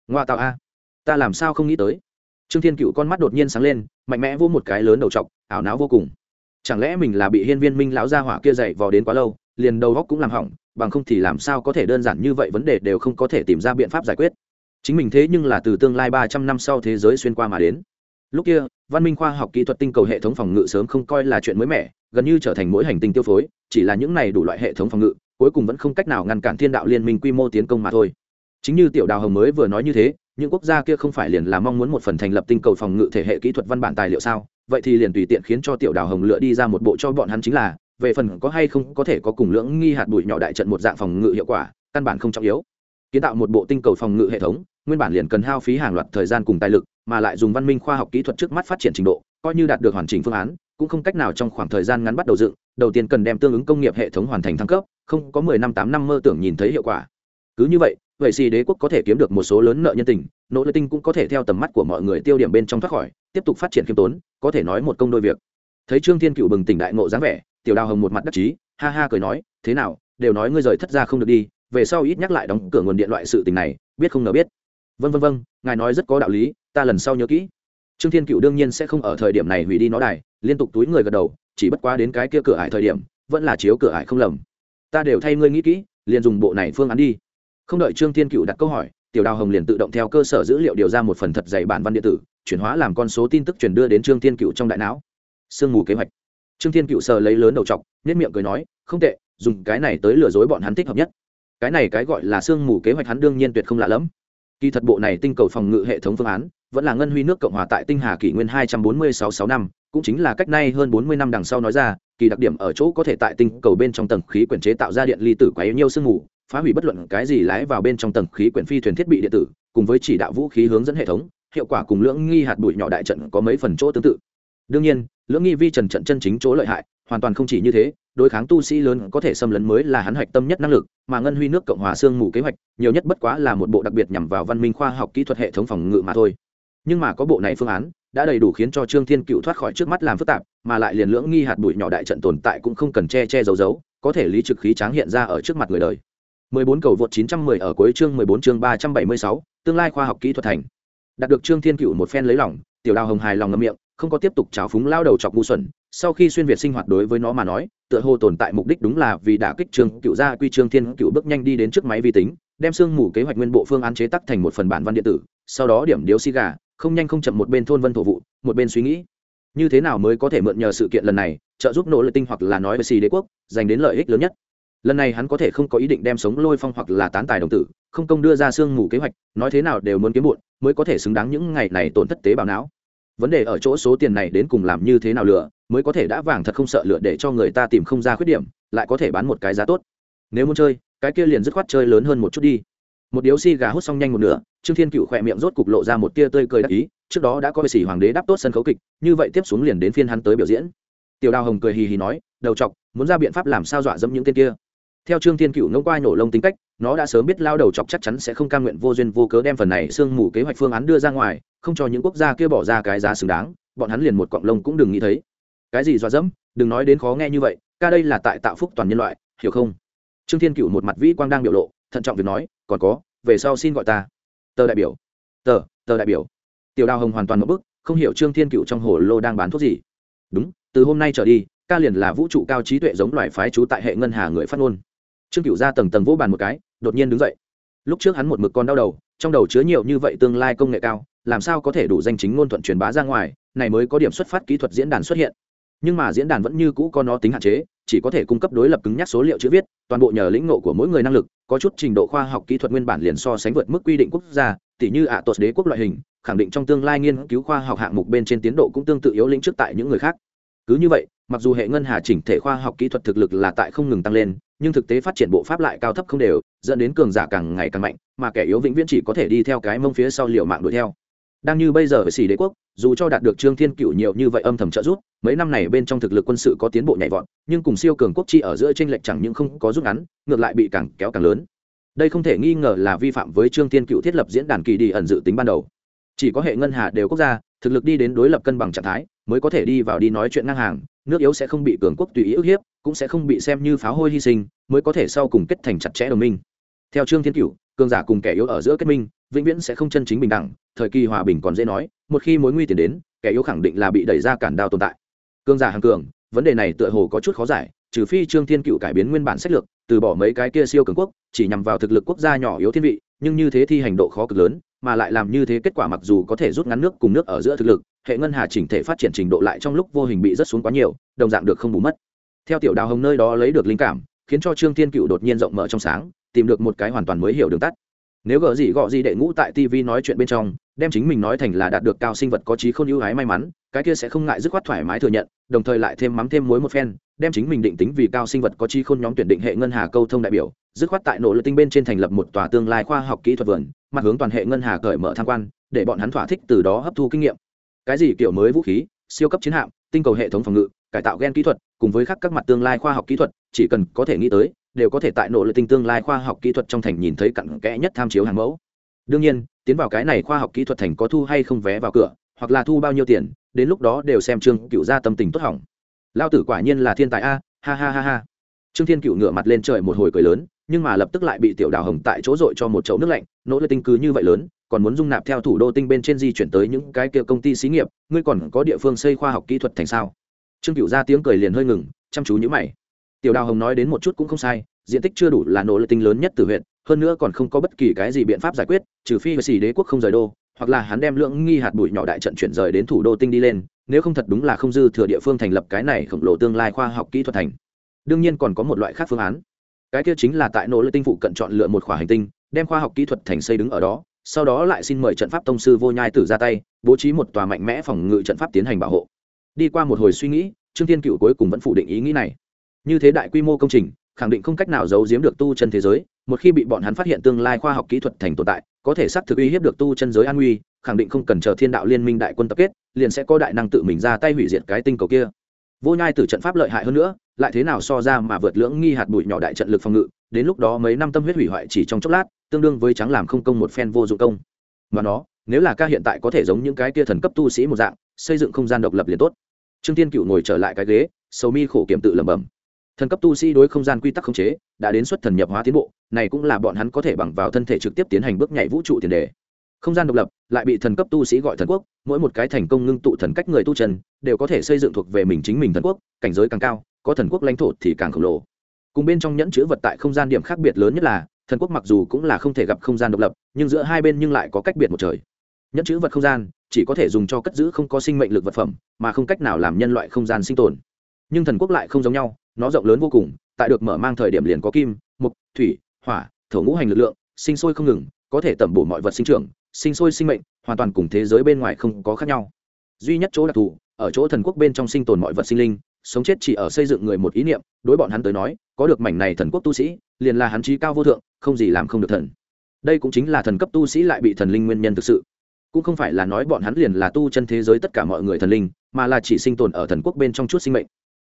Ngoa tạo a, ta làm sao không nghĩ tới? Trương thiên cựu con mắt đột nhiên sáng lên, mạnh mẽ vô một cái lớn đầu t ảo não vô cùng. Chẳng lẽ mình là bị hiên viên minh lão gia hỏa kia dậy vò đến quá lâu, liền đầu góc cũng làm hỏng bằng không thì làm sao có thể đơn giản như vậy, vấn đề đều không có thể tìm ra biện pháp giải quyết. Chính mình thế nhưng là từ tương lai ba trăm năm sau thế giới xuyên qua mà đến. Lúc kia, văn minh khoa học kỹ thuật tinh cầu hệ thống phòng ngự sớm không coi là chuyện mới mẻ, gần như trở thành mỗi hành tinh tiêu phối, chỉ là những này đủ loại hệ thống phòng ngự, cuối cùng vẫn không cách nào ngăn cản thiên đạo liên minh quy mô tiến công mà thôi. Chính như tiểu đào hồng mới vừa nói như thế, những quốc gia kia không phải liền là mong muốn một phần thành lập tinh cầu phòng ngự thể hệ kỹ thuật văn bản tài liệu sao? Vậy thì liền tùy tiện khiến cho tiểu đào hồng lựa đi ra một bộ cho bọn hắn chính là về phần có hay không có thể có cùng lưỡng nghi hạt bụi nhỏ đại trận một dạng phòng ngự hiệu quả, căn bản không trọng yếu. Kiến tạo một bộ tinh cầu phòng ngự hệ thống, nguyên bản liền cần hao phí hàng loạt thời gian cùng tài lực, mà lại dùng văn minh khoa học kỹ thuật trước mắt phát triển trình độ, coi như đạt được hoàn chỉnh phương án, cũng không cách nào trong khoảng thời gian ngắn bắt đầu dựng, đầu tiên cần đem tương ứng công nghiệp hệ thống hoàn thành thăng cấp, không có mười năm tám năm mơ tưởng nhìn thấy hiệu quả. Cứ như vậy vậy xì đế quốc có thể kiếm được một số lớn nợ nhân tình, nỗ lực tinh cũng có thể theo tầm mắt của mọi người tiêu điểm bên trong thoát khỏi, tiếp tục phát triển khiêm tốn, có thể nói một công đôi việc. Thấy trương thiên cựu bừng tỉnh đại ngộ dáng vẻ tiểu đào hồng một mặt đắc chí, ha ha cười nói, thế nào, đều nói ngươi rời thất ra không được đi, về sau ít nhắc lại đóng cửa nguồn điện loại sự tình này, biết không ngờ biết. Vân vân vân ngài nói rất có đạo lý, ta lần sau nhớ kỹ. Trương thiên cựu đương nhiên sẽ không ở thời điểm này hủy đi nó đài, liên tục túi người gật đầu, chỉ bất quá đến cái kia cửa ải thời điểm, vẫn là chiếu cửa ải không lầm. Ta đều thay ngươi nghĩ kỹ, liền dùng bộ này phương án đi. Không đợi trương thiên cựu đặt câu hỏi, tiểu đào hồng liền tự động theo cơ sở dữ liệu điều ra một phần thật dày bản văn điện tử, chuyển hóa làm con số tin tức chuyển đưa đến trương thiên cựu trong đại não. Sương mù kế hoạch trương thiên cựu sờ lấy lớn đầu t nhất miệng cười nói, không tệ, dùng cái này tới lừa dối bọn hắn thích hợp nhất. Cái này cái gọi là sương mù kế hoạch hắn đương nhiên tuyệt không lạ lẫm. Kỳ thật bộ này tinh cầu phòng ngự hệ thống phương án, vẫn là ngân huy nước cộng hòa tại tinh hà kỷ nguyên hai trăm bốn mươi sáu sáu năm, cũng chính là cách nay hơn bốn mươi năm đằng sau nói ra, kỳ đặc điểm ở chỗ có thể tại tinh cầu bên trong tầng khí quyển chế tạo ra điện ly tử quá yếu nhiều sương mù, phá hủy bất luận cái gì lái vào bên trong tầng khí quyển phi thuyền thiết bị điện tử, cùng với chỉ đạo vũ khí hướng dẫn hệ thống, hiệu quả cùng lưỡng nghi hạt bụi nhỏ đại trận có mấy phần chỗ tương tự đương nhiên lưỡng nghi vi trần trận chân chính chỗ lợi hại hoàn toàn không chỉ như thế đối kháng tu sĩ lớn có thể xâm lấn mới là hắn hạch tâm nhất năng lực mà ngân huy nước cộng hòa sương mù kế hoạch nhiều nhất bất quá là một bộ đặc biệt nhằm vào văn minh khoa học kỹ thuật hệ thống phòng ngự mà thôi. Nhưng mà có bộ này phương án đã đầy đủ khiến cho trương thiên cựu thoát khỏi trước mắt làm phức tạp mà lại liền lưỡng nghi hạt bụi nhỏ đại trận tồn tại cũng không cần che che giấu giấu có thể lý trực khí tráng hiện ra ở trước mặt người đời. 14 cầu vượt 910 ở cuối chương 14 chương 376, tương lai khoa học kỹ thuật thành. Đạt được trương thiên cựu một phen lấy lòng tiểu đào hồng hài lòng ngậm miệng không có tiếp tục trào phúng lao đầu chọc ngu xuẩn, sau khi xuyên việt sinh hoạt đối với nó mà nói, tựa hồ tồn tại mục đích đúng là vì đả kích trương cựu gia quy trương thiên cựu bước nhanh đi đến trước máy vi tính, đem xương mù kế hoạch nguyên bộ phương án chế tắc thành một phần bản văn điện tử, sau đó điểm điếu xi gà, không nhanh không chậm một bên thôn vân thổ vụ, một bên suy nghĩ. Như thế nào mới có thể mượn nhờ sự kiện lần này, trợ giúp nỗ lực tinh hoặc là nói với xì đế quốc dành đến lợi ích lớn nhất? Lần này hắn có thể không có ý định đem sống lôi phong hoặc là tán tài đồng tử, không công đưa ra xương mù kế hoạch, nói thế nào đều muốn kiếm bụn mới có thể xứng đáng những ngày này tổn thất tế bào não vấn đề ở chỗ số tiền này đến cùng làm như thế nào lựa mới có thể đã vàng thật không sợ lựa để cho người ta tìm không ra khuyết điểm, lại có thể bán một cái giá tốt. Nếu muốn chơi, cái kia liền dứt khoát chơi lớn hơn một chút đi. Một điếu xi gà hút xong nhanh một nửa, trương thiên cựu khỏe miệng rốt cục lộ ra một tia tươi cười đắc ý, trước đó đã có vệ sĩ hoàng đế đáp tốt sân khấu kịch, như vậy tiếp xuống liền đến phiên hắn tới biểu diễn. Tiểu đào hồng cười hì hì nói, đầu chọc, muốn ra biện pháp làm sao dọa dẫm những tên kia? Theo trương thiên cựu ngông qua nổ lông tính cách, nó đã sớm biết lao đầu chọc chắc chắn sẽ không cam nguyện vô duyên vô cớ đem phần này sương mù kế hoạch phương án đưa ra ngoài, không cho những quốc gia kia bỏ ra cái giá xứng đáng, bọn hắn liền một cọng lông cũng đừng nghĩ thấy. Cái gì dọa dẫm, đừng nói đến khó nghe như vậy, ca đây là tại tạo phúc toàn nhân loại, hiểu không? Trương thiên cựu một mặt vĩ quang đang biểu lộ, thận trọng việc nói, còn có, về sau xin gọi ta. Tờ đại biểu. Tờ tờ đại biểu. Tiểu đào hồng hoàn toàn một bức không hiểu trương thiên cựu trong hồ lô đang bán thuốc gì. Đúng, từ hôm nay trở đi, ca liền là vũ trụ cao trí tuệ giống loài phái trú tại hệ ngân hà người phát ngôn trương cựu ra tầng tầng vỗ bàn một cái, đột nhiên đứng dậy. Lúc trước hắn một mực con đau đầu, trong đầu chứa nhiều như vậy tương lai công nghệ cao, làm sao có thể đủ danh chính ngôn thuận truyền bá ra ngoài, này mới có điểm xuất phát kỹ thuật diễn đàn xuất hiện. Nhưng mà diễn đàn vẫn như cũ có nó tính hạn chế, chỉ có thể cung cấp đối lập cứng nhắc số liệu chữ viết, toàn bộ nhờ lĩnh ngộ của mỗi người năng lực, có chút trình độ khoa học kỹ thuật nguyên bản liền so sánh vượt mức quy định quốc gia tỷ như ạ à tuột đế quốc loại hình, khẳng định trong tương lai nghiên cứu khoa học hạng mục bên trên tiến độ cũng tương tự yếu lĩnh trước tại những người khác. Cứ như vậy, mặc dù hệ ngân hà chỉnh thể khoa học kỹ thuật thực lực là tại không ngừng tăng lên nhưng thực tế phát triển bộ pháp lại cao thấp không đều, dẫn đến cường giả càng ngày càng mạnh, mà kẻ yếu vĩnh viễn chỉ có thể đi theo cái mông phía sau liều mạng đuổi theo. Đang như bây giờ ở xỉ đế quốc, dù cho đạt được trương thiên cựu nhiều như vậy âm thầm trợ giúp, mấy năm này bên trong thực lực quân sự có tiến bộ nhảy vọt, nhưng cùng siêu cường quốc chi ở giữa tranh lệch chẳng những không có rút ngắn, ngược lại bị càng kéo càng lớn. Đây không thể nghi ngờ là vi phạm với trương thiên cựu thiết lập diễn đàn kỳ đi ẩn dự tính ban đầu chỉ có hệ ngân hà đều quốc gia, thực lực đi đến đối lập cân bằng trạng thái, mới có thể đi vào đi nói chuyện ngang hàng, nước yếu sẽ không bị cường quốc tùy ý ức hiếp, cũng sẽ không bị xem như pháo hôi hy sinh, mới có thể sau cùng kết thành chặt chẽ đồng minh. Theo trương thiên cửu, cường giả cùng kẻ yếu ở giữa kết minh, vĩnh viễn sẽ không chân chính bình đẳng, thời kỳ hòa bình còn dễ nói, một khi mối nguy tiền đến, kẻ yếu khẳng định là bị đẩy ra cản đao tồn tại. Cường giả hàng cường, vấn đề này tựa hồ có chút khó giải, trừ phi trương thiên cựu cải biến nguyên bản sách lược, từ bỏ mấy cái kia siêu cường quốc, chỉ nhằm vào thực lực quốc gia nhỏ yếu thiên vị, nhưng như thế thi hành độ khó cực lớn mà lại làm như thế kết quả mặc dù có thể rút ngắn nước cùng nước ở giữa thực lực, hệ ngân hà chỉnh thể phát triển trình độ lại trong lúc vô hình bị rất xuống quá nhiều, đồng dạng được không bù mất. Theo tiểu đào hồng nơi đó lấy được linh cảm, khiến cho trương thiên cựu đột nhiên rộng mở trong sáng, tìm được một cái hoàn toàn mới hiểu đường tắt. Nếu gỡ gì gọ gì đệ ngũ tại tv nói chuyện bên trong, đem chính mình nói thành là đạt được cao sinh vật có trí không ưu ái may mắn, cái kia sẽ không ngại dứt khoát thoải mái thừa nhận, đồng thời lại thêm mắm thêm muối một phen, đem chính mình định tính vì cao sinh vật có trí khôn nhóm tuyển định hệ ngân hà câu thông đại biểu, dứt khoát tại nỗ lực tinh bên trên thành lập một tòa tương lai khoa học kỹ thuật vườn mặt hướng toàn hệ ngân hà cởi mở tham quan, để bọn hắn thỏa thích từ đó hấp thu kinh nghiệm. Cái gì kiểu mới vũ khí, siêu cấp chiến hạm, tinh cầu hệ thống phòng ngự, cải tạo gen kỹ thuật, cùng với khác các mặt tương lai khoa học kỹ thuật, chỉ cần có thể nghĩ tới, đều có thể tại nội lực tinh tương lai khoa học kỹ thuật trong thành nhìn thấy cặn kẽ nhất tham chiếu hàng mẫu. Đương nhiên, tiến vào cái này khoa học kỹ thuật thành có thu hay không vé vào cửa, hoặc là thu bao nhiêu tiền, đến lúc đó đều xem trương cựu ra tâm tình tốt hỏng. Lao tử quả nhiên là thiên tài a, ha ha ha ha. Trương thiên cựu ngửa mặt lên trời một hồi cười lớn nhưng mà lập tức lại bị tiểu đào hồng tại chỗ dội cho một chậu nước lạnh, nỗ lực tinh cứ như vậy lớn, còn muốn dung nạp theo thủ đô tinh bên trên di chuyển tới những cái kia công ty xí nghiệp, ngươi còn có địa phương xây khoa học kỹ thuật thành sao? Trương cựu ra tiếng cười liền hơi ngừng, chăm chú nhữ mày. Tiểu đào hồng nói đến một chút cũng không sai, diện tích chưa đủ là nỗ lực tinh lớn nhất từ huyện, hơn nữa còn không có bất kỳ cái gì biện pháp giải quyết, trừ phi xì đế quốc không rời đô, hoặc là hắn đem lượng nghi hạt bụi nhỏ đại trận chuyển rời đến thủ đô tinh đi lên, nếu không thật đúng là không dư thừa địa phương thành lập cái này khổng lồ tương lai khoa học kỹ thuật thành. Đương nhiên còn có một loại khác phương án cái kia chính là tại nỗ lực tinh phụ cận chọn lựa một khỏa hành tinh, đem khoa học kỹ thuật thành xây đứng ở đó, sau đó lại xin mời trận pháp tông sư vô nhai tử ra tay, bố trí một tòa mạnh mẽ phòng ngự trận pháp tiến hành bảo hộ. Đi qua một hồi suy nghĩ, trương thiên cựu cuối cùng vẫn phủ định ý nghĩ này. Như thế đại quy mô công trình, khẳng định không cách nào giấu giếm được tu chân thế giới, một khi bị bọn hắn phát hiện tương lai khoa học kỹ thuật thành tồn tại, có thể xác thực uy hiếp được tu chân giới an nguy, khẳng định không cần chờ thiên đạo liên minh đại quân tập kết, liền sẽ có đại năng tự mình ra tay hủy diệt cái tinh cầu kia. Vô nhai từ trận pháp lợi hại hơn nữa lại thế nào so ra mà vượt lưỡng nghi hạt bụi nhỏ đại trận lực phòng ngự, đến lúc đó mấy năm tâm huyết hủy hoại chỉ trong chốc lát, tương đương với trắng làm không công một phen vô dụng công. Mà nó, nếu là ca hiện tại có thể giống những cái kia thần cấp tu sĩ một dạng, xây dựng không gian độc lập liền tốt. Trương tiên cựu ngồi trở lại cái ghế, sầu mi khổ kiểm tự lẩm bẩm. Thần cấp tu sĩ đối không gian quy tắc khống chế, đã đến xuất thần nhập hóa tiến bộ, này cũng là bọn hắn có thể bằng vào thân thể trực tiếp tiến hành bước nhảy vũ trụ tiền đề. Không gian độc lập, lại bị thần cấp tu sĩ gọi thần quốc, mỗi một cái thành công ngưng tụ thần cách người tu trần đều có thể xây dựng thuộc về mình chính mình thần quốc, cảnh giới càng cao có thần quốc lãnh thổ thì càng khổng lồ. Cùng bên trong nhẫn chữ vật tại không gian điểm khác biệt lớn nhất là, thần quốc mặc dù cũng là không thể gặp không gian độc lập, nhưng giữa hai bên nhưng lại có cách biệt một trời. Nhẫn chữ vật không gian, chỉ có thể dùng cho cất giữ không có sinh mệnh lực vật phẩm, mà không cách nào làm nhân loại không gian sinh tồn. Nhưng thần quốc lại không giống nhau, nó rộng lớn vô cùng, tại được mở mang thời điểm liền có kim mục thủy, hỏa, thổ ngũ hành lực lượng, sinh sôi không ngừng, có thể tẩm bổ mọi vật sinh trưởng, sinh sôi sinh mệnh, hoàn toàn cùng thế giới bên ngoài không có khác nhau. Duy nhất chỗ đặc thù, ở chỗ thần quốc bên trong sinh tồn mọi vật sinh linh sống chết chỉ ở xây dựng người một ý niệm, đối bọn hắn tới nói, có được mảnh này thần quốc tu sĩ, liền là hắn trí cao vô thượng, không gì làm không được thần. Đây cũng chính là thần cấp tu sĩ lại bị thần linh nguyên nhân thực sự. Cũng không phải là nói bọn hắn liền là tu chân thế giới tất cả mọi người thần linh, mà là chỉ sinh tồn ở thần quốc bên trong chút sinh mệnh.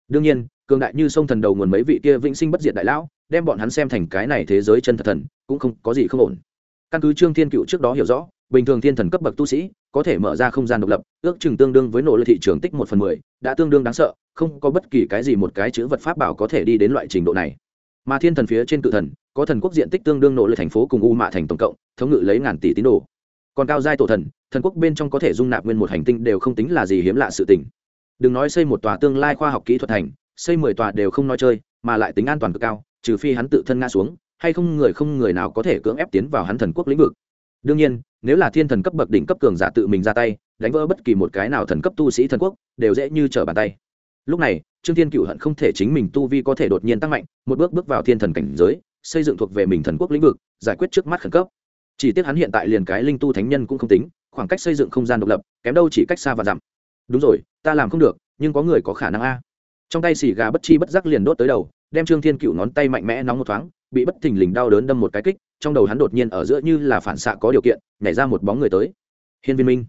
Đương nhiên, cường đại như sông thần đầu nguồn mấy vị kia vĩnh sinh bất diệt đại lão, đem bọn hắn xem thành cái này thế giới chân thật thần, cũng không có gì không ổn. Căn cứ trương thiên cựu trước đó hiểu rõ, bình thường thiên thần cấp bậc tu sĩ có thể mở ra không gian độc lập, ước chừng tương đương với nỗ lực thị trường tích một phần mười, đã tương đương đáng sợ, không có bất kỳ cái gì một cái chữ vật pháp bảo có thể đi đến loại trình độ này. Mà thiên thần phía trên cự thần, có thần quốc diện tích tương đương nỗ lực thành phố cùng u mạ thành tổng cộng, thống ngự lấy ngàn tỷ tín đồ. Còn cao giai tổ thần thần quốc bên trong có thể dung nạp nguyên một hành tinh đều không tính là gì hiếm lạ sự tình. Đừng nói xây một tòa tương lai khoa học kỹ thuật thành, xây mười tòa đều không nói chơi, mà lại tính an toàn cực cao, trừ phi hắn tự thân ngã xuống, hay không người không người nào có thể cưỡng ép tiến vào hắn thần quốc lĩnh vực. Đương nhiên nếu là thiên thần cấp bậc đỉnh cấp cường giả tự mình ra tay, đánh vỡ bất kỳ một cái nào thần cấp tu sĩ thần quốc, đều dễ như trở bàn tay. Lúc này, trương thiên cựu hận không thể chính mình tu vi có thể đột nhiên tăng mạnh, một bước bước vào thiên thần cảnh giới, xây dựng thuộc về mình thần quốc lĩnh vực, giải quyết trước mắt khẩn cấp. Chỉ tiếc hắn hiện tại liền cái linh tu thánh nhân cũng không tính, khoảng cách xây dựng không gian độc lập, kém đâu chỉ cách xa và dặm. Đúng rồi, ta làm không được, nhưng có người có khả năng a. Trong tay xì gà bất chi bất giác liền đốt tới đầu, đem trương thiên cựu ngón tay mạnh mẽ nóng một thoáng, bị bất thình lình đau đớn đâm một cái kích trong đầu hắn đột nhiên ở giữa như là phản xạ có điều kiện, nhảy ra một bóng người tới. Hiên viên minh,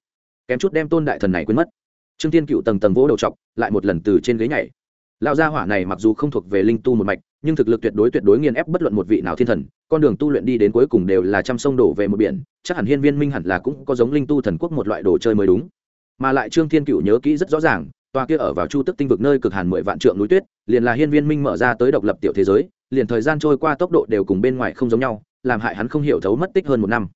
kém chút đem tôn đại thần này quên mất. Trương thiên cựu tầng tầng vỗ đầu chọc, lại một lần từ trên ghế nhảy. Lão gia hỏa này mặc dù không thuộc về linh tu một mạch, nhưng thực lực tuyệt đối tuyệt đối nghiền ép bất luận một vị nào thiên thần, con đường tu luyện đi đến cuối cùng đều là trăm sông đổ về một biển, chắc hẳn hiên viên minh hẳn là cũng có giống linh tu thần quốc một loại đồ chơi mới đúng. Mà lại trương thiên cựu nhớ kỹ rất rõ ràng, tòa kia ở vào chu tức tinh vực nơi cực hàn mười vạn trượng núi tuyết, liền là hiên viên minh mở ra tới độc lập tiểu thế giới, liền thời gian trôi qua tốc độ đều cùng bên ngoài không giống nhau làm hại hắn không hiểu thấu mất tích hơn một năm.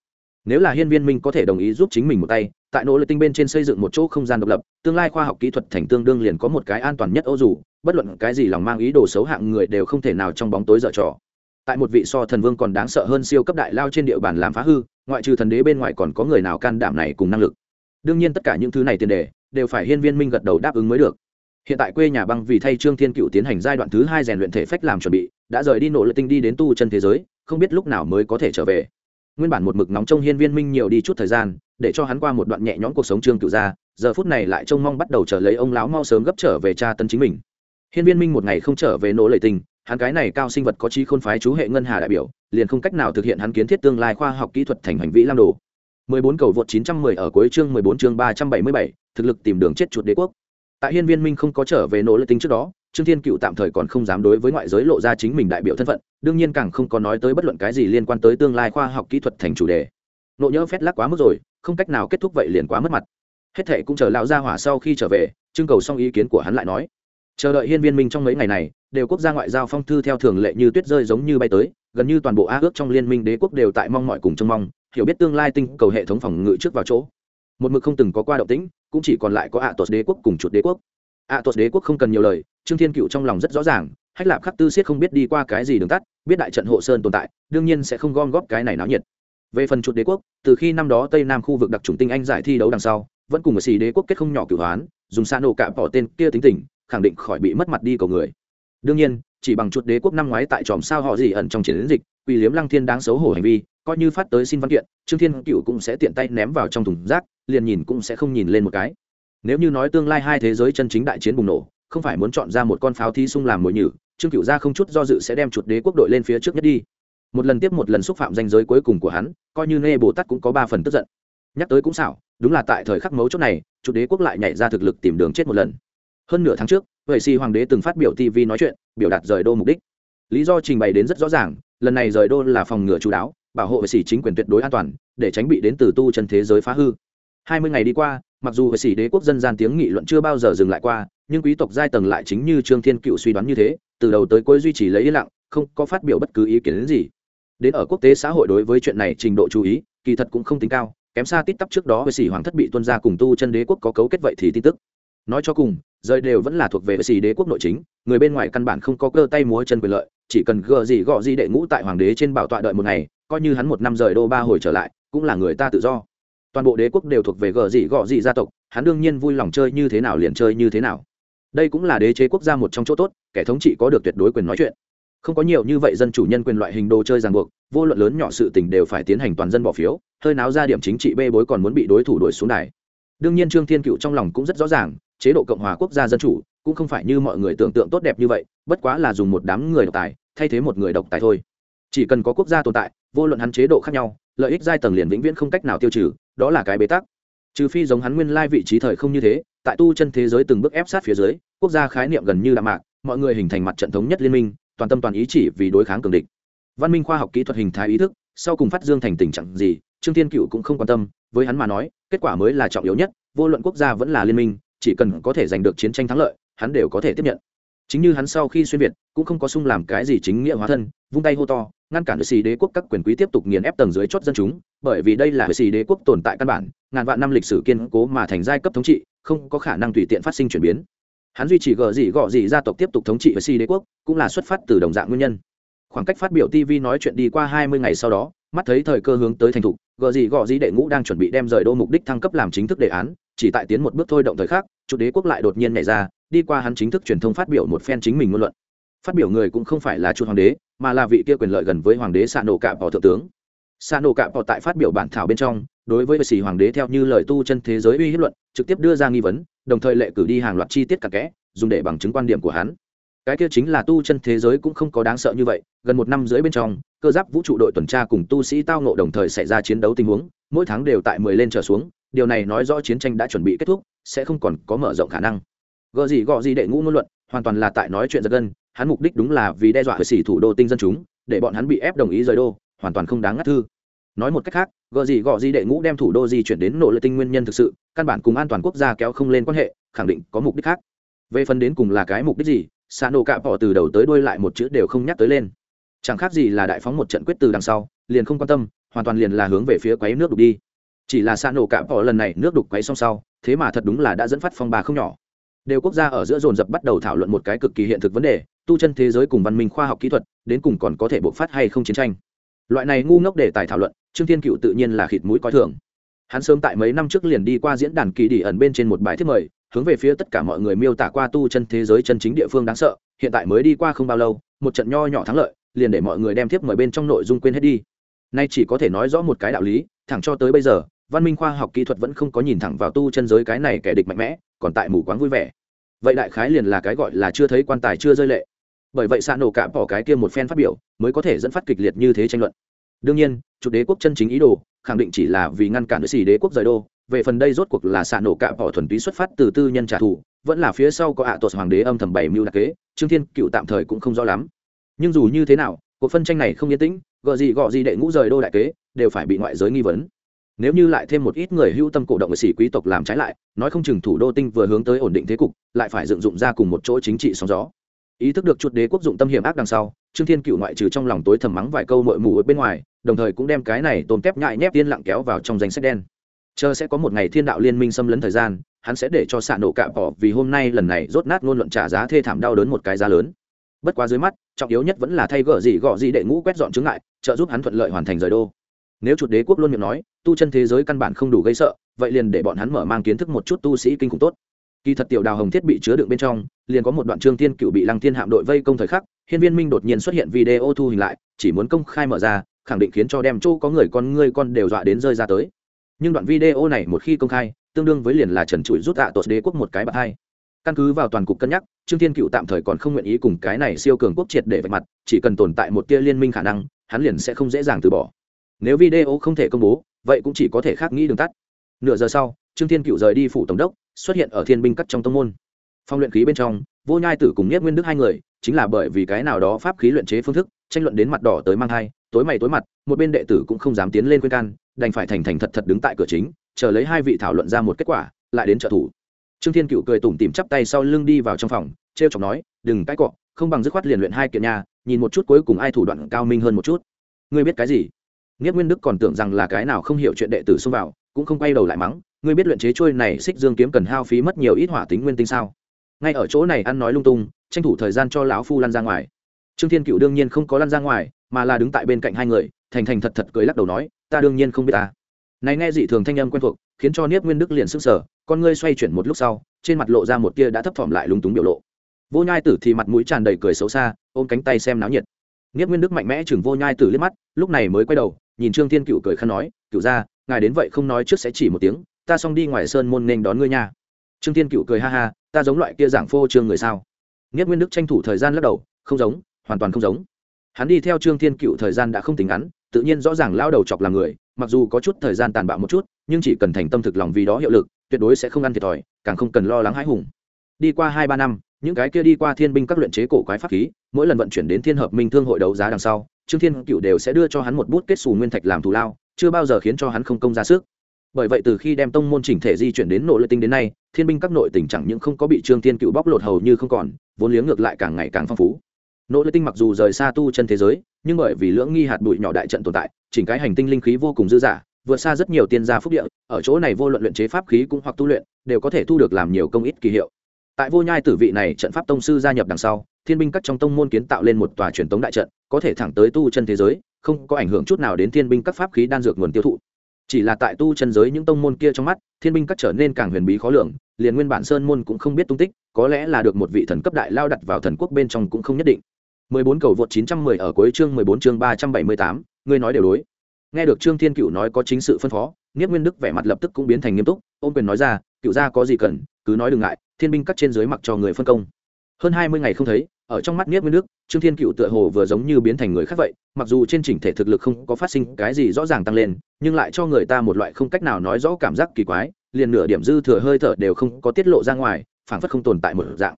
Nếu là hiên viên minh có thể đồng ý giúp chính mình một tay, tại nỗ lực tinh bên trên xây dựng một chỗ không gian độc lập, tương lai khoa học kỹ thuật thành tương đương liền có một cái an toàn nhất ô dù, bất luận cái gì lòng mang ý đồ xấu hạng người đều không thể nào trong bóng tối dở trò. Tại một vị so thần vương còn đáng sợ hơn siêu cấp đại lao trên địa bàn làm phá hư, ngoại trừ thần đế bên ngoài còn có người nào can đảm này cùng năng lực. Đương nhiên tất cả những thứ này tiền đề, đều phải hiên viên minh gật đầu đáp ứng mới được. Hiện tại quê nhà băng vì thay trương thiên cựu tiến hành giai đoạn thứ hai rèn luyện thể phách làm chuẩn bị, đã rời đi nỗ lực tinh đi đến tu chân thế giới không biết lúc nào mới có thể trở về. Nguyên bản một mực nóng trong hiên viên minh nhiều đi chút thời gian để cho hắn qua một đoạn nhẹ nhõm cuộc sống trương cựu gia giờ phút này lại trông mong bắt đầu trở lấy ông lão mau sớm gấp trở về cha tân chính mình. Hiên viên minh một ngày không trở về nỗ lệ tình hắn cái này cao sinh vật có trí khôn phái chú hệ ngân hà đại biểu liền không cách nào thực hiện hắn kiến thiết tương lai khoa học kỹ thuật thành hành vĩ lam đồ. 14 cầu vượt 910 ở cuối chương 14 chương 377, thực lực tìm đường chết chuột đế quốc. Tại hiên viên minh không có trở về nỗ lệ tình trước đó trương thiên cựu tạm thời còn không dám đối với ngoại giới lộ ra chính mình đại biểu thân phận, đương nhiên càng không có nói tới bất luận cái gì liên quan tới tương lai khoa học kỹ thuật thành chủ đề. Nộ nhỡ phét lắc quá mức rồi, không cách nào kết thúc vậy liền quá mất mặt. Hết thệ cũng chờ lão gia hỏa sau khi trở về trưng cầu xong ý kiến của hắn lại nói, chờ đợi hiên viên minh trong mấy ngày này, đều quốc gia ngoại giao phong thư theo thường lệ như tuyết rơi giống như bay tới, gần như toàn bộ a ước trong liên minh đế quốc đều tại mong mọi cùng trông mong, hiểu biết tương lai tinh cầu hệ thống phòng ngự trước vào chỗ. Một mực không từng có qua động tĩnh, cũng chỉ còn lại có ạ tuột đế quốc cùng chuột đế quốc. Ạ tuột đế quốc không cần nhiều lời trương thiên cựu trong lòng rất rõ ràng, hách lạp khắc tư siết không biết đi qua cái gì đường tắt, biết đại trận hộ sơn tồn tại, đương nhiên sẽ không gom góp cái này náo nhiệt. Về phần chuột đế quốc, từ khi năm đó tây nam khu vực đặc trùng tinh anh giải thi đấu đằng sau, vẫn cùng một xì đế quốc kết không nhỏ cửu hoán, dùng xa nổ cạm bỏ tên kia tính tình, khẳng định khỏi bị mất mặt đi cầu người. Đương nhiên, chỉ bằng chuột đế quốc năm ngoái tại tròm sao họ gì ẩn trong chiến dịch, quỳ liếm lăng thiên đáng xấu hổ hành vi, coi như phát tới xin văn kiện, trương thiên cựu cũng sẽ tiện tay ném vào trong thùng rác, liền nhìn cũng sẽ không nhìn lên một cái. Nếu như nói tương lai hai thế giới chân chính đại chiến bùng nổ không phải muốn chọn ra một con pháo thi sung làm mồi nhử, trương cựu gia không chút do dự sẽ đem chuột đế quốc đội lên phía trước nhất đi. Một lần tiếp một lần xúc phạm danh giới cuối cùng của hắn, coi như nê bồ tát cũng có ba phần tức giận. Nhắc tới cũng xảo, đúng là tại thời khắc mấu chốt này, chuột đế quốc lại nhảy ra thực lực tìm đường chết một lần. Hơn nửa tháng trước vậy si hoàng đế từng phát biểu tv nói chuyện, biểu đạt rời đô mục đích. Lý do trình bày đến rất rõ ràng, lần này rời đô là phòng ngừa chú đáo, bảo hộ vệ sĩ chính quyền tuyệt đối an toàn, để tránh bị đến từ tu chân thế giới phá hư. Hai mươi ngày đi qua mặc dù hệ sĩ đế quốc dân gian tiếng nghị luận chưa bao giờ dừng lại qua, nhưng quý tộc giai tầng lại chính như trương thiên cựu suy đoán như thế, từ đầu tới cuối duy trì lấy yên lặng, không có phát biểu bất cứ ý kiến gì. Đến ở quốc tế xã hội đối với chuyện này trình độ chú ý, kỳ thật cũng không tính cao, kém xa tít tắp trước đó vệ sĩ hoàng thất bị tuân ra cùng tu chân đế quốc có cấu kết vậy thì tin tức. Nói cho cùng, rời đều vẫn là thuộc về vệ sĩ đế quốc nội chính, người bên ngoài căn bản không có cơ tay múa chân quyền lợi, chỉ cần gờ gì gọ gì đệ ngũ tại hoàng đế trên bảo tọa đợi một ngày, coi như hắn một năm rời đô ba hồi trở lại, cũng là người ta tự do toàn bộ đế quốc đều thuộc về gờ gì gọ gì gia tộc, hắn đương nhiên vui lòng chơi như thế nào liền chơi như thế nào. Đây cũng là đế chế quốc gia một trong chỗ tốt, kẻ thống trị có được tuyệt đối quyền nói chuyện. Không có nhiều như vậy dân chủ nhân quyền loại hình đồ chơi ràng buộc, vô luận lớn nhỏ sự tình đều phải tiến hành toàn dân bỏ phiếu, hơi náo ra điểm chính trị bê bối còn muốn bị đối thủ đuổi xuống đài. Đương nhiên trương thiên cựu trong lòng cũng rất rõ ràng, chế độ cộng hòa quốc gia dân chủ cũng không phải như mọi người tưởng tượng tốt đẹp như vậy, bất quá là dùng một đám người độc tài, thay thế một người độc tài thôi. Chỉ cần có quốc gia tồn tại, vô luận hắn chế độ khác nhau, lợi ích giai tầng liền vĩnh viễn không cách nào tiêu trừ đó là cái bế tắc. Trừ phi giống hắn nguyên lai vị trí thời không như thế, tại tu chân thế giới từng bước ép sát phía dưới, quốc gia khái niệm gần như đạm mạc, mọi người hình thành mặt trận thống nhất liên minh, toàn tâm toàn ý chỉ vì đối kháng cường địch. Văn minh khoa học kỹ thuật hình thái ý thức, sau cùng phát dương thành tình trạng gì, trương thiên cựu cũng không quan tâm, với hắn mà nói, kết quả mới là trọng yếu nhất, vô luận quốc gia vẫn là liên minh, chỉ cần có thể giành được chiến tranh thắng lợi, hắn đều có thể tiếp nhận. Chính như hắn sau khi xuyên việt, cũng không có sung làm cái gì chính nghĩa hóa thân, vung tay hô to ngăn cản xì đế quốc các quyền quý tiếp tục nghiền ép tầng dưới chót dân chúng, bởi vì đây là xì đế quốc tồn tại căn bản, ngàn vạn năm lịch sử kiên cố mà thành giai cấp thống trị, không có khả năng tùy tiện phát sinh chuyển biến. Hắn duy trì gờ gì gọ gì gia tộc tiếp tục thống trị với xì đế quốc, cũng là xuất phát từ đồng dạng nguyên nhân. Khoảng cách phát biểu tv nói chuyện đi qua hai mươi ngày sau đó, mắt thấy thời cơ hướng tới thành thục, gờ gì gọ gì đệ ngũ đang chuẩn bị đem rời đô mục đích thăng cấp làm chính thức đề án, chỉ tại tiến một bước thôi động thời khắc, chủ đế quốc lại đột nhiên nhảy ra, đi qua hắn chính thức truyền thông phát biểu một phen chính mình ngôn luận phát biểu người cũng không phải là chuột hoàng đế, mà là vị kia quyền lợi gần với hoàng đế xạ nổ cạm bỏ thượng tướng. Xạ nổ cạm bỏ tại phát biểu bản thảo bên trong, đối với vệ sĩ hoàng đế theo như lời tu chân thế giới uy hiếp luận, trực tiếp đưa ra nghi vấn, đồng thời lệ cử đi hàng loạt chi tiết cặn kẽ, dùng để bằng chứng quan điểm của hắn. Cái kia chính là tu chân thế giới cũng không có đáng sợ như vậy, gần một năm dưới bên trong, cơ giáp vũ trụ đội tuần tra cùng tu sĩ tao ngộ đồng thời xảy ra chiến đấu tình huống, mỗi tháng đều tại mười lên trở xuống, điều này nói rõ chiến tranh đã chuẩn bị kết thúc, sẽ không còn có mở rộng khả năng. Gợ gì gọ gì đệ ngũ ngôn luận, hoàn toàn là tại nói chuyện giật gân hắn mục đích đúng là vì đe dọa với xỉ thủ đô tinh dân chúng, để bọn hắn bị ép đồng ý rời đô, hoàn toàn không đáng ngắt thư. Nói một cách khác gợ gì gọ gì đệ ngũ đem thủ đô di chuyển đến nội lợi tinh nguyên nhân thực sự, căn bản cùng an toàn quốc gia kéo không lên quan hệ, khẳng định có mục đích khác. Về phần đến cùng là cái mục đích gì xa nổ cạ bỏ từ đầu tới đuôi lại một chữ đều không nhắc tới lên. Chẳng khác gì là đại phóng một trận quyết từ đằng sau, liền không quan tâm, hoàn toàn liền là hướng về phía quấy nước đục đi. Chỉ là xa nổ cạm bỏ lần này nước đục quấy xong sau, thế mà thật đúng là đã dẫn phát phong ba không nhỏ. Đều quốc gia ở giữa dồn dập bắt đầu thảo luận một cái cực kỳ hiện thực vấn đề tu chân thế giới cùng văn minh khoa học kỹ thuật, đến cùng còn có thể bộc phát hay không chiến tranh. Loại này ngu ngốc để tài thảo luận, trương thiên cựu tự nhiên là khịt mũi coi thường. Hắn sớm tại mấy năm trước liền đi qua diễn đàn kỳ đi ẩn bên trên một bài thiết mời, hướng về phía tất cả mọi người miêu tả qua tu chân thế giới chân chính địa phương đáng sợ, hiện tại mới đi qua không bao lâu, một trận nho nhỏ thắng lợi, liền để mọi người đem thiếp mời bên trong nội dung quên hết đi. Nay chỉ có thể nói rõ một cái đạo lý, thẳng cho tới bây giờ, văn minh khoa học kỹ thuật vẫn không có nhìn thẳng vào tu chân giới cái này kẻ địch mạnh mẽ, còn tại mù quáng vui vẻ. Vậy đại khái liền là cái gọi là chưa thấy quan tài chưa rơi lệ bởi vậy xạ nổ cạm bỏ cái kia một phen phát biểu mới có thể dẫn phát kịch liệt như thế tranh luận. Đương nhiên, chủ đế quốc chân chính ý đồ, khẳng định chỉ là vì ngăn cản xì đế quốc rời đô, về phần đây rốt cuộc là xạ nổ cạm bỏ thuần túy xuất phát từ tư nhân trả thù, vẫn là phía sau có ạ à tuột hoàng đế âm thầm bảy mưu đặc kế, trương thiên cựu tạm thời cũng không rõ lắm. Nhưng dù như thế nào, cuộc phân tranh này không yên tĩnh, gợ gì gọ gì đệ ngũ rời đô đại kế, đều phải bị ngoại giới nghi vấn. Nếu như lại thêm một ít người hữu tâm cổ động sĩ quý tộc làm trái lại, nói không chừng thủ đô tinh vừa hướng tới ổn định thế cục, lại phải dựng dụng ra cùng một chỗ chính trị sóng gió ý thức được chuột đế quốc dụng tâm hiểm ác đằng sau, trương thiên cựu ngoại trừ trong lòng tối thầm mắng vài câu mội mù ở bên ngoài, đồng thời cũng đem cái này tôm tép nhại nhép tiên lặng kéo vào trong danh sách đen. Chờ sẽ có một ngày thiên đạo liên minh xâm lấn thời gian, hắn sẽ để cho xạ nổ cạm bỏ vì hôm nay lần này rốt nát ngôn luận trả giá thê thảm đau đớn một cái giá lớn. Bất quá dưới mắt, trọng yếu nhất vẫn là thay gỡ gì gọ gì đệ ngũ quét dọn chứng ngại, trợ giúp hắn thuận lợi hoàn thành rời đô. Nếu chuột đế quốc luôn miệng nói, tu chân thế giới căn bản không đủ gây sợ, vậy liền để bọn hắn mở mang kiến thức một chút tu sĩ kinh khủng tốt kỳ thật tiểu đào hồng thiết bị chứa đựng bên trong, liền có một đoạn trương thiên cựu bị lăng thiên hạm đội vây công thời khắc, hiên viên minh đột nhiên xuất hiện video thu hình lại, chỉ muốn công khai mở ra, khẳng định khiến cho đem chỗ có người con ngươi con đều dọa đến rơi ra tới. Nhưng đoạn video này một khi công khai, tương đương với liền là trần trụi rút tạ tuột đế quốc một cái bạc hai. Căn cứ vào toàn cục cân nhắc, trương thiên cựu tạm thời còn không nguyện ý cùng cái này siêu cường quốc triệt để vạch mặt, chỉ cần tồn tại một tia liên minh khả năng, hắn liền sẽ không dễ dàng từ bỏ. Nếu video không thể công bố, vậy cũng chỉ có thể khác nghĩ đường tắt. Nửa giờ sau, trương thiên cựu rời đi phủ tổng đốc xuất hiện ở thiên binh cắt trong tông môn. Phong luyện khí bên trong, vô nhai tử cùng nhất nguyên đức hai người, chính là bởi vì cái nào đó pháp khí luyện chế phương thức, tranh luận đến mặt đỏ tới mang thai, tối mày tối mặt, một bên đệ tử cũng không dám tiến lên khuyên can, đành phải thành thành thật thật đứng tại cửa chính, chờ lấy hai vị thảo luận ra một kết quả, lại đến trợ thủ. Trương thiên cựu cười tủm tìm chắp tay sau lưng đi vào trong phòng t r e o chọc nói, đừng cãi cọ, không bằng dứt khoát liền luyện hai kiện nhà nhìn một chút cuối cùng ai thủ đoạn cao minh hơn một chút. Ngươi biết cái gì? Nghiết nguyên đức còn tưởng rằng là cái nào không hiểu chuyện đệ tử xông vào, cũng không quay đầu lại mắng ngươi biết luyện chế trôi này xích dương kiếm cần hao phí mất nhiều ít hỏa tính nguyên tinh sao? Ngay ở chỗ này ăn nói lung tung, tranh thủ thời gian cho lão phu lăn ra ngoài. Trương thiên cựu đương nhiên không có lăn ra ngoài, mà là đứng tại bên cạnh hai người, thành thành thật thật cười lắc đầu nói, ta đương nhiên không biết ta. Này nghe dị thường thanh âm quen thuộc, khiến cho niếp nguyên đức liền sức sở con ngươi xoay chuyển một lúc sau, trên mặt lộ ra một tia đã thấp thỏm lại lúng túng biểu lộ. Vô nhai tử thì mặt mũi tràn đầy cười xấu xa, ôm cánh tay xem náo nhiệt. Niếp nguyên đức mạnh mẽ chừng vô nhai tử liếc mắt, lúc này mới quay đầu, nhìn trương thiên cựu cười khăn nói, cựu ra ngài đến vậy không nói trước sẽ chỉ một tiếng ta xong đi ngoài sơn môn nên đón ngươi nha. Trương thiên cựu cười ha ha, ta giống loại kia giảng phô trương người sao? Niếp nguyên đức tranh thủ thời gian lắc đầu, không giống, hoàn toàn không giống. Hắn đi theo trương thiên cựu thời gian đã không tính ngắn, tự nhiên rõ ràng lao đầu chọc là người, mặc dù có chút thời gian tàn bạo một chút, nhưng chỉ cần thành tâm thực lòng vì đó hiệu lực, tuyệt đối sẽ không ăn thiệt thòi, càng không cần lo lắng hãi hùng. Đi qua hai ba năm, những cái kia đi qua thiên binh các luyện chế cổ quái pháp khí, mỗi lần vận chuyển đến thiên hợp minh thương hội đấu giá đằng sau, trương thiên cựu đều sẽ đưa cho hắn một bút kết xù nguyên thạch làm thù lao, chưa bao giờ khiến cho hắn không công ra sức bởi vậy từ khi đem tông môn chỉnh thể di chuyển đến nội lợi tinh đến nay, thiên binh các nội tỉnh chẳng những không có bị trương thiên cựu bóc lột hầu như không còn, vốn liếng ngược lại càng ngày càng phong phú. Nỗ lực tinh mặc dù rời xa tu chân thế giới, nhưng bởi vì lưỡng nghi hạt bụi nhỏ đại trận tồn tại, chỉnh cái hành tinh linh khí vô cùng dư dả, vượt xa rất nhiều tiên gia phúc địa, ở chỗ này vô luận luyện chế pháp khí cũng hoặc tu luyện, đều có thể thu được làm nhiều công ít kỳ hiệu. Tại vô nhai tử vị này trận pháp tông sư gia nhập đằng sau, thiên binh các trong tông môn kiến tạo lên một tòa truyền tống đại trận, có thể thẳng tới tu chân thế giới, không có ảnh hưởng chút nào đến thiên binh các pháp khí đan dược nguồn tiêu thụ chỉ là tại tu chân giới những tông môn kia trong mắt thiên binh các trở nên càng huyền bí khó lường liền nguyên bản sơn môn cũng không biết tung tích có lẽ là được một vị thần cấp đại lao đặt vào thần quốc bên trong cũng không nhất định 14 cầu vượt 910 ở cuối chương 14 chương 378, ngươi nói đều đối. Nghe được Trương Thiên Cựu nói có chính sự phân phó, Niết Nguyên Đức vẻ mặt lập tức cũng biến thành nghiêm túc, ôn quyền nói ra, "Cựu gia có gì cần, cứ nói đừng ngại, thiên binh cắt trên dưới mặc cho người phân công." Hơn 20 ngày không thấy, ở trong mắt Niết Nguyên Đức, Trương Thiên Cựu tựa hồ vừa giống như biến thành người khác vậy, mặc dù trên chỉnh thể thực lực không có phát sinh cái gì rõ ràng tăng lên, nhưng lại cho người ta một loại không cách nào nói rõ cảm giác kỳ quái, liền nửa điểm dư thừa hơi thở đều không có tiết lộ ra ngoài, phảng phất không tồn tại một dạng.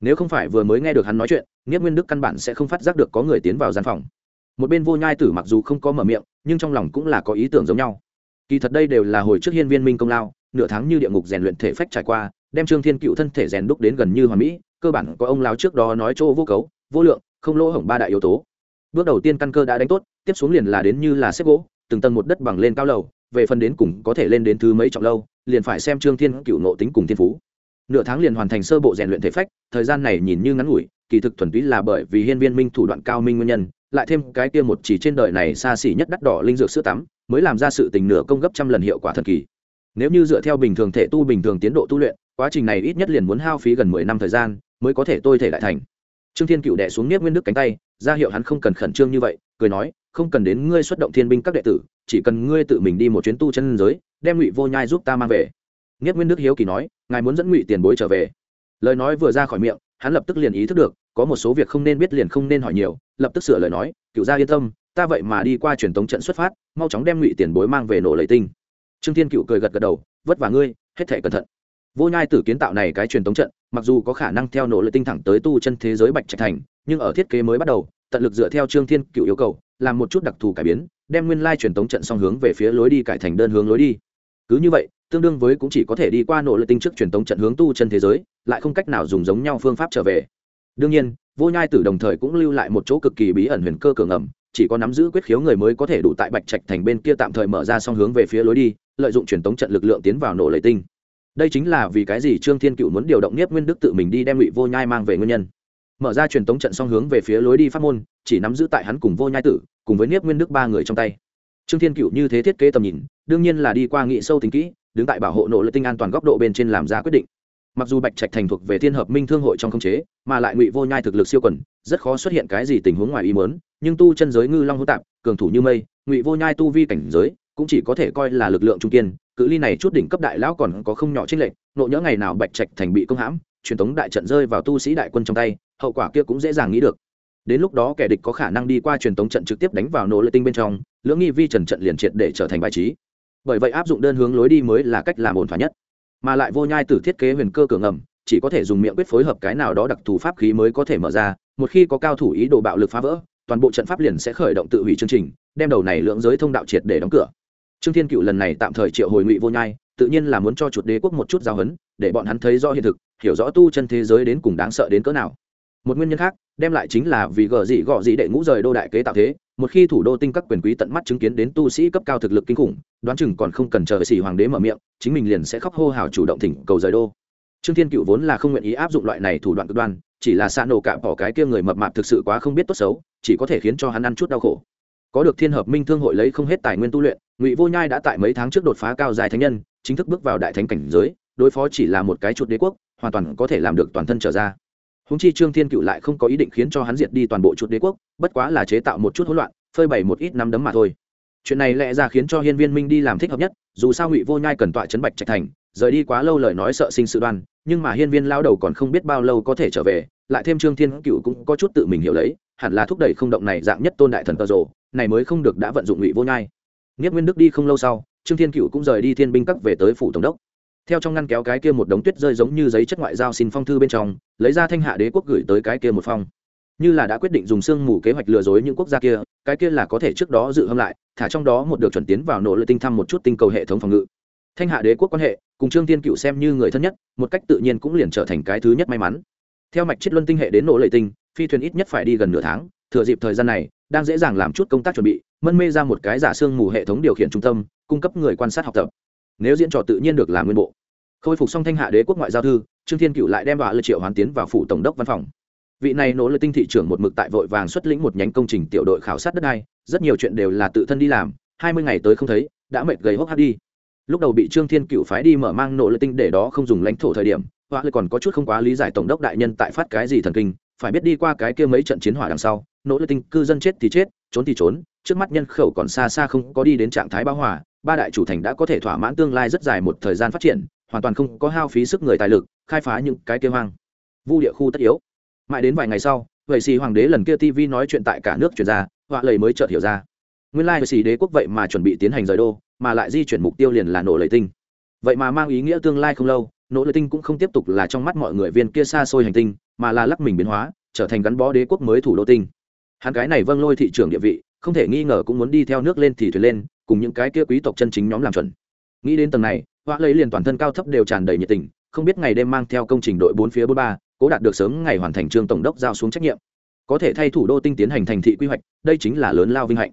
Nếu không phải vừa mới nghe được hắn nói chuyện Niết nguyên đức căn bản sẽ không phát giác được có người tiến vào gian phòng. Một bên vô nhai tử mặc dù không có mở miệng nhưng trong lòng cũng là có ý tưởng giống nhau. Kỳ thật đây đều là hồi trước hiên viên minh công lao nửa tháng như địa ngục rèn luyện thể phách trải qua đem trương thiên cựu thân thể rèn đúc đến gần như hoàn mỹ cơ bản có ông lao trước đó nói chỗ vô cấu vô lượng không lỗ hổng ba đại yếu tố. Bước đầu tiên căn cơ đã đánh tốt, tiếp xuống liền là đến như là xếp gỗ, từng tầng một đất bằng lên cao lầu, về phần đến cùng có thể lên đến thứ mấy trọng lâu, liền phải xem trương thiên cựu nộ tính cùng thiên phú. Nửa tháng liền hoàn thành sơ bộ rèn luyện thể phách, thời gian này nhìn như ngắn ngủi, kỳ thực thuần túy là bởi vì hiên viên minh thủ đoạn cao minh nguyên nhân, lại thêm cái kia một chỉ trên đời này xa xỉ nhất đắt đỏ linh dược sữa tắm, mới làm ra sự tình nửa công gấp trăm lần hiệu quả thần kỳ. Nếu như dựa theo bình thường thể tu bình thường tiến độ tu luyện, quá trình này ít nhất liền muốn hao phí gần mười năm thời gian, mới có thể tôi thể lại thành trương thiên cựu đẻ xuống nếp nguyên đức cánh tay, ra hiệu hắn không cần khẩn trương như vậy, cười nói, không cần đến ngươi xuất động thiên binh các đệ tử, chỉ cần ngươi tự mình đi một chuyến tu chân giới, đem ngụy vô nhai giúp ta mang về. Niết nguyên đức hiếu kỳ nói, ngài muốn dẫn ngụy tiền bối trở về? Lời nói vừa ra khỏi miệng, hắn lập tức liền ý thức được, có một số việc không nên biết liền không nên hỏi nhiều, lập tức sửa lời nói, cựu gia yên tâm, ta vậy mà đi qua truyền tống trận xuất phát, mau chóng đem ngụy tiền bối mang về nổ lấy tinh. Trương thiên cựu cười gật gật đầu, vất vả ngươi, hết thể cẩn thận. Vô nhai tử kiến tạo này cái truyền tống trận mặc dù có khả năng theo nỗ lực tinh thẳng tới tu chân thế giới bạch trạch thành, nhưng ở thiết kế mới bắt đầu, tận lực dựa theo trương thiên cựu yêu cầu, làm một chút đặc thù cải biến, đem nguyên lai truyền tống trận song hướng về phía lối đi cải thành đơn hướng lối đi. Cứ như vậy, tương đương với cũng chỉ có thể đi qua nỗ lực tinh trước truyền tống trận hướng tu chân thế giới, lại không cách nào dùng giống nhau phương pháp trở về. Đương nhiên, vô nhai tử đồng thời cũng lưu lại một chỗ cực kỳ bí ẩn huyền cơ cường ẩm, chỉ có nắm giữ quyết khiếu người mới có thể đủ tại bạch trạch thành bên kia tạm thời mở ra song hướng về phía lối đi, lợi dụng truyền tống trận lực lượng tiến vào nổ lệ tinh đây chính là vì cái gì trương thiên cựu muốn điều động nhiếp nguyên đức tự mình đi đem ngụy vô nhai mang về nguyên nhân. Mở ra truyền tống trận song hướng về phía lối đi pháp môn, chỉ nắm giữ tại hắn cùng vô nhai tử, cùng với nhiếp nguyên đức ba người trong tay. Trương thiên cựu như thế thiết kế tầm nhìn, đương nhiên là đi qua nghị sâu tính kỹ, đứng tại bảo hộ nội lực tinh an toàn góc độ bên trên làm ra quyết định. Mặc dù bạch trạch thành thuộc về thiên hợp minh thương hội trong khống chế, mà lại ngụy vô nhai thực lực siêu quần, rất khó xuất hiện cái gì tình huống ngoài ý mớn nhưng tu chân giới ngư long hữu tạp, cường thủ như mây, ngụy vô nhai tu vi cảnh giới, cũng chỉ có thể coi là lực lượng trung kiên cự ly này chút đỉnh cấp đại lão còn có không nhỏ trích lệnh nộ nhỡ ngày nào bạch trạch thành bị công hãm, truyền tống đại trận rơi vào tu sĩ đại quân trong tay, hậu quả kia cũng dễ dàng nghĩ được. Đến lúc đó kẻ địch có khả năng đi qua truyền tống trận trực tiếp đánh vào nỗ lợi tinh bên trong, lưỡng nghi vi trần trận liền triệt để trở thành bài trí. Bởi vậy áp dụng đơn hướng lối đi mới là cách làm ổn thỏa nhất. Mà lại vô nhai tử thiết kế huyền cơ cường ngầm, chỉ có thể dùng miệng quyết phối hợp cái nào đó đặc thù pháp khí mới có thể mở ra, một khi có cao thủ ý đồ bạo lực phá vỡ, toàn bộ trận pháp liền sẽ khởi động tự hủy chương trình, đem đầu này lưỡng giới thông đạo triệt để đóng cửa trương thiên cựu lần này tạm thời triệu hồi ngụy vô nhai, tự nhiên là muốn cho chuột đế quốc một chút giáo hấn để bọn hắn thấy rõ hiện thực, hiểu rõ tu chân thế giới đến cùng đáng sợ đến cỡ nào. Một nguyên nhân khác, đem lại chính là vì gờ dị gọ dị đệ ngũ rời đô đại kế tạo thế, một khi thủ đô tinh các quyền quý tận mắt chứng kiến đến tu sĩ cấp cao thực lực kinh khủng, đoán chừng còn không cần chờ xỉ hoàng đế mở miệng, chính mình liền sẽ khóc hô hào chủ động thỉnh cầu rời đô. Trương thiên cựu vốn là không nguyện ý áp dụng loại này thủ đoạn cực đoan, chỉ là xa nổ cạm bỏ cái kia người mập mạp thực sự quá không biết tốt xấu, chỉ có thể khiến cho hắn ăn chút đau khổ. Có được thiên hợp minh thương hội lấy không hết tài nguyên tu luyện ngụy vô nhai đã tại mấy tháng trước đột phá cao dài thánh nhân chính thức bước vào đại thánh cảnh giới đối phó chỉ là một cái chuột đế quốc hoàn toàn có thể làm được toàn thân trở ra húng chi trương thiên cựu lại không có ý định khiến cho hắn diệt đi toàn bộ chuột đế quốc bất quá là chế tạo một chút hỗn loạn phơi bày một ít năm đấm mà thôi chuyện này lẽ ra khiến cho hiên viên minh đi làm thích hợp nhất dù sao ngụy vô nhai cần tọa chấn bạch trạch thành rời đi quá lâu lời nói sợ sinh sự đoan nhưng mà hiên viên lao đầu còn không biết bao lâu có thể trở về lại thêm trương thiên cựu cũng có chút tự mình hiểu lấy hẳn là thúc đẩy không động này dạng nhất tôn đại thần tờ rồ này mới không được đã vận dụng ngụy vô nhai nghiết nguyên đức đi không lâu sau, trương thiên cựu cũng rời đi thiên binh các về tới phủ tổng đốc. Theo trong ngăn kéo cái kia một đống tuyết rơi giống như giấy chất ngoại giao xin phong thư bên trong, lấy ra thanh hạ đế quốc gửi tới cái kia một phong. Như là đã quyết định dùng sương mù kế hoạch lừa dối những quốc gia kia, cái kia là có thể trước đó dự hâm lại, thả trong đó một được chuẩn tiến vào nỗ lực tinh thăm một chút tinh cầu hệ thống phòng ngự. Thanh hạ đế quốc quan hệ, cùng trương tiên cựu xem như người thân nhất, một cách tự nhiên cũng liền trở thành cái thứ nhất may mắn. Theo mạch chiết luân tinh hệ đến nỗ lệ tinh, phi thuyền ít nhất phải đi gần nửa tháng, thừa dịp thời gian này đang dễ dàng làm chút công tác chuẩn bị, mân mê ra một cái giả sương mù hệ thống điều khiển trung tâm, cung cấp người quan sát học tập. Nếu diễn trò tự nhiên được làm nguyên bộ. Khôi phục xong thanh hạ đế quốc ngoại giao thư, trương thiên cựu lại đem vào lựa triệu hoàn tiến vào phủ tổng đốc văn phòng. Vị này nỗ lực tinh thị trưởng một mực tại vội vàng xuất lĩnh một nhánh công trình tiểu đội khảo sát đất đai, rất nhiều chuyện đều là tự thân đi làm, hai mươi ngày tới không thấy, đã mệt gầy hốc hát đi. Lúc đầu bị trương thiên cựu phái đi mở mang nỗ lực tinh để đó không dùng lãnh thổ thời điểm họa lại còn có chút không quá lý giải tổng đốc đại nhân tại phát cái gì thần kinh, phải biết đi qua cái kia mấy trận chiến hỏa đằng sau nỗ lực tinh cư dân chết thì chết trốn thì trốn trước mắt nhân khẩu còn xa xa không có đi đến trạng thái bão hòa ba đại chủ thành đã có thể thỏa mãn tương lai rất dài một thời gian phát triển hoàn toàn không có hao phí sức người tài lực khai phá những cái kia hoang. Vu địa khu tất yếu. Mãi đến vài ngày sau vậy xì hoàng đế lần kia tv nói chuyện tại cả nước chuyển ra họa lầy mới chợt hiểu ra. Nguyên lai like, xì đế quốc vậy mà chuẩn bị tiến hành rời đô mà lại di chuyển mục tiêu liền là nổ lầy tinh. Vậy mà mang ý nghĩa tương lai không lâu nỗ lầy tinh cũng không tiếp tục là trong mắt mọi người viên kia xa xôi hành tinh mà là lắc mình biến hóa trở thành gắn bó đế quốc mới thủ đô tinh hắn cái này vâng lôi thị trường địa vị, không thể nghi ngờ cũng muốn đi theo nước lên thì thuyền lên, cùng những cái kia quý tộc chân chính nhóm làm chuẩn. Nghĩ đến tầng này họa lấy liền toàn thân cao thấp đều tràn đầy nhiệt tình, không biết ngày đêm mang theo công trình đội bốn phía bốn ba, cố đạt được sớm ngày hoàn thành trương tổng đốc giao xuống trách nhiệm. Có thể thay thủ đô tinh tiến hành thành thị quy hoạch, đây chính là lớn lao vinh hạnh.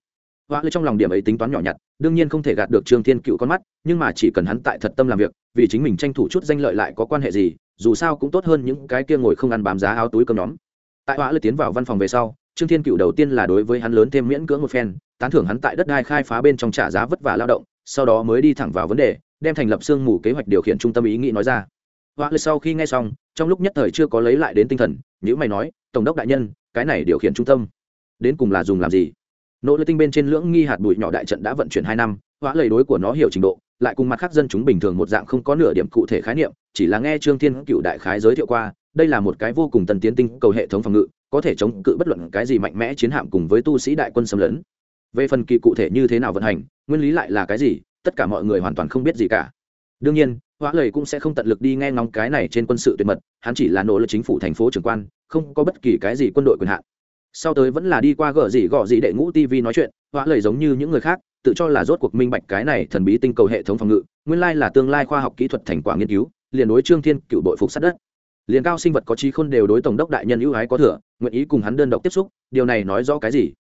Họa lấy trong lòng điểm ấy tính toán nhỏ nhặt, đương nhiên không thể gạt được trương thiên cựu con mắt, nhưng mà chỉ cần hắn tại thật tâm làm việc, vì chính mình tranh thủ chút danh lợi lại có quan hệ gì, dù sao cũng tốt hơn những cái kia ngồi không ăn bám giá áo túi cơm nhóm. Tại họa lấy tiến vào văn phòng về sau trương thiên cựu đầu tiên là đối với hắn lớn thêm miễn cưỡng một phen, tán thưởng hắn tại đất đai khai phá bên trong trả giá vất vả lao động, sau đó mới đi thẳng vào vấn đề, đem thành lập sương mù kế hoạch điều khiển trung tâm ý nghĩ nói ra. Họa là sau khi nghe xong, trong lúc nhất thời chưa có lấy lại đến tinh thần nhữ mày nói, tổng đốc đại nhân, cái này điều khiển trung tâm, đến cùng là dùng làm gì? Nỗ lực tinh bên trên lưỡng nghi hạt bụi nhỏ đại trận đã vận chuyển hai năm hóa lầy đối của nó hiểu trình độ, lại cùng mặt khác dân chúng bình thường một dạng không có nửa điểm cụ thể khái niệm, chỉ là nghe trương thiên cựu đại khái giới thiệu qua, đây là một cái vô cùng tân tiến tinh cầu hệ thống phòng ngự có thể chống cự bất luận cái gì mạnh mẽ chiến hạm cùng với tu sĩ đại quân xâm lấn. Về phần kỳ cụ thể như thế nào vận hành, nguyên lý lại là cái gì, tất cả mọi người hoàn toàn không biết gì cả. Đương nhiên, hóa lời cũng sẽ không tận lực đi nghe ngóng cái này trên quân sự tuyệt mật, hắn chỉ là nỗ lực chính phủ thành phố trưởng quan, không có bất kỳ cái gì quân đội quyền hạn. Sau tới vẫn là đi qua gở gì gọ gì đệ ngũ tv nói chuyện, hóa lời giống như những người khác, tự cho là rốt cuộc minh bạch cái này thần bí tinh cầu hệ thống phòng ngự, nguyên lai là tương lai khoa học kỹ thuật thành quả nghiên cứu, liền đối trương thiên cựu đội phục sát đất liền cao sinh vật có trí khôn đều đối tổng đốc đại nhân ưu ái có thừa, nguyện ý cùng hắn đơn độc tiếp xúc, điều này nói rõ cái gì?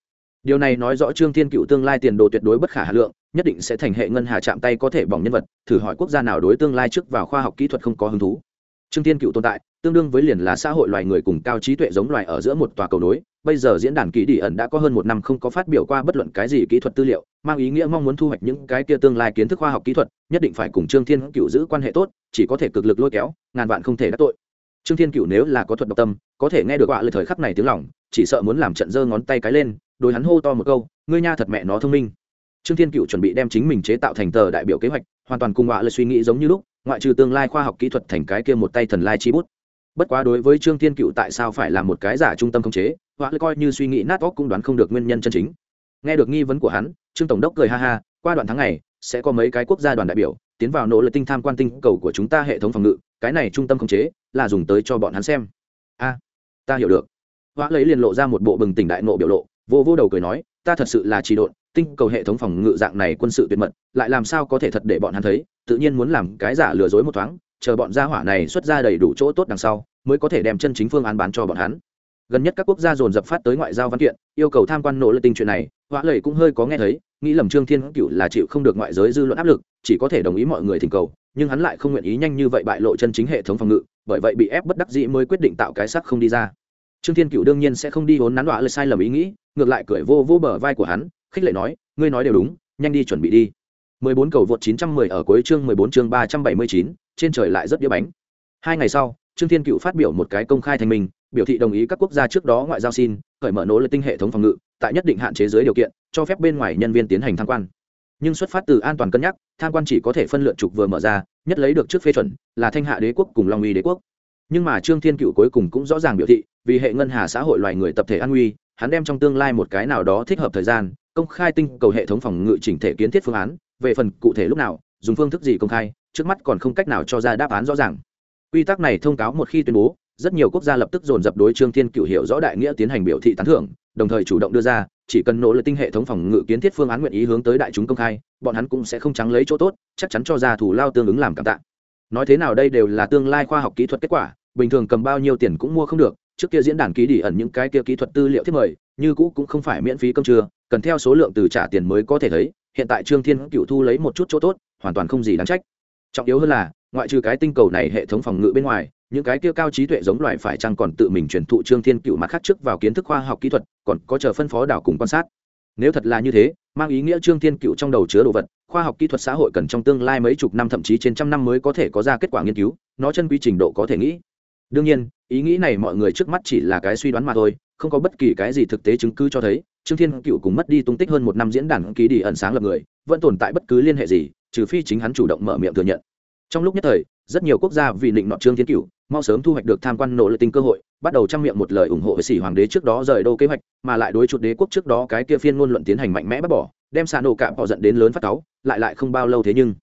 Điều này nói rõ trương thiên cựu tương lai tiền đồ tuyệt đối bất khả hà lượng, nhất định sẽ thành hệ ngân hà chạm tay có thể bỏng nhân vật, thử hỏi quốc gia nào đối tương lai trước vào khoa học kỹ thuật không có hứng thú. Trương thiên cựu tồn tại, tương đương với liền là xã hội loài người cùng cao trí tuệ giống loài ở giữa một tòa cầu nối, bây giờ diễn đàn kỳ đi ẩn đã có hơn một năm không có phát biểu qua bất luận cái gì kỹ thuật tư liệu, mang ý nghĩa mong muốn thu hoạch những cái kia tương lai kiến thức khoa học kỹ thuật, nhất định phải cùng trương thiên cựu giữ quan hệ tốt, chỉ có thể cực lực lôi kéo, ngàn vạn không thể đắc tội trương thiên cựu nếu là có thuật độc tâm, có thể nghe được họa lời thời khắc này tiếng lòng, chỉ sợ muốn làm trận giơ ngón tay cái lên đôi hắn hô to một câu, ngươi nha thật mẹ nó thông minh. Trương thiên cựu chuẩn bị đem chính mình chế tạo thành tờ đại biểu kế hoạch, hoàn toàn cùng họa lời suy nghĩ giống như lúc, ngoại trừ tương lai khoa học kỹ thuật thành cái kia một tay thần lai chi bút. Bất quá đối với trương thiên cựu tại sao phải là một cái giả trung tâm khống chế họa lời coi như suy nghĩ nát óc cũng đoán không được nguyên nhân chân chính. Nghe được nghi vấn của hắn, trương tổng đốc cười ha ha, qua đoạn tháng này, sẽ có mấy cái quốc gia đoàn đại biểu, tiến vào nỗ lực tinh tham quan tinh cầu của chúng ta hệ thống phòng ngự, cái này trung tâm khống chế là dùng tới cho bọn hắn xem. A, ta hiểu được. Họa lấy liền lộ ra một bộ bừng tỉnh đại nộ biểu lộ, vô vô đầu cười nói, ta thật sự là trì độn, tinh cầu hệ thống phòng ngự dạng này quân sự tuyệt mật, lại làm sao có thể thật để bọn hắn thấy, tự nhiên muốn làm cái giả lừa dối một thoáng, chờ bọn gia hỏa này xuất ra đầy đủ chỗ tốt đằng sau, mới có thể đem chân chính phương án bán cho bọn hắn. Gần nhất các quốc gia dồn dập phát tới ngoại giao văn kiện, yêu cầu tham quan nỗ lực tinh chuyện này họa lầy cũng hơi có nghe thấy, nghĩ lầm trương thiên cựu là chịu không được ngoại giới dư luận áp lực, chỉ có thể đồng ý mọi người thỉnh cầu, nhưng hắn lại không nguyện ý nhanh như vậy bại lộ chân chính hệ thống phòng ngự bởi vậy bị ép bất đắc dĩ mới quyết định tạo cái sắc không đi ra. Trương thiên cựu đương nhiên sẽ không đi hốn nắn đọa lời sai lầm ý nghĩ ngược lại cười vô vô bờ vai của hắn khích lệ nói ngươi nói đều đúng nhanh đi chuẩn bị đi. 14 cầu vượt 910 ở cuối chương 14 chương 379, trên trời lại rất đĩa bánh. Hai ngày sau trương thiên cựu phát biểu một cái công khai thành mình biểu thị đồng ý các quốc gia trước đó ngoại giao xin khởi mở nỗ lực tinh hệ thống phòng ngự tại nhất định hạn chế dưới điều kiện cho phép bên ngoài nhân viên tiến hành tham quan. Nhưng xuất phát từ an toàn cân nhắc tham quan chỉ có thể phân lượt trục vừa mở ra nhất lấy được trước phê chuẩn là thanh hạ đế quốc cùng long uy đế quốc. Nhưng mà trương thiên cựu cuối cùng cũng rõ ràng biểu thị, vì hệ ngân hà xã hội loài người tập thể an nguy hắn đem trong tương lai một cái nào đó thích hợp thời gian, công khai tinh cầu hệ thống phòng ngự chỉnh thể kiến thiết phương án, về phần cụ thể lúc nào, dùng phương thức gì công khai, trước mắt còn không cách nào cho ra đáp án rõ ràng. Quy tắc này thông cáo một khi tuyên bố rất nhiều quốc gia lập tức dồn dập đối trương thiên cựu hiểu rõ đại nghĩa tiến hành biểu thị tán thưởng đồng thời chủ động đưa ra chỉ cần nỗ lực tinh hệ thống phòng ngự kiến thiết phương án nguyện ý hướng tới đại chúng công khai bọn hắn cũng sẽ không trắng lấy chỗ tốt chắc chắn cho ra thủ lao tương ứng làm cảm tạ. Nói thế nào đây đều là tương lai khoa học kỹ thuật kết quả bình thường cầm bao nhiêu tiền cũng mua không được trước kia diễn đàn ký đi ẩn những cái kia kỹ thuật tư liệu thiết mời như cũ cũng không phải miễn phí công chưa, cần theo số lượng từ trả tiền mới có thể thấy hiện tại trương thiên cựu thu lấy một chút chỗ tốt hoàn toàn không gì đáng trách. Trọng yếu hơn là ngoại trừ cái tinh cầu này hệ thống phòng ngự bên ngoài những cái kia cao trí tuệ giống loài phải chăng còn tự mình truyền thụ trương thiên cựu mặt khác trước vào kiến thức khoa học kỹ thuật, còn có chờ phân phó đảo cùng quan sát. Nếu thật là như thế, mang ý nghĩa trương thiên cựu trong đầu chứa đồ vật, khoa học kỹ thuật xã hội cần trong tương lai mấy chục năm thậm chí trên trăm năm mới có thể có ra kết quả nghiên cứu, nó chân quy trình độ có thể nghĩ. Đương nhiên, ý nghĩ này mọi người trước mắt chỉ là cái suy đoán mà thôi, không có bất kỳ cái gì thực tế chứng cứ cho thấy, trương thiên cựu cũng mất đi tung tích hơn một năm diễn đàn ký đi ẩn sáng lập người, vẫn tồn tại bất cứ liên hệ gì, trừ phi chính hắn chủ động mở miệng thừa nhận. Trong lúc nhất thời, rất nhiều quốc gia vì định nọ trương thiên cựu mau sớm thu hoạch được tham quan nỗ lực tinh cơ hội, bắt đầu trang miệng một lời ủng hộ với sĩ hoàng đế trước đó rời đô kế hoạch, mà lại đối chuột đế quốc trước đó cái kia phiên ngôn luận tiến hành mạnh mẽ bắt bỏ, đem xà nổ cạm họ dẫn đến lớn phát cáu, lại lại không bao lâu thế nhưng,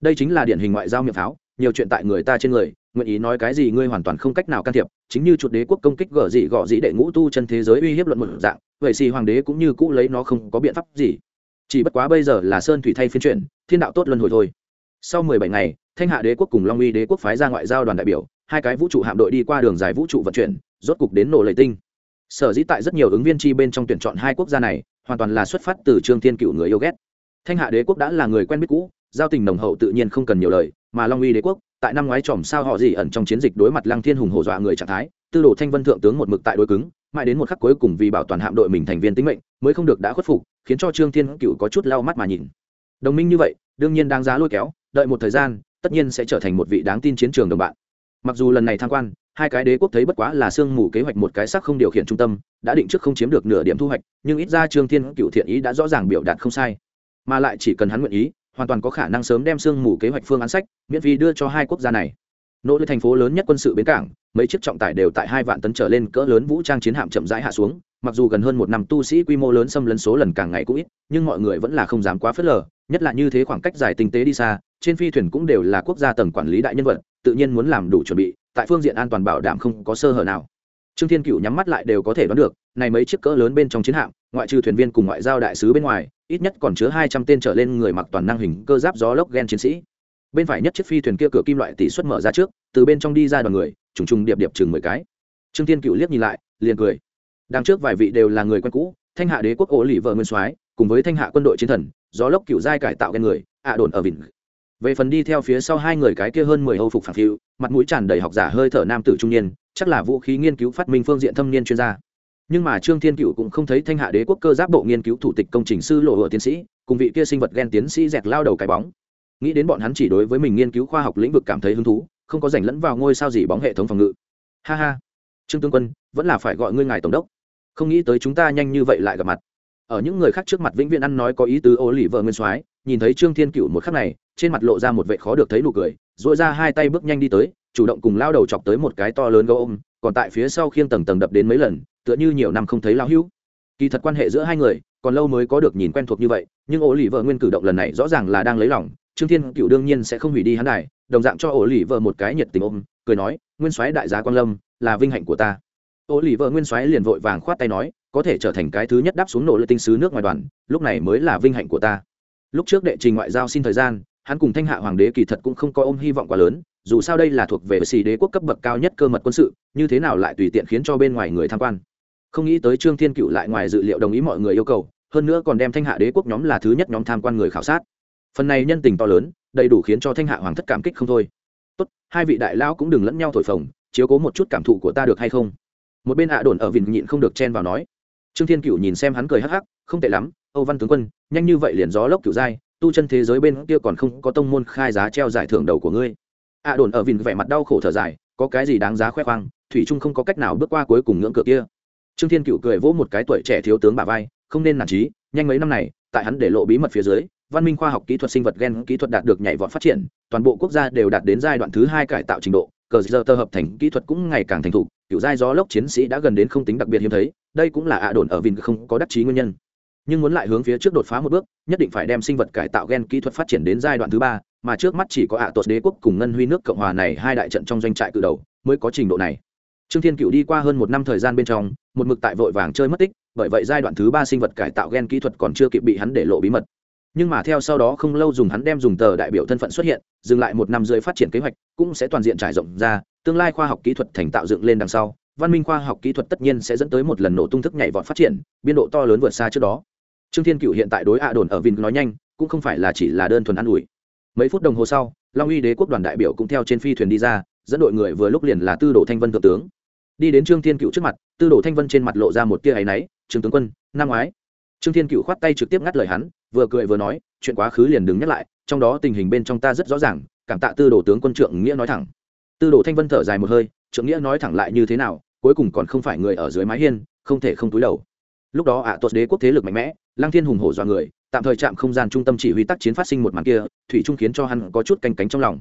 đây chính là điển hình ngoại giao miệng pháo, nhiều chuyện tại người ta trên người, nguyện ý nói cái gì ngươi hoàn toàn không cách nào can thiệp, chính như chuột đế quốc công kích gở dị gọ dị đệ ngũ tu chân thế giới uy hiếp luận một dạng, vậy xì hoàng đế cũng như cũ lấy nó không có biện pháp gì. Chỉ bất quá bây giờ là sơn thủy thay phiên chuyển, thiên đạo tốt luân hồi thôi. Sau mười bảy ngày, thanh hạ đế quốc cùng long uy đế quốc phái ra ngoại giao đoàn đại biểu hai cái vũ trụ hạm đội đi qua đường dài vũ trụ vận chuyển, rốt cục đến nổ lệ tinh. Sở dĩ tại rất nhiều ứng viên chi bên trong tuyển chọn hai quốc gia này, hoàn toàn là xuất phát từ trương thiên cựu người yêu ghét. Thanh hạ đế quốc đã là người quen biết cũ, giao tình nồng hậu tự nhiên không cần nhiều lời, mà long uy đế quốc, tại năm ngoái tròm sao họ gì ẩn trong chiến dịch đối mặt lăng thiên hùng hổ dọa người trạng thái, tư đồ thanh vân thượng tướng một mực tại đối cứng, mãi đến một khắc cuối cùng vì bảo toàn hạm đội mình thành viên tính mệnh, mới không được đã khuất phục, khiến cho trương thiên cựu có chút lau mắt mà nhìn. Đồng minh như vậy, đương nhiên đáng giá lôi kéo, đợi một thời gian, tất nhiên sẽ trở thành một vị đáng tin chiến trường đồng bạn mặc dù lần này tham quan, hai cái đế quốc thấy bất quá là sương mù kế hoạch một cái sắc không điều khiển trung tâm, đã định trước không chiếm được nửa điểm thu hoạch, nhưng ít ra trương thiên cựu thiện ý đã rõ ràng biểu đạt không sai. Mà lại chỉ cần hắn nguyện ý, hoàn toàn có khả năng sớm đem sương mù kế hoạch phương án sách, miễn phí đưa cho hai quốc gia này. Nỗ lực thành phố lớn nhất quân sự bến cảng, mấy chiếc trọng tải đều tại hai vạn tấn trở lên cỡ lớn vũ trang chiến hạm chậm rãi hạ xuống, mặc dù gần hơn một năm tu sĩ quy mô lớn xâm lấn số lần càng ngày cũng ít, nhưng mọi người vẫn là không dám quá phớt lờ, nhất là như thế khoảng cách dài tinh tế đi xa, trên phi thuyền cũng đều là quốc gia tầng quản lý đại nhân vật tự nhiên muốn làm đủ chuẩn bị, tại phương diện an toàn bảo đảm không có sơ hở nào. Trương thiên cựu nhắm mắt lại đều có thể đoán được, này mấy chiếc cỡ lớn bên trong chiến hạm, ngoại trừ thuyền viên cùng ngoại giao đại sứ bên ngoài, ít nhất còn chứa hai trăm tên trở lên người mặc toàn năng hình cơ giáp gió lốc gen chiến sĩ. Bên phải nhất chiếc phi thuyền kia cửa kim loại tỷ suất mở ra trước, từ bên trong đi ra đoàn người, trùng trùng điệp điệp chừng mười cái. Trương thiên cựu liếc nhìn lại, liền cười. Đằng trước vài vị đều là người quen cũ, thanh hạ đế quốc ổ lì vợ nguyên soái, cùng với thanh hạ quân đội chiến thần, gió lốc cựu giai cải tạo gen người, ạ đồn ở vịnh về phần đi theo phía sau hai người cái kia hơn mười hâu phục phản phiu, mặt mũi tràn đầy học giả hơi thở nam tử trung niên, chắc là vũ khí nghiên cứu phát minh phương diện thâm niên chuyên gia. Nhưng mà trương thiên cựu cũng không thấy thanh hạ đế quốc cơ giáp bộ nghiên cứu thủ tịch công trình sư lộ hựa tiến sĩ, cùng vị kia sinh vật gen tiến sĩ dẹt lao đầu cái bóng. Nghĩ đến bọn hắn chỉ đối với mình nghiên cứu khoa học lĩnh vực cảm thấy hứng thú, không có giành lẫn vào ngôi sao gì bóng hệ thống phòng ngự. Ha ha. Trương tướng quân, vẫn là phải gọi ngươi ngài tổng đốc. Không nghĩ tới chúng ta nhanh như vậy lại gặp mặt. Ở những người khác trước mặt vĩnh viễn ăn nói có ý tứ ô lì vợ nguyên soái nhìn thấy trương thiên cựu một khắc này, trên mặt lộ ra một vệ khó được thấy nụ cười dội ra hai tay bước nhanh đi tới, chủ động cùng lao đầu chọc tới một cái to lớn gấu ôm, còn tại phía sau khiêng tầng tầng đập đến mấy lần, tựa như nhiều năm không thấy lao hữu. Kỳ thật quan hệ giữa hai người, còn lâu mới có được nhìn quen thuộc như vậy, nhưng ổ lì vợ nguyên cử động lần này rõ ràng là đang lấy lòng, trương thiên cựu đương nhiên sẽ không hủy đi hắn này đồng dạng cho ổ lì vợ một cái nhiệt tình ôm, cười nói, nguyên soái đại giá quan lâm, là vinh hạnh của ta. Ổ lì vợ nguyên soái liền vội vàng khoát tay nói, có thể trở thành cái thứ nhất đáp xuống nổ lợi tinh sứ nước ngoài đoàn, lúc này mới là vinh hạnh của ta lúc trước đệ trình ngoại giao xin thời gian, hắn cùng thanh hạ hoàng đế kỳ thật cũng không có ôm hy vọng quá lớn, dù sao đây là thuộc về xì đế quốc cấp bậc cao nhất cơ mật quân sự, như thế nào lại tùy tiện khiến cho bên ngoài người tham quan. Không nghĩ tới trương thiên cựu lại ngoài dự liệu đồng ý mọi người yêu cầu, hơn nữa còn đem thanh hạ đế quốc nhóm là thứ nhất nhóm tham quan người khảo sát. Phần này nhân tình to lớn, đầy đủ khiến cho thanh hạ hoàng thất cảm kích không thôi. Tốt, hai vị đại lão cũng đừng lẫn nhau thổi phồng, chiếu cố một chút cảm thụ của ta được hay không? Một bên hạ đồn ở vịn nhịn không được chen vào nói. Trương thiên cựu nhìn xem hắn cười hắc hắc, không tệ lắm âu văn tướng quân, nhanh như vậy liền gió lốc cửu giai, tu chân thế giới bên kia còn không có tông môn khai giá treo giải thưởng đầu của ngươi hạ đồn ở vịnh vẻ mặt đau khổ thở dài, có cái gì đáng giá khoe khoang, thủy trung không có cách nào bước qua cuối cùng ngưỡng cửa kia trương thiên cựu cười vỗ một cái tuổi trẻ thiếu tướng bà vai, không nên nản chí. nhanh mấy năm này, tại hắn để lộ bí mật phía dưới, văn minh khoa học kỹ thuật sinh vật gen kỹ thuật đạt được nhảy vọt phát triển, toàn bộ quốc gia đều đạt đến giai đoạn thứ hai cải tạo trình độ, cờ giờ tơ hợp thành kỹ thuật cũng ngày càng thành thục, kiểu giai gió lốc chiến sĩ đã gần đến không tính đặc biệt hiếm thấy, đây cũng là ạ đồn ở vin không có đắc chí nguyên nhân nhưng muốn lại hướng phía trước đột phá một bước, nhất định phải đem sinh vật cải tạo gen kỹ thuật phát triển đến giai đoạn thứ ba, mà trước mắt chỉ có ạ tuột đế quốc cùng ngân huy nước cộng hòa này hai đại trận trong doanh trại cự đầu mới có trình độ này. Trương thiên cựu đi qua hơn một năm thời gian bên trong, một mực tại vội vàng chơi mất tích, bởi vậy giai đoạn thứ ba sinh vật cải tạo gen kỹ thuật còn chưa kịp bị hắn để lộ bí mật. Nhưng mà theo sau đó không lâu dùng hắn đem dùng tờ đại biểu thân phận xuất hiện, dừng lại một năm rưỡi phát triển kế hoạch, cũng sẽ toàn diện trải rộng ra, tương lai khoa học kỹ thuật thành tạo dựng lên đằng sau, văn minh khoa học kỹ thuật tất nhiên sẽ dẫn tới một lần nổ tung thức nhảy vọt phát triển, biên độ to lớn vượt xa trước đó trương thiên cựu hiện tại đối ạ đồn ở vin nói nhanh, cũng không phải là chỉ là đơn thuần ă n ủi. Mấy phút đồng hồ sau, long uy đế quốc đoàn đại biểu cũng theo trên phi thuyền đi ra, dẫn đội người vừa lúc liền là tư đồ thanh vân thượng tướng. Đi đến trương thiên cựu trước mặt, tư đồ thanh vân trên mặt lộ ra một tia áy náy, trương tướng quân, năm ngoái. Trương thiên cựu khoát tay trực tiếp ngắt lời hắn, vừa cười vừa nói, chuyện quá khứ liền đứng nhắc lại, trong đó tình hình bên trong ta rất rõ ràng, cảm tạ tư đồ tướng quân trượng nghĩa nói thẳng. Tư đồ thanh vân thở dài một hơi, trượng nghĩa nói thẳng lại như thế nào, cuối cùng còn không phải người ở dưới mái hiên, không thể không túi đầu lúc đó ạ à, tuột đế quốc thế lực mạnh mẽ lang thiên hùng hổ dọa người tạm thời chạm không gian trung tâm chỉ huy tác chiến phát sinh một màn kia thủy trung khiến cho hắn có chút canh cánh trong lòng.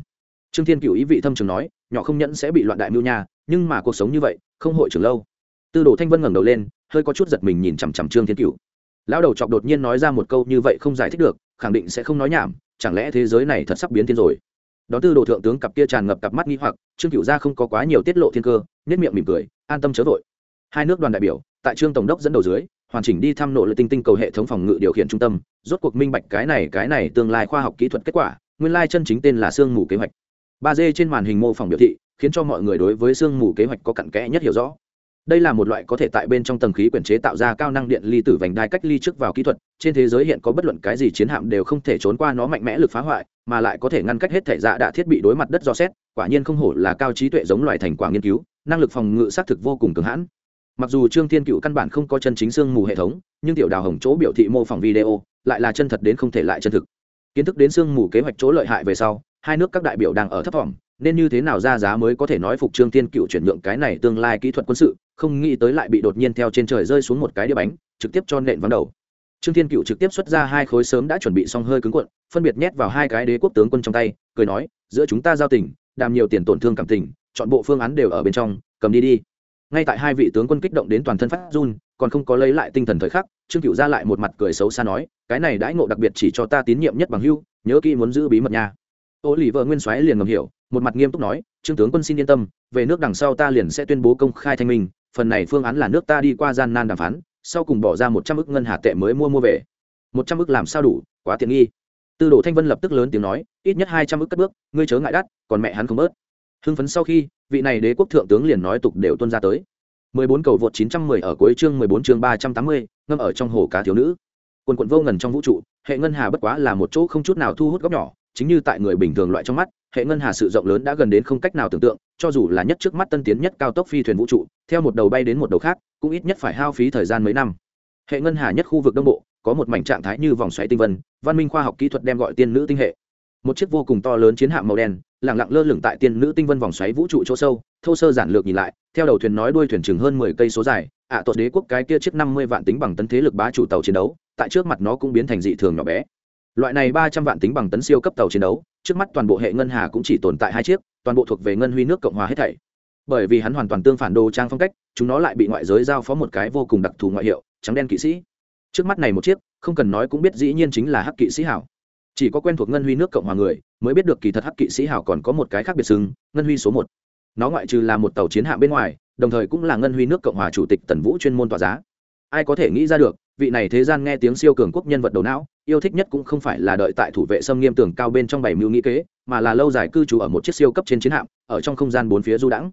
Trương thiên cựu ý vị thâm trường nói nhỏ không nhẫn sẽ bị loạn đại mưu nha nhưng mà cuộc sống như vậy không hội trưởng lâu. Tư đồ thanh vân ngẩng đầu lên hơi có chút giật mình nhìn chằm chằm trương thiên cựu lão đầu chọc đột nhiên nói ra một câu như vậy không giải thích được khẳng định sẽ không nói nhảm chẳng lẽ thế giới này thật sắp biến thiên rồi? Đó tư đồ thượng tướng cặp kia tràn ngập cặp mắt nghi hoặc trương cựu gia không có quá nhiều tiết lộ thiên cơ nết miệng mỉm cười an tâm chớ vội. Hai nước đoàn đại biểu tại trương tổng đốc dẫn đầu dưới hoàn chỉnh đi thăm nộ lực tinh tinh cầu hệ thống phòng ngự điều khiển trung tâm. Rốt cuộc minh bạch cái này cái này tương lai khoa học kỹ thuật kết quả, nguyên lai chân chính tên là sương mù kế hoạch. Ba d trên màn hình mô phỏng biểu thị, khiến cho mọi người đối với sương mù kế hoạch có cặn kẽ nhất hiểu rõ. Đây là một loại có thể tại bên trong tầng khí quyển chế tạo ra cao năng điện ly tử vành đai cách ly trước vào kỹ thuật. Trên thế giới hiện có bất luận cái gì chiến hạm đều không thể trốn qua nó mạnh mẽ lực phá hoại, mà lại có thể ngăn cách hết thể dạ đạ thiết bị đối mặt đất do xét, quả nhiên không hổ là cao trí tuệ giống loại thành quả nghiên cứu, năng lực phòng ngự xác thực vô cùng cường hãn mặc dù trương thiên cựu căn bản không có chân chính xương mù hệ thống, nhưng tiểu đào hồng chỗ biểu thị mô phỏng video lại là chân thật đến không thể lại chân thực. Kiến thức đến xương mù kế hoạch chỗ lợi hại về sau, hai nước các đại biểu đang ở thấp thỏm, nên như thế nào ra giá mới có thể nói phục trương thiên cựu chuyển nhượng cái này tương lai kỹ thuật quân sự, không nghĩ tới lại bị đột nhiên theo trên trời rơi xuống một cái đĩa bánh, trực tiếp cho nện vắng đầu. Trương thiên cựu trực tiếp xuất ra hai khối sớm đã chuẩn bị xong hơi cứng cuộn, phân biệt nhét vào hai cái đế quốc tướng quân trong tay, cười nói, giữa chúng ta giao tình, đàm nhiều tiền tổn thương cảm tình, chọn bộ phương án đều ở bên trong, cầm đi đi ngay tại hai vị tướng quân kích động đến toàn thân phát run, còn không có lấy lại tinh thần thời khắc, trương cựu ra lại một mặt cười xấu xa nói, cái này đãi ngộ đặc biệt chỉ cho ta tín nhiệm nhất bằng hưu, nhớ kỹ muốn giữ bí mật nha. Ô lì vợ nguyên soái liền ngầm hiểu, một mặt nghiêm túc nói, trương tướng quân xin yên tâm, về nước đằng sau ta liền sẽ tuyên bố công khai thanh minh, phần này phương án là nước ta đi qua gian nan đàm phán, sau cùng bỏ ra một trăm ức ngân hà tệ mới mua mua về. Một trăm ức làm sao đủ? Quá tiện nghi. Tư đồ thanh vân lập tức lớn tiếng nói, ít nhất hai trăm ức cất bước, ngươi chớ ngại đắt, còn mẹ hắn không bớt. Hưng phấn sau khi vị này đế quốc thượng tướng liền nói tục đều tuân ra tới 14 cầu vượt 910 ở cuối chương 14 chương 380, ngâm ở trong hồ cá thiếu nữ. Quần quần vô ngần trong vũ trụ, hệ ngân hà bất quá là một chỗ không chút nào thu hút góc nhỏ, chính như tại người bình thường loại trong mắt, hệ ngân hà sự rộng lớn đã gần đến không cách nào tưởng tượng, cho dù là nhất trước mắt tân tiến nhất cao tốc phi thuyền vũ trụ, theo một đầu bay đến một đầu khác, cũng ít nhất phải hao phí thời gian mấy năm. Hệ ngân hà nhất khu vực đông bộ, có một mảnh trạng thái như vòng xoáy tinh vân, văn minh khoa học kỹ thuật đem gọi tiên nữ tinh hệ. Một chiếc vô cùng to lớn chiến hạm màu đen, lặng lặng lơ lửng tại tiên nữ tinh vân vòng xoáy vũ trụ chỗ sâu, thô sơ giản lược nhìn lại, theo đầu thuyền nói đuôi thuyền chừng hơn mười cây số dài, ạ à, đế quốc cái kia chiếc năm mươi vạn tính bằng tấn thế lực bá chủ tàu chiến đấu, tại trước mặt nó cũng biến thành dị thường nhỏ bé. Loại này ba trăm vạn tính bằng tấn siêu cấp tàu chiến đấu, trước mắt toàn bộ hệ ngân hà cũng chỉ tồn tại hai chiếc, toàn bộ thuộc về ngân huy nước cộng hòa hết thảy. Bởi vì hắn hoàn toàn tương phản đồ trang phong cách, chúng nó lại bị ngoại giới giao phó một cái vô cùng đặc thù ngoại hiệu, trắng đen kỵ sĩ. Trước mắt này một chiếc, không cần nói cũng biết dĩ nhiên chính là hắc kỵ sĩ hảo chỉ có quen thuộc ngân huy nước cộng hòa người mới biết được kỳ thật hắc kỵ sĩ hảo còn có một cái khác biệt xưng, ngân huy số một. Nó ngoại trừ là một tàu chiến hạm bên ngoài, đồng thời cũng là ngân huy nước cộng hòa chủ tịch tần vũ chuyên môn tỏa giá. Ai có thể nghĩ ra được, vị này thế gian nghe tiếng siêu cường quốc nhân vật đầu não, yêu thích nhất cũng không phải là đợi tại thủ vệ xâm nghiêm tường cao bên trong bảy mưu nghĩ kế, mà là lâu dài cư trú ở một chiếc siêu cấp trên chiến hạm, ở trong không gian bốn phía du đãng.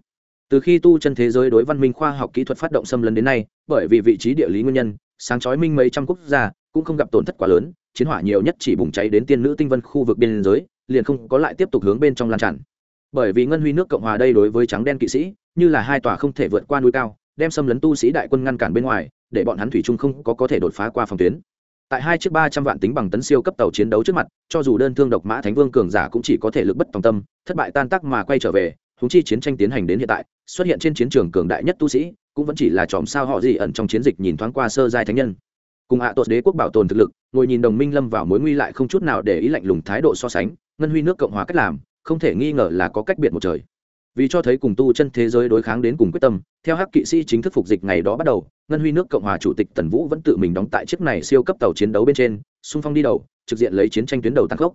Từ khi tu chân thế giới đối văn minh khoa học kỹ thuật phát động xâm lấn đến nay, bởi vì vị trí địa lý nguyên nhân, sáng chói minh mấy trăm quốc gia cũng không gặp tổn thất quá lớn chiến hỏa nhiều nhất chỉ bùng cháy đến tiên nữ tinh vân khu vực biên giới, liền không có lại tiếp tục hướng bên trong lan tràn. Bởi vì ngân huy nước cộng hòa đây đối với trắng đen kỵ sĩ, như là hai tòa không thể vượt qua núi cao, đem xâm lấn tu sĩ đại quân ngăn cản bên ngoài, để bọn hắn thủy chung không có có thể đột phá qua phòng tuyến. Tại hai chiếc ba trăm vạn tính bằng tấn siêu cấp tàu chiến đấu trước mặt, cho dù đơn thương độc mã thánh vương cường giả cũng chỉ có thể lực bất tòng tâm, thất bại tan tác mà quay trở về húng chi chiến tranh tiến hành đến hiện tại, xuất hiện trên chiến trường cường đại nhất tu sĩ, cũng vẫn chỉ là chòm sao họ gì ẩn trong chiến dịch nhìn thoáng qua sơ giai thánh nhân cùng ạ à đế quốc bảo tồn thực lực, ngồi nhìn đồng minh lâm vào mối nguy lại không chút nào để ý lạnh lùng thái độ so sánh, ngân huy nước cộng hòa cách làm, không thể nghi ngờ là có cách biệt một trời. Vì cho thấy cùng tu chân thế giới đối kháng đến cùng quyết tâm, theo hắc kỵ sĩ chính thức phục dịch ngày đó bắt đầu, ngân huy nước cộng hòa chủ tịch tần vũ vẫn tự mình đóng tại chiếc này siêu cấp tàu chiến đấu bên trên, xung phong đi đầu, trực diện lấy chiến tranh tuyến đầu tăng cốc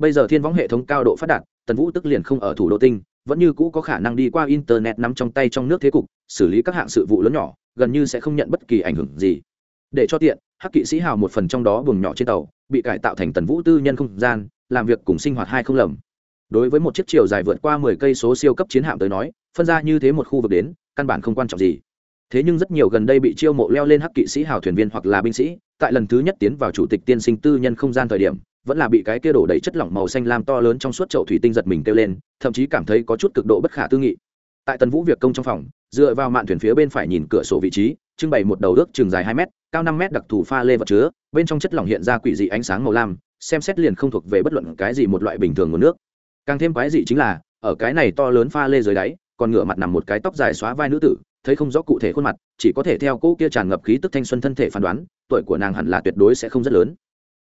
bây giờ thiên võng hệ thống cao độ phát đạt, tần vũ tức liền không ở thủ đô tinh, vẫn như cũ có khả năng đi qua internet nắm trong tay trong nước thế cục, xử lý các hạng sự vụ lớn nhỏ, gần như sẽ không nhận bất kỳ ảnh hưởng gì. Để cho tiện hắc kỵ sĩ hào một phần trong đó buồng nhỏ trên tàu, bị cải tạo thành tần vũ tư nhân không gian, làm việc cùng sinh hoạt hai không lầm. Đối với một chiếc chiều dài vượt qua mười cây số siêu cấp chiến hạm tới nói, phân ra như thế một khu vực đến, căn bản không quan trọng gì. Thế nhưng rất nhiều gần đây bị chiêu mộ leo lên hắc kỵ sĩ hào thuyền viên hoặc là binh sĩ, tại lần thứ nhất tiến vào chủ tịch tiên sinh tư nhân không gian thời điểm, vẫn là bị cái kia đổ đầy chất lỏng màu xanh lam to lớn trong suốt chậu thủy tinh giật mình kêu lên, thậm chí cảm thấy có chút cực độ bất khả tư nghị. Tại tần vũ việc công trong phòng dựa vào mạn thuyền phía bên phải nhìn cửa sổ vị trí, trưng bày một đầu ước chừng dài hai mét, cao năm mét đặc thù pha lê vật chứa, bên trong chất lỏng hiện ra quỷ dị ánh sáng màu lam, xem xét liền không thuộc về bất luận cái gì một loại bình thường nguồn nước. Càng thêm quái dị chính là, ở cái này to lớn pha lê dưới đáy, còn ngửa mặt nằm một cái tóc dài xóa vai nữ tử, thấy không rõ cụ thể khuôn mặt, chỉ có thể theo cô kia tràn ngập khí tức thanh xuân thân thể phán đoán, tuổi của nàng hẳn là tuyệt đối sẽ không rất lớn.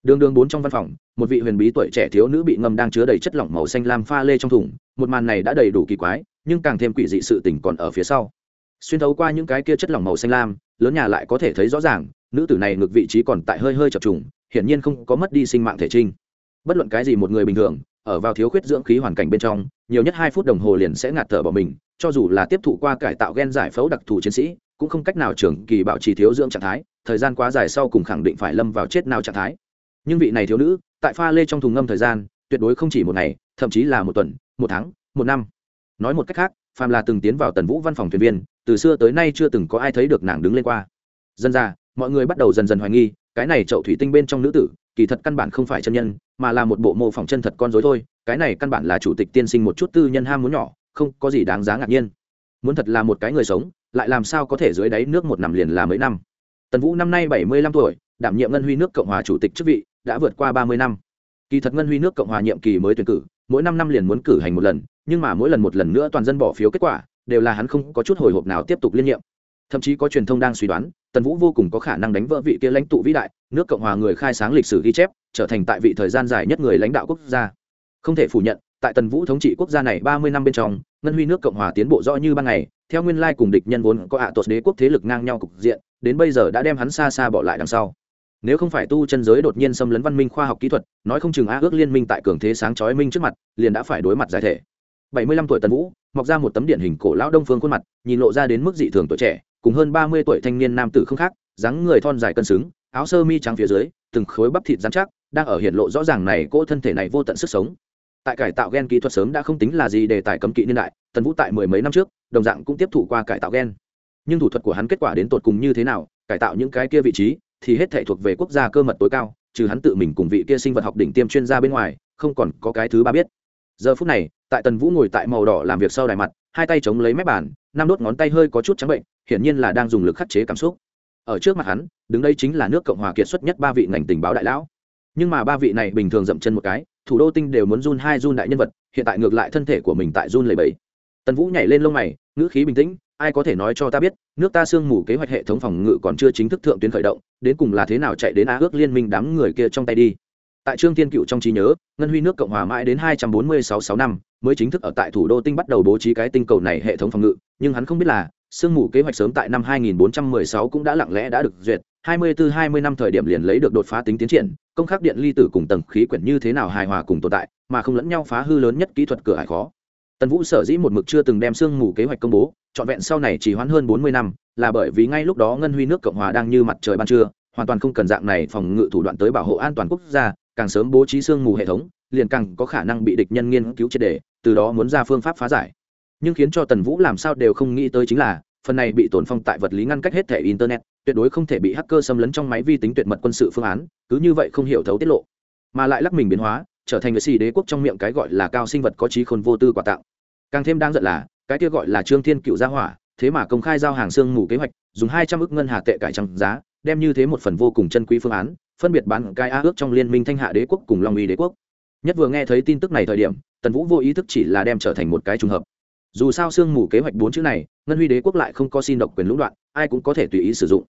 Đường đường bốn trong văn phòng, một vị huyền bí tuổi trẻ thiếu nữ bị ngâm đang chứa đầy chất lỏng màu xanh lam pha lê trong thùng, một màn này đã đầy đủ kỳ quái, nhưng càng thêm quỷ dị sự tình còn ở phía sau xuyên thấu qua những cái kia chất lỏng màu xanh lam, lớn nhà lại có thể thấy rõ ràng, nữ tử này ngược vị trí còn tại hơi hơi chập trùng, hiển nhiên không có mất đi sinh mạng thể trinh. Bất luận cái gì một người bình thường, ở vào thiếu khuyết dưỡng khí hoàn cảnh bên trong, nhiều nhất hai phút đồng hồ liền sẽ ngạt thở bỏ mình, cho dù là tiếp thụ qua cải tạo gen giải phẫu đặc thù chiến sĩ, cũng không cách nào trường kỳ bảo trì thiếu dưỡng trạng thái, thời gian quá dài sau cùng khẳng định phải lâm vào chết nào trạng thái. Nhưng vị này thiếu nữ, tại pha lê trong thùng ngâm thời gian, tuyệt đối không chỉ một ngày, thậm chí là một tuần, một tháng, một năm. Nói một cách khác, phàm là từng tiến vào tần vũ văn phòng thuyền viên từ xưa tới nay chưa từng có ai thấy được nàng đứng lên qua. Dân ra mọi người bắt đầu dần dần hoài nghi, cái này chậu thủy tinh bên trong nữ tử, kỳ thật căn bản không phải chân nhân, mà là một bộ mô phỏng chân thật con dối thôi, cái này căn bản là chủ tịch tiên sinh một chút tư nhân ham muốn nhỏ, không có gì đáng giá ngạc nhiên. Muốn thật là một cái người sống, lại làm sao có thể dưới đáy nước một nằm liền là mấy năm? Tần vũ năm nay bảy mươi lăm tuổi, đảm nhiệm ngân huy nước cộng hòa chủ tịch chức vị, đã vượt qua ba mươi năm. Kỳ thật ngân huy nước cộng hòa nhiệm kỳ mới tuyển cử, mỗi năm năm liền muốn cử hành một lần, nhưng mà mỗi lần một lần nữa toàn dân bỏ phiếu kết quả đều là hắn không có chút hồi hộp nào tiếp tục liên nhiệm. Thậm chí có truyền thông đang suy đoán, tần vũ vô cùng có khả năng đánh vỡ vị kia lãnh tụ vĩ đại, nước cộng hòa người khai sáng lịch sử ghi chép, trở thành tại vị thời gian dài nhất người lãnh đạo quốc gia. Không thể phủ nhận, tại tần vũ thống trị quốc gia này ba mươi năm bên trong, ngân huy nước cộng hòa tiến bộ rõ như ban ngày, theo nguyên lai cùng địch nhân vốn có ạ à đế quốc thế lực ngang nhau cục diện, đến bây giờ đã đem hắn xa xa bỏ lại đằng sau. Nếu không phải tu chân giới đột nhiên xâm lấn văn minh khoa học kỹ thuật, nói không chừng a ước liên minh tại cường thế sáng chói minh trước mặt, liền đã phải đối mặt giải thể. Bảy mươi lăm tuổi tần vũ mọc ra một tấm điển hình cổ lão đông phương khuôn mặt, nhìn lộ ra đến mức dị thường tuổi trẻ, cùng hơn ba mươi tuổi thanh niên nam tử không khác, dáng người thon dài cân xứng, áo sơ mi trắng phía dưới, từng khối bắp thịt dán chắc, đang ở hiện lộ rõ ràng này cỗ thân thể này vô tận sức sống. Tại cải tạo gen kỹ thuật sớm đã không tính là gì đề tài cấm kỵ niên đại, tần vũ tại mười mấy năm trước, đồng dạng cũng tiếp thụ qua cải tạo gen. Nhưng thủ thuật của hắn kết quả đến tột cùng như thế nào, cải tạo những cái kia vị trí, thì hết thể thuộc về quốc gia cơ mật tối cao, trừ hắn tự mình cùng vị kia sinh vật học đỉnh tiêm chuyên gia bên ngoài, không còn có cái thứ ba biết giờ phút này, tại tần vũ ngồi tại màu đỏ làm việc sau đài mặt, hai tay chống lấy mép bàn, năm đốt ngón tay hơi có chút trắng bệnh, hiển nhiên là đang dùng lực khắc chế cảm xúc. Ở trước mặt hắn, đứng đây chính là nước cộng hòa kiệt xuất nhất ba vị ngành tình báo đại lão. Nhưng mà ba vị này bình thường dậm chân một cái, thủ đô tinh đều muốn run hai run đại nhân vật, hiện tại ngược lại thân thể của mình tại run lầy bẫy tần vũ nhảy lên lông mày, ngữ khí bình tĩnh, ai có thể nói cho ta biết, nước ta sương mù kế hoạch hệ thống phòng ngự còn chưa chính thức thượng tuyến khởi động, đến cùng là thế nào chạy đến á ước liên minh đám người kia trong tay đi? Tại trương Thiên cựu trong trí nhớ, ngân huy nước cộng hòa mãi đến hai trăm bốn mươi sáu sáu năm, mới chính thức ở tại thủ đô tinh bắt đầu bố trí cái tinh cầu này hệ thống phòng ngự, nhưng hắn không biết là, sương mù kế hoạch sớm tại năm 2416 cũng đã lặng lẽ đã được duyệt 24-20 năm thời điểm liền lấy được đột phá tính tiến triển, công khắc điện ly tử cùng tầng khí quyển như thế nào hài hòa cùng tồn tại, mà không lẫn nhau phá hư lớn nhất kỹ thuật cửa hải khó. Tần vũ sở dĩ một mực chưa từng đem sương mù kế hoạch công bố, trọn vẹn sau này chỉ hoãn hơn 40 năm, là bởi vì ngay lúc đó ngân huy nước cộng hòa đang như mặt trời ban trưa, hoàn toàn không cần dạng này phòng ngự thủ đoạn tới bảo hộ an toàn quốc gia càng sớm bố trí sương mù hệ thống, liền càng có khả năng bị địch nhân nghiên cứu triệt đề từ đó muốn ra phương pháp phá giải. Nhưng khiến cho tần vũ làm sao đều không nghĩ tới chính là, phần này bị tổn phong tại vật lý ngăn cách hết thẻ internet, tuyệt đối không thể bị hacker xâm lấn trong máy vi tính tuyệt mật quân sự phương án, cứ như vậy không hiểu thấu tiết lộ. Mà lại lắc mình biến hóa, trở thành người xì đế quốc trong miệng cái gọi là cao sinh vật có trí khôn vô tư quả tạo. Càng thêm đang giận là, cái kia gọi là trương thiên cựu gia hỏa, thế mà công khai giao hàng xương mù kế hoạch, dùng hai trăm ước ngân hà tệ cải trăng giá, đem như thế một phần vô cùng chân quý phương án phân biệt bán cái a ước trong liên minh thanh hạ đế quốc cùng long uy đế quốc. Nhất vừa nghe thấy tin tức này thời điểm, tần vũ vô ý thức chỉ là đem trở thành một cái trùng hợp. Dù sao sương mù kế hoạch bốn chữ này, ngân huy đế quốc lại không có xin độc quyền lũng đoạn, ai cũng có thể tùy ý sử dụng.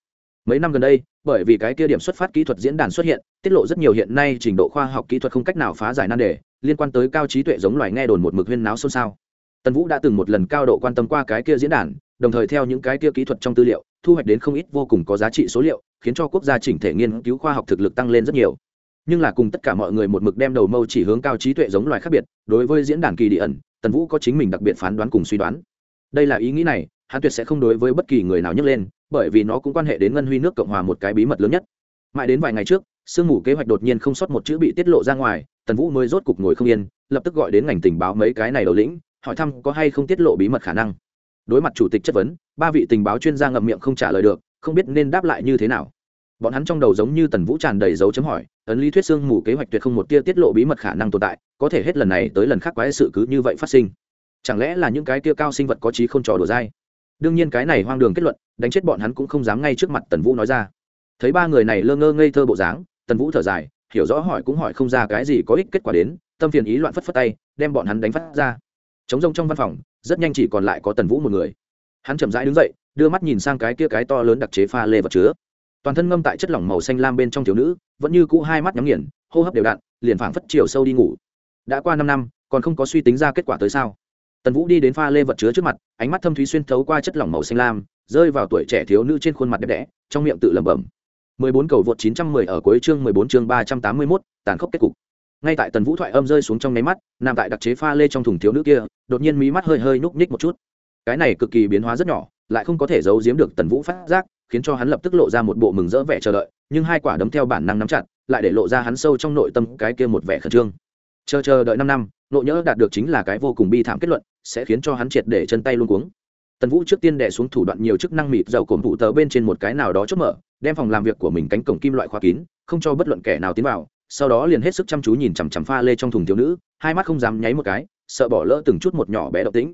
Mấy năm gần đây, bởi vì cái kia điểm xuất phát kỹ thuật diễn đàn xuất hiện, tiết lộ rất nhiều hiện nay trình độ khoa học kỹ thuật không cách nào phá giải nan đề, liên quan tới cao trí tuệ giống loài nghe đồn một mực huyên náo xôn xao. Tần vũ đã từng một lần cao độ quan tâm qua cái kia diễn đàn, đồng thời theo những cái kia kỹ thuật trong tư liệu, thu hoạch đến không ít vô cùng có giá trị số liệu khiến cho quốc gia chỉnh thể nghiên cứu khoa học thực lực tăng lên rất nhiều. Nhưng là cùng tất cả mọi người một mực đem đầu mâu chỉ hướng cao trí tuệ giống loài khác biệt, đối với diễn đàn kỳ địa ẩn, tần vũ có chính mình đặc biệt phán đoán cùng suy đoán. Đây là ý nghĩ này hắn tuyệt sẽ không đối với bất kỳ người nào nhấc lên, bởi vì nó cũng quan hệ đến ngân huy nước cộng hòa một cái bí mật lớn nhất. Mãi đến vài ngày trước, sương mù kế hoạch đột nhiên không sót một chữ bị tiết lộ ra ngoài, tần vũ mới rốt cục ngồi không yên, lập tức gọi đến ngành tình báo mấy cái này đầu lĩnh, hỏi thăm có hay không tiết lộ bí mật khả năng. Đối mặt chủ tịch chất vấn, ba vị tình báo chuyên gia ngậm miệng không trả lời được không biết nên đáp lại như thế nào. Bọn hắn trong đầu giống như tần vũ tràn đầy dấu chấm hỏi, ấn lý thuyết sương mù kế hoạch tuyệt không một tia tiết lộ bí mật khả năng tồn tại, có thể hết lần này tới lần khác quái sự cứ như vậy phát sinh. Chẳng lẽ là những cái tia cao sinh vật có trí không trò đùa dai? Đương nhiên cái này hoang đường kết luận, đánh chết bọn hắn cũng không dám ngay trước mặt tần vũ nói ra. Thấy ba người này lơ ngơ ngây thơ bộ dáng, tần vũ thở dài, hiểu rõ hỏi cũng hỏi không ra cái gì có ích kết quả đến, tâm phiền ý loạn phất phất tay, đem bọn hắn đánh phát ra. Chống rông trong văn phòng, rất nhanh chỉ còn lại có tần vũ một người hắn chậm rãi đứng dậy đưa mắt nhìn sang cái kia cái to lớn đặc chế pha lê vật chứa toàn thân ngâm tại chất lỏng màu xanh lam bên trong thiếu nữ vẫn như cũ hai mắt nhắm nghiền hô hấp đều đặn liền phảng phất chiều sâu đi ngủ đã qua năm năm còn không có suy tính ra kết quả tới sao tần vũ đi đến pha lê vật chứa trước mặt ánh mắt thâm thúy xuyên thấu qua chất lỏng màu xanh lam rơi vào tuổi trẻ thiếu nữ trên khuôn mặt đẹp đẽ trong miệng tự lẩm bẩm 14 cầu vượt 910 ở cuối chương 14 chương 381, tàn khốc kết cục. Ngay tại Tần Vũ thoại âm rơi xuống trong nháy mắt, nằm tại đặc chế pha lê trong thùng thiếu nữ kia, đột nhiên mí mắt hơi hơi núp nhích một chút. Cái này cực kỳ biến hóa rất nhỏ, lại không có thể giấu giếm được Tần Vũ phát giác, khiến cho hắn lập tức lộ ra một bộ mừng rỡ vẻ chờ đợi nhưng hai quả đấm theo bản năng nắm chặt lại để lộ ra hắn sâu trong nội tâm cái kia một vẻ khẩn trương. Chờ chờ đợi năm năm nộ nhỡ đạt được chính là cái vô cùng bi thảm kết luận sẽ khiến cho hắn triệt để chân tay luôn cuống. Tần vũ trước tiên đẻ xuống thủ đoạn nhiều chức năng mịt dầu cồn phụ tờ bên trên một cái nào đó chốt mở đem phòng làm việc của mình cánh cổng kim loại khóa kín không cho bất luận kẻ nào tiến vào sau đó liền hết sức chăm chú nhìn chằm chằm pha lê trong thùng thiếu nữ hai mắt không dám nháy một cái sợ bỏ lỡ từng chút một nhỏ bé động tĩnh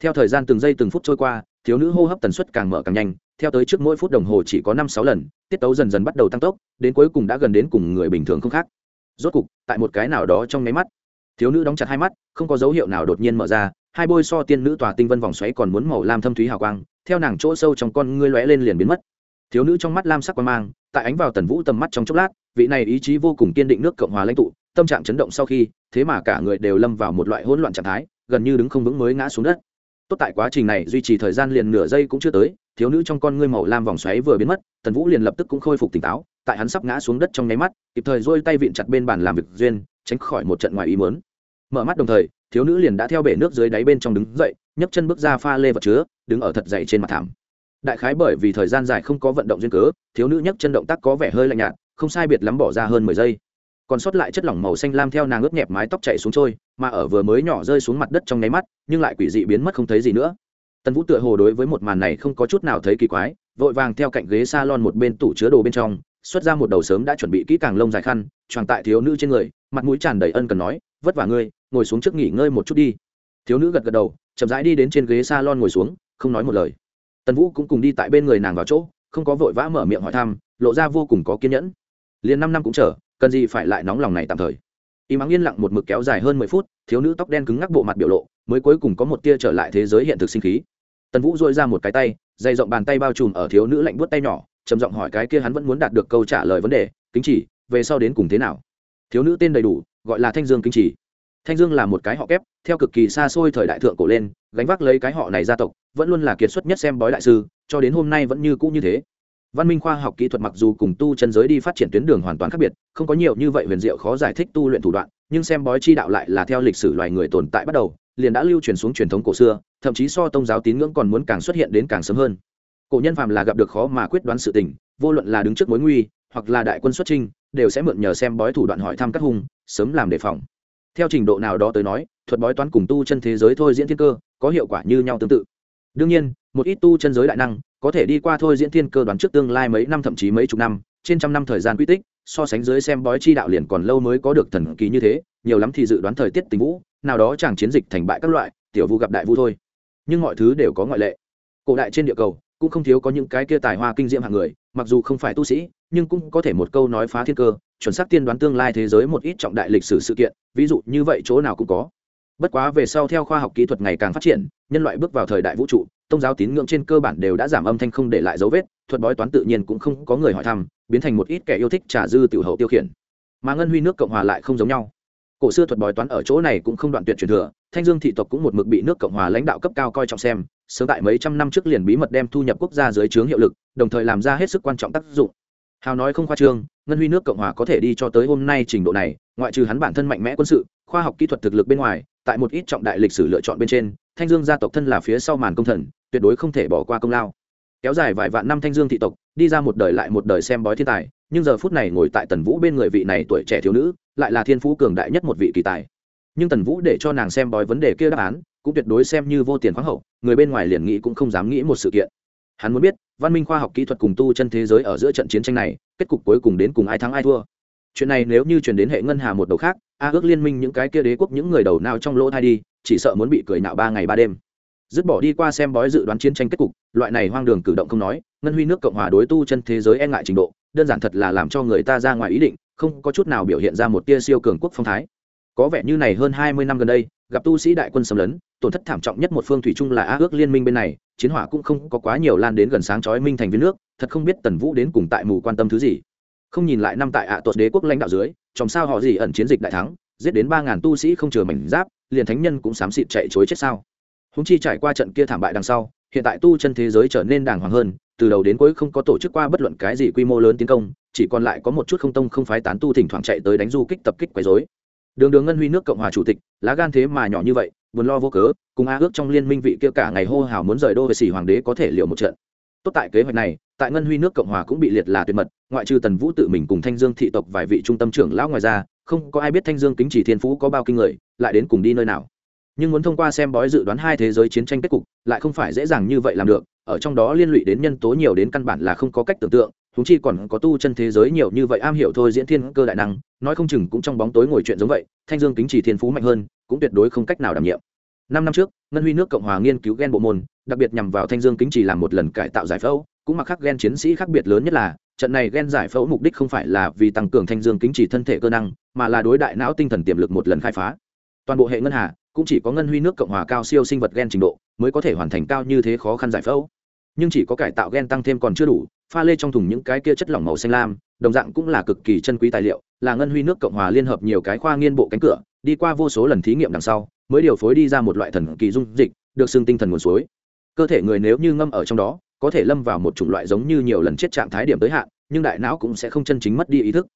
theo thời gian từng giây từng phút trôi qua, thiếu nữ hô hấp tần suất càng mở càng nhanh, theo tới trước mỗi phút đồng hồ chỉ có năm sáu lần, tiết tấu dần dần bắt đầu tăng tốc, đến cuối cùng đã gần đến cùng người bình thường không khác. Rốt cục, tại một cái nào đó trong nháy mắt, thiếu nữ đóng chặt hai mắt, không có dấu hiệu nào đột nhiên mở ra, hai bôi so tiên nữ tòa tinh vân vòng xoáy còn muốn màu lam thâm thúy hào quang, theo nàng chỗ sâu trong con ngươi lóe lên liền biến mất. Thiếu nữ trong mắt lam sắc quang mang, tại ánh vào tần vũ tầm mắt trong chốc lát, vị này ý chí vô cùng kiên định nước cộng hòa lãnh tụ, tâm trạng chấn động sau khi, thế mà cả người đều lâm vào một loại hỗn loạn trạng thái, gần như đứng không vững mới ngã xuống đất tốt tại quá trình này duy trì thời gian liền nửa giây cũng chưa tới, thiếu nữ trong con ngươi màu lam vòng xoáy vừa biến mất, tần vũ liền lập tức cũng khôi phục tỉnh táo, tại hắn sắp ngã xuống đất trong nháy mắt, kịp thời dôi tay vịn chặt bên bàn làm việc duyên, tránh khỏi một trận ngoài ý mớn mở mắt đồng thời, thiếu nữ liền đã theo bể nước dưới đáy bên trong đứng dậy, nhấc chân bước ra pha lê vật chứa, đứng ở thật dậy trên mặt thảm. Đại khái bởi vì thời gian dài không có vận động duyên cớ, thiếu nữ nhấc chân động tác có vẻ hơi lạnh nhạt, không sai biệt lắm bỏ ra hơn mười giây. Còn sót lại chất lỏng màu xanh lam theo nàng ướt nhẹp mái tóc chạy xuống trôi mà ở vừa mới nhỏ rơi xuống mặt đất trong nháy mắt, nhưng lại quỷ dị biến mất không thấy gì nữa. Tần vũ tựa hồ đối với một màn này không có chút nào thấy kỳ quái, vội vàng theo cạnh ghế s a lon một bên tủ chứa đồ bên trong, xuất ra một đầu sớm đã chuẩn bị kỹ càng lông dài khăn tròn tại thiếu nữ trên người, mặt mũi tràn đầy ân cần nói, vất vả ngươi, ngồi xuống trước nghỉ ngơi một chút đi. Thiếu nữ gật gật đầu, chậm rãi đi đến trên ghế s a lon ngồi xuống, không nói một lời. Tần vũ cũng cùng đi tại bên người nàng vào chỗ, không có vội vã mở miệng hỏi thăm, lộ ra vô cùng có kiên nhẫn. Liền năm năm cũng chờ, cần gì phải lại nóng lòng này tạm thời im ắng yên lặng một mực kéo dài hơn mười phút, thiếu nữ tóc đen cứng ngắc bộ mặt biểu lộ mới cuối cùng có một tia trở lại thế giới hiện thực sinh khí. Tần vũ dội ra một cái tay, dày rộng bàn tay bao trùm ở thiếu nữ lạnh buốt tay nhỏ, trầm giọng hỏi cái kia hắn vẫn muốn đạt được câu trả lời vấn đề, kính chỉ, về sau đến cùng thế nào? Thiếu nữ tên đầy đủ, gọi là thanh dương kính chỉ. Thanh dương là một cái họ kép, theo cực kỳ xa xôi thời đại thượng cổ lên, gánh vác lấy cái họ này gia tộc, vẫn luôn là kiệt xuất nhất xem bói đại sư, cho đến hôm nay vẫn như cũ như thế văn minh khoa học kỹ thuật mặc dù cùng tu chân giới đi phát triển tuyến đường hoàn toàn khác biệt, không có nhiều như vậy huyền diệu khó giải thích tu luyện thủ đoạn, nhưng xem bói chi đạo lại là theo lịch sử loài người tồn tại bắt đầu, liền đã lưu truyền xuống truyền thống cổ xưa, thậm chí so tôn giáo tín ngưỡng còn muốn càng xuất hiện đến càng sớm hơn. Cổ nhân phàm là gặp được khó mà quyết đoán sự tình, vô luận là đứng trước mối nguy, hoặc là đại quân xuất trinh đều sẽ mượn nhờ xem bói thủ đoạn hỏi thăm các hung, sớm làm đề phòng. Theo trình độ nào đó tới nói, thuật bói toán cùng tu chân thế giới thôi diễn thiên cơ, có hiệu quả như nhau tương tự đương nhiên, một ít tu chân giới đại năng có thể đi qua thôi diễn thiên cơ đoán trước tương lai mấy năm thậm chí mấy chục năm, trên trăm năm thời gian quy tích, so sánh dưới xem bói chi đạo liền còn lâu mới có được thần kỳ như thế, nhiều lắm thì dự đoán thời tiết tình vũ, nào đó chẳng chiến dịch thành bại các loại, tiểu vu gặp đại vu thôi. Nhưng mọi thứ đều có ngoại lệ. Cổ đại trên địa cầu cũng không thiếu có những cái kia tài hoa kinh diệm hạng người, mặc dù không phải tu sĩ, nhưng cũng có thể một câu nói phá thiên cơ, chuẩn xác tiên đoán tương lai thế giới một ít trọng đại lịch sử sự kiện, ví dụ như vậy chỗ nào cũng có bất quá về sau theo khoa học kỹ thuật ngày càng phát triển, nhân loại bước vào thời đại vũ trụ, tôn giáo tín ngưỡng trên cơ bản đều đã giảm âm thanh không để lại dấu vết, thuật bói toán tự nhiên cũng không có người hỏi thăm, biến thành một ít kẻ yêu thích trả dư tiểu hậu tiêu khiển. Mà ngân huy nước cộng hòa lại không giống nhau. Cổ xưa thuật bói toán ở chỗ này cũng không đoạn tuyệt truyền thừa, thanh dương thị tộc cũng một mực bị nước cộng hòa lãnh đạo cấp cao coi trọng xem, sớm tại mấy trăm năm trước liền bí mật đem thu nhập quốc gia dưới trướng hiệu lực, đồng thời làm ra hết sức quan trọng tác dụng. Hào nói không khoa trương, ngân huy nước cộng hòa có thể đi cho tới hôm nay trình độ này, ngoại trừ hắn bản thân mạnh mẽ quân sự, khoa học kỹ thuật thực lực bên ngoài tại một ít trọng đại lịch sử lựa chọn bên trên, thanh dương gia tộc thân là phía sau màn công thần, tuyệt đối không thể bỏ qua công lao. Kéo dài vài vạn năm thanh dương thị tộc, đi ra một đời lại một đời xem bói thiên tài, nhưng giờ phút này ngồi tại tần vũ bên người vị này tuổi trẻ thiếu nữ, lại là thiên phú cường đại nhất một vị kỳ tài. Nhưng tần vũ để cho nàng xem bói vấn đề kia đáp án, cũng tuyệt đối xem như vô tiền khoáng hậu, người bên ngoài liền nghĩ cũng không dám nghĩ một sự kiện. Hắn muốn biết, văn minh khoa học kỹ thuật cùng tu chân thế giới ở giữa trận chiến tranh này, kết cục cuối cùng đến cùng ai thắng ai thua chuyện này nếu như chuyển đến hệ ngân hà một đầu khác, a ước liên minh những cái kia đế quốc những người đầu nào trong lỗ thai đi, chỉ sợ muốn bị cười nạo ba ngày ba đêm. Dứt bỏ đi qua xem bói dự đoán chiến tranh kết cục, loại này hoang đường cử động không nói, ngân huy nước cộng hòa đối tu chân thế giới e ngại trình độ, đơn giản thật là làm cho người ta ra ngoài ý định, không có chút nào biểu hiện ra một tia siêu cường quốc phong thái. Có vẻ như này hơn hai mươi năm gần đây, gặp tu sĩ đại quân xâm lấn, tổn thất thảm trọng nhất một phương thủy chung là a ước liên minh bên này, chiến hỏa cũng không có quá nhiều lan đến gần sáng chói minh thành viên nước, thật không biết tần vũ đến cùng tại mù quan tâm thứ gì không nhìn lại năm tại ạ tuột đế quốc lãnh đạo dưới trong sao họ gì ẩn chiến dịch đại thắng, giết đến ba ngàn tu sĩ không chừa mảnh giáp, liền thánh nhân cũng xám xịt chạy chối chết sao. Húng chi trải qua trận kia thảm bại đằng sau, hiện tại tu chân thế giới trở nên đàng hoàng hơn, từ đầu đến cuối không có tổ chức qua bất luận cái gì quy mô lớn tiến công, chỉ còn lại có một chút không tông không phái tán tu thỉnh thoảng chạy tới đánh du kích tập kích quấy dối đường đường ngân huy nước cộng hòa chủ tịch, lá gan thế mà nhỏ như vậy, buồn lo vô cớ, cùng a ước trong liên minh vị kia cả ngày hô hào muốn rời đô về xỉ hoàng đế có thể liệu một trận tốt tại kế hoạch này, tại ngân huy nước cộng hòa cũng bị liệt là tuyệt mật, ngoại trừ tần vũ tự mình cùng thanh dương thị tộc vài vị trung tâm trưởng lão ngoài ra, không có ai biết thanh dương kính chỉ thiên phú có bao kinh người, lại đến cùng đi nơi nào. Nhưng muốn thông qua xem bói dự đoán hai thế giới chiến tranh kết cục, lại không phải dễ dàng như vậy làm được, ở trong đó liên lụy đến nhân tố nhiều đến căn bản là không có cách tưởng tượng chúng chi còn có tu chân thế giới nhiều như vậy am hiểu thôi diễn thiên cơ đại năng, nói không chừng cũng trong bóng tối ngồi chuyện giống vậy, thanh dương kính chỉ thiên phú mạnh hơn, cũng tuyệt đối không cách nào đảm nhiệm năm năm trước, ngân huy nước cộng hòa nghiên cứu g e n bộ môn, đặc biệt nhằm vào thanh dương kính chỉ làm một lần cải tạo giải phẫu, cũng mặc khắc g e n chiến sĩ khác biệt lớn nhất là, trận này g e n giải phẫu mục đích không phải là vì tăng cường thanh dương kính chỉ thân thể cơ năng, mà là đối đại não tinh thần tiềm lực một lần khai phá. Toàn bộ hệ ngân hà, cũng chỉ có ngân huy nước cộng hòa cao siêu sinh vật g e n trình độ, mới có thể hoàn thành cao như thế khó khăn giải phẫu. Nhưng chỉ có cải tạo g e n tăng thêm còn chưa đủ, pha lê trong thùng những cái kia chất lỏng màu xanh lam, đồng dạng cũng là cực kỳ chân quý tài liệu, là ngân huy nước cộng hòa liên hợp nhiều cái khoa nghiên bộ cánh cửa đi qua vô số lần thí nghiệm đằng sau, mới điều phối đi ra một loại thần kỳ dung dịch, được xưng tinh thần nguồn suối. Cơ thể người nếu như ngâm ở trong đó, có thể lâm vào một chủng loại giống như nhiều lần chết trạng thái điểm tới hạn, nhưng đại não cũng sẽ không chân chính mất đi ý thức.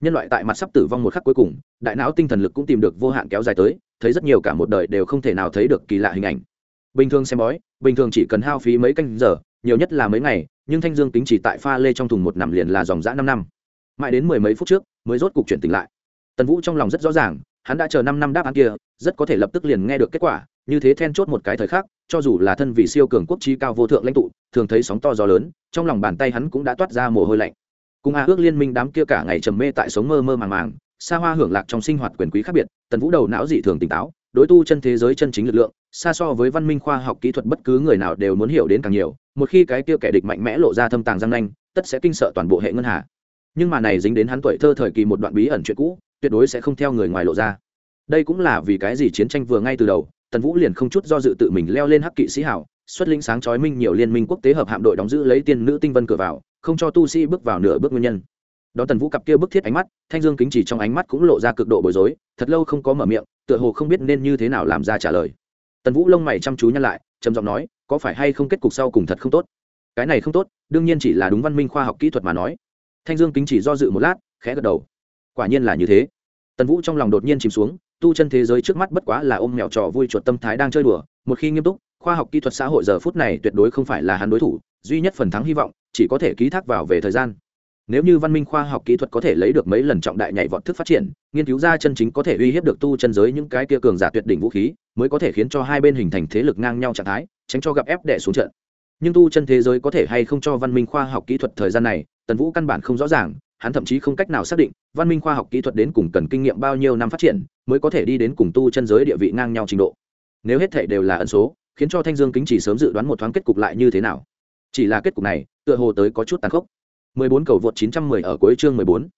Nhân loại tại mặt sắp tử vong một khắc cuối cùng, đại não tinh thần lực cũng tìm được vô hạn kéo dài tới, thấy rất nhiều cả một đời đều không thể nào thấy được kỳ lạ hình ảnh. Bình thường xem bói, bình thường chỉ cần hao phí mấy canh giờ, nhiều nhất là mấy ngày, nhưng thanh dương tính chỉ tại pha lê trong thùng một nằm liền là dòng dã năm năm. Mãi đến mười mấy phút trước, mới rốt cục chuyển tỉnh lại. Tần vũ trong lòng rất rõ ràng hắn đã chờ năm năm đáp án kia, rất có thể lập tức liền nghe được kết quả, như thế then chốt một cái thời khắc, cho dù là thân vị siêu cường quốc trí cao vô thượng lãnh tụ, thường thấy sóng to gió lớn, trong lòng bàn tay hắn cũng đã toát ra mồ hôi lạnh. Cùng a ước liên minh đám kia cả ngày trầm mê tại sống mơ mơ màng màng, xa hoa hưởng lạc trong sinh hoạt quyền quý khác biệt, tần vũ đầu não dị thường tỉnh táo, đối tu chân thế giới chân chính lực lượng, xa so với văn minh khoa học kỹ thuật bất cứ người nào đều muốn hiểu đến càng nhiều, một khi cái kia kẻ địch mạnh mẽ lộ ra thâm tàng răng nanh, tất sẽ kinh sợ toàn bộ hệ ngân hà. Nhưng mà này dính đến hắn tuổi thơ thời kỳ một đoạn bí ẩn chuyện cũ tuyệt đối sẽ không theo người ngoài lộ ra. Đây cũng là vì cái gì chiến tranh vừa ngay từ đầu, tần vũ liền không chút do dự tự mình leo lên hắc kỵ sĩ hảo, xuất linh sáng chói minh nhiều liên minh quốc tế hợp hạm đội đóng giữ lấy tiên nữ tinh vân cửa vào, không cho tu sĩ bước vào nửa bước nguyên nhân. Đó tần vũ cặp kia bức thiết ánh mắt, thanh dương kính chỉ trong ánh mắt cũng lộ ra cực độ bối rối, thật lâu không có mở miệng, tựa hồ không biết nên như thế nào làm ra trả lời. Tần vũ lông mày chăm chú nhăn lại, trầm giọng nói, có phải hay không kết cục sau cùng thật không tốt? Cái này không tốt, đương nhiên chỉ là đúng văn minh khoa học kỹ thuật mà nói. Thanh dương kính chỉ do dự một lát, khẽ gật đầu quả nhiên là như thế. Tần vũ trong lòng đột nhiên chìm xuống, tu chân thế giới trước mắt bất quá là ôm mèo trò vui chuột tâm thái đang chơi đùa, một khi nghiêm túc, khoa học kỹ thuật xã hội giờ phút này tuyệt đối không phải là hắn đối thủ, duy nhất phần thắng hy vọng, chỉ có thể ký thác vào về thời gian. Nếu như văn minh khoa học kỹ thuật có thể lấy được mấy lần trọng đại nhảy vọt thức phát triển, nghiên cứu ra chân chính có thể uy hiếp được tu chân giới những cái kia cường giả tuyệt đỉnh vũ khí, mới có thể khiến cho hai bên hình thành thế lực ngang nhau trạng thái, tránh cho gặp ép đẻ xuống trận. Nhưng tu chân thế giới có thể hay không cho văn minh khoa học kỹ thuật thời gian này, tần vũ căn bản không rõ ràng hắn thậm chí không cách nào xác định văn minh khoa học kỹ thuật đến cùng cần kinh nghiệm bao nhiêu năm phát triển mới có thể đi đến cùng tu chân giới địa vị ngang nhau trình độ. Nếu hết thể đều là ẩn số, khiến cho thanh dương kính chỉ sớm dự đoán một thoáng kết cục lại như thế nào. Chỉ là kết cục này, tựa hồ tới có chút tàn khốc. 14 cầu vượt 910 ở cuối chương 14.